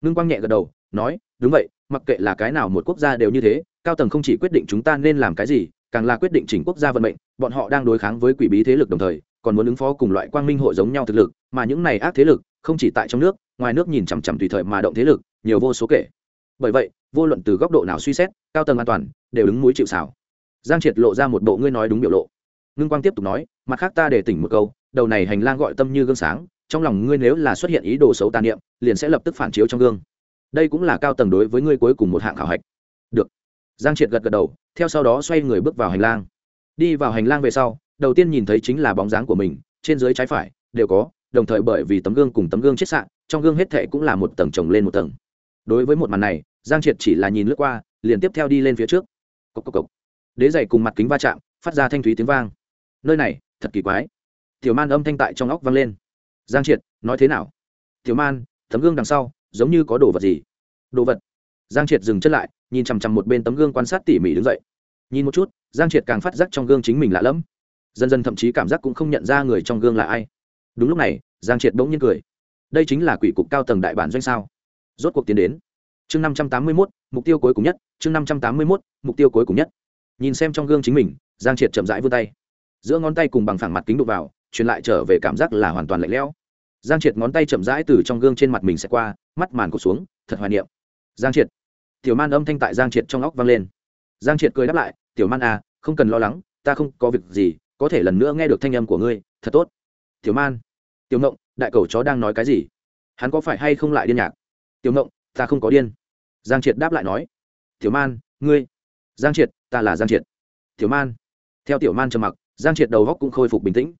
Ngưng quang nhẹ gật đầu nói đúng vậy mặc kệ là cái nào một quốc gia đều như thế, cao tầng không chỉ quyết định chúng ta nên làm cái gì, càng là quyết định chỉnh quốc gia vận mệnh, bọn họ đang đối kháng với quỷ bí thế lực đồng thời, còn muốn ứng phó cùng loại quang minh hội giống nhau thực lực, mà những này ác thế lực, không chỉ tại trong nước, ngoài nước nhìn chằm chằm tùy thời mà động thế lực, nhiều vô số kể. Bởi vậy, vô luận từ góc độ nào suy xét, cao tầng an toàn, đều đứng mũi chịu xảo giang triệt lộ ra một bộ ngươi nói đúng biểu lộ. Ngưng quang tiếp tục nói, mặt khác ta để tỉnh một câu, đầu này hành lang gọi tâm như gương sáng, trong lòng ngươi nếu là xuất hiện ý đồ xấu tàn niệm, liền sẽ lập tức phản chiếu trong gương đây cũng là cao tầng đối với ngươi cuối cùng một hạng khảo hạch. Được. Giang triệt gật gật đầu, theo sau đó xoay người bước vào hành lang. Đi vào hành lang về sau, đầu tiên nhìn thấy chính là bóng dáng của mình, trên dưới trái phải, đều có, đồng thời bởi vì tấm gương cùng tấm gương chết sạn trong gương hết thệ cũng là một tầng chồng lên một tầng. Đối với một màn này, giang triệt chỉ là nhìn lướt qua, liền tiếp theo đi lên phía trước. Cốc cốc cốc. đế dày cùng mặt kính va chạm, phát ra thanh thúy tiếng vang. Nơi này, thật kỳ quái. Tiểu man âm thanh tại trong óc vang lên. Giang triệt, nói thế nào? Tiểu man, tấm gương đằng sau giống như có đồ vật gì. Đồ vật. Giang triệt dừng chân lại, nhìn chằm chằm một bên tấm gương quan sát tỉ mỉ đứng dậy. Nhìn một chút, giang triệt càng phát giác trong gương chính mình lạ lẫm. Dần dần thậm chí cảm giác cũng không nhận ra người trong gương là ai. Đúng lúc này, giang triệt bỗng nhiên cười. Đây chính là quỷ cục cao tầng đại bản doanh sao? Rốt cuộc tiến đến. Chương năm trăm tám mươi mốt, mục tiêu cuối cùng nhất, chương năm trăm tám mươi mốt, mục tiêu cuối cùng nhất. Nhìn xem trong gương chính mình, giang triệt chậm rãi vươn tay. Giữa ngón tay cùng bằng phẳng mặt kính đục vào, truyền lại trở về cảm giác là hoàn toàn lạnh lẽo giang triệt ngón tay chậm rãi từ trong gương trên mặt mình sẽ qua, mắt màn cột xuống, thật hoài niệm. Giang triệt. Tiểu man âm thanh tại giang triệt trong óc vang lên. Giang triệt cười đáp lại, tiểu man à không cần lo lắng, ta không có việc gì, có thể lần nữa nghe được thanh âm của ngươi, thật tốt. Tiểu man. Tiểu ngộng, đại cầu chó đang nói cái gì? Hắn có phải hay không lại điên nhạc? Tiểu ngộng, ta không có điên. Giang triệt đáp lại nói. Tiểu man, ngươi. Giang triệt, ta là giang triệt. Tiểu man. Theo tiểu man trầm mặc, giang triệt đầu góc cũng khôi phục bình tĩnh.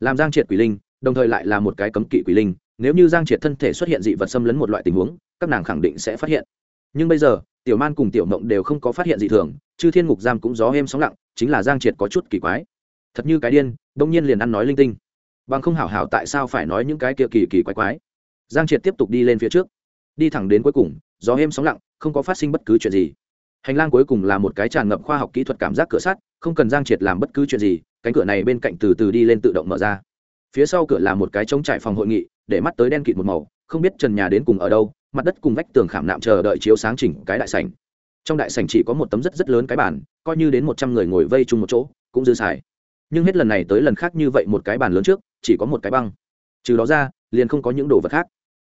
Làm giang triệt quỷ linh đồng thời lại là một cái cấm kỵ quỷ linh, nếu như giang triệt thân thể xuất hiện dị vật xâm lấn một loại tình huống, các nàng khẳng định sẽ phát hiện. Nhưng bây giờ, tiểu man cùng tiểu mộng đều không có phát hiện gì thường chứ thiên ngục giam cũng gió êm sóng lặng, chính là giang triệt có chút kỳ quái. Thật như cái điên, đông nhiên liền ăn nói linh tinh. Bằng không hảo hảo tại sao phải nói những cái kia kỳ kỳ quái quái? Giang triệt tiếp tục đi lên phía trước, đi thẳng đến cuối cùng, gió êm sóng lặng, không có phát sinh bất cứ chuyện gì. Hành lang cuối cùng là một cái tràn ngập khoa học kỹ thuật cảm giác cửa sắt, không cần giang triệt làm bất cứ chuyện gì, cánh cửa này bên cạnh từ từ đi lên tự động mở ra phía sau cửa là một cái trống trải phòng hội nghị, để mắt tới đen kịt một màu, không biết trần nhà đến cùng ở đâu, mặt đất cùng vách tường khảm nạm chờ đợi chiếu sáng chỉnh cái đại sảnh. Trong đại sảnh chỉ có một tấm rất rất lớn cái bàn, coi như đến một trăm người ngồi vây chung một chỗ, cũng dư xài. Nhưng hết lần này tới lần khác như vậy một cái bàn lớn trước, chỉ có một cái băng. Trừ đó ra, liền không có những đồ vật khác.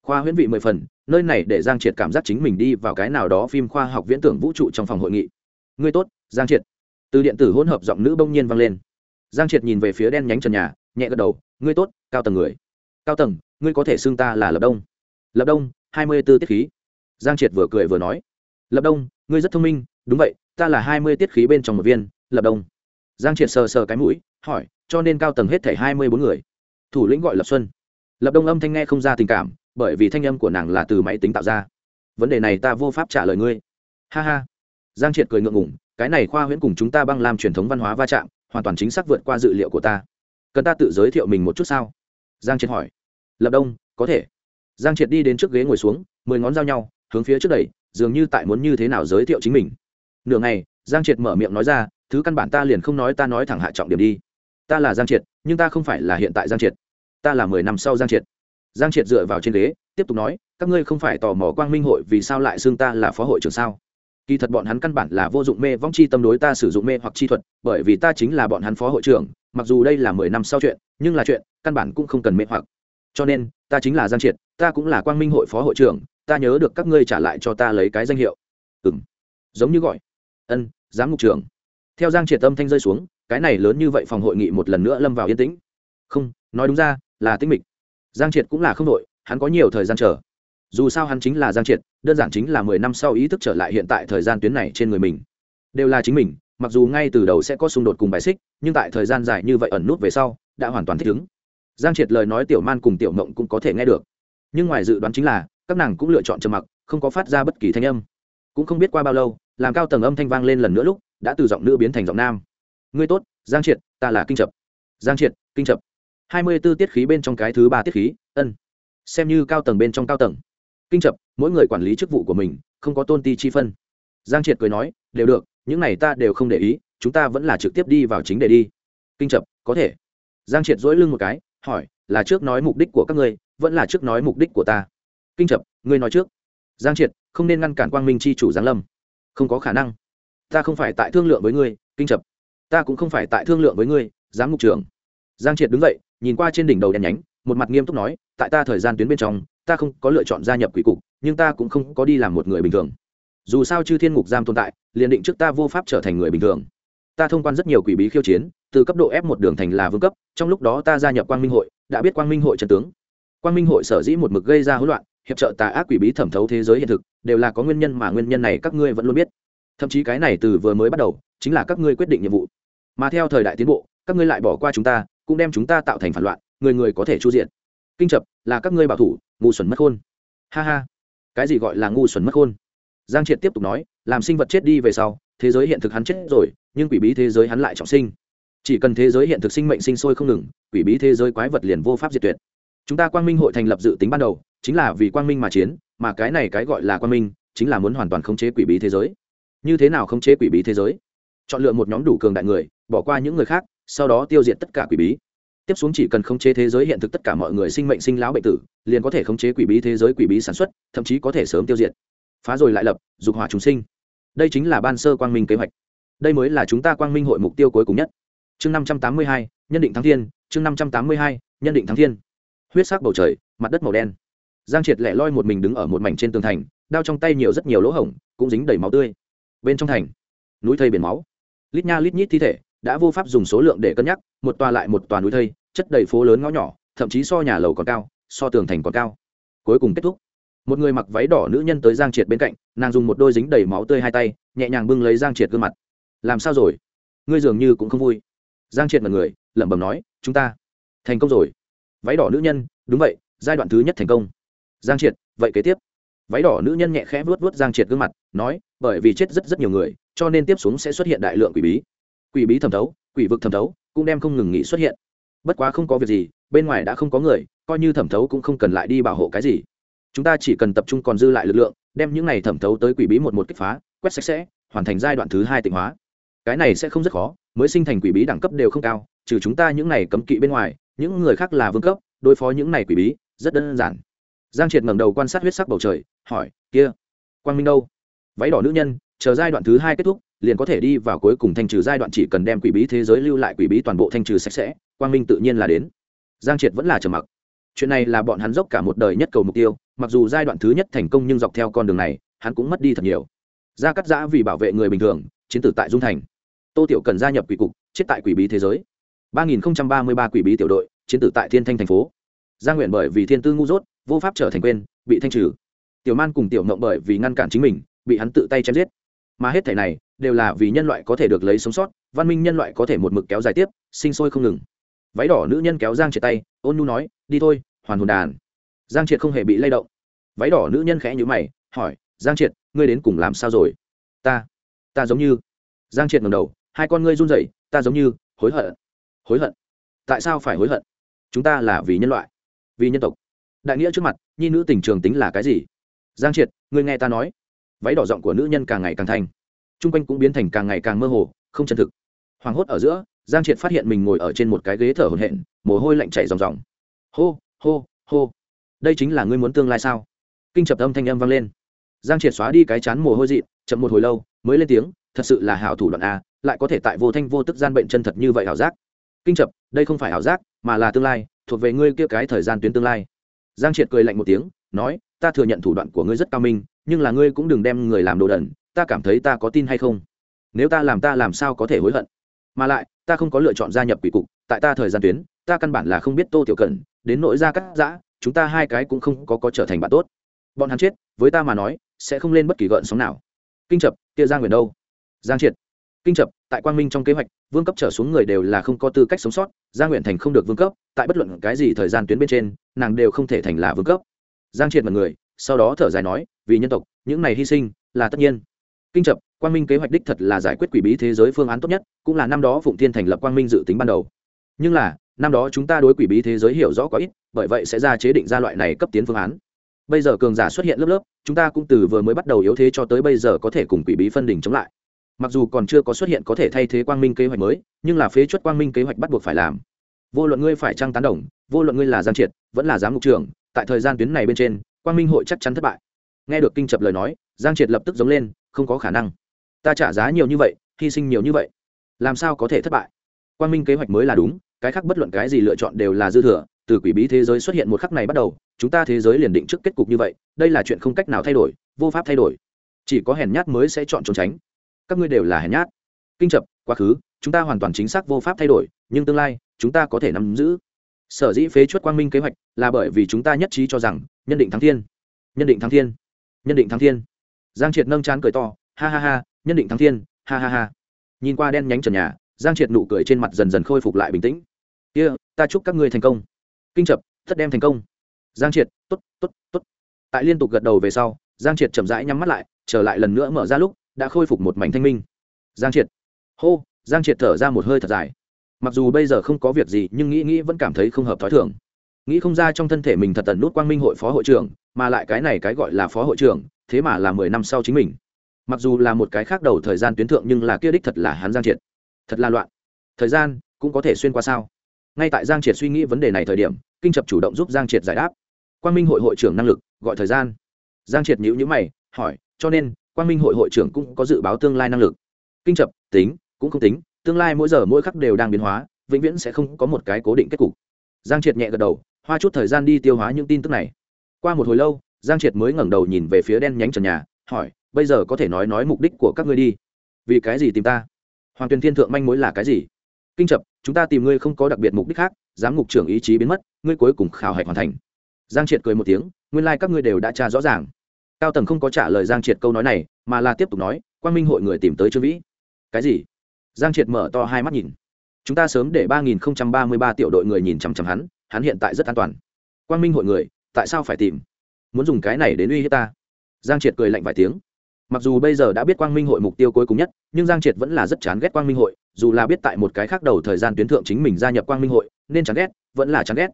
Khoa huyễn vị mười phần, nơi này để giang triệt cảm giác chính mình đi vào cái nào đó phim khoa học viễn tưởng vũ trụ trong phòng hội nghị. Ngươi tốt, giang triệt. Từ điện tử hỗn hợp giọng nữ bông nhiên vang lên. Giang triệt nhìn về phía đen nhánh trần nhà, nhẹ gật đầu ngươi tốt, cao tầng người. Cao tầng, ngươi có thể xưng ta là lập đông. Lập đông, hai mươi b ố tiết khí. Giang triệt vừa cười vừa nói. Lập đông, ngươi rất thông minh, đúng vậy, ta là hai mươi tiết khí bên trong một viên, lập đông. Giang triệt sờ sờ cái mũi, hỏi, cho nên cao tầng hết thảy hai mươi bốn người? Thủ lĩnh gọi lập xuân. Lập đông âm thanh nghe không ra tình cảm, bởi vì thanh âm của nàng là từ máy tính tạo ra. Vấn đề này ta vô pháp trả lời ngươi. Ha ha. Giang triệt cười ngượng ngủng cái này khoa huyễn cùng chúng ta băng làm truyền thống văn hóa va chạm, hoàn toàn chính xác vượt qua dự liệu của ta cần ta tự giới thiệu mình một chút sao? Giang triệt hỏi. Lập đông, có thể. Giang triệt đi đến trước ghế ngồi xuống, mười ngón giao nhau, hướng phía trước đẩy, dường như tại muốn như thế nào giới thiệu chính mình. Nửa ngày, giang triệt mở miệng nói ra, thứ căn bản ta liền không nói, ta nói thẳng hạ trọng điểm đi. Ta là giang triệt, nhưng ta không phải là hiện tại giang triệt. Ta là mười năm sau giang triệt. Giang triệt dựa vào trên ghế, tiếp tục nói, các ngươi không phải tò mò quang minh hội vì sao lại xưng ta là phó hội trưởng sao? Kỳ thật bọn hắn căn bản là vô dụng mê vong chi tâm đối ta sử dụng mê hoặc chi thuật, bởi vì ta chính là bọn hắn phó hội trưởng mặc dù đây là mười năm sau chuyện nhưng là chuyện căn bản cũng không cần mê hoặc. Cho nên ta chính là giang triệt ta cũng là quang minh hội phó hội trưởng ta nhớ được các ngươi trả lại cho ta lấy cái danh hiệu. Ừm, giống như gọi. Ân giám mục trưởng. Theo giang triệt âm thanh rơi xuống cái này lớn như vậy phòng hội nghị một lần nữa lâm vào yên tĩnh. Không nói đúng ra là tinh mịch. Giang triệt cũng là không đội hắn có nhiều thời gian chờ. Dù sao hắn chính là giang triệt đơn giản chính là mười năm sau ý thức trở lại hiện tại thời gian tuyến này trên người mình. Đều là chính mình mặc dù ngay từ đầu sẽ có xung đột cùng bài xích, nhưng tại thời gian dài như vậy ẩn nút về sau, đã hoàn toàn thích ứng. Giang triệt lời nói tiểu man cùng tiểu mộng cũng có thể nghe được. Nhưng ngoài dự đoán chính là, các nàng cũng lựa chọn trầm mặc, không có phát ra bất kỳ thanh âm. Cũng không biết qua bao lâu, làm cao tầng âm thanh vang lên lần nữa lúc, đã từ giọng nữ biến thành giọng nam. Ngươi tốt, giang triệt, ta là kinh trập. Giang triệt, kinh trập. Hai mươi b ố tiết khí bên trong cái thứ ba tiết khí, ân. Xem như cao tầng bên trong cao tầng. Kinh trập, mỗi người quản lý chức vụ của mình, không có tôn ti chi phân. Giang triệt cười nói, đều được những này ta đều không để ý, chúng ta vẫn là trực tiếp đi vào chính để đi. Kinh chập có thể. Giang triệt dỗi lưng một cái, hỏi, là trước nói mục đích của các ngươi, vẫn là trước nói mục đích của ta? Kinh chập ngươi nói trước. Giang triệt, không nên ngăn cản quang minh c h i chủ giáng lâm. Không có khả năng. Ta không phải tại thương lượng với ngươi, kinh chập ta cũng không phải tại thương lượng với ngươi, giám mục trưởng. Giang triệt đứng dậy, nhìn qua trên đỉnh đầu đèn nhánh, một mặt nghiêm túc nói, tại ta thời gian tuyến bên trong, ta không có lựa chọn gia nhập quỷ cục, nhưng ta cũng không có đi làm một người bình thường dù sao chư thiên ngục giam tồn tại, liền định trước ta vô pháp trở thành người bình thường. Ta thông quan rất nhiều quỷ bí khiêu chiến, từ cấp độ f một đường thành là vương cấp, trong lúc đó ta gia nhập quang minh hội, đã biết quang minh hội trần tướng. Quang minh hội sở dĩ một mực gây ra hỗn loạn, hiệp trợ tà ác quỷ bí thẩm thấu thế giới hiện thực, đều là có nguyên nhân mà nguyên nhân này các ngươi vẫn luôn biết. Thậm chí cái này từ vừa mới bắt đầu, chính là các ngươi quyết định nhiệm vụ. Mà theo thời đại tiến bộ, các ngươi lại bỏ qua chúng ta, cũng đem chúng ta tạo thành phản loạn, người người có thể chu diện. Kinh chập, là các ngươi bảo thủ, ngu xuẩn mất khôn. Ha ha. Cái gì gọi là ngu xuẩn mất khôn? Giang triệt tiếp tục nói, làm sinh vật chết đi về sau, thế giới hiện thực hắn chết rồi, nhưng quỷ bí thế giới hắn lại trọng sinh. Chỉ cần thế giới hiện thực sinh mệnh sinh sôi không ngừng, quỷ bí thế giới quái vật liền vô pháp diệt tuyệt. Chúng ta quang minh hội thành lập dự tính ban đầu, chính là vì quang minh mà chiến, mà cái này cái gọi là quang minh, chính là muốn hoàn toàn khống chế quỷ bí thế giới. Như thế nào khống chế quỷ bí thế giới? Chọn lựa một nhóm đủ cường đại người, bỏ qua những người khác, sau đó tiêu diệt tất cả quỷ bí. Tiếp xuống chỉ cần khống chế thế giới hiện thực tất cả mọi người sinh mệnh sinh lão bệnh tử, liền có thể khống chế quỷ bí thế giới quỷ bí sản xuất, thậm chí có thể sớm tiêu diệt phá rồi lại lập, dục hỏa chúng sinh. Đây chính là ban sơ quang minh kế hoạch. Đây mới là chúng ta quang minh hội mục tiêu cuối cùng nhất. Chương năm trăm tám mươi hai, nhân định thắng thiên, chương năm trăm tám mươi hai, nhân định thắng thiên. Huyết sắc bầu trời, mặt đất màu đen. Giang triệt lẻ loi một mình đứng ở một mảnh trên tường thành, đao trong tay nhiều rất nhiều lỗ hổng, cũng dính đầy máu tươi. Bên trong thành, núi thây biển máu. Lít nha lít nhít thi thể, đã vô pháp dùng số lượng để cân nhắc, một tòa lại một tòa núi thây, chất đầy phố lớn ngõ nhỏ, thậm chí so nhà lầu còn cao, so tường thành còn cao. Cuối cùng kết thúc một người mặc váy đỏ nữ nhân tới giang triệt bên cạnh, nàng dùng một đôi dính đầy máu tươi hai tay, nhẹ nhàng bưng lấy giang triệt gương mặt. Làm sao rồi? Ngươi dường như cũng không vui. Giang triệt mật người, lẩm bẩm nói, chúng ta thành công rồi. Váy đỏ nữ nhân, đúng vậy, giai đoạn thứ nhất thành công. Giang triệt, vậy kế tiếp. Váy đỏ nữ nhân nhẹ khẽ vuốt vuốt giang triệt gương mặt, nói, bởi vì chết rất rất nhiều người, cho nên tiếp xuống sẽ xuất hiện đại lượng quỷ bí. Quỷ bí thẩm thấu, quỷ vực thẩm thấu, cũng đem không ngừng nghỉ xuất hiện. Bất quá không có việc gì, bên ngoài đã không có người, coi như thẩm thấu cũng không cần lại đi bảo hộ cái gì chúng ta chỉ cần tập trung còn dư lại lực lượng, đem những này thẩm thấu tới quỷ bí một một kích phá, quét sạch sẽ, hoàn thành giai đoạn thứ hai tịnh hóa. Cái này sẽ không rất khó, mới sinh thành quỷ bí đẳng cấp đều không cao, trừ chúng ta những này cấm kỵ bên ngoài, những người khác là vương cấp, đối phó những này quỷ bí, rất đơn giản. Giang triệt ngẩng đầu quan sát huyết sắc bầu trời, hỏi, kia, quang minh đâu? Váy đỏ nữ nhân, chờ giai đoạn thứ hai kết thúc, liền có thể đi vào cuối cùng thanh trừ giai đoạn chỉ cần đem quỷ bí thế giới lưu lại quỷ bí toàn bộ thanh trừ sạch sẽ, quang minh tự nhiên là đến. Giang triệt vẫn là trầm mặc. Chuyện này là bọn hắn dốc cả một đời nhất cầu mục tiêu mặc dù giai đoạn thứ nhất thành công nhưng dọc theo con đường này, hắn cũng mất đi thật nhiều. Gia cắt giã vì bảo vệ người bình thường, chiến tử tại dung thành. Tô tiểu cần gia nhập quỷ cục, chết tại quỷ bí thế giới. ba nghìn ba mươi ba quỷ bí tiểu đội, chiến tử tại thiên thanh thành phố. Gia nguyện bởi vì thiên tư ngu dốt, vô pháp trở thành quên, bị thanh trừ. Tiểu man cùng tiểu mộng bởi vì ngăn cản chính mình, bị hắn tự tay chém giết. Mà hết thể này, đều là vì nhân loại có thể được lấy sống sót, văn minh nhân loại có thể một mực kéo dài tiếp, sinh sôi không ngừng. Váy đỏ nữ nhân kéo giang triệt tay, ôn nu nói, đi thôi, hoàn hồn đàn. Giang triệt không hề bị lay động váy đỏ nữ nhân khẽ nhữ mày hỏi giang triệt ngươi đến cùng làm sao rồi? Ta ta giống như giang triệt ngầm đầu hai con ngươi run rẩy ta giống như hối hận hối hận. Tại sao phải hối hận? Chúng ta là vì nhân loại vì nhân tộc. Đại nghĩa trước mặt nhi nữ tình trường tính là cái gì? Giang triệt ngươi nghe ta nói. Váy đỏ giọng của nữ nhân càng ngày càng thành, t r u n g quanh cũng biến thành càng ngày càng mơ hồ không chân thực. Hoảng hốt ở giữa giang triệt phát hiện mình ngồi ở trên một cái ghế thở hổn hển mồ hôi lạnh chảy ròng ròng. Hô hô hô đây chính là ngươi muốn tương lai sao? Kinh chập âm thanh âm vang lên. Giang triệt xóa đi cái chán mồ hôi dị, chậm một hồi lâu, mới lên tiếng, thật sự là hảo thủ đoạn a, lại có thể tại vô thanh vô tức gian bệnh chân thật như vậy hảo giác. Kinh chập, đây không phải hảo giác, mà là tương lai, thuộc về ngươi kia cái thời gian tuyến tương lai. Giang triệt cười lạnh một tiếng, nói, ta thừa nhận thủ đoạn của ngươi rất cao minh, nhưng là ngươi cũng đừng đem người làm đồ đần, ta cảm thấy ta có tin hay không? Nếu ta làm ta làm sao có thể hối hận? Mà lại, ta không có lựa chọn gia nhập quỷ cục, tại ta thời gian tuyến, ta căn bản là không biết tô tiểu cẩn, đến nội ra cắt giã, chúng ta hai cái cũng không có có trở thành bạn tốt bọn hắn chết, với ta mà nói, sẽ không lên bất kỳ gợn sóng nào. Kinh chập, kia giang nguyện đâu? Giang triệt. Kinh chập, tại quang minh trong kế hoạch, vương cấp trở xuống người đều là không có tư cách sống sót, giang nguyện thành không được vương cấp, tại bất luận cái gì thời gian tuyến bên trên, nàng đều không thể thành là vương cấp. Giang triệt mật người, sau đó thở dài nói, vì nhân tộc, những này hy sinh, là tất nhiên. Kinh chập, quang minh kế hoạch đích thật là giải quyết quỷ bí thế giới phương án tốt nhất, cũng là năm đó phụng thiên thành lập quang minh dự tính ban đầu. Nhưng là, năm đó chúng ta đối quỷ bí thế giới hiểu rõ có ít, bởi vậy sẽ ra chế định ra loại này cấp tiến phương án bây giờ cường giả xuất hiện lớp lớp, chúng ta cũng từ vừa mới bắt đầu yếu thế cho tới bây giờ có thể cùng quỷ bí phân đỉnh chống lại. Mặc dù còn chưa có xuất hiện có thể thay thế quang minh kế hoạch mới, nhưng là phế chuất quang minh kế hoạch bắt buộc phải làm. Vô luận ngươi phải trăng tán đồng, vô luận ngươi là giang triệt, vẫn là giám mục trưởng, tại thời gian tuyến này bên trên, quang minh hội chắc chắn thất bại. Nghe được kinh chập lời nói, giang triệt lập tức giống lên, không có khả năng. Ta trả giá nhiều như vậy, hy sinh nhiều như vậy, làm sao có thể thất bại? Quang minh kế hoạch mới là đúng, cái khác bất luận cái gì lựa chọn đều là dư thừa từ quỷ bí thế giới xuất hiện một khắc này bắt đầu chúng ta thế giới liền định trước kết cục như vậy đây là chuyện không cách nào thay đổi vô pháp thay đổi. Chỉ có hèn nhát mới sẽ chọn trốn tránh. Các ngươi đều là hèn nhát. Kinh chập quá khứ chúng ta hoàn toàn chính xác vô pháp thay đổi nhưng tương lai chúng ta có thể nắm giữ. Sở dĩ phế chuất quang minh kế hoạch là bởi vì chúng ta nhất trí cho rằng nhân định thắng thiên. Nhân định thắng thiên. Nhân định thắng thiên. Giang triệt nâng chán cười to ha ha ha nhân định thắng thiên ha ha ha. Nhìn qua đen nhánh trần nhà giang triệt nụ cười trên mặt dần dần khôi phục lại bình tĩnh. Kia、yeah, ta chúc các ngươi thành công kinh chập, thất đem thành công. Giang triệt t ố t t ố t t ố t tại liên tục gật đầu về sau, giang triệt chậm rãi nhắm mắt lại, trở lại lần nữa mở ra lúc, đã khôi phục một mảnh thanh minh. Giang triệt. Hô, giang triệt thở ra một hơi thật dài. Mặc dù bây giờ không có việc gì, nhưng nghĩ nghĩ vẫn cảm thấy không hợp t h ó i thường. Nghĩ không ra trong thân thể mình thật tận nút quang minh hội phó hội trưởng, mà lại cái này cái gọi là phó hội trưởng, thế mà là mười năm sau chính mình. Mặc dù là một cái khác đầu thời gian tuyến thượng, nhưng là kia đích thật là hắn giang triệt. Thật là loạn. Thời gian cũng có thể xuyên qua sao? Ngay tại giang triệt suy nghĩ vấn đề này thời điểm, kinh chập chủ động giúp giang triệt giải đáp. Quang minh hội hội trưởng năng lực, gọi thời gian. Giang triệt nhữ nhữ mày, hỏi, cho nên, quang minh hội hội trưởng cũng có dự báo tương lai năng lực. Kinh chập, tính, cũng không tính, tương lai mỗi giờ mỗi khắc đều đang biến hóa, vĩnh viễn sẽ không có một cái cố định kết cục. Giang triệt nhẹ gật đầu, hoa chút thời gian đi tiêu hóa những tin tức này. Qua một hồi lâu, giang triệt mới ngẩng đầu nhìn về phía đen nhánh trần nhà, hỏi, bây giờ có thể nói nói mục đích của các ngươi đi. Vì cái gì tìm ta? Hoàng tuyền thiên thượng manh mối là cái gì? Kinh chập, chúng ta tìm ngươi không có đặc biệt mục đích khác, giám ngục trưởng ý chí biến mất, ngươi cuối cùng khảo hạch hoàn thành. Giang triệt cười một tiếng, nguyên lai、like、các ngươi đều đã tra rõ ràng. Cao tầng không có trả lời giang triệt câu nói này, mà là tiếp tục nói quan minh hội người tìm tới trương vĩ. Cái gì? Giang triệt mở to hai mắt nhìn. Chúng ta sớm để ba nghìn không trăm ba mươi ba tiểu đội người nhìn chằm chằm hắn hắn hiện tại rất an toàn. Quan minh hội người, tại sao phải tìm? Muốn dùng cái này đến uy hiếp ta? Giang triệt cười lạnh vài tiếng mặc dù bây giờ đã biết quang minh hội mục tiêu cuối cùng nhất, nhưng giang triệt vẫn là rất chán ghét quang minh hội, dù là biết tại một cái khác đầu thời gian tuyến thượng chính mình gia nhập quang minh hội, nên chán ghét, vẫn là chán ghét.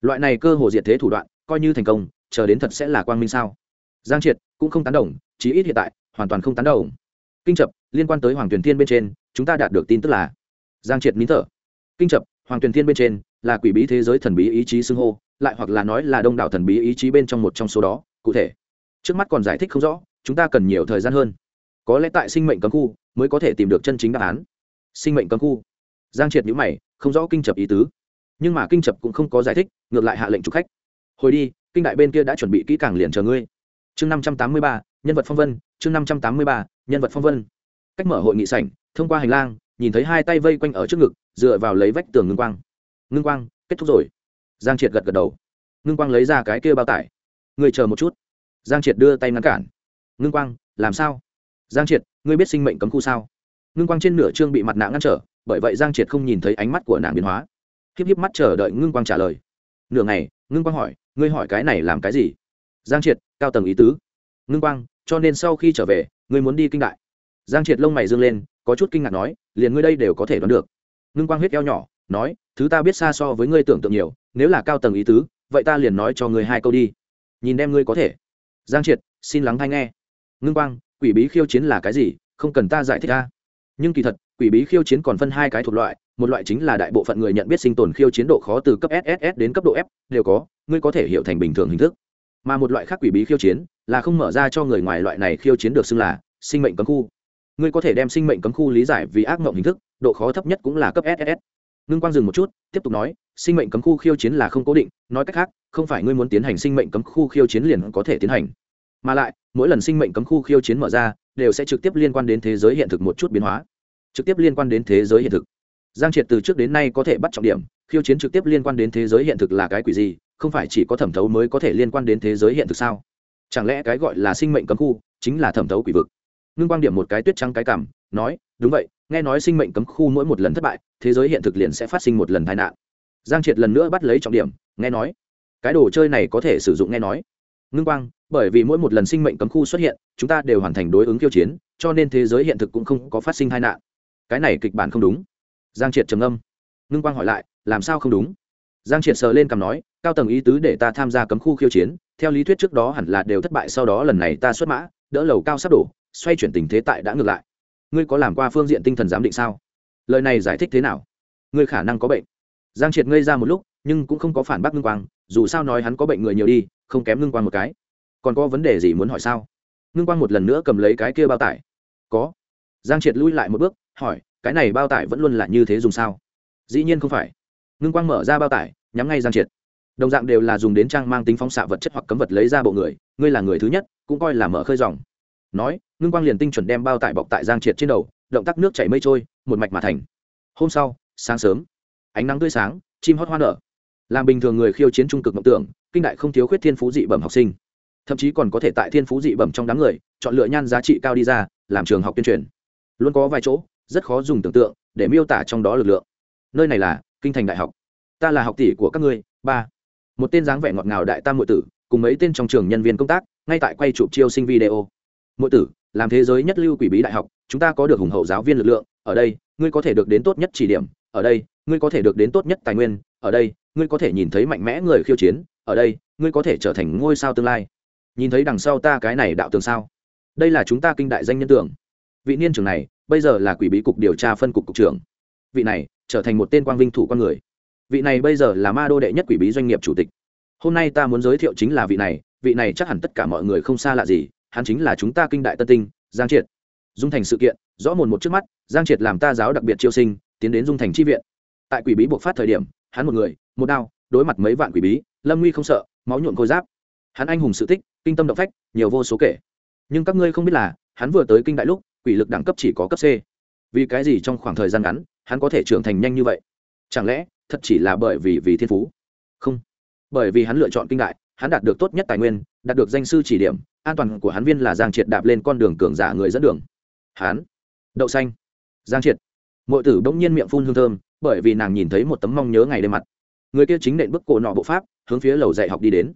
Loại này cơ hồ diệt thế thủ đoạn, coi như thành công, chờ đến thật sẽ là quang minh sao? Giang triệt cũng không tán đồng, chí ít hiện tại, hoàn toàn không tán đồng. Kinh chập liên quan tới hoàng tuyền thiên bên trên, chúng ta đạt được tin tức là? Giang triệt nín thở. Kinh chập hoàng tuyền thiên bên trên, là quỷ bí thế giới thần bí ý chí xưng hô, lại hoặc là nói là đông đảo thần bí ý chí bên trong một trong số đó, cụ thể. Trước mắt còn giải thích không rõ chúng ta cần nhiều thời gian hơn. Có lẽ tại sinh mệnh cấm khu mới có thể tìm được chân chính đáp án. Sinh mệnh cấm khu. Giang triệt nhữ mày, không rõ kinh chập ý tứ. Nhưng mà kinh chập cũng không có giải thích, ngược lại hạ lệnh trục khách. Hồi đi, kinh đại bên kia đã chuẩn bị kỹ càng liền chờ ngươi. Chương năm trăm tám mươi ba, nhân vật phong vân, chương năm trăm tám mươi ba, nhân vật phong vân. Cách mở hội nghị sảnh, thông qua hành lang, nhìn thấy hai tay vây quanh ở trước ngực, dựa vào lấy vách tường ngưng quang. Ngưng quang, kết thúc rồi. Giang triệt gật gật đầu. Ngưng quang lấy ra cái kia bao tải. Người chờ một chút. Giang triệt đưa tay ngăn cản ngưng quang, làm sao? Giang triệt, ngươi biết sinh mệnh cấm khu sao? Ngưng quang trên nửa trương bị mặt nạ ngăn trở, bởi vậy giang triệt không nhìn thấy ánh mắt của nàng biến hóa. Híp híp mắt chờ đợi ngưng quang trả lời. Nửa ngày, ngưng quang hỏi, ngươi hỏi cái này làm cái gì? Giang triệt, cao tầng ý tứ. Ngưng quang, cho nên sau khi trở về, ngươi muốn đi kinh đại. Giang triệt lông mày dương lên, có chút kinh ngạc nói, liền ngươi đây đều có thể đoán được. Ngưng quang huyết eo nhỏ, nói, thứ ta biết xa so với ngươi tưởng tượng nhiều, nếu là cao tầng ý tứ, vậy ta liền nói cho ngươi hai câu đi. Nhìn đem ngươi có thể. Giang triệt, xin lắng thai nghe ngưng quang, quỷ bí khiêu chiến là cái gì, không cần ta giải thích ta nhưng kỳ thật, quỷ bí khiêu chiến còn phân hai cái thuộc loại, một loại chính là đại bộ phận người nhận biết sinh tồn khiêu chiến độ khó từ cấp sss đến cấp độ f, đều có, ngươi có thể hiểu thành bình thường hình thức. Mà một loại khác quỷ bí khiêu chiến, là không mở ra cho người ngoài loại này khiêu chiến được xưng là sinh mệnh cấm khu. Ngươi có thể đem sinh mệnh cấm khu lý giải vì ác mộng hình thức, độ khó thấp nhất cũng là cấp ss ngưng quang dừng một chút, tiếp tục nói, sinh mệnh cấm khu khiêu chiến là không cố định, nói cách khác, không phải ngươi muốn tiến hành sinh mệnh cấm khu khiêu chiến liền có thể tiến hành mà lại, mỗi lần sinh mệnh cấm khu khiêu chiến mở ra, đều sẽ trực tiếp liên quan đến thế giới hiện thực một chút biến hóa. Trực tiếp liên quan đến thế giới hiện thực. Giang triệt từ trước đến nay có thể bắt trọng điểm, khiêu chiến trực tiếp liên quan đến thế giới hiện thực là cái quỷ gì, không phải chỉ có thẩm thấu mới có thể liên quan đến thế giới hiện thực sao? Chẳng lẽ cái gọi là sinh mệnh cấm khu chính là thẩm thấu quỷ vực? Ngưng quan điểm một cái tuyết trắng cái cảm, nói, đúng vậy, nghe nói sinh mệnh cấm khu mỗi một lần thất bại, thế giới hiện thực liền sẽ phát sinh một lần tai nạn. Giang triệt lần nữa bắt lấy trọng điểm, nghe nói. Cái đồ chơi này có thể sử dụng nghe nói. Ngưng quang bởi vì mỗi một lần sinh mệnh cấm khu xuất hiện, chúng ta đều hoàn thành đối ứng khiêu chiến, cho nên thế giới hiện thực cũng không có phát sinh tai nạn. Cái này kịch bản không đúng. Giang triệt trầm âm ngưng quang hỏi lại, làm sao không đúng? Giang triệt sờ lên cằm nói, cao tầng ý tứ để ta tham gia cấm khu khiêu chiến, theo lý thuyết trước đó hẳn là đều thất bại, sau đó lần này ta xuất mã, đỡ lầu cao sắp đổ, xoay chuyển tình thế tại đã ngược lại. Ngươi có làm qua phương diện tinh thần giám định sao? Lời này giải thích thế nào? Ngươi khả năng có bệnh. Giang triệt ngây ra một lúc, nhưng cũng không có phản bác ngưng quang, dù sao nói hắn có bệnh người nhiều đi, không kém ngưng quang một cái còn có vấn đề gì muốn hỏi sao? Ngưng quang một lần nữa cầm lấy cái kia bao tải. Có. Giang triệt lui lại một bước, hỏi, cái này bao tải vẫn luôn là như thế dùng sao? Dĩ nhiên không phải. Ngưng quang mở ra bao tải, nhắm ngay giang triệt. Đồng dạng đều là dùng đến trang mang tính phóng xạ vật chất hoặc cấm vật lấy ra bộ người, ngươi là người thứ nhất, cũng coi là mở khơi dòng. Nói, ngưng quang liền tinh chuẩn đem bao tải bọc tại giang triệt trên đầu, động tác nước chảy mây trôi, một mạch mà thành. Hôm sau, sáng sớm, ánh nắng tươi sáng, chim hót hoa nở. Làm bình thường người khiêu chiến trung cực mộng tưởng, kinh đại không thiếu khuyết thiên phú dị bẩm học sinh thậm chí còn có thể tại thiên phú dị bẩm trong đám người, chọn lựa nhan giá trị cao đi ra, làm trường học tuyên truyền. Luôn có vài chỗ, rất khó dùng tưởng tượng, để miêu tả trong đó lực lượng. Nơi này là kinh thành đại học. Ta là học tỷ của các ngươi, ba. Một tên dáng vẻ ngọt ngào đại tam nội tử, cùng mấy tên trong trường nhân viên công tác, ngay tại quay chụp chiêu sinh video. Nội tử, làm thế giới nhất lưu quỷ bí đại học, chúng ta có được hùng hậu giáo viên lực lượng, ở đây, ngươi có thể được đến tốt nhất chỉ điểm, ở đây, ngươi có thể được đến tốt nhất tài nguyên, ở đây, ngươi có thể nhìn thấy mạnh mẽ người khiêu chiến, ở đây, ngươi có thể trở thành ngôi sao tương lai nhìn thấy đằng sau ta cái này đạo tường sao? Đây là chúng ta kinh đại danh nhân tưởng vị niên trưởng này, bây giờ là quỷ bí cục điều tra phân cục cục trưởng. Vị này, trở thành một tên quang vinh thủ con người. Vị này bây giờ là ma đô đệ nhất quỷ bí doanh nghiệp chủ tịch. Hôm nay ta muốn giới thiệu chính là vị này vị này chắc hẳn tất cả mọi người không xa lạ gì, hắn chính là chúng ta kinh đại tân tinh, giang triệt. Dung thành sự kiện, rõ mồn một trước mắt, giang triệt làm ta giáo đặc biệt chiêu sinh, tiến đến dung thành tri viện. Tại quỷ bí buộc phát thời điểm, hắn một người, một đao, đối mặt mấy vạn quỷ bí, lâm nguy không sợ, máu nhuộn khôi giáp hắn anh hùng sự tích, kinh tâm động phách, nhiều vô số kể. Nhưng các ngươi không biết là, hắn vừa tới kinh đại lúc, quỷ lực đẳng cấp chỉ có cấp c. Vì cái gì trong khoảng thời gian ngắn, hắn có thể trưởng thành nhanh như vậy? Chẳng lẽ, thật chỉ là bởi vì vì thiên phú? Không. Bởi vì hắn lựa chọn kinh đại, hắn đạt được tốt nhất tài nguyên, đạt được danh sư chỉ điểm, an toàn của hắn viên là giang triệt đạp lên con đường cường giả người dẫn đường. Hắn. Đậu xanh. Giang triệt. Mọi tử bỗng nhiên miệng phun hương thơm, bởi vì nàng nhìn thấy một tấm mong nhớ ngày đêm mặt. Người kia chính nện bức cổ nọ bộ pháp, hướng phía lầu dạy học đi đến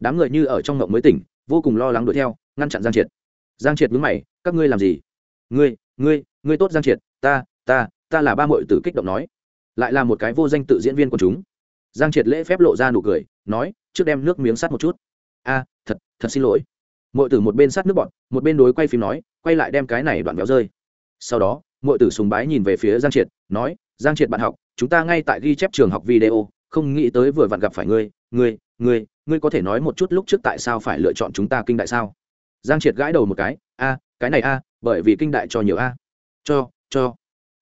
đám người như ở trong ngộng mới tỉnh, vô cùng lo lắng đuổi theo, ngăn chặn giang triệt. Giang triệt mướn mày, các ngươi làm gì? Ngươi ngươi ngươi tốt giang triệt, ta ta ta là ba mội tử kích động nói. Lại là một cái vô danh tự diễn viên của chúng. Giang triệt lễ phép lộ ra nụ cười, nói, trước đem nước miếng sắt một chút. A, thật thật xin lỗi. Mội tử một bên sắt nước bọn một bên đối quay phim nói, quay lại đem cái này đoạn béo rơi. Sau đó mội tử sùng bái nhìn về phía giang triệt, nói, giang triệt bạn học, chúng ta ngay tại ghi chép trường học video, không nghĩ tới vừa vặn gặp phải ngươi ngươi ngươi ngươi có thể nói một chút lúc trước tại sao phải lựa chọn chúng ta kinh đại sao? Giang triệt gãi đầu một cái, a, cái này a, bởi vì kinh đại cho nhiều a. Cho cho.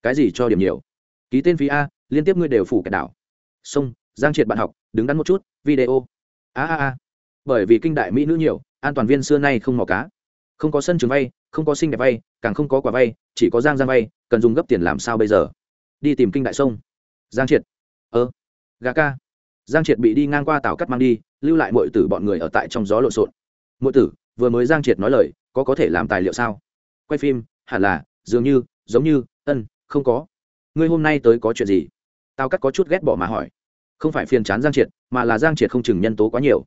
Cái gì cho điểm nhiều? Ký tên phí a, liên tiếp ngươi đều phủ kẹt đảo. Xong, giang triệt bạn học, đứng đắn một chút, video. A a a. Bởi vì kinh đại mỹ nữ nhiều, an toàn viên xưa nay không mò cá. Không có sân trường vay, không có sinh đẹp vay, càng không có quả vay, chỉ có giang giang vay, cần dùng gấp tiền làm sao bây giờ? Đi tìm kinh đại sông. Giang triệt. Ơ gà ca giang triệt bị đi ngang qua tàu cắt mang đi, lưu lại mọi tử bọn người ở tại trong gió lộn xộn. Mọi tử, vừa mới giang triệt nói lời, có có thể làm tài liệu sao? Quay phim, hẳn là, dường như, giống như, ân, không có. Ngươi hôm nay tới có chuyện gì? Tao cắt có chút ghét bỏ mà hỏi. Không phải phiền chán giang triệt, mà là giang triệt không chừng nhân tố quá nhiều.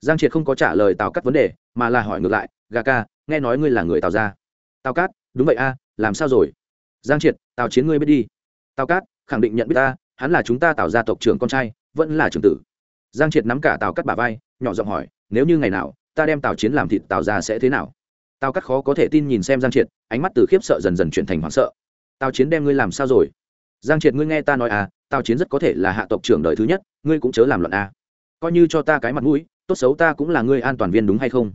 Giang triệt không có trả lời tào cắt vấn đề, mà là hỏi ngược lại, gà ca, nghe nói ngươi là người tào ra. tào cát đúng vậy a, làm sao rồi? Giang triệt, tào chiến ngươi biết đi. Tào cát khẳng định nhận biết ta, hắn là chúng ta tào ra tộc trưởng con trai vẫn là trưởng tử. Giang triệt nắm cả tào cắt bà vai, nhỏ giọng hỏi, nếu như ngày nào, ta đem tào chiến làm thịt tào ra sẽ thế nào? Tào cắt khó có thể tin nhìn xem giang triệt, ánh mắt từ khiếp sợ dần dần chuyển thành hoảng sợ. Tào chiến đem ngươi làm sao rồi? Giang triệt, ngươi nghe ta nói à tào chiến rất có thể là hạ tộc trưởng đời thứ nhất, ngươi cũng chớ làm loạn à. coi như cho ta cái mặt mũi, tốt xấu ta cũng là ngươi an toàn viên đúng hay không?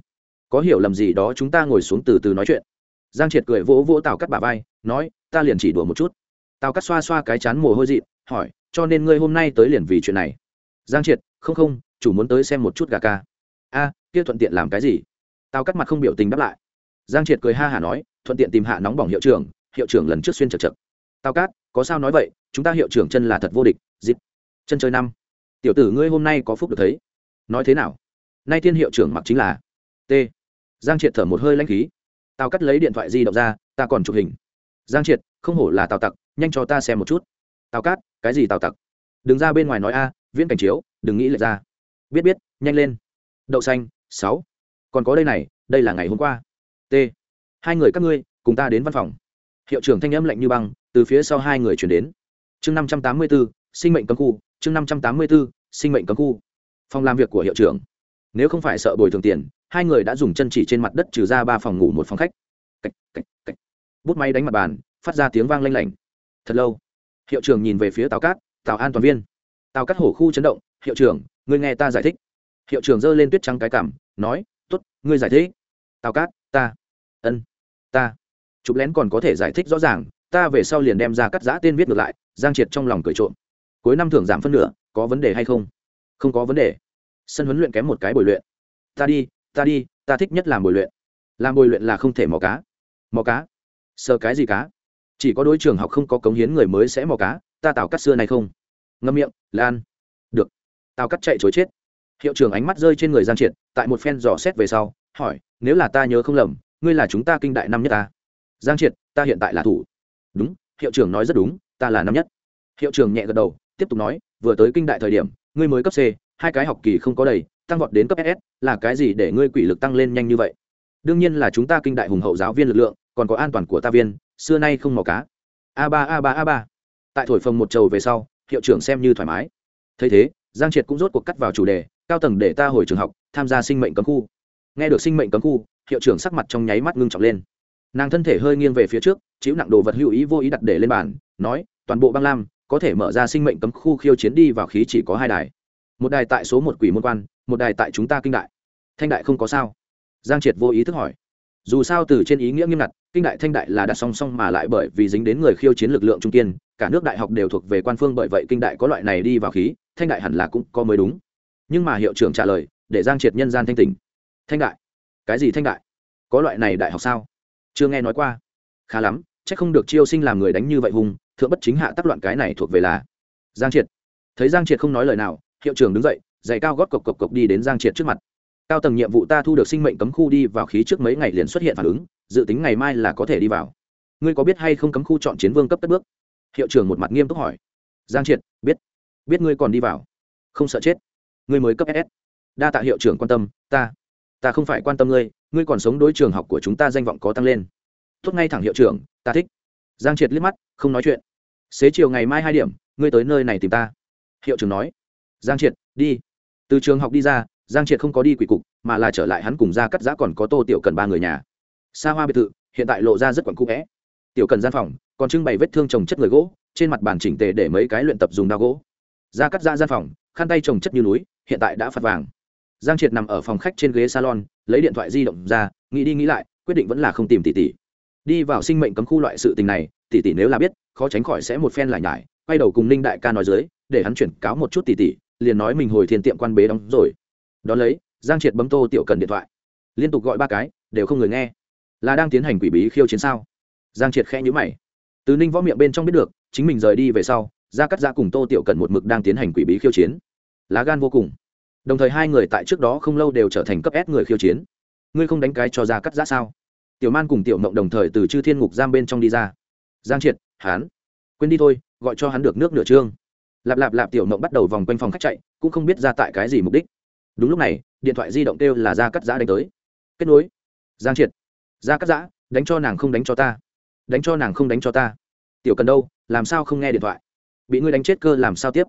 Có hiểu lầm gì đó chúng ta ngồi xuống từ từ nói chuyện. Giang triệt cười vỗ vỗ tào cắt bà vai, nói, ta liền chỉ đùa một chút. Tào cắt xoa xoa cái chán mồ hôi dị hỏi, cho nên ngươi hôm nay tới liền vì chuyện này. Giang triệt, không không, chủ muốn tới xem một chút gà ca. A, kia thuận tiện làm cái gì? Tào cắt mặt không biểu tình đáp lại. Giang triệt cười ha hả nói, thuận tiện tìm hạ nóng bỏng hiệu trưởng hiệu trưởng lần trước xuyên chật chật. Tào cát có sao nói vậy, chúng ta hiệu trưởng chân là thật vô địch dịp chân chơi năm. Tiểu tử ngươi hôm nay có phúc được thấy? Nói thế nào? Nay thiên hiệu trưởng mặc chính là t. Giang triệt thở một hơi lanh khí. Tào cắt lấy điện thoại di động ra, ta còn chụp hình. Giang triệt, không hổ là tào tặc, nhanh cho ta xem một chút tào cát cái gì tào tặc? Đừng ra bên ngoài nói a viễn cảnh chiếu đừng nghĩ lệch ra. Biết biết nhanh lên. Đậu xanh sáu. Còn có đây này đây là ngày hôm qua. T. Hai người các ngươi cùng ta đến văn phòng. Hiệu trưởng thanh âm lạnh như băng từ phía sau hai người chuyển đến. Chương năm trăm tám mươi b ố sinh mệnh cấm khu chương năm trăm tám mươi b ố sinh mệnh cấm khu. Phòng làm việc của hiệu trưởng. Nếu không phải sợ bồi thường tiền hai người đã dùng chân chỉ trên mặt đất trừ ra ba phòng ngủ một phòng khách. Cách, cách, cách. bút máy đánh mặt bàn phát ra tiếng vang lanh lảnh. Thật lâu hiệu trưởng nhìn về phía Tào cát, Tào an toàn viên. Tào cát hổ khu chấn động, hiệu trưởng, ngươi nghe ta giải thích. Hiệu trưởng giơ lên tuyết trắng cái cảm nói t ố t ngươi giải thích. Tào cát, ta. Ân, ta. Chụp lén còn có thể giải thích rõ ràng, ta về sau liền đem ra cắt giã tên viết ngược lại, giang triệt trong lòng cười trộm. Cuối năm thưởng giảm phân nửa, có vấn đề hay không? Không có vấn đề. Sân huấn luyện kém một cái bồi luyện. Ta đi ta đi, ta thích nhất làm bồi luyện. Làm bồi luyện là không thể mò cá. Mò cá? Sờ cái gì cá? Chỉ có đối trường học không có cống hiến người mới sẽ mò cá, ta tào cắt xưa này không. Ngâm miệng, lan. Được. Tào cắt chạy chối chết. Hiệu trưởng ánh mắt rơi trên người giang triệt, tại một phen dò xét về sau, hỏi, nếu là ta nhớ không lầm, ngươi là chúng ta kinh đại năm nhất ta? Giang triệt, ta hiện tại là thủ. Đúng, hiệu trưởng nói rất đúng, ta là năm nhất. Hiệu trưởng nhẹ gật đầu, tiếp tục nói, vừa tới kinh đại thời điểm, ngươi mới cấp c, hai cái học kỳ không có đầy, tăng vọt đến cấp ss là cái gì để ngươi quỷ lực tăng lên nhanh như vậy? Đương nhiên là chúng ta kinh đại hùng hậu giáo viên lực lượng, còn có an toàn của ta viên xưa nay không mò cá. A ba a ba a ba. Tại thổi phồng một trầu về sau, hiệu trưởng xem như thoải mái. Thấy thế, giang triệt cũng rốt cuộc cắt vào chủ đề, cao tầng để ta hồi trường học, tham gia sinh mệnh cấm khu. Nghe được sinh mệnh cấm khu, hiệu trưởng sắc mặt trong nháy mắt ngưng trọng lên. Nàng thân thể hơi nghiêng về phía trước chịu nặng đồ vật hữu ý vô ý đặt để lên bàn, nói, toàn bộ băng lam, có thể mở ra sinh mệnh cấm khu khiêu chiến đi vào khí chỉ có hai đài. Một đài tại số một quỷ môn quan, một đài tại chúng ta kinh đại. Thanh đại không có sao. Giang triệt vô ý thức hỏi dù sao từ trên ý nghĩa nghiêm ngặt, kinh đại thanh đại là đặt song song mà lại bởi vì dính đến người khiêu chiến lực lượng trung kiên, cả nước đại học đều thuộc về quan phương bởi vậy kinh đại có loại này đi vào khí, thanh đại hẳn là cũng có mới đúng. Nhưng mà hiệu trưởng trả lời, để giang triệt nhân gian thanh tỉnh. Thanh đại? Cái gì thanh đại? Có loại này đại học sao? Chưa nghe nói qua. Khá lắm c h ắ c không được chiêu sinh làm người đánh như vậy hùng, thượng bất chính hạ tác loạn cái này thuộc về là giang triệt. Thấy giang triệt không nói lời nào, hiệu trưởng đứng dậy, giày cao gót cộc cộc cộc đi đến giang triệt trước mặt cao tầng nhiệm vụ ta thu được sinh mệnh cấm khu đi vào khí trước mấy ngày liền xuất hiện phản ứng, dự tính ngày mai là có thể đi vào. Ngươi có biết hay không cấm khu chọn chiến vương cấp tất bước? Hiệu trưởng một mặt nghiêm túc hỏi. Giang triệt, biết. Biết ngươi còn đi vào. Không sợ chết. Ngươi mới cấp ss đa tạ hiệu trưởng quan tâm, ta ta không phải quan tâm ngươi ngươi còn sống đối trường học của chúng ta danh vọng có tăng lên. Tốt ngay thẳng hiệu trưởng, ta thích. Giang triệt liếc mắt, không nói chuyện. Xế chiều ngày mai hai điểm, ngươi tới nơi này tìm ta. Hiệu trưởng nói. Giang triệt, đi. Từ trường học đi ra giang triệt không có đi quỷ cục, mà là trở lại hắn cùng ra cắt giã còn có tô tiểu cần ba người nhà. Xa hoa biệt thự, hiện tại lộ ra rất quặn cũ vẽ. Tiểu cần gian phòng, còn trưng bày vết thương trồng chất người gỗ, trên mặt bàn chỉnh tề để mấy cái luyện tập dùng đao gỗ. Ra cắt ra gian phòng, khăn tay trồng chất như núi, hiện tại đã phạt vàng. Giang triệt nằm ở phòng khách trên ghế salon, lấy điện thoại di động ra, nghĩ đi nghĩ lại, quyết định vẫn là không tìm tỷ tỷ. Đi vào sinh mệnh cấm khu loại sự tình này, tỷ tỷ nếu là biết, khó tránh khỏi sẽ một phen lại nhải, quay đầu cùng ninh đại ca nói dưới, để hắn chuyển cáo một chút tỷ tỷ, liền nói mình hồi thiên tiệm quan bế đóng rồi đón lấy, giang triệt bấm tô tiểu cần điện thoại. Liên tục gọi ba cái, đều không người nghe. Là đang tiến hành quỷ bí khiêu chiến sao? Giang triệt khẽ nhữ mày. Từ ninh võ miệng bên trong biết được, chính mình rời đi về sau ra cắt ra cùng tô tiểu cần một mực đang tiến hành quỷ bí khiêu chiến. Lá gan vô cùng. Đồng thời hai người tại trước đó không lâu đều trở thành cấp s người khiêu chiến. Ngươi không đánh cái cho ra cắt ra sao? Tiểu man cùng tiểu mộng đồng thời từ chư thiên ngục giam bên trong đi ra. Giang triệt hán quên đi thôi, gọi cho hắn được nước nửa trương. Lạp lạp lạp tiểu mộng bắt đầu vòng quanh phòng khách chạy, cũng không biết ra tại cái gì mục đích đúng lúc này, điện thoại di động kêu là gia cắt giã đánh tới. Kết nối. Giang triệt. Gia cắt giã, đánh cho nàng không đánh cho ta. Đánh cho nàng không đánh cho ta. Tiểu cần đâu, làm sao không nghe điện thoại? Bị ngươi đánh chết cơ, làm sao tiếp?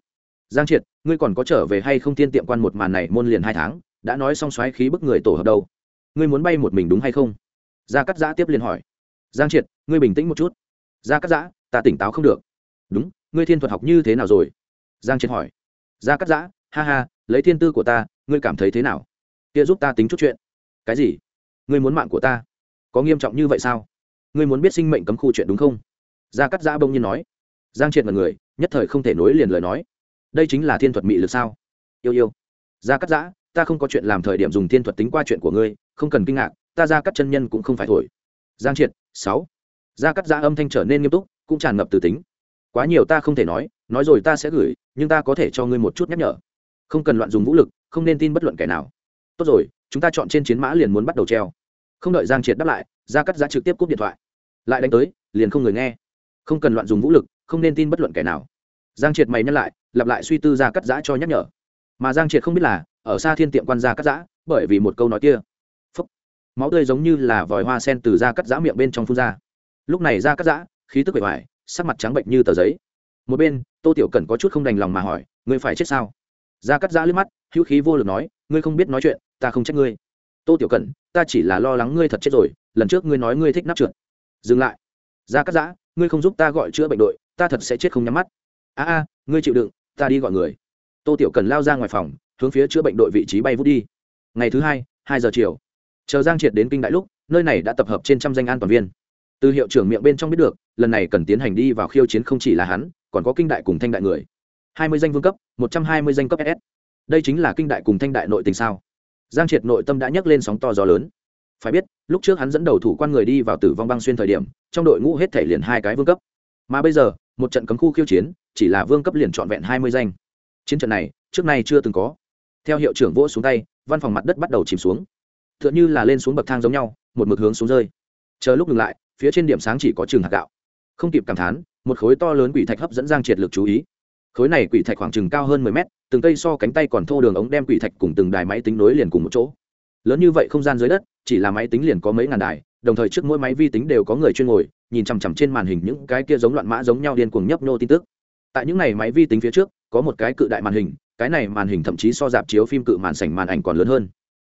Giang triệt, ngươi còn có trở về hay không tiên tiệm quan một màn này môn liền hai tháng, đã nói xong xoáy khí bức người tổ hợp đâu. Ngươi muốn bay một mình đúng hay không? Gia cắt giã tiếp liền hỏi. Giang triệt, ngươi bình tĩnh một chút. Gia cắt giã, ta tỉnh táo không được. Đúng, ngươi thiên thuật học như thế nào rồi? Giang triệt hỏi. Gia cắt giã, ha ha, lấy thiên tư của ta ngươi cảm thấy thế nào? Kia giúp ta tính chút chuyện. Cái gì? Ngươi muốn mạng của ta? Có nghiêm trọng như vậy sao? Ngươi muốn biết sinh mệnh cấm khu chuyện đúng không? Gia cắt giã bông nhiên nói. Giang triệt là người, nhất thời không thể nối liền lời nói. Đây chính là thiên thuật mị lực sao? Yêu yêu. Gia cắt giã, ta không có chuyện làm thời điểm dùng thiên thuật tính qua chuyện của ngươi, không cần kinh ngạc, ta Gia cắt chân nhân cũng không phải thổi. Giang triệt, sáu. Gia cắt giã âm thanh trở nên nghiêm túc, cũng tràn ngập từ tính. Quá nhiều ta không thể nói nói rồi ta sẽ gửi, nhưng ta có thể cho ngươi một chút nhắc nhở không cần loạn dùng vũ lực, không nên tin bất luận kẻ nào. Tốt rồi, chúng ta chọn trên chiến mã liền muốn bắt đầu treo. Không đợi giang triệt đáp lại, gia cắt giá trực tiếp cúp điện thoại. Lại đánh tới, liền không người nghe. Không cần loạn dùng vũ lực, không nên tin bất luận kẻ nào. Giang triệt mày nhắc lại, lặp lại suy tư gia cắt giã cho nhắc nhở. Mà giang triệt không biết là, ở xa thiên tiệm quan gia cắt giã, bởi vì một câu nói kia. Phúc. Máu tươi giống như là vòi hoa sen từ da cắt giã miệng bên trong phun ra. Lúc này da cắt giã, khí tức bề ngoài sắc mặt trắng bệnh như tờ giấy. Một bên, tô tiểu cần có chút không đành lòng mà hỏi, ngươi phải chết sao? Gia cắt giã liếc mắt, hữu khí vô lực nói, ngươi không biết nói chuyện, ta không trách ngươi. Tô tiểu cần ta chỉ là lo lắng ngươi thật chết rồi, lần trước ngươi nói ngươi thích nắp trượt. Dừng lại. Gia cắt giã, ngươi không giúp ta gọi chữa bệnh đội, ta thật sẽ chết không nhắm mắt. A a, ngươi chịu đựng, ta đi gọi người. Tô tiểu cần lao ra ngoài phòng, hướng phía chữa bệnh đội vị trí bay vút đi. Ngày thứ hai hai giờ chiều. Chờ giang triệt đến kinh đại lúc, nơi này đã tập hợp trên trăm danh an toàn viên. Từ hiệu trưởng miệng bên trong biết được, lần này cần tiến hành đi vào khiêu chiến không chỉ là hắn, còn có kinh đại cùng thanh đại người hai mươi danh vương cấp, một trăm hai mươi danh cấp ss đây chính là kinh đại cùng thanh đại nội tình sao? Giang triệt nội tâm đã nhấc lên sóng to gió lớn. Phải biết, lúc trước hắn dẫn đầu thủ quan người đi vào tử vong băng xuyên thời điểm, trong đội ngũ hết thể liền hai cái vương cấp. Mà bây giờ, một trận cấm khu khiêu chiến, chỉ là vương cấp liền trọn vẹn hai mươi danh. Chiến trận này, trước nay chưa từng có. Theo hiệu trưởng vỗ xuống tay, văn phòng mặt đất bắt đầu chìm xuống. T h ư ợ n như là lên xuống bậc thang giống nhau, một mực hướng xuống rơi. Chờ lúc ngừng lại, phía trên điểm sáng chỉ có trường hạt gạo. Không kịp cảm thán, một khối to lớn quỷ thạch hấp dẫn giang triệt lực chú ý khối này quỷ thạch khoảng chừng cao hơn mười mét, từng cây so cánh tay còn thô đường ống đem quỷ thạch cùng từng đài máy tính nối liền cùng một chỗ. Lớn như vậy không gian dưới đất, chỉ là máy tính liền có mấy ngàn đài, đồng thời trước mỗi máy vi tính đều có người chuyên ngồi, nhìn chằm chằm trên màn hình những cái kia giống loạn mã giống nhau điên cuồng nhấp nhô tin tức. Tại những này máy vi tính phía trước, có một cái cự đại màn hình, cái này màn hình thậm chí so dạp chiếu phim cự màn sảnh màn ảnh còn lớn hơn.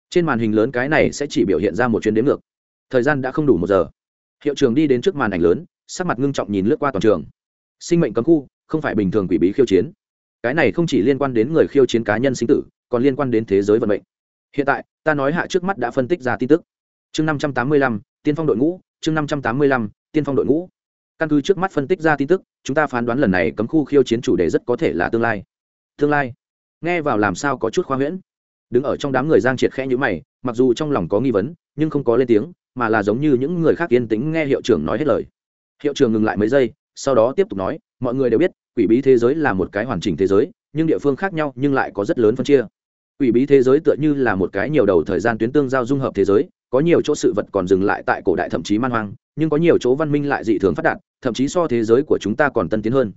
Trên màn hình lớn cái này sẽ chỉ biểu hiện ra một chuyến đếm ngược. Thời gian đã không đủ một giờ. Hiệu trường đi đến trước màn ảnh lớn, sắc mặt ngưng trọng nhìn lướt qua toàn trường. Sinh mệnh cấm khu không phải bình thường quỷ bí khiêu chiến. Cái này không chỉ liên quan đến người khiêu chiến cá nhân sinh tử, còn liên quan đến thế giới vận mệnh. Hiện tại, ta nói hạ trước mắt đã phân tích ra tin tức. Chương năm trăm tám mươi lăm, tiên phong đội ngũ, chương năm trăm tám mươi lăm, tiên phong đội ngũ. Căn cứ trước mắt phân tích ra tin tức, chúng ta phán đoán lần này cấm khu khiêu chiến chủ đề rất có thể là tương lai. Tương lai? Nghe vào làm sao có chút khoa huyễn. Đứng ở trong đám người giang triệt khẽ nhữ mày, mặc dù trong lòng có nghi vấn, nhưng không có lên tiếng, mà là giống như những người khác yên tĩnh nghe hiệu trưởng nói hết lời. Hiệu trưởng ngừng lại mấy giây, sau đó tiếp tục nói mọi người đều biết, quỷ bí thế giới là một cái hoàn chỉnh thế giới, nhưng địa phương khác nhau nhưng lại có rất lớn phân chia. Quỷ bí thế giới tựa như là một cái nhiều đầu thời gian tuyến tương giao dung hợp thế giới, có nhiều chỗ sự vật còn dừng lại tại cổ đại thậm chí man hoang, nhưng có nhiều chỗ văn minh lại dị thường phát đạt, thậm chí so thế giới của chúng ta còn tân tiến hơn.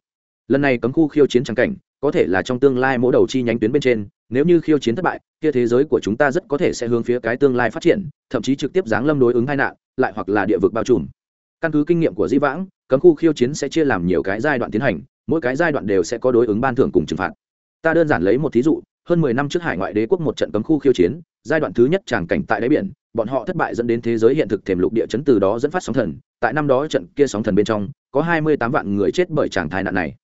Lần này cấm khu khiêu chiến trắng cảnh, có thể là trong tương lai mỗi đầu chi nhánh tuyến bên trên, nếu như khiêu chiến thất bại, kia thế giới của chúng ta rất có thể sẽ hướng phía cái tương lai phát triển, thậm chí trực tiếp giáng lâm đối ứng hai nạn, lại hoặc là địa vực bao trùm. Căn cứ kinh nghiệm của di vãng cấm khu khiêu chiến sẽ chia làm nhiều cái giai đoạn tiến hành, mỗi cái giai đoạn đều sẽ có đối ứng ban thưởng cùng trừng phạt. Ta đơn giản lấy một thí dụ, hơn mười năm trước hải ngoại đế quốc một trận cấm khu khiêu chiến, giai đoạn thứ nhất tràng cảnh tại đáy biển, bọn họ thất bại dẫn đến thế giới hiện thực thềm lục địa chấn từ đó dẫn phát sóng thần, tại năm đó trận kia sóng thần bên trong, có hai mươi tám vạn người chết bởi tràng tai nạn này.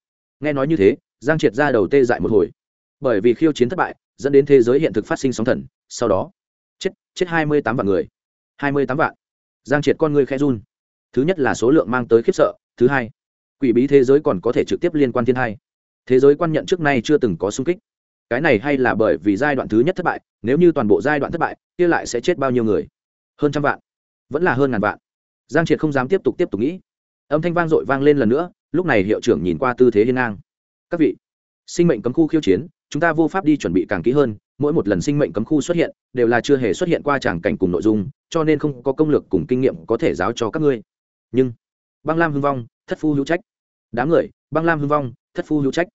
Nghe nói như thế, giang triệt ra đầu tê dại một hồi. Bởi vì khiêu chiến thất bại, dẫn đến thế giới hiện thực phát sinh sóng thần, sau đó, chết chết hai mươi tám vạn người. Hai mươi tám vạn. Giang triệt con người khe run thứ nhất là số lượng mang tới khiếp sợ, thứ hai, quỷ bí thế giới còn có thể trực tiếp liên quan thiên hai. Thế giới quan nhận trước nay chưa từng có sung kích. Cái này hay là bởi vì giai đoạn thứ nhất thất bại, nếu như toàn bộ giai đoạn thất bại, kia lại sẽ chết bao nhiêu người? Hơn trăm vạn. Vẫn là hơn ngàn vạn. Giang triệt không dám tiếp tục tiếp tục nghĩ. Âm thanh vang dội vang lên lần nữa, lúc này hiệu trưởng nhìn qua tư thế hiên ngang. Các vị, sinh mệnh cấm khu khiêu chiến, chúng ta vô pháp đi chuẩn bị càng kỹ hơn, mỗi một lần sinh mệnh cấm khu xuất hiện, đều là chưa hề xuất hiện qua tràng cảnh cùng nội dung, cho nên không có công lược cùng kinh nghiệm có thể giáo cho các ngươi nhưng băng lam hưng vong, thất phu hữu trách. Đám người, băng lam hưng vong, thất phu hữu trách.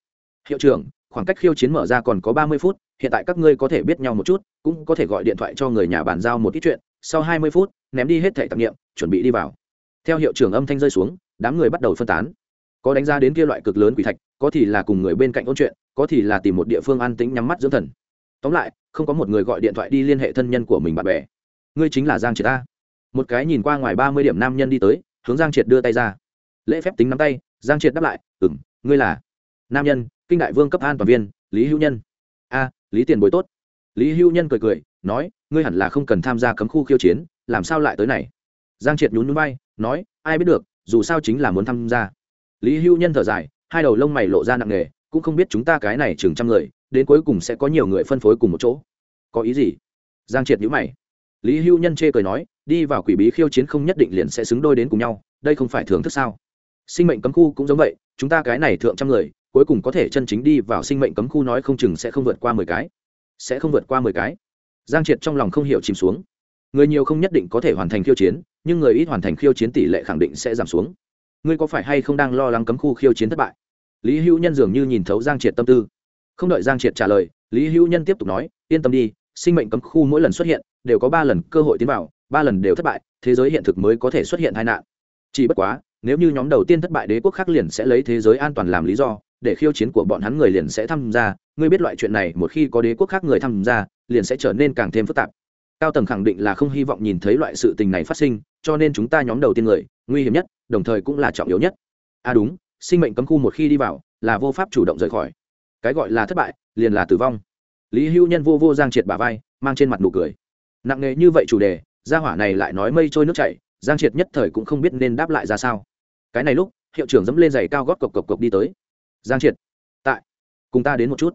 Hiệu trưởng, khoảng cách khiêu chiến mở ra còn có ba mươi phút, hiện tại các ngươi có thể biết nhau một chút, cũng có thể gọi điện thoại cho người nhà bàn giao một ít chuyện, sau hai mươi phút, ném đi hết thẻ tạp nghiệm, chuẩn bị đi vào. Theo hiệu trưởng âm thanh rơi xuống, đám người bắt đầu phân tán. Có đánh giá đến kia loại cực lớn quỷ thạch, có thì là cùng người bên cạnh ôn chuyện, có thì là tìm một địa phương an tĩnh nhắm mắt dưỡng thần. Tóm lại, không có một người gọi điện thoại đi liên hệ thân nhân của mình bạn bè. Ngươi chính là giang triệt ta một cái nhìn qua ngoài ba mươi điểm nam nhân đi tới hướng giang triệt đưa tay ra. Lễ phép tính nắm tay, giang triệt đáp lại ừ m ngươi là nam nhân, kinh đại vương cấp an toàn viên, lý hữu nhân. A, lý tiền bối tốt. Lý hữu nhân cười cười, nói, ngươi hẳn là không cần tham gia cấm khu khiêu chiến, làm sao lại tới này? Giang triệt nhún núi bay nói, ai biết được, dù sao chính là muốn tham gia. Lý hữu nhân thở dài, hai đầu lông mày lộ ra nặng nề, cũng không biết chúng ta cái này chừng trăm người, đến cuối cùng sẽ có nhiều người phân phối cùng một chỗ. Có ý gì? Giang triệt nhữ mày. Lý hữu nhân chê cười nói đi vào quỷ bí khiêu chiến không nhất định liền sẽ xứng đôi đến cùng nhau, đây không phải thưởng thức sao? Sinh mệnh cấm khu cũng giống vậy, chúng ta cái này thượng trăm người, cuối cùng có thể chân chính đi vào sinh mệnh cấm khu nói không chừng sẽ không vượt qua mười cái. Sẽ không vượt qua mười cái. Giang triệt trong lòng không hiểu chìm xuống. Người nhiều không nhất định có thể hoàn thành khiêu chiến, nhưng người ít hoàn thành khiêu chiến tỷ lệ khẳng định sẽ giảm xuống. Ngươi có phải hay không đang lo lắng cấm khu khiêu chiến thất bại? Lý hữu nhân dường như nhìn thấu giang triệt tâm tư. Không đợi giang triệt trả lời, lý hữu nhân tiếp tục nói, yên tâm đi, sinh mệnh cấm khu mỗi lần xuất hiện, đều có ba lần cơ hội tiến vào ba lần đều thất bại, thế giới hiện thực mới có thể xuất hiện tai nạn. Chỉ bất quá, nếu như nhóm đầu tiên thất bại đế quốc khác liền sẽ lấy thế giới an toàn làm lý do, để khiêu chiến của bọn hắn người liền sẽ tham gia. Ngươi biết loại chuyện này, một khi có đế quốc khác người tham gia, liền sẽ trở nên càng thêm phức tạp. Cao tầng khẳng định là không hy vọng nhìn thấy loại sự tình này phát sinh, cho nên chúng ta nhóm đầu tiên người, nguy hiểm nhất, đồng thời cũng là trọng yếu nhất. À đúng, sinh mệnh cấm khu một khi đi vào, là vô pháp chủ động rời khỏi. Cái gọi là thất bại, liền là tử vong. Lý Hưu nhân vô vô giang triệt bà vai, mang trên mặt nụ cười. Nặng nề như vậy chủ đề gia hỏa này lại nói mây trôi nước chảy, giang triệt nhất thời cũng không biết nên đáp lại ra sao. Cái này lúc, hiệu trưởng dẫm lên giày cao gót cộc cộc cộc đi tới. Giang triệt, tại, cùng ta đến một chút.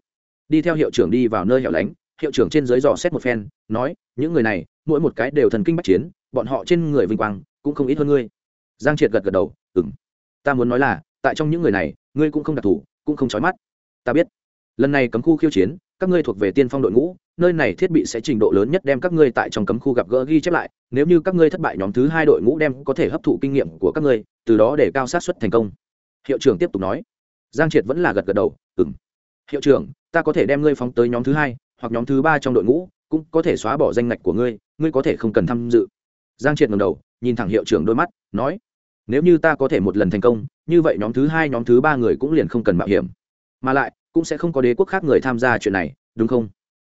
Đi theo hiệu trưởng đi vào nơi hẻo lánh, hiệu trưởng trên dưới dò xét một phen, nói, những người này, mỗi một cái đều thần kinh bách chiến, bọn họ trên người vinh quang, cũng không ít hơn ngươi. Giang triệt gật gật đầu ừng ta muốn nói là, tại trong những người này, ngươi cũng không đặc thù, cũng không trói mắt. Ta biết. Lần này cấm khu khiêu chiến, các ngươi thuộc về tiên phong đội ngũ nơi này thiết bị sẽ trình độ lớn nhất đem các ngươi tại trong cấm khu gặp gỡ ghi chép lại, nếu như các ngươi thất bại nhóm thứ hai đội ngũ đem có thể hấp thụ kinh nghiệm của các ngươi, từ đó để cao sát xuất thành công. Hiệu trưởng tiếp tục nói. Giang triệt vẫn là gật gật đầu ừng hiệu trưởng, ta có thể đem ngươi phóng tới nhóm thứ hai hoặc nhóm thứ ba trong đội ngũ, cũng có thể xóa bỏ danh ngạch của ngươi ngươi có thể không cần tham dự. Giang triệt ngầm đầu, nhìn thẳng hiệu trưởng đôi mắt, nói, nếu như ta có thể một lần thành công, như vậy nhóm thứ hai, nhóm thứ ba người cũng liền không cần mạo hiểm. Mà lại, cũng sẽ không có đế quốc khác người tham gia chuyện này, đúng không?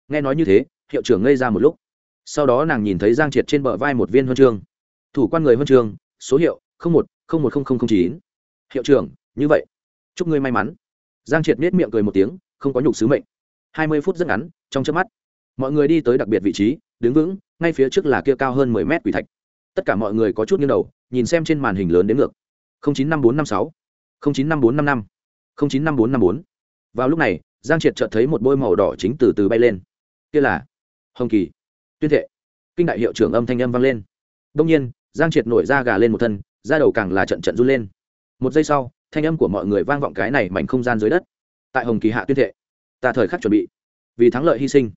Nghe nói như thế, hiệu trưởng ngây ra một lúc. Sau đó nàng nhìn thấy giang triệt trên bờ vai một viên huân chương. Thủ quan người huân chương, số hiệu một một chín. Hiệu trưởng, như vậy. Chúc ngươi may mắn. Giang triệt nết miệng cười một tiếng, không có nhục sứ mệnh. Hai mươi phút rất ngắn, trong chớp mắt, mọi người đi tới đặc biệt vị trí, đứng vững, ngay phía trước là kia cao hơn mười mét quỷ thạch. Tất cả mọi người có chút nghiêng đầu, nhìn xem trên màn hình lớn đến ngược. chín năm bốn năm sáu chín năm bốn năm năm chín năm bốn năm bốn. Vào lúc này, giang triệt chợt thấy một bôi màu đỏ chính từ từ bay lên kia là hồng kỳ tuyên thệ kinh đại hiệu trưởng âm thanh âm vang lên đông nhiên giang triệt nổi da gà lên một thân da đầu càng là trận trận run lên một giây sau thanh âm của mọi người vang vọng cái này mảnh không gian dưới đất tại hồng kỳ hạ tuyên thệ ta thời khắc chuẩn bị vì thắng lợi hy sinh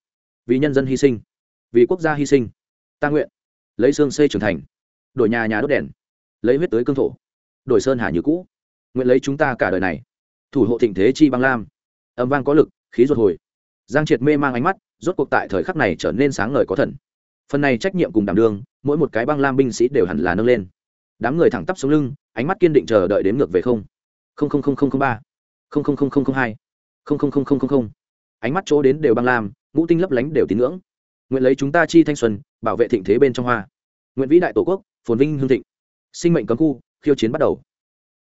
vì nhân dân hy sinh vì quốc gia hy sinh ta nguyện lấy xương xây trưởng thành đổi nhà nhà đốt đèn lấy huyết tới cương thổ đổi sơn hà như cũ nguyện lấy chúng ta cả đời này thủ hộ thịnh thế chi băng lam âm vang có lực khí ruột hồi giang triệt mê mang ánh mắt rốt cuộc tại thời khắc này trở nên sáng ngời có thần. Phần này trách nhiệm cùng đảm đương, mỗi một cái băng lam binh sĩ đều hẳn là nâng lên. Đám người thẳng tắp xuống lưng, ánh mắt kiên định chờ đợi đến ngược về không. Không không không không ba. Không không không không hai. Không không không không không. Ánh mắt chỗ đến đều băng lam, ngũ tinh lấp lánh đều tín ngưỡng. Nguyện lấy chúng ta chi thanh xuân, bảo vệ thịnh thế bên trong hoa. Nguyện vĩ đại tổ quốc, phồn vinh hương thịnh. Sinh mệnh cấm khu, khiêu chiến bắt đầu.